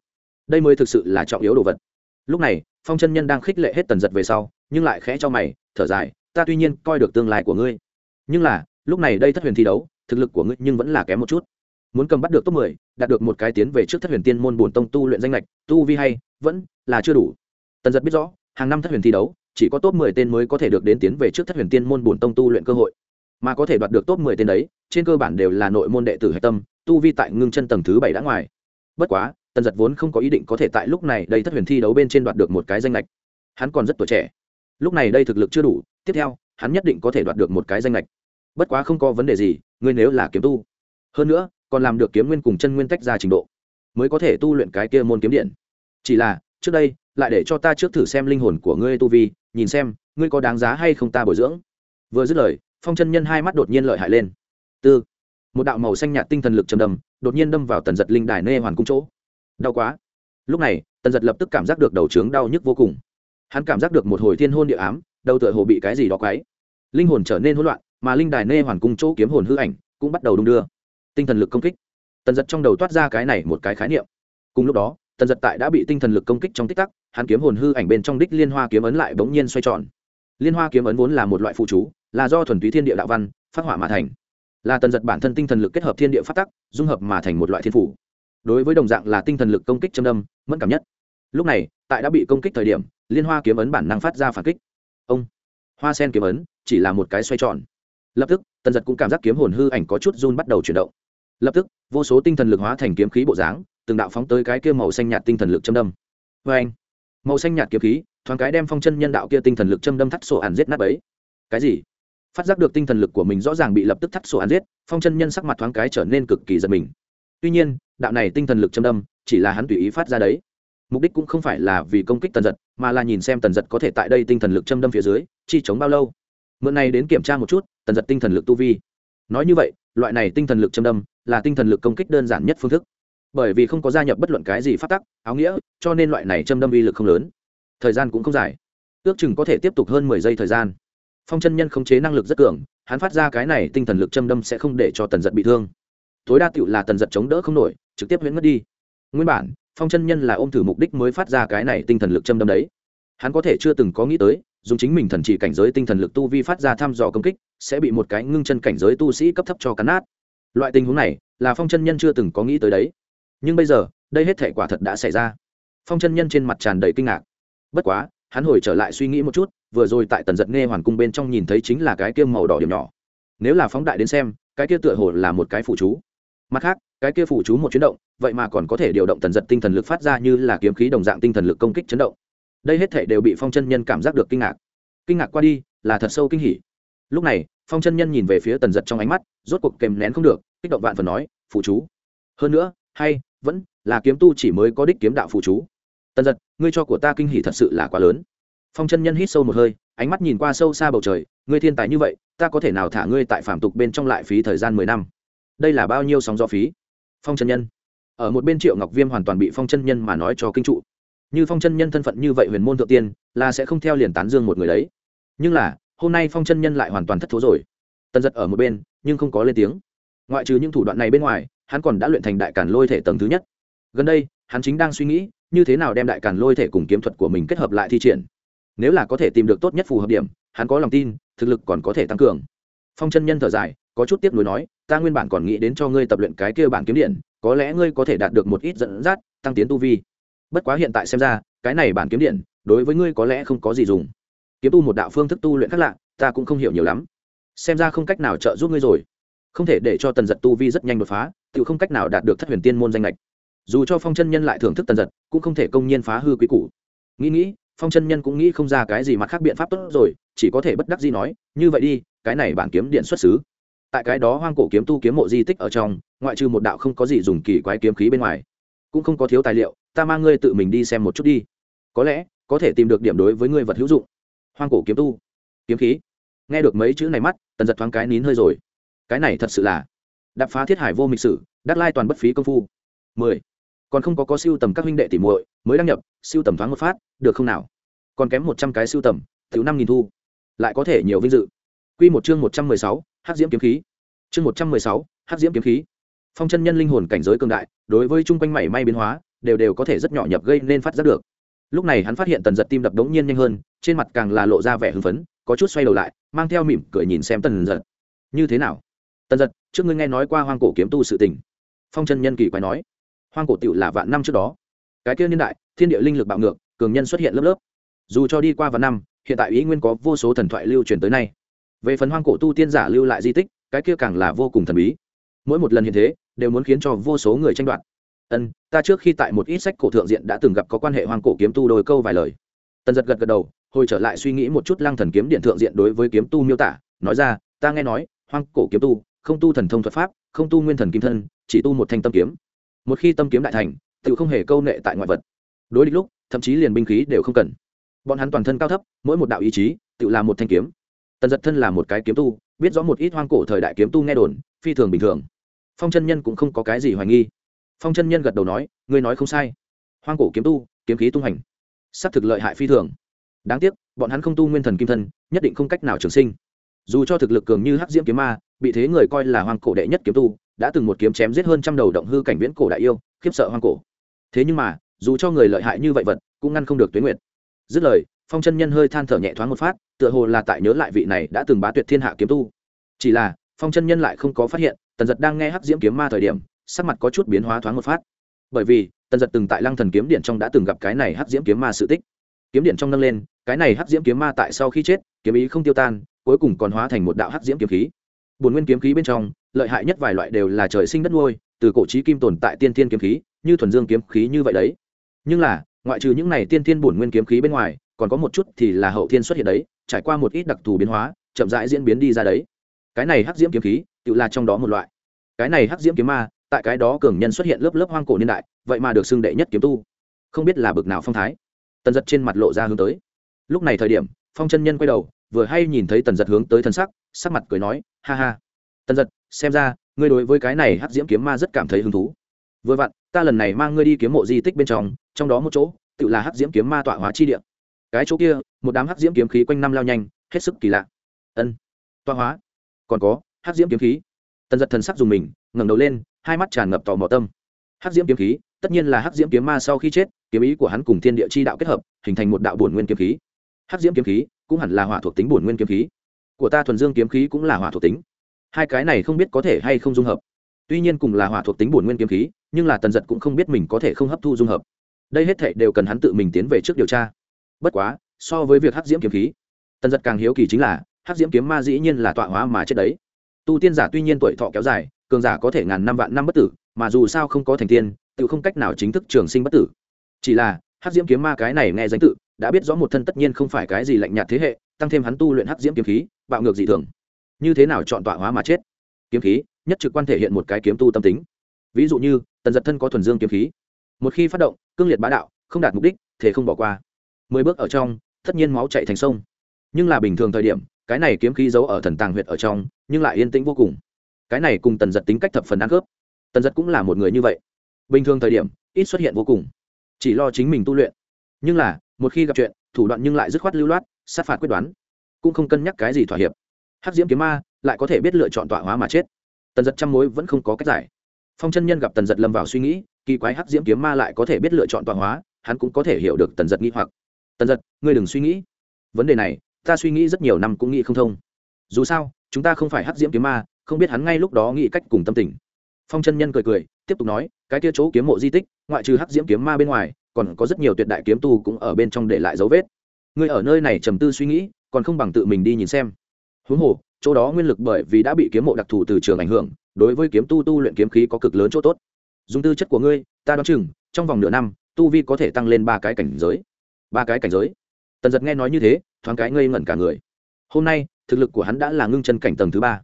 đây mới thực sự là trọng yếu đồ vật. Lúc này, phong chân nhân đang khích lệ hết tần giật về sau, nhưng lại khẽ cho mày, thở dài, ta tuy nhiên coi được tương lai của ngươi, nhưng là, lúc này đây thất huyền thi đấu, thực lực của ngươi nhưng vẫn là kém một chút. Muốn cầm bắt được top mười, đạt được một cái tiến về trước thất huyền tiên môn bổn tông tu luyện danh lệch, tu vi hay, vẫn là chưa đủ. Tần giật biết rõ, hàng năm thất huyền thi đấu chỉ có top mười tên mới có thể được đến tiến về trước thất huyền tiên môn bổn tông tu luyện cơ hội. Mà có thể đoạt được top mười tên đấy, trên cơ bản đều là nội môn đệ tử hệ tâm, tu vi tại ngưng chân tầng thứ bảy đã ngoài. Bất quá, tần Dật vốn không có ý định có thể tại lúc này đây thất huyền thi đấu bên trên đoạt được một cái danh ngạch. hắn còn rất tuổi trẻ. Lúc này đây thực lực chưa đủ, tiếp theo, hắn nhất định có thể đoạt được một cái danh ngạch. bất quá không có vấn đề gì, ngươi nếu là kiếm tu. Hơn nữa, còn làm được kiếm nguyên cùng chân nguyên tách ra trình độ, mới có thể tu luyện cái kia môn kiếm điện. Chỉ là, trước đây, lại để cho ta trước thử xem linh hồn của ngươi tu vi nhìn xem, ngươi có đáng giá hay không ta bồi dưỡng? Vừa dứt lời, phong chân nhân hai mắt đột nhiên lợi hại lên. Tư. Một đạo màu xanh nhạt tinh thần lực trầm đầm, đột nhiên đâm vào tần giật linh đài nê hoàn cung chỗ. Đau quá. Lúc này, tần giật lập tức cảm giác được đầu trướng đau nhức vô cùng. Hắn cảm giác được một hồi thiên hôn địa ám, đầu tựa hồ bị cái gì đó quáy linh hồn trở nên hỗn loạn, mà linh đài nê hoàn cung chỗ kiếm hồn hư ảnh cũng bắt đầu đung đưa. Tinh thần lực công kích. Tần giật trong đầu toát ra cái này một cái khái niệm. Cùng lúc đó tần giật tại đã bị tinh thần lực công kích trong tích tắc, hắn kiếm hồn hư ảnh bên trong đích liên hoa kiếm ấn lại bỗng nhiên xoay tròn. Liên hoa kiếm ấn vốn là một loại phụ chú, là do thuần túy thiên địa đạo văn, phát hỏa mà thành. Là tần giật bản thân tinh thần lực kết hợp thiên địa phát tắc, dung hợp mà thành một loại thiên phủ đối với đồng dạng là tinh thần lực công kích châm đâm, mẫn cảm nhất. Lúc này, tại đã bị công kích thời điểm, liên hoa kiếm ấn bản năng phát ra phản kích. Ông! Hoa sen kiếm ấn chỉ là một cái xoay tròn. Lập tức, tần giật cũng cảm giác kiếm hồn hư ảnh có chút run bắt đầu chuyển động. Lập tức, vô số tinh thần lực hóa thành kiếm khí bộ dáng từng đạo phóng tới cái kia màu xanh nhạt tinh thần lực châm đâm. Vê anh, màu xanh nhạt kiếm khí, thoáng cái đem phong chân nhân đạo kia tinh thần lực châm đâm thắt sổ ản giết nát ấy cái gì? Phát giác được tinh thần lực của mình rõ ràng bị lập tức thắt sổ ản giết, phong chân nhân sắc mặt thoáng cái trở nên cực kỳ giật mình. Tuy nhiên, đạo này tinh thần lực châm đâm, chỉ là hắn tùy ý phát ra đấy. Mục đích cũng không phải là vì công kích tần giật, mà là nhìn xem tần giật có thể tại đây tinh thần lực châm đâm phía dưới, chi chống bao lâu. Mượn này đến kiểm tra một chút, tần giật tinh thần lực tu vi. Nói như vậy, loại này tinh thần lực châm đâm là tinh thần lực công kích đơn giản nhất phương thức bởi vì không có gia nhập bất luận cái gì phát tắc, áo nghĩa, cho nên loại này châm đâm uy lực không lớn. Thời gian cũng không dài. Ước chừng có thể tiếp tục hơn mười giây thời gian. Phong chân nhân khống chế năng lực rất cường, hắn phát ra cái này tinh thần lực châm đâm sẽ không để cho tần giật bị thương. Tối đa tựu là tần giật chống đỡ không nổi, trực tiếp huyễn mất đi. Nguyên bản, phong chân nhân là ôm thử mục đích mới phát ra cái này tinh thần lực châm đâm đấy. Hắn có thể chưa từng có nghĩ tới, dùng chính mình thần chỉ cảnh giới tinh thần lực tu vi phát ra thăm dò công kích, sẽ bị một cái ngưng chân cảnh giới tu sĩ cấp thấp cho cắn nát. Loại tình huống này, là phong chân nhân chưa từng có nghĩ tới đấy nhưng bây giờ, đây hết thể quả thật đã xảy ra. Phong chân nhân trên mặt tràn đầy kinh ngạc. Bất quá, hắn hồi trở lại suy nghĩ một chút, vừa rồi tại tần giật nghe hoàn cung bên trong nhìn thấy chính là cái kia màu đỏ điểm nhỏ. Nếu là phóng đại đến xem, cái kia tựa hồ là một cái phụ chú. Mặt khác, cái kia phụ chú một chuyển động, vậy mà còn có thể điều động tần giật tinh thần lực phát ra như là kiếm khí đồng dạng tinh thần lực công kích chấn động. Đây hết thể đều bị phong chân nhân cảm giác được kinh ngạc. Kinh ngạc qua đi, là thật sâu kinh hỉ. Lúc này, phong chân nhân nhìn về phía tần giật trong ánh mắt, rốt cuộc kèm nén không được, kích động vạn phần nói phụ chú. Hơn nữa, hay vẫn là kiếm tu chỉ mới có đích kiếm đạo phụ chú. Tần giật, ngươi cho của ta kinh hỉ thật sự là quá lớn. Phong chân nhân hít sâu một hơi, ánh mắt nhìn qua sâu xa bầu trời, ngươi thiên tài như vậy, ta có thể nào thả ngươi tại phạm tục bên trong lại phí thời gian mười năm? Đây là bao nhiêu sóng do phí? Phong chân nhân. Ở một bên triệu ngọc viêm hoàn toàn bị phong chân nhân mà nói cho kinh trụ. Như phong chân nhân thân phận như vậy huyền môn thượng tiên, là sẽ không theo liền tán dương một người đấy. Nhưng là, hôm nay phong chân nhân lại hoàn toàn thất thố rồi. Tần giật ở một bên, nhưng không có lên tiếng. Ngoại trừ những thủ đoạn này bên ngoài hắn còn đã luyện thành đại càn lôi thể tầng thứ nhất. Gần đây, hắn chính đang suy nghĩ, như thế nào đem đại càn lôi thể cùng kiếm thuật của mình kết hợp lại thi triển. Nếu là có thể tìm được tốt nhất phù hợp điểm, hắn có lòng tin, thực lực còn có thể tăng cường. Phong chân nhân thở dài, có chút tiếc nuối nói, ta nguyên bản còn nghĩ đến cho ngươi tập luyện cái kia bản kiếm điện, có lẽ ngươi có thể đạt được một ít dẫn dắt, tăng tiến tu vi. Bất quá hiện tại xem ra, cái này bản kiếm điện, đối với ngươi có lẽ không có gì dùng. Kiếm tu một đạo phương thức tu luyện khác lạ, ta cũng không hiểu nhiều lắm. Xem ra không cách nào trợ giúp ngươi rồi. Không thể để cho tần giật tu vi rất nhanh đột phá tự không cách nào đạt được thất huyền tiên môn danh lệch. Dù cho phong chân nhân lại thưởng thức tần giật, cũng không thể công nhiên phá hư quý củ. Nghĩ nghĩ, phong chân nhân cũng nghĩ không ra cái gì mặt khác biện pháp tốt rồi, chỉ có thể bất đắc gì nói, như vậy đi, cái này bản kiếm điện xuất xứ. Tại cái đó hoang cổ kiếm tu kiếm mộ di tích ở trong, ngoại trừ một đạo không có gì dùng kỳ quái kiếm khí bên ngoài, cũng không có thiếu tài liệu, ta mang ngươi tự mình đi xem một chút đi. Có lẽ, có thể tìm được điểm đối với ngươi vật hữu dụng. Hoang cổ kiếm tu, kiếm khí. Nghe được mấy chữ này mắt, tần giật thoáng cái nín hơi rồi. Cái này thật sự là đạp phá thiết hải vô mịch sử, đắc lai toàn bất phí công phu. Mười. Còn không có có siêu tầm các huynh đệ tỉ muội mới đăng nhập, siêu tầm thoáng một phát, được không nào? Còn kém một trăm cái siêu tầm, thiếu năm nghìn thu. Lại có thể nhiều vinh dự. Q một chương một trăm mười sáu hát diễm kiếm khí. Chương một trăm mười sáu hát diễm kiếm khí. Phong chân nhân linh hồn cảnh giới cường đại, đối với chung quanh mảy may biến hóa, đều đều có thể rất nhỏ nhập gây nên phát giác được. Lúc này hắn phát hiện tần giật tim đập đống nhiên nhanh hơn, trên mặt càng là lộ ra vẻ hưng phấn, có chút xoay đầu lại, mang theo mỉm cười nhìn xem tần giật. Như thế nào? Tần giật, trước ngươi nghe nói qua hoang cổ kiếm tu sự tình. Phong chân nhân kỳ quái nói, hoang cổ tựu là vạn năm trước đó. Cái kia niên đại, thiên địa linh lực bạo ngược, cường nhân xuất hiện lớp lớp. Dù cho đi qua vạn năm, hiện tại ý nguyên có vô số thần thoại lưu truyền tới nay. Về phần hoang cổ tu tiên giả lưu lại di tích, cái kia càng là vô cùng thần bí. Mỗi một lần hiện thế, đều muốn khiến cho vô số người tranh đoạt. Ân, ta trước khi tại một ít sách cổ thượng diện đã từng gặp có quan hệ hoang cổ kiếm tu đôi câu vài lời. Tần giật gật gật đầu, hồi trở lại suy nghĩ một chút lăng thần kiếm điện thượng diện đối với kiếm tu miêu tả, nói ra, ta nghe nói, hoang cổ kiếm tu không tu thần thông thuật pháp, không tu nguyên thần kim thân, chỉ tu một thanh tâm kiếm. Một khi tâm kiếm đại thành tự không hề câu nệ tại ngoại vật. Đối địch lúc, thậm chí liền binh khí đều không cần. Bọn hắn toàn thân cao thấp, mỗi một đạo ý chí, tự là một thanh kiếm. Tần giật thân là một cái kiếm tu, biết rõ một ít hoang cổ thời đại kiếm tu nghe đồn, phi thường bình thường. Phong chân nhân cũng không có cái gì hoài nghi. Phong chân nhân gật đầu nói, ngươi nói không sai. Hoang cổ kiếm tu, kiếm khí tung hành s c thực lợi hại phi thường. Đáng tiếc, bọn hắn không tu nguyên thần kim thân, nhất định không cách nào trường sinh. Dù cho thực lực cường như hắc diễm kiếm ma bị thế người coi là hoang cổ đệ nhất kiếm tu, đã từng một kiếm chém giết hơn trăm đầu động hư cảnh viễn cổ đại yêu, khiếp sợ hoang cổ. Thế nhưng mà, dù cho người lợi hại như vậy vật, cũng ngăn không được tuyến nguyệt. Dứt lời, phong chân nhân hơi than thở nhẹ thoáng một phát, tựa hồ là tại nhớ lại vị này đã từng bá tuyệt thiên hạ kiếm tu. Chỉ là, phong chân nhân lại không có phát hiện, tần giật đang nghe hắc diễm kiếm ma thời điểm, sắc mặt có chút biến hóa thoáng một phát. Bởi vì, tần giật từng tại lăng thần kiếm điện trong đã từng gặp cái này hắc diễm kiếm ma sự tích. Kiếm điện trong nâng lên, cái này hắc diễm kiếm ma tại sau khi chết, kiếm ý không tiêu tan, cuối cùng còn hóa thành một đạo hắc diễm kiếm khí bổn nguyên kiếm khí bên trong, lợi hại nhất vài loại đều là trời sinh đất nuôi, từ cổ trí kim tồn tại tiên thiên kiếm khí, như thuần dương kiếm khí như vậy đấy. Nhưng là, ngoại trừ những này tiên thiên bổn nguyên kiếm khí bên ngoài, còn có một chút thì là hậu thiên xuất hiện đấy, trải qua một ít đặc thù biến hóa, chậm rãi diễn biến đi ra đấy. Cái này hắc diễm kiếm khí, tự là trong đó một loại. Cái này hắc diễm kiếm ma, tại cái đó cường nhân xuất hiện lớp lớp hoang cổ niên đại, vậy mà được xưng đệ nhất kiếm tu. Không biết là bực nào phong thái. Tần giật trên mặt lộ ra hướng tới. Lúc này thời điểm, phong chân nhân quay đầu, vừa hay nhìn thấy tần giật hướng tới thân sắc sắc mặt cười nói, ha ha. Tần giật, xem ra, ngươi đối với cái này hắc diễm kiếm ma rất cảm thấy hứng thú. Vừa vặn, ta lần này mang ngươi đi kiếm mộ di tích bên trong trong đó một chỗ, tự là hắc diễm kiếm ma tọa hóa chi địa. Cái chỗ kia, một đám hắc diễm kiếm khí quanh năm lao nhanh, hết sức kỳ lạ. Ân, tọa hóa. Còn có, hắc diễm kiếm khí. Tần giật thần sắc dùng mình, ngẩng đầu lên, hai mắt tràn ngập tò mò tâm. Hắc diễm kiếm khí, tất nhiên là hắc diễm kiếm ma sau khi chết, kiếm ý của hắn cùng thiên địa chi đạo kết hợp, hình thành một đạo bổn nguyên kiếm khí. Hắc diễm kiếm khí cũng hẳn là hỏa thuộc tính bổn nguyên kiếm khí của ta thuần dương kiếm khí cũng là hỏa thuộc tính. Hai cái này không biết có thể hay không dung hợp. Tuy nhiên cùng là hỏa thuộc tính bổn nguyên kiếm khí, nhưng là tần giật cũng không biết mình có thể không hấp thu dung hợp. Đây hết thệ đều cần hắn tự mình tiến về trước điều tra. Bất quá, so với việc hắc diễm kiếm khí, tần giật càng hiếu kỳ chính là, hắc diễm kiếm ma dĩ nhiên là tọa hóa mà chết đấy. Tu tiên giả tuy nhiên tuổi thọ kéo dài, cường giả có thể ngàn năm vạn năm bất tử, mà dù sao không có thành tiên, tự không cách nào chính thức trường sinh bất tử. Chỉ là, hắc diễm kiếm ma cái này nghe danh tự, đã biết rõ một thân tất nhiên không phải cái gì lạnh nhạt thế hệ, tăng thêm hắn tu luyện hắc diễm kiếm khí bạo ngược dị thường. Như thế nào chọn tọa hóa mà chết? Kiếm khí, nhất trực quan thể hiện một cái kiếm tu tâm tính. Ví dụ như, tần giật thân có thuần dương kiếm khí. Một khi phát động, cương liệt bá đạo, không đạt mục đích, thế không bỏ qua. Mười bước ở trong, tất nhiên máu chạy thành sông. Nhưng là bình thường thời điểm, cái này kiếm khí giấu ở thần tàng huyệt ở trong, nhưng lại yên tĩnh vô cùng. Cái này cùng tần giật tính cách thập phần ăn khớp. Tần giật cũng là một người như vậy. Bình thường thời điểm, ít xuất hiện vô cùng. Chỉ lo chính mình tu luyện. Nhưng là, một khi gặp chuyện, thủ đoạn nhưng lại dứt khoát lưu loát, sát phạt quyết đoán cũng không cân nhắc cái gì thỏa hiệp. Hắc diễm kiếm ma lại có thể biết lựa chọn tọa hóa mà chết. Tần giật chăm mối vẫn không có cách giải. Phong chân nhân gặp tần giật lâm vào suy nghĩ, kỳ quái hắc diễm kiếm ma lại có thể biết lựa chọn tọa hóa, hắn cũng có thể hiểu được tần giật nghĩ hoặc. Tần giật, ngươi đừng suy nghĩ. Vấn đề này, ta suy nghĩ rất nhiều năm cũng nghĩ không thông. Dù sao, chúng ta không phải hắc diễm kiếm ma, không biết hắn ngay lúc đó nghĩ cách cùng tâm tình. Phong chân nhân cười cười, tiếp tục nói, cái kia chỗ kiếm mộ di tích, ngoại trừ hắc diễm kiếm ma bên ngoài, còn có rất nhiều tuyệt đại kiếm tu cũng ở bên trong để lại dấu vết. Ngươi ở nơi này trầm tư suy nghĩ còn không bằng tự mình đi nhìn xem. Huống hồ, chỗ đó nguyên lực bởi vì đã bị kiếm mộ đặc thù từ trường ảnh hưởng, đối với kiếm tu tu luyện kiếm khí có cực lớn chỗ tốt. Dùng tư chất của ngươi, ta đoán chừng, trong vòng nửa năm, tu vi có thể tăng lên ba cái cảnh giới. Ba cái cảnh giới. Tần giật nghe nói như thế, thoáng cái ngây ngẩn cả người. Hôm nay, thực lực của hắn đã là ngưng chân cảnh tầng thứ ba.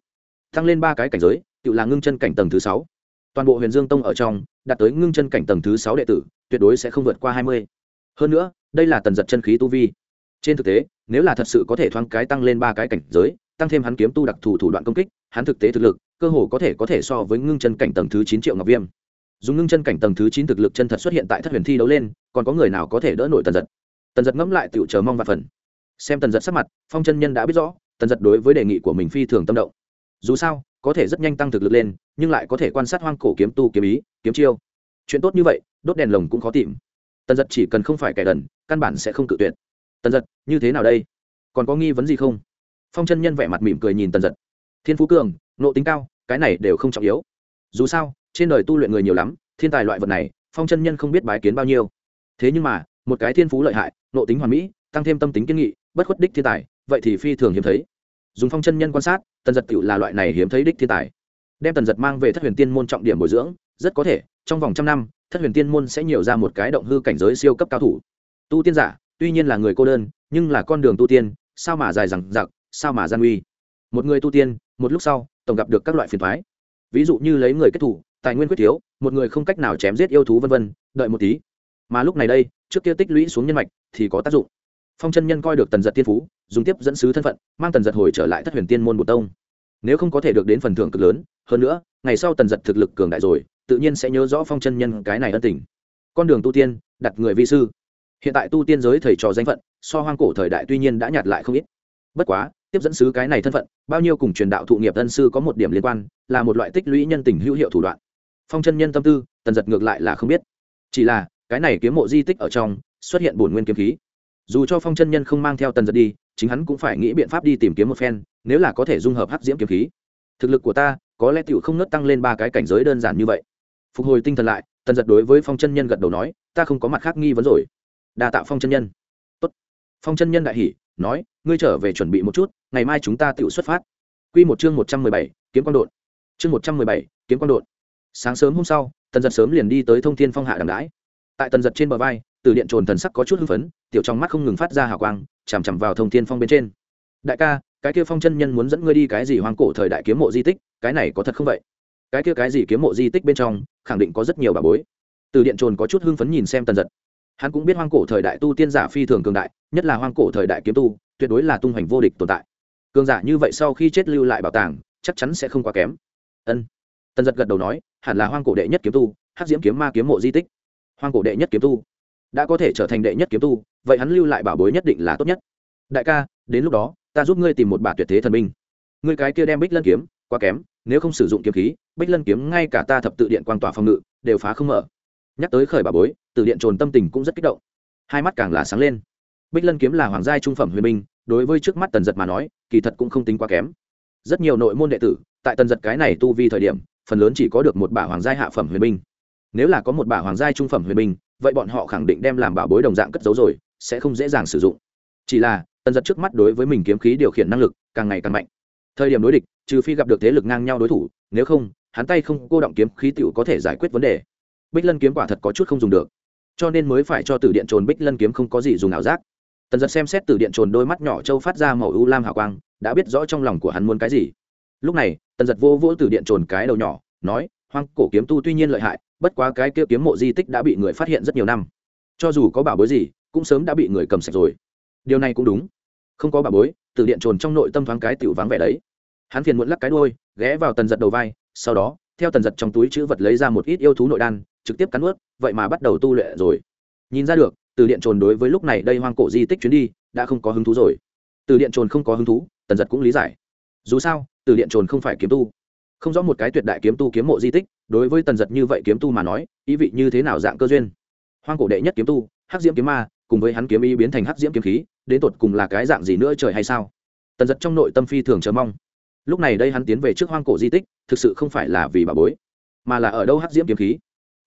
Tăng lên ba cái cảnh giới, tự là ngưng chân cảnh tầng thứ sáu. Toàn bộ huyền dương tông ở trong, đạt tới ngưng chân cảnh tầng thứ sáu đệ tử, tuyệt đối sẽ không vượt qua hai mươi. Hơn nữa, đây là tần giật chân khí tu vi trên thực tế, nếu là thật sự có thể thoáng cái tăng lên ba cái cảnh giới, tăng thêm hắn kiếm tu đặc thù thủ đoạn công kích, hắn thực tế thực lực, cơ hồ có thể có thể so với ngưng chân cảnh tầng thứ chín triệu ngọc viêm. Dùng ngưng chân cảnh tầng thứ chín thực lực chân thật xuất hiện tại thất huyền thi đấu lên, còn có người nào có thể đỡ nổi tần giật? Tần giật ngẫm lại tựu chờ mong và phần. Xem tần giật sắc mặt, phong chân nhân đã biết rõ, tần giật đối với đề nghị của mình phi thường tâm động. Dù sao, có thể rất nhanh tăng thực lực lên, nhưng lại có thể quan sát hoang cổ kiếm tu kiếm ý, kiếm chiêu. Chuyện tốt như vậy, đốt đèn lồng cũng khó tìm. Tần giật chỉ cần không phải kẻ đần, căn bản sẽ không cự tuyệt tần giật, như thế nào đây? Còn có nghi vấn gì không? Phong chân nhân vẻ mặt mỉm cười nhìn tần giật. Thiên phú cường nộ tính cao, cái này đều không trọng yếu. Dù sao, trên đời tu luyện người nhiều lắm, thiên tài loại vật này, phong chân nhân không biết bái kiến bao nhiêu. Thế nhưng mà, một cái thiên phú lợi hại nộ tính hoàn mỹ, tăng thêm tâm tính kiên nghị, bất khuất đích thiên tài, vậy thì phi thường hiếm thấy. Dùng phong chân nhân quan sát, tần giật cựu là loại này hiếm thấy đích thiên tài. Đem tần giật mang về thất huyền tiên môn trọng điểm bồi dưỡng, rất có thể, trong vòng trăm năm, thất huyền tiên môn sẽ nhiều ra một cái động hư cảnh giới siêu cấp cao thủ. Tu tiên giả tuy nhiên là người cô đơn, nhưng là con đường tu tiên, sao mà dài rằng giặc sao mà gian uy một người tu tiên, một lúc sau, tổng gặp được các loại phiền thoái ví dụ như lấy người kết thủ tài nguyên quyết thiếu, một người không cách nào chém giết yêu thú vân vân, đợi một tí. Mà lúc này đây, trước kia tích lũy xuống nhân mạch thì có tác dụng. Phong chân nhân coi được tần giật tiên phú, dùng tiếp dẫn sứ thân phận, mang tần giật hồi trở lại thất huyền tiên môn bột tông. Nếu không có thể được đến phần thưởng cực lớn, hơn nữa, ngày sau tần giật thực lực cường đại rồi, tự nhiên sẽ nhớ rõ phong chân nhân cái này ân tình. Con đường tu tiên, đặt người vi sư hiện tại tu tiên giới thầy trò danh phận, so hoang cổ thời đại tuy nhiên đã nhạt lại không ít. Bất quá, tiếp dẫn sứ cái này thân phận, bao nhiêu cùng truyền đạo thụ nghiệp tân sư có một điểm liên quan, là một loại tích lũy nhân tình hữu hiệu thủ đoạn. Phong chân nhân tâm tư, tần giật ngược lại là không biết. Chỉ là, cái này kiếm mộ di tích ở trong, xuất hiện bổn nguyên kiếm khí. Dù cho phong chân nhân không mang theo tần giật đi, chính hắn cũng phải nghĩ biện pháp đi tìm kiếm một phen, nếu là có thể dung hợp hắc diễm kiếm khí. Thực lực của ta, có lẽ tựu không nớt tăng lên ba cái cảnh giới đơn giản như vậy. Phục hồi tinh thần lại, tần giật đối với phong chân nhân gật đầu nói, ta không có mặt khác nghi vấn rồi đa tạo phong chân nhân. Tốt. phong chân nhân đại hỷ nói, ngươi trở về chuẩn bị một chút, ngày mai chúng ta tự xuất phát. Q một chương một trăm mười bảy, kiếm quang đột chương một trăm mười bảy, kiếm quang đột sáng sớm hôm sau, tần giật sớm liền đi tới thông thiên phong hạ đàm đãi. Tại tần giật trên bờ vai, từ điện trồn thần sắc có chút hưng phấn, tiểu trong mắt không ngừng phát ra hào quang, chằm chằm vào thông thiên phong bên trên. Đại ca, cái kia phong chân nhân muốn dẫn ngươi đi cái gì hoang cổ thời đại kiếm mộ di tích, cái này có thật không vậy? Cái kia cái gì kiếm mộ di tích bên trong, khẳng định có rất nhiều bà bối. Từ điện trồn có chút hưng phấn nhìn xem tần giật hắn cũng biết hoang cổ thời đại tu tiên giả phi thường cường đại, nhất là hoang cổ thời đại kiếm tu, tuyệt đối là tung hoành vô địch tồn tại. Cường giả như vậy sau khi chết lưu lại bảo tàng, chắc chắn sẽ không quá kém. Ân. Tần giật gật đầu nói, hẳn là hoang cổ đệ nhất kiếm tu hát diễm kiếm ma kiếm mộ di tích. Hoang cổ đệ nhất kiếm tu. Đã có thể trở thành đệ nhất kiếm tu, vậy hắn lưu lại bảo bối nhất định là tốt nhất. Đại ca, đến lúc đó, ta giúp ngươi tìm một bà tuyệt thế thần minh ngươi cái kia đem bích lân kiếm, quá kém, nếu không sử dụng kiếm khí, bích lân kiếm ngay cả ta thập tự điện quan tỏa phòng ngự, đều phá không mở nhắc tới khởi bà bối, từ điện trồn tâm tình cũng rất kích động. Hai mắt càng là sáng lên. Bích lân kiếm là hoàng gia trung phẩm huyền minh đối với trước mắt tần giật mà nói, kỳ thật cũng không tính quá kém. Rất nhiều nội môn đệ tử, tại tần giật cái này tu vi thời điểm, phần lớn chỉ có được một bả hoàng gia hạ phẩm huyền minh nếu là có một bả hoàng gia trung phẩm huyền minh vậy bọn họ khẳng định đem làm bảo bối đồng dạng cất giấu rồi, sẽ không dễ dàng sử dụng. Chỉ là, tần giật trước mắt đối với mình kiếm khí điều khiển năng lực càng ngày càng mạnh. Thời điểm đối địch, trừ phi gặp được thế lực ngang nhau đối thủ, nếu không, hắn tay không cô động kiếm khí tựu có thể giải quyết vấn đề bích lân kiếm quả thật có chút không dùng được. Cho nên mới phải cho từ điện trồn bích lân kiếm không có gì dùng ảo giác. Tần giật xem xét từ điện trồn đôi mắt nhỏ châu phát ra màu u lam hào quang, đã biết rõ trong lòng của hắn muốn cái gì. Lúc này, tần giật vô vỗ từ điện trồn cái đầu nhỏ, nói, hoang, cổ kiếm tu tuy nhiên lợi hại, bất quá cái kia kiếm mộ di tích đã bị người phát hiện rất nhiều năm. Cho dù có bảo bối gì, cũng sớm đã bị người cầm sạch rồi. Điều này cũng đúng. Không có bảo bối từ điện trồn trong nội tâm thoáng cái tiểu vắng vẻ đấy. Hắn phiền muộn lắc cái đôi ghé vào tần giật đầu vai, sau đó, theo tần giật trong túi chữ vật lấy ra một ít yêu thú nội đan trực tiếp cắn ướt vậy mà bắt đầu tu luyện rồi. Nhìn ra được, từ điện trồn đối với lúc này đây hoang cổ di tích chuyến đi, đã không có hứng thú rồi. Từ điện trồn không có hứng thú, tần giật cũng lý giải. Dù sao, từ điện trồn không phải kiếm tu. Không rõ một cái tuyệt đại kiếm tu kiếm mộ di tích, đối với tần giật như vậy kiếm tu mà nói, ý vị như thế nào dạng cơ duyên? Hoang cổ đệ nhất kiếm tu, hắc diễm kiếm ma, cùng với hắn kiếm ý biến thành hắc diễm kiếm khí, đến tột cùng là cái dạng gì nữa trời hay sao? Tần giật trong nội tâm phi thường chờ mong. Lúc này đây hắn tiến về trước hoang cổ di tích, thực sự không phải là vì bà bối, mà là ở đâu hắc diễm kiếm khí?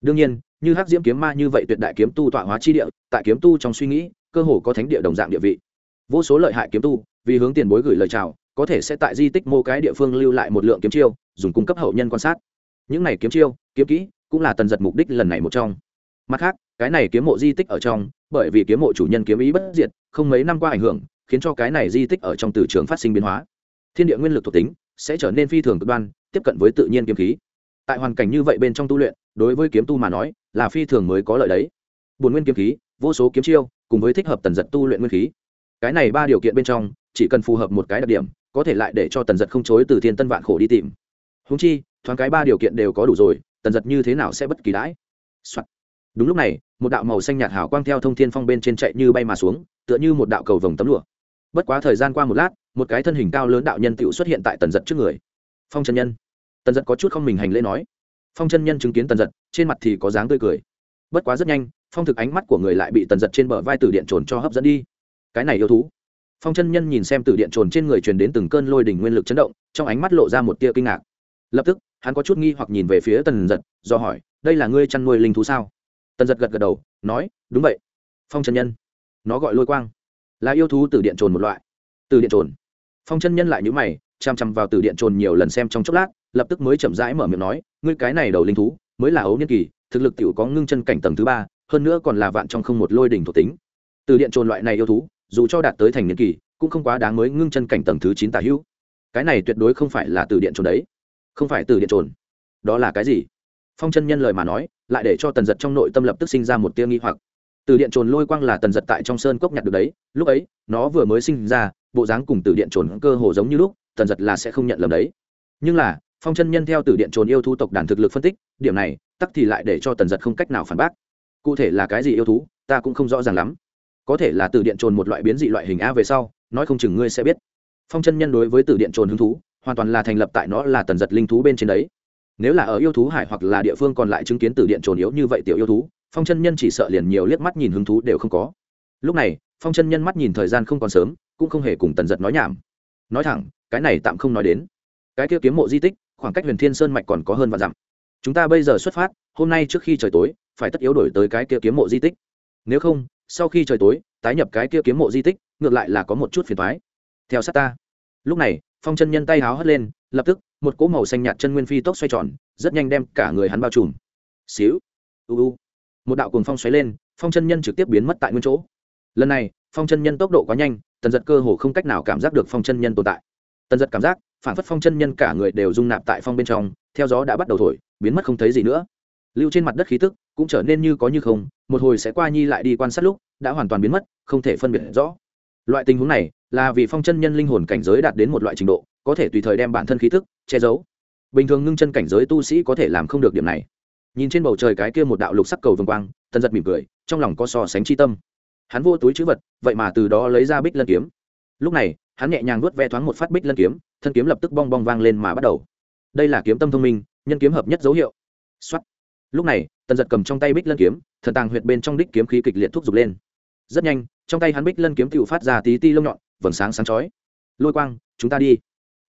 Đương nhiên, như hắc diễm kiếm ma như vậy tuyệt đại kiếm tu tọa hóa chi địa, tại kiếm tu trong suy nghĩ, cơ hồ có thánh địa đồng dạng địa vị. Vô số lợi hại kiếm tu, vì hướng tiền bối gửi lời chào, có thể sẽ tại di tích mô cái địa phương lưu lại một lượng kiếm chiêu, dùng cung cấp hậu nhân quan sát. Những này kiếm chiêu, kiếm kỹ, cũng là tần giật mục đích lần này một trong. Mặt khác, cái này kiếm mộ di tích ở trong, bởi vì kiếm mộ chủ nhân kiếm ý bất diệt, không mấy năm qua ảnh hưởng, khiến cho cái này di tích ở trong từ trường phát sinh biến hóa. Thiên địa nguyên lực thuộc tính, sẽ trở nên phi thường cực đoan, tiếp cận với tự nhiên kiếm khí. Tại hoàn cảnh như vậy bên trong tu luyện đối với kiếm tu mà nói, là phi thường mới có lợi đấy. Bồn nguyên kiếm khí, vô số kiếm chiêu, cùng với thích hợp tần giật tu luyện nguyên khí. Cái này ba điều kiện bên trong, chỉ cần phù hợp một cái đặc điểm, có thể lại để cho tần giật không chối từ thiên tân vạn khổ đi tìm. Húng chi, thoáng cái ba điều kiện đều có đủ rồi, tần giật như thế nào sẽ bất kỳ đãi、Soạn. đúng lúc này, một đạo màu xanh nhạt hào quang theo thông thiên phong bên trên chạy như bay mà xuống, tựa như một đạo cầu vồng tấm lụa. Bất quá thời gian qua một lát, một cái thân hình cao lớn đạo nhân tựu xuất hiện tại tần giật trước người. Phong chân nhân. Tần giật có chút không mình hành lễ nói phong chân nhân chứng kiến tần giật, trên mặt thì có dáng tươi cười. Bất quá rất nhanh, phong thực ánh mắt của người lại bị tần giật trên bờ vai tử điện trồn cho hấp dẫn đi. Cái này yêu thú. Phong chân nhân nhìn xem tử điện trồn trên người truyền đến từng cơn lôi đỉnh nguyên lực chấn động, trong ánh mắt lộ ra một tia kinh ngạc. Lập tức, hắn có chút nghi hoặc nhìn về phía tần giật, do hỏi, đây là ngươi chăn nuôi linh thú sao? Tần giật gật gật đầu, nói, đúng vậy. Phong chân nhân. Nó gọi lôi quang. Là yêu thú từ điện trồn một loại. Từ điện trồn. Phong chân nhân lại nhữ mày chằm chằm vào từ điện trồn nhiều lần xem trong chốc lát lập tức mới chậm rãi mở miệng nói, ngươi cái này đầu linh thú, mới là ấu niên kỳ, thực lực t i ể u có ngưng chân cảnh tầng thứ ba, hơn nữa còn là vạn trong không một lôi đỉnh thuộc tính. Từ điện trồn loại này yêu thú, dù cho đạt tới thành niên kỳ, cũng không quá đáng mới ngưng chân cảnh tầng thứ chín tà hữu. Cái này tuyệt đối không phải là từ điện trồn đấy. Không phải từ điện trồn. Đó là cái gì? Phong chân nhân lời mà nói, lại để cho tần giật trong nội tâm lập tức sinh ra một tia nghi hoặc. Từ điện trồn lôi quang là tần giật tại trong sơn cốc nhặt được đấy, lúc ấy, nó vừa mới sinh ra, bộ dáng cùng từ điện trồn cơ hồ giống như lúc, tần giật là sẽ không nhận lầm đấy. Nhưng là phong chân nhân theo từ điện trồn yêu thú tộc đàn thực lực phân tích, điểm này, tắc thì lại để cho tần giật không cách nào phản bác. Cụ thể là cái gì yêu thú, ta cũng không rõ ràng lắm. Có thể là từ điện trồn một loại biến dị loại hình a về sau, nói không chừng ngươi sẽ biết. Phong chân nhân đối với từ điện trồn hứng thú, hoàn toàn là thành lập tại nó là tần giật linh thú bên trên đấy. Nếu là ở yêu thú hải hoặc là địa phương còn lại chứng kiến từ điện trồn yếu như vậy tiểu yêu thú, phong chân nhân chỉ sợ liền nhiều liếc mắt nhìn hứng thú đều không có. Lúc này, phong chân nhân mắt nhìn thời gian không còn sớm, cũng không hề cùng tần giật nói nhảm. Nói thẳng, cái này tạm không nói đến. Cái kia kiếm mộ di tích khoảng cách huyền thiên sơn mạch còn có hơn vạn dặm. Chúng ta bây giờ xuất phát, hôm nay trước khi trời tối, phải tất yếu đổi tới cái kia kiếm mộ di tích. Nếu không, sau khi trời tối, tái nhập cái kia kiếm mộ di tích, ngược lại là có một chút phiền thoái theo sát ta. Lúc này, phong chân nhân tay háo hất lên, lập tức, một cỗ màu xanh nhạt chân nguyên phi tốc xoay tròn, rất nhanh đem cả người hắn bao trùm. Xíu. U u. Một đạo cuồng phong xoáy lên, phong chân nhân trực tiếp biến mất tại nguyên chỗ. Lần này, phong chân nhân tốc độ quá nhanh, tần giật cơ hồ không cách nào cảm giác được phong chân nhân tồn tại. Tần giật cảm giác phản phất phong chân nhân cả người đều rung nạp tại phong bên trong, theo gió đã bắt đầu thổi, biến mất không thấy gì nữa. Lưu trên mặt đất khí tức cũng trở nên như có như không, một hồi sẽ qua nhi lại đi quan sát lúc, đã hoàn toàn biến mất, không thể phân biệt rõ. Loại tình huống này là vì phong chân nhân linh hồn cảnh giới đạt đến một loại trình độ, có thể tùy thời đem bản thân khí tức che giấu. Bình thường ngưng chân cảnh giới tu sĩ có thể làm không được điểm này. Nhìn trên bầu trời cái kia một đạo lục sắc cầu vương quang, tần giật mỉm cười, trong lòng có so sánh chi tâm. Hắn vô túi chữ vật, vậy mà từ đó lấy ra bích lân kiếm lúc này, hắn nhẹ nhàng vuốt ve thoáng một phát bích lân kiếm, thân kiếm lập tức bong bong vang lên mà bắt đầu. Đây là kiếm tâm thông minh, nhân kiếm hợp nhất dấu hiệu. Xuất lúc này, tần giật cầm trong tay bích lân kiếm, thần tàng huyệt bên trong đích kiếm khí kịch liệt thúc giục lên. Rất nhanh, trong tay hắn bích lân kiếm tự phát ra tí ti lông nhọn, vầng sáng sáng chói. Lôi quang, chúng ta đi.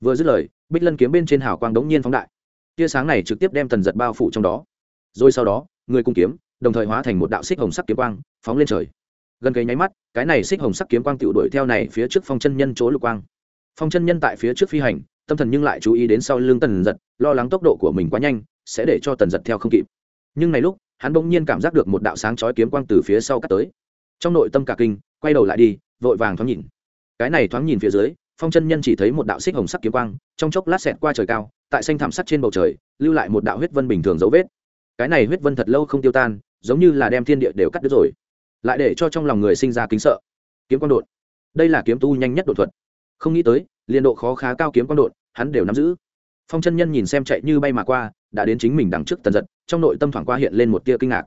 Vừa dứt lời, bích lân kiếm bên trên hào quang đống nhiên phóng đại. Tia sáng này trực tiếp đem tần giật bao phủ trong đó. Rồi sau đó, người cung kiếm, đồng thời hóa thành một đạo xích hồng sắc kiếm quang, phóng lên trời gần cây nháy mắt, cái này xích hồng sắc kiếm quang tựu đuổi theo này phía trước phong chân nhân chỗ lục quang. Phong chân nhân tại phía trước phi hành, tâm thần nhưng lại chú ý đến sau lưng tần giật, lo lắng tốc độ của mình quá nhanh, sẽ để cho tần giật theo không kịp. Nhưng này lúc, hắn bỗng nhiên cảm giác được một đạo sáng chói kiếm quang từ phía sau cắt tới. Trong nội tâm cả kinh, quay đầu lại đi, vội vàng thoáng nhìn. Cái này thoáng nhìn phía dưới, phong chân nhân chỉ thấy một đạo xích hồng sắc kiếm quang, trong chốc lát xẹt qua trời cao, tại xanh thảm sắc trên bầu trời, lưu lại một đạo huyết vân bình thường dấu vết. Cái này huyết vân thật lâu không tiêu tan, giống như là đem thiên địa đều cắt đứt rồi lại để cho trong lòng người sinh ra kính sợ. Kiếm quang đột. Đây là kiếm tu nhanh nhất đột thuật. Không nghĩ tới liên độ khó khá cao kiếm quang đột hắn đều nắm giữ. Phong chân nhân nhìn xem chạy như bay mà qua đã đến chính mình đằng trước tần giật trong nội tâm thoảng qua hiện lên một tia kinh ngạc.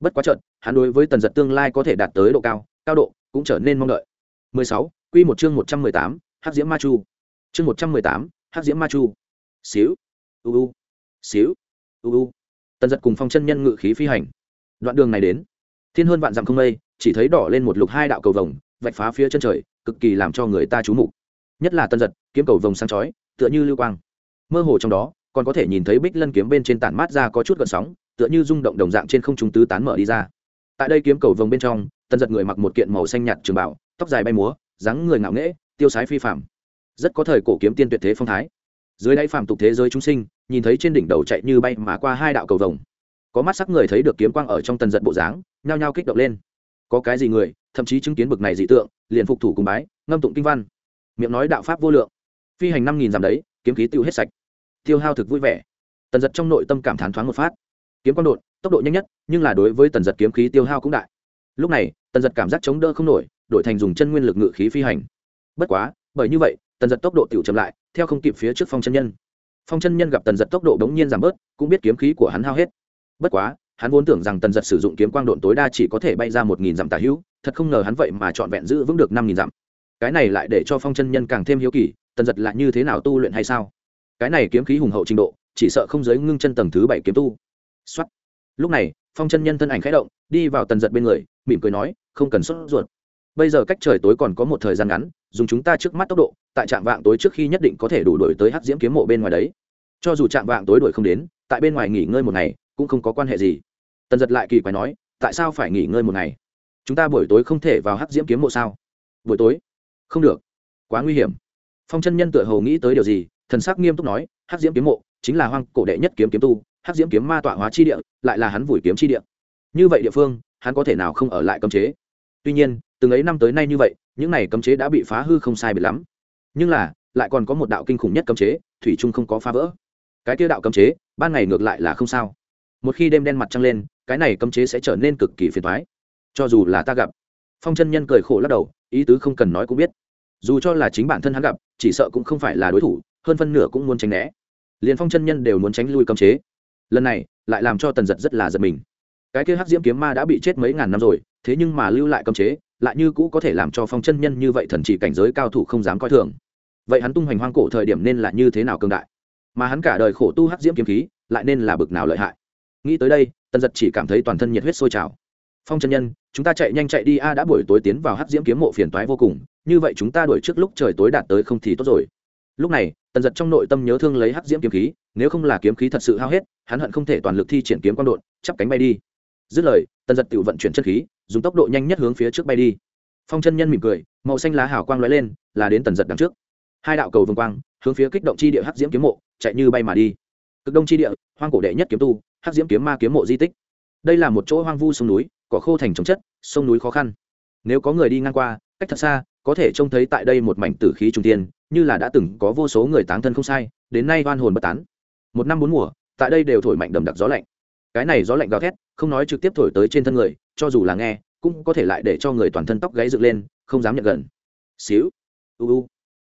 Bất quá trận hắn đối với tần giật tương lai có thể đạt tới độ cao cao độ cũng trở nên mong đợi. 16, quy một chương 118, hắc diễm ma chu. Chương 118, hắc diễm ma chu. Xíu. U u. Xíu. U u. Tần giật cùng phong chân nhân ngự khí phi hành. Đoạn đường này đến thiên hơn vạn dặm không mây, chỉ thấy đỏ lên một lục hai đạo cầu vồng, vạch phá phía chân trời, cực kỳ làm cho người ta chú mục. Nhất là tân giật, kiếm cầu vồng sáng chói, tựa như lưu quang. Mơ hồ trong đó, còn có thể nhìn thấy bích lân kiếm bên trên tản mát ra có chút gợn sóng, tựa như rung động đồng dạng trên không trung tứ tán mở đi ra. Tại đây kiếm cầu vồng bên trong, tân giật người mặc một kiện màu xanh nhạt trường bảo, tóc dài bay múa, dáng người ngạo nghễ, tiêu sái phi phạm rất có thời cổ kiếm tiên tuyệt thế phong thái. Dưới đáy phàm tục thế giới chúng sinh, nhìn thấy trên đỉnh đầu chạy như bay mà qua hai đạo cầu vồng có mắt sắc người thấy được kiếm quang ở trong tần giật bộ dáng, nhao nhao kích động lên. Có cái gì người, thậm chí chứng kiến bực này dị tượng, liền phục thủ cùng bái, ngâm tụng kinh văn. Miệng nói đạo pháp vô lượng. Phi hành năm nghìn dặm đấy, kiếm khí tiêu hết sạch. Tiêu hao thực vui vẻ. Tần giật trong nội tâm cảm thán thoáng một phát. Kiếm quang đột, tốc độ nhanh nhất, nhưng là đối với tần giật kiếm khí tiêu hao cũng đại. Lúc này, tần giật cảm giác chống đỡ không nổi, đổi thành dùng chân nguyên lực ngự khí phi hành. Bất quá, bởi như vậy, tần giật tốc độ tiểu chậm lại, theo không kịp phía trước phong chân nhân. Phong chân nhân gặp tần giật tốc độ đống nhiên giảm bớt, cũng biết kiếm khí của hắn hao hết bất quá, hắn vốn tưởng rằng tần giật sử dụng kiếm quang độn tối đa chỉ có thể bay ra một nghìn dặm tả hữu, thật không ngờ hắn vậy mà trọn vẹn giữ vững được năm nghìn dặm. Cái này lại để cho phong chân nhân càng thêm hiếu kỳ, tần giật lại như thế nào tu luyện hay sao? Cái này kiếm khí hùng hậu trình độ, chỉ sợ không giới ngưng chân tầng thứ bảy kiếm tu. Xuất lúc này, phong chân nhân thân ảnh khẽ động, đi vào tần giật bên người, mỉm cười nói, không cần sốt ruột. Bây giờ cách trời tối còn có một thời gian ngắn, dùng chúng ta trước mắt tốc độ, tại trạm vạng tối trước khi nhất định có thể đủ đổi tới hắc diễm kiếm mộ bên ngoài đấy. Cho dù trạm vạng tối đuổi không đến, tại bên ngoài nghỉ ngơi một ngày cũng không có quan hệ gì. Tần giật lại kỳ quái nói, tại sao phải nghỉ ngơi một ngày? Chúng ta buổi tối không thể vào hắc diễm kiếm mộ sao? Buổi tối? Không được. Quá nguy hiểm. Phong chân nhân tựa hồ nghĩ tới điều gì, thần sắc nghiêm túc nói, hắc diễm kiếm mộ chính là hoang cổ đệ nhất kiếm kiếm tu, hắc diễm kiếm ma tọa hóa chi địa, lại là hắn vùi kiếm chi địa. Như vậy địa phương, hắn có thể nào không ở lại cấm chế? Tuy nhiên, từng ấy năm tới nay như vậy, những này cấm chế đã bị phá hư không sai biệt lắm. Nhưng là, lại còn có một đạo kinh khủng nhất cấm chế, thủy trung không có phá vỡ. Cái tiêu đạo cấm chế, ban ngày ngược lại là không sao một khi đêm đen mặt trăng lên, cái này cấm chế sẽ trở nên cực kỳ phiền thoái cho dù là ta gặp, phong chân nhân cười khổ lắc đầu, ý tứ không cần nói cũng biết. Dù cho là chính bản thân hắn gặp, chỉ sợ cũng không phải là đối thủ, hơn phân nửa cũng muốn tránh né. Liền phong chân nhân đều muốn tránh lui cấm chế. Lần này, lại làm cho tần giật rất là giật mình. Cái kia hắc diễm kiếm ma đã bị chết mấy ngàn năm rồi, thế nhưng mà lưu lại cấm chế, lại như cũ có thể làm cho phong chân nhân như vậy thần chỉ cảnh giới cao thủ không dám coi thường. Vậy hắn tung hoành hoang cổ thời điểm nên là như thế nào cương đại? Mà hắn cả đời khổ tu hắc diễm kiếm khí, lại nên là bực nào lợi hại? Nghĩ tới đây, tần giật chỉ cảm thấy toàn thân nhiệt huyết sôi trào. Phong chân nhân, chúng ta chạy nhanh chạy đi, a, đã buổi tối tiến vào hắc diễm kiếm mộ phiền toái vô cùng, như vậy chúng ta đuổi trước lúc trời tối đạt tới không thì tốt rồi. Lúc này, tần giật trong nội tâm nhớ thương lấy hắc diễm kiếm khí, nếu không là kiếm khí thật sự hao hết, hắn hận không thể toàn lực thi triển kiếm quang đột chắp cánh bay đi. Dứt lời, tần giật tự vận chuyển chân khí, dùng tốc độ nhanh nhất hướng phía trước bay đi. Phong chân nhân mỉm cười, màu xanh lá hào quang lóe lên, là đến tần giật đằng trước. Hai đạo cầu vương quang, hướng phía kích động chi địa hắc diễm kiếm mộ, chạy như bay mà đi. Cực đông chi địa, hoang cổ đệ nhất kiếm tu hắc diễm kiếm ma kiếm mộ di tích. Đây là một chỗ hoang vu sông núi, cỏ khô thành trồng chất, sông núi khó khăn. Nếu có người đi ngang qua, cách thật xa, có thể trông thấy tại đây một mảnh tử khí trung tiên, như là đã từng có vô số người táng thân không sai, đến nay oan hồn bất tán. Một năm bốn mùa, tại đây đều thổi mạnh đầm đặc gió lạnh. Cái này gió lạnh gào thét, không nói trực tiếp thổi tới trên thân người, cho dù là nghe, cũng có thể lại để cho người toàn thân tóc gáy dựng lên, không dám nhận gần. Xíu, u u,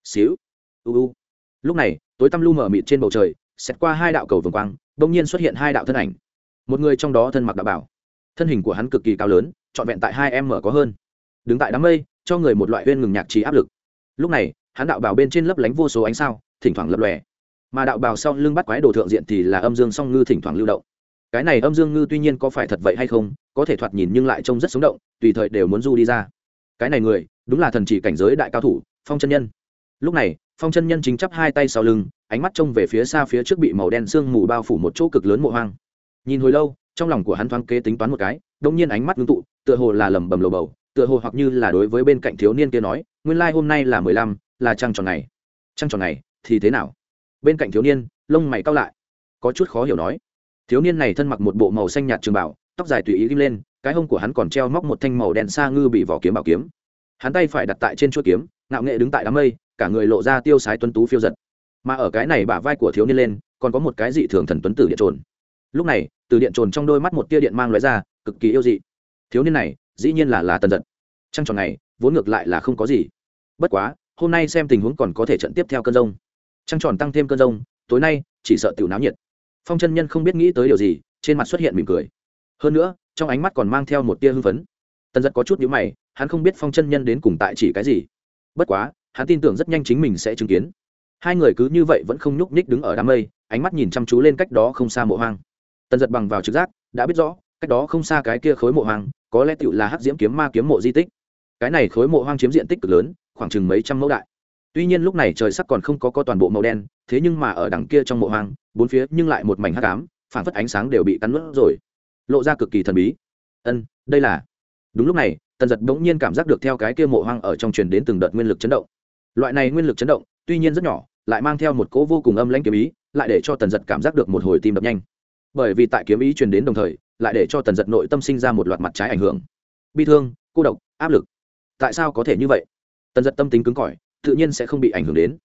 xíu, u u. Lúc này, tối tăm lu mở mịt trên bầu trời xét qua hai đạo cầu vồng quang, bỗng nhiên xuất hiện hai đạo thân ảnh. Một người trong đó thân mặc đạo bảo. Thân hình của hắn cực kỳ cao lớn, trọn vẹn tại hai em mở có hơn. Đứng tại đám mây, cho người một loại huyên ngừng nhạc trí áp lực. Lúc này, hắn đạo bảo bên trên lấp lánh vô số ánh sao, thỉnh thoảng lập lòe. Mà đạo bào sau lưng bắt quái đồ thượng diện thì là âm dương song ngư thỉnh thoảng lưu động. Cái này âm dương ngư tuy nhiên có phải thật vậy hay không, có thể thoạt nhìn nhưng lại trông rất sống động, tùy thời đều muốn du đi ra. Cái này người, đúng là thần chỉ cảnh giới đại cao thủ, phong chân nhân lúc này, phong chân nhân chính chắp hai tay sau lưng, ánh mắt trông về phía xa phía trước bị màu đen sương mù bao phủ một chỗ cực lớn mộ hoang. Nhìn hồi lâu, trong lòng của hắn thoáng kế tính toán một cái đông nhiên ánh mắt ngưng tụ, tựa hồ là lầm bầm lầu bầu, tựa hồ hoặc như là đối với bên cạnh thiếu niên kia nói, nguyên lai hôm nay là mười lăm, là trăng tròn này trăng tròn này thì thế nào? Bên cạnh thiếu niên, lông mày cao lại, có chút khó hiểu nói. Thiếu niên này thân mặc một bộ màu xanh nhạt trường bảo, tóc dài tùy ý ghim lên, cái hông của hắn còn treo móc một thanh màu đen xa ngư bị vỏ kiếm bảo kiếm. Hắn tay phải đặt tại trên chuỗi kiếm, ngạo nghệ đứng tại đám mây cả người lộ ra tiêu sái tuấn tú phiêu giật. Mà ở cái này bả vai của thiếu niên lên, còn có một cái dị thường thần tuấn tử điện trồn. Lúc này, từ điện trồn trong đôi mắt một tia điện mang loại ra, cực kỳ yêu dị. Thiếu niên này, dĩ nhiên là là tần giật. Trăng tròn này, vốn ngược lại là không có gì. Bất quá, hôm nay xem tình huống còn có thể trận tiếp theo cơn rông. Trăng tròn tăng thêm cơn rông, tối nay, chỉ sợ tiểu náo nhiệt. Phong chân nhân không biết nghĩ tới điều gì, trên mặt xuất hiện mỉm cười. Hơn nữa, trong ánh mắt còn mang theo một tia hưng phấn. Tần giật có chút nhữ mày, hắn không biết phong chân nhân đến cùng tại chỉ cái gì. Bất quá hắn tin tưởng rất nhanh chính mình sẽ chứng kiến. Hai người cứ như vậy vẫn không nhúc nhích đứng ở đám mây, ánh mắt nhìn chăm chú lên cách đó không xa mộ hoang. Tần giật bằng vào trực giác, đã biết rõ, cách đó không xa cái kia khối mộ hoang, có lẽ tựu là hắc diễm kiếm ma kiếm mộ di tích. Cái này khối mộ hoang chiếm diện tích cực lớn, khoảng chừng mấy trăm mẫu đại. Tuy nhiên lúc này trời sắc còn không có có toàn bộ màu đen, thế nhưng mà ở đằng kia trong mộ hoang, bốn phía nhưng lại một mảnh hắc ám, phản phất ánh sáng đều bị cắn nuốt rồi. Lộ ra cực kỳ thần bí. Ân, đây là. Đúng lúc này, tần giật bỗng nhiên cảm giác được theo cái kia mộ hoang ở trong truyền đến từng đợt nguyên lực chấn động loại này nguyên lực chấn động, tuy nhiên rất nhỏ, lại mang theo một cỗ vô cùng âm lãnh kiếm ý, lại để cho tần giật cảm giác được một hồi tim đập nhanh. Bởi vì tại kiếm ý truyền đến đồng thời, lại để cho tần giật nội tâm sinh ra một loạt mặt trái ảnh hưởng. Bi thương, cô độc, áp lực. Tại sao có thể như vậy? Tần giật tâm tính cứng cỏi, tự nhiên sẽ không bị ảnh hưởng đến.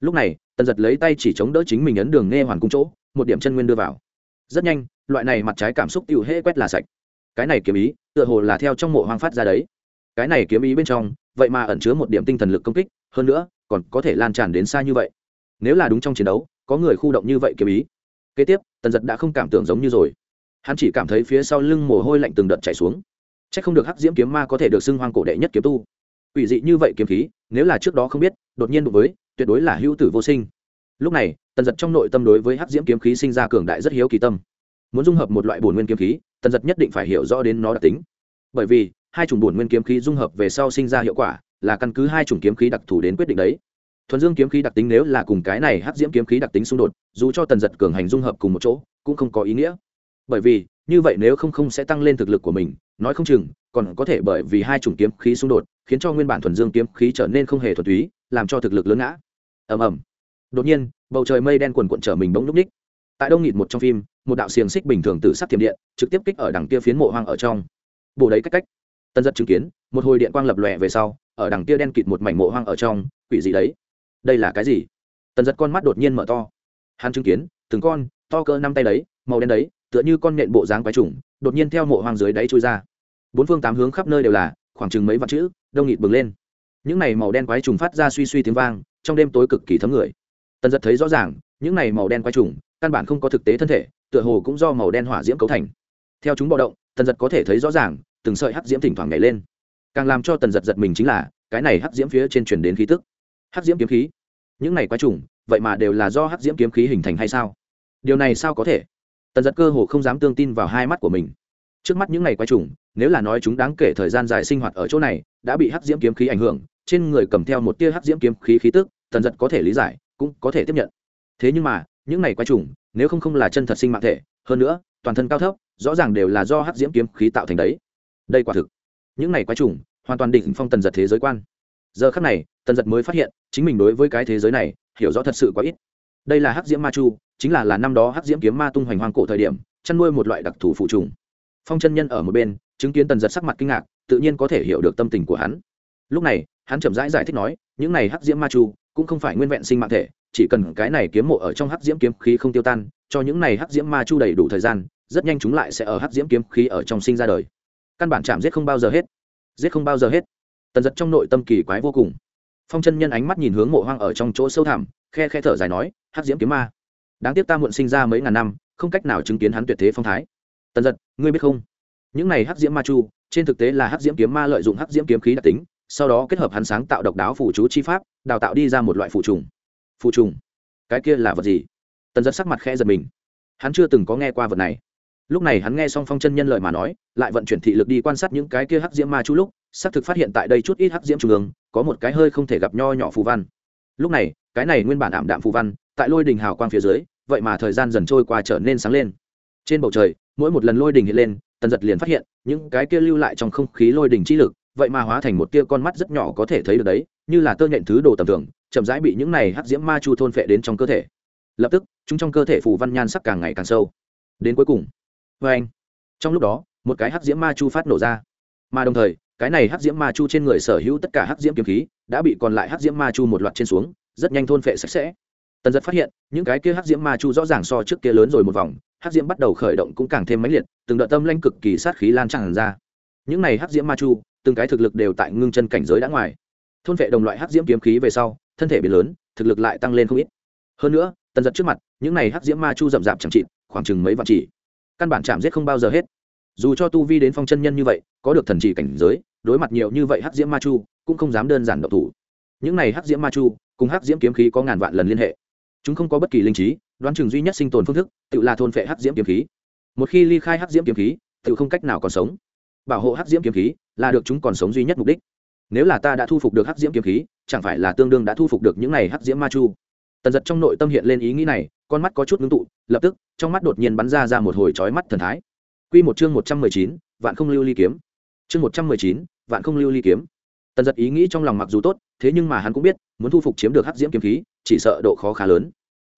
Lúc này, tần giật lấy tay chỉ chống đỡ chính mình ấn đường nghe hoàn cung chỗ, một điểm chân nguyên đưa vào. Rất nhanh, loại này mặt trái cảm xúc tiêu hễ quét là sạch. Cái này kiếm ý, tựa hồ là theo trong mộ hoang phát ra đấy. Cái này kiếm ý bên trong, vậy mà ẩn chứa một điểm tinh thần lực công kích hơn nữa, còn có thể lan tràn đến xa như vậy. Nếu là đúng trong chiến đấu, có người khu động như vậy kiếm ý. Kế tiếp, tần giật đã không cảm tưởng giống như rồi. Hắn chỉ cảm thấy phía sau lưng mồ hôi lạnh từng đợt chảy xuống. C h ắ c không được hắc diễm kiếm ma có thể được xưng hoang cổ đệ nhất kiếm tu. Ủy dị như vậy kiếm khí, nếu là trước đó không biết, đột nhiên đối với, tuyệt đối là hữu tử vô sinh. Lúc này, tần giật trong nội tâm đối với hắc diễm kiếm khí sinh ra cường đại rất hiếu kỳ tâm. Muốn dung hợp một loại bổn nguyên kiếm khí, tần giật nhất định phải hiểu rõ đến nó đặc tính. Bởi vì, hai chủng bổn nguyên kiếm khí dung hợp về sau sinh ra hiệu quả là căn cứ hai chủng kiếm khí đặc thù đến quyết định đấy. Thuần dương kiếm khí đặc tính nếu là cùng cái này hắc diễm kiếm khí đặc tính xung đột, dù cho tần giật cường hành dung hợp cùng một chỗ, cũng không có ý nghĩa. Bởi vì, như vậy nếu không không sẽ tăng lên thực lực của mình, nói không chừng, còn có thể bởi vì hai chủng kiếm khí xung đột, khiến cho nguyên bản thuần dương kiếm khí trở nên không hề thuần túy, làm cho thực lực lớn ngã. Ầm ầm. Đột nhiên, bầu trời mây đen quần quận trở mình bỗng núp ních tại đông nghịt một trong phim, một đạo xiềng xích bình thường từ sắc thiểm điện, trực tiếp kích ở đằng kia phiến mộ hoang ở trong. Bồ đấy cách cách. Tân giật chứng kiến, một hồi điện quang lập lòe về sau ở đằng kia đen kịt một mảnh mộ hoang ở trong, quỷ gì đấy. Đây là cái gì? Tần giật con mắt đột nhiên mở to. Hắn chứng kiến, từng con, to cỡ năm tay đấy, màu đen đấy, tựa như con nhện bộ dáng quái trùng, đột nhiên theo mộ hoang dưới đáy trôi ra. Bốn phương tám hướng khắp nơi đều là, khoảng chừng mấy vạn chữ, đông nghịt bừng lên. Những này màu đen quái trùng phát ra suy suy tiếng vang, trong đêm tối cực kỳ thấm người. Tần giật thấy rõ ràng, những này màu đen quái trùng, căn bản không có thực tế thân thể, tựa hồ cũng do màu đen hỏa diễm cấu thành. Theo chúng bạo động, tần giật có thể thấy rõ ràng, từng sợi hắc diễm thỉnh thoảng nhảy lên càng làm cho tần giật giật mình chính là, cái này hắc diễm phía trên truyền đến khí tức. Hắc diễm kiếm khí? Những này quái trùng vậy mà đều là do hắc diễm kiếm khí hình thành hay sao? Điều này sao có thể? Tần giật cơ hồ không dám tương tin vào hai mắt của mình. Trước mắt những này quái trùng nếu là nói chúng đáng kể thời gian dài sinh hoạt ở chỗ này, đã bị hắc diễm kiếm khí ảnh hưởng, trên người cầm theo một tia hắc diễm kiếm khí khí tức, tần giật có thể lý giải, cũng có thể tiếp nhận. Thế nhưng mà, những này quái trùng nếu không không là chân thật sinh mạng thể, hơn nữa, toàn thân cao thấp, rõ ràng đều là do hắc diễm kiếm khí tạo thành đấy. Đây quả thực những này quái trùng hoàn toàn định phong tần giật thế giới quan. Giờ khắc này tần giật mới phát hiện chính mình đối với cái thế giới này hiểu rõ thật sự quá ít. Đây là hắc diễm ma chu chính là là năm đó hắc diễm kiếm ma tung hoành hoang cổ thời điểm chăn nuôi một loại đặc thù phụ trùng. Phong chân nhân ở một bên chứng kiến tần giật sắc mặt kinh ngạc tự nhiên có thể hiểu được tâm tình của hắn. Lúc này hắn chậm rãi giải, giải thích nói những này hắc diễm ma chu cũng không phải nguyên vẹn sinh mạng thể chỉ cần cái này kiếm mộ ở trong hắc diễm kiếm khí không tiêu tan cho những này hắc diễm ma chu đầy đủ thời gian rất nhanh chúng lại sẽ ở hắc diễm kiếm khí ở trong sinh ra đời căn bản chạm giết không bao giờ hết. Giết không bao giờ hết. Tần giật trong nội tâm kỳ quái vô cùng. Phong chân nhân ánh mắt nhìn hướng mộ hoang ở trong chỗ sâu thẳm, khe khe thở dài nói, hắc diễm kiếm ma, đáng tiếc ta muộn sinh ra mấy ngàn năm, không cách nào chứng kiến hắn tuyệt thế phong thái. Tần giật, ngươi biết không? Những này hắc diễm ma chu, trên thực tế là hắc diễm kiếm ma lợi dụng hắc diễm kiếm khí đặc tính, sau đó kết hợp hắn sáng tạo độc đáo phủ chú chi pháp, đào tạo đi ra một loại phụ trùng. Phụ trùng? Cái kia là vật gì? Tần giật sắc mặt khe giật mình. Hắn chưa từng có nghe qua vật này lúc này hắn nghe xong phong chân nhân lời mà nói, lại vận chuyển thị lực đi quan sát những cái kia hắc diễm ma chú lúc, xác thực phát hiện tại đây chút ít hắc diễm trung ương, có một cái hơi không thể gặp nho nhỏ phù văn. Lúc này, cái này nguyên bản ảm đạm phù văn, tại lôi đình hào quang phía dưới, vậy mà thời gian dần trôi qua trở nên sáng lên. Trên bầu trời, mỗi một lần lôi đình hiện lên, tần giật liền phát hiện, những cái kia lưu lại trong không khí lôi đình chi lực, vậy mà hóa thành một tia con mắt rất nhỏ có thể thấy được đấy, như là tơ nhện thứ đồ tầm thường, chậm rãi bị những này hắc diễm ma chu thôn phệ đến trong cơ thể. Lập tức, chúng trong cơ thể phù văn nhan sắc càng ngày càng sâu. Đến cuối cùng vê anh. Trong lúc đó, một cái hắc diễm ma chu phát nổ ra. Mà đồng thời, cái này hắc diễm ma chu trên người sở hữu tất cả hắc diễm kiếm khí đã bị còn lại hắc diễm ma chu một loạt trên xuống, rất nhanh thôn phệ sạch sẽ. Tần giật phát hiện, những cái kia hắc diễm ma chu rõ ràng so trước kia lớn rồi một vòng, hắc diễm bắt đầu khởi động cũng càng thêm mãnh liệt, từng đợt tâm lanh cực kỳ sát khí lan tràn ra. Những này hắc diễm ma chu, từng cái thực lực đều tại ngưng chân cảnh giới đã ngoài. Thôn vệ đồng loại hắc diễm kiếm khí về sau, thân thể biến lớn, thực lực lại tăng lên không ít. Hơn nữa, tần giật trước mặt, những này hắc diễm ma chu rậm rạp chẳng trị khoảng chừng mấy vạn chỉ căn bản chạm giết không bao giờ hết. Dù cho tu vi đến phong chân nhân như vậy, có được thần chỉ cảnh giới, đối mặt nhiều như vậy hắc diễm ma chu, cũng không dám đơn giản độc thủ. Những này hắc diễm ma chu cùng hắc diễm kiếm khí có ngàn vạn lần liên hệ. Chúng không có bất kỳ linh trí, đoán chừng duy nhất sinh tồn phương thức, tự là thôn phệ hắc diễm kiếm khí. Một khi ly khai hắc diễm kiếm khí, tự không cách nào còn sống. Bảo hộ hắc diễm kiếm khí là được chúng còn sống duy nhất mục đích. Nếu là ta đã thu phục được hắc diễm kiếm khí, chẳng phải là tương đương đã thu phục được những này hắc diễm ma chu tần giật trong nội tâm hiện lên ý nghĩ này, con mắt có chút ngưng tụ, lập tức, trong mắt đột nhiên bắn ra ra một hồi trói mắt thần thái. Q một chương một trăm mười chín, vạn không lưu ly kiếm. Chương một trăm mười chín, vạn không lưu ly kiếm. Tần giật ý nghĩ trong lòng mặc dù tốt, thế nhưng mà hắn cũng biết, muốn thu phục chiếm được hắc diễm kiếm khí, chỉ sợ độ khó khá lớn.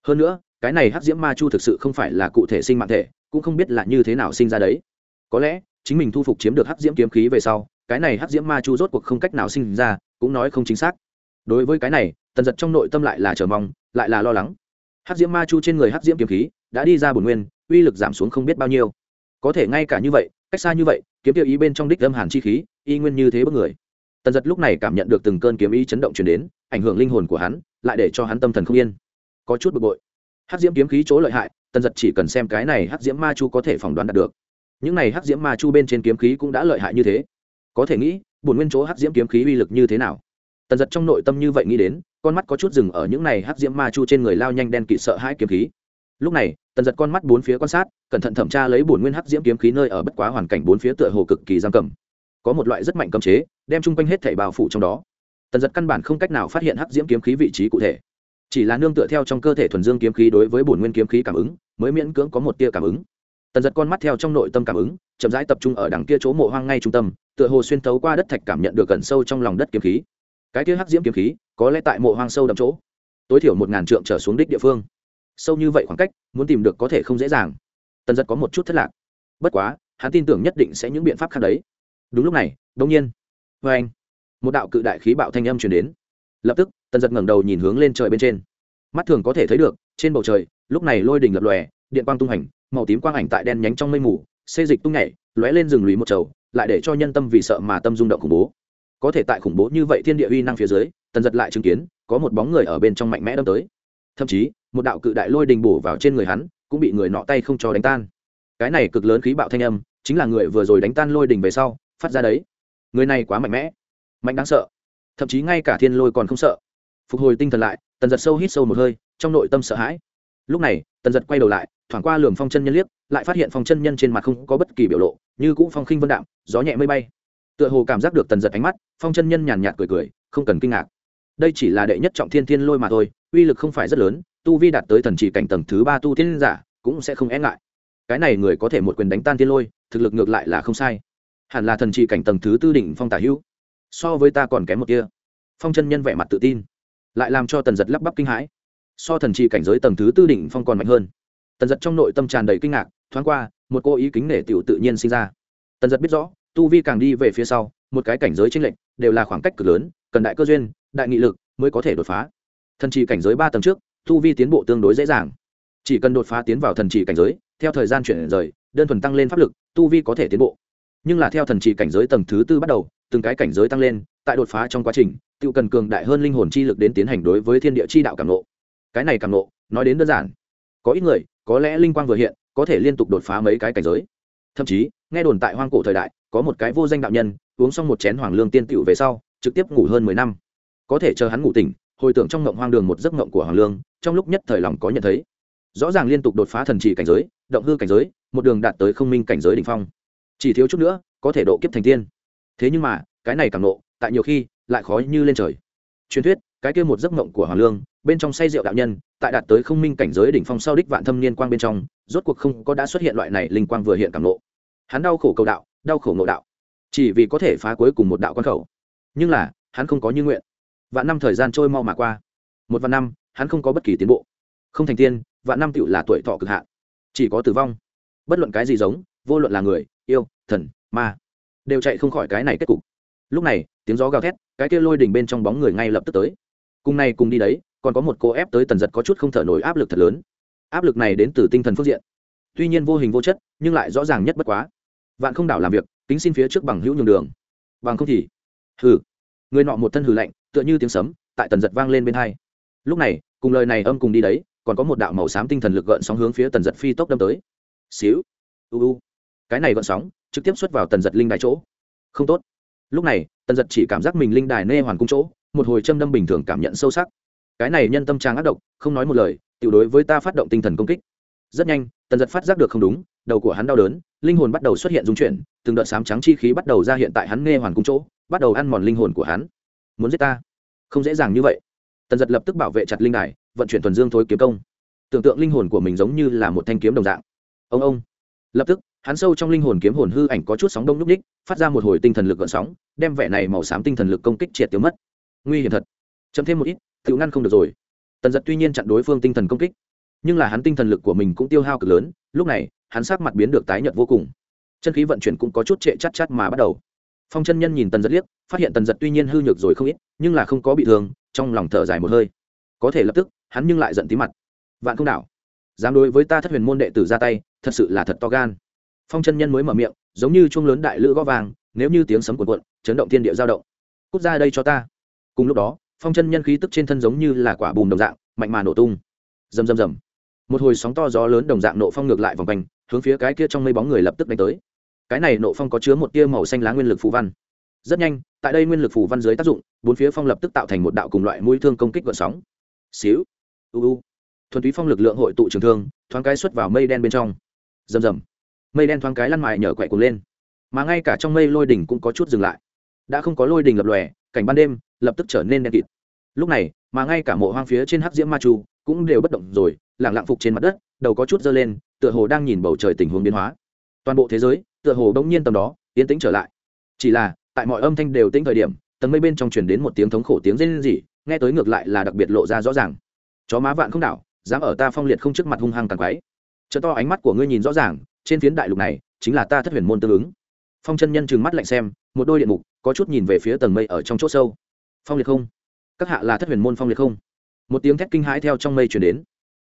Hơn nữa, cái này hắc diễm ma chu thực sự không phải là cụ thể sinh mạng thể, cũng không biết là như thế nào sinh ra đấy. Có lẽ, chính mình thu phục chiếm được hắc diễm kiếm khí về sau, cái này hắc diễm ma chu rốt cuộc không cách nào sinh ra, cũng nói không chính xác. Đối với cái này tần giật trong nội tâm lại là chờ mong, lại là lo lắng. Hắc diễm ma chu trên người hắc diễm kiếm khí đã đi ra bổn nguyên, uy lực giảm xuống không biết bao nhiêu. Có thể ngay cả như vậy, cách xa như vậy, kiếm tiêu ý bên trong đích âm hàn chi khí, y nguyên như thế bất người. Tần giật lúc này cảm nhận được từng cơn kiếm ý chấn động chuyển đến, ảnh hưởng linh hồn của hắn, lại để cho hắn tâm thần không yên. Có chút bực bội. Hắc diễm kiếm khí chỗ lợi hại, tần giật chỉ cần xem cái này hắc diễm ma chu có thể phỏng đoán đạt được. Những này hắc diễm ma chu bên trên kiếm khí cũng đã lợi hại như thế. Có thể nghĩ, bổn nguyên chỗ hắc diễm kiếm khí uy lực như thế nào? Tần giật trong nội tâm như vậy nghĩ đến con mắt có chút rừng ở những này hắc diễm ma chu trên người lao nhanh đen kỵ sợ hãi kiếm khí. Lúc này, tần giật con mắt bốn phía quan sát, cẩn thận thẩm tra lấy bổn nguyên hắc diễm kiếm khí nơi ở bất quá hoàn cảnh bốn phía tựa hồ cực kỳ giam cầm. Có một loại rất mạnh cấm chế, đem chung quanh hết thảy bào phủ trong đó. Tần giật căn bản không cách nào phát hiện hắc diễm kiếm khí vị trí cụ thể. Chỉ là nương tựa theo trong cơ thể thuần dương kiếm khí đối với bổn nguyên kiếm khí cảm ứng, mới miễn cưỡng có một tia cảm ứng. Tần giật con mắt theo trong nội tâm cảm ứng, chậm rãi tập trung ở đằng kia chỗ mộ hoang ngay trung tâm, tựa hồ xuyên tấu qua đất thạch cảm nhận được gần sâu trong lòng đất kiếm khí. Cái kia hắc diễm kiếm khí có lẽ tại mộ hoang sâu đậm chỗ. Tối thiểu một ngàn trượng trở xuống đích địa phương. Sâu như vậy khoảng cách, muốn tìm được có thể không dễ dàng. Tần giật có một chút thất lạc. Bất quá, hắn tin tưởng nhất định sẽ những biện pháp khác đấy. Đúng lúc này đông nhiên vê anh, một đạo cự đại khí bạo thanh âm truyền đến. Lập tức, tần giật ngẩng đầu nhìn hướng lên trời bên trên. Mắt thường có thể thấy được, trên bầu trời, lúc này lôi đỉnh lập lòe, điện quang tung hành, màu tím quang ảnh tại đen nhánh trong mây mù, xê dịch tung nhảy, lóe lên rừng lùi một trầu, lại để cho nhân tâm vì sợ mà tâm rung động khủng bố có thể tại khủng bố như vậy thiên địa uy năng phía dưới, tần giật lại chứng kiến, có một bóng người ở bên trong mạnh mẽ đâm tới. Thậm chí, một đạo cự đại lôi đình bổ vào trên người hắn, cũng bị người nọ tay không cho đánh tan. Cái này cực lớn khí bạo thanh âm, chính là người vừa rồi đánh tan lôi đình về sau, phát ra đấy. Người này quá mạnh mẽ, mạnh đáng sợ. Thậm chí ngay cả thiên lôi còn không sợ. Phục hồi tinh thần lại, tần giật sâu hít sâu một hơi, trong nội tâm sợ hãi. Lúc này, tần giật quay đầu lại, thoảng qua lường phong chân nhân liếc, lại phát hiện phong chân nhân trên mặt không có bất kỳ biểu lộ, như cũ phong khinh vân đạm, gió nhẹ mây bay tựa hồ cảm giác được tần giật ánh mắt, phong chân nhân nhàn nhạt cười cười, không cần kinh ngạc. Đây chỉ là đệ nhất trọng thiên thiên lôi mà thôi, uy lực không phải rất lớn, tu vi đạt tới thần chỉ cảnh tầng thứ ba tu thiên giả, cũng sẽ không e ngại. Cái này người có thể một quyền đánh tan thiên lôi, thực lực ngược lại là không sai. Hẳn là thần chỉ cảnh tầng thứ tư đỉnh phong tả hữu. So với ta còn kém một kia phong chân nhân vẻ mặt tự tin, lại làm cho tần giật lắp bắp kinh hãi. So thần chỉ cảnh giới tầng thứ tư đỉnh phong còn mạnh hơn. Tần giật trong nội tâm tràn đầy kinh ngạc, thoáng qua, một cô ý kính nể tiểu tự nhiên sinh ra. Tần giật biết rõ tu vi càng đi về phía sau, một cái cảnh giới tranh lệch đều là khoảng cách cực lớn, cần đại cơ duyên, đại nghị lực mới có thể đột phá. Thần trì cảnh giới ba tầng trước, tu vi tiến bộ tương đối dễ dàng. Chỉ cần đột phá tiến vào thần trì cảnh giới, theo thời gian chuyển rời, đơn thuần tăng lên pháp lực, tu vi có thể tiến bộ. Nhưng là theo thần trì cảnh giới tầng thứ tư bắt đầu, từng cái cảnh giới tăng lên, tại đột phá trong quá trình tự cần cường đại hơn linh hồn chi lực đến tiến hành đối với thiên địa chi đạo cảm nộ cái này cảm nộ nói đến đơn giản. Có ít người, có lẽ linh quang vừa hiện, có thể liên tục đột phá mấy cái cảnh giới. Thậm chí, nghe đồn tại hoang cổ thời đại có một cái vô danh đạo nhân, uống xong một chén hoàng lương tiên tựu về sau, trực tiếp ngủ hơn mười năm. Có thể chờ hắn ngủ tỉnh, hồi tưởng trong ngộng hoang đường một giấc ngộng của hoàng lương, trong lúc nhất thời lòng có nhận thấy. Rõ ràng liên tục đột phá thần chỉ cảnh giới, động hư cảnh giới, một đường đạt tới không minh cảnh giới đ ỉ n h phong. Chỉ thiếu chút nữa, có thể độ kiếp thành tiên. Thế nhưng mà, cái này càng nộ, tại nhiều khi, lại khó như lên trời. Truyền thuyết, cái kia một giấc mộng của hoàng lương, bên trong say rượu đạo nhân, tại đạt tới không minh cảnh giới đỉnh phong sau đích vạn thâm niên quang bên trong, rốt cuộc không có đã xuất hiện loại này linh quang vừa hiện càng nộ. Hắn đau khổ cầu đạo đau khổ ngộ đạo. Chỉ vì có thể phá cuối cùng một đạo quan khẩu. Nhưng là, hắn không có như nguyện. Vạn năm thời gian trôi mau mà qua. Một vạn năm, hắn không có bất kỳ tiến bộ. Không thành tiên, vạn năm tựu là tuổi thọ cực hạn. Chỉ có tử vong. Bất luận cái gì giống, vô luận là người, yêu, thần, ma, đều chạy không khỏi cái này kết cục. Lúc này, tiếng gió gào thét, cái kia lôi đỉnh bên trong bóng người ngay lập tức tới. Cùng này cùng đi đấy, còn có một cô ép tới tần giật có chút không thở nổi áp lực thật lớn. Áp lực này đến từ tinh thần phương diện. Tuy nhiên vô hình vô chất, nhưng lại rõ ràng nhất bất quá vạn không đảo làm việc tính xin phía trước bằng hữu nhường đường. Bằng không thì, hừ. Người nọ một thân hừ lạnh, tựa như tiếng sấm, tại tần giật vang lên bên hai. Lúc này, cùng lời này âm cùng đi đấy, còn có một đạo màu xám tinh thần lực gợn sóng hướng phía tần giật phi tốc đâm tới. Xíu. U u. Cái này gợn sóng, trực tiếp xuất vào tần giật linh đài chỗ. Không tốt. Lúc này, tần giật chỉ cảm giác mình linh đài nê hoàn cung chỗ, một hồi châm đâm bình thường cảm nhận sâu sắc. Cái này nhân tâm trang ác độc, không nói một lời, tiểu đối với ta phát động tinh thần công kích rất nhanh, tần giật phát giác được không đúng, đầu của hắn đau đớn, linh hồn bắt đầu xuất hiện dung chuyển, từng đợt sám trắng chi khí bắt đầu ra hiện tại hắn nghe hoàn cung chỗ, bắt đầu ăn mòn linh hồn của hắn. Muốn giết ta? Không dễ dàng như vậy. Tần giật lập tức bảo vệ chặt linh đài, vận chuyển thuần dương thối kiếm công. Tưởng tượng linh hồn của mình giống như là một thanh kiếm đồng dạng. Ông ông. Lập tức, hắn sâu trong linh hồn kiếm hồn hư ảnh có chút sóng đông n ú c ních phát ra một hồi tinh thần lực gợn sóng, đem vẻ này màu xám tinh thần lực công kích triệt tiêu mất. Nguy hiểm thật. Chấm thêm một ít tự ngăn không được rồi. Tần giật tuy nhiên chặn đối phương tinh thần công kích nhưng là hắn tinh thần lực của mình cũng tiêu hao cực lớn, lúc này, hắn sắc mặt biến được tái nhợt vô cùng. Chân khí vận chuyển cũng có chút trệ chắt chắt mà bắt đầu. Phong chân nhân nhìn tần giật liếc, phát hiện tần giật tuy nhiên hư nhược rồi không ít, nhưng là không có bị thương, trong lòng thở dài một hơi. Có thể lập tức, hắn nhưng lại giận tí mặt. Vạn không đảo. Dám đối với ta thất huyền môn đệ tử ra tay, thật sự là thật to gan. Phong chân nhân mới mở miệng, giống như chuông lớn đại lữ gó vàng, nếu như tiếng sấm cuộn cuộn, chấn động thiên địa giao động. Cút ra đây cho ta. Cùng lúc đó, phong chân nhân khí tức trên thân giống như là quả bùm đồng dạng, mạnh mà nổ tung. Rầm rầm rầm một hồi sóng to gió lớn đồng dạng nộ phong ngược lại vòng quanh, hướng phía cái kia trong mây bóng người lập tức đánh tới. Cái này nộ phong có chứa một tia màu xanh lá nguyên lực phù văn. Rất nhanh, tại đây nguyên lực phù văn dưới tác dụng, bốn phía phong lập tức tạo thành một đạo cùng loại mũi thương công kích gợn sóng. Xíu, u u. Thuần túy phong lực lượng hội tụ trường thương, thoáng cái xuất vào mây đen bên trong. Rầm rầm. Mây đen thoáng cái lăn mài nhở quậy cuồng lên. Mà ngay cả trong mây lôi đỉnh cũng có chút dừng lại. Đã không có lôi đỉnh lập lòe, cảnh ban đêm lập tức trở nên đen kịt. Lúc này, mà ngay cả mộ hoang phía trên hắc diễm ma chu cũng đều bất động rồi lẳng lặng phục trên mặt đất, đầu có chút dơ lên, tựa hồ đang nhìn bầu trời tình huống biến hóa. Toàn bộ thế giới, tựa hồ bỗng nhiên tầm đó, yên tĩnh trở lại. Chỉ là, tại mọi âm thanh đều tĩnh thời điểm, tầng mây bên trong truyền đến một tiếng thống khổ tiếng rên rỉ, nghe tới ngược lại là đặc biệt lộ ra rõ ràng. Chó má vạn không đảo, dám ở ta phong liệt không trước mặt hung hăng càng quái. Chợ to ánh mắt của ngươi nhìn rõ ràng, trên phiến đại lục này, chính là ta thất huyền môn tương ứng. Phong chân nhân trừng mắt lạnh xem, một đôi điện mục, có chút nhìn về phía tầng mây ở trong chỗ sâu. Phong liệt không? Các hạ là thất huyền môn phong liệt không? Một tiếng thét kinh hãi theo trong mây chuyển đến.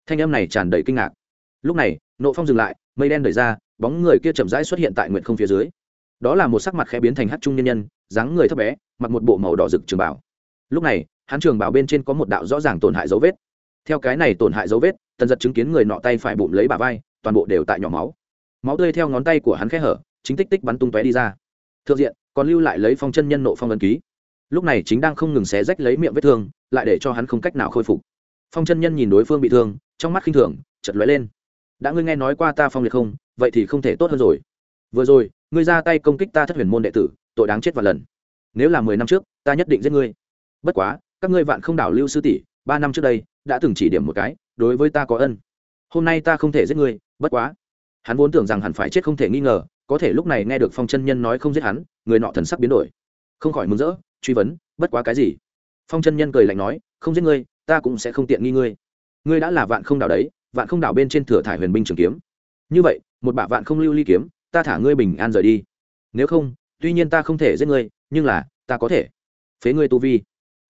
Thanh âm này tràn đầy kinh ngạc. Lúc này, nộ phong dừng lại, mây đen đẩy ra, bóng người kia chậm rãi xuất hiện tại nguyện không phía dưới. Đó là một sắc mặt khẽ biến thành hát trung nhân nhân, dáng người thấp bé, mặc một bộ màu đỏ rực trường bảo lúc này, hắn trường bảo bên trên có một đạo rõ ràng tổn hại dấu vết. Theo cái này tổn hại dấu vết, tần giật chứng kiến người nọ tay phải bụng lấy bà vai, toàn bộ đều tại nhỏ máu. Máu tươi theo ngón tay của hắn khẽ hở, chính tích tích bắn tung tóe đi ra. Thượng diện, còn lưu lại lấy phong chân nhân nộ phong ấn ký. Lúc này chính đang không ngừng xé rách lấy miệng vết thương lại để cho hắn không cách nào khôi phục. Phong chân nhân nhìn đối phương bị thương, trong mắt khinh thường chật lóe lên. Đã ngươi nghe nói qua ta phong liệt không, vậy thì không thể tốt hơn rồi. Vừa rồi, ngươi ra tay công kích ta thất huyền môn đệ tử, tội đáng chết và lần. Nếu là mười năm trước, ta nhất định giết ngươi. Bất quá, các ngươi vạn không đảo lưu sư tỷ, ba năm trước đây, đã từng chỉ điểm một cái, đối với ta có ân. Hôm nay ta không thể giết ngươi, bất quá. Hắn vốn tưởng rằng hẳn phải chết không thể nghi ngờ, có thể lúc này nghe được phong chân nhân nói không giết hắn, người nọ thần sắc biến đổi. Không khỏi mừng rỡ, truy vấn, bất quá cái gì? Phong chân nhân cười lạnh nói, không giết ngươi, ta cũng sẽ không tiện nghi ngươi. Ngươi đã là vạn không đảo đấy, vạn không đảo bên trên thừa thải huyền binh trường kiếm. Như vậy, một bả vạn không lưu ly kiếm, ta thả ngươi bình an rời đi. Nếu không, tuy nhiên ta không thể giết ngươi, nhưng là, ta có thể phế ngươi tu vi.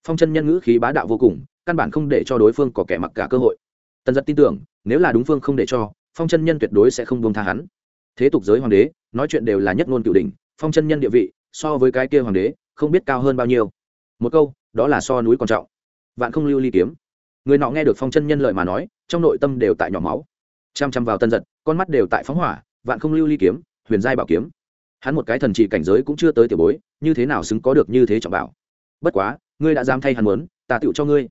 Phong chân nhân ngữ khí bá đạo vô cùng, căn bản không để cho đối phương có kẻ mặc cả cơ hội. Tần giật tin tưởng, nếu là đúng phương không để cho, phong chân nhân tuyệt đối sẽ không buông tha hắn. Thế tục giới hoàng đế, nói chuyện đều là nhất ngôn cựu đình phong chân nhân địa vị, so với cái kia hoàng đế, không biết cao hơn bao nhiêu. Một câu đó là so núi còn trọng. Vạn không lưu ly kiếm. Người nọ nghe được phong chân nhân lời mà nói, trong nội tâm đều tại nhỏ máu. Chăm chăm vào tân giật, con mắt đều tại phóng hỏa, vạn không lưu ly kiếm, huyền giai bảo kiếm. Hắn một cái thần trị cảnh giới cũng chưa tới tiểu bối, như thế nào xứng có được như thế trọng bảo? Bất quá, ngươi đã dám thay hắn muốn, ta tựu cho ngươi.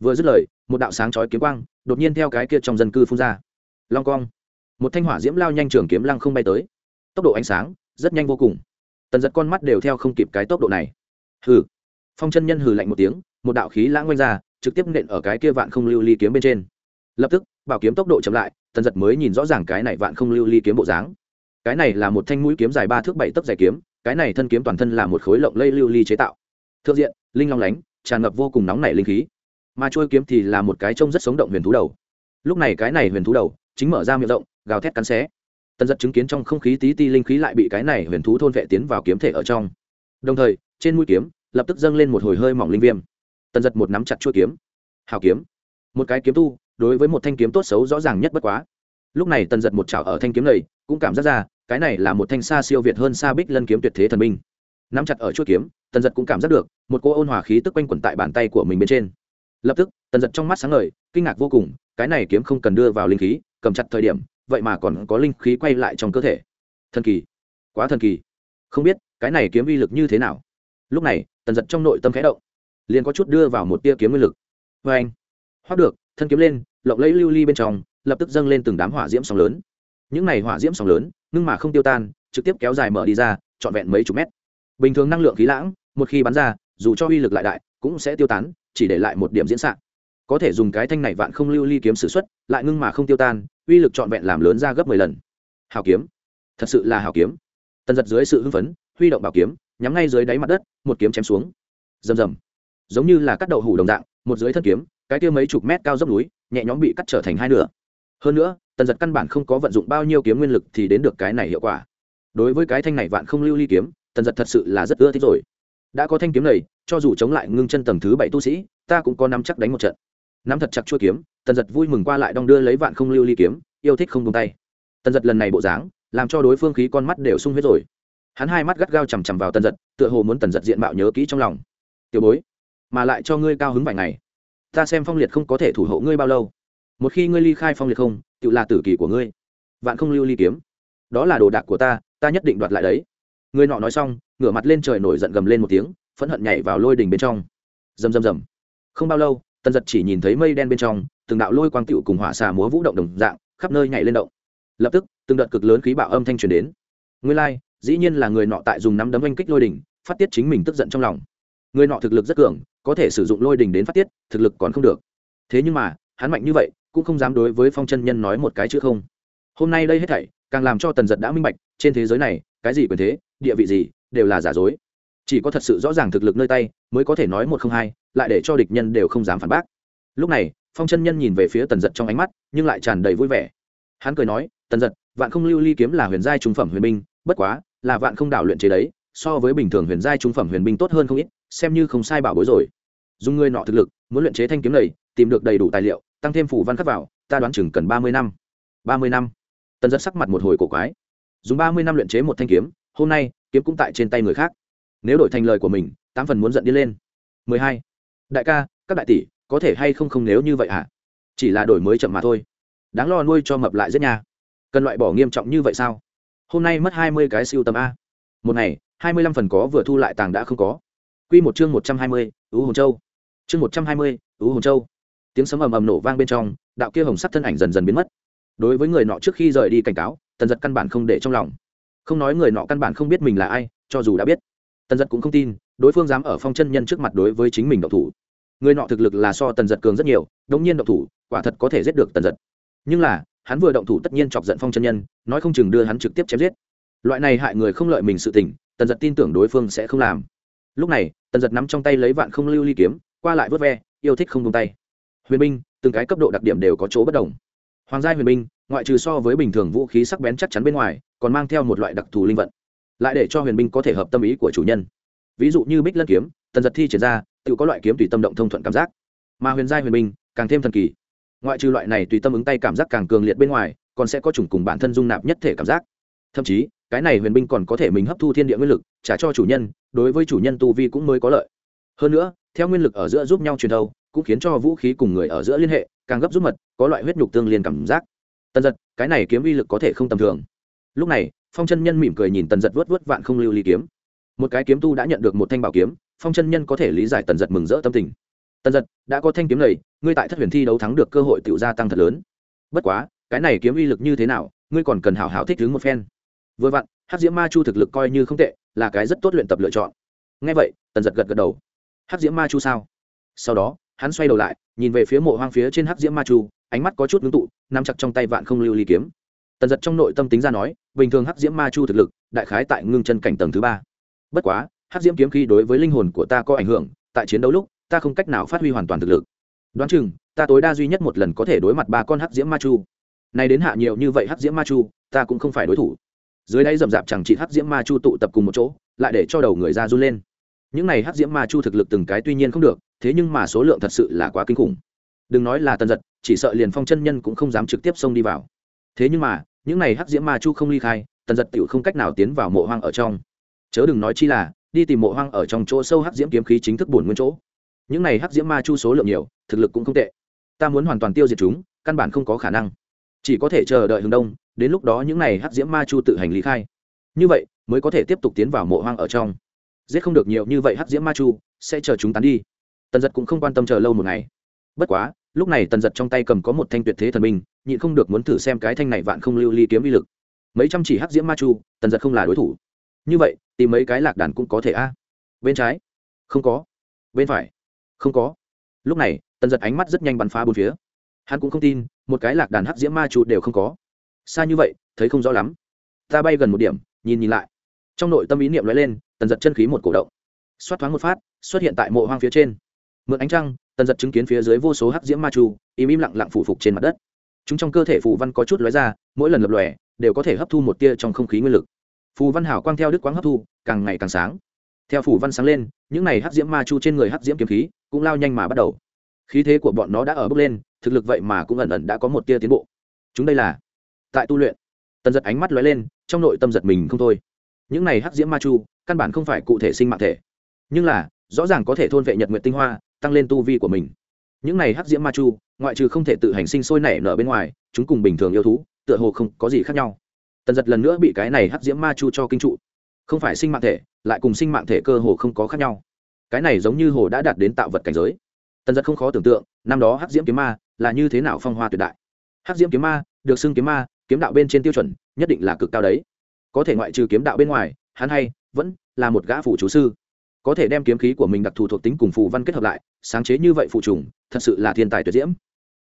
Vừa dứt lời, một đạo sáng chói kiếm quang, đột nhiên theo cái kia trong dân cư phun ra. Long cong một thanh hỏa diễm lao nhanh trường kiếm lăng không bay tới. Tốc độ ánh sáng, rất nhanh vô cùng. Tần giật con mắt đều theo không kịp cái tốc độ này. Hừ phong chân nhân hừ lạnh một tiếng, một đạo khí lãng quanh ra, trực tiếp nện ở cái kia vạn không lưu ly kiếm bên trên. Lập tức, bảo kiếm tốc độ chậm lại, tần giật mới nhìn rõ ràng cái này vạn không lưu ly kiếm bộ dáng. Cái này là một thanh mũi kiếm dài ba thước bảy tấc dài kiếm, cái này thân kiếm toàn thân là một khối lộng lây lưu ly chế tạo. Thượng diện, linh long lánh, tràn ngập vô cùng nóng nảy linh khí. Mà trôi kiếm thì là một cái trông rất sống động huyền thú đầu. Lúc này cái này huyền thú đầu, chính mở ra miệng rộng, gào thét cắn xé. Tần giật chứng kiến trong không khí tí ti linh khí lại bị cái này huyền thú thôn vệ tiến vào kiếm thể ở trong. Đồng thời, trên mũi kiếm lập tức dâng lên một hồi hơi mỏng linh viêm. Tần giật một nắm chặt chuôi kiếm. Hào kiếm. Một cái kiếm tu, đối với một thanh kiếm tốt xấu rõ ràng nhất bất quá. Lúc này tần giật một chảo ở thanh kiếm này, cũng cảm giác ra, cái này là một thanh xa siêu việt hơn xa bích lân kiếm tuyệt thế thần minh nắm chặt ở chuôi kiếm, tần giật cũng cảm giác được, một cô ôn hòa khí tức quanh quẩn tại bàn tay của mình bên trên. Lập tức, tần giật trong mắt sáng ngời, kinh ngạc vô cùng, cái này kiếm không cần đưa vào linh khí, cầm chặt thời điểm, vậy mà còn có linh khí quay lại trong cơ thể. Thần kỳ. Quá thần kỳ. Không biết, cái này kiếm uy lực như thế nào? Lúc này, tần giật trong nội tâm khẽ động, liền có chút đưa vào một tia kiếm nguyên lực. Vê anh hoác được, thân kiếm lên, lộng lấy lưu ly bên trong, lập tức dâng lên từng đám hỏa diễm sóng lớn. Những này hỏa diễm sóng lớn nhưng mà không tiêu tan, trực tiếp kéo dài mở đi ra, trọn vẹn mấy chục mét. Bình thường năng lượng khí lãng, một khi bắn ra, dù cho uy lực lại đại, cũng sẽ tiêu tán, chỉ để lại một điểm diễn sạn. Có thể dùng cái thanh này vạn không lưu ly kiếm s ử x u ấ t lại ngưng mà không tiêu tan, uy lực trọn vẹn làm lớn ra gấp mười lần. Hào kiếm. Thật sự là hào kiếm. Tần giật dưới sự hưng phấn, huy động bảo kiếm nhắm ngay dưới đáy mặt đất, một kiếm chém xuống. Rầm rầm. Giống như là cắt đậu hủ đồng dạng, một dưới thân kiếm, cái kia mấy chục mét cao dốc núi, nhẹ nhõm bị cắt trở thành hai nửa. Hơn nữa, tần giật căn bản không có vận dụng bao nhiêu kiếm nguyên lực thì đến được cái này hiệu quả. Đối với cái thanh này vạn không lưu ly kiếm, tần giật thật sự là rất ưa thích rồi. Đã có thanh kiếm này, cho dù chống lại ngưng chân tầng thứ bảy tu sĩ, ta cũng có nắm chắc đánh một trận. Nắm thật chặt chua kiếm, tần giật vui mừng qua lại đong đưa lấy vạn không lưu ly kiếm, yêu thích không tung tay. Tần giật lần này bộ dáng, làm cho đối phương khí con mắt đều sung huyết rồi hắn hai mắt gắt gao chằm chằm vào tần giật tựa hồ muốn tần giật diện mạo nhớ kỹ trong lòng. Tiểu bối, mà lại cho ngươi cao hứng vài ngày. Ta xem phong liệt không có thể thủ hộ ngươi bao lâu. Một khi ngươi ly khai phong liệt không, tự là tử kỳ của ngươi. Vạn không lưu ly kiếm. Đó là đồ đạc của ta ta nhất định đoạt lại đấy. Người nọ nói xong, ngửa mặt lên trời nổi giận gầm lên một tiếng, phẫn hận nhảy vào lôi đỉnh bên trong. Rầm rầm rầm. Không bao lâu, tần giật chỉ nhìn thấy mây đen bên trong, từng đạo lôi quang tựu cùng hỏa xà múa vũ động đồng dạng, khắp nơi nhảy lên động. Lập tức, từng đợt cực lớn khí bạo âm thanh truyền đến. Nguyên lai dĩ nhiên là người nọ tại dùng nắm đấm oanh kích lôi đỉnh, phát tiết chính mình tức giận trong lòng. Người nọ thực lực rất cường, có thể sử dụng lôi đỉnh đến phát tiết, thực lực còn không được. Thế nhưng mà, hắn mạnh như vậy, cũng không dám đối với phong chân nhân nói một cái chữ không. Hôm nay đây hết thảy, càng làm cho tần giật đã minh bạch, trên thế giới này, cái gì quyền thế, địa vị gì, đều là giả dối. Chỉ có thật sự rõ ràng thực lực nơi tay, mới có thể nói một không hai, lại để cho địch nhân đều không dám phản bác. Lúc này, phong chân nhân nhìn về phía tần giật trong ánh mắt, nhưng lại tràn đầy vui vẻ. Hắn cười nói, tần giật, vạn không lưu ly kiếm là huyền giai trung phẩm huyền binh, bất quá là vạn không đảo luyện chế đấy, so với bình thường huyền giai trung phẩm huyền binh tốt hơn không ít, xem như không sai bảo bối rồi. Dùng ngươi nọ thực lực, muốn luyện chế thanh kiếm này, tìm được đầy đủ tài liệu, tăng thêm phủ văn khắc vào, ta đoán chừng cần ba mươi năm. Ba mươi năm. Tần giật sắc mặt một hồi cổ quái. Dùng ba mươi năm luyện chế một thanh kiếm, hôm nay, kiếm cũng tại trên tay người khác. Nếu đổi thành lời của mình, tám phần muốn giận đi lên. mười hai. Đại ca, các đại tỷ, có thể hay không không nếu như vậy hả? À? chỉ là đổi mới chậm mà thôi. Đáng lo nuôi cho mập lại rất nha cần loại bỏ nghiêm trọng như vậy sao? Hôm nay mất hai mươi cái siêu tầm a. Một ngày, hai mươi lăm phần có vừa thu lại tàng đã không có. Q một chương một trăm hai mươi ứ hồn châu. Chương một trăm hai mươi ứ hồn châu. Tiếng sấm ầm ầm nổ vang bên trong, đạo kia hồng sắc thân ảnh dần dần biến mất. Đối với người nọ trước khi rời đi cảnh cáo, tần giật căn bản không để trong lòng. Không nói người nọ căn bản không biết mình là ai, cho dù đã biết, tần giật cũng không tin, đối phương dám ở phong chân nhân trước mặt đối với chính mình độc thủ. Người nọ thực lực là so tần giật cường rất nhiều, đống nhiên độc thủ, quả thật có thể giết được tần giật. Nhưng là hắn vừa động thủ tất nhiên chọc giận phong chân nhân, nói không chừng đưa hắn trực tiếp chém giết. Loại này hại người không lợi mình sự tình, tần giật tin tưởng đối phương sẽ không làm. Lúc này, tần giật nắm trong tay lấy vạn không lưu ly kiếm, qua lại vớt ve, yêu thích không tung tay. Huyền binh, từng cái cấp độ đặc điểm đều có chỗ bất đồng. Hoàng gia huyền binh, ngoại trừ so với bình thường vũ khí sắc bén chắc chắn bên ngoài, còn mang theo một loại đặc thù linh vận. Lại để cho huyền binh có thể hợp tâm ý của chủ nhân. Ví dụ như bích lân kiếm, tần giật thi triển ra, tự có loại kiếm tùy tâm động thông thuận cảm giác. Mà huyền giai huyền binh, càng thêm thần kỳ ngoại trừ loại này tùy tâm ứng tay cảm giác càng cường liệt bên ngoài, còn sẽ có chủng cùng bản thân dung nạp nhất thể cảm giác. Thậm chí, cái này huyền binh còn có thể mình hấp thu thiên địa nguyên lực, trả cho chủ nhân, đối với chủ nhân tu vi cũng mới có lợi. Hơn nữa, theo nguyên lực ở giữa giúp nhau truyền thâu, cũng khiến cho vũ khí cùng người ở giữa liên hệ, càng gấp rút mật, có loại huyết nhục tương liên cảm giác. Tần giật, cái này kiếm uy lực có thể không tầm thường. Lúc này, phong chân nhân mỉm cười nhìn tần giật vớt vớt vạn không lưu ly kiếm. Một cái kiếm tu đã nhận được một thanh bảo kiếm, phong chân nhân có thể lý giải tần giật mừng rỡ tâm tình tần giật, đã có thanh kiếm này, ngươi tại thất huyền thi đấu thắng được cơ hội tự gia tăng thật lớn. Bất quá, cái này kiếm uy lực như thế nào, ngươi còn cần hảo hảo thích đứng một phen. Vừa vặn hát diễm ma chu thực lực coi như không tệ, là cái rất tốt luyện tập lựa chọn. Ngay vậy, tần giật gật gật đầu. Hát diễm ma chu sao? Sau đó, hắn xoay đầu lại, nhìn về phía mộ hoang phía trên hắc diễm ma chu, ánh mắt có chút ngưng tụ, nắm chặt trong tay vạn không lưu ly kiếm. Tần giật trong nội tâm tính ra nói, bình thường hắc diễm ma chu thực lực, đại khái tại ngưng chân cảnh tầng thứ ba. Bất quá, hắc diễm kiếm khí đối với linh hồn của ta có ảnh hưởng, tại chiến đấu lúc ta không cách nào phát huy hoàn toàn thực lực. Đoán chừng, ta tối đa duy nhất một lần có thể đối mặt ba con hắc diễm ma chu. Nay đến hạ nhiều như vậy hắc diễm ma chu, ta cũng không phải đối thủ. Dưới đây rậm rạp chẳng chỉ hắc diễm ma chu tụ tập cùng một chỗ, lại để cho đầu người ra run lên. Những này hắc diễm ma chu thực lực từng cái tuy nhiên không được, thế nhưng mà số lượng thật sự là quá kinh khủng. Đừng nói là tần giật, chỉ sợ liền phong chân nhân cũng không dám trực tiếp xông đi vào. Thế nhưng mà, những này hắc diễm ma chu không ly khai, tần giật tựu không cách nào tiến vào mộ hoang ở trong. Chớ đừng nói chi là, đi tìm mộ hoang ở trong chỗ sâu hắc diễm kiếm khí chính thức bổn nguyên chỗ những này hắc diễm ma chu số lượng nhiều, thực lực cũng không tệ. Ta muốn hoàn toàn tiêu diệt chúng, căn bản không có khả năng. Chỉ có thể chờ đợi hướng đông, đến lúc đó những này hắc diễm ma chu tự hành lý khai. Như vậy, mới có thể tiếp tục tiến vào mộ hoang ở trong. Giết không được nhiều như vậy hắc diễm ma chu, sẽ chờ chúng tán đi. Tần giật cũng không quan tâm chờ lâu một ngày. Bất quá, lúc này tần giật trong tay cầm có một thanh tuyệt thế thần minh nhịn không được muốn thử xem cái thanh này vạn không lưu ly kiếm vi lực. Mấy trăm chỉ hắc diễm ma chu, tần giật không là đối thủ. Như vậy, tìm mấy cái lạc đàn cũng có thể a. Bên trái? Không có. Bên phải? Không có. Lúc này, tần giật ánh mắt rất nhanh bắn phá bốn phía. Hắn cũng không tin, một cái lạc đàn hắc diễm ma chu đều không có. Xa như vậy, thấy không rõ lắm. Ta bay gần một điểm, nhìn nhìn lại. Trong nội tâm ý niệm nói lên, tần giật chân khí một cổ động. Xoát thoáng một phát, xuất hiện tại mộ hoang phía trên. Mượn ánh trăng, tần giật chứng kiến phía dưới vô số hắc diễm ma chu im im lặng lặng phủ phục trên mặt đất. Chúng trong cơ thể phù văn có chút lóe ra, mỗi lần lập lòe, đều có thể hấp thu một tia trong không khí nguyên lực. Phù văn hảo quang theo đức quang hấp thu, càng ngày càng sáng. Theo phù văn sáng lên, những n à y hắc diễm ma chu trên người hắc diễm kiếm khí cũng lao nhanh mà bắt đầu. Khí thế của bọn nó đã ở bước lên, thực lực vậy mà cũng ẩn ẩn đã có một tia tiến bộ. Chúng đây là, tại tu luyện. Tần giật ánh mắt lóe lên, trong nội tâm giật mình không thôi. Những này hắc diễm ma chu, căn bản không phải cụ thể sinh mạng thể. Nhưng là, rõ ràng có thể thôn vệ nhật nguyện tinh hoa, tăng lên tu vi của mình. Những này hắc diễm ma chu, ngoại trừ không thể tự hành sinh sôi nảy nở bên ngoài, chúng cùng bình thường yêu thú, tựa hồ không có gì khác nhau. Tần giật lần nữa bị cái này hắc diễm ma chu cho kinh trụ. Không phải sinh mạng thể, lại cùng sinh mạng thể cơ hồ không có khác nhau cái này giống như hồ đã đạt đến tạo vật cảnh giới. Tần giật không khó tưởng tượng, năm đó hắc diễm kiếm ma là như thế nào phong hoa tuyệt đại. Hắc diễm kiếm ma, được xưng kiếm ma, kiếm đạo bên trên tiêu chuẩn, nhất định là cực cao đấy. Có thể ngoại trừ kiếm đạo bên ngoài, hắn hay vẫn là một gã phủ chú sư. Có thể đem kiếm khí của mình đặc thù thuộc tính cùng phù văn kết hợp lại, sáng chế như vậy phụ trùng, thật sự là thiên tài tuyệt diễm.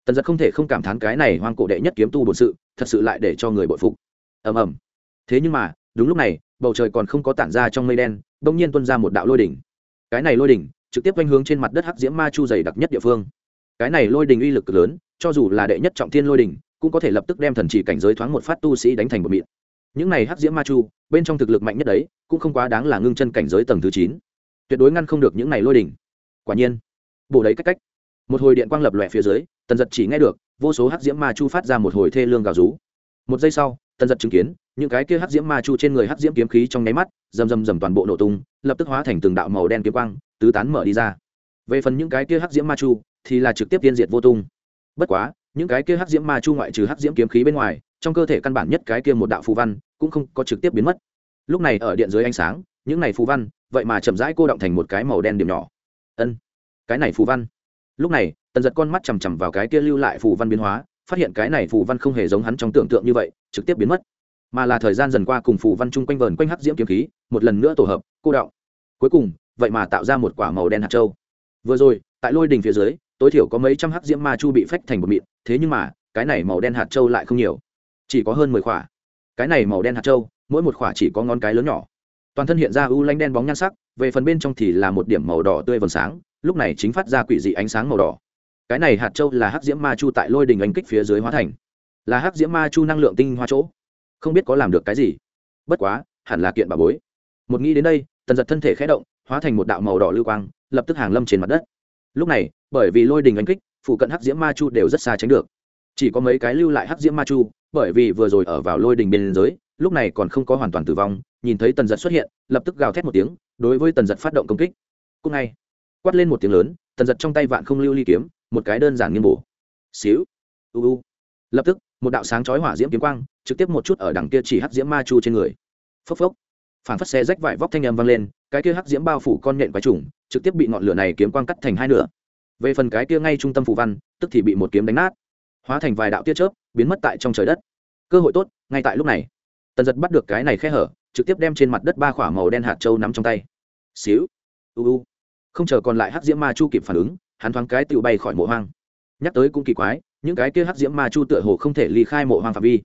Tần giật không thể không cảm thán cái này hoang cổ đệ nhất kiếm tu bổn sự, thật sự lại để cho người bội phục. Ầm ầm. Thế nhưng mà, đúng lúc này, bầu trời còn không có tản ra trong mây đen, bỗng nhiên tuân ra một đạo lôi đỉnh cái này lôi đỉnh, trực tiếp quanh hướng trên mặt đất hắc diễm ma chu dày đặc nhất địa phương. Cái này lôi đỉnh uy lực cực lớn, cho dù là đệ nhất trọng thiên lôi đỉnh, cũng có thể lập tức đem thần chỉ cảnh giới thoáng một phát tu sĩ đánh thành một mịn những này hắc diễm ma chu, bên trong thực lực mạnh nhất đấy, cũng không quá đáng là ngưng chân cảnh giới tầng thứ chín. Tuyệt đối ngăn không được những này lôi đỉnh. Quả nhiên, bổ đấy cách cách. Một hồi điện quang lập lòe phía dưới, tần giật chỉ nghe được, vô số hắc diễm ma chu phát ra một hồi thê lương gào rú. Một giây sau, tần giật chứng kiến những cái kia hắc diễm ma chu trên người hắc diễm kiếm khí trong nháy mắt, rầm rầm rầm toàn bộ nổ tung, lập tức hóa thành từng đạo màu đen kiếm quang, tứ tán mở đi ra. Về phần những cái kia hắc diễm ma chu, thì là trực tiếp tiên diệt vô tung. Bất quá, những cái kia hắc diễm ma chu ngoại trừ hắc diễm kiếm khí bên ngoài, trong cơ thể căn bản nhất cái kia một đạo phù văn cũng không có trực tiếp biến mất. Lúc này ở điện dưới ánh sáng, những này phù văn, vậy mà chậm rãi cô động thành một cái màu đen điểm nhỏ. Ân, cái này phù văn. Lúc này, tần giật con mắt chằm chằm vào cái kia lưu lại phù văn biến hóa, phát hiện cái này phù văn không hề giống hắn trong tưởng tượng như vậy, trực tiếp biến mất mà là thời gian dần qua cùng phù văn chung quanh vờn quanh hắc diễm kiếm khí, một lần nữa tổ hợp, cô đọng cuối cùng, vậy mà tạo ra một quả màu đen hạt châu. Vừa rồi, tại lôi đình phía dưới, tối thiểu có mấy trăm hắc diễm ma chu bị phách thành một mịn, thế nhưng mà, cái này màu đen hạt châu lại không nhiều. Chỉ có hơn mười quả. Cái này màu đen hạt châu, mỗi một quả chỉ có ngón cái lớn nhỏ. Toàn thân hiện ra u lanh đen bóng nhan sắc, về phần bên trong thì là một điểm màu đỏ tươi vầng sáng, lúc này chính phát ra quỷ dị ánh sáng màu đỏ. Cái này hạt châu là hắc diễm ma chu tại lôi đình ánh kích phía dưới hóa thành. Là hắc diễm ma chu năng lượng tinh hoa chỗ không biết có làm được cái gì. Bất quá, hẳn là kiện bà bối. Một nghĩ đến đây, tần giật thân thể khẽ động, hóa thành một đạo màu đỏ lưu quang, lập tức hàng lâm trên mặt đất. Lúc này, bởi vì lôi đình đánh kích, phụ cận hắc diễm ma chu đều rất xa tránh được. Chỉ có mấy cái lưu lại hắc diễm ma chu, bởi vì vừa rồi ở vào lôi đình bên dưới lúc này còn không có hoàn toàn tử vong, nhìn thấy tần giật xuất hiện, lập tức gào thét một tiếng, đối với tần giật phát động công kích. Cúc ngay, quát lên một tiếng lớn, tần giật trong tay vạn không lưu ly kiếm, một cái đơn giản nghiêng bổ. Xíu, u u. Lập tức một đạo sáng chói hỏa diễm kiếm quang, trực tiếp một chút ở đằng kia chỉ hắc diễm ma chu trên người. Phốc phốc. Phản phất xe rách vải vóc thanh âm vang lên, cái kia hắc diễm bao phủ con nhện quái trùng, trực tiếp bị ngọn lửa này kiếm quang cắt thành hai nửa. Về phần cái kia ngay trung tâm phủ văn, tức thì bị một kiếm đánh nát. Hóa thành vài đạo tiết chớp, biến mất tại trong trời đất. Cơ hội tốt, ngay tại lúc này. Tần giật bắt được cái này khe hở, trực tiếp đem trên mặt đất ba khỏa màu đen hạt trâu nắm trong tay. Xíu. U u. Không chờ còn lại hắc diễm ma chu kịp phản ứng, hắn thoáng cái tự bay khỏi mộ hoang. Nhắc tới cũng kỳ quái những cái kia hắc diễm ma chu tựa hồ không thể ly khai mộ hoang phạm vi.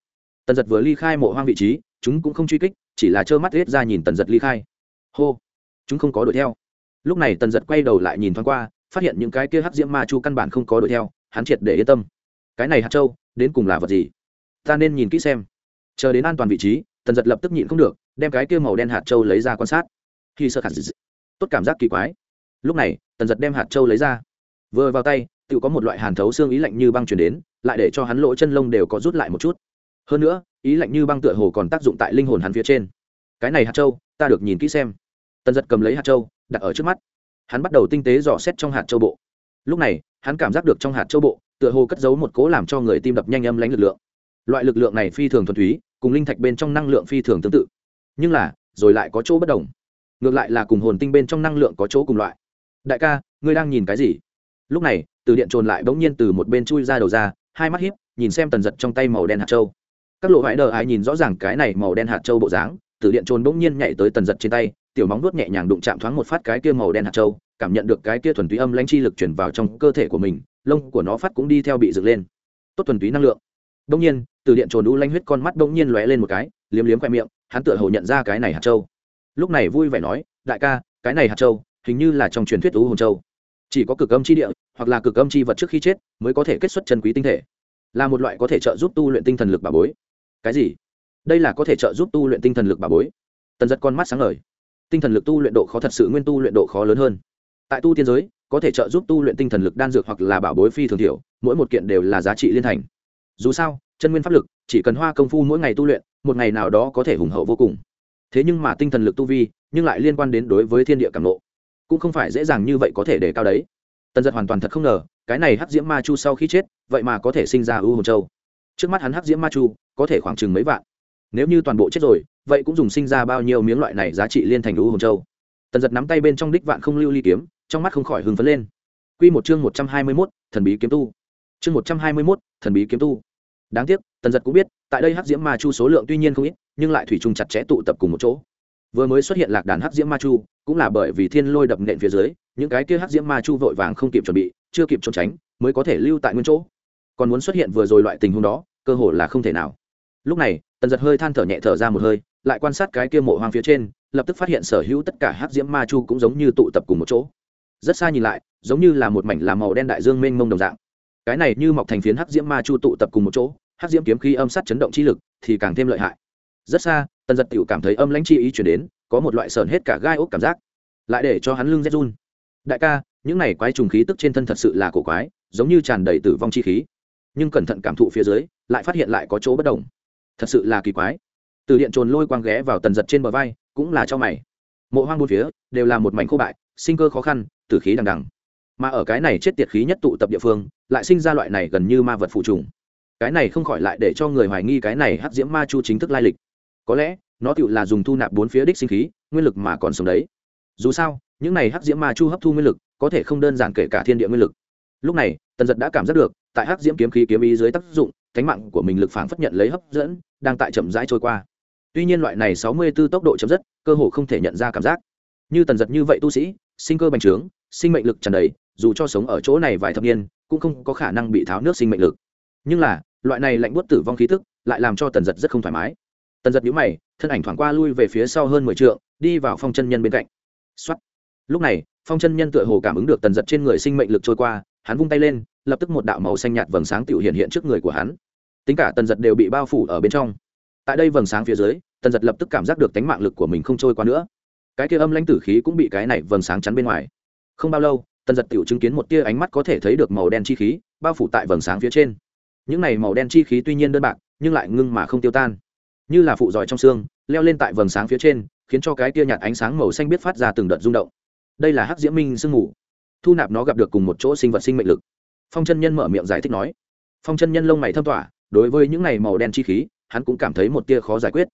Tần giật vừa ly khai mộ hoang vị trí, chúng cũng không truy kích, chỉ là trơ mắt hết ra nhìn tần giật ly khai. Hô! Chúng không có đuổi theo. Lúc này tần giật quay đầu lại nhìn thoáng qua, phát hiện những cái kia hắc diễm ma chu căn bản không có đuổi theo, hắn triệt để yên tâm. Cái này hạt châu, đến cùng là vật gì? Ta nên nhìn kỹ xem. Chờ đến an toàn vị trí, tần giật lập tức nhịn không được, đem cái kia màu đen hạt châu lấy ra quan sát. Khi sơ dị, tốt cảm giác kỳ quái. Lúc này, tần giật đem hạt châu lấy ra. Vừa vào tay tự có một loại hàn thấu xương ý lạnh như băng chuyển đến, lại để cho hắn lỗ chân lông đều có rút lại một chút. Hơn nữa, ý lạnh như băng tựa hồ còn tác dụng tại linh hồn hắn phía trên. Cái này hạt châu, ta được nhìn kỹ xem. Tần giật cầm lấy hạt châu, đặt ở trước mắt. Hắn bắt đầu tinh tế dò xét trong hạt châu bộ. Lúc này, hắn cảm giác được trong hạt châu bộ, tựa hồ cất giấu một cố làm cho người tim đập nhanh âm lánh lực lượng. Loại lực lượng này phi thường thuần túy, cùng linh thạch bên trong năng lượng phi thường tương tự. Nhưng là, rồi lại có chỗ bất đồng. Ngược lại là cùng hồn tinh bên trong năng lượng có chỗ cùng loại. Đại ca, ngươi đang nhìn cái gì? Lúc này từ điện trồn lại bỗng nhiên từ một bên chui ra đầu ra, hai mắt hiếp nhìn xem tần giật trong tay màu đen hạt châu. Các lộ vãi đờ ai nhìn rõ ràng cái này màu đen hạt châu bộ dáng, từ điện trồn bỗng nhiên nhảy tới tần giật trên tay, tiểu móng nuốt nhẹ nhàng đụng chạm thoáng một phát cái kia màu đen hạt châu, cảm nhận được cái kia thuần túy âm lãnh chi lực chuyển vào trong cơ thể của mình, lông của nó phát cũng đi theo bị dựng lên. Tốt thuần túy năng lượng. Bỗng nhiên, từ điện trồn u lanh huyết con mắt bỗng nhiên lóe lên một cái, liếm liếm khoe miệng, hắn tựa hồ nhận ra cái này hạt châu. Lúc này vui vẻ nói, đại ca, cái này hạt châu hình như là trong truyền thuyết u hồn châu chỉ có cực âm chi địa, hoặc là cực âm chi vật trước khi chết, mới có thể kết xuất chân quý tinh thể. Là một loại có thể trợ giúp tu luyện tinh thần lực bà bối. Cái gì? Đây là có thể trợ giúp tu luyện tinh thần lực bà bối. Tần giật con mắt sáng ngời. Tinh thần lực tu luyện độ khó thật sự nguyên tu luyện độ khó lớn hơn. Tại tu tiên giới, có thể trợ giúp tu luyện tinh thần lực đan dược hoặc là bảo bối phi thường thiểu, mỗi một kiện đều là giá trị liên thành. Dù sao, chân nguyên pháp lực, chỉ cần hoa công phu mỗi ngày tu luyện, một ngày nào đó có thể hùng hậu vô cùng. Thế nhưng mà tinh thần lực tu vi, nhưng lại liên quan đến đối với thiên địa cảm lộ cũng không phải dễ dàng như vậy có thể để cao đấy. Tần giật hoàn toàn thật không ngờ, cái này hắc diễm ma chu sau khi chết, vậy mà có thể sinh ra ưu hồn châu. Trước mắt hắn hắc diễm ma chu, có thể khoảng chừng mấy vạn. Nếu như toàn bộ chết rồi, vậy cũng dùng sinh ra bao nhiêu miếng loại này giá trị liên thành ưu hồn châu. Tần giật nắm tay bên trong đích vạn không lưu ly kiếm, trong mắt không khỏi hưng phấn lên. Q một chương một trăm hai mươi mốt, thần bí kiếm tu. Chương một trăm hai mươi mốt, thần bí kiếm tu. Đáng tiếc, tần giật cũng biết, tại đây hắc diễm ma chu số lượng tuy nhiên không ít, nhưng lại thủy chung chặt chẽ tụ tập cùng một chỗ. Vừa mới xuất hiện lạc đàn hắc diễm ma chu cũng là bởi vì thiên lôi đập nện phía dưới, những cái kia hắc diễm ma chu vội vàng không kịp chuẩn bị, chưa kịp trốn tránh, mới có thể lưu tại nguyên chỗ. Còn muốn xuất hiện vừa rồi loại tình huống đó, cơ hội là không thể nào. Lúc này, tần giật hơi than thở nhẹ thở ra một hơi, lại quan sát cái kia mộ hoang phía trên, lập tức phát hiện sở hữu tất cả hắc diễm ma chu cũng giống như tụ tập cùng một chỗ. Rất xa nhìn lại, giống như là một mảnh làm màu đen đại dương mênh mông đồng dạng. Cái này như mọc thành phiến hắc diễm ma chu tụ tập cùng một chỗ, hắc diễm kiếm khí âm sát chấn động chi lực thì càng thêm lợi hại. Rất xa, tần giật tiểu cảm thấy âm lãnh chi ý chuyển đến có một loại sờn hết cả gai ốc cảm giác, lại để cho hắn lưng rét run. Đại ca, những này quái trùng khí tức trên thân thật sự là cổ quái, giống như tràn đầy tử vong chi khí. Nhưng cẩn thận cảm thụ phía dưới, lại phát hiện lại có chỗ bất đồng. Thật sự là kỳ quái. Từ điện trồn lôi quang ghé vào tần giật trên bờ vai, cũng là cho mày. Mộ hoang bốn phía, đều là một mảnh khô bại, sinh cơ khó khăn, tử khí đằng đằng. Mà ở cái này chết tiệt khí nhất tụ tập địa phương, lại sinh ra loại này gần như ma vật phụ trùng. Cái này không khỏi lại để cho người hoài nghi cái này hắc diễm ma chu chính thức lai lịch. Có lẽ nó tựu là dùng thu nạp bốn phía đích sinh khí, nguyên lực mà còn sống đấy. Dù sao, những này hắc diễm ma chu hấp thu nguyên lực, có thể không đơn giản kể cả thiên địa nguyên lực. Lúc này, tần giật đã cảm giác được, tại hắc diễm kiếm khí kiếm ý dưới tác dụng, cánh mạng của mình lực phảng phất nhận lấy hấp dẫn, đang tại chậm rãi trôi qua. Tuy nhiên loại này sáu mươi b ố tốc độ chấm dứt, cơ hồ không thể nhận ra cảm giác. Như tần giật như vậy tu sĩ, sinh cơ bành trướng, sinh mệnh lực tràn đầy, dù cho sống ở chỗ này vài thập niên, cũng không có khả năng bị tháo nước sinh mệnh lực. Nhưng là, loại này lạnh buốt tử vong khí tức, lại làm cho tần giật rất không thoải mái. Tần giật nhũ mày thân ảnh thoảng qua lui về phía sau hơn mười t đi vào phong chân nhân bên cạnh. X lúc này, phong chân nhân tựa hồ cảm ứng được tần giật trên người sinh mệnh lực trôi qua, hắn vung tay lên, lập tức một đạo màu xanh nhạt vầng sáng tự hiện hiện trước người của hắn. Tính cả tần giật đều bị bao phủ ở bên trong. Tại đây vầng sáng phía dưới, tần giật lập tức cảm giác được tánh mạng lực của mình không trôi qua nữa. Cái kia âm lãnh tử khí cũng bị cái này vầng sáng chắn bên ngoài. Không bao lâu, tần giật tự chứng kiến một tia ánh mắt có thể thấy được màu đen chi khí, bao phủ tại vầng sáng phía trên. Những này màu đen chi khí tuy nhiên đơn bạc, nhưng lại ngưng mà không tiêu tan như là phụ giỏi trong xương, leo lên tại vầng sáng phía trên, khiến cho cái tia nhạt ánh sáng màu xanh biết phát ra từng đợt rung động. Đây là hắc diễm minh sương mù. Thu nạp nó gặp được cùng một chỗ sinh vật sinh mệnh lực. Phong chân nhân mở miệng giải thích nói. Phong chân nhân lông mày thâm tỏa, đối với những này màu đen chi khí, hắn cũng cảm thấy một tia khó giải quyết.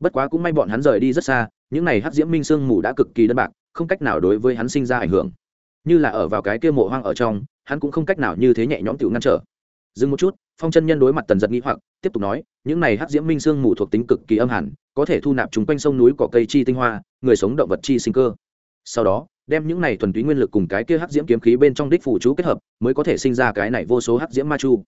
Bất quá cũng may bọn hắn rời đi rất xa, những này hắc diễm minh sương mù đã cực kỳ đơn bạc, không cách nào đối với hắn sinh ra ảnh hưởng. Như là ở vào cái kia mộ hoang ở trong, hắn cũng không cách nào như thế nhẹ nhõm tiểu ngăn trở. Dừng một chút phong chân nhân đối mặt tần giật nghĩ hoặc, tiếp tục nói, những này hắc diễm minh sương mù thuộc tính cực kỳ âm hẳn, có thể thu nạp chúng quanh sông núi cỏ cây chi tinh hoa, người sống động vật chi sinh cơ. Sau đó, đem những này thuần túy nguyên lực cùng cái kia hắc diễm kiếm khí bên trong đích phủ chú kết hợp, mới có thể sinh ra cái này vô số hắc diễm ma chu.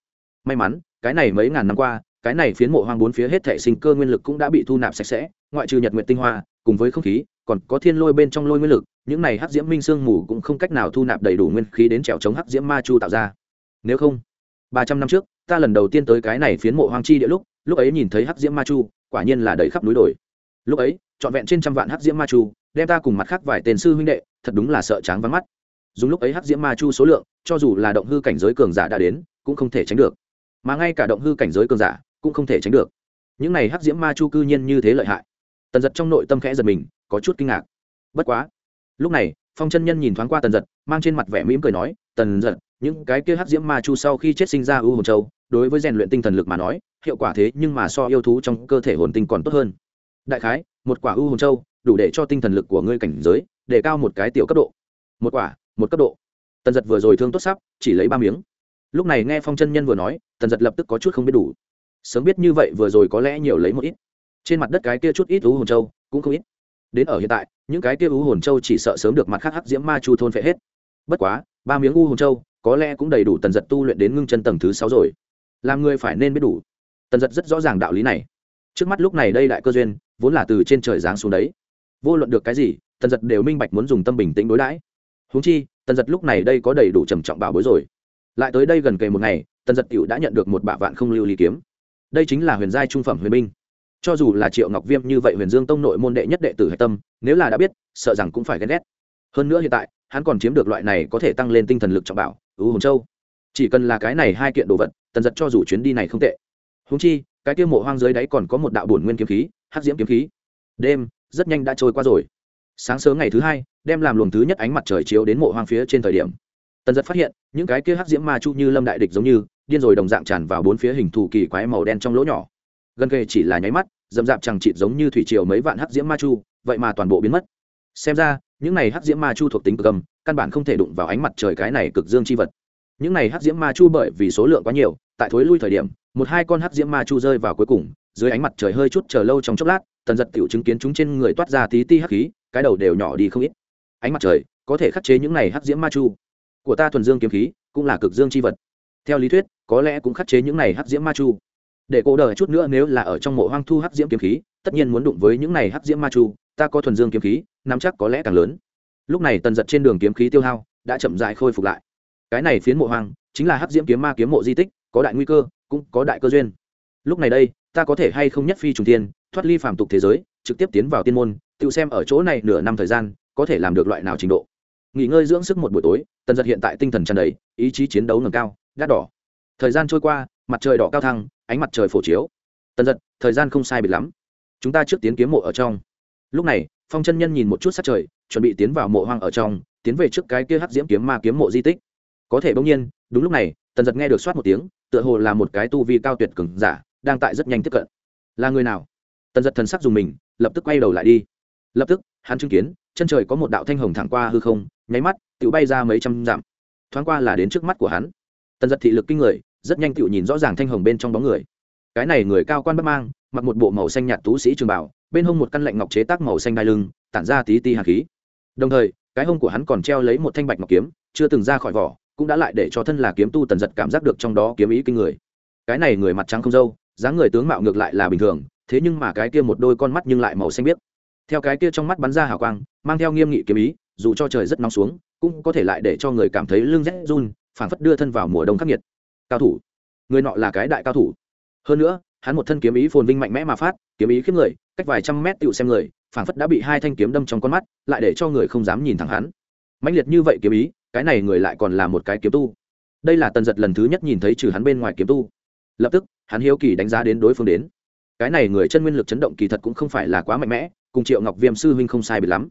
May mắn, cái này mấy ngàn năm qua, cái này phiến mộ hoang bốn phía hết thể sinh cơ nguyên lực cũng đã bị thu nạp sạch sẽ, ngoại trừ nhật nguyện tinh hoa, cùng với không khí, còn có thiên lôi bên trong lôi nguyên lực, những này hắc diễm minh sương mù cũng không cách nào thu nạp đầy đủ nguyên khí đến trèo chống hắc diễm ma chu tạo ra. Nếu không ba trăm năm trước, ta lần đầu tiên tới cái này phiến mộ hoang chi địa lúc lúc ấy nhìn thấy hắc diễm ma chu, quả nhiên là đầy khắp núi đồi. Lúc ấy, trọn vẹn trên trăm vạn hắc diễm ma chu, đem ta cùng mặt khác vài tên sư huynh đệ, thật đúng là sợ tráng vắng mắt. Dùng lúc ấy hắc diễm ma chu số lượng, cho dù là động hư cảnh giới cường giả đã đến, cũng không thể tránh được. Mà ngay cả động hư cảnh giới cường giả, cũng không thể tránh được. Những này hắc diễm ma chu cư nhiên như thế lợi hại. Tần giật trong nội tâm khẽ giật mình, có chút kinh ngạc. Bất quá, lúc này, phong chân nhân nhìn thoáng qua tần giật, mang trên mặt vẻ mỉm cười nói, tần giật những cái kia hắc diễm ma chu sau khi chết sinh ra ưu hồn châu, đối với rèn luyện tinh thần lực mà nói, hiệu quả thế nhưng mà so yêu thú trong cơ thể hồn tinh còn tốt hơn. Đại khái, một quả ưu hồn châu đủ để cho tinh thần lực của ngươi cảnh giới để cao một cái tiểu cấp độ. Một quả, một cấp độ. Tần giật vừa rồi thương tốt sắp, chỉ lấy ba miếng. Lúc này nghe phong chân nhân vừa nói, tần giật lập tức có chút không biết đủ. Sớm biết như vậy vừa rồi có lẽ nhiều lấy một ít. Trên mặt đất cái kia chút ít ưu hồn châu cũng không ít. Đến ở hiện tại, những cái kia ưu hồn châu chỉ sợ sớm được mặt khác hắc diễm ma chu thôn phệ hết. Bất quá, ba miếng u hồn châu có lẽ cũng đầy đủ tần giật tu luyện đến ngưng chân tầng thứ sáu rồi. Làm người phải nên biết đủ. Tần giật rất rõ ràng đạo lý này. Trước mắt lúc này đây đại cơ duyên, vốn là từ trên trời giáng xuống đấy. Vô luận được cái gì, tần giật đều minh bạch muốn dùng tâm bình tĩnh đối đãi. Húng chi, tần giật lúc này đây có đầy đủ trầm trọng bảo bối rồi. Lại tới đây gần kề một ngày, tần giật cựu đã nhận được một bả vạn không lưu ly kiếm. Đây chính là huyền giai trung phẩm huyền binh. Cho dù là triệu ngọc viêm như vậy huyền dương tông nội môn đệ nhất đệ tử hạch tâm, nếu là đã biết, sợ rằng cũng phải ghen ghét. Hơn nữa hiện tại, hắn còn chiếm được loại này có thể tăng lên tinh thần lực trọng bảo ưu hồn châu. Chỉ cần là cái này hai kiện đồ vật, tần giật cho dù chuyến đi này không tệ. Húng chi, cái tiêu mộ hoang dưới đáy còn có một đạo bổn nguyên kiếm khí hát diễm kiếm khí. Đêm, rất nhanh đã trôi qua rồi. Sáng sớm ngày thứ hai, đem làm luồng thứ nhất ánh mặt trời chiếu đến mộ hoang phía trên thời điểm. Tần giật phát hiện, những cái kia hắc diễm ma chu như lâm đại địch giống như, điên rồi đồng dạng tràn vào bốn phía hình thù kỳ quái màu đen trong lỗ nhỏ. Gần kề chỉ là nháy mắt dầm dạp chẳng chịt giống như thủy triều mấy vạn hắc diễm ma chu, vậy mà toàn bộ biến mất. Xem ra những này hắc diễm ma chu thuộc tính cực âm, căn bản không thể đụng vào ánh mặt trời cái này cực dương chi vật. Những này hắc diễm ma chu bởi vì số lượng quá nhiều, tại thối lui thời điểm, một hai con hắc diễm ma chu rơi vào cuối cùng, dưới ánh mặt trời hơi chút chờ lâu trong chốc lát, tần giật tiểu chứng kiến chúng trên người toát ra tí ti hắc khí, cái đầu đều nhỏ đi không ít. Ánh mặt trời có thể khắc chế những này hắc diễm ma chu. Của ta thuần dương kiếm khí, cũng là cực dương chi vật. Theo lý thuyết, có lẽ cũng khắc chế những này hắc diễm ma chu. Để cố đợi chút nữa nếu là ở trong mộ hoang thu hắc diễm kiếm khí, tất nhiên muốn đụng với những này hắc diễm ma chu ta có thuần dương kiếm khí, nắm chắc có lẽ càng lớn. Lúc này tần giật trên đường kiếm khí tiêu hao đã chậm dại khôi phục lại. Cái này phiến mộ hoang chính là hắc diễm kiếm ma kiếm mộ di tích, có đại nguy cơ, cũng có đại cơ duyên. Lúc này đây, ta có thể hay không nhất phi trùng tiên thoát ly phàm tục thế giới, trực tiếp tiến vào tiên môn, tự xem ở chỗ này nửa năm thời gian, có thể làm được loại nào trình độ. Nghỉ ngơi dưỡng sức một buổi tối, tần giật hiện tại tinh thần tràn đầy, ý chí chiến đấu nâng cao gắt đỏ. Thời gian trôi qua, mặt trời đỏ cao thăng, ánh mặt trời phổ chiếu. Tần giật, thời gian không sai biệt lắm. Chúng ta trước tiến kiếm mộ ở trong lúc này, phong chân nhân nhìn một chút sát trời, chuẩn bị tiến vào mộ hoang ở trong, tiến về trước cái kia hắc diễm kiếm ma kiếm mộ di tích. Có thể bỗng nhiên, đúng lúc này, tần giật nghe được soát một tiếng, tựa hồ là một cái tu vi cao tuyệt cường giả, đang tại rất nhanh tiếp cận. Là người nào? Tần giật thần sắc dùng mình, lập tức quay đầu lại đi. Lập tức, hắn chứng kiến, chân trời có một đạo thanh hồng thẳng qua hư không, nháy mắt tự bay ra mấy trăm dặm. Thoáng qua là đến trước mắt của hắn. Tần giật thị lực kinh người, rất nhanh tự nhìn rõ ràng thanh hồng bên trong bóng người. Cái này người cao quan bất mang, mặc một bộ màu xanh nhạt tú sĩ trường bảo bên hông một căn lạnh ngọc chế tác màu xanh đai lưng, tản ra tí ti hạt khí. Đồng thời, cái hông của hắn còn treo lấy một thanh bạch ngọc kiếm, chưa từng ra khỏi vỏ, cũng đã lại để cho thân là kiếm tu tần giật cảm giác được trong đó kiếm ý kinh người. Cái này người mặt trắng không dâu, dáng người tướng mạo ngược lại là bình thường, thế nhưng mà cái kia một đôi con mắt nhưng lại màu xanh biếc. Theo cái kia trong mắt bắn ra hào quang, mang theo nghiêm nghị kiếm ý, dù cho trời rất nóng xuống, cũng có thể lại để cho người cảm thấy lưng rét run, phảng phất đưa thân vào mùa đông khắc nghiệt. Cao thủ, người nọ là cái đại cao thủ. Hơn nữa, hắn một thân kiếm ý phồn vinh mạnh mẽ mà phát, kiếm ý khiếp người cách vài trăm mét tựu xem người, phảng phất đã bị hai thanh kiếm đâm trong con mắt, lại để cho người không dám nhìn thẳng hắn. Mãnh liệt như vậy kiếm ý, cái này người lại còn là một cái kiếm tu. Đây là tần giật lần thứ nhất nhìn thấy trừ hắn bên ngoài kiếm tu. Lập tức, hắn hiếu kỳ đánh giá đến đối phương đến. Cái này người chân nguyên lực chấn động kỳ thật cũng không phải là quá mạnh mẽ, cùng triệu ngọc viêm sư huynh không sai bị lắm.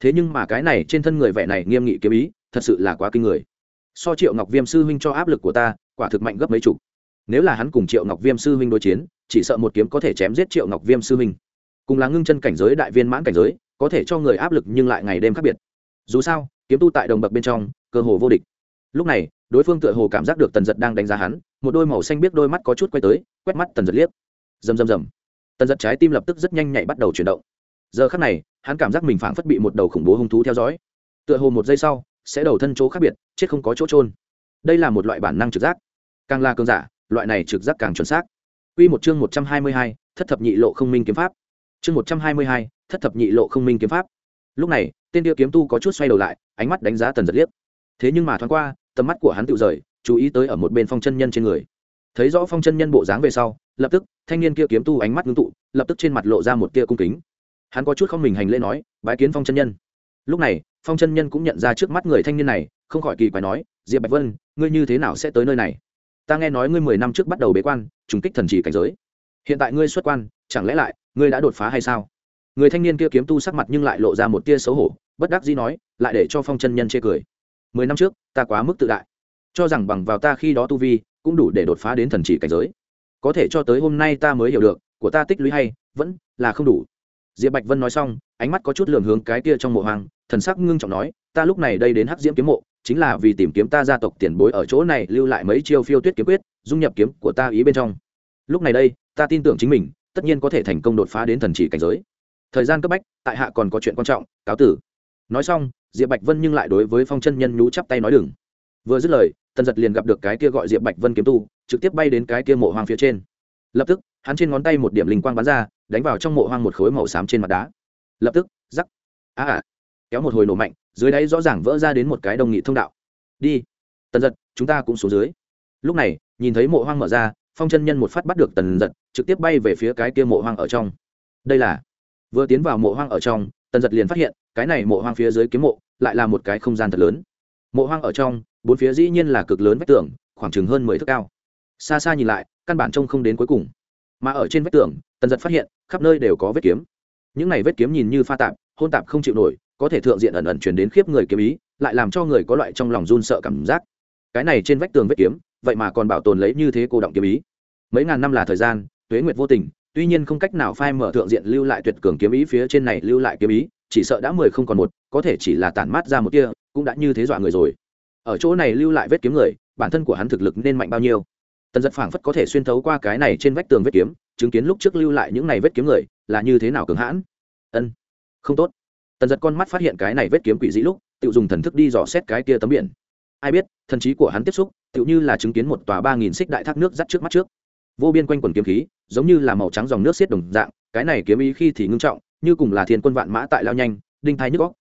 Thế nhưng mà cái này trên thân người vẻ này nghiêm nghị kiếm ý, thật sự là quá kinh người. So triệu ngọc viêm sư huynh cho áp lực của ta, quả thực mạnh gấp mấy chục. Nếu là hắn cùng triệu ngọc viêm sư huynh đối chiến, chỉ sợ một kiếm có thể chém giết triệu ngọc viêm sư huynh cùng là ngưng chân cảnh giới đại viên mãn cảnh giới có thể cho người áp lực nhưng lại ngày đêm khác biệt. Dù sao kiếm tu tại đồng bậc bên trong cơ hồ vô địch. Lúc này đối phương tựa hồ cảm giác được tần giật đang đánh giá hắn một đôi màu xanh biết đôi mắt có chút quay tới quét mắt tần giật liếc. Rầm rầm rầm. Tần giật trái tim lập tức rất nhanh nhạy bắt đầu chuyển động. Giờ khắc này hắn cảm giác mình phảng phất bị một đầu khủng bố hung thú theo dõi. Tựa hồ một giây sau sẽ đầu thân chỗ khác biệt chết không có chỗ trôn đây là một loại bản năng trực giác. Càng là cường giả loại này trực giác càng chuẩn xác. Quy một chương 122, thất thập nhị lộ không minh kiếm pháp. Chương 122, thất thập nhị lộ không minh kiếm pháp. Lúc này, tên kia kiếm tu có chút xoay đầu lại, ánh mắt đánh giá Tần Giật liếc. Thế nhưng mà thoáng qua, tầm mắt của hắn tự rời, chú ý tới ở một bên phong chân nhân trên người. Thấy rõ phong chân nhân bộ dáng về sau, lập tức, thanh niên kia kiếm tu ánh mắt ngưng tụ, lập tức trên mặt lộ ra một tia cung kính. Hắn có chút không mình hành lễ nói, bái kiến phong chân nhân. Lúc này, phong chân nhân cũng nhận ra trước mắt người thanh niên này, không khỏi kỳ quái nói, Diệp Bạch Vân, ngươi như thế nào sẽ tới nơi này? ta nghe nói ngươi mười năm trước bắt đầu bế quan trùng kích thần chỉ cảnh giới hiện tại ngươi xuất quan chẳng lẽ lại ngươi đã đột phá hay sao? Người thanh niên kia kiếm tu sắc mặt nhưng lại lộ ra một tia xấu hổ, bất đắc dĩ nói, lại để cho phong chân nhân chê cười. Mười năm trước, ta quá mức tự đại. Cho rằng bằng vào ta khi đó tu vi, cũng đủ để đột phá đến thần chỉ cảnh giới. Có thể cho tới hôm nay ta mới hiểu được, của ta tích lũy hay, vẫn là không đủ. Diệp bạch vân nói xong, ánh mắt có chút lường hướng cái kia trong mộ hoàng thần sắc ngưng trọng nói, ta lúc này đây đến hắc diễm kiếm mộ, chính là vì tìm kiếm ta gia tộc tiền bối ở chỗ này lưu lại mấy chiêu phiêu tuyết kiếm quyết, dung nhập kiếm của ta ý bên trong. Lúc này đây, ta tin tưởng chính mình tất nhiên có thể thành công đột phá đến thần chỉ cảnh giới. Thời gian cấp bách tại hạ còn có chuyện quan trọng cáo tử. Nói xong diệp bạch vân nhưng lại đối với phong chân nhân nhú chắp tay nói đừng. Vừa dứt lời tần giật liền gặp được cái kia gọi diệp bạch vân kiếm tu trực tiếp bay đến cái kia mộ hoang phía trên. Lập tức hắn trên ngón tay một điểm linh quang bắn ra đánh vào trong mộ hoang một khối màu xám trên mặt đá. Lập tức rắc. A à, kéo một hồi nổ mạnh dưới đáy rõ ràng vỡ ra đến một cái đồng nghị thông đạo. Đi. Tần giật chúng ta cũng xuống dưới. Lúc này nhìn thấy mộ hoang mở ra phong chân nhân một phát bắt được tần giật, trực tiếp bay về phía cái kia mộ hoang ở trong. Đây là, vừa tiến vào mộ hoang ở trong, tần giật liền phát hiện, cái này mộ hoang phía dưới kiếm mộ, lại là một cái không gian thật lớn. Mộ hoang ở trong, bốn phía dĩ nhiên là cực lớn vách tường, khoảng chừng hơn mười thước cao. Xa xa nhìn lại, căn bản trông không đến cuối cùng. Mà ở trên vách tường, tần giật phát hiện, khắp nơi đều có vết kiếm. Những này vết kiếm nhìn như pha tạp, hôn tạp không chịu nổi, có thể thượng diện ẩn ẩn truyền đến khiếp người kiếm ý, lại làm cho người có loại trong lòng run sợ cảm giác. Cái này trên vách tường vết kiếm vậy mà còn bảo tồn lấy như thế cô động kiếm ý. Mấy ngàn năm là thời gian, tuế nguyệt vô tình, tuy nhiên không cách nào phai mở thượng diện lưu lại tuyệt cường kiếm ý phía trên này lưu lại kiếm ý, chỉ sợ đã mười không còn một, có thể chỉ là tản mát ra một kia cũng đã như thế dọa người rồi. Ở chỗ này lưu lại vết kiếm người, bản thân của hắn thực lực nên mạnh bao nhiêu? Tần giật phảng phất có thể xuyên thấu qua cái này trên vách tường vết kiếm, chứng kiến lúc trước lưu lại những này vết kiếm người, là như thế nào cường hãn? Ân, không tốt. Tần giật con mắt phát hiện cái này vết kiếm quỷ dĩ lúc, tự dùng thần thức đi dò xét cái kia tấm biển. Ai biết, thần trí của hắn tiếp xúc tự như là chứng kiến một tòa ba nghìn xích đại thác nước dắt trước mắt trước. Vô biên quanh quần kiếm khí, giống như là màu trắng dòng nước xiết đồng dạng, cái này kiếm ý khi thì ngưng trọng, như cùng là thiên quân vạn mã tại lao nhanh, đinh thái nhức góc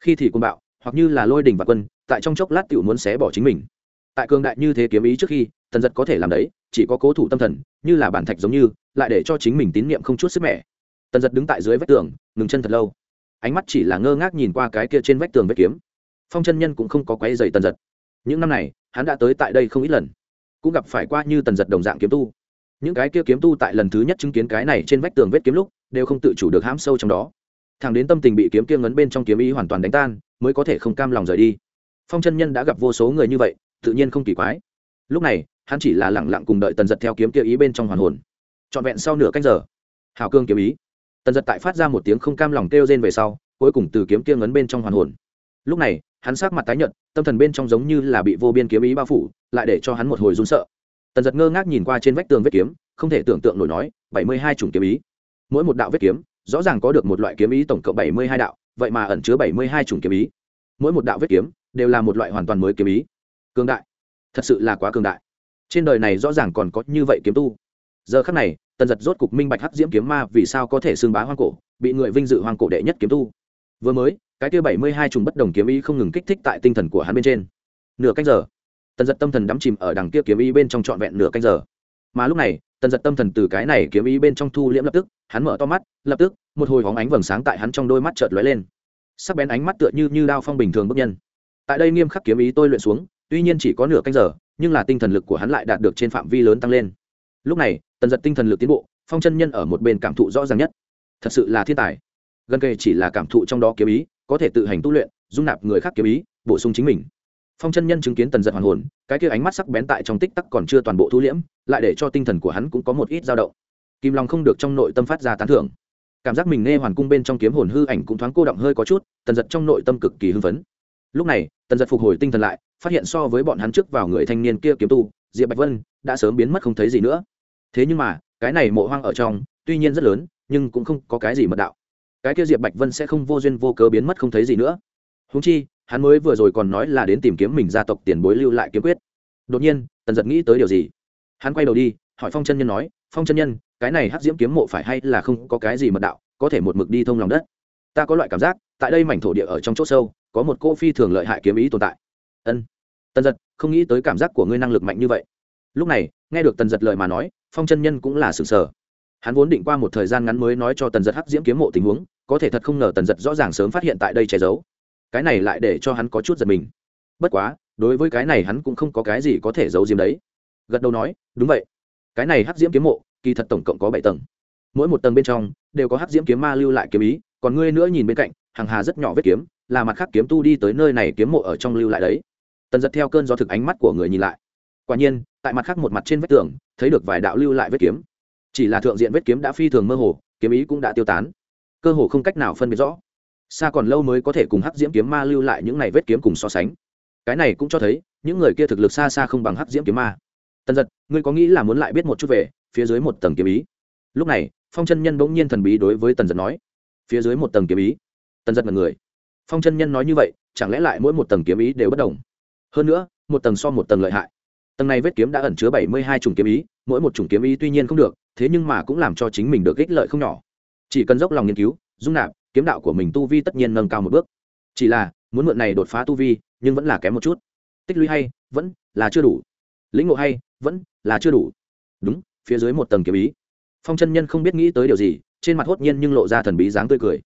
khi thì quân bạo, hoặc như là lôi đình và quân, tại trong chốc lát tựu muốn xé bỏ chính mình. Tại cường đại như thế kiếm ý trước khi, tần giật có thể làm đấy, chỉ có cố thủ tâm thần, như là bản thạch giống như, lại để cho chính mình tín nhiệm không chút sức mẻ. Tần giật đứng tại dưới vách tường, ngừng chân thật lâu. Ánh mắt chỉ là ngơ ngác nhìn qua cái kia trên vách tường vết kiếm. Phong chân nhân cũng không có quấy dày tần giật. Những năm này hắn đã tới tại đây không ít lần, cũng gặp phải qua như tần giật đồng dạng kiếm tu. Những cái kia kiếm tu tại lần thứ nhất chứng kiến cái này trên vách tường vết kiếm lúc, đều không tự chủ được hãm sâu trong đó. Thằng đến tâm tình bị kiếm kia ngấn bên trong kiếm ý hoàn toàn đánh tan, mới có thể không cam lòng rời đi. Phong chân nhân đã gặp vô số người như vậy, tự nhiên không kỳ quái. Lúc này, hắn chỉ là lẳng lặng cùng đợi tần giật theo kiếm kia ý bên trong hoàn hồn. Trọn vẹn sau nửa canh giờ, hào cương kiếm ý. Tần giật tại phát ra một tiếng không cam lòng kêu rên về sau, cuối cùng từ kiếm kia ngấn bên trong hoàn hồn lúc này, hắn sát mặt tái nhợt, tâm thần bên trong giống như là bị vô biên kiếm ý bao phủ, lại để cho hắn một hồi run sợ. Tần giật ngơ ngác nhìn qua trên vách tường vết kiếm, không thể tưởng tượng nổi nói, bảy mươi hai chủng kiếm ý. Mỗi một đạo vết kiếm, rõ ràng có được một loại kiếm ý tổng cộng bảy mươi hai đạo, vậy mà ẩn chứa bảy mươi hai chủng kiếm ý. Mỗi một đạo vết kiếm đều là một loại hoàn toàn mới kiếm ý. Cường đại. Thật sự là quá cường đại. Trên đời này rõ ràng còn có như vậy kiếm tu. Giờ khắc này, tần giật rốt cục minh bạch hắc diễm kiếm ma vì sao có thể xưng bá hoang cổ, bị người vinh dự hoang cổ đệ nhất kiếm tu. Vừa mới cái kia bảy mươi hai trùng bất đồng kiếm ý không ngừng kích thích tại tinh thần của hắn bên trên. Nửa canh giờ, tần giật tâm thần đắm chìm ở đằng kia kiếm ý bên trong trọn vẹn nửa canh giờ. Mà lúc này, tần giật tâm thần từ cái này kiếm ý bên trong thu liễm lập tức, hắn mở to mắt, lập tức, một hồi hóng ánh vầng sáng tại hắn trong đôi mắt chợt lóe lên. Sắc bén ánh mắt tựa như như đao phong bình thường bước nhân. Tại đây nghiêm khắc kiếm ý tôi luyện xuống, tuy nhiên chỉ có nửa canh giờ, nhưng là tinh thần lực của hắn lại đạt được trên phạm vi lớn tăng lên. Lúc này, tần giật tinh thần lực tiến bộ, phong chân nhân ở một bên cảm thụ rõ ràng nhất. Thật sự là thiên tài. Gần kề chỉ là cảm thụ trong đó kiếm ý có thể tự hành tu luyện, dung nạp người khác kiếm ý, bổ sung chính mình. Phong chân nhân chứng kiến tần giật hoàn hồn, cái kia ánh mắt sắc bén tại trong tích tắc còn chưa toàn bộ thu liễm, lại để cho tinh thần của hắn cũng có một ít dao động. Kim long không được trong nội tâm phát ra tán thưởng. Cảm giác mình nghe hoàn cung bên trong kiếm hồn hư ảnh cũng thoáng cô động hơi có chút, tần giật trong nội tâm cực kỳ hưng phấn. Lúc này, tần giật phục hồi tinh thần lại, phát hiện so với bọn hắn trước vào người thanh niên kia kiếm tu, diệp bạch vân, đã sớm biến mất không thấy gì nữa. Thế nhưng mà, cái này mộ hoang ở trong, tuy nhiên rất lớn, nhưng cũng không có cái gì mật đạo cái kia diệp bạch vân sẽ không vô duyên vô cớ biến mất không thấy gì nữa. Húng chi, hắn mới vừa rồi còn nói là đến tìm kiếm mình gia tộc tiền bối lưu lại kiếm quyết. Đột nhiên, tần giật nghĩ tới điều gì? Hắn quay đầu đi, hỏi phong chân nhân nói, phong chân nhân, cái này hắc diễm kiếm mộ phải hay là không có cái gì mật đạo, có thể một mực đi thông lòng đất? Ta có loại cảm giác, tại đây mảnh thổ địa ở trong chỗ sâu, có một cô phi thường lợi hại kiếm ý tồn tại. Ân. Tần giật, không nghĩ tới cảm giác của ngươi năng lực mạnh như vậy. Lúc này, nghe được tần giật lời mà nói, phong chân nhân cũng là sừng sờ hắn vốn định qua một thời gian ngắn mới nói cho tần giật hắc diễm kiếm mộ tình huống, có thể thật không ngờ tần giật rõ ràng sớm phát hiện tại đây che giấu. Cái này lại để cho hắn có chút giật mình. Bất quá, đối với cái này hắn cũng không có cái gì có thể giấu diếm đấy. Gật đầu nói, đúng vậy. Cái này hắc diễm kiếm mộ, kỳ thật tổng cộng có bảy tầng. Mỗi một tầng bên trong đều có hắc diễm kiếm ma lưu lại kiếm ý, còn ngươi nữa nhìn bên cạnh, hàng hà rất nhỏ vết kiếm, là mặt khác kiếm tu đi tới nơi này kiếm mộ ở trong lưu lại đấy. Tần giật theo cơn do thực ánh mắt của người nhìn lại. Quả nhiên, tại mặt khác một mặt trên vách tường, thấy được vài đạo lưu lại vết kiếm chỉ là thượng diện vết kiếm đã phi thường mơ hồ, kiếm ý cũng đã tiêu tán. Cơ hồ không cách nào phân biệt rõ. Xa còn lâu mới có thể cùng hắc diễm kiếm ma lưu lại những này vết kiếm cùng so sánh. Cái này cũng cho thấy, những người kia thực lực xa xa không bằng hắc diễm kiếm ma. Tần giật, ngươi có nghĩ là muốn lại biết một chút về, phía dưới một tầng kiếm ý? Lúc này, phong chân nhân bỗng nhiên thần bí đối với tần giật nói. Phía dưới một tầng kiếm ý. Tần giật mật người. Phong chân nhân nói như vậy, chẳng lẽ lại mỗi một tầng kiếm ý đều bất đồng? Hơn nữa, một tầng so một tầng lợi hại. Tầng này vết kiếm đã ẩn chứa bảy mươi hai chủng kiếm ý mỗi một chủng kiếm ý tuy nhiên không được, thế nhưng mà cũng làm cho chính mình được ích lợi không nhỏ. Chỉ cần dốc lòng nghiên cứu, dung nạp, kiếm đạo của mình tu vi tất nhiên nâng cao một bước. Chỉ là, muốn mượn này đột phá tu vi, nhưng vẫn là kém một chút. Tích lũy hay, vẫn là chưa đủ. Lĩnh ngộ hay, vẫn là chưa đủ. Đúng, phía dưới một tầng kiếm ý. Phong chân nhân không biết nghĩ tới điều gì, trên mặt hốt nhiên nhưng lộ ra thần bí dáng tươi cười.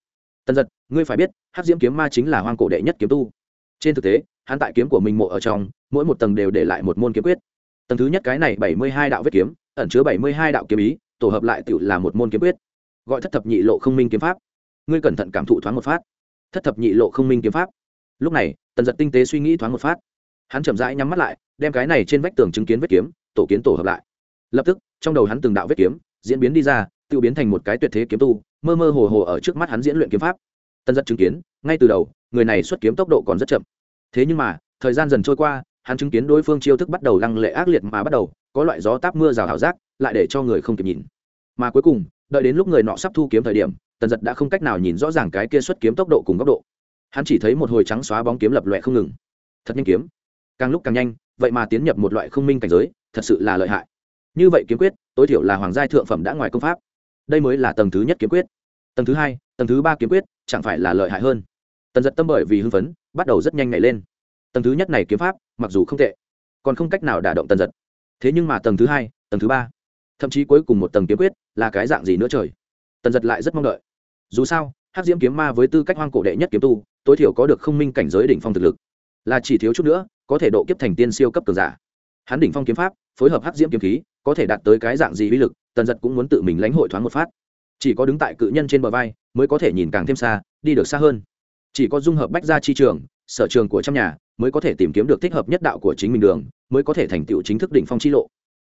Tần giật, ngươi phải biết hát diễm kiếm ma chính là hoang cổ đệ nhất kiếm tu. Trên thực tế, hắn tại kiếm của mình mộ ở trong, mỗi một tầng đều để lại một môn kiếm quyết tầng thứ nhất cái này bảy mươi hai đạo vết kiếm, ẩn chứa bảy mươi hai đạo kiếm ý, tổ hợp lại tự là một môn kiếm quyết. Gọi thất thập nhị lộ không minh kiếm pháp. Ngươi cẩn thận cảm thụ thoáng một phát. Thất thập nhị lộ không minh kiếm pháp. Lúc này, tần giật tinh tế suy nghĩ thoáng một phát. Hắn chậm rãi nhắm mắt lại, đem cái này trên vách tường chứng kiến vết kiếm, tổ kiến tổ hợp lại. Lập tức, trong đầu hắn từng đạo vết kiếm diễn biến đi ra tự biến thành một cái tuyệt thế kiếm tu, mơ mơ hồ hồ ở trước mắt hắn diễn luyện kiếm pháp. Tân giật chứng kiến, ngay từ đầu, người này xuất kiếm tốc độ còn rất chậm. Thế nhưng mà, thời gian dần trôi qua hắn chứng kiến đối phương chiêu thức bắt đầu lăng lệ ác liệt mà bắt đầu, có loại gió táp mưa rào hảo giác, lại để cho người không kịp nhìn. Mà cuối cùng, đợi đến lúc người nọ sắp thu kiếm thời điểm, tần giật đã không cách nào nhìn rõ ràng cái kia xuất kiếm tốc độ cùng góc độ. Hắn chỉ thấy một hồi trắng xóa bóng kiếm lập loẹ không ngừng. Thật nhanh kiếm. Càng lúc càng nhanh, vậy mà tiến nhập một loại không minh cảnh giới, thật sự là lợi hại. Như vậy kiếm quyết, tối thiểu là hoàng Gia thượng phẩm đã ngoài công pháp. Đây mới là tầng thứ nhất kiếm quyết. Tầng thứ hai, tầng thứ ba kiếm quyết, chẳng phải là lợi hại hơn. Tần giật tâm bởi vì hưng phấn, bắt đầu rất nhanh nhảy lên tầng thứ nhất này kiếm pháp, mặc dù không tệ, còn không cách nào đả động tần giật. Thế nhưng mà tầng thứ hai, tầng thứ ba, thậm chí cuối cùng một tầng kiếm quyết là cái dạng gì nữa trời? Tần giật lại rất mong đợi. Dù sao hát diễm kiếm ma với tư cách hoang cổ đệ nhất kiếm tu, tối thiểu có được không minh cảnh giới đỉnh phong thực lực. Là chỉ thiếu chút nữa, có thể độ kiếp thành tiên siêu cấp cường giả. Hắn đỉnh phong kiếm pháp, phối hợp hát diễm kiếm khí, có thể đạt tới cái dạng gì uy lực, tần giật cũng muốn tự mình lãnh hội thoáng một phát. Chỉ có đứng tại cự nhân trên bờ vai, mới có thể nhìn càng thêm xa, đi được xa hơn. Chỉ có dung hợp bách gia chi trường sở trường của trong nhà, mới có thể tìm kiếm được thích hợp nhất đạo của chính mình đường, mới có thể thành tựu chính thức đỉnh phong chi lộ.